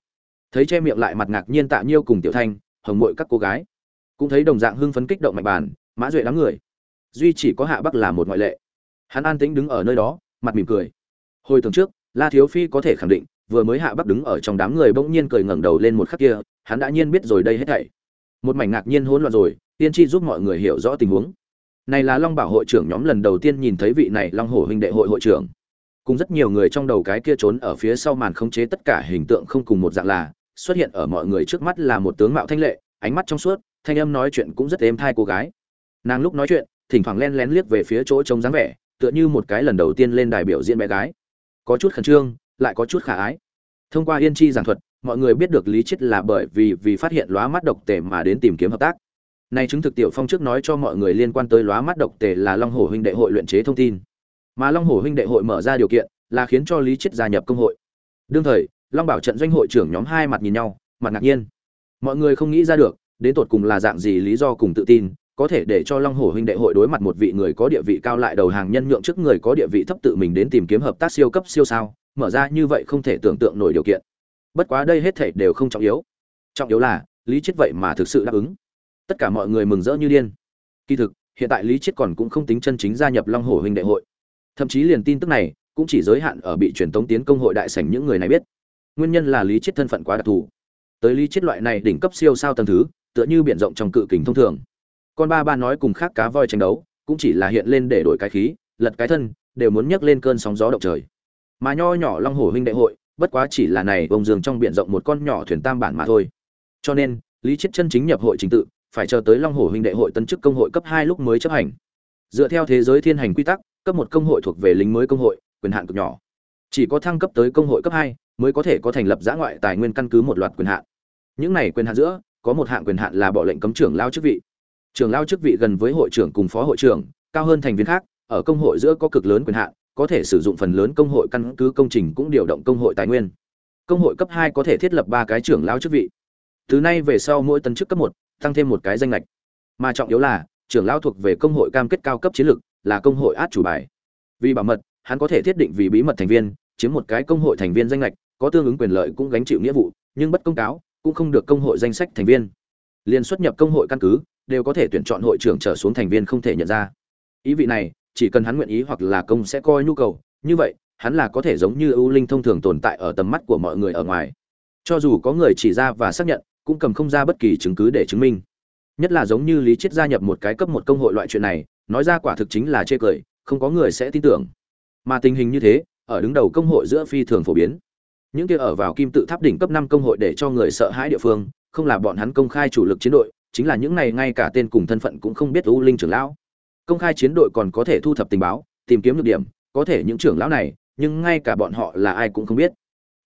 Thấy che miệng lại mặt ngạc nhiên tạ nhiêu cùng tiểu thanh, hồng mội các cô gái. Cũng thấy đồng dạng hưng phấn kích động mạnh bàn, mã duệ đám người. Duy chỉ có hạ bắc là một ngoại lệ hắn an tĩnh đứng ở nơi đó, mặt mỉm cười. Hồi tuần trước, la thiếu phi có thể khẳng định, vừa mới hạ bắc đứng ở trong đám người bỗng nhiên cười ngẩng đầu lên một khắc kia, hắn đã nhiên biết rồi đây hết thảy. Một mảnh ngạc nhiên hỗn loạn rồi, tiên tri giúp mọi người hiểu rõ tình huống. Này là long bảo hội trưởng nhóm lần đầu tiên nhìn thấy vị này long hổ huynh đệ hội hội trưởng. Cùng rất nhiều người trong đầu cái kia trốn ở phía sau màn khống chế tất cả hình tượng không cùng một dạng là, xuất hiện ở mọi người trước mắt là một tướng mạo thanh lệ, ánh mắt trong suốt, thanh âm nói chuyện cũng rất êm thai cô gái. Nàng lúc nói chuyện, thỉnh thoảng len lén liếc về phía chỗ trông dáng vẻ tựa như một cái lần đầu tiên lên đài biểu diễn bé gái. Có chút khẩn trương, lại có chút khả ái. Thông qua yên chi giảng thuật, mọi người biết được lý chết là bởi vì vì phát hiện lóa mắt độc tề mà đến tìm kiếm hợp tác. Này chứng thực tiểu phong trước nói cho mọi người liên quan tới lóa mắt độc tề là long hồ huynh đệ hội luyện chế thông tin. Mà long hồ huynh đệ hội mở ra điều kiện là khiến cho lý chết gia nhập công hội. Đương thời, long bảo trận doanh hội trưởng nhóm hai mặt nhìn nhau, mặt ngạc nhiên. Mọi người không nghĩ ra được, đến tột cùng là dạng gì lý do cùng tự tin có thể để cho long hồ huynh đệ hội đối mặt một vị người có địa vị cao lại đầu hàng nhân nhượng trước người có địa vị thấp tự mình đến tìm kiếm hợp tác siêu cấp siêu sao, mở ra như vậy không thể tưởng tượng nổi điều kiện. Bất quá đây hết thảy đều không trọng yếu. Trọng yếu là, lý chết vậy mà thực sự đáp ứng. Tất cả mọi người mừng rỡ như điên. Kỳ thực, hiện tại lý chết còn cũng không tính chân chính gia nhập long hồ huynh đệ hội. Thậm chí liền tin tức này, cũng chỉ giới hạn ở bị truyền tống tiến công hội đại sảnh những người này biết. Nguyên nhân là lý chết thân phận quá đặc thù. Tới lý chết loại này đỉnh cấp siêu sao tầng thứ, tựa như biển rộng trong cự kình thông thường con ba ba nói cùng khác cá voi tranh đấu, cũng chỉ là hiện lên để đổi cái khí, lật cái thân, đều muốn nhấc lên cơn sóng gió động trời. Mà nho nhỏ long hổ huynh Đại hội, bất quá chỉ là này, bông dương trong biển rộng một con nhỏ thuyền tam bản mà thôi. Cho nên, lý chết chân chính nhập hội chính tự, phải chờ tới long hổ huynh Đại hội tân chức công hội cấp hai lúc mới chấp hành. Dựa theo thế giới thiên hành quy tắc, cấp một công hội thuộc về lính mới công hội, quyền hạn cực nhỏ. Chỉ có thăng cấp tới công hội cấp hai, mới có thể có thành lập giã ngoại tài nguyên căn cứ một loạt quyền hạn. Những này quyền hạn giữa, có một hạng quyền hạn là bỏ lệnh cấm trưởng lao chức vị trưởng lao chức vị gần với hội trưởng cùng phó hội trưởng, cao hơn thành viên khác, ở công hội giữa có cực lớn quyền hạn, có thể sử dụng phần lớn công hội căn cứ công trình cũng điều động công hội tài nguyên. Công hội cấp hai có thể thiết lập ba cái trưởng lao chức vị. Từ nay về sau mỗi tân chức cấp một, tăng thêm một cái danh lệch mà trọng yếu là, trưởng lao thuộc về công hội cam kết cao cấp chiến lược, là công hội át chủ bài. Vì bảo mật, hắn có thể thiết định vì bí mật thành viên, chiếm một cái công hội thành viên danh lệch có tương ứng quyền lợi cũng gánh chịu nghĩa vụ, nhưng bất công cáo, cũng không được công hội danh sách thành viên. Liên xuất nhập công hội căn cứ đều có thể tuyển chọn hội trưởng trở xuống thành viên không thể nhận ra. Ý vị này, chỉ cần hắn nguyện ý hoặc là công sẽ coi nhu cầu, như vậy, hắn là có thể giống như ưu linh thông thường tồn tại ở tầm mắt của mọi người ở ngoài. Cho dù có người chỉ ra và xác nhận, cũng cầm không ra bất kỳ chứng cứ để chứng minh. Nhất là giống như lý chết gia nhập một cái cấp một công hội loại chuyện này, nói ra quả thực chính là chê cười, không có người sẽ tin tưởng. Mà tình hình như thế, ở đứng đầu công hội giữa phi thường phổ biến. Những kia ở vào kim tự tháp đỉnh cấp năm công hội để cho người sợ hãi địa phương, không là bọn hắn công khai chủ lực chiến đội chính là những này ngay cả tên cùng thân phận cũng không biết u linh trưởng lão. Công khai chiến đội còn có thể thu thập tình báo, tìm kiếm được điểm, có thể những trưởng lão này, nhưng ngay cả bọn họ là ai cũng không biết.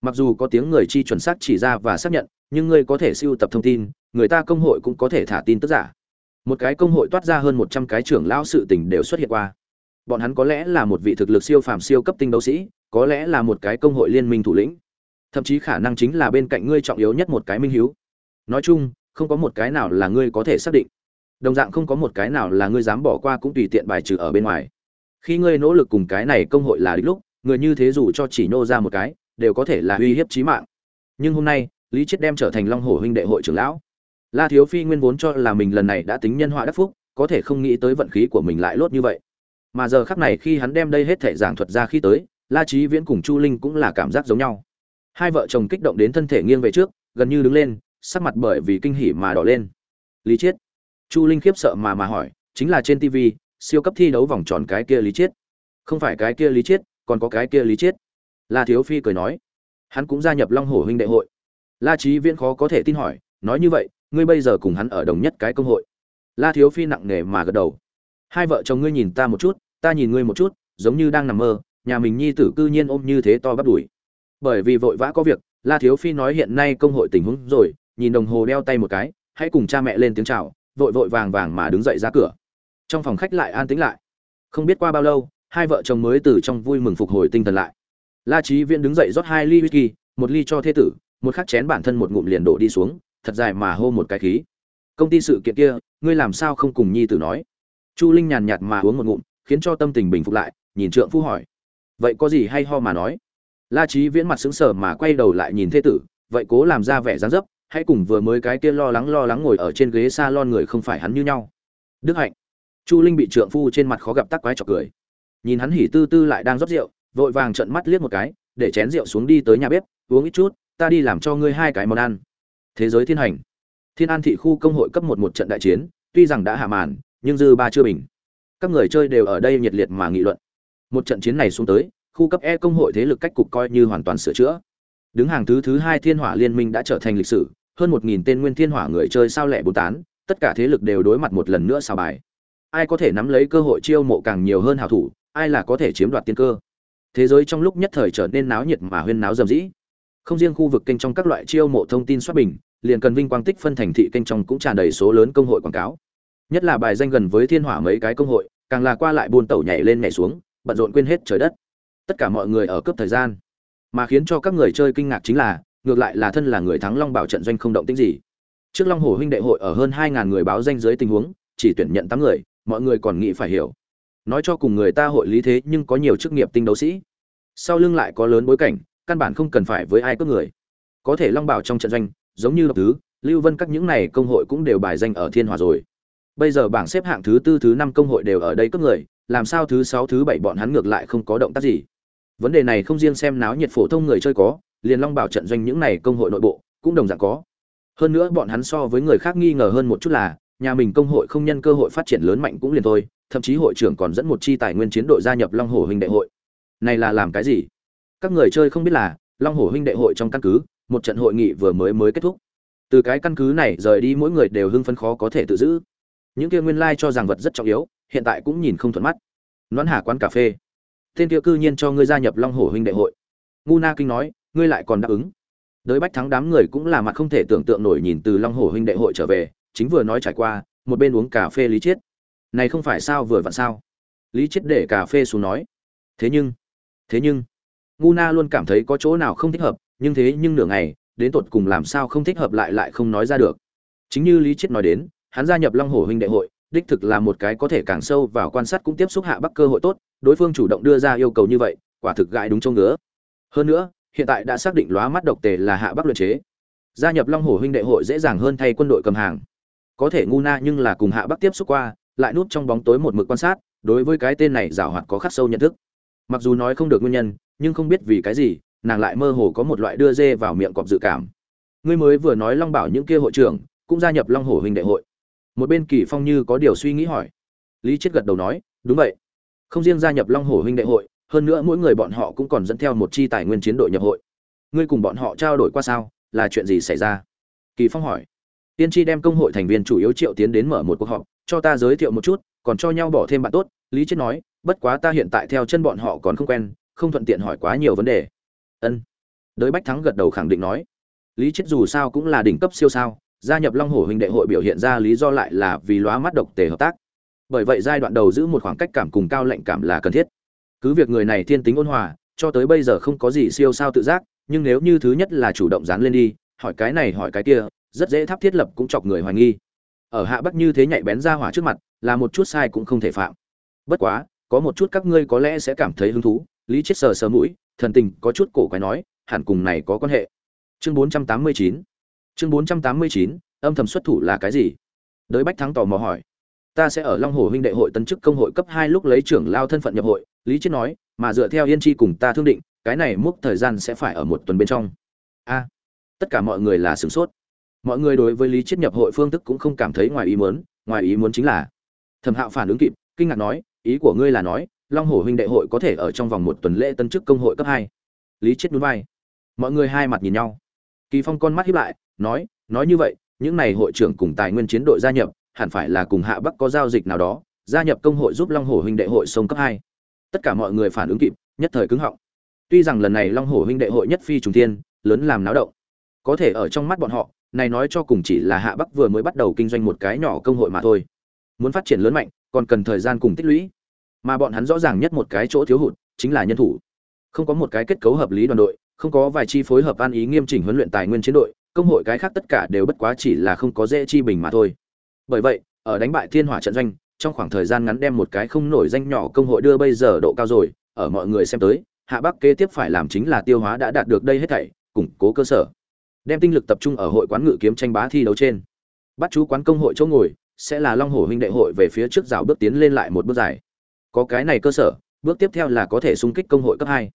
Mặc dù có tiếng người chi chuẩn xác chỉ ra và xác nhận, nhưng ngươi có thể siêu tập thông tin, người ta công hội cũng có thể thả tin tức giả. Một cái công hội toát ra hơn một trăm cái trưởng lão sự tình đều xuất hiện qua. Bọn hắn có lẽ là một vị thực lực siêu phàm siêu cấp tinh đấu sĩ, có lẽ là một cái công hội liên minh thủ lĩnh. Thậm chí khả năng chính là bên cạnh ngươi trọng yếu nhất một cái minh hiếu. Nói chung không có một cái nào là ngươi có thể xác định. Đồng dạng không có một cái nào là ngươi dám bỏ qua cũng tùy tiện bài trừ ở bên ngoài. Khi ngươi nỗ lực cùng cái này công hội là đích lúc, người như thế dù cho chỉ nô ra một cái, đều có thể là uy hiếp chí mạng. Nhưng hôm nay, lý chết đem trở thành long hổ huynh đệ hội trưởng lão. La thiếu phi nguyên vốn cho là mình lần này đã tính nhân họa đắc phúc, có thể không nghĩ tới vận khí của mình lại lốt như vậy. Mà giờ khắc này khi hắn đem đây hết thể giảng thuật ra khi tới, la trí viễn cùng chu linh cũng là cảm giác giống nhau. Hai vợ chồng kích động đến thân thể nghiêng về trước, gần như đứng lên sắc mặt bởi vì kinh hỉ mà đỏ lên. Lý chiết. Chu linh khiếp sợ mà mà hỏi, chính là trên tv siêu cấp thi đấu vòng tròn cái kia lý chiết. Không phải cái kia lý chiết, còn có cái kia lý chiết. La thiếu phi cười nói. Hắn cũng gia nhập long hổ huynh đệ hội. La trí viễn khó có thể tin hỏi, nói như vậy, ngươi bây giờ cùng hắn ở đồng nhất cái công hội. La thiếu phi nặng nề mà gật đầu. Hai vợ chồng ngươi nhìn ta một chút, ta nhìn ngươi một chút, giống như đang nằm mơ, nhà mình nhi tử cư nhiên ôm như thế to bắt đuổi bởi vì vội vã có việc, la thiếu phi nói hiện nay công hội tình huống rồi nhìn đồng hồ đeo tay một cái, hãy cùng cha mẹ lên tiếng chào, vội vội vàng vàng mà đứng dậy ra cửa. Trong phòng khách lại an tĩnh lại. Không biết qua bao lâu, hai vợ chồng mới từ trong vui mừng phục hồi tinh thần lại. La trí viễn đứng dậy rót hai ly whisky, một ly cho thế tử, một khắc chén bản thân một ngụm liền đổ đi xuống, thật dài mà hô một cái khí. Công ty sự kiện kia, ngươi làm sao không cùng nhi tử nói? Chu linh nhàn nhạt mà uống một ngụm, khiến cho tâm tình bình phục lại, nhìn trượng phu hỏi. Vậy có gì hay ho mà nói? La trí viễn mặt sững sờ mà quay đầu lại nhìn thế tử, vậy cố làm ra vẻ dáng dấp hãy cùng vừa mới cái kia lo lắng lo lắng ngồi ở trên ghế s a lon người không phải hắn như nhau. Đức hạnh. Chu linh bị trượng phu trên mặt khó gặp tắc quái trọc cười. Nhìn hắn hỉ tư tư lại đang rót rượu, vội vàng trận mắt liếc một cái, để chén rượu xuống đi tới nhà bếp, uống ít chút, ta đi làm cho ngươi hai cái món ăn. Thế giới thiên hành. Thiên an thị khu công hội cấp một một trận đại chiến, tuy rằng đã hạ màn, nhưng dư ba chưa bình. Các người chơi đều ở đây nhiệt liệt mà nghị luận. Một trận chiến này xuống tới, khu cấp e công hội thế lực cách cục coi như hoàn toàn sửa chữa. Đứng hàng thứ thứ hai thiên hỏa liên minh đã trở thành lịch sử hơn một nghìn tên nguyên thiên hỏa người chơi sao lẻ bố tán, tất cả thế lực đều đối mặt một lần nữa xào bài. Ai có thể nắm lấy cơ hội chiêu mộ càng nhiều hơn hào thủ, ai là có thể chiếm đoạt tiên cơ. Thế giới trong lúc nhất thời trở nên náo nhiệt mà huyên náo rầm rĩ. Không riêng khu vực kênh trong các loại chiêu mộ thông tin xuất bình, liền cần vinh quang tích phân thành thị kênh trong cũng tràn đầy số lớn công hội quảng cáo. Nhất là bài danh gần với thiên hỏa mấy cái công hội, càng là qua lại buôn tẩu nhảy lên nhảy xuống, bận rộn quên hết trời đất. Tất cả mọi người ở cướp thời gian. Mà khiến cho các người chơi kinh ngạc chính là ngược lại là thân là người thắng long bảo trận doanh không động tĩnh gì. Trước long hồ huynh đệ hội ở hơn hai ngàn người báo danh dưới tình huống, chỉ tuyển nhận tám người, mọi người còn nghĩ phải hiểu. Nói cho cùng người ta hội lý thế nhưng có nhiều chức nghiệp tinh đấu sĩ. Sau lưng lại có lớn bối cảnh, căn bản không cần phải với ai cướp người. Có thể long bảo trong trận doanh, giống như độc thứ, lưu vân các những này công hội cũng đều bài danh ở thiên hòa rồi. Bây giờ bảng xếp hạng thứ tư, thứ năm công hội đều ở đây cướp người, làm sao thứ sáu, thứ bảy bọn hắn ngược lại không có động tác gì? Vấn đề này không riêng xem náo nhiệt phổ thông người chơi có liền long bảo trận doanh những này công hội nội bộ cũng đồng dạng có. Hơn nữa bọn hắn so với người khác nghi ngờ hơn một chút là, nhà mình công hội không nhân cơ hội phát triển lớn mạnh cũng liền thôi, thậm chí hội trưởng còn dẫn một chi tài nguyên chiến đội gia nhập long hồ huynh đệ hội. Này là làm cái gì? Các người chơi không biết là, long hồ huynh đệ hội trong căn cứ, một trận hội nghị vừa mới mới kết thúc. Từ cái căn cứ này rời đi mỗi người đều hưng phấn khó có thể tự giữ. Những kia nguyên lai cho rằng vật rất trọng yếu, hiện tại cũng nhìn không thuận mắt. Nón hà quán cà phê. Tên kia cư nhiên cho ngươi gia nhập long hổ huynh đệ hội. Ngu na kinh nói ngươi lại còn đáp ứng. Đới bách thắng đám người cũng là mặt không thể tưởng tượng nổi nhìn từ long hổ huynh đệ hội trở về, chính vừa nói trải qua, một bên uống cà phê lý chiết. Này không phải sao vừa vặn sao? Lý chiết để cà phê xuống nói. Thế nhưng thế nhưng, ngu na luôn cảm thấy có chỗ nào không thích hợp, nhưng thế nhưng nửa ngày, đến tột cùng làm sao không thích hợp lại lại không nói ra được. Chính như lý chiết nói đến, hắn gia nhập long hổ huynh đệ hội, đích thực là một cái có thể càng sâu vào quan sát cũng tiếp xúc hạ bắc cơ hội tốt, đối phương chủ động đưa ra yêu cầu như vậy, quả thực gãi đúng chỗ ngứa. Hơn nữa hiện tại đã xác định lóa mắt độc tề là hạ bắc luyện chế. Gia nhập long hồ huynh đệ hội dễ dàng hơn thay quân đội cầm hàng. Có thể ngu na nhưng là cùng hạ bắc tiếp xúc qua, lại núp trong bóng tối một mực quan sát, đối với cái tên này giảo hoạt có khắc sâu nhận thức. Mặc dù nói không được nguyên nhân, nhưng không biết vì cái gì, nàng lại mơ hồ có một loại đưa dê vào miệng cọp dự cảm. Ngươi mới vừa nói long bảo những kia hội trưởng, cũng gia nhập long hồ huynh đệ hội. Một bên kỳ phong như có điều suy nghĩ hỏi. Lý chết gật đầu nói, đúng vậy. Không riêng gia nhập long hồ huynh đệ hội hơn nữa mỗi người bọn họ cũng còn dẫn theo một chi tài nguyên chiến đội nhập hội. Ngươi cùng bọn họ trao đổi qua sao? Là chuyện gì xảy ra? Kỳ phong hỏi. Tiên tri đem công hội thành viên chủ yếu triệu tiến đến mở một cuộc họp, cho ta giới thiệu một chút, còn cho nhau bỏ thêm bạn tốt. Lý chết nói, bất quá ta hiện tại theo chân bọn họ còn không quen, không thuận tiện hỏi quá nhiều vấn đề. Ân. Đới bách thắng gật đầu khẳng định nói. Lý chết dù sao cũng là đỉnh cấp siêu sao, gia nhập long hồ huynh đệ hội biểu hiện ra lý do lại là vì lóa mắt độc tề hợp tác. Bởi vậy giai đoạn đầu giữ một khoảng cách cảm cùng cao lệnh cảm là cần thiết cứ việc người này thiên tính ôn hòa, cho tới bây giờ không có gì siêu sao tự giác, nhưng nếu như thứ nhất là chủ động dán lên đi, hỏi cái này hỏi cái kia, rất dễ tháp thiết lập cũng chọc người hoài nghi. Ở hạ bắc như thế nhạy bén ra hỏa trước mặt, là một chút sai cũng không thể phạm. Bất quá, có một chút các ngươi có lẽ sẽ cảm thấy hứng thú, lý chết sờ sờ mũi, thần tình có chút cổ quái nói, hẳn cùng này có quan hệ. Chương 489 chương 489 âm thầm xuất thủ là cái gì? Đới bách thắng tò mò hỏi ta sẽ ở long hồ huynh đệ hội tân chức công hội cấp hai lúc lấy trưởng lao thân phận nhập hội, lý chết nói, mà dựa theo yên chi cùng ta thương định, cái này múc thời gian sẽ phải ở một tuần bên trong. A, tất cả mọi người là sửng sốt. Mọi người đối với lý chết nhập hội phương thức cũng không cảm thấy ngoài ý muốn, ngoài ý muốn chính là, thẩm hạo phản ứng kịp, kinh ngạc nói, ý của ngươi là nói, long hồ huynh đệ hội có thể ở trong vòng một tuần lễ tân chức công hội cấp hai. Lý chết núi vai. Mọi người hai mặt nhìn nhau. Kỳ phong con mắt hiếp lại, nói nói như vậy, những này hội trưởng cùng tài nguyên chiến đội gia nhập hẳn phải là cùng hạ bắc có giao dịch nào đó, gia nhập công hội giúp long hồ huynh đệ hội sông cấp hai. Tất cả mọi người phản ứng kịp, nhất thời cứng họng. Tuy rằng lần này long hồ huynh đệ hội nhất phi trùng tiên lớn làm náo động. Có thể ở trong mắt bọn họ, này nói cho cùng chỉ là hạ bắc vừa mới bắt đầu kinh doanh một cái nhỏ công hội mà thôi. Muốn phát triển lớn mạnh, còn cần thời gian cùng tích lũy. Mà bọn hắn rõ ràng nhất một cái chỗ thiếu hụt, chính là nhân thủ. Không có một cái kết cấu hợp lý đoàn đội, không có vài chi phối hợp an ý nghiêm chỉnh huấn luyện tài nguyên chiến đội, công hội cái khác tất cả đều bất quá chỉ là không có dễ chi bình mà thôi bởi vậy, ở đánh bại thiên hỏa trận doanh, trong khoảng thời gian ngắn đem một cái không nổi danh nhỏ công hội đưa bây giờ độ cao rồi, ở mọi người xem tới, hạ bắc kế tiếp phải làm chính là tiêu hóa đã đạt được đây hết thảy, củng cố cơ sở. Đem tinh lực tập trung ở hội quán ngự kiếm tranh bá thi đấu trên. Bắt chú quán công hội chỗ ngồi, sẽ là long hổ huynh đệ hội về phía trước rào bước tiến lên lại một bước dài. Có cái này cơ sở, bước tiếp theo là có thể xung kích công hội cấp hai.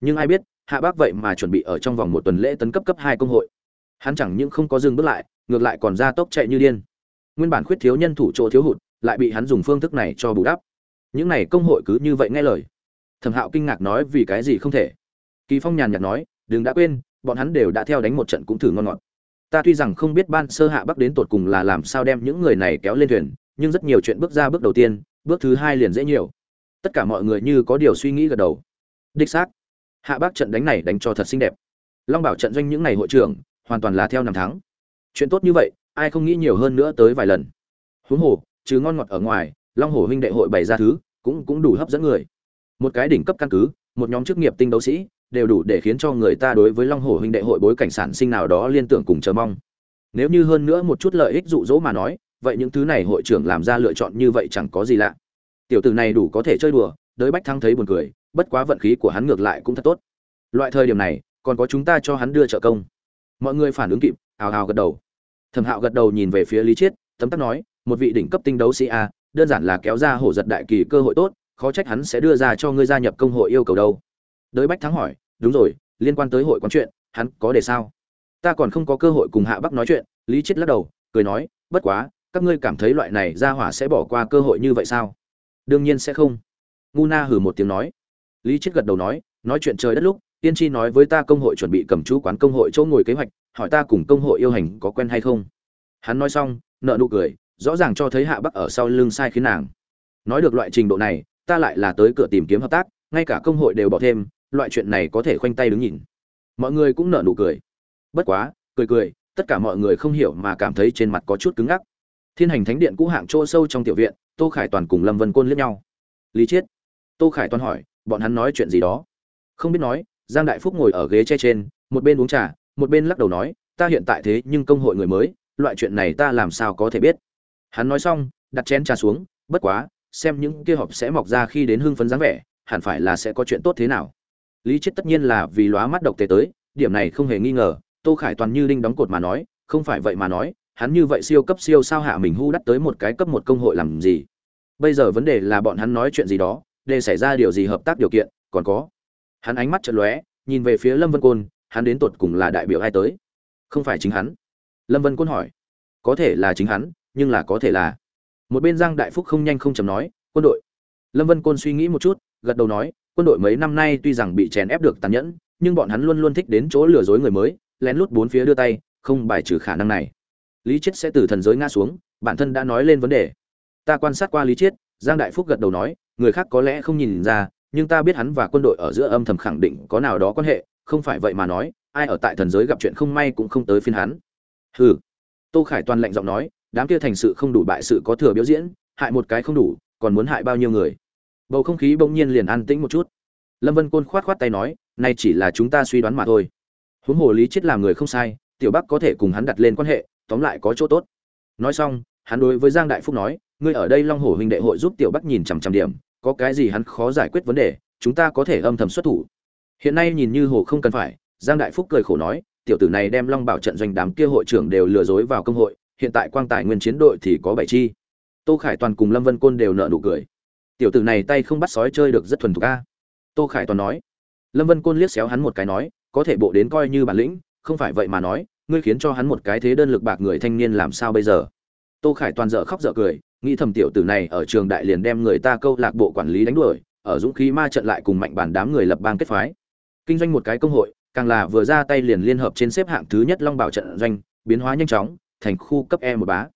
Nhưng ai biết, hạ bác vậy mà chuẩn bị ở trong vòng một tuần lễ tấn cấp cấp hai công hội. Hắn chẳng những không có dừng bước lại, ngược lại còn ra tốc chạy như điên nguyên bản khuyết thiếu nhân thủ chỗ thiếu hụt, lại bị hắn dùng phương thức này cho bù đắp. Những này công hội cứ như vậy nghe lời. Thẩm hạo kinh ngạc nói vì cái gì không thể. Kỳ phong nhàn nhạt nói, đừng đã quên, bọn hắn đều đã theo đánh một trận cũng thử ngon ngọt. Ta tuy rằng không biết ban sơ hạ bắc đến tột cùng là làm sao đem những người này kéo lên thuyền, nhưng rất nhiều chuyện bước ra bước đầu tiên, bước thứ hai liền dễ nhiều. Tất cả mọi người như có điều suy nghĩ gật đầu. Đích xác, hạ bắc trận đánh này đánh cho thật xinh đẹp. Long bảo trận doanh những ngày hội trưởng, hoàn toàn là theo năm tháng. Chuyện tốt như vậy ai không nghĩ nhiều hơn nữa tới vài lần. Huống hồ chứ ngon ngọt ở ngoài, long hồ huynh đệ hội bày ra thứ, cũng cũng đủ hấp dẫn người. Một cái đỉnh cấp căn cứ, một nhóm chức nghiệp tinh đấu sĩ, đều đủ để khiến cho người ta đối với long hồ huynh đệ hội bối cảnh sản sinh nào đó liên tưởng cùng chờ mong. Nếu như hơn nữa một chút lợi ích dụ dỗ mà nói, vậy những thứ này hội trưởng làm ra lựa chọn như vậy chẳng có gì lạ. Tiểu tử này đủ có thể chơi đùa, đới bách Thăng thấy buồn cười, bất quá vận khí của hắn ngược lại cũng thật tốt. Loại thời điểm này, còn có chúng ta cho hắn đưa trợ công. Mọi người phản ứng kịp ào ào gật đầu thẩm hạo gật đầu nhìn về phía lý chiết, tấm tắc nói, một vị đỉnh cấp tinh đấu sĩ a, đơn giản là kéo ra hổ giật đại kỳ cơ hội tốt, khó trách hắn sẽ đưa ra cho ngươi gia nhập công hội yêu cầu đâu. Đới bách thắng hỏi, đúng rồi, liên quan tới hội quán chuyện, hắn có để sao? Ta còn không có cơ hội cùng hạ bắc nói chuyện. Lý chết lắc đầu, cười nói, bất quá, các ngươi cảm thấy loại này ra hỏa sẽ bỏ qua cơ hội như vậy sao? Đương nhiên sẽ không. Ngu na hử một tiếng nói. Lý chết gật đầu nói nói chuyện trời đất lúc, tiên tri nói với ta công hội chuẩn bị cầm chú quán công hội chỗ ngồi kế hoạch hỏi ta cùng công hội yêu hành có quen hay không? Hắn nói xong nợ nụ cười, rõ ràng cho thấy hạ bắc ở sau lưng sai khiến nàng. Nói được loại trình độ này, ta lại là tới cửa tìm kiếm hợp tác, ngay cả công hội đều bỏ thêm, loại chuyện này có thể khoanh tay đứng nhìn. Mọi người cũng nợ nụ cười. Bất quá, cười cười, tất cả mọi người không hiểu mà cảm thấy trên mặt có chút cứng ngắc. Thiên hành thánh điện cũ hạng chỗ sâu trong tiểu viện, tô khải toàn cùng lâm vân côn liếc nhau. Lý chiết. Tô khải toàn hỏi, bọn hắn nói chuyện gì đó? Không biết nói, giang đại phúc ngồi ở ghế che trên, một bên uống trà một bên lắc đầu nói, ta hiện tại thế nhưng công hội người mới, loại chuyện này ta làm sao có thể biết? Hắn nói xong, đặt chén trà xuống, bất quá, xem những kia họp sẽ mọc ra khi đến hưng phấn dáng vẻ, hẳn phải là sẽ có chuyện tốt thế nào? Lý chết tất nhiên là vì lóa mắt độc tề tới, điểm này không hề nghi ngờ, tô khải toàn như đinh đóng cột mà nói, không phải vậy mà nói, hắn như vậy siêu cấp siêu sao hạ mình hu đắt tới một cái cấp một công hội làm gì? Bây giờ vấn đề là bọn hắn nói chuyện gì đó, để xảy ra điều gì hợp tác điều kiện, còn có. Hắn ánh mắt chợt lóe, nhìn về phía lâm vân côn hắn đến tột cùng là đại biểu ai tới? Không phải chính hắn. Lâm vân côn hỏi. Có thể là chính hắn, nhưng là có thể là. Một bên giang đại phúc không nhanh không chầm nói, quân đội. Lâm vân côn suy nghĩ một chút, gật đầu nói, quân đội mấy năm nay tuy rằng bị chèn ép được tàn nhẫn, nhưng bọn hắn luôn luôn thích đến chỗ lừa dối người mới, lén lút bốn phía đưa tay, không bài trừ khả năng này. Lý chết sẽ từ thần giới ngã xuống, bản thân đã nói lên vấn đề. Ta quan sát qua lý chết giang đại phúc gật đầu nói, người khác có lẽ không nhìn ra, nhưng ta biết hắn và quân đội ở giữa âm thầm khẳng định có nào đó quan hệ không phải vậy mà nói, ai ở tại thần giới gặp chuyện không may cũng không tới phiên hắn. Hừ. Tô khải toàn lạnh giọng nói, đám kia thành sự không đủ bại sự có thừa biểu diễn, hại một cái không đủ, còn muốn hại bao nhiêu người? Bầu không khí bỗng nhiên liền an tĩnh một chút. Lâm vân côn khoát khoát tay nói, nay chỉ là chúng ta suy đoán mà thôi. Huống hồ lý chết làm người không sai, tiểu bắc có thể cùng hắn đặt lên quan hệ, tóm lại có chỗ tốt. Nói xong, hắn đối với giang đại phúc nói, ngươi ở đây long hồ huynh đệ hội giúp tiểu bắc nhìn chằm chằm điểm, có cái gì hắn khó giải quyết vấn đề, chúng ta có thể âm thầm xuất thủ hiện nay nhìn như hồ không cần phải, giang đại phúc cười khổ nói, tiểu tử này đem long bảo trận doanh đám kia hội trưởng đều lừa dối vào công hội, hiện tại quang tài nguyên chiến đội thì có bảy chi. Tô khải toàn cùng lâm vân côn đều nợ nụ cười. Tiểu tử này tay không bắt sói chơi được rất thuần thục a. Tô khải toàn nói. Lâm vân côn liếc xéo hắn một cái nói, có thể bộ đến coi như bản lĩnh, không phải vậy mà nói, ngươi khiến cho hắn một cái thế đơn lực bạc người thanh niên làm sao bây giờ? Tô khải toàn dở khóc dở cười, nghĩ thầm tiểu tử này ở trường đại liền đem người ta câu lạc bộ quản lý đánh đuổi, ở dũng khí ma trận lại cùng mạnh bản đám người lập bang kết phái kinh doanh một cái công hội, càng là vừa ra tay liền liên hợp trên xếp hạng thứ nhất long bảo trận doanh, biến hóa nhanh chóng, thành khu cấp e một bá.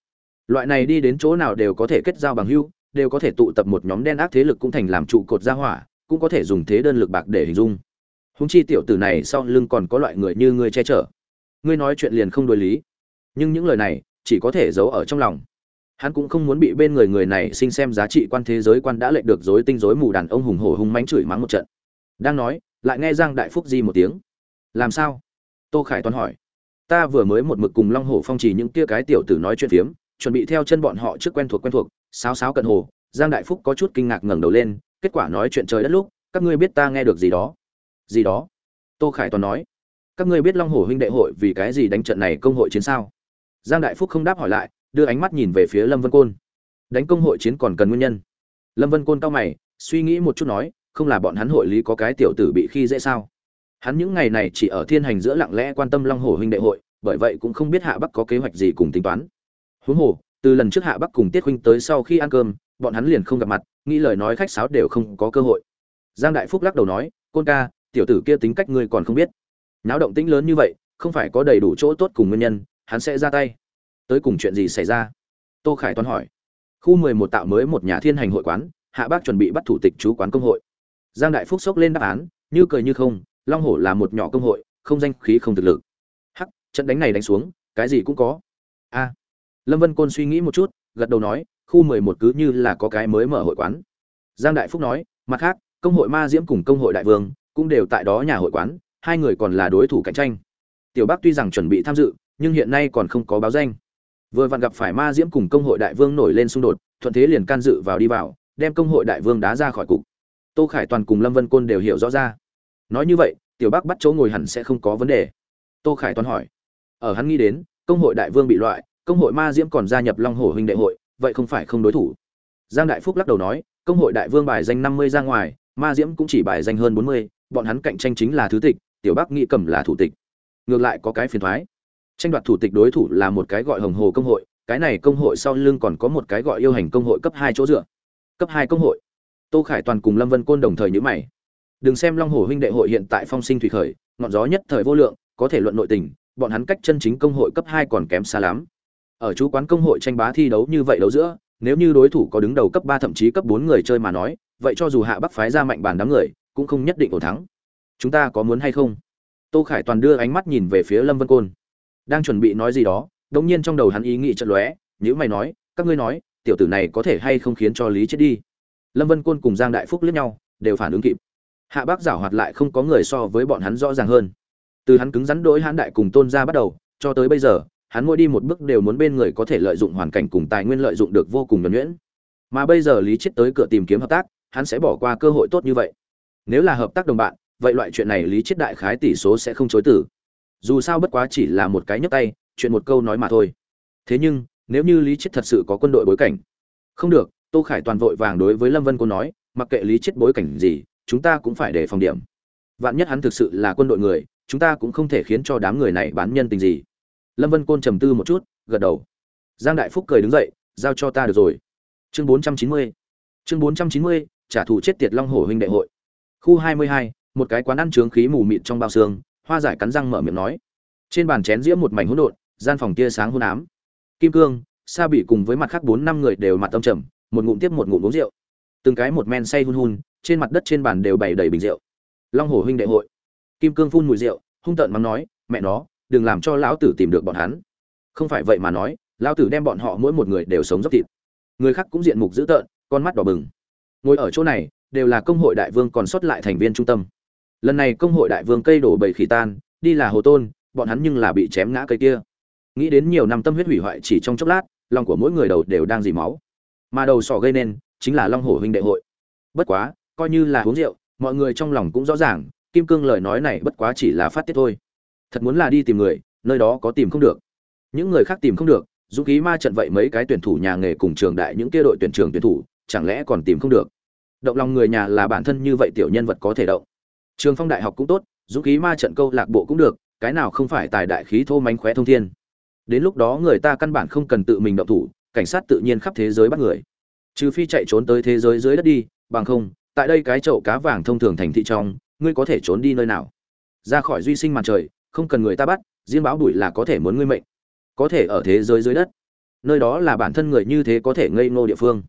Loại này đi đến chỗ nào đều có thể kết giao bằng hưu đều có thể tụ tập một nhóm đen ác thế lực cũng thành làm trụ cột gia hỏa, cũng có thể dùng thế đơn lực bạc để hình dung. Húng chi tiểu tử này sau lưng còn có loại người như ngươi che chở. Ngươi nói chuyện liền không đối lý. Nhưng những lời này, chỉ có thể giấu ở trong lòng. Hắn cũng không muốn bị bên người người này sinh xem giá trị quan thế giới quan đã lệch được dối tinh dối mù đàn ông hùng hổ hung mánh chửi mắng một trận. Đang nói lại nghe giang đại phúc di một tiếng. Làm sao? Tô khải toàn hỏi. Ta vừa mới một mực cùng long hổ phong trì những kia cái tiểu tử nói chuyện phiếm, chuẩn bị theo chân bọn họ trước quen thuộc quen thuộc, sáo sáo cận hồ. Giang đại phúc có chút kinh ngạc ngẩng đầu lên, kết quả nói chuyện trời đất lúc, các ngươi biết ta nghe được gì đó. Gì đó? Tô khải toàn nói. Các ngươi biết long hồ huynh đệ hội vì cái gì đánh trận này công hội chiến sao? Giang đại phúc không đáp hỏi lại, đưa ánh mắt nhìn về phía lâm vân côn. Đánh công hội chiến còn cần nguyên nhân. Lâm vân côn cao mày, suy nghĩ một chút nói không là bọn hắn hội lý có cái tiểu tử bị khi dễ sao? Hắn những ngày này chỉ ở thiên hành giữa lặng lẽ quan tâm long hồ huynh đệ hội, bởi vậy cũng không biết hạ bắc có kế hoạch gì cùng tính toán. Huống hồ, từ lần trước hạ bắc cùng tiết huynh tới sau khi ăn cơm, bọn hắn liền không gặp mặt, nghĩ lời nói khách sáo đều không có cơ hội. Giang đại phúc lắc đầu nói, côn ca, tiểu tử kia tính cách ngươi còn không biết. Náo động tĩnh lớn như vậy, không phải có đầy đủ chỗ tốt cùng nguyên nhân, hắn sẽ ra tay. Tới cùng chuyện gì xảy ra? Tô khải toán hỏi. Khu mười một tạo mới một nhà thiên hành hội quán, hạ bác chuẩn bị bắt thủ tịch chú quán công hội giang đại phúc sốc lên đáp án, như cười như không, long hổ là một nhỏ công hội, không danh khí không thực lực. Hắc, trận đánh này đánh xuống, cái gì cũng có. A. Lâm vân côn suy nghĩ một chút, gật đầu nói, khu mười một cứ như là có cái mới mở hội quán. Giang đại phúc nói, mặt khác, công hội ma diễm cùng công hội đại vương, cũng đều tại đó nhà hội quán, hai người còn là đối thủ cạnh tranh. Tiểu bắc tuy rằng chuẩn bị tham dự, nhưng hiện nay còn không có báo danh. Vừa vặn gặp phải ma diễm cùng công hội đại vương nổi lên xung đột, thuận thế liền can dự vào đi vào, đem công hội đại vương đá ra khỏi cục tô khải toàn cùng lâm vân côn đều hiểu rõ ra. Nói như vậy, tiểu bác bắt chỗ ngồi hẳn sẽ không có vấn đề. Tô khải toàn hỏi. Ở hắn nghĩ đến, công hội đại vương bị loại, công hội ma diễm còn gia nhập long hồ huynh đệ hội, vậy không phải không đối thủ. Giang đại phúc lắc đầu nói, công hội đại vương bài danh năm mươi ra ngoài, ma diễm cũng chỉ bài danh hơn bốn mươi, bọn hắn cạnh tranh chính là thứ tịch, tiểu bác nghĩ cầm là thủ tịch. Ngược lại có cái phiền thoái. Tranh đoạt thủ tịch đối thủ là một cái gọi hồng hồ công hội, cái này công hội sau lưng còn có một cái gọi yêu hành công hội cấp hai chỗ dựa. Cấp hai công hội tô khải toàn cùng lâm vân côn đồng thời nhữ mày. Đừng xem long hồ huynh đệ hội hiện tại phong sinh thủy khởi, ngọn gió nhất thời vô lượng, có thể luận nội tình, bọn hắn cách chân chính công hội cấp hai còn kém xa lắm. Ở chú quán công hội tranh bá thi đấu như vậy đấu giữa, nếu như đối thủ có đứng đầu cấp ba thậm chí cấp bốn người chơi mà nói, vậy cho dù hạ bắc phái ra mạnh bàn đám người, cũng không nhất định ổ thắng. Chúng ta có muốn hay không? Tô khải toàn đưa ánh mắt nhìn về phía lâm vân côn. Đang chuẩn bị nói gì đó đống nhiên trong đầu hắn ý nghĩ chợt lóe nhữ mày nói, các ngươi nói, tiểu tử này có thể hay không khiến cho lý chết đi? Lâm vân côn cùng giang đại phúc liếc nhau, đều phản ứng kịp. Hạ bác giảo hoạt lại không có người so với bọn hắn rõ ràng hơn. Từ hắn cứng rắn đối hãn đại cùng tôn ra bắt đầu, cho tới bây giờ, hắn mỗi đi một bước đều muốn bên người có thể lợi dụng hoàn cảnh cùng tài nguyên lợi dụng được vô cùng nhuẩn nhuyễn. Mà bây giờ lý chết tới cửa tìm kiếm hợp tác, hắn sẽ bỏ qua cơ hội tốt như vậy. Nếu là hợp tác đồng bạn, vậy loại chuyện này lý chết đại khái tỷ số sẽ không chối từ. Dù sao bất quá chỉ là một cái nhấp tay, chuyện một câu nói mà thôi. Thế nhưng, nếu như lý chết thật sự có quân đội bối cảnh, không được tô khải toàn vội vàng đối với lâm vân cô nói, mặc kệ lý chết bối cảnh gì, chúng ta cũng phải để phòng điểm. Vạn nhất hắn thực sự là quân đội người, chúng ta cũng không thể khiến cho đám người này bán nhân tình gì. Lâm vân côn trầm tư một chút, gật đầu. Giang đại phúc cười đứng dậy, giao cho ta được rồi. Chương bốn trăm chín mươi. Chương bốn trăm chín mươi, trả thù chết tiệt long hổ huynh Đại hội. Khu hai mươi hai, một cái quán ăn trướng khí mù mịt trong bao xương, hoa giải cắn răng mở miệng nói. Trên bàn chén diễm một mảnh hỗn độn, gian phòng tia sáng hôn ám. Kim cương, sa bị cùng với mặt khác bốn năm người đều mặt tâm trầm một ngụm tiếp một ngụm uống rượu. Từng cái một men say hun hun, trên mặt đất trên bàn đều bày đầy bình rượu. Long hổ huynh đệ hội. Kim cương phun mùi rượu, hung tợn mắng nói, mẹ nó, đừng làm cho lão tử tìm được bọn hắn. Không phải vậy mà nói, lão tử đem bọn họ mỗi một người đều sống dốc thịt. Người khác cũng diện mục dữ tợn, con mắt đỏ bừng. Ngồi ở chỗ này, đều là công hội đại vương còn sót lại thành viên trung tâm. Lần này công hội đại vương cây đổ bầy khỉ tan, đi là hồ tôn, bọn hắn nhưng là bị chém ngã cây kia. Nghĩ đến nhiều năm tâm huyết hủy hoại chỉ trong chốc lát, lòng của mỗi người đầu đều đang dì máu mà đầu sỏ gây nên chính là long hổ huynh đệ hội. Bất quá, coi như là uống rượu, mọi người trong lòng cũng rõ ràng, kim cương lời nói này bất quá chỉ là phát tiết thôi. Thật muốn là đi tìm người, nơi đó có tìm không được. Những người khác tìm không được, dũng khí ma trận vậy mấy cái tuyển thủ nhà nghề cùng trường đại những kia đội tuyển trường tuyển thủ, chẳng lẽ còn tìm không được? Động lòng người nhà là bản thân như vậy tiểu nhân vật có thể động. Trường phong đại học cũng tốt, dũng khí ma trận câu lạc bộ cũng được, cái nào không phải tài đại khí thô mánh khóe thông thiên. Đến lúc đó người ta căn bản không cần tự mình động thủ cảnh sát tự nhiên khắp thế giới bắt người. Trừ phi chạy trốn tới thế giới dưới đất đi, bằng không, tại đây cái chậu cá vàng thông thường thành thị trong, ngươi có thể trốn đi nơi nào? Ra khỏi duy sinh mặt trời, không cần người ta bắt, riêng báo đuổi là có thể muốn ngươi mệnh. Có thể ở thế giới dưới đất. Nơi đó là bản thân người như thế có thể ngây ngô địa phương.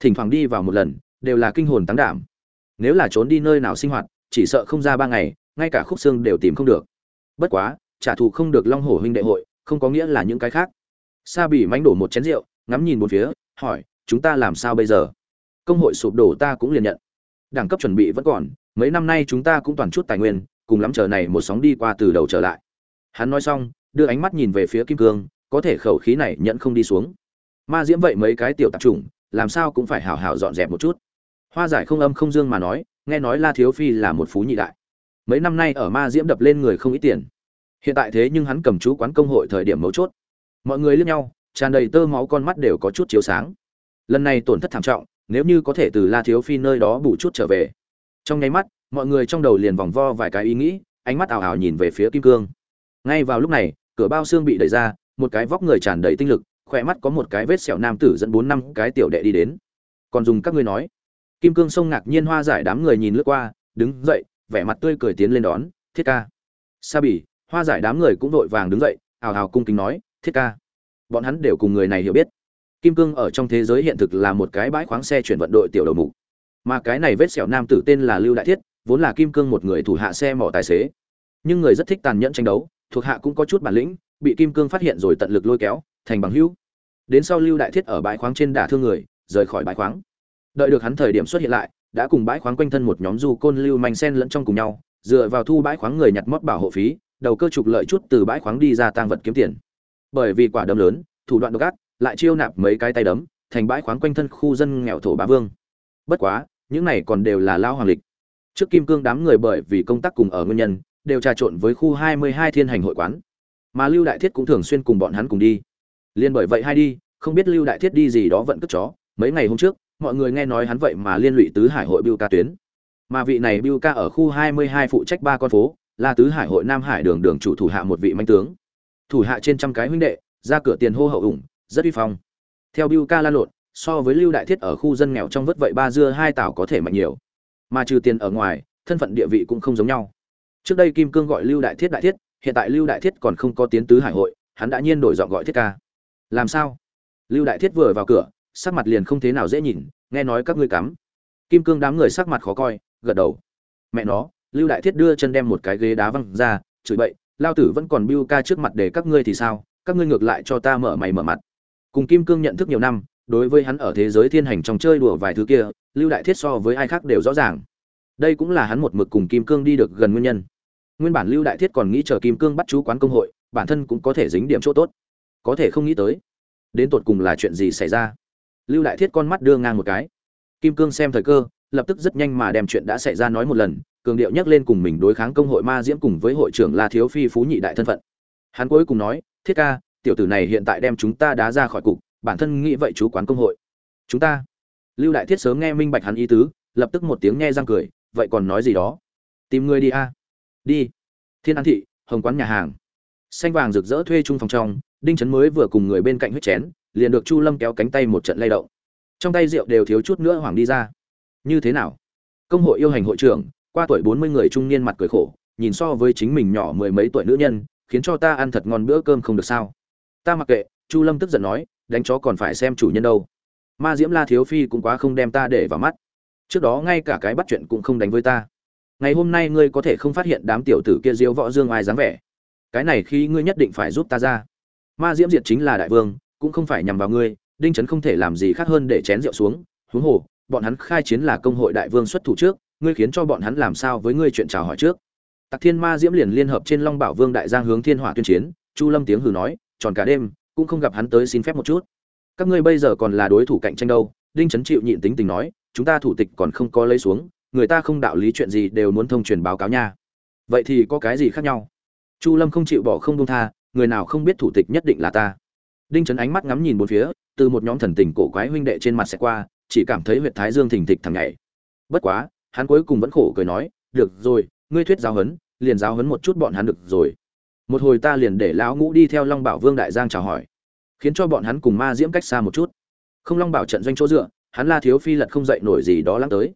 Thỉnh thoảng đi vào một lần, đều là kinh hồn tăng đảm. Nếu là trốn đi nơi nào sinh hoạt, chỉ sợ không ra ba ngày, ngay cả khúc xương đều tìm không được. Bất quá, trả thù không được long hổ huynh đệ hội, không có nghĩa là những cái khác. Sa bỉ mánh đổ một chén rượu ngắm nhìn một phía, hỏi, chúng ta làm sao bây giờ? Công hội sụp đổ ta cũng liền nhận. Đẳng cấp chuẩn bị vẫn còn, mấy năm nay chúng ta cũng toàn chút tài nguyên, cùng lắm chờ này một sóng đi qua từ đầu trở lại. Hắn nói xong, đưa ánh mắt nhìn về phía kim cương, có thể khẩu khí này nhận không đi xuống. Ma diễm vậy mấy cái tiểu tạp chủng, làm sao cũng phải hào hào dọn dẹp một chút. Hoa giải không âm không dương mà nói, nghe nói la thiếu phi là một phú nhị đại. Mấy năm nay ở ma diễm đập lên người không ít tiền. Hiện tại thế nhưng hắn cầm chú quán công hội thời điểm mấu chốt. Mọi người liếc nhau tràn đầy tơ máu con mắt đều có chút chiếu sáng. Lần này tổn thất thảm trọng, nếu như có thể từ la thiếu phi nơi đó bù chút trở về. Trong nháy mắt, mọi người trong đầu liền vòng vo vài cái ý nghĩ, ánh mắt ảo ảo nhìn về phía kim cương. Ngay vào lúc này, cửa bao xương bị đẩy ra, một cái vóc người tràn đầy tinh lực, khỏe mắt có một cái vết sẹo nam tử dẫn bốn năm cái tiểu đệ đi đến. Còn dùng các ngươi nói. Kim cương sông ngạc nhiên hoa giải đám người nhìn lướt qua, đứng dậy, vẻ mặt tươi cười tiến lên đón, thiết ca. Sa bỉ. Hoa giải đám người cũng vội vàng đứng dậy, ảo ảo cung kính nói, thiết ca bọn hắn đều cùng người này hiểu biết. Kim cương ở trong thế giới hiện thực là một cái bãi khoáng xe chuyển vận đội tiểu đầu mục. Mà cái này vết sẹo nam tử tên là lưu đại thiết, vốn là kim cương một người thủ hạ xe mỏ tài xế. Nhưng người rất thích tàn nhẫn tranh đấu, thuộc hạ cũng có chút bản lĩnh, bị kim cương phát hiện rồi tận lực lôi kéo, thành bằng hữu. Đến sau lưu đại thiết ở bãi khoáng trên đả thương người, rời khỏi bãi khoáng. Đợi được hắn thời điểm xuất hiện lại, đã cùng bãi khoáng quanh thân một nhóm du côn lưu manh sen lẫn trong cùng nhau, dựa vào thu bãi khoáng người nhặt mót bảo hộ phí, đầu cơ trục lợi chút từ bãi khoáng đi ra tăng vật kiếm tiền bởi vì quả đấm lớn, thủ đoạn độc ác, lại chiêu nạp mấy cái tay đấm, thành bãi khoáng quanh thân khu dân nghèo thổ bá vương. Bất quá, những này còn đều là lao hoàng lịch. Trước kim cương đám người bởi vì công tác cùng ở nguyên nhân, đều trà trộn với khu 22 thiên hành hội quán. Mà lưu đại thiết cũng thường xuyên cùng bọn hắn cùng đi. Liên bởi vậy hai đi, không biết lưu đại thiết đi gì đó vẫn cất chó. Mấy ngày hôm trước, mọi người nghe nói hắn vậy mà liên lụy tứ hải hội biêu ca tuyến. Mà vị này biêu ca ở khu 22 phụ trách ba con phố, là tứ hải hội nam hải đường đường chủ thủ hạ một vị manh tướng thủ hạ trên trăm cái huynh đệ, ra cửa tiền hô hậu ủng, rất uy phong. Theo biu ca la lộn, so với lưu đại thiết ở khu dân nghèo trong vất vậy ba dưa hai tảo có thể mạnh nhiều. Mà trừ tiền ở ngoài, thân phận địa vị cũng không giống nhau. Trước đây kim cương gọi lưu đại thiết đại thiết, hiện tại lưu đại thiết còn không có tiến tứ hải hội, hắn đã nhiên đổi giọng gọi thiết ca. Làm sao? Lưu đại thiết vừa vào cửa, sắc mặt liền không thế nào dễ nhìn, nghe nói các ngươi cắm. Kim cương đám người sắc mặt khó coi, gật đầu. Mẹ nó, lưu đại thiết đưa chân đem một cái ghế đá văng ra, chửi bậy lao tử vẫn còn bưu ca trước mặt để các ngươi thì sao? Các ngươi ngược lại cho ta mở mày mở mặt. Cùng kim cương nhận thức nhiều năm, đối với hắn ở thế giới thiên hành trong chơi đùa vài thứ kia, lưu đại thiết so với ai khác đều rõ ràng. Đây cũng là hắn một mực cùng kim cương đi được gần nguyên nhân. Nguyên bản lưu đại thiết còn nghĩ chờ kim cương bắt chú quán công hội, bản thân cũng có thể dính điểm chỗ tốt. Có thể không nghĩ tới, đến tột cùng là chuyện gì xảy ra. Lưu đại thiết con mắt đưa ngang một cái kim cương xem thời cơ, lập tức rất nhanh mà đem chuyện đã xảy ra nói một lần, cường điệu nhắc lên cùng mình đối kháng công hội ma diễm cùng với hội trưởng la thiếu phi phú nhị đại thân phận. Hắn cuối cùng nói, thiết ca, tiểu tử này hiện tại đem chúng ta đá ra khỏi cục, bản thân nghĩ vậy chú quán công hội. Chúng ta? Lưu đại thiết sớm nghe minh bạch hắn ý tứ, lập tức một tiếng nghe răng cười, vậy còn nói gì đó? Tìm người đi a. Đi. Thiên an thị, hồng quán nhà hàng. Xanh vàng rực rỡ thuê chung phòng trong, đinh trấn mới vừa cùng người bên cạnh huyết chén, liền được chu lâm kéo cánh tay một trận lay động trong tay rượu đều thiếu chút nữa hoảng đi ra. Như thế nào? Công hội yêu hành hội trưởng, qua tuổi bốn mươi người trung niên mặt cười khổ, nhìn so với chính mình nhỏ mười mấy tuổi nữ nhân, khiến cho ta ăn thật ngon bữa cơm không được sao? Ta mặc kệ, chu lâm tức giận nói, đánh chó còn phải xem chủ nhân đâu. Ma diễm la thiếu phi cũng quá không đem ta để vào mắt. Trước đó ngay cả cái bắt chuyện cũng không đánh với ta. Ngày hôm nay ngươi có thể không phát hiện đám tiểu tử kia diếu võ dương ai dáng vẻ. Cái này khi ngươi nhất định phải giúp ta ra. Ma diễm diệt chính là đại vương, cũng không phải nhằm vào ngươi đinh trấn không thể làm gì khác hơn để chén rượu xuống. Huống hồ, bọn hắn khai chiến là công hội đại vương xuất thủ trước, ngươi khiến cho bọn hắn làm sao với ngươi chuyện chào hỏi trước? Tặc thiên ma diễm liền liên hợp trên long bảo vương đại giang hướng thiên hỏa tuyên chiến, chu lâm tiếng hừ nói, tròn cả đêm, cũng không gặp hắn tới xin phép một chút. Các ngươi bây giờ còn là đối thủ cạnh tranh đâu? Đinh trấn chịu nhịn tính tình nói, chúng ta thủ tịch còn không có lấy xuống, người ta không đạo lý chuyện gì đều muốn thông truyền báo cáo nha. Vậy thì có cái gì khác nhau? Chu lâm không chịu bỏ không công tha, người nào không biết thủ tịch nhất định là ta. Đinh trấn ánh mắt ngắm nhìn bốn phía từ một nhóm thần tình cổ quái huynh đệ trên mặt sẽ qua, chỉ cảm thấy huyệt thái dương thình thịch thằng nhảy. Bất quá, hắn cuối cùng vẫn khổ cười nói, được rồi, ngươi thuyết giáo huấn, liền giáo huấn một chút bọn hắn được rồi. Một hồi ta liền để lão ngũ đi theo long bảo vương đại giang chào hỏi, khiến cho bọn hắn cùng ma diễm cách xa một chút. Không long bảo trận doanh chỗ dựa, hắn la thiếu phi lật không dậy nổi gì đó lắng tới.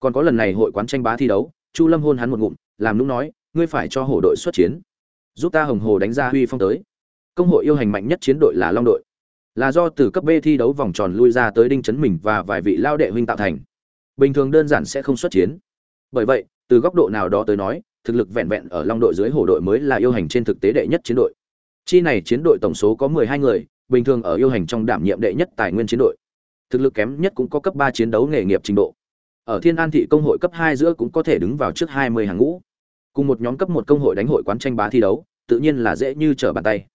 Còn có lần này hội quán tranh bá thi đấu, chu lâm hôn hắn một ngụm, làm nũng nói, ngươi phải cho hổ đội xuất chiến, giúp ta hồng hồ đánh ra huy phong tới. Công hội yêu hành mạnh nhất chiến đội là long đội là do từ cấp b thi đấu vòng tròn lui ra tới đinh chấn mình và vài vị lao đệ huynh tạo thành. Bình thường đơn giản sẽ không xuất chiến. Bởi vậy, từ góc độ nào đó tới nói, thực lực vẹn vẹn ở long đội dưới hổ đội mới là yêu hành trên thực tế đệ nhất chiến đội. Chi này chiến đội tổng số có mười hai người, bình thường ở yêu hành trong đảm nhiệm đệ nhất tài nguyên chiến đội. Thực lực kém nhất cũng có cấp ba chiến đấu nghề nghiệp trình độ. Ở thiên an thị công hội cấp hai giữa cũng có thể đứng vào trước hai mươi hàng ngũ. Cùng một nhóm cấp một công hội đánh hội quán tranh bá thi đấu, tự nhiên là dễ như trở bàn tay.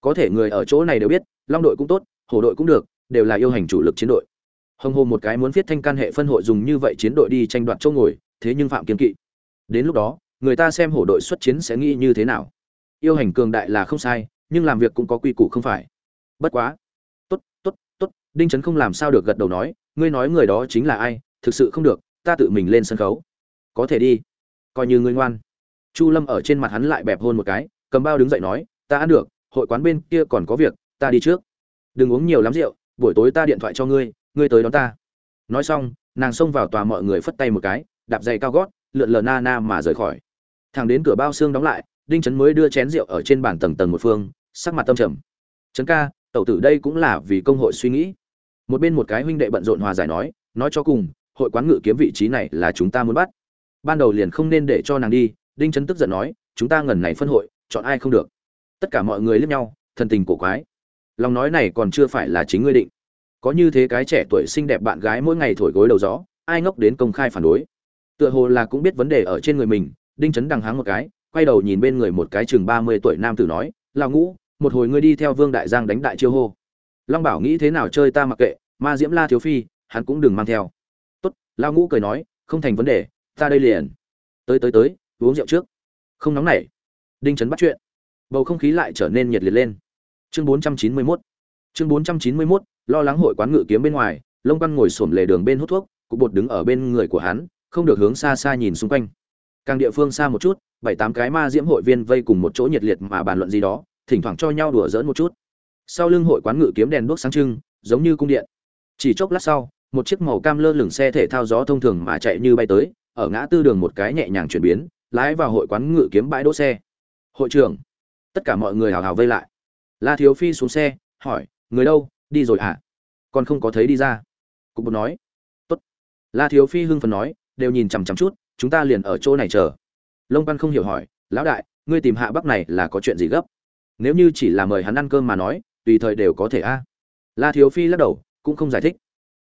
Có thể người ở chỗ này đều biết, long đội cũng tốt hổ đội cũng được, đều là yêu hành chủ lực chiến đội. Hồng hồ một cái muốn viết thanh can hệ phân hội dùng như vậy chiến đội đi tranh đoạt chỗ ngồi, thế nhưng phạm kiên kỵ. Đến lúc đó, người ta xem hổ đội xuất chiến sẽ nghĩ như thế nào? Yêu hành cường đại là không sai, nhưng làm việc cũng có quy củ không phải. Bất quá. Tốt tốt tốt, đinh trấn không làm sao được gật đầu nói, ngươi nói người đó chính là ai, thực sự không được, ta tự mình lên sân khấu. Có thể đi. Coi như ngươi ngoan. Chu lâm ở trên mặt hắn lại bẹp hôn một cái, cầm bao đứng dậy nói, ta ăn được, hội quán bên kia còn có việc, ta đi trước đừng uống nhiều lắm rượu, buổi tối ta điện thoại cho ngươi ngươi tới đón ta. Nói xong, nàng xông vào tòa mọi người phất tay một cái, đạp giày cao gót, lượn lờ na na mà rời khỏi. Thằng đến cửa bao xương đóng lại, đinh trấn mới đưa chén rượu ở trên bàn tầng tầng một phương, sắc mặt tâm trầm. Trấn ca, tẩu tử đây cũng là vì công hội suy nghĩ. Một bên một cái huynh đệ bận rộn hòa giải nói nói cho cùng, hội quán ngự kiếm vị trí này là chúng ta muốn bắt. Ban đầu liền không nên để cho nàng đi. Đinh trấn tức giận nói, chúng ta ngần này phân hội, chọn ai không được. Tất cả mọi người liếc nhau, thần tình cổ quái lòng nói này còn chưa phải là chính ngươi định. Có như thế cái trẻ tuổi xinh đẹp bạn gái mỗi ngày thổi gối đầu gió, ai ngốc đến công khai phản đối. Tựa hồ là cũng biết vấn đề ở trên người mình, đinh chấn đằng háng một cái, quay đầu nhìn bên người một cái chừng ba mươi tuổi nam tử nói là ngũ, một hồi ngươi đi theo vương đại giang đánh đại chiêu hô. Long bảo nghĩ thế nào chơi ta mặc kệ, ma diễm la thiếu phi, hắn cũng đừng mang theo. Tốt lao ngũ cười nói, không thành vấn đề, ta đây liền. Tới tới tới, uống rượu trước. Không nóng nảy. Đinh chấn bắt chuyện. Bầu không khí lại trở nên nhiệt liệt lên chương 491 chương 491 lo lắng hội quán ngự kiếm bên ngoài, lông quan ngồi xổm lề đường bên hút thuốc, cục bột đứng ở bên người của hắn, không được hướng xa xa nhìn xung quanh. Càng địa phương xa một chút, bảy tám cái ma diễm hội viên vây cùng một chỗ nhiệt liệt mà bàn luận gì đó, thỉnh thoảng cho nhau đùa giỡn một chút. Sau lưng hội quán ngự kiếm đèn đuốc sáng trưng, giống như cung điện. Chỉ chốc lát sau, một chiếc màu cam lơ lửng xe thể thao gió thông thường mà chạy như bay tới, ở ngã tư đường một cái nhẹ nhàng chuyển biến, lái vào hội quán ngự kiếm bãi đỗ xe. Hội trưởng. Tất cả mọi người hào hào vây lại la thiếu phi xuống xe, hỏi, người đâu? Đi rồi hả còn không có thấy đi ra? Cục bột nói, tốt. La thiếu phi hưng phần nói, đều nhìn chằm chằm chút, chúng ta liền ở chỗ này chờ. Lông văn không hiểu hỏi, lão đại, ngươi tìm hạ bắc này là có chuyện gì gấp? Nếu như chỉ là mời hắn ăn cơm mà nói, tùy thời đều có thể a. La thiếu phi lắc đầu, cũng không giải thích.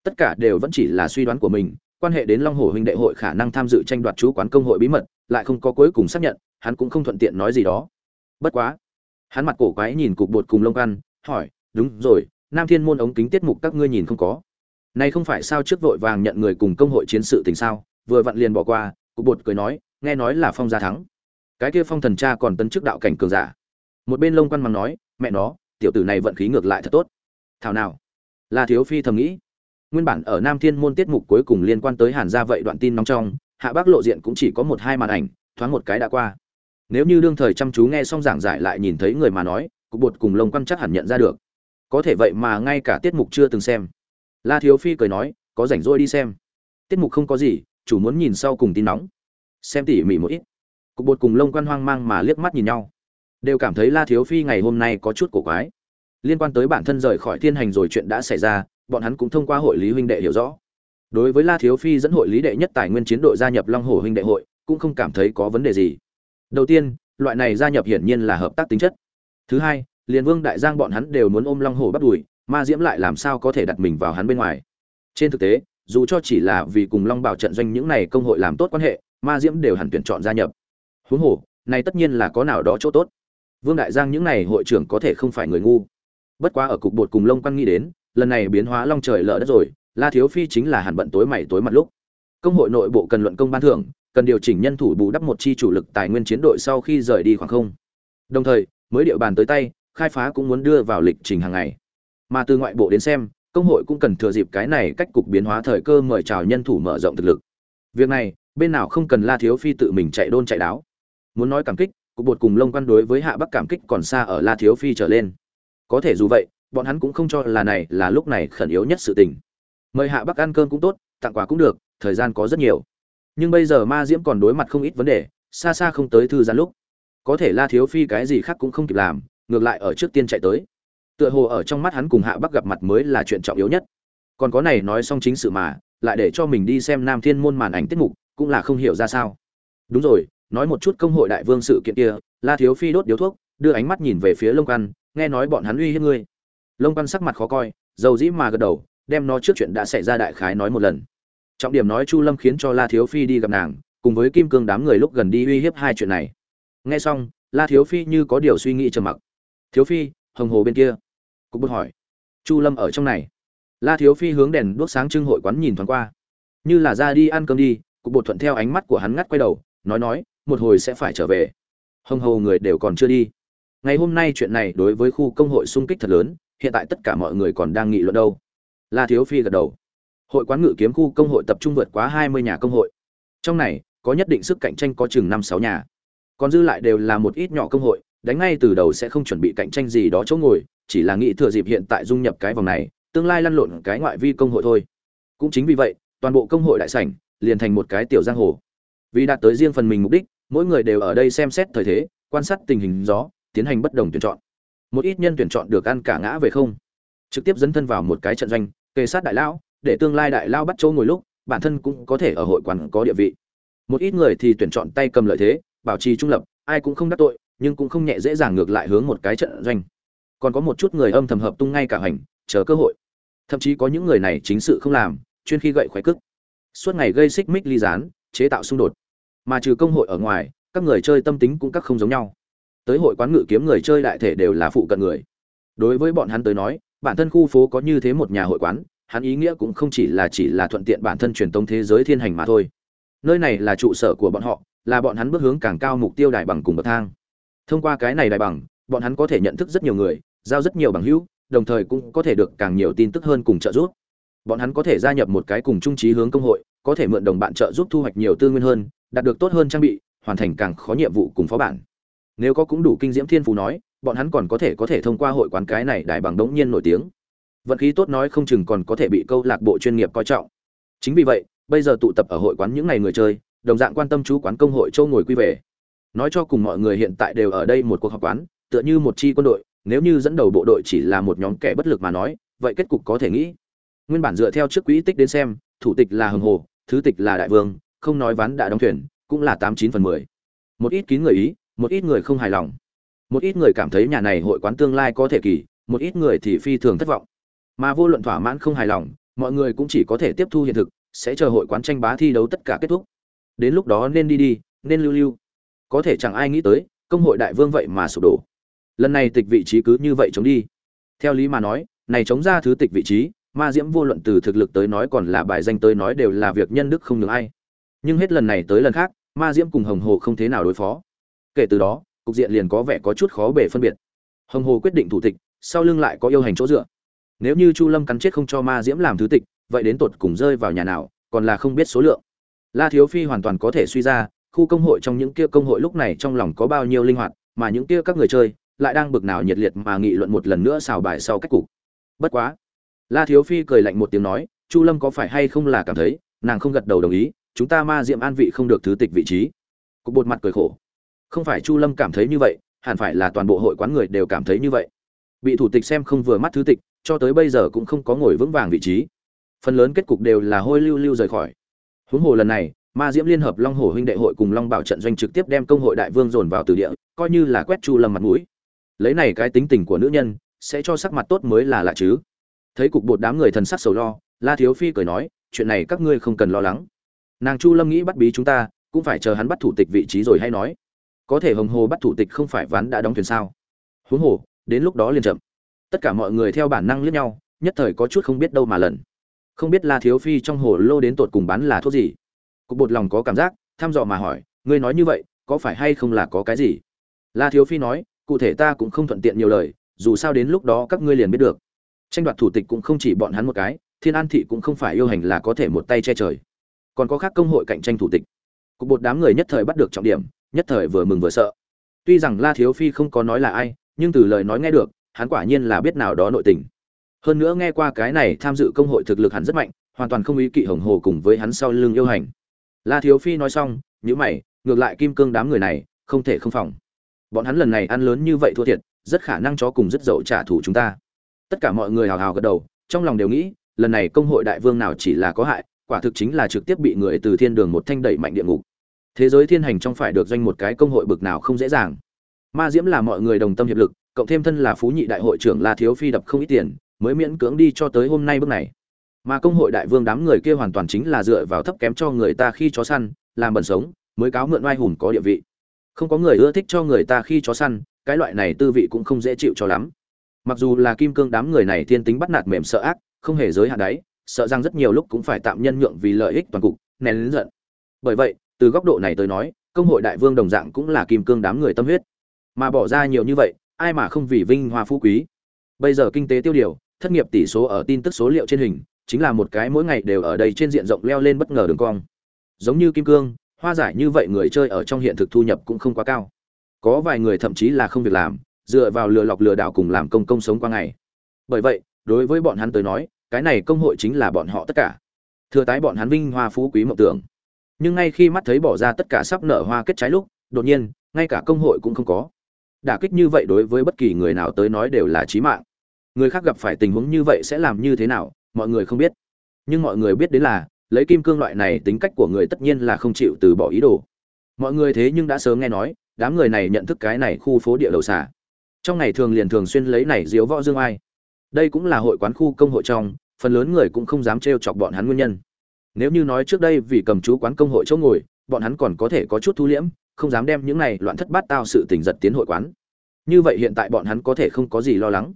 Tất cả đều vẫn chỉ là suy đoán của mình, quan hệ đến long hồ huynh đệ hội khả năng tham dự tranh đoạt chú quán công hội bí mật, lại không có cuối cùng xác nhận, hắn cũng không thuận tiện nói gì đó. Bất quá hắn mặt cổ quái nhìn cục bột cùng lông ăn, hỏi, đúng rồi, nam thiên môn ống kính tiết mục các ngươi nhìn không có? Này không phải sao trước vội vàng nhận người cùng công hội chiến sự tình sao? Vừa vặn liền bỏ qua. Cục bột cười nói, nghe nói là phong gia thắng. Cái kia phong thần cha còn tấn chức đạo cảnh cường giả. Một bên lông quan mắng nói, mẹ nó, tiểu tử này vận khí ngược lại thật tốt. Thảo nào? Là thiếu phi thầm nghĩ. Nguyên bản ở nam thiên môn tiết mục cuối cùng liên quan tới hàn gia vậy đoạn tin nóng trong, hạ bác lộ diện cũng chỉ có một hai màn ảnh, thoáng một cái đã qua nếu như đương thời chăm chú nghe xong giảng giải lại nhìn thấy người mà nói, cục bột cùng lông quan chắc hẳn nhận ra được. Có thể vậy mà ngay cả tiết mục chưa từng xem. La thiếu phi cười nói, có rảnh rỗi đi xem. Tiết mục không có gì, chủ muốn nhìn sau cùng tin nóng. Xem tỉ mỉ một ít. Cục bột cùng lông quan hoang mang mà liếc mắt nhìn nhau. Đều cảm thấy la thiếu phi ngày hôm nay có chút cổ quái. Liên quan tới bản thân rời khỏi thiên hành rồi chuyện đã xảy ra, bọn hắn cũng thông qua hội lý huynh đệ hiểu rõ. Đối với la thiếu phi dẫn hội lý đệ nhất tài nguyên chiến đội gia nhập long hồ huynh đệ hội, cũng không cảm thấy có vấn đề gì đầu tiên, loại này gia nhập hiển nhiên là hợp tác tính chất. Thứ hai, liền vương đại giang bọn hắn đều muốn ôm long hồ bắt đùi ma diễm lại làm sao có thể đặt mình vào hắn bên ngoài? Trên thực tế, dù cho chỉ là vì cùng long bảo trận doanh những này công hội làm tốt quan hệ, ma diễm đều hẳn tuyển chọn gia nhập. Huống hồ, này tất nhiên là có nào đó chỗ tốt. Vương đại giang những này hội trưởng có thể không phải người ngu. Bất quá ở cục bột cùng lông quan nghĩ đến, lần này biến hóa long trời lỡ đất rồi, la thiếu phi chính là hẳn bận tối mày tối mặt lúc. Công hội nội bộ cần luận công ban thưởng cần điều chỉnh nhân thủ bù đắp một chi chủ lực tài nguyên chiến đội sau khi rời đi khoảng không. Đồng thời, mới địa bàn tới tay, khai phá cũng muốn đưa vào lịch trình hàng ngày. Mà từ ngoại bộ đến xem, công hội cũng cần thừa dịp cái này cách cục biến hóa thời cơ mời chào nhân thủ mở rộng thực lực. Việc này, bên nào không cần la thiếu phi tự mình chạy đôn chạy đáo. Muốn nói cảm kích, cục bột cùng lông quan đối với hạ bắc cảm kích còn xa ở la thiếu phi trở lên. Có thể dù vậy, bọn hắn cũng không cho là này là lúc này khẩn yếu nhất sự tình. Mời hạ bắc ăn cơm cũng tốt, tặng quà cũng được, thời gian có rất nhiều nhưng bây giờ ma diễm còn đối mặt không ít vấn đề, xa xa không tới thư giãn lúc. Có thể la thiếu phi cái gì khác cũng không kịp làm, ngược lại ở trước tiên chạy tới. Tựa hồ ở trong mắt hắn cùng hạ bắc gặp mặt mới là chuyện trọng yếu nhất. Còn có này nói xong chính sự mà, lại để cho mình đi xem nam thiên môn màn ảnh tiết mục, cũng là không hiểu ra sao. Đúng rồi, nói một chút công hội đại vương sự kiện kia, la thiếu phi đốt điếu thuốc, đưa ánh mắt nhìn về phía lông căn nghe nói bọn hắn uy hiếp ngươi. Lông căn sắc mặt khó coi, dầu dĩ mà gật đầu, đem nó trước chuyện đã xảy ra đại khái nói một lần trọng điểm nói chu lâm khiến cho la thiếu phi đi gặp nàng, cùng với kim cương đám người lúc gần đi uy hiếp hai chuyện này. Nghe xong, la thiếu phi như có điều suy nghĩ trầm mặc. Thiếu phi, hồng hồ bên kia. Cục bút hỏi. Chu lâm ở trong này. La thiếu phi hướng đèn đuốc sáng trưng hội quán nhìn thoáng qua. Như là ra đi ăn cơm đi. Cục bột thuận theo ánh mắt của hắn ngắt quay đầu, nói nói, một hồi sẽ phải trở về. Hồng hầu người đều còn chưa đi. Ngày hôm nay chuyện này đối với khu công hội sung kích thật lớn, hiện tại tất cả mọi người còn đang nghị luận đâu. La thiếu phi gật đầu hội quán ngự kiếm khu công hội tập trung vượt quá hai mươi nhà công hội. Trong này, có nhất định sức cạnh tranh có chừng năm sáu nhà. Còn dư lại đều là một ít nhỏ công hội, đánh ngay từ đầu sẽ không chuẩn bị cạnh tranh gì đó chỗ ngồi, chỉ là nghĩ thừa dịp hiện tại dung nhập cái vòng này, tương lai lăn lộn cái ngoại vi công hội thôi. Cũng chính vì vậy, toàn bộ công hội đại sảnh liền thành một cái tiểu giang hồ. Vì đạt tới riêng phần mình mục đích, mỗi người đều ở đây xem xét thời thế, quan sát tình hình gió, tiến hành bất đồng tuyển chọn. Một ít nhân tuyển chọn được ăn cả ngã về không. Trực tiếp dấn thân vào một cái trận doanh, kề sát đại lão để tương lai đại lao bắt chỗ ngồi lúc, bản thân cũng có thể ở hội quán có địa vị. Một ít người thì tuyển chọn tay cầm lợi thế, bảo trì trung lập, ai cũng không đắc tội, nhưng cũng không nhẹ dễ dàng ngược lại hướng một cái trận doanh. Còn có một chút người âm thầm hợp tung ngay cả hành, chờ cơ hội. Thậm chí có những người này chính sự không làm, chuyên khi gậy khoái cức. Suốt ngày gây xích mích ly gián, chế tạo xung đột. Mà trừ công hội ở ngoài, các người chơi tâm tính cũng các không giống nhau. Tới hội quán ngự kiếm người chơi đại thể đều là phụ cận người. Đối với bọn hắn tới nói, bản thân khu phố có như thế một nhà hội quán hắn ý nghĩa cũng không chỉ là chỉ là thuận tiện bản thân truyền tông thế giới thiên hành mà thôi. Nơi này là trụ sở của bọn họ, là bọn hắn bước hướng càng cao mục tiêu đài bằng cùng bậc thang. Thông qua cái này đài bằng, bọn hắn có thể nhận thức rất nhiều người, giao rất nhiều bằng hữu, đồng thời cũng có thể được càng nhiều tin tức hơn cùng trợ giúp. Bọn hắn có thể gia nhập một cái cùng trung trí hướng công hội, có thể mượn đồng bạn trợ giúp thu hoạch nhiều tư nguyên hơn, đạt được tốt hơn trang bị, hoàn thành càng khó nhiệm vụ cùng phó bản. Nếu có cũng đủ kinh diễm thiên phú nói, bọn hắn còn có thể có thể thông qua hội quán cái này đại bằng đống nhiên nổi tiếng vận khí tốt nói không chừng còn có thể bị câu lạc bộ chuyên nghiệp coi trọng. Chính vì vậy, bây giờ tụ tập ở hội quán những ngày người chơi, đồng dạng quan tâm chú quán công hội châu ngồi quy về. Nói cho cùng mọi người hiện tại đều ở đây một cuộc họp quán, tựa như một chi quân đội, nếu như dẫn đầu bộ đội chỉ là một nhóm kẻ bất lực mà nói, vậy kết cục có thể nghĩ. Nguyên bản dựa theo trước quỹ tích đến xem, thủ tịch là hồng hồ, thứ tịch là đại vương, không nói ván đã đóng thuyền, cũng là tám chín phần mười. Một ít kín người ý, một ít người không hài lòng. Một ít người cảm thấy nhà này hội quán tương lai có thể kỳ, một ít người thì phi thường thất vọng mà vô luận thỏa mãn không hài lòng, mọi người cũng chỉ có thể tiếp thu hiện thực, sẽ chờ hội quán tranh bá thi đấu tất cả kết thúc. Đến lúc đó nên đi đi, nên lưu lưu. Có thể chẳng ai nghĩ tới, công hội đại vương vậy mà sụp đổ. Lần này tịch vị trí cứ như vậy chống đi. Theo lý mà nói, này chống ra thứ tịch vị trí, ma diễm vô luận từ thực lực tới nói còn là bài danh tới nói đều là việc nhân đức không nhường ai. Nhưng hết lần này tới lần khác, ma diễm cùng hồng hồ không thế nào đối phó. Kể từ đó, cục diện liền có vẻ có chút khó bể phân biệt. Hồng hồ quyết định thủ tịch, sau lưng lại có yêu hành chỗ dựa nếu như chu lâm cắn chết không cho ma diễm làm thứ tịch, vậy đến tột cùng rơi vào nhà nào, còn là không biết số lượng. La thiếu phi hoàn toàn có thể suy ra, khu công hội trong những kia công hội lúc này trong lòng có bao nhiêu linh hoạt, mà những kia các người chơi lại đang bực nào nhiệt liệt mà nghị luận một lần nữa xào bài sau cách cục. Bất quá, la thiếu phi cười lạnh một tiếng nói, chu lâm có phải hay không là cảm thấy, nàng không gật đầu đồng ý, chúng ta ma diệm an vị không được thứ tịch vị trí. Cục bột mặt cười khổ. Không phải chu lâm cảm thấy như vậy, hẳn phải là toàn bộ hội quán người đều cảm thấy như vậy. Bị thủ tịch xem không vừa mắt thứ tịch cho tới bây giờ cũng không có ngồi vững vàng vị trí. Phần lớn kết cục đều là hôi lưu lưu rời khỏi. Huống hồ lần này, ma diễm liên hợp long hồ huynh đệ hội cùng long bảo trận doanh trực tiếp đem công hội đại vương dồn vào từ địa, coi như là quét chu lâm mặt mũi. Lấy này cái tính tình của nữ nhân, sẽ cho sắc mặt tốt mới là lạ chứ. Thấy cục bột đám người thần sắc sầu lo, la thiếu phi cười nói, chuyện này các ngươi không cần lo lắng. Nàng chu lâm nghĩ bắt bí chúng ta, cũng phải chờ hắn bắt thủ tịch vị trí rồi hay nói. Có thể hồng hồ bắt thủ tịch không phải ván đã đóng thuyền sao? Huống hồ, đến lúc đó liền chậm tất cả mọi người theo bản năng liếc nhau, nhất thời có chút không biết đâu mà lần. Không biết la thiếu phi trong hồ lô đến tột cùng bán là thuốc gì. Cục bột lòng có cảm giác, thăm dò mà hỏi, ngươi nói như vậy, có phải hay không là có cái gì? La thiếu phi nói, cụ thể ta cũng không thuận tiện nhiều lời, dù sao đến lúc đó các ngươi liền biết được. Tranh đoạt thủ tịch cũng không chỉ bọn hắn một cái, thiên an thị cũng không phải yêu hành là có thể một tay che trời. Còn có khác công hội cạnh tranh thủ tịch. Cục bột đám người nhất thời bắt được trọng điểm, nhất thời vừa mừng vừa sợ. Tuy rằng la thiếu phi không có nói là ai, nhưng từ lời nói nghe được hắn quả nhiên là biết nào đó nội tình. Hơn nữa nghe qua cái này tham dự công hội thực lực hắn rất mạnh, hoàn toàn không ý kỵ hồng hồ cùng với hắn sau lưng yêu hành. La thiếu phi nói xong nhữ mày, ngược lại kim cương đám người này, không thể không phòng. Bọn hắn lần này ăn lớn như vậy thua thiệt, rất khả năng chó cùng rất dậu trả thù chúng ta. Tất cả mọi người hào hào gật đầu, trong lòng đều nghĩ, lần này công hội đại vương nào chỉ là có hại, quả thực chính là trực tiếp bị người từ thiên đường một thanh đẩy mạnh địa ngục. Thế giới thiên hành trong phải được doanh một cái công hội bực nào không dễ dàng. Ma diễm là mọi người đồng tâm hiệp lực cộng thêm thân là phú nhị đại hội trưởng la thiếu phi đập không ít tiền, mới miễn cưỡng đi cho tới hôm nay bước này. Mà công hội đại vương đám người kia hoàn toàn chính là dựa vào thấp kém cho người ta khi chó săn, làm bẩn sống, mới cáo mượn oai hùng có địa vị. Không có người ưa thích cho người ta khi chó săn, cái loại này tư vị cũng không dễ chịu cho lắm. Mặc dù là kim cương đám người này thiên tính bắt nạt mềm sợ ác, không hề giới hạn đáy sợ rằng rất nhiều lúc cũng phải tạm nhân nhượng vì lợi ích toàn cục, nén lớn giận. Bởi vậy, từ góc độ này tới nói, công hội đại vương đồng dạng cũng là kim cương đám người tâm huyết. Mà bỏ ra nhiều như vậy ai mà không vì vinh hoa phú quý. Bây giờ kinh tế tiêu điều, thất nghiệp tỷ số ở tin tức số liệu trên hình, chính là một cái mỗi ngày đều ở đây trên diện rộng leo lên bất ngờ đường cong. Giống như kim cương, hoa giải như vậy người chơi ở trong hiện thực thu nhập cũng không quá cao. Có vài người thậm chí là không việc làm, dựa vào lừa lọc lừa đảo cùng làm công công sống qua ngày. Bởi vậy, đối với bọn hắn tới nói, cái này công hội chính là bọn họ tất cả. Thừa tái bọn hắn vinh hoa phú quý mộng tưởng. Nhưng ngay khi mắt thấy bỏ ra tất cả sắp nở hoa kết trái lúc, đột nhiên, ngay cả công hội cũng không có đả kích như vậy đối với bất kỳ người nào tới nói đều là chí mạng. Người khác gặp phải tình huống như vậy sẽ làm như thế nào, mọi người không biết. Nhưng mọi người biết đến là, lấy kim cương loại này tính cách của người tất nhiên là không chịu từ bỏ ý đồ. Mọi người thế nhưng đã sớm nghe nói, đám người này nhận thức cái này khu phố địa đầu xả trong ngày thường liền thường xuyên lấy này diếu võ dương ai. Đây cũng là hội quán khu công hội trong, phần lớn người cũng không dám trêu chọc bọn hắn nguyên nhân. Nếu như nói trước đây vì cầm chú quán công hội chỗ ngồi, bọn hắn còn có thể có chút thu liễm không dám đem những này loạn thất bát tao sự tình giật tiến hội quán. Như vậy hiện tại bọn hắn có thể không có gì lo lắng.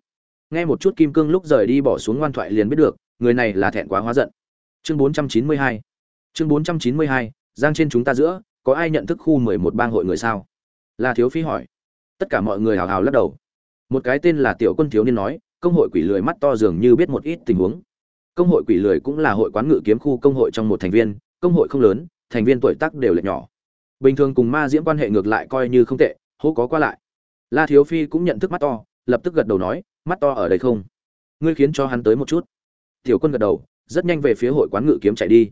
Nghe một chút kim cương lúc rời đi bỏ xuống ngoan thoại liền biết được, người này là thẹn quá hóa giận. Chương 492 chương 492 giang trên chúng ta giữa, có ai nhận thức khu 11 bang hội người sao? Là thiếu phi hỏi. Tất cả mọi người hào hào lắc đầu. Một cái tên là tiểu quân thiếu niên nói, công hội quỷ lười mắt to dường như biết một ít tình huống. Công hội quỷ lười cũng là hội quán ngự kiếm khu công hội trong một thành viên, công hội không lớn, thành viên tuổi tác đều là nhỏ bình thường cùng ma diễm quan hệ ngược lại coi như không tệ hô có qua lại. La thiếu phi cũng nhận thức mắt to, lập tức gật đầu nói, mắt to ở đây không? Ngươi khiến cho hắn tới một chút. Tiểu quân gật đầu, rất nhanh về phía hội quán ngự kiếm chạy đi.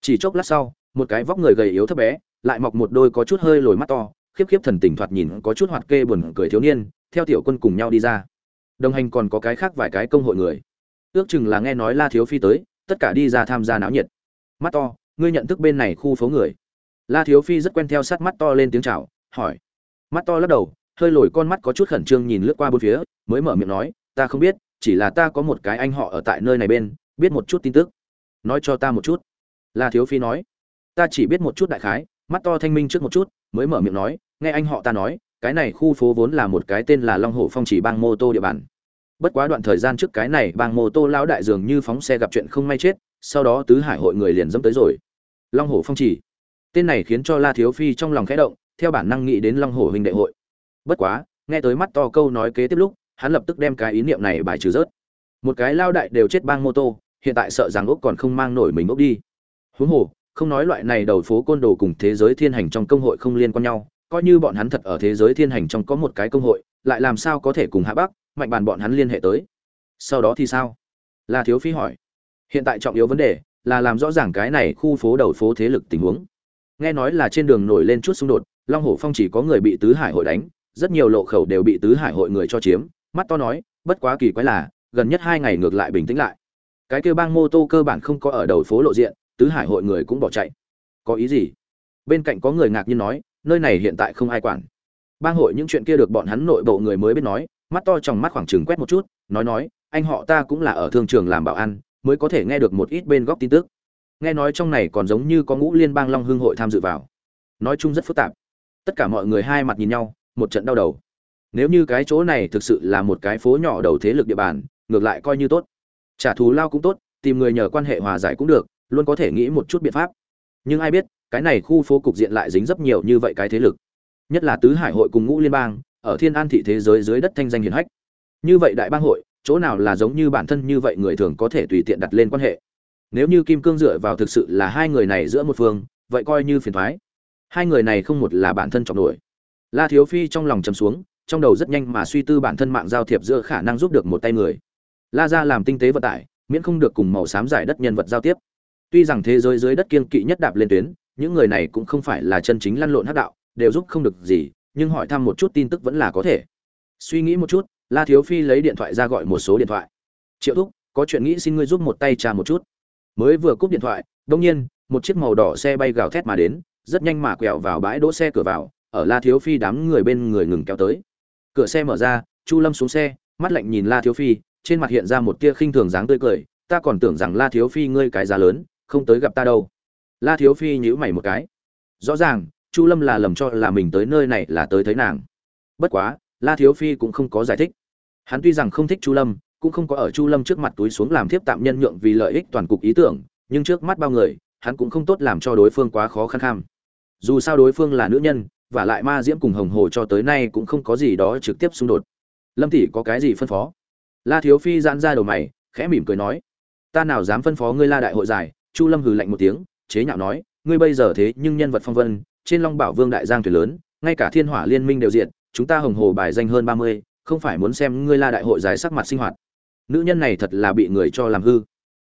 Chỉ chốc lát sau, một cái vóc người gầy yếu thấp bé, lại mọc một đôi có chút hơi lồi mắt to, khiếp khiếp thần tình thoạt nhìn có chút hoạt kê buồn cười thiếu niên, theo tiểu quân cùng nhau đi ra. Đồng hành còn có cái khác vài cái công hội người. Ước chừng là nghe nói la thiếu phi tới, tất cả đi ra tham gia náo nhiệt. Mắt to, ngươi nhận thức bên này khu phố người la thiếu phi rất quen theo sát mắt to lên tiếng chào, hỏi. Mắt to lắc đầu, hơi lồi con mắt có chút khẩn trương nhìn lướt qua bốn phía, mới mở miệng nói, ta không biết, chỉ là ta có một cái anh họ ở tại nơi này bên, biết một chút tin tức. Nói cho ta một chút. La thiếu phi nói. Ta chỉ biết một chút đại khái, mắt to thanh minh trước một chút, mới mở miệng nói, nghe anh họ ta nói, cái này khu phố vốn là một cái tên là long hồ phong chỉ bang mô tô địa bàn. Bất quá đoạn thời gian trước cái này bang mô tô lão đại dường như phóng xe gặp chuyện không may chết, sau đó tứ hải hội người liền dẫm tới rồi. Long hổ phong chỉ tên này khiến cho la thiếu phi trong lòng khẽ động, theo bản năng nghĩ đến long hổ huynh đệ hội. Bất quá, nghe tới mắt to câu nói kế tiếp lúc, hắn lập tức đem cái ý niệm này bài trừ rớt. Một cái lao đại đều chết bang mô tô, hiện tại sợ rằng úc còn không mang nổi mình úc đi. Huống hồ, không nói loại này đầu phố côn đồ cùng thế giới thiên hành trong công hội không liên quan nhau, coi như bọn hắn thật ở thế giới thiên hành trong có một cái công hội, lại làm sao có thể cùng hạ bắc, mạnh bàn bọn hắn liên hệ tới? Sau đó thì sao? La thiếu phi hỏi. Hiện tại trọng yếu vấn đề là làm rõ ràng cái này khu phố đầu phố thế lực tình huống nghe nói là trên đường nổi lên chút xung đột, long hổ phong chỉ có người bị tứ hải hội đánh, rất nhiều lộ khẩu đều bị tứ hải hội người cho chiếm, mắt to nói, bất quá kỳ quái là, gần nhất hai ngày ngược lại bình tĩnh lại. Cái kêu bang mô tô cơ bản không có ở đầu phố lộ diện, tứ hải hội người cũng bỏ chạy. Có ý gì? Bên cạnh có người ngạc nhiên nói, nơi này hiện tại không ai quản. Bang hội những chuyện kia được bọn hắn nội bộ người mới biết nói, mắt to trong mắt khoảng chừng quét một chút, nói nói, anh họ ta cũng là ở thương trường làm bảo ăn mới có thể nghe được một ít bên góc tin tức nghe nói trong này còn giống như có ngũ liên bang long hương hội tham dự vào. Nói chung rất phức tạp. Tất cả mọi người hai mặt nhìn nhau, một trận đau đầu. Nếu như cái chỗ này thực sự là một cái phố nhỏ đầu thế lực địa bàn, ngược lại coi như tốt. Trả thù lao cũng tốt, tìm người nhờ quan hệ hòa giải cũng được, luôn có thể nghĩ một chút biện pháp. Nhưng ai biết, cái này khu phố cục diện lại dính rất nhiều như vậy cái thế lực. Nhất là tứ hải hội cùng ngũ liên bang, ở thiên an thị thế giới dưới đất thanh danh hiển hách. Như vậy đại bang hội, chỗ nào là giống như bản thân như vậy người thường có thể tùy tiện đặt lên quan hệ? Nếu như kim cương dựa vào thực sự là hai người này giữa một phương, vậy coi như phiền thoái. Hai người này không một là bản thân trọng nổi. La thiếu phi trong lòng chầm xuống, trong đầu rất nhanh mà suy tư bản thân mạng giao thiệp giữa khả năng giúp được một tay người. La ra làm tinh tế vận tải, miễn không được cùng màu xám giải đất nhân vật giao tiếp. Tuy rằng thế giới dưới đất kiên kỵ nhất đạp lên tuyến, những người này cũng không phải là chân chính lăn lộn hắc đạo, đều giúp không được gì, nhưng hỏi thăm một chút tin tức vẫn là có thể. Suy nghĩ một chút, la thiếu phi lấy điện thoại ra gọi một số điện thoại. Triệu thúc, có chuyện nghĩ xin ngươi giúp một tay trà một chút mới vừa cúp điện thoại đông nhiên, một chiếc màu đỏ xe bay gào thét mà đến, rất nhanh mà quẹo vào bãi đỗ xe cửa vào, ở la thiếu phi đám người bên người ngừng kéo tới. Cửa xe mở ra, chu lâm xuống xe, mắt lạnh nhìn la thiếu phi, trên mặt hiện ra một tia khinh thường dáng tươi cười, ta còn tưởng rằng la thiếu phi ngươi cái giá lớn, không tới gặp ta đâu. La thiếu phi nhíu mày một cái. Rõ ràng, chu lâm là lầm cho là mình tới nơi này là tới thấy nàng. Bất quá, la thiếu phi cũng không có giải thích. Hắn tuy rằng không thích chu lâm cũng không có ở chu lâm trước mặt túi xuống làm thiếp tạm nhân nhượng vì lợi ích toàn cục ý tưởng, nhưng trước mắt bao người, hắn cũng không tốt làm cho đối phương quá khó khăn kham. Dù sao đối phương là nữ nhân, và lại ma diễm cùng hồng hồ cho tới nay cũng không có gì đó trực tiếp xung đột. Lâm tỷ có cái gì phân phó? La thiếu phi giãn ra đầu mày, khẽ mỉm cười nói, ta nào dám phân phó ngươi la đại hội giải? Chu lâm hừ lạnh một tiếng, chế nhạo nói, ngươi bây giờ thế nhưng nhân vật phong vân, trên long bảo vương đại giang thuyền lớn, ngay cả thiên hỏa liên minh đều diện chúng ta hồng hồ bài danh hơn ba mươi, không phải muốn xem ngươi la đại hội giải sắc mặt sinh hoạt nữ nhân này thật là bị người cho làm hư.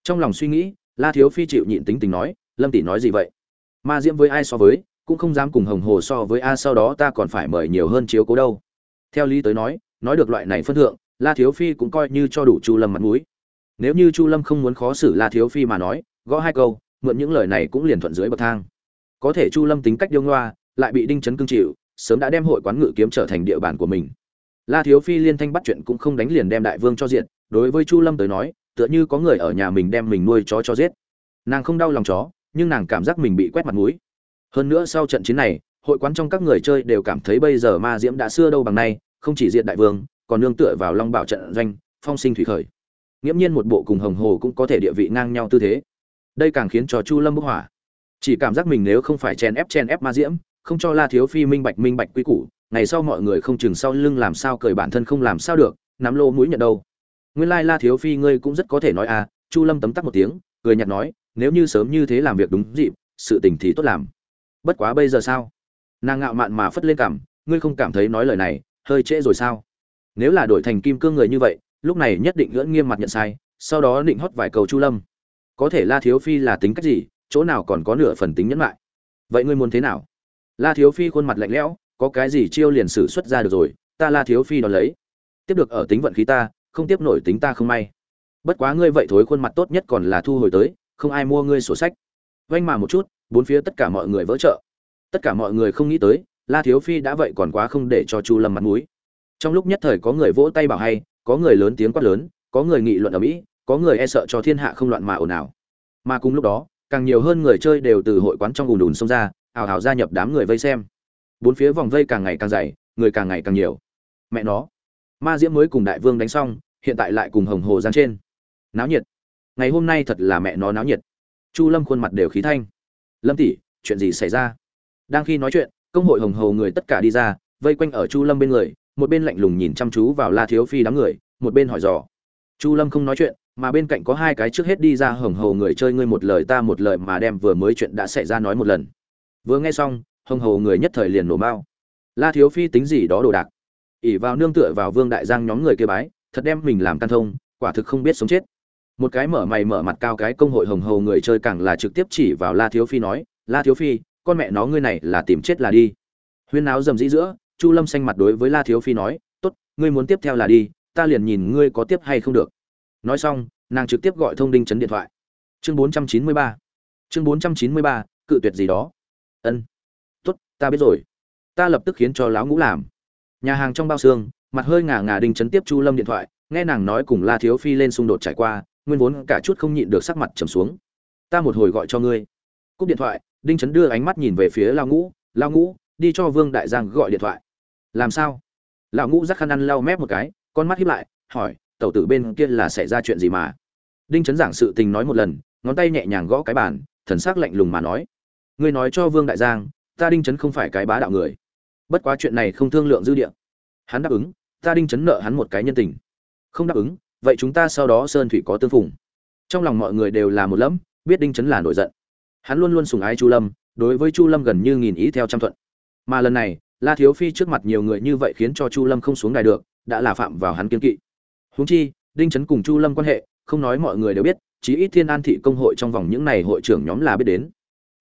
Trong lòng suy nghĩ, la thiếu phi chịu nhịn tính tình nói, lâm tỷ nói gì vậy? Ma diễm với ai so với, cũng không dám cùng hồng hồ so với a, sau đó ta còn phải mời nhiều hơn chiếu cố đâu. Theo lý tới nói nói được loại này phân thượng, la thiếu phi cũng coi như cho đủ chu lâm mặt mũi. Nếu như chu lâm không muốn khó xử la thiếu phi mà nói, gõ hai câu, mượn những lời này cũng liền thuận dưới bậc thang. Có thể chu lâm tính cách điêu ngoa, lại bị đinh chấn cương chịu, sớm đã đem hội quán ngự kiếm trở thành địa bàn của mình. La thiếu phi liên thanh bắt chuyện cũng không đánh liền đem đại vương cho diện đối với chu lâm tới nói, tựa như có người ở nhà mình đem mình nuôi chó cho giết. Nàng không đau lòng chó, nhưng nàng cảm giác mình bị quét mặt mũi. Hơn nữa sau trận chiến này, hội quán trong các người chơi đều cảm thấy bây giờ ma diễm đã xưa đâu bằng nay, không chỉ diện đại vương, còn nương tựa vào long bảo trận doanh, phong sinh thủy khởi. Nghiễm nhiên một bộ cùng hồng hồ cũng có thể địa vị ngang nhau tư thế. Đây càng khiến cho chu lâm bức hỏa chỉ cảm giác mình nếu không phải chen ép chen ép ma diễm, không cho la thiếu phi minh bạch minh bạch quy củ, ngày sau mọi người không chừng sau lưng làm sao cười bản thân không làm sao được, nắm lô mũi nhận đâu nguyên lai la thiếu phi ngươi cũng rất có thể nói à chu lâm tấm tắc một tiếng, cười nhạt nói, nếu như sớm như thế làm việc đúng dịp, sự tình thì tốt làm. Bất quá bây giờ sao? Nàng ngạo mạn mà phất lên cảm ngươi không cảm thấy nói lời này, hơi trễ rồi sao? Nếu là đổi thành kim cương người như vậy, lúc này nhất định ngưỡng nghiêm mặt nhận sai, sau đó định hót vài cầu chu lâm. Có thể la thiếu phi là tính cách gì, chỗ nào còn có nửa phần tính nhẫn lại vậy ngươi muốn thế nào? La thiếu phi khuôn mặt lạnh lẽo, có cái gì chiêu liền sử xuất ra được rồi, ta la thiếu phi đón lấy. Tiếp được ở tính vận khí ta không tiếp nổi tính ta không may. Bất quá ngươi vậy thối khuôn mặt tốt nhất còn là thu hồi tới, không ai mua ngươi sổ sách. Vanh mà một chút, bốn phía tất cả mọi người vỡ trợ tất cả mọi người không nghĩ tới, la thiếu phi đã vậy còn quá không để cho chu lâm mặt mũi. Trong lúc nhất thời có người vỗ tay bảo hay, có người lớn tiếng quát lớn, có người nghị luận ở mỹ, có người e sợ cho thiên hạ không loạn mà ồn ào. Mà cùng lúc đó, càng nhiều hơn người chơi đều từ hội quán trong ùn ùn xông ra, ào ào gia nhập đám người vây xem. Bốn phía vòng vây càng ngày càng dày, người càng ngày càng nhiều. Mẹ nó ma diễm mới cùng đại vương đánh xong, hiện tại lại cùng hồng hồ giang trên. Náo nhiệt. Ngày hôm nay thật là mẹ nó náo nhiệt. Chu lâm khuôn mặt đều khí thanh. Lâm tỷ, chuyện gì xảy ra? Đang khi nói chuyện, công hội hồng hồ người tất cả đi ra, vây quanh ở chu lâm bên người, một bên lạnh lùng nhìn chăm chú vào la thiếu phi đám người, một bên hỏi dò. Chu lâm không nói chuyện, mà bên cạnh có hai cái trước hết đi ra hồng hồ người chơi ngươi một lời ta một lời mà đem vừa mới chuyện đã xảy ra nói một lần. Vừa nghe xong, hồng hồ người nhất thời liền nổ bao la thiếu phi tính gì đó đồ đạc? Ỉ vào nương tựa vào vương đại giang nhóm người kia bái, thật đem mình làm căn thông, quả thực không biết sống chết. Một cái mở mày mở mặt cao cái công hội hồng hầu người chơi càng là trực tiếp chỉ vào la thiếu phi nói, la thiếu phi, con mẹ nó ngươi này là tìm chết là đi. Huyên náo dầm dĩ giữa, chu lâm xanh mặt đối với la thiếu phi nói, tốt, ngươi muốn tiếp theo là đi, ta liền nhìn ngươi có tiếp hay không được. Nói xong, nàng trực tiếp gọi thông đinh chấn điện thoại. Chương bốn trăm chín mươi ba. Chương bốn trăm chín mươi ba, cự tuyệt gì đó. Ân, tốt, ta biết rồi. Ta lập tức khiến cho lão ngũ làm nhà hàng trong bao xương, mặt hơi ngả ngả đinh chấn tiếp chu lâm điện thoại, nghe nàng nói cùng la thiếu phi lên xung đột trải qua, nguyên vốn cả chút không nhịn được sắc mặt trầm xuống. Ta một hồi gọi cho ngươi. Cúp điện thoại, đinh chấn đưa ánh mắt nhìn về phía lao ngũ. Lao ngũ, đi cho vương đại giang gọi điện thoại. Làm sao? Lão ngũ rắc khăn ăn lau mép một cái, con mắt hiếp lại, hỏi, tẩu tử bên kia là xảy ra chuyện gì mà? Đinh chấn giảng sự tình nói một lần, ngón tay nhẹ nhàng gõ cái bàn, thần sắc lạnh lùng mà nói, ngươi nói cho vương đại giang, ta đinh chấn không phải cái bá đạo người bất quá chuyện này không thương lượng dư địa. Hắn đáp ứng, ta đinh chấn nợ hắn một cái nhân tình. Không đáp ứng, vậy chúng ta sau đó sơn thủy có tương phùng. Trong lòng mọi người đều là một lẫm, biết đinh chấn là nổi giận. Hắn luôn luôn sùng ái chu lâm, đối với chu lâm gần như nghìn ý theo trăm thuận. Mà lần này, la thiếu phi trước mặt nhiều người như vậy khiến cho chu lâm không xuống đài được, đã là phạm vào hắn kiên kỵ. Huống chi, đinh chấn cùng chu lâm quan hệ, không nói mọi người đều biết, chí ít thiên an thị công hội trong vòng những này hội trưởng nhóm là biết đến.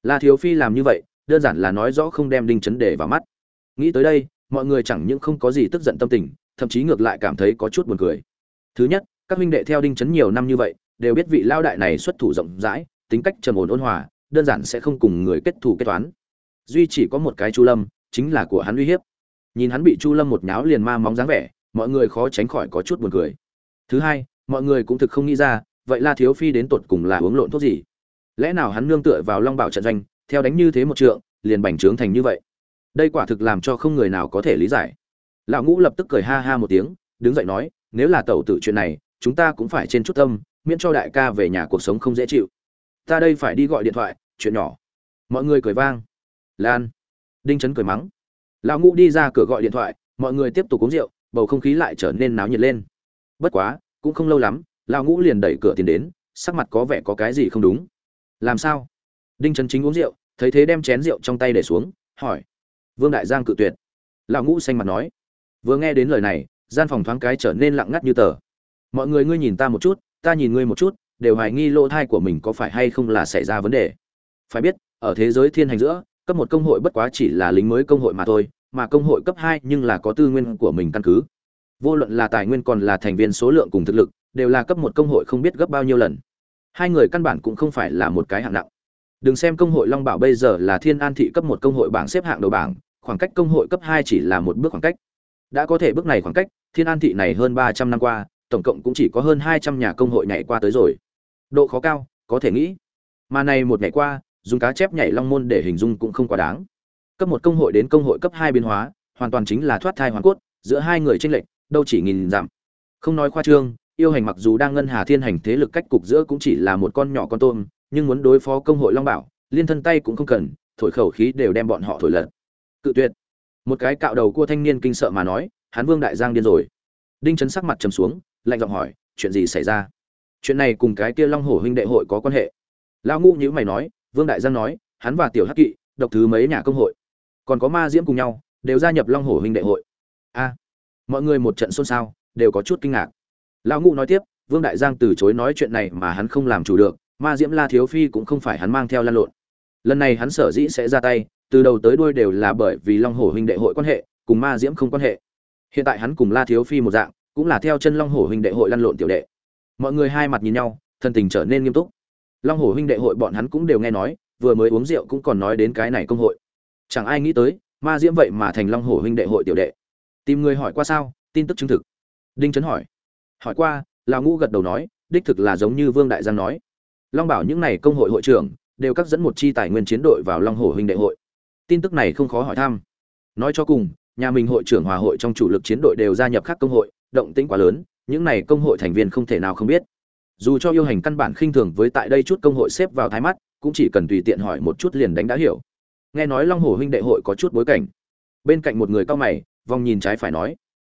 La thiếu phi làm như vậy, đơn giản là nói rõ không đem đinh chấn để vào mắt nghĩ tới đây, mọi người chẳng những không có gì tức giận tâm tình, thậm chí ngược lại cảm thấy có chút buồn cười. Thứ nhất, các huynh đệ theo đinh chấn nhiều năm như vậy, đều biết vị lao đại này xuất thủ rộng rãi, tính cách trầm ổn ôn hòa, đơn giản sẽ không cùng người kết thù kết toán. Duy chỉ có một cái chu lâm, chính là của hắn uy hiếp. Nhìn hắn bị chu lâm một nháo liền ma móng dáng vẻ, mọi người khó tránh khỏi có chút buồn cười. Thứ hai, mọi người cũng thực không nghĩ ra, vậy la thiếu phi đến tột cùng là uống lộn thuốc gì? Lẽ nào hắn nương tựa vào long bảo trận doanh, theo đánh như thế một trượng, liền bành trướng thành như vậy? Đây quả thực làm cho không người nào có thể lý giải. Lão ngũ lập tức cười ha ha một tiếng, đứng dậy nói, nếu là tẩu tử chuyện này, chúng ta cũng phải trên chút tâm, miễn cho đại ca về nhà cuộc sống không dễ chịu. Ta đây phải đi gọi điện thoại, chuyện nhỏ. Mọi người cười vang. Lan. Đinh trấn cười mắng. Lão ngũ đi ra cửa gọi điện thoại, mọi người tiếp tục uống rượu, bầu không khí lại trở nên náo nhiệt lên. Bất quá, cũng không lâu lắm, lão ngũ liền đẩy cửa tiến đến, sắc mặt có vẻ có cái gì không đúng. Làm sao? Đinh trấn chính uống rượu, thấy thế đem chén rượu trong tay để xuống, hỏi vương đại giang cự tuyệt. Lão ngũ xanh mặt nói, vừa nghe đến lời này, gian phòng thoáng cái trở nên lặng ngắt như tờ. Mọi người ngươi nhìn ta một chút, ta nhìn ngươi một chút, đều hoài nghi lỗ thai của mình có phải hay không là xảy ra vấn đề. Phải biết, ở thế giới thiên hành giữa, cấp một công hội bất quá chỉ là lính mới công hội mà thôi, mà công hội cấp hai nhưng là có tư nguyên của mình căn cứ. Vô luận là tài nguyên còn là thành viên số lượng cùng thực lực, đều là cấp một công hội không biết gấp bao nhiêu lần. Hai người căn bản cũng không phải là một cái hạng nặng. Đừng xem công hội long bảo bây giờ là thiên an thị cấp một công hội bảng xếp hạng đầu bảng khoảng cách công hội cấp hai chỉ là một bước khoảng cách. Đã có thể bước này khoảng cách thiên an thị này hơn ba trăm năm qua tổng cộng cũng chỉ có hơn hai trăm nhà công hội nhảy qua tới rồi. Độ khó cao có thể nghĩ. Mà này một ngày qua dùng cá chép nhảy long môn để hình dung cũng không quá đáng. Cấp một công hội đến công hội cấp hai biến hóa hoàn toàn chính là thoát thai hoàn cốt giữa hai người chênh lệch đâu chỉ nghìn giảm, không nói khoa trương yêu hành mặc dù đang ngân hà thiên hành thế lực cách cục giữa cũng chỉ là một con nhỏ con tôm nhưng muốn đối phó công hội long bảo liên thân tay cũng không cần thổi khẩu khí đều đem bọn họ thổi lật cự tuyệt. Một cái cạo đầu cua thanh niên kinh sợ mà nói hắn vương đại giang điên rồi. Đinh Trấn sắc mặt trầm xuống, lạnh giọng hỏi, chuyện gì xảy ra? Chuyện này cùng cái kia long hổ huynh đệ hội có quan hệ. Lão ngũ nhữ mày nói, vương đại giang nói, hắn và tiểu hắc kỵ, độc thứ mấy nhà công hội? Còn có ma diễm cùng nhau, đều gia nhập long hổ huynh đệ hội? A, mọi người một trận xôn xao, đều có chút kinh ngạc. Lão ngũ nói tiếp, vương đại giang từ chối nói chuyện này mà hắn không làm chủ được, ma diễm la thiếu phi cũng không phải hắn mang theo lan lộn. Lần này hắn sở dĩ sẽ ra tay từ đầu tới đuôi đều là bởi vì long hổ huynh đệ hội quan hệ, cùng ma diễm không quan hệ. Hiện tại hắn cùng la thiếu phi một dạng, cũng là theo chân long hổ huynh đệ hội lăn lộn tiểu đệ. Mọi người hai mặt nhìn nhau, thân tình trở nên nghiêm túc. Long hổ huynh đệ hội bọn hắn cũng đều nghe nói, vừa mới uống rượu cũng còn nói đến cái này công hội. Chẳng ai nghĩ tới, ma diễm vậy mà thành long hổ huynh đệ hội tiểu đệ. Tìm người hỏi qua sao? Tin tức chứng thực. Đinh trấn hỏi. Hỏi qua là ngũ gật đầu nói, đích thực là giống như vương đại giang nói. Long bảo những n à y công hội hội trưởng, đều cắt dẫn một chi tài nguyên chiến đội vào long hổ huynh đệ hội tin tức này không khó hỏi thăm. Nói cho cùng, nhà mình hội trưởng hòa hội trong chủ lực chiến đội đều gia nhập các công hội, động tĩnh quá lớn, những này công hội thành viên không thể nào không biết. Dù cho yêu hành căn bản khinh thường với tại đây chút công hội xếp vào thái mắt, cũng chỉ cần tùy tiện hỏi một chút liền đánh đã hiểu. Nghe nói long hồ huynh đệ hội có chút bối cảnh. Bên cạnh một người cao mày, vòng nhìn trái phải nói,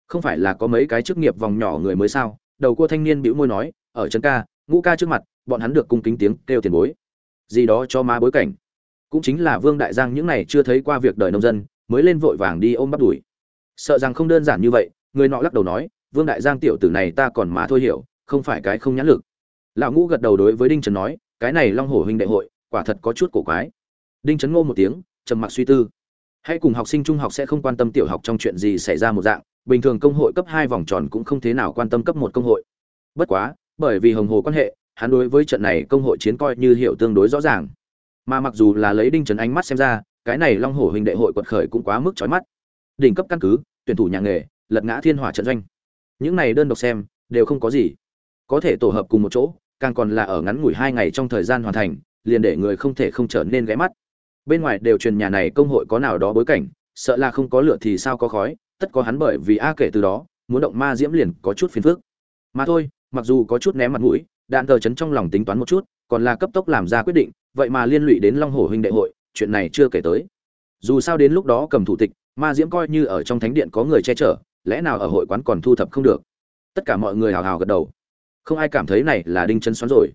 không phải là có mấy cái chức nghiệp vòng nhỏ người mới sao? Đầu cua thanh niên bĩu môi nói, ở trấn ca, ngũ ca trước mặt, bọn hắn được cung kính tiếng kêu tiền bối. Gì đó cho má bối cảnh cũng chính là vương đại giang những này chưa thấy qua việc đời nông dân, mới lên vội vàng đi ôm bắt đuổi. Sợ rằng không đơn giản như vậy, người nọ lắc đầu nói, vương đại giang tiểu tử này ta còn mà thôi hiểu, không phải cái không nhãn lực. Lão ngũ gật đầu đối với đinh trần nói, cái này long hổ huynh đệ hội, quả thật có chút cổ quái. Đinh trấn ngô một tiếng, trầm mặc suy tư. Hãy cùng học sinh trung học sẽ không quan tâm tiểu học trong chuyện gì xảy ra một dạng, bình thường công hội cấp hai vòng tròn cũng không thế nào quan tâm cấp một công hội. Bất quá, bởi vì hồng hồ quan hệ, hắn đối với trận này công hội chiến coi như hiểu tương đối rõ ràng mà mặc dù là lấy đinh trấn ánh mắt xem ra, cái này long hổ huynh đệ hội quật khởi cũng quá mức chói mắt. Đỉnh cấp căn cứ, tuyển thủ nhà nghề, lật ngã thiên hỏa trận doanh. Những này đơn độc xem, đều không có gì. Có thể tổ hợp cùng một chỗ, càng còn là ở ngắn ngủi hai ngày trong thời gian hoàn thành, liền để người không thể không trở nên ghé mắt. Bên ngoài đều truyền nhà này công hội có nào đó bối cảnh, sợ là không có lửa thì sao có khói, tất có hắn bởi vì a kể từ đó, muốn động ma diễm liền có chút phiền phức. Mà thôi, mặc dù có chút ném mặt mũi, đạn tờ chấn trong lòng tính toán một chút, còn là cấp tốc làm ra quyết định vậy mà liên lụy đến long hổ huynh đệ hội, chuyện này chưa kể tới. Dù sao đến lúc đó cầm thủ tịch, ma diễm coi như ở trong thánh điện có người che chở, lẽ nào ở hội quán còn thu thập không được? Tất cả mọi người hào hào gật đầu. Không ai cảm thấy này là đinh chân xoắn rồi.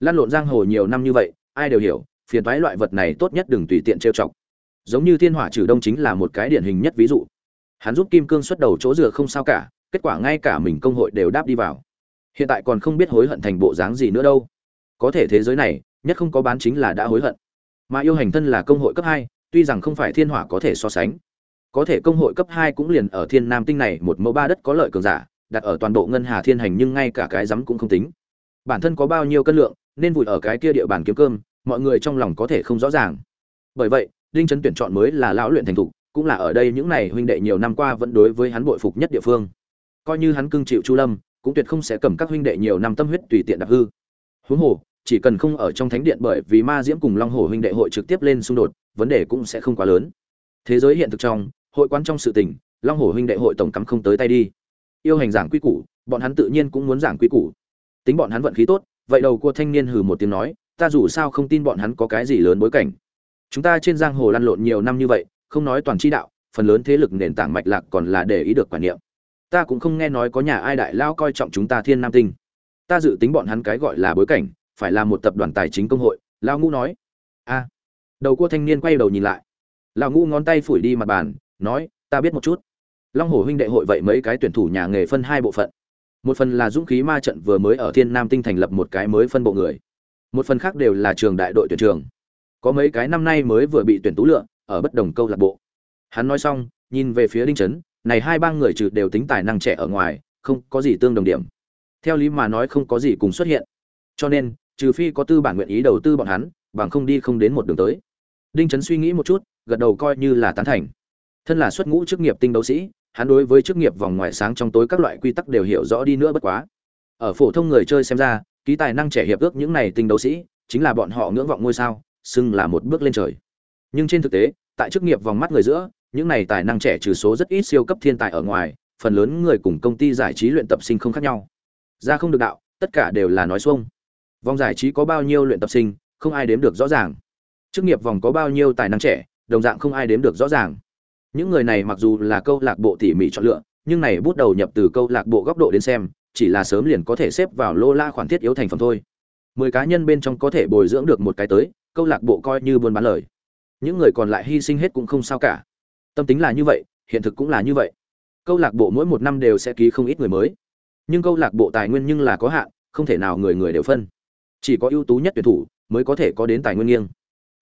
Lăn lộn giang hồ nhiều năm như vậy, ai đều hiểu, phiền toái loại vật này tốt nhất đừng tùy tiện trêu chọc. Giống như thiên hỏa trừ đông chính là một cái điển hình nhất ví dụ. Hắn giúp kim cương xuất đầu chỗ dựa không sao cả, kết quả ngay cả mình công hội đều đáp đi vào. Hiện tại còn không biết hối hận thành bộ dáng gì nữa đâu. Có thể thế giới này nhất không có bán chính là đã hối hận. Mà yêu hành thân là công hội cấp hai, tuy rằng không phải thiên hỏa có thể so sánh. Có thể công hội cấp hai cũng liền ở thiên nam tinh này một mẫu ba đất có lợi cường giả, đặt ở toàn bộ ngân hà thiên hành nhưng ngay cả cái rắm cũng không tính. Bản thân có bao nhiêu cân lượng, nên vùi ở cái kia địa bàn kiếm cơm, mọi người trong lòng có thể không rõ ràng. Bởi vậy, đinh trấn tuyển chọn mới là lão luyện thành thục, cũng là ở đây những này huynh đệ nhiều năm qua vẫn đối với hắn bội phục nhất địa phương. Coi như hắn cưng chịu chu lâm, cũng tuyệt không sẽ cầm các huynh đệ nhiều năm tâm huyết tùy tiện đạp hư. Huống hồ chỉ cần không ở trong thánh điện bởi vì ma diễm cùng long hổ huynh đệ hội trực tiếp lên xung đột, vấn đề cũng sẽ không quá lớn. Thế giới hiện thực trong, hội quán trong sự tình, long hổ huynh đệ hội tổng cắm không tới tay đi. Yêu hành giảng quy củ, bọn hắn tự nhiên cũng muốn giảng quy củ. Tính bọn hắn vận khí tốt, vậy đầu cua thanh niên hừ một tiếng nói, ta dù sao không tin bọn hắn có cái gì lớn bối cảnh. Chúng ta trên giang hồ lăn lộn nhiều năm như vậy, không nói toàn chi đạo, phần lớn thế lực nền tảng mạch lạc còn là để ý được quản niệm. Ta cũng không nghe nói có nhà ai đại lao coi trọng chúng ta thiên nam tinh. Ta dự tính bọn hắn cái gọi là bối cảnh phải là một tập đoàn tài chính công hội lao ngũ nói. A. Đầu cua thanh niên quay đầu nhìn lại. Lao ngũ ngón tay phủi đi mặt bàn, nói, ta biết một chút. Long hồ huynh đệ hội vậy mấy cái tuyển thủ nhà nghề phân hai bộ phận. Một phần là dũng khí ma trận vừa mới ở thiên nam tinh thành lập một cái mới phân bộ người. Một phần khác đều là trường đại đội tuyển trường. Có mấy cái năm nay mới vừa bị tuyển tú lựa, ở bất đồng câu lạc bộ. Hắn nói xong, nhìn về phía đinh trấn này hai ba người trừ đều tính tài năng trẻ ở ngoài, không có gì tương đồng điểm. Theo lý mà nói không có gì cùng xuất hiện. Cho nên trừ phi có tư bản nguyện ý đầu tư bọn hắn, bằng không đi không đến một đường tới. Đinh trấn suy nghĩ một chút, gật đầu coi như là tán thành. Thân là xuất ngũ chức nghiệp tinh đấu sĩ, hắn đối với chức nghiệp vòng ngoài sáng trong tối các loại quy tắc đều hiểu rõ đi nữa bất quá. Ở phổ thông người chơi xem ra, ký tài năng trẻ hiệp ước những này tinh đấu sĩ, chính là bọn họ ngưỡng vọng ngôi sao, xưng là một bước lên trời. Nhưng trên thực tế, tại chức nghiệp vòng mắt người giữa, những này tài năng trẻ trừ số rất ít siêu cấp thiên tài ở ngoài, phần lớn người cùng công ty giải trí luyện tập sinh không khác nhau. Ra không được đạo, tất cả đều là nói xuông vòng giải trí có bao nhiêu luyện tập sinh, không ai đếm được rõ ràng. Chức nghiệp vòng có bao nhiêu tài năng trẻ, đồng dạng không ai đếm được rõ ràng. Những người này mặc dù là câu lạc bộ tỉ mỉ chọn lựa, nhưng này bút đầu nhập từ câu lạc bộ góc độ đến xem, chỉ là sớm liền có thể xếp vào lô la khoản thiết yếu thành phẩm thôi. Mười cá nhân bên trong có thể bồi dưỡng được một cái tới, câu lạc bộ coi như buôn bán lời. Những người còn lại hy sinh hết cũng không sao cả. Tâm tính là như vậy, hiện thực cũng là như vậy. Câu lạc bộ mỗi một năm đều sẽ ký không ít người mới. Nhưng câu lạc bộ tài nguyên nhưng là có hạn, không thể nào người người đều phân chỉ có ưu tú nhất tuyển thủ mới có thể có đến tài nguyên nghiêng.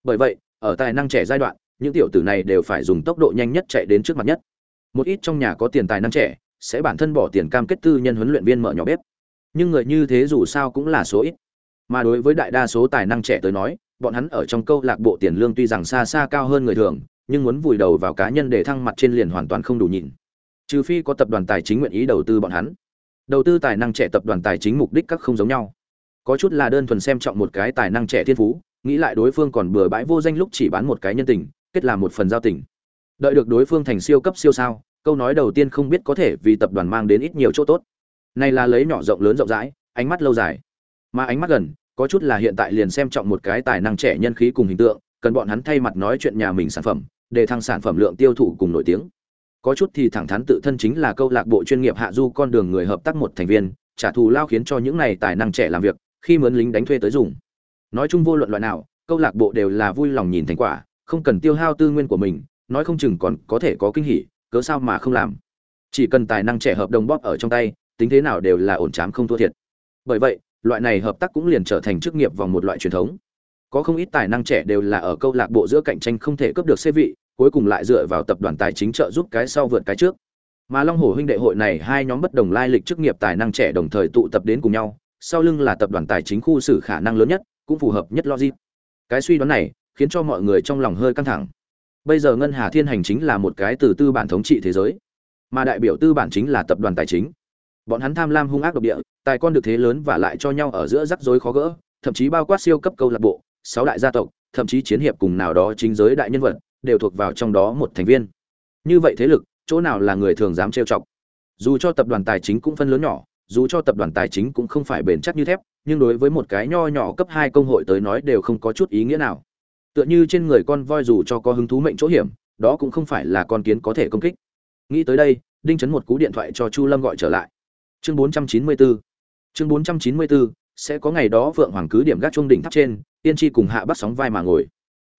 Bởi vậy, ở tài năng trẻ giai đoạn, những tiểu tử này đều phải dùng tốc độ nhanh nhất chạy đến trước mặt nhất. Một ít trong nhà có tiền tài năng trẻ sẽ bản thân bỏ tiền cam kết tư nhân huấn luyện viên mở nhỏ bếp. Nhưng người như thế dù sao cũng là số ít. Mà đối với đại đa số tài năng trẻ tới nói, bọn hắn ở trong câu lạc bộ tiền lương tuy rằng xa xa cao hơn người thường, nhưng muốn vùi đầu vào cá nhân để thăng mặt trên liền hoàn toàn không đủ nhìn. Trừ phi có tập đoàn tài chính nguyện ý đầu tư bọn hắn. Đầu tư tài năng trẻ tập đoàn tài chính mục đích các không giống nhau có chút là đơn thuần xem trọng một cái tài năng trẻ thiên phú, nghĩ lại đối phương còn bừa bãi vô danh lúc chỉ bán một cái nhân tình, kết làm một phần giao tình. Đợi được đối phương thành siêu cấp siêu sao, câu nói đầu tiên không biết có thể vì tập đoàn mang đến ít nhiều chỗ tốt. Này là lấy nhỏ rộng lớn rộng rãi, ánh mắt lâu dài. Mà ánh mắt gần, có chút là hiện tại liền xem trọng một cái tài năng trẻ nhân khí cùng hình tượng, cần bọn hắn thay mặt nói chuyện nhà mình sản phẩm, để thăng sản phẩm lượng tiêu thụ cùng nổi tiếng. Có chút thì thẳng thắn tự thân chính là câu lạc bộ chuyên nghiệp hạ du con đường người hợp tác một thành viên, trả thù lao khiến cho những này tài năng trẻ làm việc khi mướn lính đánh thuê tới dùng. Nói chung vô luận loại nào, câu lạc bộ đều là vui lòng nhìn thành quả, không cần tiêu hao tư nguyên của mình, nói không chừng còn có thể có kinh hỉ, cớ sao mà không làm. Chỉ cần tài năng trẻ hợp đồng bóp ở trong tay, tính thế nào đều là ổn chám không thua thiệt. Bởi vậy, loại này hợp tác cũng liền trở thành chức nghiệp vòng một loại truyền thống. Có không ít tài năng trẻ đều là ở câu lạc bộ giữa cạnh tranh không thể cướp được xê vị, cuối cùng lại dựa vào tập đoàn tài chính trợ giúp cái sau vượt cái trước. Mà long hồ huynh đệ hội này hai nhóm bất đồng lai lịch chức nghiệp tài năng trẻ đồng thời tụ tập đến cùng nhau sau lưng là tập đoàn tài chính khu xử khả năng lớn nhất, cũng phù hợp nhất logic. Cái suy đoán này khiến cho mọi người trong lòng hơi căng thẳng. Bây giờ ngân hà thiên hành chính là một cái từ tư bản thống trị thế giới, mà đại biểu tư bản chính là tập đoàn tài chính. Bọn hắn tham lam hung ác độc địa, tài con được thế lớn và lại cho nhau ở giữa rắc rối khó gỡ, thậm chí bao quát siêu cấp câu lạc bộ, sáu đại gia tộc, thậm chí chiến hiệp cùng nào đó chính giới đại nhân vật, đều thuộc vào trong đó một thành viên. Như vậy thế lực, chỗ nào là người thường dám trêu chọc? Dù cho tập đoàn tài chính cũng phân lớn nhỏ dù cho tập đoàn tài chính cũng không phải bền chắc như thép, nhưng đối với một cái nho nhỏ cấp hai công hội tới nói đều không có chút ý nghĩa nào. Tựa như trên người con voi dù cho có hứng thú mệnh chỗ hiểm, đó cũng không phải là con kiến có thể công kích. Nghĩ tới đây, đinh chấn một cú điện thoại cho chu lâm gọi trở lại. Chương 494 chương 494 sẽ có ngày đó vượng hoàng cứ điểm gác trung đỉnh tháp trên tiên tri cùng hạ bắt sóng vai mà ngồi.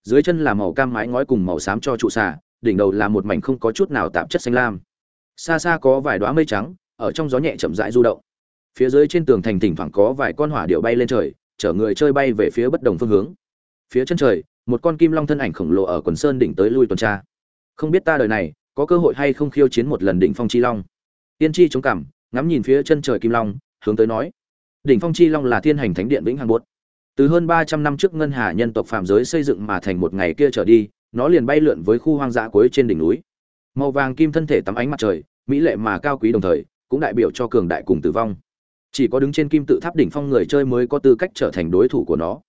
Dưới chân là màu cam mái ngói cùng màu xám cho trụ xà, đỉnh đầu là một mảnh không có chút nào tạp chất xanh lam. Xa xa có vài đóa mây trắng ở trong gió nhẹ chậm rãi du động. Phía dưới trên tường thành thỉnh thoảng có vài con hỏa điệu bay lên trời, chở người chơi bay về phía bất đồng phương hướng. Phía chân trời, một con kim long thân ảnh khổng lồ ở quần sơn đỉnh tới lui tuần tra. Không biết ta đời này, có cơ hội hay không khiêu chiến một lần đỉnh phong chi long? Tiên tri chống cảm ngắm nhìn phía chân trời kim long, hướng tới nói, đỉnh phong chi long là thiên hành thánh điện vĩnh hằng bốt từ hơn ba trăm năm trước ngân hà nhân tộc phàm giới xây dựng mà thành một ngày kia trở đi, nó liền bay lượn với khu hoang dã cuối trên đỉnh núi. Màu vàng kim thân thể tắm ánh mặt trời, mỹ lệ mà cao quý đồng thời cũng đại biểu cho cường đại cùng tử vong. Chỉ có đứng trên kim tự tháp đỉnh phong người chơi mới có tư cách trở thành đối thủ của nó.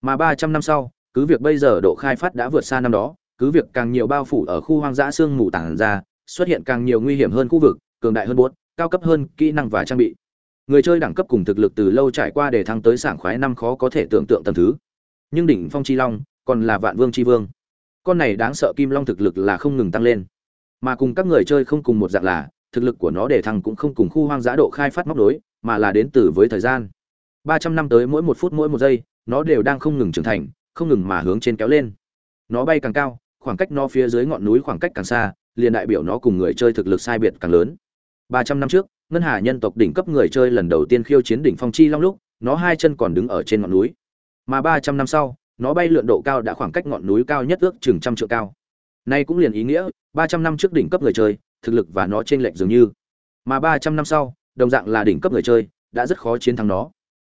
Mà ba trăm năm sau, cứ việc bây giờ độ khai phát đã vượt xa năm đó, cứ việc càng nhiều bao phủ ở khu hoang dã xương mù tản ra, xuất hiện càng nhiều nguy hiểm hơn khu vực, cường đại hơn bốt cao cấp hơn kỹ năng và trang bị. Người chơi đẳng cấp cùng thực lực từ lâu trải qua để thăng tới sảng khoái năm khó có thể tưởng tượng tầm thứ. Nhưng đỉnh phong chi long còn là vạn vương chi vương. Con này đáng sợ kim long thực lực là không ngừng tăng lên. Mà cùng các người chơi không cùng một dạng là thực lực của nó để thăng cũng không cùng khu hoang dã độ khai phát móc đối mà là đến từ với thời gian. Ba trăm năm tới mỗi một phút mỗi một giây, nó đều đang không ngừng trưởng thành, không ngừng mà hướng trên kéo lên. Nó bay càng cao, khoảng cách nó phía dưới ngọn núi khoảng cách càng xa, liền đại biểu nó cùng người chơi thực lực sai biệt càng lớn. Ba trăm năm trước, ngân hà nhân tộc đỉnh cấp người chơi lần đầu tiên khiêu chiến đỉnh phong chi long lúc, nó hai chân còn đứng ở trên ngọn núi. Mà ba trăm năm sau, nó bay lượn độ cao đã khoảng cách ngọn núi cao nhất ước chừng trăm trượng cao. Nay cũng liền ý nghĩa, ba trăm năm trước đỉnh cấp người chơi thực lực và nó trên lệch dường như. Mà ba trăm năm sau, đồng dạng là đỉnh cấp người chơi, đã rất khó chiến thắng nó.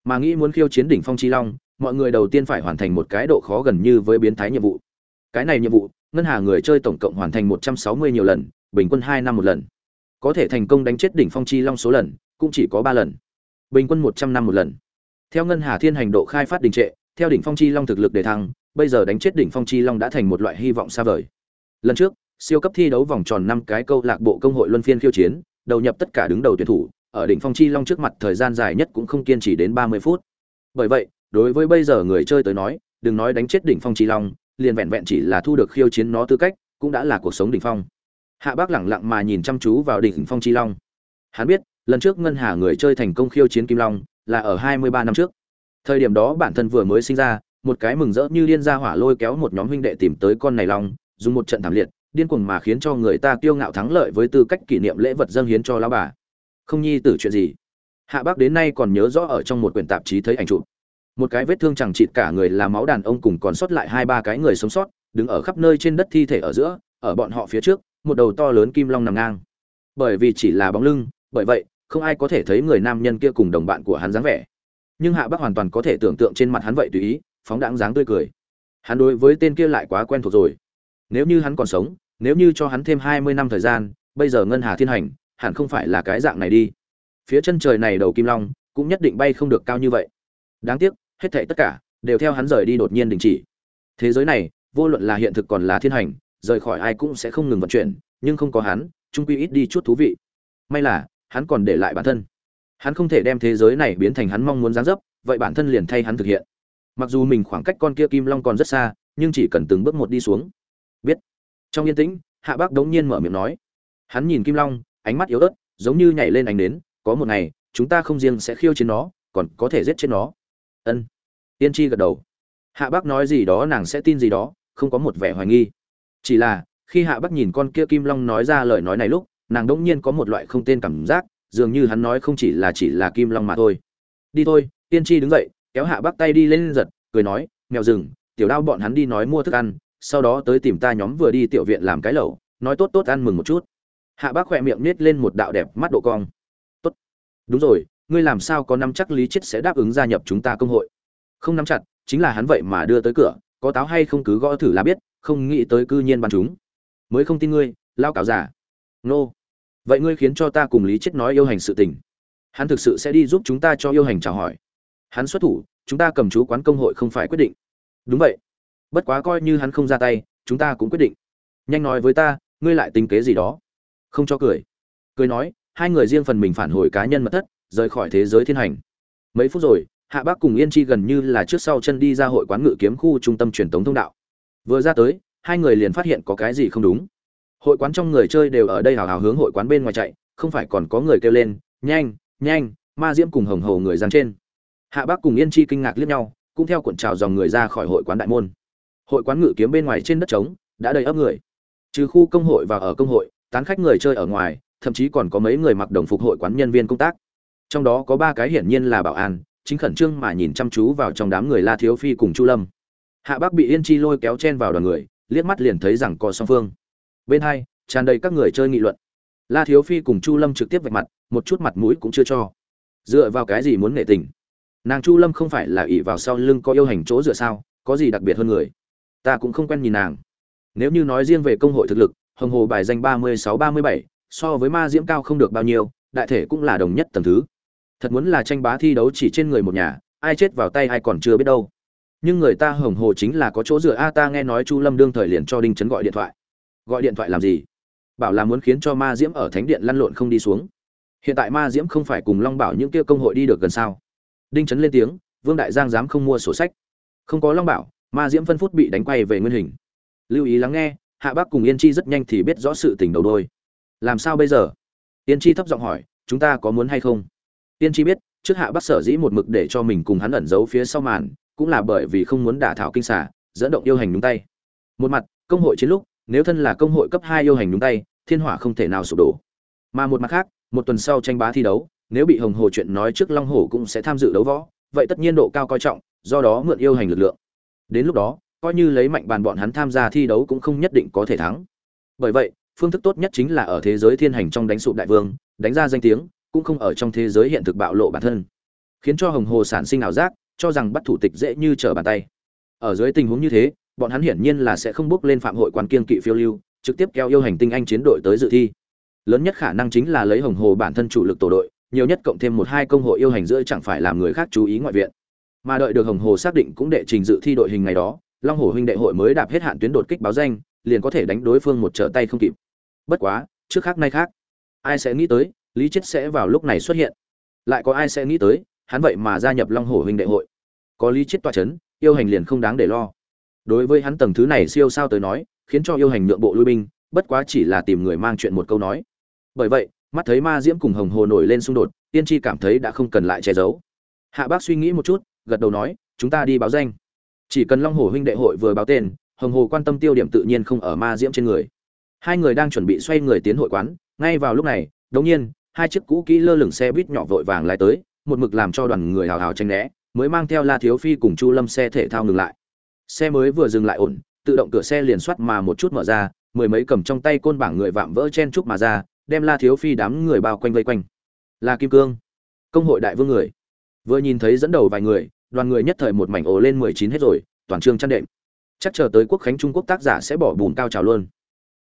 Mà nghĩ muốn khiêu chiến đỉnh phong chi long, mọi người đầu tiên phải hoàn thành một cái độ khó gần như với biến thái nhiệm vụ. Cái này nhiệm vụ, ngân hà người chơi tổng cộng hoàn thành một trăm sáu mươi nhiều lần, bình quân hai năm một lần. Có thể thành công đánh chết đỉnh phong chi long số lần, cũng chỉ có ba lần. Bình quân một trăm năm một lần. Theo ngân hà thiên hành độ khai phát đình trệ, theo đỉnh phong chi long thực lực đề thăng, bây giờ đánh chết đỉnh phong chi long đã thành một loại hy vọng xa vời. Lần trước siêu cấp thi đấu vòng tròn năm cái câu lạc bộ công hội luân phiên khiêu chiến, đầu nhập tất cả đứng đầu tuyển thủ, ở đỉnh phong chi long trước mặt thời gian dài nhất cũng không kiên trì đến ba mươi phút. Bởi vậy, đối với bây giờ người chơi tới nói, đừng nói đánh chết đỉnh phong chi long, liền vẹn vẹn chỉ là thu được khiêu chiến nó tư cách, cũng đã là cuộc sống đỉnh phong. Hạ bác lẳng lặng mà nhìn chăm chú vào đỉnh phong chi long. Hắn biết, lần trước ngân hà người chơi thành công khiêu chiến kim long, là ở hai mươi ba năm trước. Thời điểm đó bản thân vừa mới sinh ra, một cái mừng rỡ như điên ra hỏa lôi kéo một nhóm huynh đệ tìm tới con này long, dùng một trận thảm liệt điên cuồng mà khiến cho người ta kiêu ngạo thắng lợi với tư cách kỷ niệm lễ vật dâng hiến cho lão bà. Không nhi tử chuyện gì? Hạ bác đến nay còn nhớ rõ ở trong một quyển tạp chí thấy ảnh chụp. Một cái vết thương chẳng chịt cả người là máu đàn ông cùng còn sót lại hai ba cái người sống sót, đứng ở khắp nơi trên đất thi thể ở giữa, ở bọn họ phía trước, một đầu to lớn kim long nằm ngang. Bởi vì chỉ là bóng lưng, bởi vậy, không ai có thể thấy người nam nhân kia cùng đồng bạn của hắn dáng vẻ. Nhưng hạ bác hoàn toàn có thể tưởng tượng trên mặt hắn vậy tùy ý, phóng đãng dáng tươi cười. Hắn đối với tên kia lại quá quen thuộc rồi. Nếu như hắn còn sống nếu như cho hắn thêm hai mươi năm thời gian, bây giờ ngân hà thiên hành, hẳn không phải là cái dạng này đi. Phía chân trời này đầu kim long, cũng nhất định bay không được cao như vậy. Đáng tiếc, hết thảy tất cả, đều theo hắn rời đi đột nhiên đình chỉ. Thế giới này, vô luận là hiện thực còn là thiên hành, rời khỏi ai cũng sẽ không ngừng vận chuyển, nhưng không có hắn, chung quy ít đi chút thú vị. May là, hắn còn để lại bản thân. Hắn không thể đem thế giới này biến thành hắn mong muốn dáng dấp, vậy bản thân liền thay hắn thực hiện. Mặc dù mình khoảng cách con kia kim long còn rất xa, nhưng chỉ cần từng bước một đi xuống. Biết trong yên tĩnh, hạ bác đống nhiên mở miệng nói. Hắn nhìn kim long, ánh mắt yếu ớt, giống như nhảy lên ánh đến có một ngày, chúng ta không riêng sẽ khiêu chiến nó, còn có thể giết chết nó. Ân. Tiên tri gật đầu. Hạ bác nói gì đó nàng sẽ tin gì đó, không có một vẻ hoài nghi. Chỉ là, khi hạ bác nhìn con kia kim long nói ra lời nói này lúc, nàng đống nhiên có một loại không tên cảm giác, dường như hắn nói không chỉ là chỉ là kim long mà thôi. Đi thôi, tiên tri đứng dậy, kéo hạ bác tay đi lên giật, cười nói, mèo rừng, tiểu đao bọn hắn đi nói mua thức ăn sau đó tới tìm ta nhóm vừa đi tiểu viện làm cái lẩu, nói tốt tốt ăn mừng một chút. Hạ bác khỏe miệng nết lên một đạo đẹp mắt độ cong. Tốt. Đúng rồi, ngươi làm sao có năm chắc lý chết sẽ đáp ứng gia nhập chúng ta công hội? Không nắm chặt, chính là hắn vậy mà đưa tới cửa, có táo hay không cứ gõ thử là biết, không nghĩ tới cư nhiên bắn chúng. Mới không tin ngươi, lao cáo giả nô. Vậy ngươi khiến cho ta cùng lý chết nói yêu hành sự tình. Hắn thực sự sẽ đi giúp chúng ta cho yêu hành chào hỏi. Hắn xuất thủ, chúng ta cầm chú quán công hội không phải quyết định. Đúng vậy bất quá coi như hắn không ra tay, chúng ta cũng quyết định. Nhanh nói với ta, ngươi lại tính kế gì đó? Không cho cười. Cười nói, hai người riêng phần mình phản hồi cá nhân mật thất, rời khỏi thế giới thiên hành. Mấy phút rồi, hạ bác cùng yên chi gần như là trước sau chân đi ra hội quán ngự kiếm khu trung tâm truyền tống thông đạo. Vừa ra tới, hai người liền phát hiện có cái gì không đúng. Hội quán trong người chơi đều ở đây hào hào hướng hội quán bên ngoài chạy, không phải còn có người kêu lên, nhanh nhanh, ma diễm cùng hồng hầu người giang trên. Hạ bác cùng yên chi kinh ngạc liếc nhau, cũng theo cuộn trào dòng người ra khỏi hội quán đại môn hội quán ngự kiếm bên ngoài trên đất trống, đã đầy ấp người. Trừ khu công hội và ở công hội, tán khách người chơi ở ngoài, thậm chí còn có mấy người mặc đồng phục hội quán nhân viên công tác. Trong đó có ba cái hiển nhiên là bảo an, chính khẩn trương mà nhìn chăm chú vào trong đám người la thiếu phi cùng chu lâm. Hạ bác bị yên chi lôi kéo chen vào đoàn người, liếc mắt liền thấy rằng có song phương. Bên hai, tràn đầy các người chơi nghị luận. La thiếu phi cùng chu lâm trực tiếp vạch mặt, một chút mặt mũi cũng chưa cho. Dựa vào cái gì muốn nghệ tình? Nàng chu lâm không phải là ỷ vào sau lưng có yêu hành chỗ dựa sao, có gì đặc biệt hơn người? Ta cũng không quen nhìn nàng. Nếu như nói riêng về công hội thực lực, hồng hồ bài danh ba mươi sáu, ba mươi bảy, so với ma diễm cao không được bao nhiêu, đại thể cũng là đồng nhất tầng thứ. Thật muốn là tranh bá thi đấu chỉ trên người một nhà, ai chết vào tay ai còn chưa biết đâu. Nhưng người ta hồng hồ chính là có chỗ dựa. A, ta nghe nói chu lâm đương thời liền cho đinh trấn gọi điện thoại. Gọi điện thoại làm gì? Bảo là muốn khiến cho ma diễm ở thánh điện lăn lộn không đi xuống. Hiện tại ma diễm không phải cùng long bảo những kia công hội đi được gần sao? Đinh trấn lên tiếng, vương đại giang dám không mua sổ sách. Không có long bảo ma diễm phân phút bị đánh quay về nguyên hình. Lưu ý lắng nghe, hạ bác cùng yên chi rất nhanh thì biết rõ sự tình đầu đôi. Làm sao bây giờ? Yên chi thấp giọng hỏi, chúng ta có muốn hay không? Yên chi biết, trước hạ bác sở dĩ một mực để cho mình cùng hắn ẩn giấu phía sau màn, cũng là bởi vì không muốn đả thảo kinh xả dẫn động yêu hành nhúng tay. Một mặt, công hội chiến lúc, nếu thân là công hội cấp hai yêu hành nhúng tay, thiên hỏa không thể nào sụp đổ. Mà một mặt khác, một tuần sau tranh bá thi đấu, nếu bị hồng hồ chuyện nói trước long hồ cũng sẽ tham dự đấu võ, vậy tất nhiên độ cao coi trọng, do đó mượn yêu hành lực lượng đến lúc đó, coi như lấy mạnh bàn bọn hắn tham gia thi đấu cũng không nhất định có thể thắng. Bởi vậy, phương thức tốt nhất chính là ở thế giới thiên hành trong đánh sụp đại vương, đánh ra danh tiếng, cũng không ở trong thế giới hiện thực bạo lộ bản thân. Khiến cho hồng hồ sản sinh ảo giác, cho rằng bắt thủ tịch dễ như trở bàn tay. Ở dưới tình huống như thế, bọn hắn hiển nhiên là sẽ không bước lên phạm hội quan kiên kỵ phiêu lưu, trực tiếp kéo yêu hành tinh anh chiến đội tới dự thi. Lớn nhất khả năng chính là lấy hồng hồ bản thân chủ lực tổ đội, nhiều nhất cộng thêm một hai công hội yêu hành giữa chẳng phải làm người khác chú ý ngoại viện mà đợi được hồng hồ xác định cũng đệ trình dự thi đội hình ngày đó, long hồ huynh đệ hội mới đạp hết hạn tuyến đột kích báo danh, liền có thể đánh đối phương một trở tay không kịp. Bất quá, trước khác nay khác. Ai sẽ nghĩ tới, lý chết sẽ vào lúc này xuất hiện. Lại có ai sẽ nghĩ tới, hắn vậy mà gia nhập long hồ huynh đệ hội. Có lý chết toa c h ấ n yêu hành liền không đáng để lo. Đối với hắn tầng thứ này siêu sao tới nói, khiến cho yêu hành nhượng bộ lui binh, bất quá chỉ là tìm người mang chuyện một câu nói. Bởi vậy, mắt thấy ma diễm cùng hồng hồ nổi lên xung đột, tiên tri cảm thấy đã không cần lại che giấu. Hạ bác suy nghĩ một chút gật đầu nói, chúng ta đi báo danh. Chỉ cần long hồ huynh đệ hội vừa báo tên, hồng hồ quan tâm tiêu điểm tự nhiên không ở ma diễm trên người. Hai người đang chuẩn bị xoay người tiến hội quán, ngay vào lúc này đống nhiên, hai chiếc cũ kỹ lơ lửng xe buýt nhỏ vội vàng lại tới, một mực làm cho đoàn người hào hào tranh né, mới mang theo la thiếu phi cùng chu lâm xe thể thao ngừng lại. Xe mới vừa dừng lại ổn, tự động cửa xe liền soát mà một chút mở ra, mười mấy cầm trong tay côn bảng người vạm vỡ chen chúc mà ra, đem la thiếu phi đám người bao quanh vây quanh. La kim cương, công hội đại vương người. Vừa nhìn thấy dẫn đầu vài người đoàn người nhất thời một mảnh ồ lên mười chín hết rồi, toàn trường chăn đệm. Chắc chờ tới quốc khánh trung quốc tác giả sẽ bỏ bùn cao trào luôn.